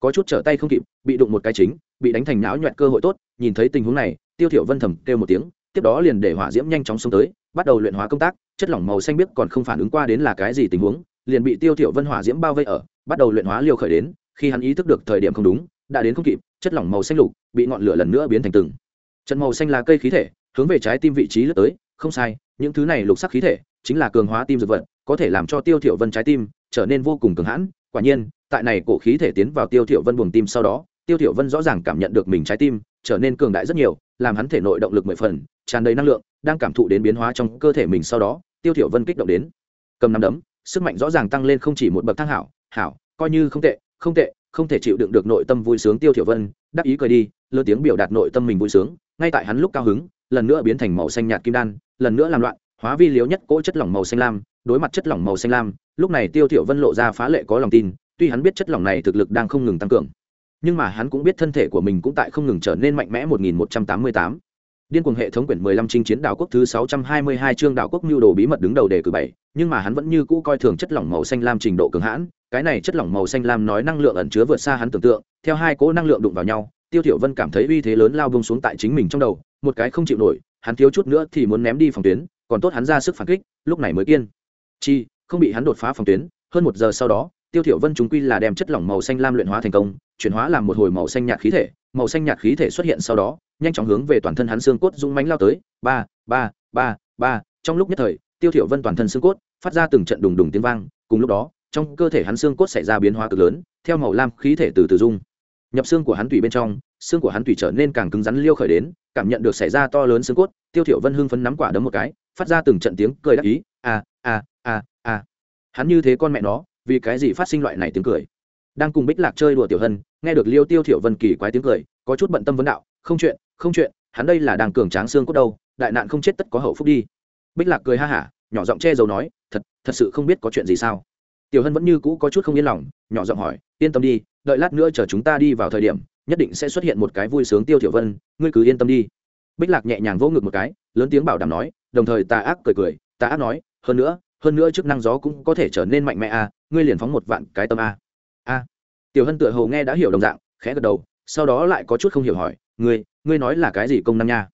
có chút trở tay không kịp, bị đụng một cái chính, bị đánh thành não nhọt cơ hội tốt, nhìn thấy tình huống này, tiêu thiểu vân thầm kêu một tiếng, tiếp đó liền để hỏa diễm nhanh chóng xông tới bắt đầu luyện hóa công tác, chất lỏng màu xanh biết còn không phản ứng qua đến là cái gì tình huống, liền bị tiêu thiểu vân hỏa diễm bao vây ở, bắt đầu luyện hóa liều khởi đến, khi hắn ý thức được thời điểm không đúng, đã đến không kịp, chất lỏng màu xanh lục, bị ngọn lửa lần nữa biến thành từng. Trận màu xanh là cây khí thể, hướng về trái tim vị trí lướt tới, không sai, những thứ này lục sắc khí thể, chính là cường hóa tim dược vật, có thể làm cho tiêu thiểu vân trái tim trở nên vô cùng cường hãn. Quả nhiên, tại này cổ khí thể tiến vào tiêu thiểu vân buồng tim sau đó, tiêu thiểu vân rõ ràng cảm nhận được mình trái tim trở nên cường đại rất nhiều làm hắn thể nội động lực mười phần, tràn đầy năng lượng, đang cảm thụ đến biến hóa trong cơ thể mình sau đó, tiêu thiểu vân kích động đến. Cầm nắm đấm, sức mạnh rõ ràng tăng lên không chỉ một bậc thang hảo hảo, coi như không tệ không tệ, không thể chịu đựng được nội tâm vui sướng tiêu thiểu vân đáp ý cười đi lơ tiếng biểu đạt nội tâm mình vui sướng, ngay tại hắn lúc cao hứng, lần nữa biến thành màu xanh nhạt kim đan, lần nữa làm loạn, hóa vi liếu nhất cỗ chất lỏng màu xanh lam, đối mặt chất lỏng màu xanh lam, lúc này tiêu thiểu vân lộ ra phá lệ có lòng tin, tuy hắn biết chất lỏng này thực lực đang không ngừng tăng cường nhưng mà hắn cũng biết thân thể của mình cũng tại không ngừng trở nên mạnh mẽ 1188. Điên cuồng hệ thống quyển 15 chinh chiến đảo quốc thứ 622 chương đảo quốc nhu đồ bí mật đứng đầu đề cử 7, nhưng mà hắn vẫn như cũ coi thường chất lỏng màu xanh lam trình độ cường hãn, cái này chất lỏng màu xanh lam nói năng lượng ẩn chứa vượt xa hắn tưởng tượng, theo hai cỗ năng lượng đụng vào nhau, Tiêu Thiểu Vân cảm thấy uy thế lớn lao bùng xuống tại chính mình trong đầu, một cái không chịu nổi, hắn thiếu chút nữa thì muốn ném đi phòng tuyến, còn tốt hắn ra sức phản kích, lúc này mới kiên. Chi, không bị hắn đột phá phòng tuyến, hơn một giờ sau đó, Tiêu Thiểu Vân chúng quy là đem chất lỏng màu xanh lam luyện hóa thành công, chuyển hóa làm một hồi màu xanh nhạt khí thể, màu xanh nhạt khí thể xuất hiện sau đó, nhanh chóng hướng về toàn thân hắn xương cốt rung mánh lao tới, ba, ba, ba, ba, trong lúc nhất thời, Tiêu Thiểu Vân toàn thân xương cốt phát ra từng trận đùng đùng tiếng vang, cùng lúc đó, trong cơ thể hắn xương cốt xảy ra biến hóa cực lớn, theo màu lam khí thể từ từ dung nhập xương của hắn tủy bên trong, xương của hắn tủy trở nên càng cứng rắn liêu khởi đến, cảm nhận được xảy ra to lớn xương cốt, Tiêu Thiểu Vân hưng phấn nắm quả đấm một cái, phát ra từng trận tiếng cười đắc ý, a a a a. Hắn như thế con mẹ nó, vì cái gì phát sinh loại này tiếng cười? Đang cùng Bích Lạc chơi đùa Tiểu Hân, nghe được Liêu Tiêu Thiểu Vân kỳ quái tiếng cười, có chút bận tâm vấn đạo, không chuyện, không chuyện, hắn đây là đang cường tráng xương cốt đâu, đại nạn không chết tất có hậu phúc đi. Bích Lạc cười ha hả, nhỏ giọng che giấu nói, thật, thật sự không biết có chuyện gì sao? Tiểu Hân vẫn như cũ có chút không yên lòng, nhỏ giọng hỏi, yên tâm đi, đợi lát nữa chờ chúng ta đi vào thời điểm, nhất định sẽ xuất hiện một cái vui sướng Tiêu Thiểu Vân, ngươi cứ yên tâm đi bích lạc nhẹ nhàng vỗ ngực một cái lớn tiếng bảo đảm nói đồng thời tà ác cười cười tà ác nói hơn nữa hơn nữa chức năng gió cũng có thể trở nên mạnh mẽ a ngươi liền phóng một vạn cái tâm a a tiểu hân tựa hồ nghe đã hiểu đồng dạng, khẽ gật đầu, sau đó lại có chút không hiểu hỏi, ngươi ngươi nói là cái gì công năng nha?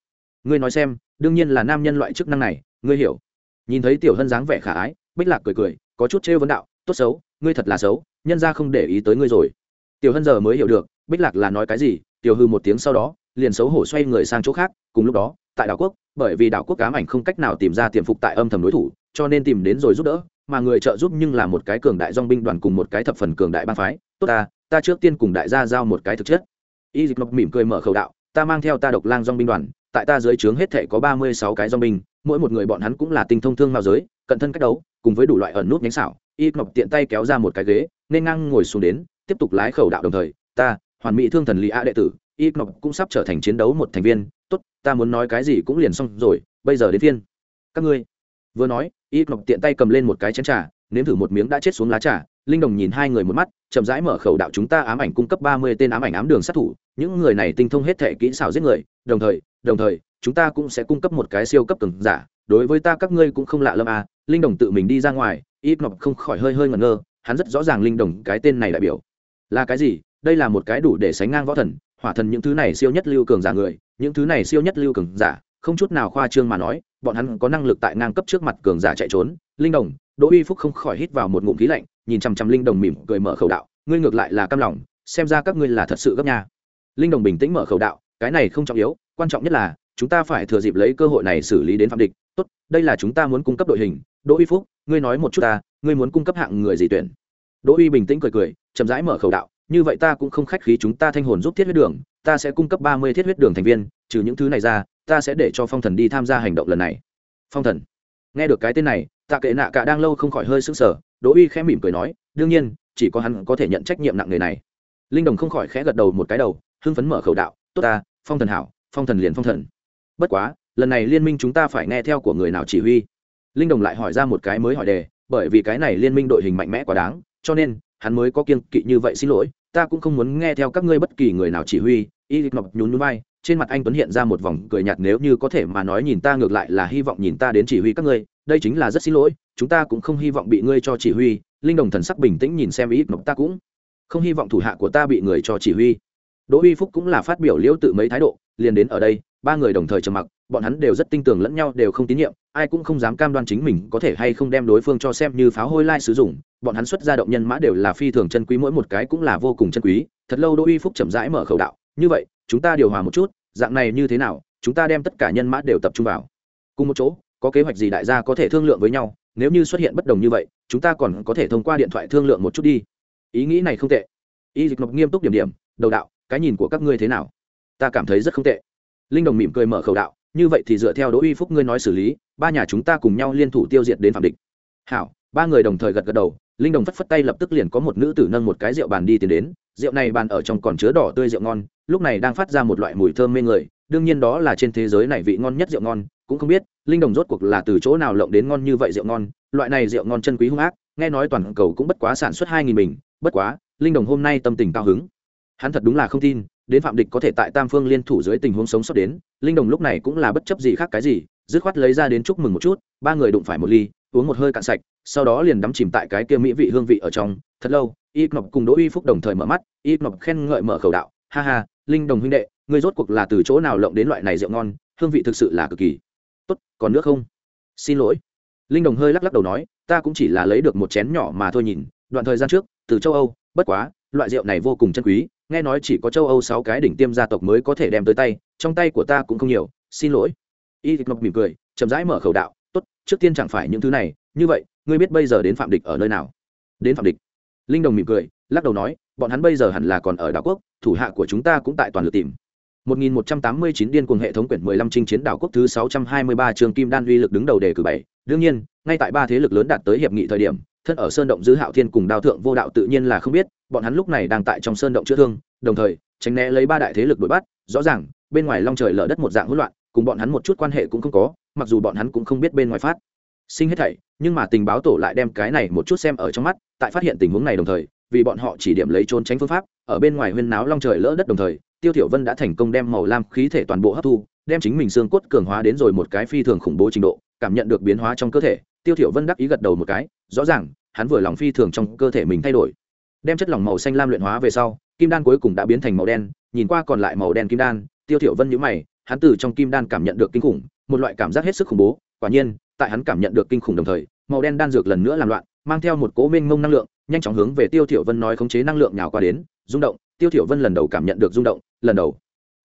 Ngươi nói xem, đương nhiên là nam nhân loại chức năng này, ngươi hiểu. Nhìn thấy tiểu hân dáng vẻ khả ái, bích lạc cười cười, có chút trêu vấn đạo, tốt xấu, ngươi thật là xấu, nhân ra không để ý tới ngươi rồi. Tiểu hân giờ mới hiểu được, bích lạc là nói cái gì, tiểu hư một tiếng sau đó, liền xấu hổ xoay người sang chỗ khác, cùng lúc đó, tại đảo quốc, bởi vì đảo quốc cám ảnh không cách nào tìm ra tiềm phục tại âm thầm đối thủ, cho nên tìm đến rồi giúp đỡ mà người trợ giúp nhưng là một cái cường đại dong binh đoàn cùng một cái thập phần cường đại bang phái. Tốt ta ta trước tiên cùng đại gia giao một cái thực chất. Y dịch ngọc mỉm cười mở khẩu đạo, ta mang theo ta độc lang dong binh đoàn, tại ta dưới trướng hết thể có ba mươi sáu cái dong binh, mỗi một người bọn hắn cũng là tinh thông thương mao giới, cận thân cách đấu, cùng với đủ loại ẩn nút nhánh xảo. Y ngọc tiện tay kéo ra một cái ghế, nên ngang ngồi xuống đến, tiếp tục lái khẩu đạo đồng thời, ta, hoàn mỹ thương thần lý a đệ tử. Y ngọc cũng sắp trở thành chiến đấu một thành viên, tốt, ta muốn nói cái gì cũng liền xong rồi, bây giờ đến phiên. Các ngươi, vừa nói y ngọc tiện tay cầm lên một cái chén trà, nếm thử một miếng đã chết xuống lá trà. Linh đồng nhìn hai người một mắt, chậm rãi mở khẩu đạo chúng ta ám ảnh cung cấp ba mươi tên ám ảnh ám đường sát thủ. Những người này tinh thông hết thể kỹ xảo giết người. Đồng thời đồng thời, chúng ta cũng sẽ cung cấp một cái siêu cấp cường giả. Đối với ta các ngươi cũng không lạ lâm à. Linh đồng tự mình đi ra ngoài y ngọc không khỏi hơi hơi ngẩn ngơ, hắn rất rõ ràng linh đồng cái tên này đại biểu là cái gì. Đây là một cái đủ để sánh ngang võ thần, hỏa thần những thứ này siêu nhất lưu cường giả người. Những thứ này siêu nhất lưu cường giả, không chút nào khoa trương mà nói bọn hắn có năng lực tại ngang cấp trước mặt cường giả chạy trốn. Linh đồng, đỗ uy phúc không khỏi hít vào một ngụm khí lạnh, nhìn chằm chằm linh đồng mỉm cười mở khẩu đạo, ngươi ngược lại là cam lòng, xem ra các ngươi là thật sự gấp nha. Linh đồng bình tĩnh mở khẩu đạo, cái này không trọng yếu, quan trọng nhất là, chúng ta phải thừa dịp lấy cơ hội này xử lý đến phạm địch. Tốt, đây là chúng ta muốn cung cấp đội hình. Đỗ uy phúc, ngươi nói một chút ta, ngươi muốn cung cấp hạng người gì tuyển? Đỗ uy bình tĩnh cười cười, chậm rãi mở khẩu đạo, như vậy ta cũng không khách khí chúng ta thanh hồn giúp thiết huyết đường, ta sẽ cung cấp ba mươi thiết huyết đường thành viên, trừ những thứ này ra ta sẽ để cho phong thần đi tham gia hành động lần này. Phong thần. Nghe được cái tên này, tạ kệ nạ cả đang lâu không khỏi hơi sững sờ, đỗ uy khẽ mỉm cười nói, đương nhiên, chỉ có hắn có thể nhận trách nhiệm nặng người này. Linh đồng không khỏi khẽ gật đầu một cái đầu, hưng phấn mở khẩu đạo, tốt ta, phong thần hảo, phong thần liền phong thần. Bất quá, lần này liên minh chúng ta phải nghe theo của người nào chỉ huy? Linh đồng lại hỏi ra một cái mới hỏi đề, bởi vì cái này liên minh đội hình mạnh mẽ quá đáng, cho nên, hắn mới có kiên kỵ như vậy xin lỗi, ta cũng không muốn nghe theo các ngươi bất kỳ người nào chỉ huy, y lịch ngọc nhún núi vai trên mặt anh tuấn hiện ra một vòng cười nhạt, nếu như có thể mà nói nhìn ta ngược lại là hy vọng nhìn ta đến chỉ huy các ngươi, đây chính là rất xin lỗi, chúng ta cũng không hy vọng bị ngươi cho chỉ huy. Linh đồng thần sắc bình tĩnh nhìn xem ý ngọc ta cũng không hy vọng thủ hạ của ta bị người cho chỉ huy. Đỗ uy phúc cũng là phát biểu liễu tự mấy thái độ, liền đến ở đây, ba người đồng thời trầm mặc, bọn hắn đều rất tin tưởng lẫn nhau đều không tín nhiệm, ai cũng không dám cam đoan chính mình có thể hay không đem đối phương cho xem như pháo hôi lai sử dụng, bọn hắn xuất ra động nhân mã đều là phi thường chân quý, mỗi một cái cũng là vô cùng chân quý. Thật lâu đỗ uy phúc chậm rãi mở khẩu đạo như vậy, chúng ta điều hòa một chút, dạng này như thế nào, chúng ta đem tất cả nhân mã đều tập trung vào. Cùng một chỗ, có kế hoạch gì đại gia có thể thương lượng với nhau, nếu như xuất hiện bất đồng như vậy, chúng ta còn có thể thông qua điện thoại thương lượng một chút đi. Ý nghĩ này không tệ. Y dịch ngọc nghiêm túc điểm điểm, đầu đạo, cái nhìn của các ngươi thế nào? Ta cảm thấy rất không tệ. Linh đồng mỉm cười mở khẩu đạo, như vậy thì dựa theo đỗ uy phúc ngươi nói xử lý, ba nhà chúng ta cùng nhau liên thủ tiêu diệt đến phạm địch. Hảo ba người đồng thời gật gật đầu, linh đồng phất phất tay lập tức liền có một nữ tử nâng một cái rượu bàn đi tiến đến, rượu này bàn ở trong còn chứa đỏ tươi rượu ngon, lúc này đang phát ra một loại mùi thơm mê người, đương nhiên đó là trên thế giới này vị ngon nhất rượu ngon, cũng không biết, linh đồng rốt cuộc là từ chỗ nào lộng đến ngon như vậy rượu ngon, loại này rượu ngon chân quý hung ác, nghe nói toàn cầu cũng bất quá sản xuất hai nghìn bình, bất quá, linh đồng hôm nay tâm tình cao hứng. Hắn thật đúng là không tin, đến phạm địch có thể tại tam phương liên thủ dưới tình huống sống sót đến, linh đồng lúc này cũng là bất chấp gì khác cái gì, dứt khoát lấy ra đến chúc mừng một chút, ba người đụng phải một ly uống một hơi cạn sạch, sau đó liền đắm chìm tại cái kia mỹ vị hương vị ở trong. Thật lâu y ngọc cùng đỗ uy phúc đồng thời mở mắt y ngọc khen ngợi mở khẩu đạo, ha ha, linh đồng huynh đệ người rốt cuộc là từ chỗ nào lộng đến loại này rượu ngon, hương vị thực sự là cực kỳ tốt, còn nước không? Xin lỗi. Linh đồng hơi lắc lắc đầu nói, ta cũng chỉ là lấy được một chén nhỏ mà thôi nhìn, đoạn thời gian trước, từ châu âu, bất quá, loại rượu này vô cùng chân quý, nghe nói chỉ có châu âu sáu cái đỉnh tiêm gia tộc mới có thể đem tới tay, trong tay của ta cũng không nhiều, xin lỗi. Y thịt ngọc mỉm cười, chậm rãi mở khẩu đạo tốt trước tiên chẳng phải những thứ này như vậy ngươi biết bây giờ đến phạm địch ở nơi nào? Đến phạm địch. Linh đồng mỉm cười lắc đầu nói bọn hắn bây giờ hẳn là còn ở đảo quốc thủ hạ của chúng ta cũng tại toàn lực tìm. 1189 điên cuồng hệ thống quyển 15 chinh chiến đảo quốc thứ 623 trường Kim Đan uy lực đứng đầu đề cử bảy. Đương nhiên, ngay tại ba thế lực lớn đạt tới hiệp nghị thời điểm, thân ở sơn động giữ Hạo Thiên cùng Đao Thượng Vô Đạo tự nhiên là không biết, bọn hắn lúc này đang tại trong sơn động chữa thương, đồng thời, tránh né lấy ba đại thế lực đuổi bắt, rõ ràng, bên ngoài long trời lở đất một dạng hỗn loạn, cùng bọn hắn một chút quan hệ cũng không có, mặc dù bọn hắn cũng không biết bên ngoài phát sinh hết thảy, nhưng mà tình báo tổ lại đem cái này một chút xem ở trong mắt, tại phát hiện tình huống này đồng thời, vì bọn họ chỉ điểm lấy trốn tránh phương pháp, ở bên ngoài huyên náo long trời lỡ đất đồng thời, tiêu thiểu vân đã thành công đem màu lam khí thể toàn bộ hấp thu đem chính mình xương cốt cường hóa đến rồi một cái phi thường khủng bố trình độ cảm nhận được biến hóa trong cơ thể tiêu thiểu vân đắc ý gật đầu một cái rõ ràng hắn vừa lòng phi thường trong cơ thể mình thay đổi. Đem chất lỏng màu xanh lam luyện hóa về sau kim đan cuối cùng đã biến thành màu đen nhìn qua còn lại màu đen kim đan tiêu thiểu vân nhíu mày hắn từ trong kim đan cảm nhận được kinh khủng một loại cảm giác hết sức khủng bố quả nhiên tại hắn cảm nhận được kinh khủng đồng thời màu đen đan dược lần nữa làm loạn mang theo một cố mênh mông năng lượng nhanh chóng hướng về tiêu thiểu vân nói khống chế năng lượng nhào qua đến rung động tiêu thiểu vân lần đầu cảm nhận được rung động lần đầu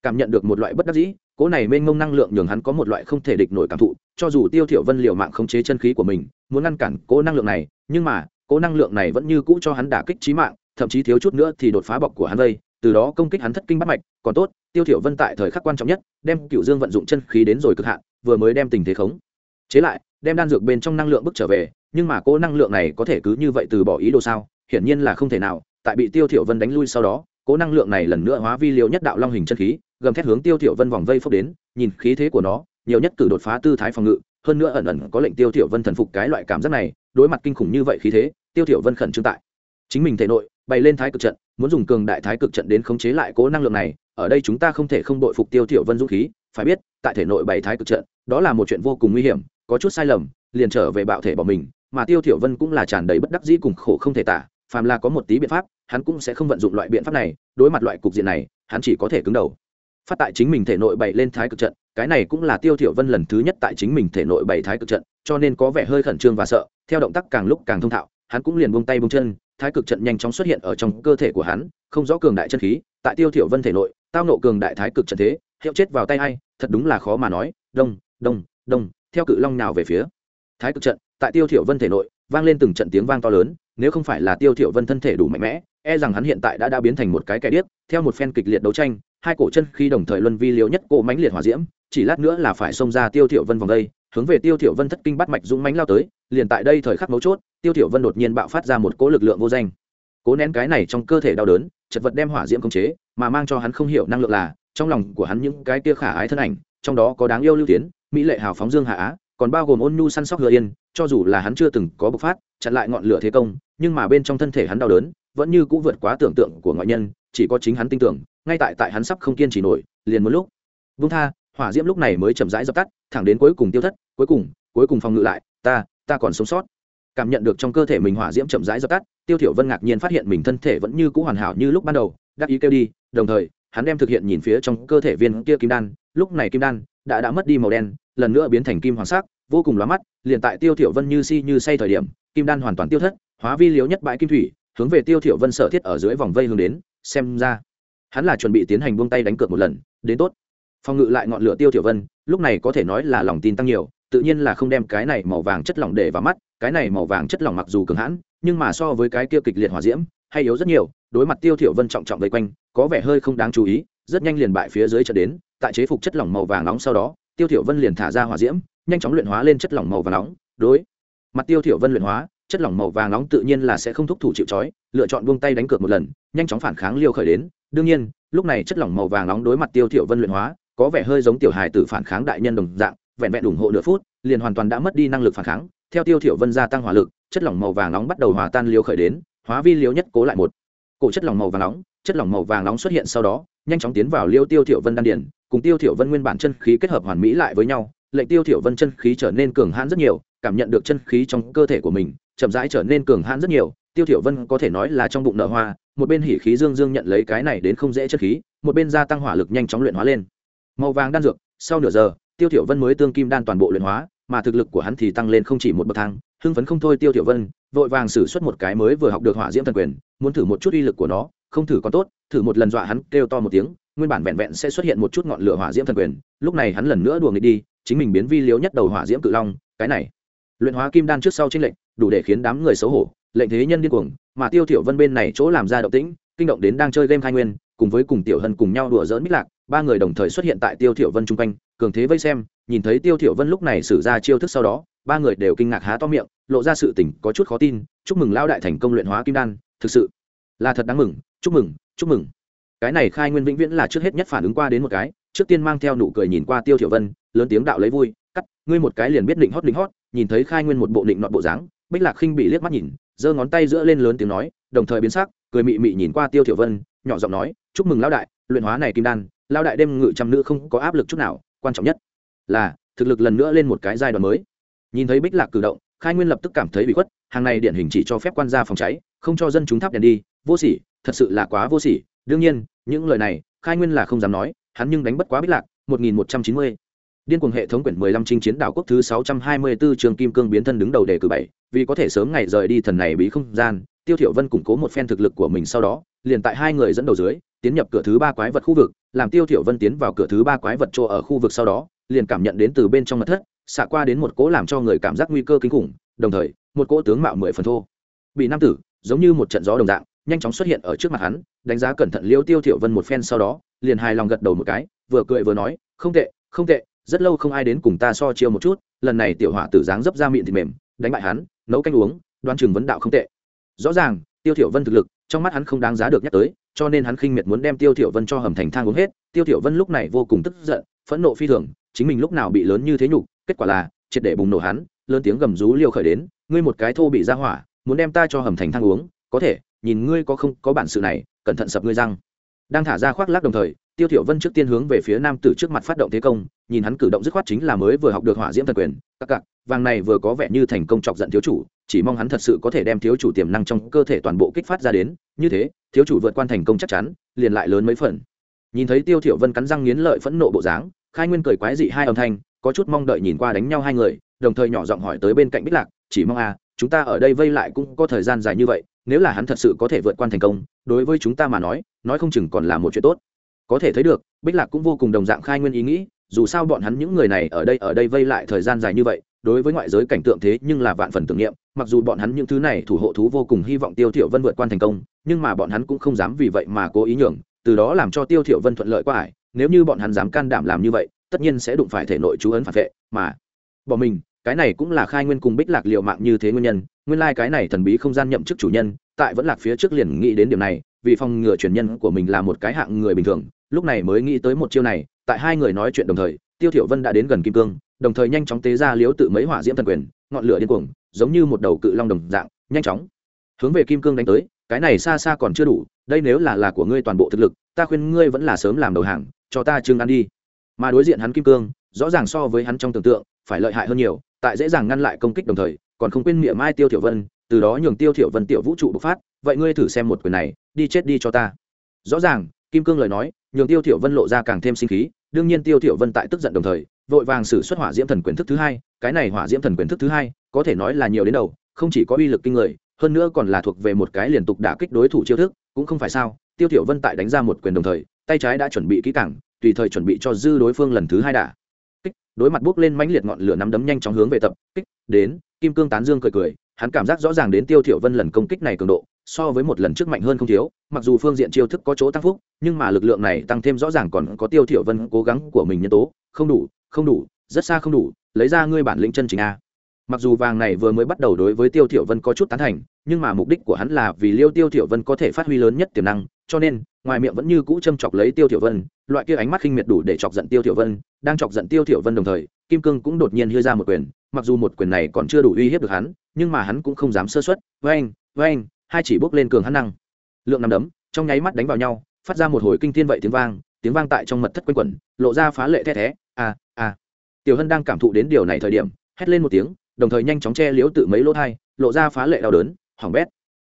cảm nhận được một loại bất đắc dĩ cố này mênh mông năng lượng nhường hắn có một loại không thể địch nổi cảm thụ cho dù tiêu thiểu vân liều mạng khống chế chân khí của mình muốn ngăn cản cố năng lượng này nhưng mà cố năng lượng này vẫn như cũ cho hắn đả kích chí mạng thậm chí thiếu chút nữa thì đột phá bọc của hắn đây, từ đó công kích hắn thất kinh bắt mạch. Còn tốt tiêu thiểu vân tại thời khắc quan trọng nhất đem cựu dương vận dụng chân khí đến rồi cực hạn vừa mới đem tình thế khống. Chế lại, đem đan dược bên trong năng lượng bức trở về, nhưng mà cô năng lượng này có thể cứ như vậy từ bỏ ý đồ sao? Hiển nhiên là không thể nào, tại bị tiêu thiểu vân đánh lui sau đó, cố năng lượng này lần nữa hóa vi liều nhất đạo long hình chân khí, gầm thét hướng tiêu thiểu vân vòng vây phốc đến, nhìn khí thế của nó, nhiều nhất cử đột phá tư thái phòng ngự, hơn nữa ẩn ẩn có lệnh tiêu thiểu vân thần phục cái loại cảm giác này, đối mặt kinh khủng như vậy khí thế, tiêu thiểu vân khẩn trương tại. Chính mình thể nội, bày lên thái cực trận, muốn dùng cường đại thái cực trận đến khống chế lại cố năng lượng này, ở đây chúng ta không thể không đội phục tiêu thiểu vân dũng khí phải biết, tại thể nội bày thái cực trận, đó là một chuyện vô cùng nguy hiểm, có chút sai lầm, liền trở về bạo thể bỏ mình, mà tiêu thiểu vân cũng là tràn đầy bất đắc dĩ cùng khổ không thể tả, phàm là có một tí biện pháp, hắn cũng sẽ không vận dụng loại biện pháp này, đối mặt loại cục diện này, hắn chỉ có thể cứng đầu. Phát tại chính mình thể nội bày lên thái cực trận, cái này cũng là tiêu thiểu vân lần thứ nhất tại chính mình thể nội bày thái cực trận, cho nên có vẻ hơi khẩn trương và sợ, theo động tác càng lúc càng thông thạo, hắn cũng liền buông tay buông chân, thái cực trận nhanh chóng xuất hiện ở trong cơ thể của hắn, không rõ cường đại chân khí, tại tiêu thiểu vân thể nội, tao nộ cường đại thái cực trận thế hiệu chết vào tay ai, thật đúng là khó mà nói, đông đông đông, theo cự long nào về phía. Thái cực trận, tại tiêu thiểu vân thể nội, vang lên từng trận tiếng vang to lớn, nếu không phải là tiêu thiểu vân thân thể đủ mạnh mẽ e rằng hắn hiện tại đã đã biến thành một cái kẻ điếc, theo một phen kịch liệt đấu tranh, hai cổ chân khi đồng thời luân vi liều nhất cổ mãnh liệt hỏa diễm, chỉ lát nữa là phải xông ra tiêu thiểu vân vòng đây, hướng về tiêu thiểu vân thất kinh bắt mạch dũng mãnh lao tới, liền tại đây thời khắc mấu chốt, tiêu thiểu vân đột nhiên bạo phát ra một cỗ lực lượng vô danh. Cố nén cái này trong cơ thể đau đớn, chật vật đem hỏa diễm khống chế, mà mang cho hắn không hiểu năng lượng là trong lòng của hắn những cái kia khả ái thân ảnh, trong đó có đáng yêu lưu tiến, mỹ lệ hào phóng dương hạ á, còn bao gồm ôn nhu săn sóc hứa yên, cho dù là hắn chưa từng có bộc phát, chặn lại ngọn lửa thế công, nhưng mà bên trong thân thể hắn đau đớn, vẫn như cũ vượt quá tưởng tượng của ngoại nhân, chỉ có chính hắn tin tưởng, ngay tại tại hắn sắp không kiên trì nổi, liền một lúc. Vung tha, hỏa diễm lúc này mới chậm rãi dập tắt, thẳng đến cuối cùng tiêu thất, cuối cùng cuối cùng phòng ngự lại, ta ta còn sống sót. Cảm nhận được trong cơ thể mình hỏa diễm chậm rãi dập tắt, tiêu thiểu vân ngạc nhiên phát hiện mình thân thể vẫn như cũ hoàn hảo như lúc ban đầu đáp ý kêu đi, đồng thời hắn đem thực hiện nhìn phía trong cơ thể viên kia kim đan, lúc này kim đan đã đã mất đi màu đen, lần nữa biến thành kim hoàng sắc, vô cùng lóa mắt, liền tại tiêu thiểu vân như si như say thời điểm, kim đan hoàn toàn tiêu thất, hóa vi liếu nhất bãi kim thủy, hướng về tiêu thiểu vân sở thiết ở dưới vòng vây hướng đến, xem ra, hắn là chuẩn bị tiến hành buông tay đánh cược một lần, đến tốt. Phòng ngự lại ngọn lửa tiêu thiểu vân, lúc này có thể nói là lòng tin tăng nhiều, tự nhiên là không đem cái này màu vàng chất lỏng để vào mắt, cái này màu vàng chất lỏng mặc dù cường hãn, nhưng mà so với cái kia kịch liệt hỏa diễm, hay yếu rất nhiều đối mặt tiêu thiểu vân trọng trọng vây quanh, có vẻ hơi không đáng chú ý, rất nhanh liền bại phía dưới chợt đến, tại chế phục chất lỏng màu vàng nóng sau đó, tiêu thiểu vân liền thả ra hỏa diễm, nhanh chóng luyện hóa lên chất lỏng màu vàng nóng, đối mặt tiêu thiểu vân luyện hóa, chất lỏng màu vàng nóng tự nhiên là sẽ không thúc thủ chịu chói lựa chọn buông tay đánh cược một lần, nhanh chóng phản kháng liều khởi đến, đương nhiên, lúc này chất lỏng màu vàng nóng đối mặt tiêu thiểu vân luyện hóa, có vẻ hơi giống tiểu hài tử phản kháng đại nhân đồng dạng, vẹn vẹn ủng hộ nửa phút, liền hoàn toàn đã mất đi năng lực phản kháng, theo tiêu thiểu vân gia tăng hỏa lực, chất lỏng màu vàng nóng bắt đầu hòa tan liều khởi đến, hóa vi liều nhất cố lại một cổ chất lỏng màu vàng nóng, chất lỏng màu vàng nóng xuất hiện sau đó, nhanh chóng tiến vào liêu tiêu thiểu vân đan điển cùng tiêu thiểu vân nguyên bản chân khí kết hợp hoàn mỹ lại với nhau, lệnh tiêu thiểu vân chân khí trở nên cường hãn rất nhiều, cảm nhận được chân khí trong cơ thể của mình chậm rãi trở nên cường hãn rất nhiều. Tiêu thiểu vân có thể nói là trong bụng nở hoa, một bên hỉ khí dương dương nhận lấy cái này đến không dễ chân khí, một bên gia tăng hỏa lực nhanh chóng luyện hóa lên. Màu vàng đan dược, sau nửa giờ, tiêu thiểu vân mới tương kim đan toàn bộ luyện hóa, mà thực lực của hắn thì tăng lên không chỉ một bậc thang, hưng phấn không thôi tiêu thiểu vân vội vàng sử xuất một cái mới vừa học được hỏa diễm thần quyền, muốn thử một chút uy lực của nó, không thử còn tốt, thử một lần dọa hắn kêu to một tiếng, nguyên bản vẹn vẹn sẽ xuất hiện một chút ngọn lửa hỏa diễm thần quyền, lúc này hắn lần nữa đùa nghịch đi, chính mình biến vi liếu nhất đầu hỏa diễm cự long, cái này. Luyện hóa kim đan trước sau trên lệnh đủ để khiến đám người xấu hổ, lệnh thế nhân điên cuồng, mà tiêu thiểu vân bên này chỗ làm ra động tĩnh, kinh động đến đang chơi game khai nguyên, cùng với cùng tiểu hân cùng nhau đùa giỡn mít lạc, ba người đồng thời xuất hiện tại tiêu thiểu vân trung quanh, cường thế vây xem, nhìn thấy tiêu thiểu vân lúc này sử ra chiêu thức sau đó, ba người đều kinh ngạc há to miệng lộ ra sự tình có chút khó tin, chúc mừng lao đại thành công luyện hóa kim đan, thực sự là thật đáng mừng, chúc mừng chúc mừng. Cái này khai nguyên vĩnh viễn là trước hết nhất phản ứng qua đến một cái, trước tiên mang theo nụ cười nhìn qua tiêu thiểu vân, lớn tiếng đạo lấy vui, cắt, ngươi một cái liền biết định hót định hót. Nhìn thấy khai nguyên một bộ định nọt bộ dáng, bích lạc khinh bị liếc mắt nhìn, giơ ngón tay giữa lên lớn tiếng nói, đồng thời biến sắc, cười mị mị nhìn qua tiêu thiểu vân, nhỏ giọng nói, chúc mừng lão đại, luyện hóa này kim đan, lão đại đêm ngự trăm nữ không có áp lực chút nào, quan trọng nhất là thực lực lần nữa lên một cái giai đoạn mới. Nhìn thấy bích lạc cử động khai nguyên lập tức cảm thấy bị khuất, hàng này điển hình chỉ cho phép quan gia phòng cháy, không cho dân chúng tháp đèn đi, vô sỉ, thật sự là quá vô sỉ. Đương nhiên, những lời này, khai nguyên là không dám nói, hắn nhưng đánh bất quá bích lạc, một nghìn một trăm chín mươi. Điên cuồng hệ thống quyển mười lăm chinh chiến đảo quốc thứ sáu trăm hai mươi 624 trường kim cương biến thân đứng đầu đề cử bảy, vì có thể sớm ngày rời đi thần này bí không gian, tiêu thiểu vân củng cố một phen thực lực của mình sau đó, liền tại hai người dẫn đầu dưới, tiến nhập cửa thứ ba quái vật khu vực, làm tiêu thiểu vân tiến vào cửa thứ ba quái vật chỗ ở khu vực sau đó, liền cảm nhận đến từ bên trong mật thất xạ qua đến một cỗ làm cho người cảm giác nguy cơ kinh khủng, đồng thời, một cỗ tướng mạo mười phần thô. Bị nam tử, giống như một trận gió đồng dạng, nhanh chóng xuất hiện ở trước mặt hắn, đánh giá cẩn thận liêu tiêu thiểu vân một phen sau đó, liền hài lòng gật đầu một cái, vừa cười vừa nói, không tệ không tệ, rất lâu không ai đến cùng ta so chiêu một chút, lần này tiểu hỏa tử dáng dấp ra miệng thịt mềm, đánh bại hắn, nấu canh uống đoan trường vấn đạo không tệ. Rõ ràng, tiêu thiểu vân thực lực, trong mắt hắn không đáng giá được nhắc tới, cho nên hắn khinh miệt muốn đem tiêu thiểu vân cho hầm thành thang uống hết. Tiêu thiểu vân lúc này vô cùng tức giận, phẫn nộ phi thường, chính mình lúc nào bị lớn như thế nhục kết quả là, triệt để bùng nổ hắn, lớn tiếng gầm rú liều khởi đến, ngươi một cái thô bị ra hỏa, muốn đem ta cho hầm thành thang uống, có thể, nhìn ngươi có không, có bản sự này, cẩn thận sập ngươi răng. Đang thả ra khoác lác đồng thời, tiêu thiểu vân trước tiên hướng về phía nam tử trước mặt phát động thế công, nhìn hắn cử động dứt khoát chính là mới vừa học được hỏa diễm thần quyền, các cặc vàng này vừa có vẻ như thành công chọc giận thiếu chủ, chỉ mong hắn thật sự có thể đem thiếu chủ tiềm năng trong cơ thể toàn bộ kích phát ra đến, như thế, thiếu chủ vượt qua thành công chắc chắn, liền lại lớn mấy phần nhìn thấy tiêu thiểu vân cắn răng nghiến lợi phẫn nộ bộ dáng, khai nguyên cười quái dị hai âm thanh, có chút mong đợi nhìn qua đánh nhau hai người, đồng thời nhỏ giọng hỏi tới bên cạnh bích lạc, chỉ mong à chúng ta ở đây vây lại cũng có thời gian dài như vậy, nếu là hắn thật sự có thể vượt qua thành công, đối với chúng ta mà nói nói không chừng còn là một chuyện tốt. Có thể thấy được, bích lạc cũng vô cùng đồng dạng khai nguyên ý nghĩ, dù sao bọn hắn những người này ở đây ở đây vây lại thời gian dài như vậy, đối với ngoại giới cảnh tượng thế nhưng là vạn phần tưởng niệm, mặc dù bọn hắn những thứ này thủ hộ thú vô cùng hy vọng tiêu thiểu vân vượt qua thành công, nhưng mà bọn hắn cũng không dám vì vậy mà cố ý nhường từ đó làm cho tiêu thiểu vân thuận lợi qua ải, nếu như bọn hắn dám can đảm làm như vậy, tất nhiên sẽ đụng phải thể nội chú ấn phản vệ, mà bỏ mình, cái này cũng là khai nguyên cùng bích lạc liệu mạng như thế nguyên nhân, nguyên lai like cái này thần bí không gian nhậm chức chủ nhân, tại vẫn lạc phía trước liền nghĩ đến điểm này, vì phòng ngừa truyền nhân của mình là một cái hạng người bình thường, lúc này mới nghĩ tới một chiêu này, tại hai người nói chuyện đồng thời, tiêu thiểu vân đã đến gần kim cương, đồng thời nhanh chóng tế ra liếu tự mấy hỏa diễm thần quyền, ngọn lửa điên cuồng, giống như một đầu cự long đồng dạng, nhanh chóng hướng về kim cương đánh tới cái này xa xa còn chưa đủ, đây nếu là là của ngươi toàn bộ thực lực, ta khuyên ngươi vẫn là sớm làm đầu hàng, cho ta trương ăn đi. Mà đối diện hắn kim cương, rõ ràng so với hắn trong tưởng tượng, phải lợi hại hơn nhiều, tại dễ dàng ngăn lại công kích đồng thời, còn không quên miệng mai tiêu thiểu vân, từ đó nhường tiêu thiểu vân tiểu vũ trụ bộc phát, vậy ngươi thử xem một quyền này, đi chết đi cho ta. Rõ ràng, kim cương lời nói, nhường tiêu thiểu vân lộ ra càng thêm sinh khí, đương nhiên tiêu thiểu vân tại tức giận đồng thời, vội vàng sử xuất hỏa diễm thần quyền thức thứ hai, cái này hỏa diễm thần quyền thức thứ hai, có thể nói là nhiều đến đầu, không chỉ có uy lực kinh người hơn nữa còn là thuộc về một cái liên tục đả kích đối thủ chiêu thức, cũng không phải sao, tiêu thiểu vân tại đánh ra một quyền đồng thời, tay trái đã chuẩn bị kỹ càng, tùy thời chuẩn bị cho dư đối phương lần thứ hai đả. Kích, đối mặt bước lên mãnh liệt ngọn lửa nắm đấm nhanh chóng hướng về tập, kích, đến, kim cương tán dương cười cười, hắn cảm giác rõ ràng đến tiêu thiểu vân lần công kích này cường độ, so với một lần trước mạnh hơn không thiếu, mặc dù phương diện chiêu thức có chỗ tăng phúc, nhưng mà lực lượng này tăng thêm rõ ràng còn có tiêu thiểu vân cố gắng của mình nhân tố, không đủ không đủ, rất xa không đủ, lấy ra ngươi bản lĩnh chân chính a mặc dù vàng này vừa mới bắt đầu đối với tiêu thiểu vân có chút tán thành, nhưng mà mục đích của hắn là vì liêu tiêu thiểu vân có thể phát huy lớn nhất tiềm năng, cho nên, ngoài miệng vẫn như cũ châm chọc lấy tiêu thiểu vân, loại kia ánh mắt khinh miệt đủ để chọc giận tiêu thiểu vân, đang chọc giận tiêu thiểu vân đồng thời, kim cương cũng đột nhiên hưa ra một quyền, mặc dù một quyền này còn chưa đủ uy hiếp được hắn, nhưng mà hắn cũng không dám sơ suất vang vang hai chỉ bước lên cường hắn năng. Lượng nắm đấm, trong nháy mắt đánh vào nhau, phát ra một hồi kinh thiên vậy tiếng vang tiếng vang tại trong mật thất quanh quẩn, lộ ra phá lệ the thé, a a. Tiểu hân đang cảm thụ đến điều này thời điểm, hét lên một tiếng đồng thời nhanh chóng che liếu tự mấy lỗ thai, lộ ra phá lệ đau đớn, hỏng bét.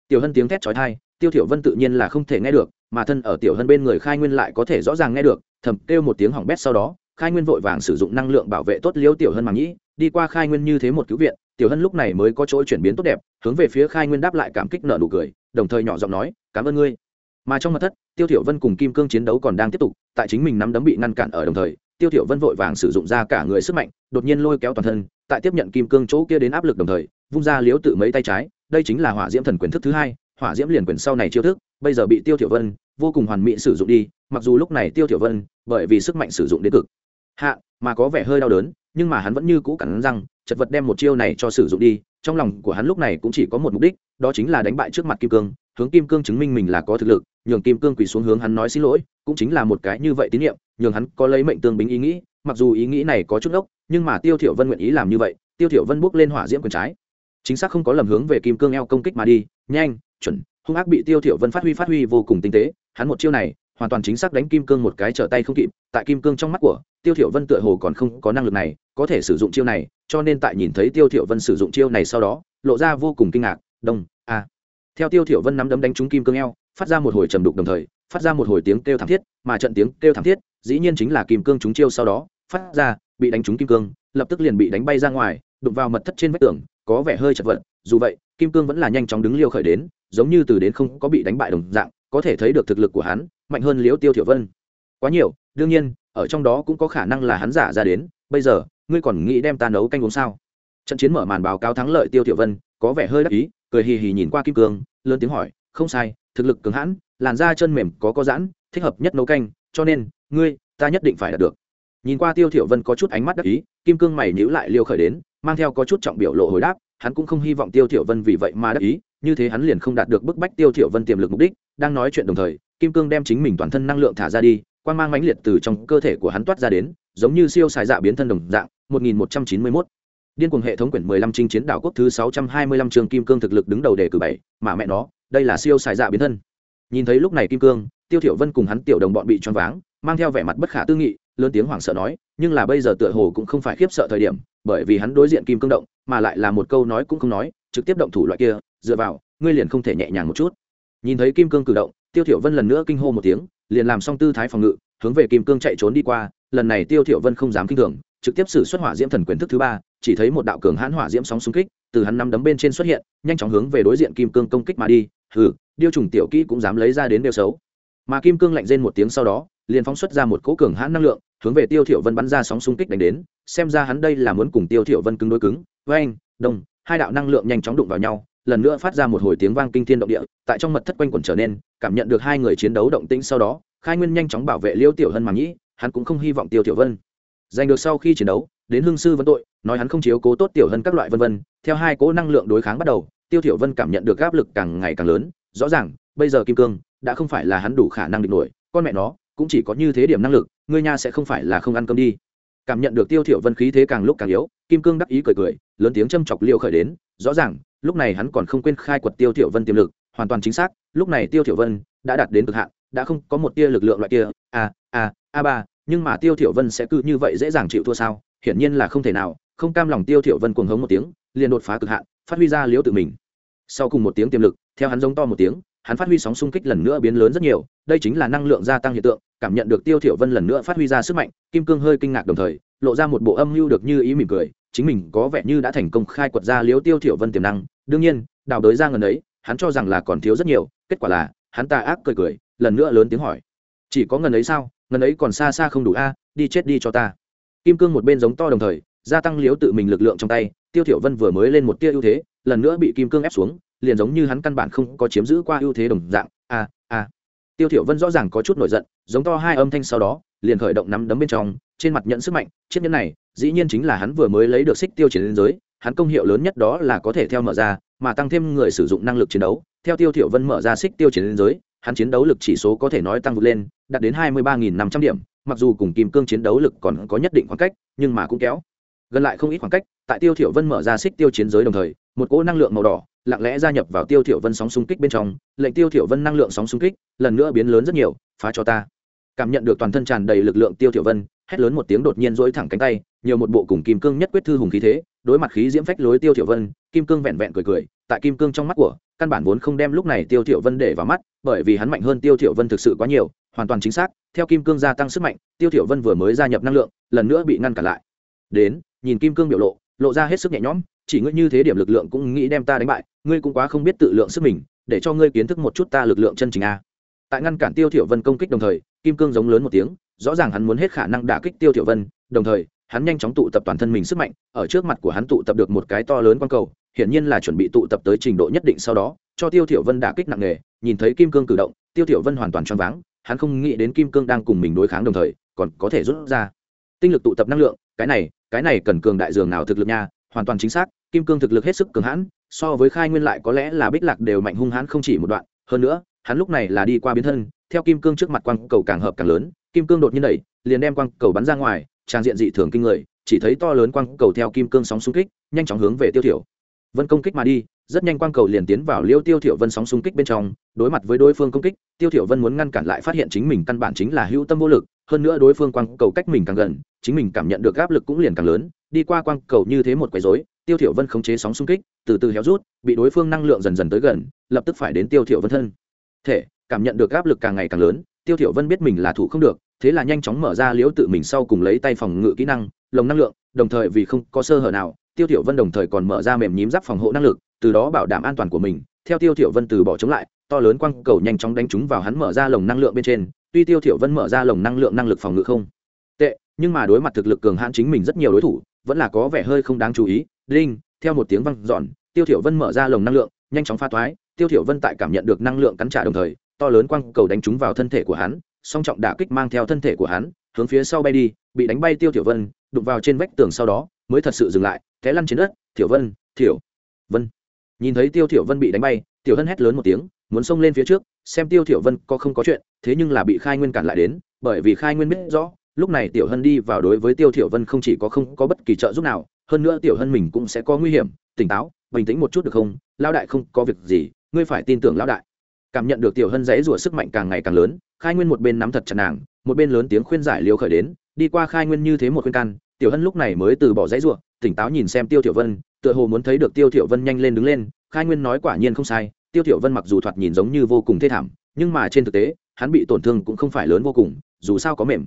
Tiểu hân tiếng thét chói thai tiêu thiểu vân tự nhiên là không thể nghe được, mà thân ở tiểu hân bên người khai nguyên lại có thể rõ ràng nghe được, thầm kêu một tiếng hỏng bét sau đó, khai nguyên vội vàng sử dụng năng lượng bảo vệ tốt liêu tiểu hân mà nhĩ đi qua khai nguyên như thế một cứu viện, tiểu hân lúc này mới có chỗ chuyển biến tốt đẹp, hướng về phía khai nguyên đáp lại cảm kích nở nụ cười, đồng thời nhỏ giọng nói, cảm ơn ngươi. Mà trong mặt thất, tiêu thiểu vân cùng kim cương chiến đấu còn đang tiếp tục, tại chính mình nắm đấm bị ngăn cản ở đồng thời, tiêu thiểu vân vội vàng sử dụng ra cả người sức mạnh, đột nhiên lôi kéo toàn thân tại tiếp nhận kim cương chỗ kia đến áp lực đồng thời, vung ra liếu tự mấy tay trái, đây chính là hỏa diễm thần quyền thức thứ hai, hỏa diễm liền quyền sau này chiêu thức, bây giờ bị tiêu thiểu vân vô cùng hoàn mỹ sử dụng đi, mặc dù lúc này tiêu thiểu vân bởi vì sức mạnh sử dụng đến cực. Hạ, mà có vẻ hơi đau đớn, nhưng mà hắn vẫn như cũ cắn răng, chật vật đem một chiêu này cho sử dụng đi, trong lòng của hắn lúc này cũng chỉ có một mục đích, đó chính là đánh bại trước mặt kim cương, hướng kim cương chứng minh mình là có thực lực, nhường kim cương quỳ xuống hướng hắn nói xin lỗi, cũng chính là một cái như vậy tín nhiệm, nhường hắn có lấy mệnh tương bính ý nghĩ mặc dù ý nghĩ này có chút ốc nhưng mà tiêu thiểu vân nguyện ý làm như vậy, tiêu thiểu vân bước lên hỏa diễm quyền trái. Chính xác không có lầm hướng về kim cương eo công kích mà đi, nhanh, chuẩn, hung ác bị tiêu thiểu vân phát huy phát huy vô cùng tinh tế, hắn một chiêu này, hoàn toàn chính xác đánh kim cương một cái trở tay không kịp, tại kim cương trong mắt của tiêu thiểu vân tựa hồ còn không có năng lực này, có thể sử dụng chiêu này, cho nên tại nhìn thấy tiêu thiểu vân sử dụng chiêu này sau đó, lộ ra vô cùng kinh ngạc, đông, a. Theo tiêu thiểu vân nắm đấm đánh trúng kim cương eo, phát ra một hồi trầm đục đồng thời phát ra một hồi tiếng kêu thảm thiết, mà trận tiếng kêu thảm thiết, dĩ nhiên chính là kim cương chúng chiêu sau đó, phát ra, bị đánh trúng kim cương, lập tức liền bị đánh bay ra ngoài, đụng vào mật thất trên vách tường, có vẻ hơi chật vật. Dù vậy, kim cương vẫn là nhanh chóng đứng liêu khởi đến, giống như từ đến không có bị đánh bại đồng dạng, có thể thấy được thực lực của hắn, mạnh hơn liễu tiêu thiểu vân. Quá nhiều, đương nhiên, ở trong đó cũng có khả năng là hắn giả ra đến, bây giờ, ngươi còn nghĩ đem ta nấu canh uống sao? Trận chiến mở màn báo cáo thắng lợi tiêu thiểu vân, có vẻ hơi đắc ý, cười hì hì nhìn qua kim cương, lớn tiếng hỏi, không sai thực lực cường hãn, làn da chân mềm có có giãn, thích hợp nhất nấu canh, cho nên, ngươi, ta nhất định phải đạt được. Nhìn qua tiêu thiểu vân có chút ánh mắt đắc ý, kim cương mày nhíu lại liêu khởi đến, mang theo có chút trọng biểu lộ hồi đáp, hắn cũng không hy vọng tiêu thiểu vân vì vậy mà đắc ý, như thế hắn liền không đạt được bức bách tiêu thiểu vân tiềm lực mục đích, đang nói chuyện đồng thời, kim cương đem chính mình toàn thân năng lượng thả ra đi, quang mang mãnh liệt từ trong cơ thể của hắn toát ra đến, giống như siêu xài dạ biến thân đồng dạng 1191 điên cuồng hệ thống quyển 15 trinh chiến đảo quốc thứ 625 trường kim cương thực lực đứng đầu đề cử bảy, mà mẹ nó đây là siêu xài dạ biến thân. Nhìn thấy lúc này kim cương, tiêu thiểu vân cùng hắn tiểu đồng bọn bị choáng váng, mang theo vẻ mặt bất khả tư nghị, lớn tiếng hoảng sợ nói, nhưng là bây giờ tựa hồ cũng không phải khiếp sợ thời điểm, bởi vì hắn đối diện kim cương động, mà lại là một câu nói cũng không nói, trực tiếp động thủ loại kia, dựa vào, ngươi liền không thể nhẹ nhàng một chút. Nhìn thấy kim cương cử động, tiêu thiểu vân lần nữa kinh hô một tiếng, liền làm xong tư thái phòng ngự, hướng về kim cương chạy trốn đi qua, lần này tiêu thiểu vân không dám kinh thường, trực tiếp sử xuất hỏa diễm thần quyền thức thứ ba chỉ thấy một đạo cường hãn hỏa diễm sóng xung kích từ hắn năm đấm bên trên xuất hiện, nhanh chóng hướng về đối diện kim cương công kích mà đi. Hừ, điêu trùng tiểu kỹ cũng dám lấy ra đến điều xấu. Mà kim cương lạnh rên một tiếng sau đó, liền phóng xuất ra một cỗ cường hãn năng lượng, hướng về tiêu thiểu vân bắn ra sóng xung kích đánh đến, xem ra hắn đây là muốn cùng tiêu thiểu vân cứng đối cứng. Với anh đông, hai đạo năng lượng nhanh chóng đụng vào nhau, lần nữa phát ra một hồi tiếng vang kinh thiên động địa, tại trong mật thất quanh quẩn trở nên, cảm nhận được hai người chiến đấu động tĩnh sau đó, khai nguyên nhanh chóng bảo vệ liêu tiểu hân mà nghĩ, hắn cũng không hy vọng tiêu tiểu vân giành được sau khi chiến đấu đến hương sư vấn tội, nói hắn không chiếu cố tốt tiểu hân các loại vân vân, theo hai cố năng lượng đối kháng bắt đầu, tiêu thiểu vân cảm nhận được áp lực càng ngày càng lớn, rõ ràng, bây giờ kim cương đã không phải là hắn đủ khả năng địch nổi, con mẹ nó, cũng chỉ có như thế điểm năng lực, ngươi nha sẽ không phải là không ăn cơm đi. Cảm nhận được tiêu thiểu vân khí thế càng lúc càng yếu, kim cương đắc ý cười cười, lớn tiếng châm chọc liêu khởi đến, rõ ràng, lúc này hắn còn không quên khai quật tiêu thiểu vân tiềm lực, hoàn toàn chính xác, lúc này tiêu thiểu vân đã đạt đến cực hạn, đã không có một tia lực lượng loại kia a a a ba, nhưng mà tiêu thiểu vân sẽ cứ như vậy dễ dàng chịu thua sao? Hiển nhiên là không thể nào, không cam lòng tiêu thiểu vân cuồng hống một tiếng, liền đột phá cực hạn, phát huy ra liễu tự mình. Sau cùng một tiếng tiềm lực, theo hắn giống to một tiếng, hắn phát huy sóng xung kích lần nữa biến lớn rất nhiều, đây chính là năng lượng gia tăng hiện tượng, cảm nhận được tiêu thiểu vân lần nữa phát huy ra sức mạnh, kim cương hơi kinh ngạc đồng thời, lộ ra một bộ âm mưu được như ý mỉm cười, chính mình có vẻ như đã thành công khai quật ra liếu tiêu thiểu vân tiềm năng, đương nhiên, đào đới ra ngần ấy, hắn cho rằng là còn thiếu rất nhiều, kết quả là, hắn ta ác cười cười, lần nữa lớn tiếng hỏi. Chỉ có ngần ấy sao? Ngần ấy còn xa xa không đủ a, đi chết đi cho ta kim cương một bên giống to đồng thời, gia tăng liếu tự mình lực lượng trong tay, tiêu thiểu vân vừa mới lên một tia ưu thế, lần nữa bị kim cương ép xuống, liền giống như hắn căn bản không có chiếm giữ qua ưu thế đồng dạng, a a. Tiêu thiểu vân rõ ràng có chút nổi giận, giống to hai âm thanh sau đó, liền khởi động nắm đấm bên trong, trên mặt nhận sức mạnh, chiếc nhẫn này, dĩ nhiên chính là hắn vừa mới lấy được xích tiêu chiến giới, hắn công hiệu lớn nhất đó là có thể theo mở ra, mà tăng thêm người sử dụng năng lực chiến đấu, theo tiêu thiểu vân mở ra xích tiêu chiến giới, hắn chiến đấu lực chỉ số có thể nói tăng vượt lên, đạt đến hai mươi ba năm trăm điểm mặc dù cùng kim cương chiến đấu lực còn có nhất định khoảng cách, nhưng mà cũng kéo. Gần lại không ít khoảng cách, tại tiêu thiểu vân mở ra xích tiêu chiến giới đồng thời, một cỗ năng lượng màu đỏ lặng lẽ gia nhập vào tiêu thiểu vân sóng xung kích bên trong, lệnh tiêu thiểu vân năng lượng sóng xung kích lần nữa biến lớn rất nhiều, phá cho ta. Cảm nhận được toàn thân tràn đầy lực lượng tiêu thiểu vân, hét lớn một tiếng đột nhiên duỗi thẳng cánh tay, nhiều một bộ cùng kim cương nhất quyết thư hùng khí thế, đối mặt khí diễm phách lối tiêu thiểu vân, kim cương vẹn vẹn cười cười tại kim cương trong mắt của, căn bản vốn không đem lúc này tiêu thiểu vân để vào mắt, bởi vì hắn mạnh hơn tiêu thiểu vân thực sự quá nhiều, hoàn toàn chính xác, theo kim cương gia tăng sức mạnh, tiêu thiểu vân vừa mới gia nhập năng lượng, lần nữa bị ngăn cản lại. Đến, nhìn kim cương biểu lộ lộ ra hết sức nhẹ nhõm, chỉ ngươi như thế điểm lực lượng cũng nghĩ đem ta đánh bại, ngươi cũng quá không biết tự lượng sức mình, để cho ngươi kiến thức một chút ta lực lượng chân chính a. Tại ngăn cản tiêu thiểu vân công kích đồng thời, kim cương giống lớn một tiếng, rõ ràng hắn muốn hết khả năng đả kích tiêu thiểu vân, đồng thời hắn nhanh chóng tụ tập toàn thân mình sức mạnh, ở trước mặt của hắn tụ tập được một cái to lớn quang cầu, hiển nhiên là chuẩn bị tụ tập tới trình độ nhất định sau đó, cho tiêu thiểu vân đả kích nặng nề, nhìn thấy kim cương cử động, tiêu thiểu vân hoàn toàn choáng váng, hắn không nghĩ đến kim cương đang cùng mình đối kháng đồng thời, còn có thể rút ra. Tinh lực tụ tập năng lượng, cái này cái này cần cường đại dường nào thực lực nha, hoàn toàn chính xác, kim cương thực lực hết sức cường hãn, so với khai nguyên lại có lẽ là bích lạc đều mạnh hung hãn không chỉ một đoạn, hơn nữa, hắn lúc này là đi qua biến thân, theo kim cương trước mặt quang cầu càng hợp càng lớn, kim cương đột nhiên đẩy, liền đem quang cầu bắn ra ngoài trang diện dị thường kinh người, chỉ thấy to lớn quang cầu theo kim cương sóng xung kích, nhanh chóng hướng về tiêu thiểu. Vân công kích mà đi, rất nhanh quang cầu liền tiến vào liêu tiêu thiểu vân sóng xung kích bên trong, đối mặt với đối phương công kích, tiêu thiểu vân muốn ngăn cản lại phát hiện chính mình căn bản chính là hữu tâm vô lực, hơn nữa đối phương quang cầu cách mình càng gần, chính mình cảm nhận được áp lực cũng liền càng lớn, đi qua quang cầu như thế một quấy rối, tiêu thiểu vân khống chế sóng xung kích, từ từ héo rút, bị đối phương năng lượng dần dần tới gần, lập tức phải đến tiêu thiểu vân thân. Thể, cảm nhận được áp lực càng ngày càng lớn, tiêu thiểu vân biết mình là thủ không được thế là nhanh chóng mở ra liễu tự mình sau cùng lấy tay phòng ngự kỹ năng, lồng năng lượng, đồng thời vì không có sơ hở nào, tiêu tiểu vân đồng thời còn mở ra mềm nhím giáp phòng hộ năng lực, từ đó bảo đảm an toàn của mình. Theo tiêu tiểu vân từ bỏ chống lại, to lớn quang cầu nhanh chóng đánh trúng vào hắn mở ra lồng năng lượng bên trên. Tuy tiêu tiểu vân mở ra lồng năng lượng năng lực phòng ngự không tệ, nhưng mà đối mặt thực lực cường hãn chính mình rất nhiều đối thủ, vẫn là có vẻ hơi không đáng chú ý. Đinh, theo một tiếng vang dọn, tiêu tiểu vân mở ra lồng năng lượng, nhanh chóng pha toái tiêu tiểu vân tại cảm nhận được năng lượng cắn trả đồng thời, to lớn quang cầu đánh trúng vào thân thể của hắn song trọng đả kích mang theo thân thể của hắn, hướng phía sau bay đi, bị đánh bay tiêu tiểu vân, đụng vào trên vách tường sau đó, mới thật sự dừng lại, té lăn trên đất tiểu vân tiểu vân. Nhìn thấy tiêu tiểu vân bị đánh bay, tiểu hân hét lớn một tiếng, muốn xông lên phía trước, xem tiêu tiểu vân có không có chuyện, thế nhưng là bị khai nguyên cản lại đến, bởi vì khai nguyên biết rõ, lúc này tiểu hân đi vào đối với tiêu tiểu vân không chỉ có không có bất kỳ trợ giúp nào, hơn nữa tiểu hân mình cũng sẽ có nguy hiểm, tỉnh táo, bình tĩnh một chút được không? Lao đại không có việc gì, ngươi phải tin tưởng lão đại. Cảm nhận được tiểu hân dãy rủa sức mạnh càng ngày càng lớn khai nguyên một bên nắm thật chặt nàng, một bên lớn tiếng khuyên giải liều khởi đến, đi qua khai nguyên như thế một khuyên can, tiểu hân lúc này mới từ bỏ dãy rủa, tỉnh táo nhìn xem tiêu tiểu vân, tựa hồ muốn thấy được tiêu tiểu vân nhanh lên đứng lên, khai nguyên nói quả nhiên không sai, tiêu tiểu vân mặc dù thoạt nhìn giống như vô cùng thê thảm, nhưng mà trên thực tế, hắn bị tổn thương cũng không phải lớn vô cùng, dù sao có mềm.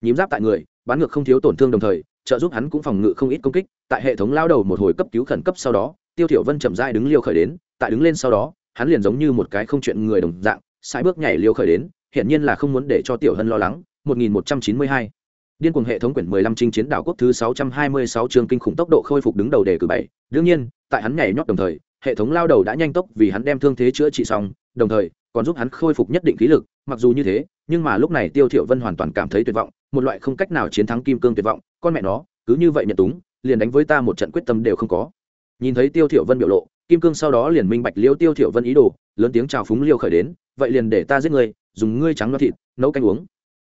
Nhím giáp tại người bán ngược không thiếu tổn thương đồng thời, trợ giúp hắn cũng phòng ngự không ít công kích, tại hệ thống lao đầu một hồi cấp cứu khẩn cấp sau đó, tiêu tiểu vân chậm rãi đứng liêu khởi đến, tại đứng lên sau đó, hắn liền giống như một cái không chuyện người đồng dạng, sải bước nhảy liêu khởi đến hiển nhiên là không muốn để cho tiểu hân lo lắng 1192 điên cuồng hệ thống quyển 15 chinh chiến đảo quốc thứ 626 chương kinh khủng tốc độ khôi phục đứng đầu đề cử bảy. Đương nhiên, tại hắn nhảy nhót đồng thời, hệ thống lao đầu đã nhanh tốc vì hắn đem thương thế chữa trị xong, đồng thời, còn giúp hắn khôi phục nhất định khí lực, mặc dù như thế, nhưng mà lúc này tiêu thiểu vân hoàn toàn cảm thấy tuyệt vọng, một loại không cách nào chiến thắng kim cương tuyệt vọng, con mẹ nó, cứ như vậy nhận túng, liền đánh với ta một trận quyết tâm đều không có. Nhìn thấy tiêu thiểu vân biểu lộ, kim cương sau đó liền minh bạch liêu tiêu thiểu vân ý đồ, lớn tiếng chào phúng liêu khởi đến, vậy liền để ta giết ngươi dùng ngươi trắng loa thịt, nấu canh uống.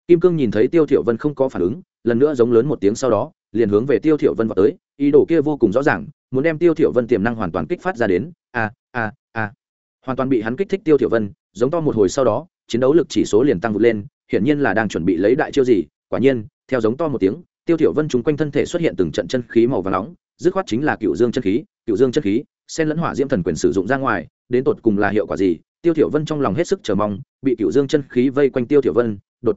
Kim cương nhìn thấy tiêu thiểu vân không có phản ứng, lần nữa giống lớn một tiếng sau đó, liền hướng về tiêu thiểu vân vào tới, ý đồ kia vô cùng rõ ràng, muốn đem tiêu thiểu vân tiềm năng hoàn toàn kích phát ra đến, a a a. Hoàn toàn bị hắn kích thích tiêu thiểu vân, giống to một hồi sau đó, chiến đấu lực chỉ số liền tăng vụt lên, hiển nhiên là đang chuẩn bị lấy đại chiêu gì, quả nhiên, theo giống to một tiếng, tiêu thiểu vân chúng quanh thân thể xuất hiện từng trận chân khí màu vàng nóng, dứt khoát chính là cựu dương chân khí, cựu dương chân khí, xen lẫn hỏa diễm thần quyền sử dụng ra ngoài, đến tột cùng là hiệu quả gì tiêu thiểu vân trong lòng hết sức chờ mong, bị cựu dương chân khí vây quanh tiêu thiểu vân, đột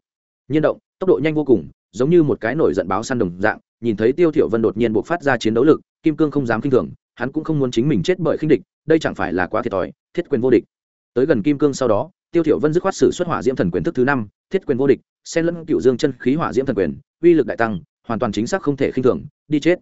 nhiên động, tốc độ nhanh vô cùng, giống như một cái nổi giận báo săn đồng dạng, nhìn thấy tiêu thiểu vân đột nhiên bộc phát ra chiến đấu lực, kim cương không dám kinh thường, hắn cũng không muốn chính mình chết bởi khinh địch, đây chẳng phải là quá thiệt thòi, thiết quyền vô địch. Tới gần kim cương sau đó, tiêu thiểu vân dứt khoát sử xuất hỏa diễm thần quyền thức thứ năm, thiết quyền vô địch, xen lẫn cựu dương chân khí hỏa diễm thần quyền, uy lực đại tăng, hoàn toàn chính xác không thể khinh thường, đi chết.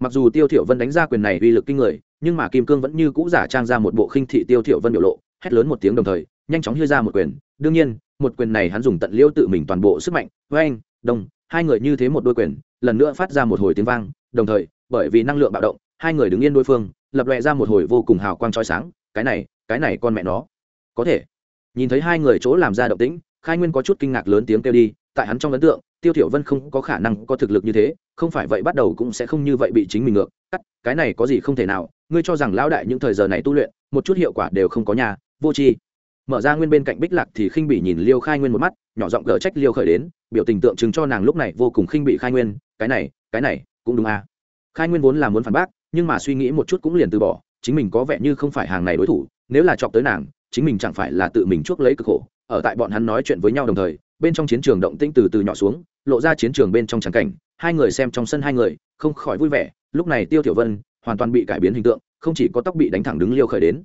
Mặc dù tiêu thiểu vân đánh ra quyền này uy lực kinh người, nhưng mà kim cương vẫn như cũ giả trang ra một bộ khinh thị tiêu thiểu vân biểu lộ hét lớn một tiếng đồng thời, nhanh chóng hưa ra một quyền. Đương nhiên, một quyền này hắn dùng tận liêu tự mình toàn bộ sức mạnh. Với anh đông, hai người như thế một đôi quyền, lần nữa phát ra một hồi tiếng vang. Đồng thời, bởi vì năng lượng bạo động, hai người đứng yên đối phương, lập lòe ra một hồi vô cùng hào quang chói sáng. Cái này cái này con mẹ nó. Có thể. Nhìn thấy hai người chỗ làm ra động tĩnh, khai nguyên có chút kinh ngạc lớn tiếng kêu đi. Tại hắn trong ấn tượng, tiêu thiểu vân không có khả năng có thực lực như thế. Không phải vậy bắt đầu cũng sẽ không như vậy bị chính mình ngược. Cắt, cái này có gì không thể nào. Ngươi cho rằng lão đại những thời giờ này tu luyện, một chút hiệu quả đều không có nhà vô tri. Mở ra nguyên bên cạnh bích lạc thì khinh bị nhìn liêu khai nguyên một mắt, nhỏ giọng gỡ trách liêu khởi đến, biểu tình tượng trưng cho nàng lúc này vô cùng khinh bị khai nguyên, cái này cái này, cũng đúng à. Khai nguyên vốn là muốn phản bác, nhưng mà suy nghĩ một chút cũng liền từ bỏ, chính mình có vẻ như không phải hàng này đối thủ, nếu là chọc tới nàng, chính mình chẳng phải là tự mình chuốc lấy cực khổ. Ở tại bọn hắn nói chuyện với nhau đồng thời, bên trong chiến trường động tĩnh từ từ nhỏ xuống, lộ ra chiến trường bên trong trắng cảnh, hai người xem trong sân hai người, không khỏi vui vẻ, lúc này tiêu tiểu vân hoàn toàn bị cải biến hình tượng, không chỉ có tóc bị đánh thẳng đứng liêu khởi đến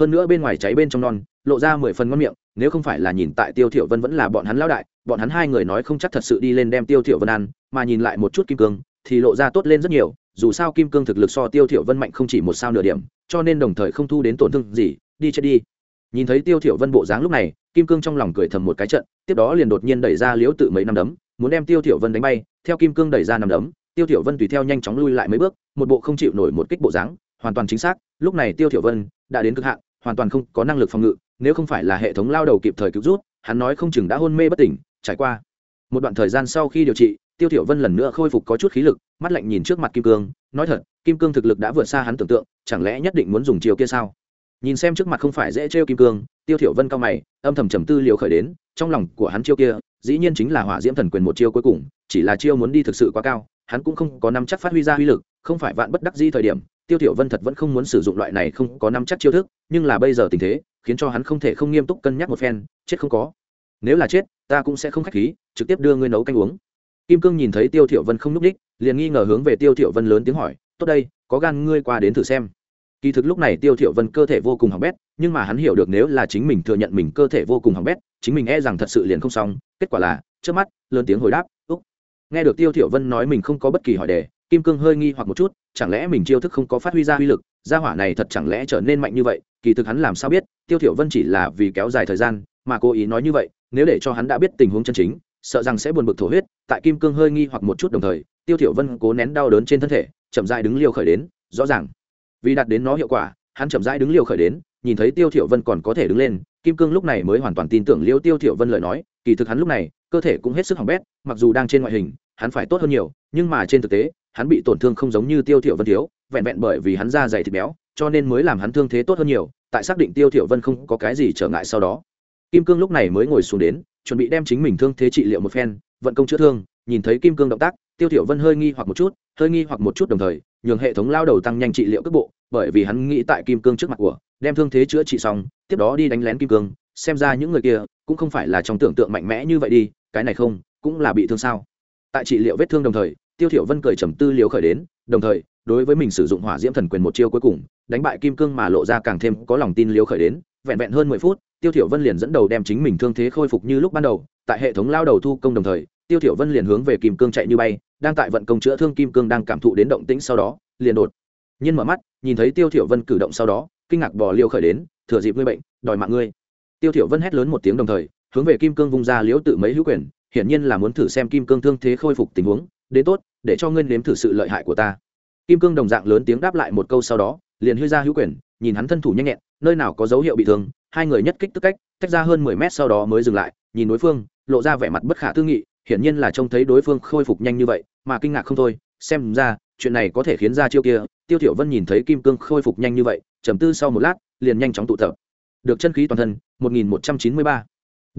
hơn nữa bên ngoài cháy bên trong non, lộ ra mười phần ngon miệng, nếu không phải là nhìn tại tiêu thiểu vân vẫn là bọn hắn lão đại, bọn hắn hai người nói không chắc thật sự đi lên đem tiêu thiểu vân ăn, mà nhìn lại một chút kim cương, thì lộ ra tốt lên rất nhiều, dù sao kim cương thực lực so tiêu thiểu vân mạnh không chỉ một sao nửa điểm, cho nên đồng thời không thu đến tổn thương gì, đi chết đi. Nhìn thấy tiêu thiểu vân bộ dáng lúc này, kim cương trong lòng cười thầm một cái trận, tiếp đó liền đột nhiên đẩy ra liễu tự mấy năm đấm, muốn đem tiêu thiểu vân đánh bay, theo kim cương đẩy ra năm đấm, tiêu thiểu vân tùy theo nhanh chóng lui lại mấy bước, một bộ không chịu nổi một kích bộ dáng, hoàn toàn chính xác, lúc này tiêu thiểu vân đã đến cực hạn hoàn toàn không có năng lực phòng ngự, nếu không phải là hệ thống lao đầu kịp thời cứu rút hắn nói không chừng đã hôn mê bất tỉnh, trải qua một đoạn thời gian sau khi điều trị, tiêu thiểu vân lần nữa khôi phục có chút khí lực, mắt lạnh nhìn trước mặt kim cương, nói thật, kim cương thực lực đã vượt xa hắn tưởng tượng, chẳng lẽ nhất định muốn dùng chiều kia sao? Nhìn xem trước mặt không phải dễ treo kim cương, tiêu thiểu vân cao mày, âm thầm trầm tư liều khởi đến, trong lòng của hắn chiêu kia, dĩ nhiên chính là hỏa diễm thần quyền một chiêu cuối cùng, chỉ là chiêu muốn đi thực sự quá cao, hắn cũng không có nắm chắc phát huy ra uy lực, không phải vạn bất đắc di thời điểm tiêu tiểu vân thật vẫn không muốn sử dụng loại này không có năm chắc chiêu thức, nhưng là bây giờ tình thế, khiến cho hắn không thể không nghiêm túc cân nhắc một phen, chết không có. Nếu là chết, ta cũng sẽ không khách khí, trực tiếp đưa ngươi nấu canh uống. Kim cương nhìn thấy tiêu tiểu vân không núp đích, liền nghi ngờ hướng về tiêu tiểu vân lớn tiếng hỏi, tốt đây, có gan ngươi qua đến thử xem. Kỳ thực lúc này tiêu thiểu vân cơ thể vô cùng hỏng bét, nhưng mà hắn hiểu được nếu là chính mình thừa nhận mình cơ thể vô cùng hỏng bét, chính mình e rằng thật sự liền không xong. Kết quả là trước mắt, lớn tiếng hồi đáp, úc. Nghe được tiêu thiểu vân nói mình không có bất kỳ hỏi đề kim cương hơi nghi hoặc một chút, chẳng lẽ mình chiêu thức không có phát huy ra uy lực, gia hỏa này thật chẳng lẽ trở nên mạnh như vậy, kỳ thực hắn làm sao biết, tiêu thiểu vân chỉ là vì kéo dài thời gian mà cố ý nói như vậy, nếu để cho hắn đã biết tình huống chân chính, sợ rằng sẽ buồn bực thổ huyết, tại kim cương hơi nghi hoặc một chút đồng thời, tiêu thiểu vân cố nén đau đớn trên thân thể, chậm rãi đứng liều khởi đến, rõ ràng, vì đạt đến nó hiệu quả, hắn chậm rãi đứng liều khởi đến, nhìn thấy tiêu thiểu vân còn có thể đứng lên, kim cương lúc này mới hoàn toàn tin tưởng liêu tiêu thiểu vân lời nói, kỳ thực hắn lúc này, cơ thể cũng hết sức hỏng bét, mặc dù đang trên ngoại hình, hắn phải tốt hơn nhiều, nhưng mà trên thực tế hắn bị tổn thương không giống như tiêu thiểu vân thiếu, vẹn vẹn bởi vì hắn da dày thịt béo, cho nên mới làm hắn thương thế tốt hơn nhiều, tại xác định tiêu thiểu vân không có cái gì trở ngại sau đó. Kim cương lúc này mới ngồi xuống đến, chuẩn bị đem chính mình thương thế trị liệu một phen, vận công chữa thương, nhìn thấy kim cương động tác, tiêu thiểu vân hơi nghi hoặc một chút, hơi nghi hoặc một chút đồng thời, nhường hệ thống lao đầu tăng nhanh trị liệu cước bộ, bởi vì hắn nghĩ tại kim cương trước mặt của, đem thương thế chữa trị xong, tiếp đó đi đánh lén kim cương, xem ra những người kia cũng không phải là trong tưởng tượng mạnh mẽ như vậy đi, cái này không, cũng là bị thương sao. Tại trị liệu vết thương đồng thời tiêu thiểu vân cười trầm tư liều khởi đến, đồng thời, đối với mình sử dụng hỏa diễm thần quyền một chiêu cuối cùng, đánh bại kim cương mà lộ ra càng thêm có lòng tin liều khởi đến, vẹn vẹn hơn mười phút, tiêu thiểu vân liền dẫn đầu đem chính mình thương thế khôi phục như lúc ban đầu, tại hệ thống lao đầu thu công đồng thời, tiêu thiểu vân liền hướng về kim cương chạy như bay, đang tại vận công chữa thương kim cương đang cảm thụ đến động tĩnh sau đó, liền đột nhiên mở mắt, nhìn thấy tiêu thiểu vân cử động sau đó, kinh ngạc bò liều khởi đến, thừa dịp ngươi bệnh, đòi mạng ngươi. Tiêu thiểu vân hét lớn một tiếng đồng thời, hướng về kim cương vung ra liếu tự mấy hữu quyền, hiển nhiên là muốn thử xem kim cương thương thế khôi phục tình huống, đến tốt để cho ngươi nếm thử sự lợi hại của ta. Kim cương đồng dạng lớn tiếng đáp lại một câu sau đó, liền hư ra hữu quyền, nhìn hắn thân thủ nhanh nhẹn, nơi nào có dấu hiệu bị thương, hai người nhất kích tức cách, tách ra hơn mười mét sau đó mới dừng lại, nhìn đối phương, lộ ra vẻ mặt bất khả tư nghị, hiển nhiên là trông thấy đối phương khôi phục nhanh như vậy, mà kinh ngạc không thôi, xem ra, chuyện này có thể khiến ra chiêu kia, tiêu thiểu vân nhìn thấy kim cương khôi phục nhanh như vậy, trầm tư sau một lát, liền nhanh chóng tụ tập. Được chân khí toàn thân 1193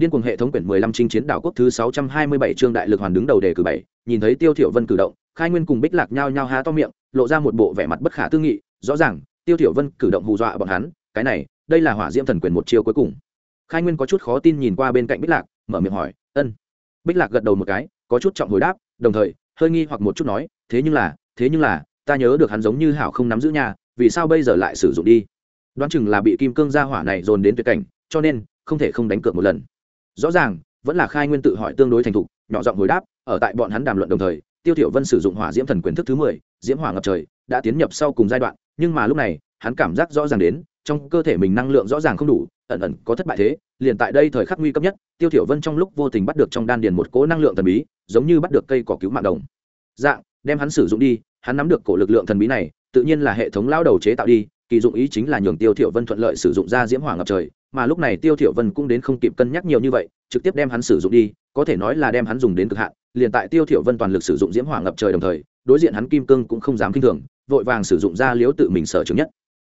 điên cuồng hệ thống quyển 15 chinh chiến đảo quốc thứ 627 chương đại lực hoàn đứng đầu đề cử bảy nhìn thấy tiêu thiểu vân cử động, khai nguyên cùng bích lạc nhao nhao há to miệng, lộ ra một bộ vẻ mặt bất khả tư nghị, rõ ràng, tiêu thiểu vân cử động hù dọa bọn hắn, cái này, đây là hỏa diễm thần quyền một chiêu cuối cùng. Khai nguyên có chút khó tin nhìn qua bên cạnh bích lạc, mở miệng hỏi, ân. Bích lạc gật đầu một cái, có chút trọng hồi đáp, đồng thời, hơi nghi hoặc một chút nói, thế nhưng là, thế nhưng là, ta nhớ được hắn giống như hảo không nắm giữ nhà, vì sao bây giờ lại sử dụng đi? Đoán chừng là bị kim cương gia hỏa này dồn đến tuyệt cảnh, cho nên, không thể không đánh cược một lần. Rõ ràng, vẫn là khai nguyên tự hỏi tương đối thành thục nhỏ giọng hồi đáp, ở tại bọn hắn đàm luận đồng thời, tiêu thiểu vân sử dụng hỏa diễm thần quyền thức thứ mười, diễm hỏa ngập trời, đã tiến nhập sau cùng giai đoạn, nhưng mà lúc này, hắn cảm giác rõ ràng đến, trong cơ thể mình năng lượng rõ ràng không đủ, ẩn ẩn có thất bại thế, liền tại đây thời khắc nguy cấp nhất, tiêu thiểu vân trong lúc vô tình bắt được trong đan điền một cỗ năng lượng thần bí, giống như bắt được cây cỏ cứu mạng đồng. Dạng đem hắn sử dụng đi, hắn nắm được cổ lực lượng thần bí này, tự nhiên là hệ thống lao đầu chế tạo đi, kỳ dụng ý chính là nhường tiêu thiểu vân thuận lợi sử dụng ra diễm hỏa ngập trời mà lúc này tiêu thiểu vân cũng đến không kịp cân nhắc nhiều như vậy, trực tiếp đem hắn sử dụng đi, có thể nói là đem hắn dùng đến cực hạn. Liền tại tiêu thiểu vân toàn lực sử dụng diễm hỏa ngập trời đồng thời, đối diện hắn kim cương cũng không dám kinh thường, vội vàng sử dụng ra liếu tự mình sở trường nhất.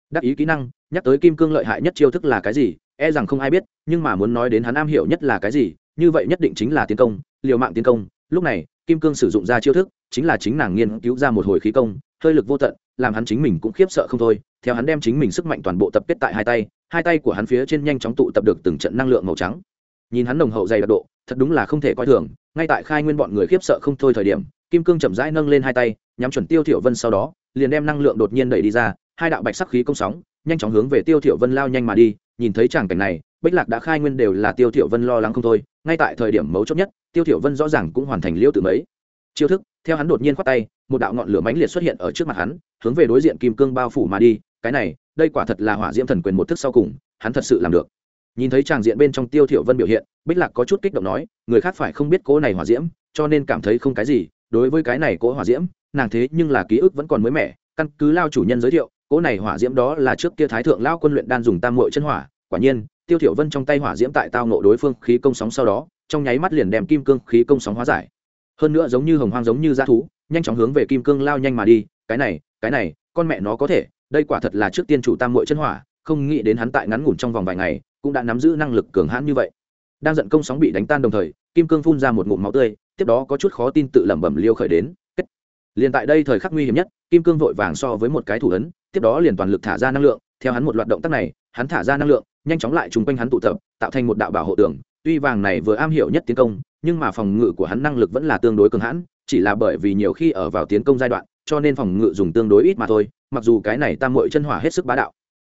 Đắc ý kỹ năng, nhắc tới kim cương lợi hại nhất chiêu thức là cái gì e rằng không ai biết, nhưng mà muốn nói đến hắn am hiểu nhất là cái gì, như vậy nhất định chính là tiến công, liều mạng tiến công. Lúc này, kim cương sử dụng ra chiêu thức, chính là chính nàng nghiên cứu ra một hồi khí công, hơi lực vô tận, làm hắn chính mình cũng khiếp sợ không thôi. Theo hắn đem chính mình sức mạnh toàn bộ tập kết tại hai tay hai tay của hắn phía trên nhanh chóng tụ tập được từng trận năng lượng màu trắng. Nhìn hắn nồng hậu dày đặc độ, thật đúng là không thể coi thường, ngay tại khai nguyên bọn người khiếp sợ không thôi thời điểm, kim cương chậm rãi nâng lên hai tay, nhắm chuẩn tiêu thiểu vân sau đó, liền đem năng lượng đột nhiên đẩy đi ra, hai đạo bạch sắc khí công sóng, nhanh chóng hướng về tiêu thiểu vân lao nhanh mà đi, nhìn thấy tràng cảnh này, bích lạc đã khai nguyên đều là tiêu thiểu vân lo lắng không thôi, ngay tại thời điểm mấu chốt nhất, tiêu thiểu vân rõ ràng cũng hoàn thành liêu tự mấy. Chiêu thức, theo hắn đột nhiên quát tay, một đạo ngọn lửa mãnh liệt xuất hiện ở trước mặt hắn, hướng về đối diện kim cương bao phủ mà đi, cái này đây quả thật là hỏa diễm thần quyền một thức sau cùng, hắn thật sự làm được. Nhìn thấy tràng diện bên trong tiêu thiểu vân biểu hiện, bích lạc có chút kích động nói, người khác phải không biết cố này hỏa diễm, cho nên cảm thấy không cái gì, đối với cái này cố hỏa diễm, nàng thế nhưng là ký ức vẫn còn mới mẻ. Căn cứ lao chủ nhân giới thiệu, cố này hỏa diễm đó là trước kia thái thượng lao quân luyện đan dùng tam muội chân hỏa. Quả nhiên, tiêu thiểu vân trong tay hỏa diễm tại tao nộ đối phương khí công sóng sau đó, trong nháy mắt liền đem kim cương khí công sóng hóa giải. Hơn nữa giống như hồng hoang giống như dã thú, nhanh chóng hướng về kim cương lao nhanh mà đi. Cái này cái này, con mẹ nó có thể đây quả thật là trước tiên chủ tam muội chân hỏa, không nghĩ đến hắn tại ngắn ngủn trong vòng vài ngày, cũng đã nắm giữ năng lực cường hãn như vậy. Đang giận công sóng bị đánh tan đồng thời, kim cương phun ra một ngụm máu tươi, tiếp đó có chút khó tin tự lẩm bẩm liêu khởi đến. Kết. Liền tại đây thời khắc nguy hiểm nhất, kim cương vội vàng so với một cái thủ ấn, tiếp đó liền toàn lực thả ra năng lượng. Theo hắn một loạt động tác này, hắn thả ra năng lượng, nhanh chóng lại trùng quanh hắn tụ tập, tạo thành một đạo bảo hộ tường. Tuy vàng này vừa am hiểu nhất tiến công, nhưng mà phòng ngự của hắn năng lực vẫn là tương đối cường hãn, chỉ là bởi vì nhiều khi ở vào tiến công giai đoạn cho nên phòng ngự dùng tương đối ít mà thôi, mặc dù cái này tam mội chân hỏa hết sức bá đạo.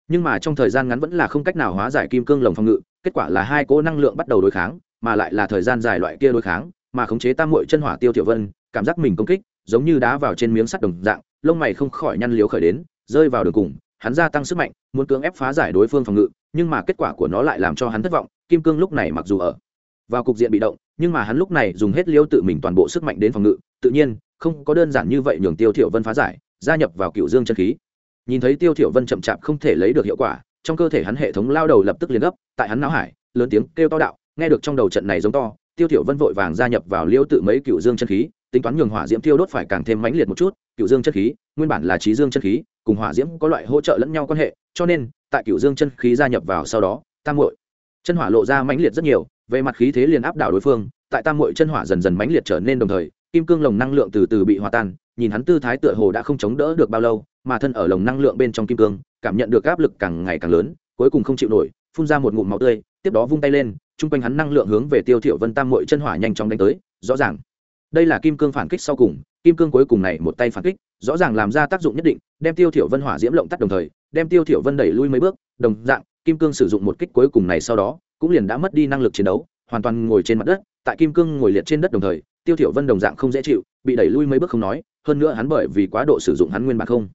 Nhưng mà trong thời gian ngắn vẫn là không cách nào hóa giải kim cương lồng phòng ngự, kết quả là hai cỗ năng lượng bắt đầu đối kháng, mà lại là thời gian dài loại kia đối kháng, mà khống chế tam mội chân hỏa tiêu tiểu vân, cảm giác mình công kích, giống như đá vào trên miếng sắt đồng dạng, lông mày không khỏi nhăn liếu khởi đến, rơi vào đường cùng, hắn gia tăng sức mạnh, muốn cưỡng ép phá giải đối phương phòng ngự, nhưng mà kết quả của nó lại làm cho hắn thất vọng, kim cương lúc này mặc dù ở vào cục diện bị động, nhưng mà hắn lúc này dùng hết liêu tự mình toàn bộ sức mạnh đến phòng ngự, tự nhiên không có đơn giản như vậy nhường tiêu thiểu vân phá giải, gia nhập vào cựu dương chân khí. Nhìn thấy tiêu thiểu vân chậm chạp không thể lấy được hiệu quả, trong cơ thể hắn hệ thống lao đầu lập tức liền gấp, tại hắn não hải, lớn tiếng kêu to đạo, nghe được trong đầu trận này giống to, tiêu thiểu vân vội vàng gia nhập vào liêu tự mấy cựu dương chân khí, tính toán nhường hỏa diễm tiêu đốt phải càng thêm mãnh liệt một chút cựu dương chân khí, nguyên bản là trí dương chân khí, cùng hỏa diễm có loại hỗ trợ lẫn nhau quan hệ, cho nên, tại cựu dương chân khí gia nhập vào sau đó, tam muội chân hỏa lộ ra mãnh liệt rất nhiều, về mặt khí thế liền áp đảo đối phương, tại tam muội chân hỏa dần dần mãnh liệt trở nên đồng thời kim cương lồng năng lượng từ từ bị hòa tan, nhìn hắn tư thái tựa hồ đã không chống đỡ được bao lâu, mà thân ở lồng năng lượng bên trong kim cương, cảm nhận được áp lực càng ngày càng lớn, cuối cùng không chịu nổi, phun ra một ngụm máu tươi, tiếp đó vung tay lên, chung quanh hắn năng lượng hướng về tiêu thiểu vân tam muội chân hỏa nhanh chóng đánh tới, rõ ràng. Đây là kim cương phản kích sau cùng, kim cương cuối cùng này một tay phản kích, rõ ràng làm ra tác dụng nhất định, đem tiêu thiểu vân hỏa diễm lộng tắt đồng thời, đem tiêu thiểu vân đẩy lui mấy bước, đồng dạng, kim cương sử dụng một kích cuối cùng này sau đó, cũng liền đã mất đi năng lực chiến đấu, hoàn toàn ngồi trên mặt đất, tại kim cương ngồi liệt trên đất đồng thời tiêu thiểu vân đồng dạng không dễ chịu, bị đẩy lui mấy bước không nói, hơn nữa hắn bởi vì quá độ sử dụng hắn nguyên bản không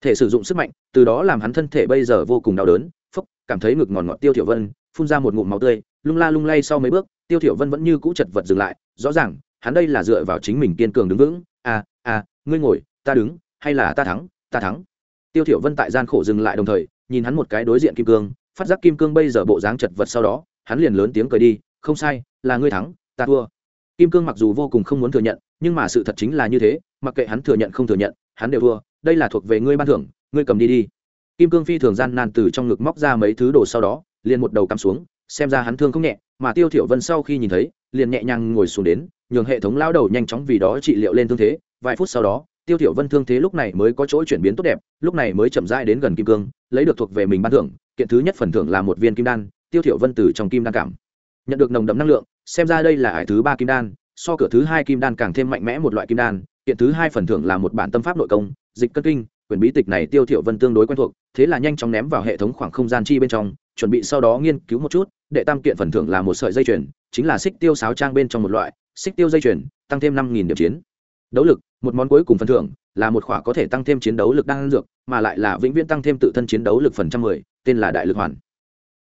thể sử dụng sức mạnh, từ đó làm hắn thân thể bây giờ vô cùng đau đớn, phúc, cảm thấy ngực ngọt ngọt tiêu thiểu vân, phun ra một ngụm máu tươi, lung la lung lay sau mấy bước, tiêu thiểu vân vẫn như cũ chật vật dừng lại, rõ ràng, hắn đây là dựa vào chính mình kiên cường đứng vững à à ngươi ngồi, ta đứng, hay là ta thắng ta thắng? Tiêu thiểu vân tại gian khổ dừng lại đồng thời, nhìn hắn một cái đối diện kim cương, phát giác kim cương bây giờ bộ dáng chật vật sau đó, hắn liền lớn tiếng cười đi, không sai, là ngươi thắng, ta thua kim cương mặc dù vô cùng không muốn thừa nhận, nhưng mà sự thật chính là như thế, mặc kệ hắn thừa nhận không thừa nhận, hắn đều thua, đây là thuộc về ngươi ban thưởng, ngươi cầm đi đi. Kim cương phi thường gian nan từ trong ngực móc ra mấy thứ đồ sau đó, liền một đầu cắm xuống, xem ra hắn thương không nhẹ, mà tiêu thiểu vân sau khi nhìn thấy, liền nhẹ nhàng ngồi xuống đến, nhường hệ thống lao đầu nhanh chóng vì đó trị liệu lên thương thế. Vài phút sau đó, tiêu thiểu vân thương thế lúc này mới có chỗ chuyển biến tốt đẹp, lúc này mới chậm rãi đến gần kim cương, lấy được thuộc về mình ban thưởng, kiện thứ nhất phần thưởng là một viên kim đan, tiêu thiểu vân từ trong kim đan cảm, nhận được nồng đậm năng lượng xem ra đây là ải thứ ba kim đan, so cửa thứ hai kim đan càng thêm mạnh mẽ một loại kim đan, kiện thứ hai phần thưởng là một bản tâm pháp nội công, dịch cân kinh, quyền bí tịch này tiêu thiểu vân tương đối quen thuộc, thế là nhanh chóng ném vào hệ thống khoảng không gian chi bên trong, chuẩn bị sau đó nghiên cứu một chút đệ tam kiện phần thưởng là một sợi dây chuyền, chính là xích tiêu sáo trang bên trong một loại, xích tiêu dây chuyền, tăng thêm năm nghìn điểm chiến. Đấu lực, một món cuối cùng phần thưởng, là một khỏa có thể tăng thêm chiến đấu lực đang dược, mà lại là vĩnh viễn tăng thêm tự thân chiến đấu lực phần trăm mười, tên là đại lực hoàn.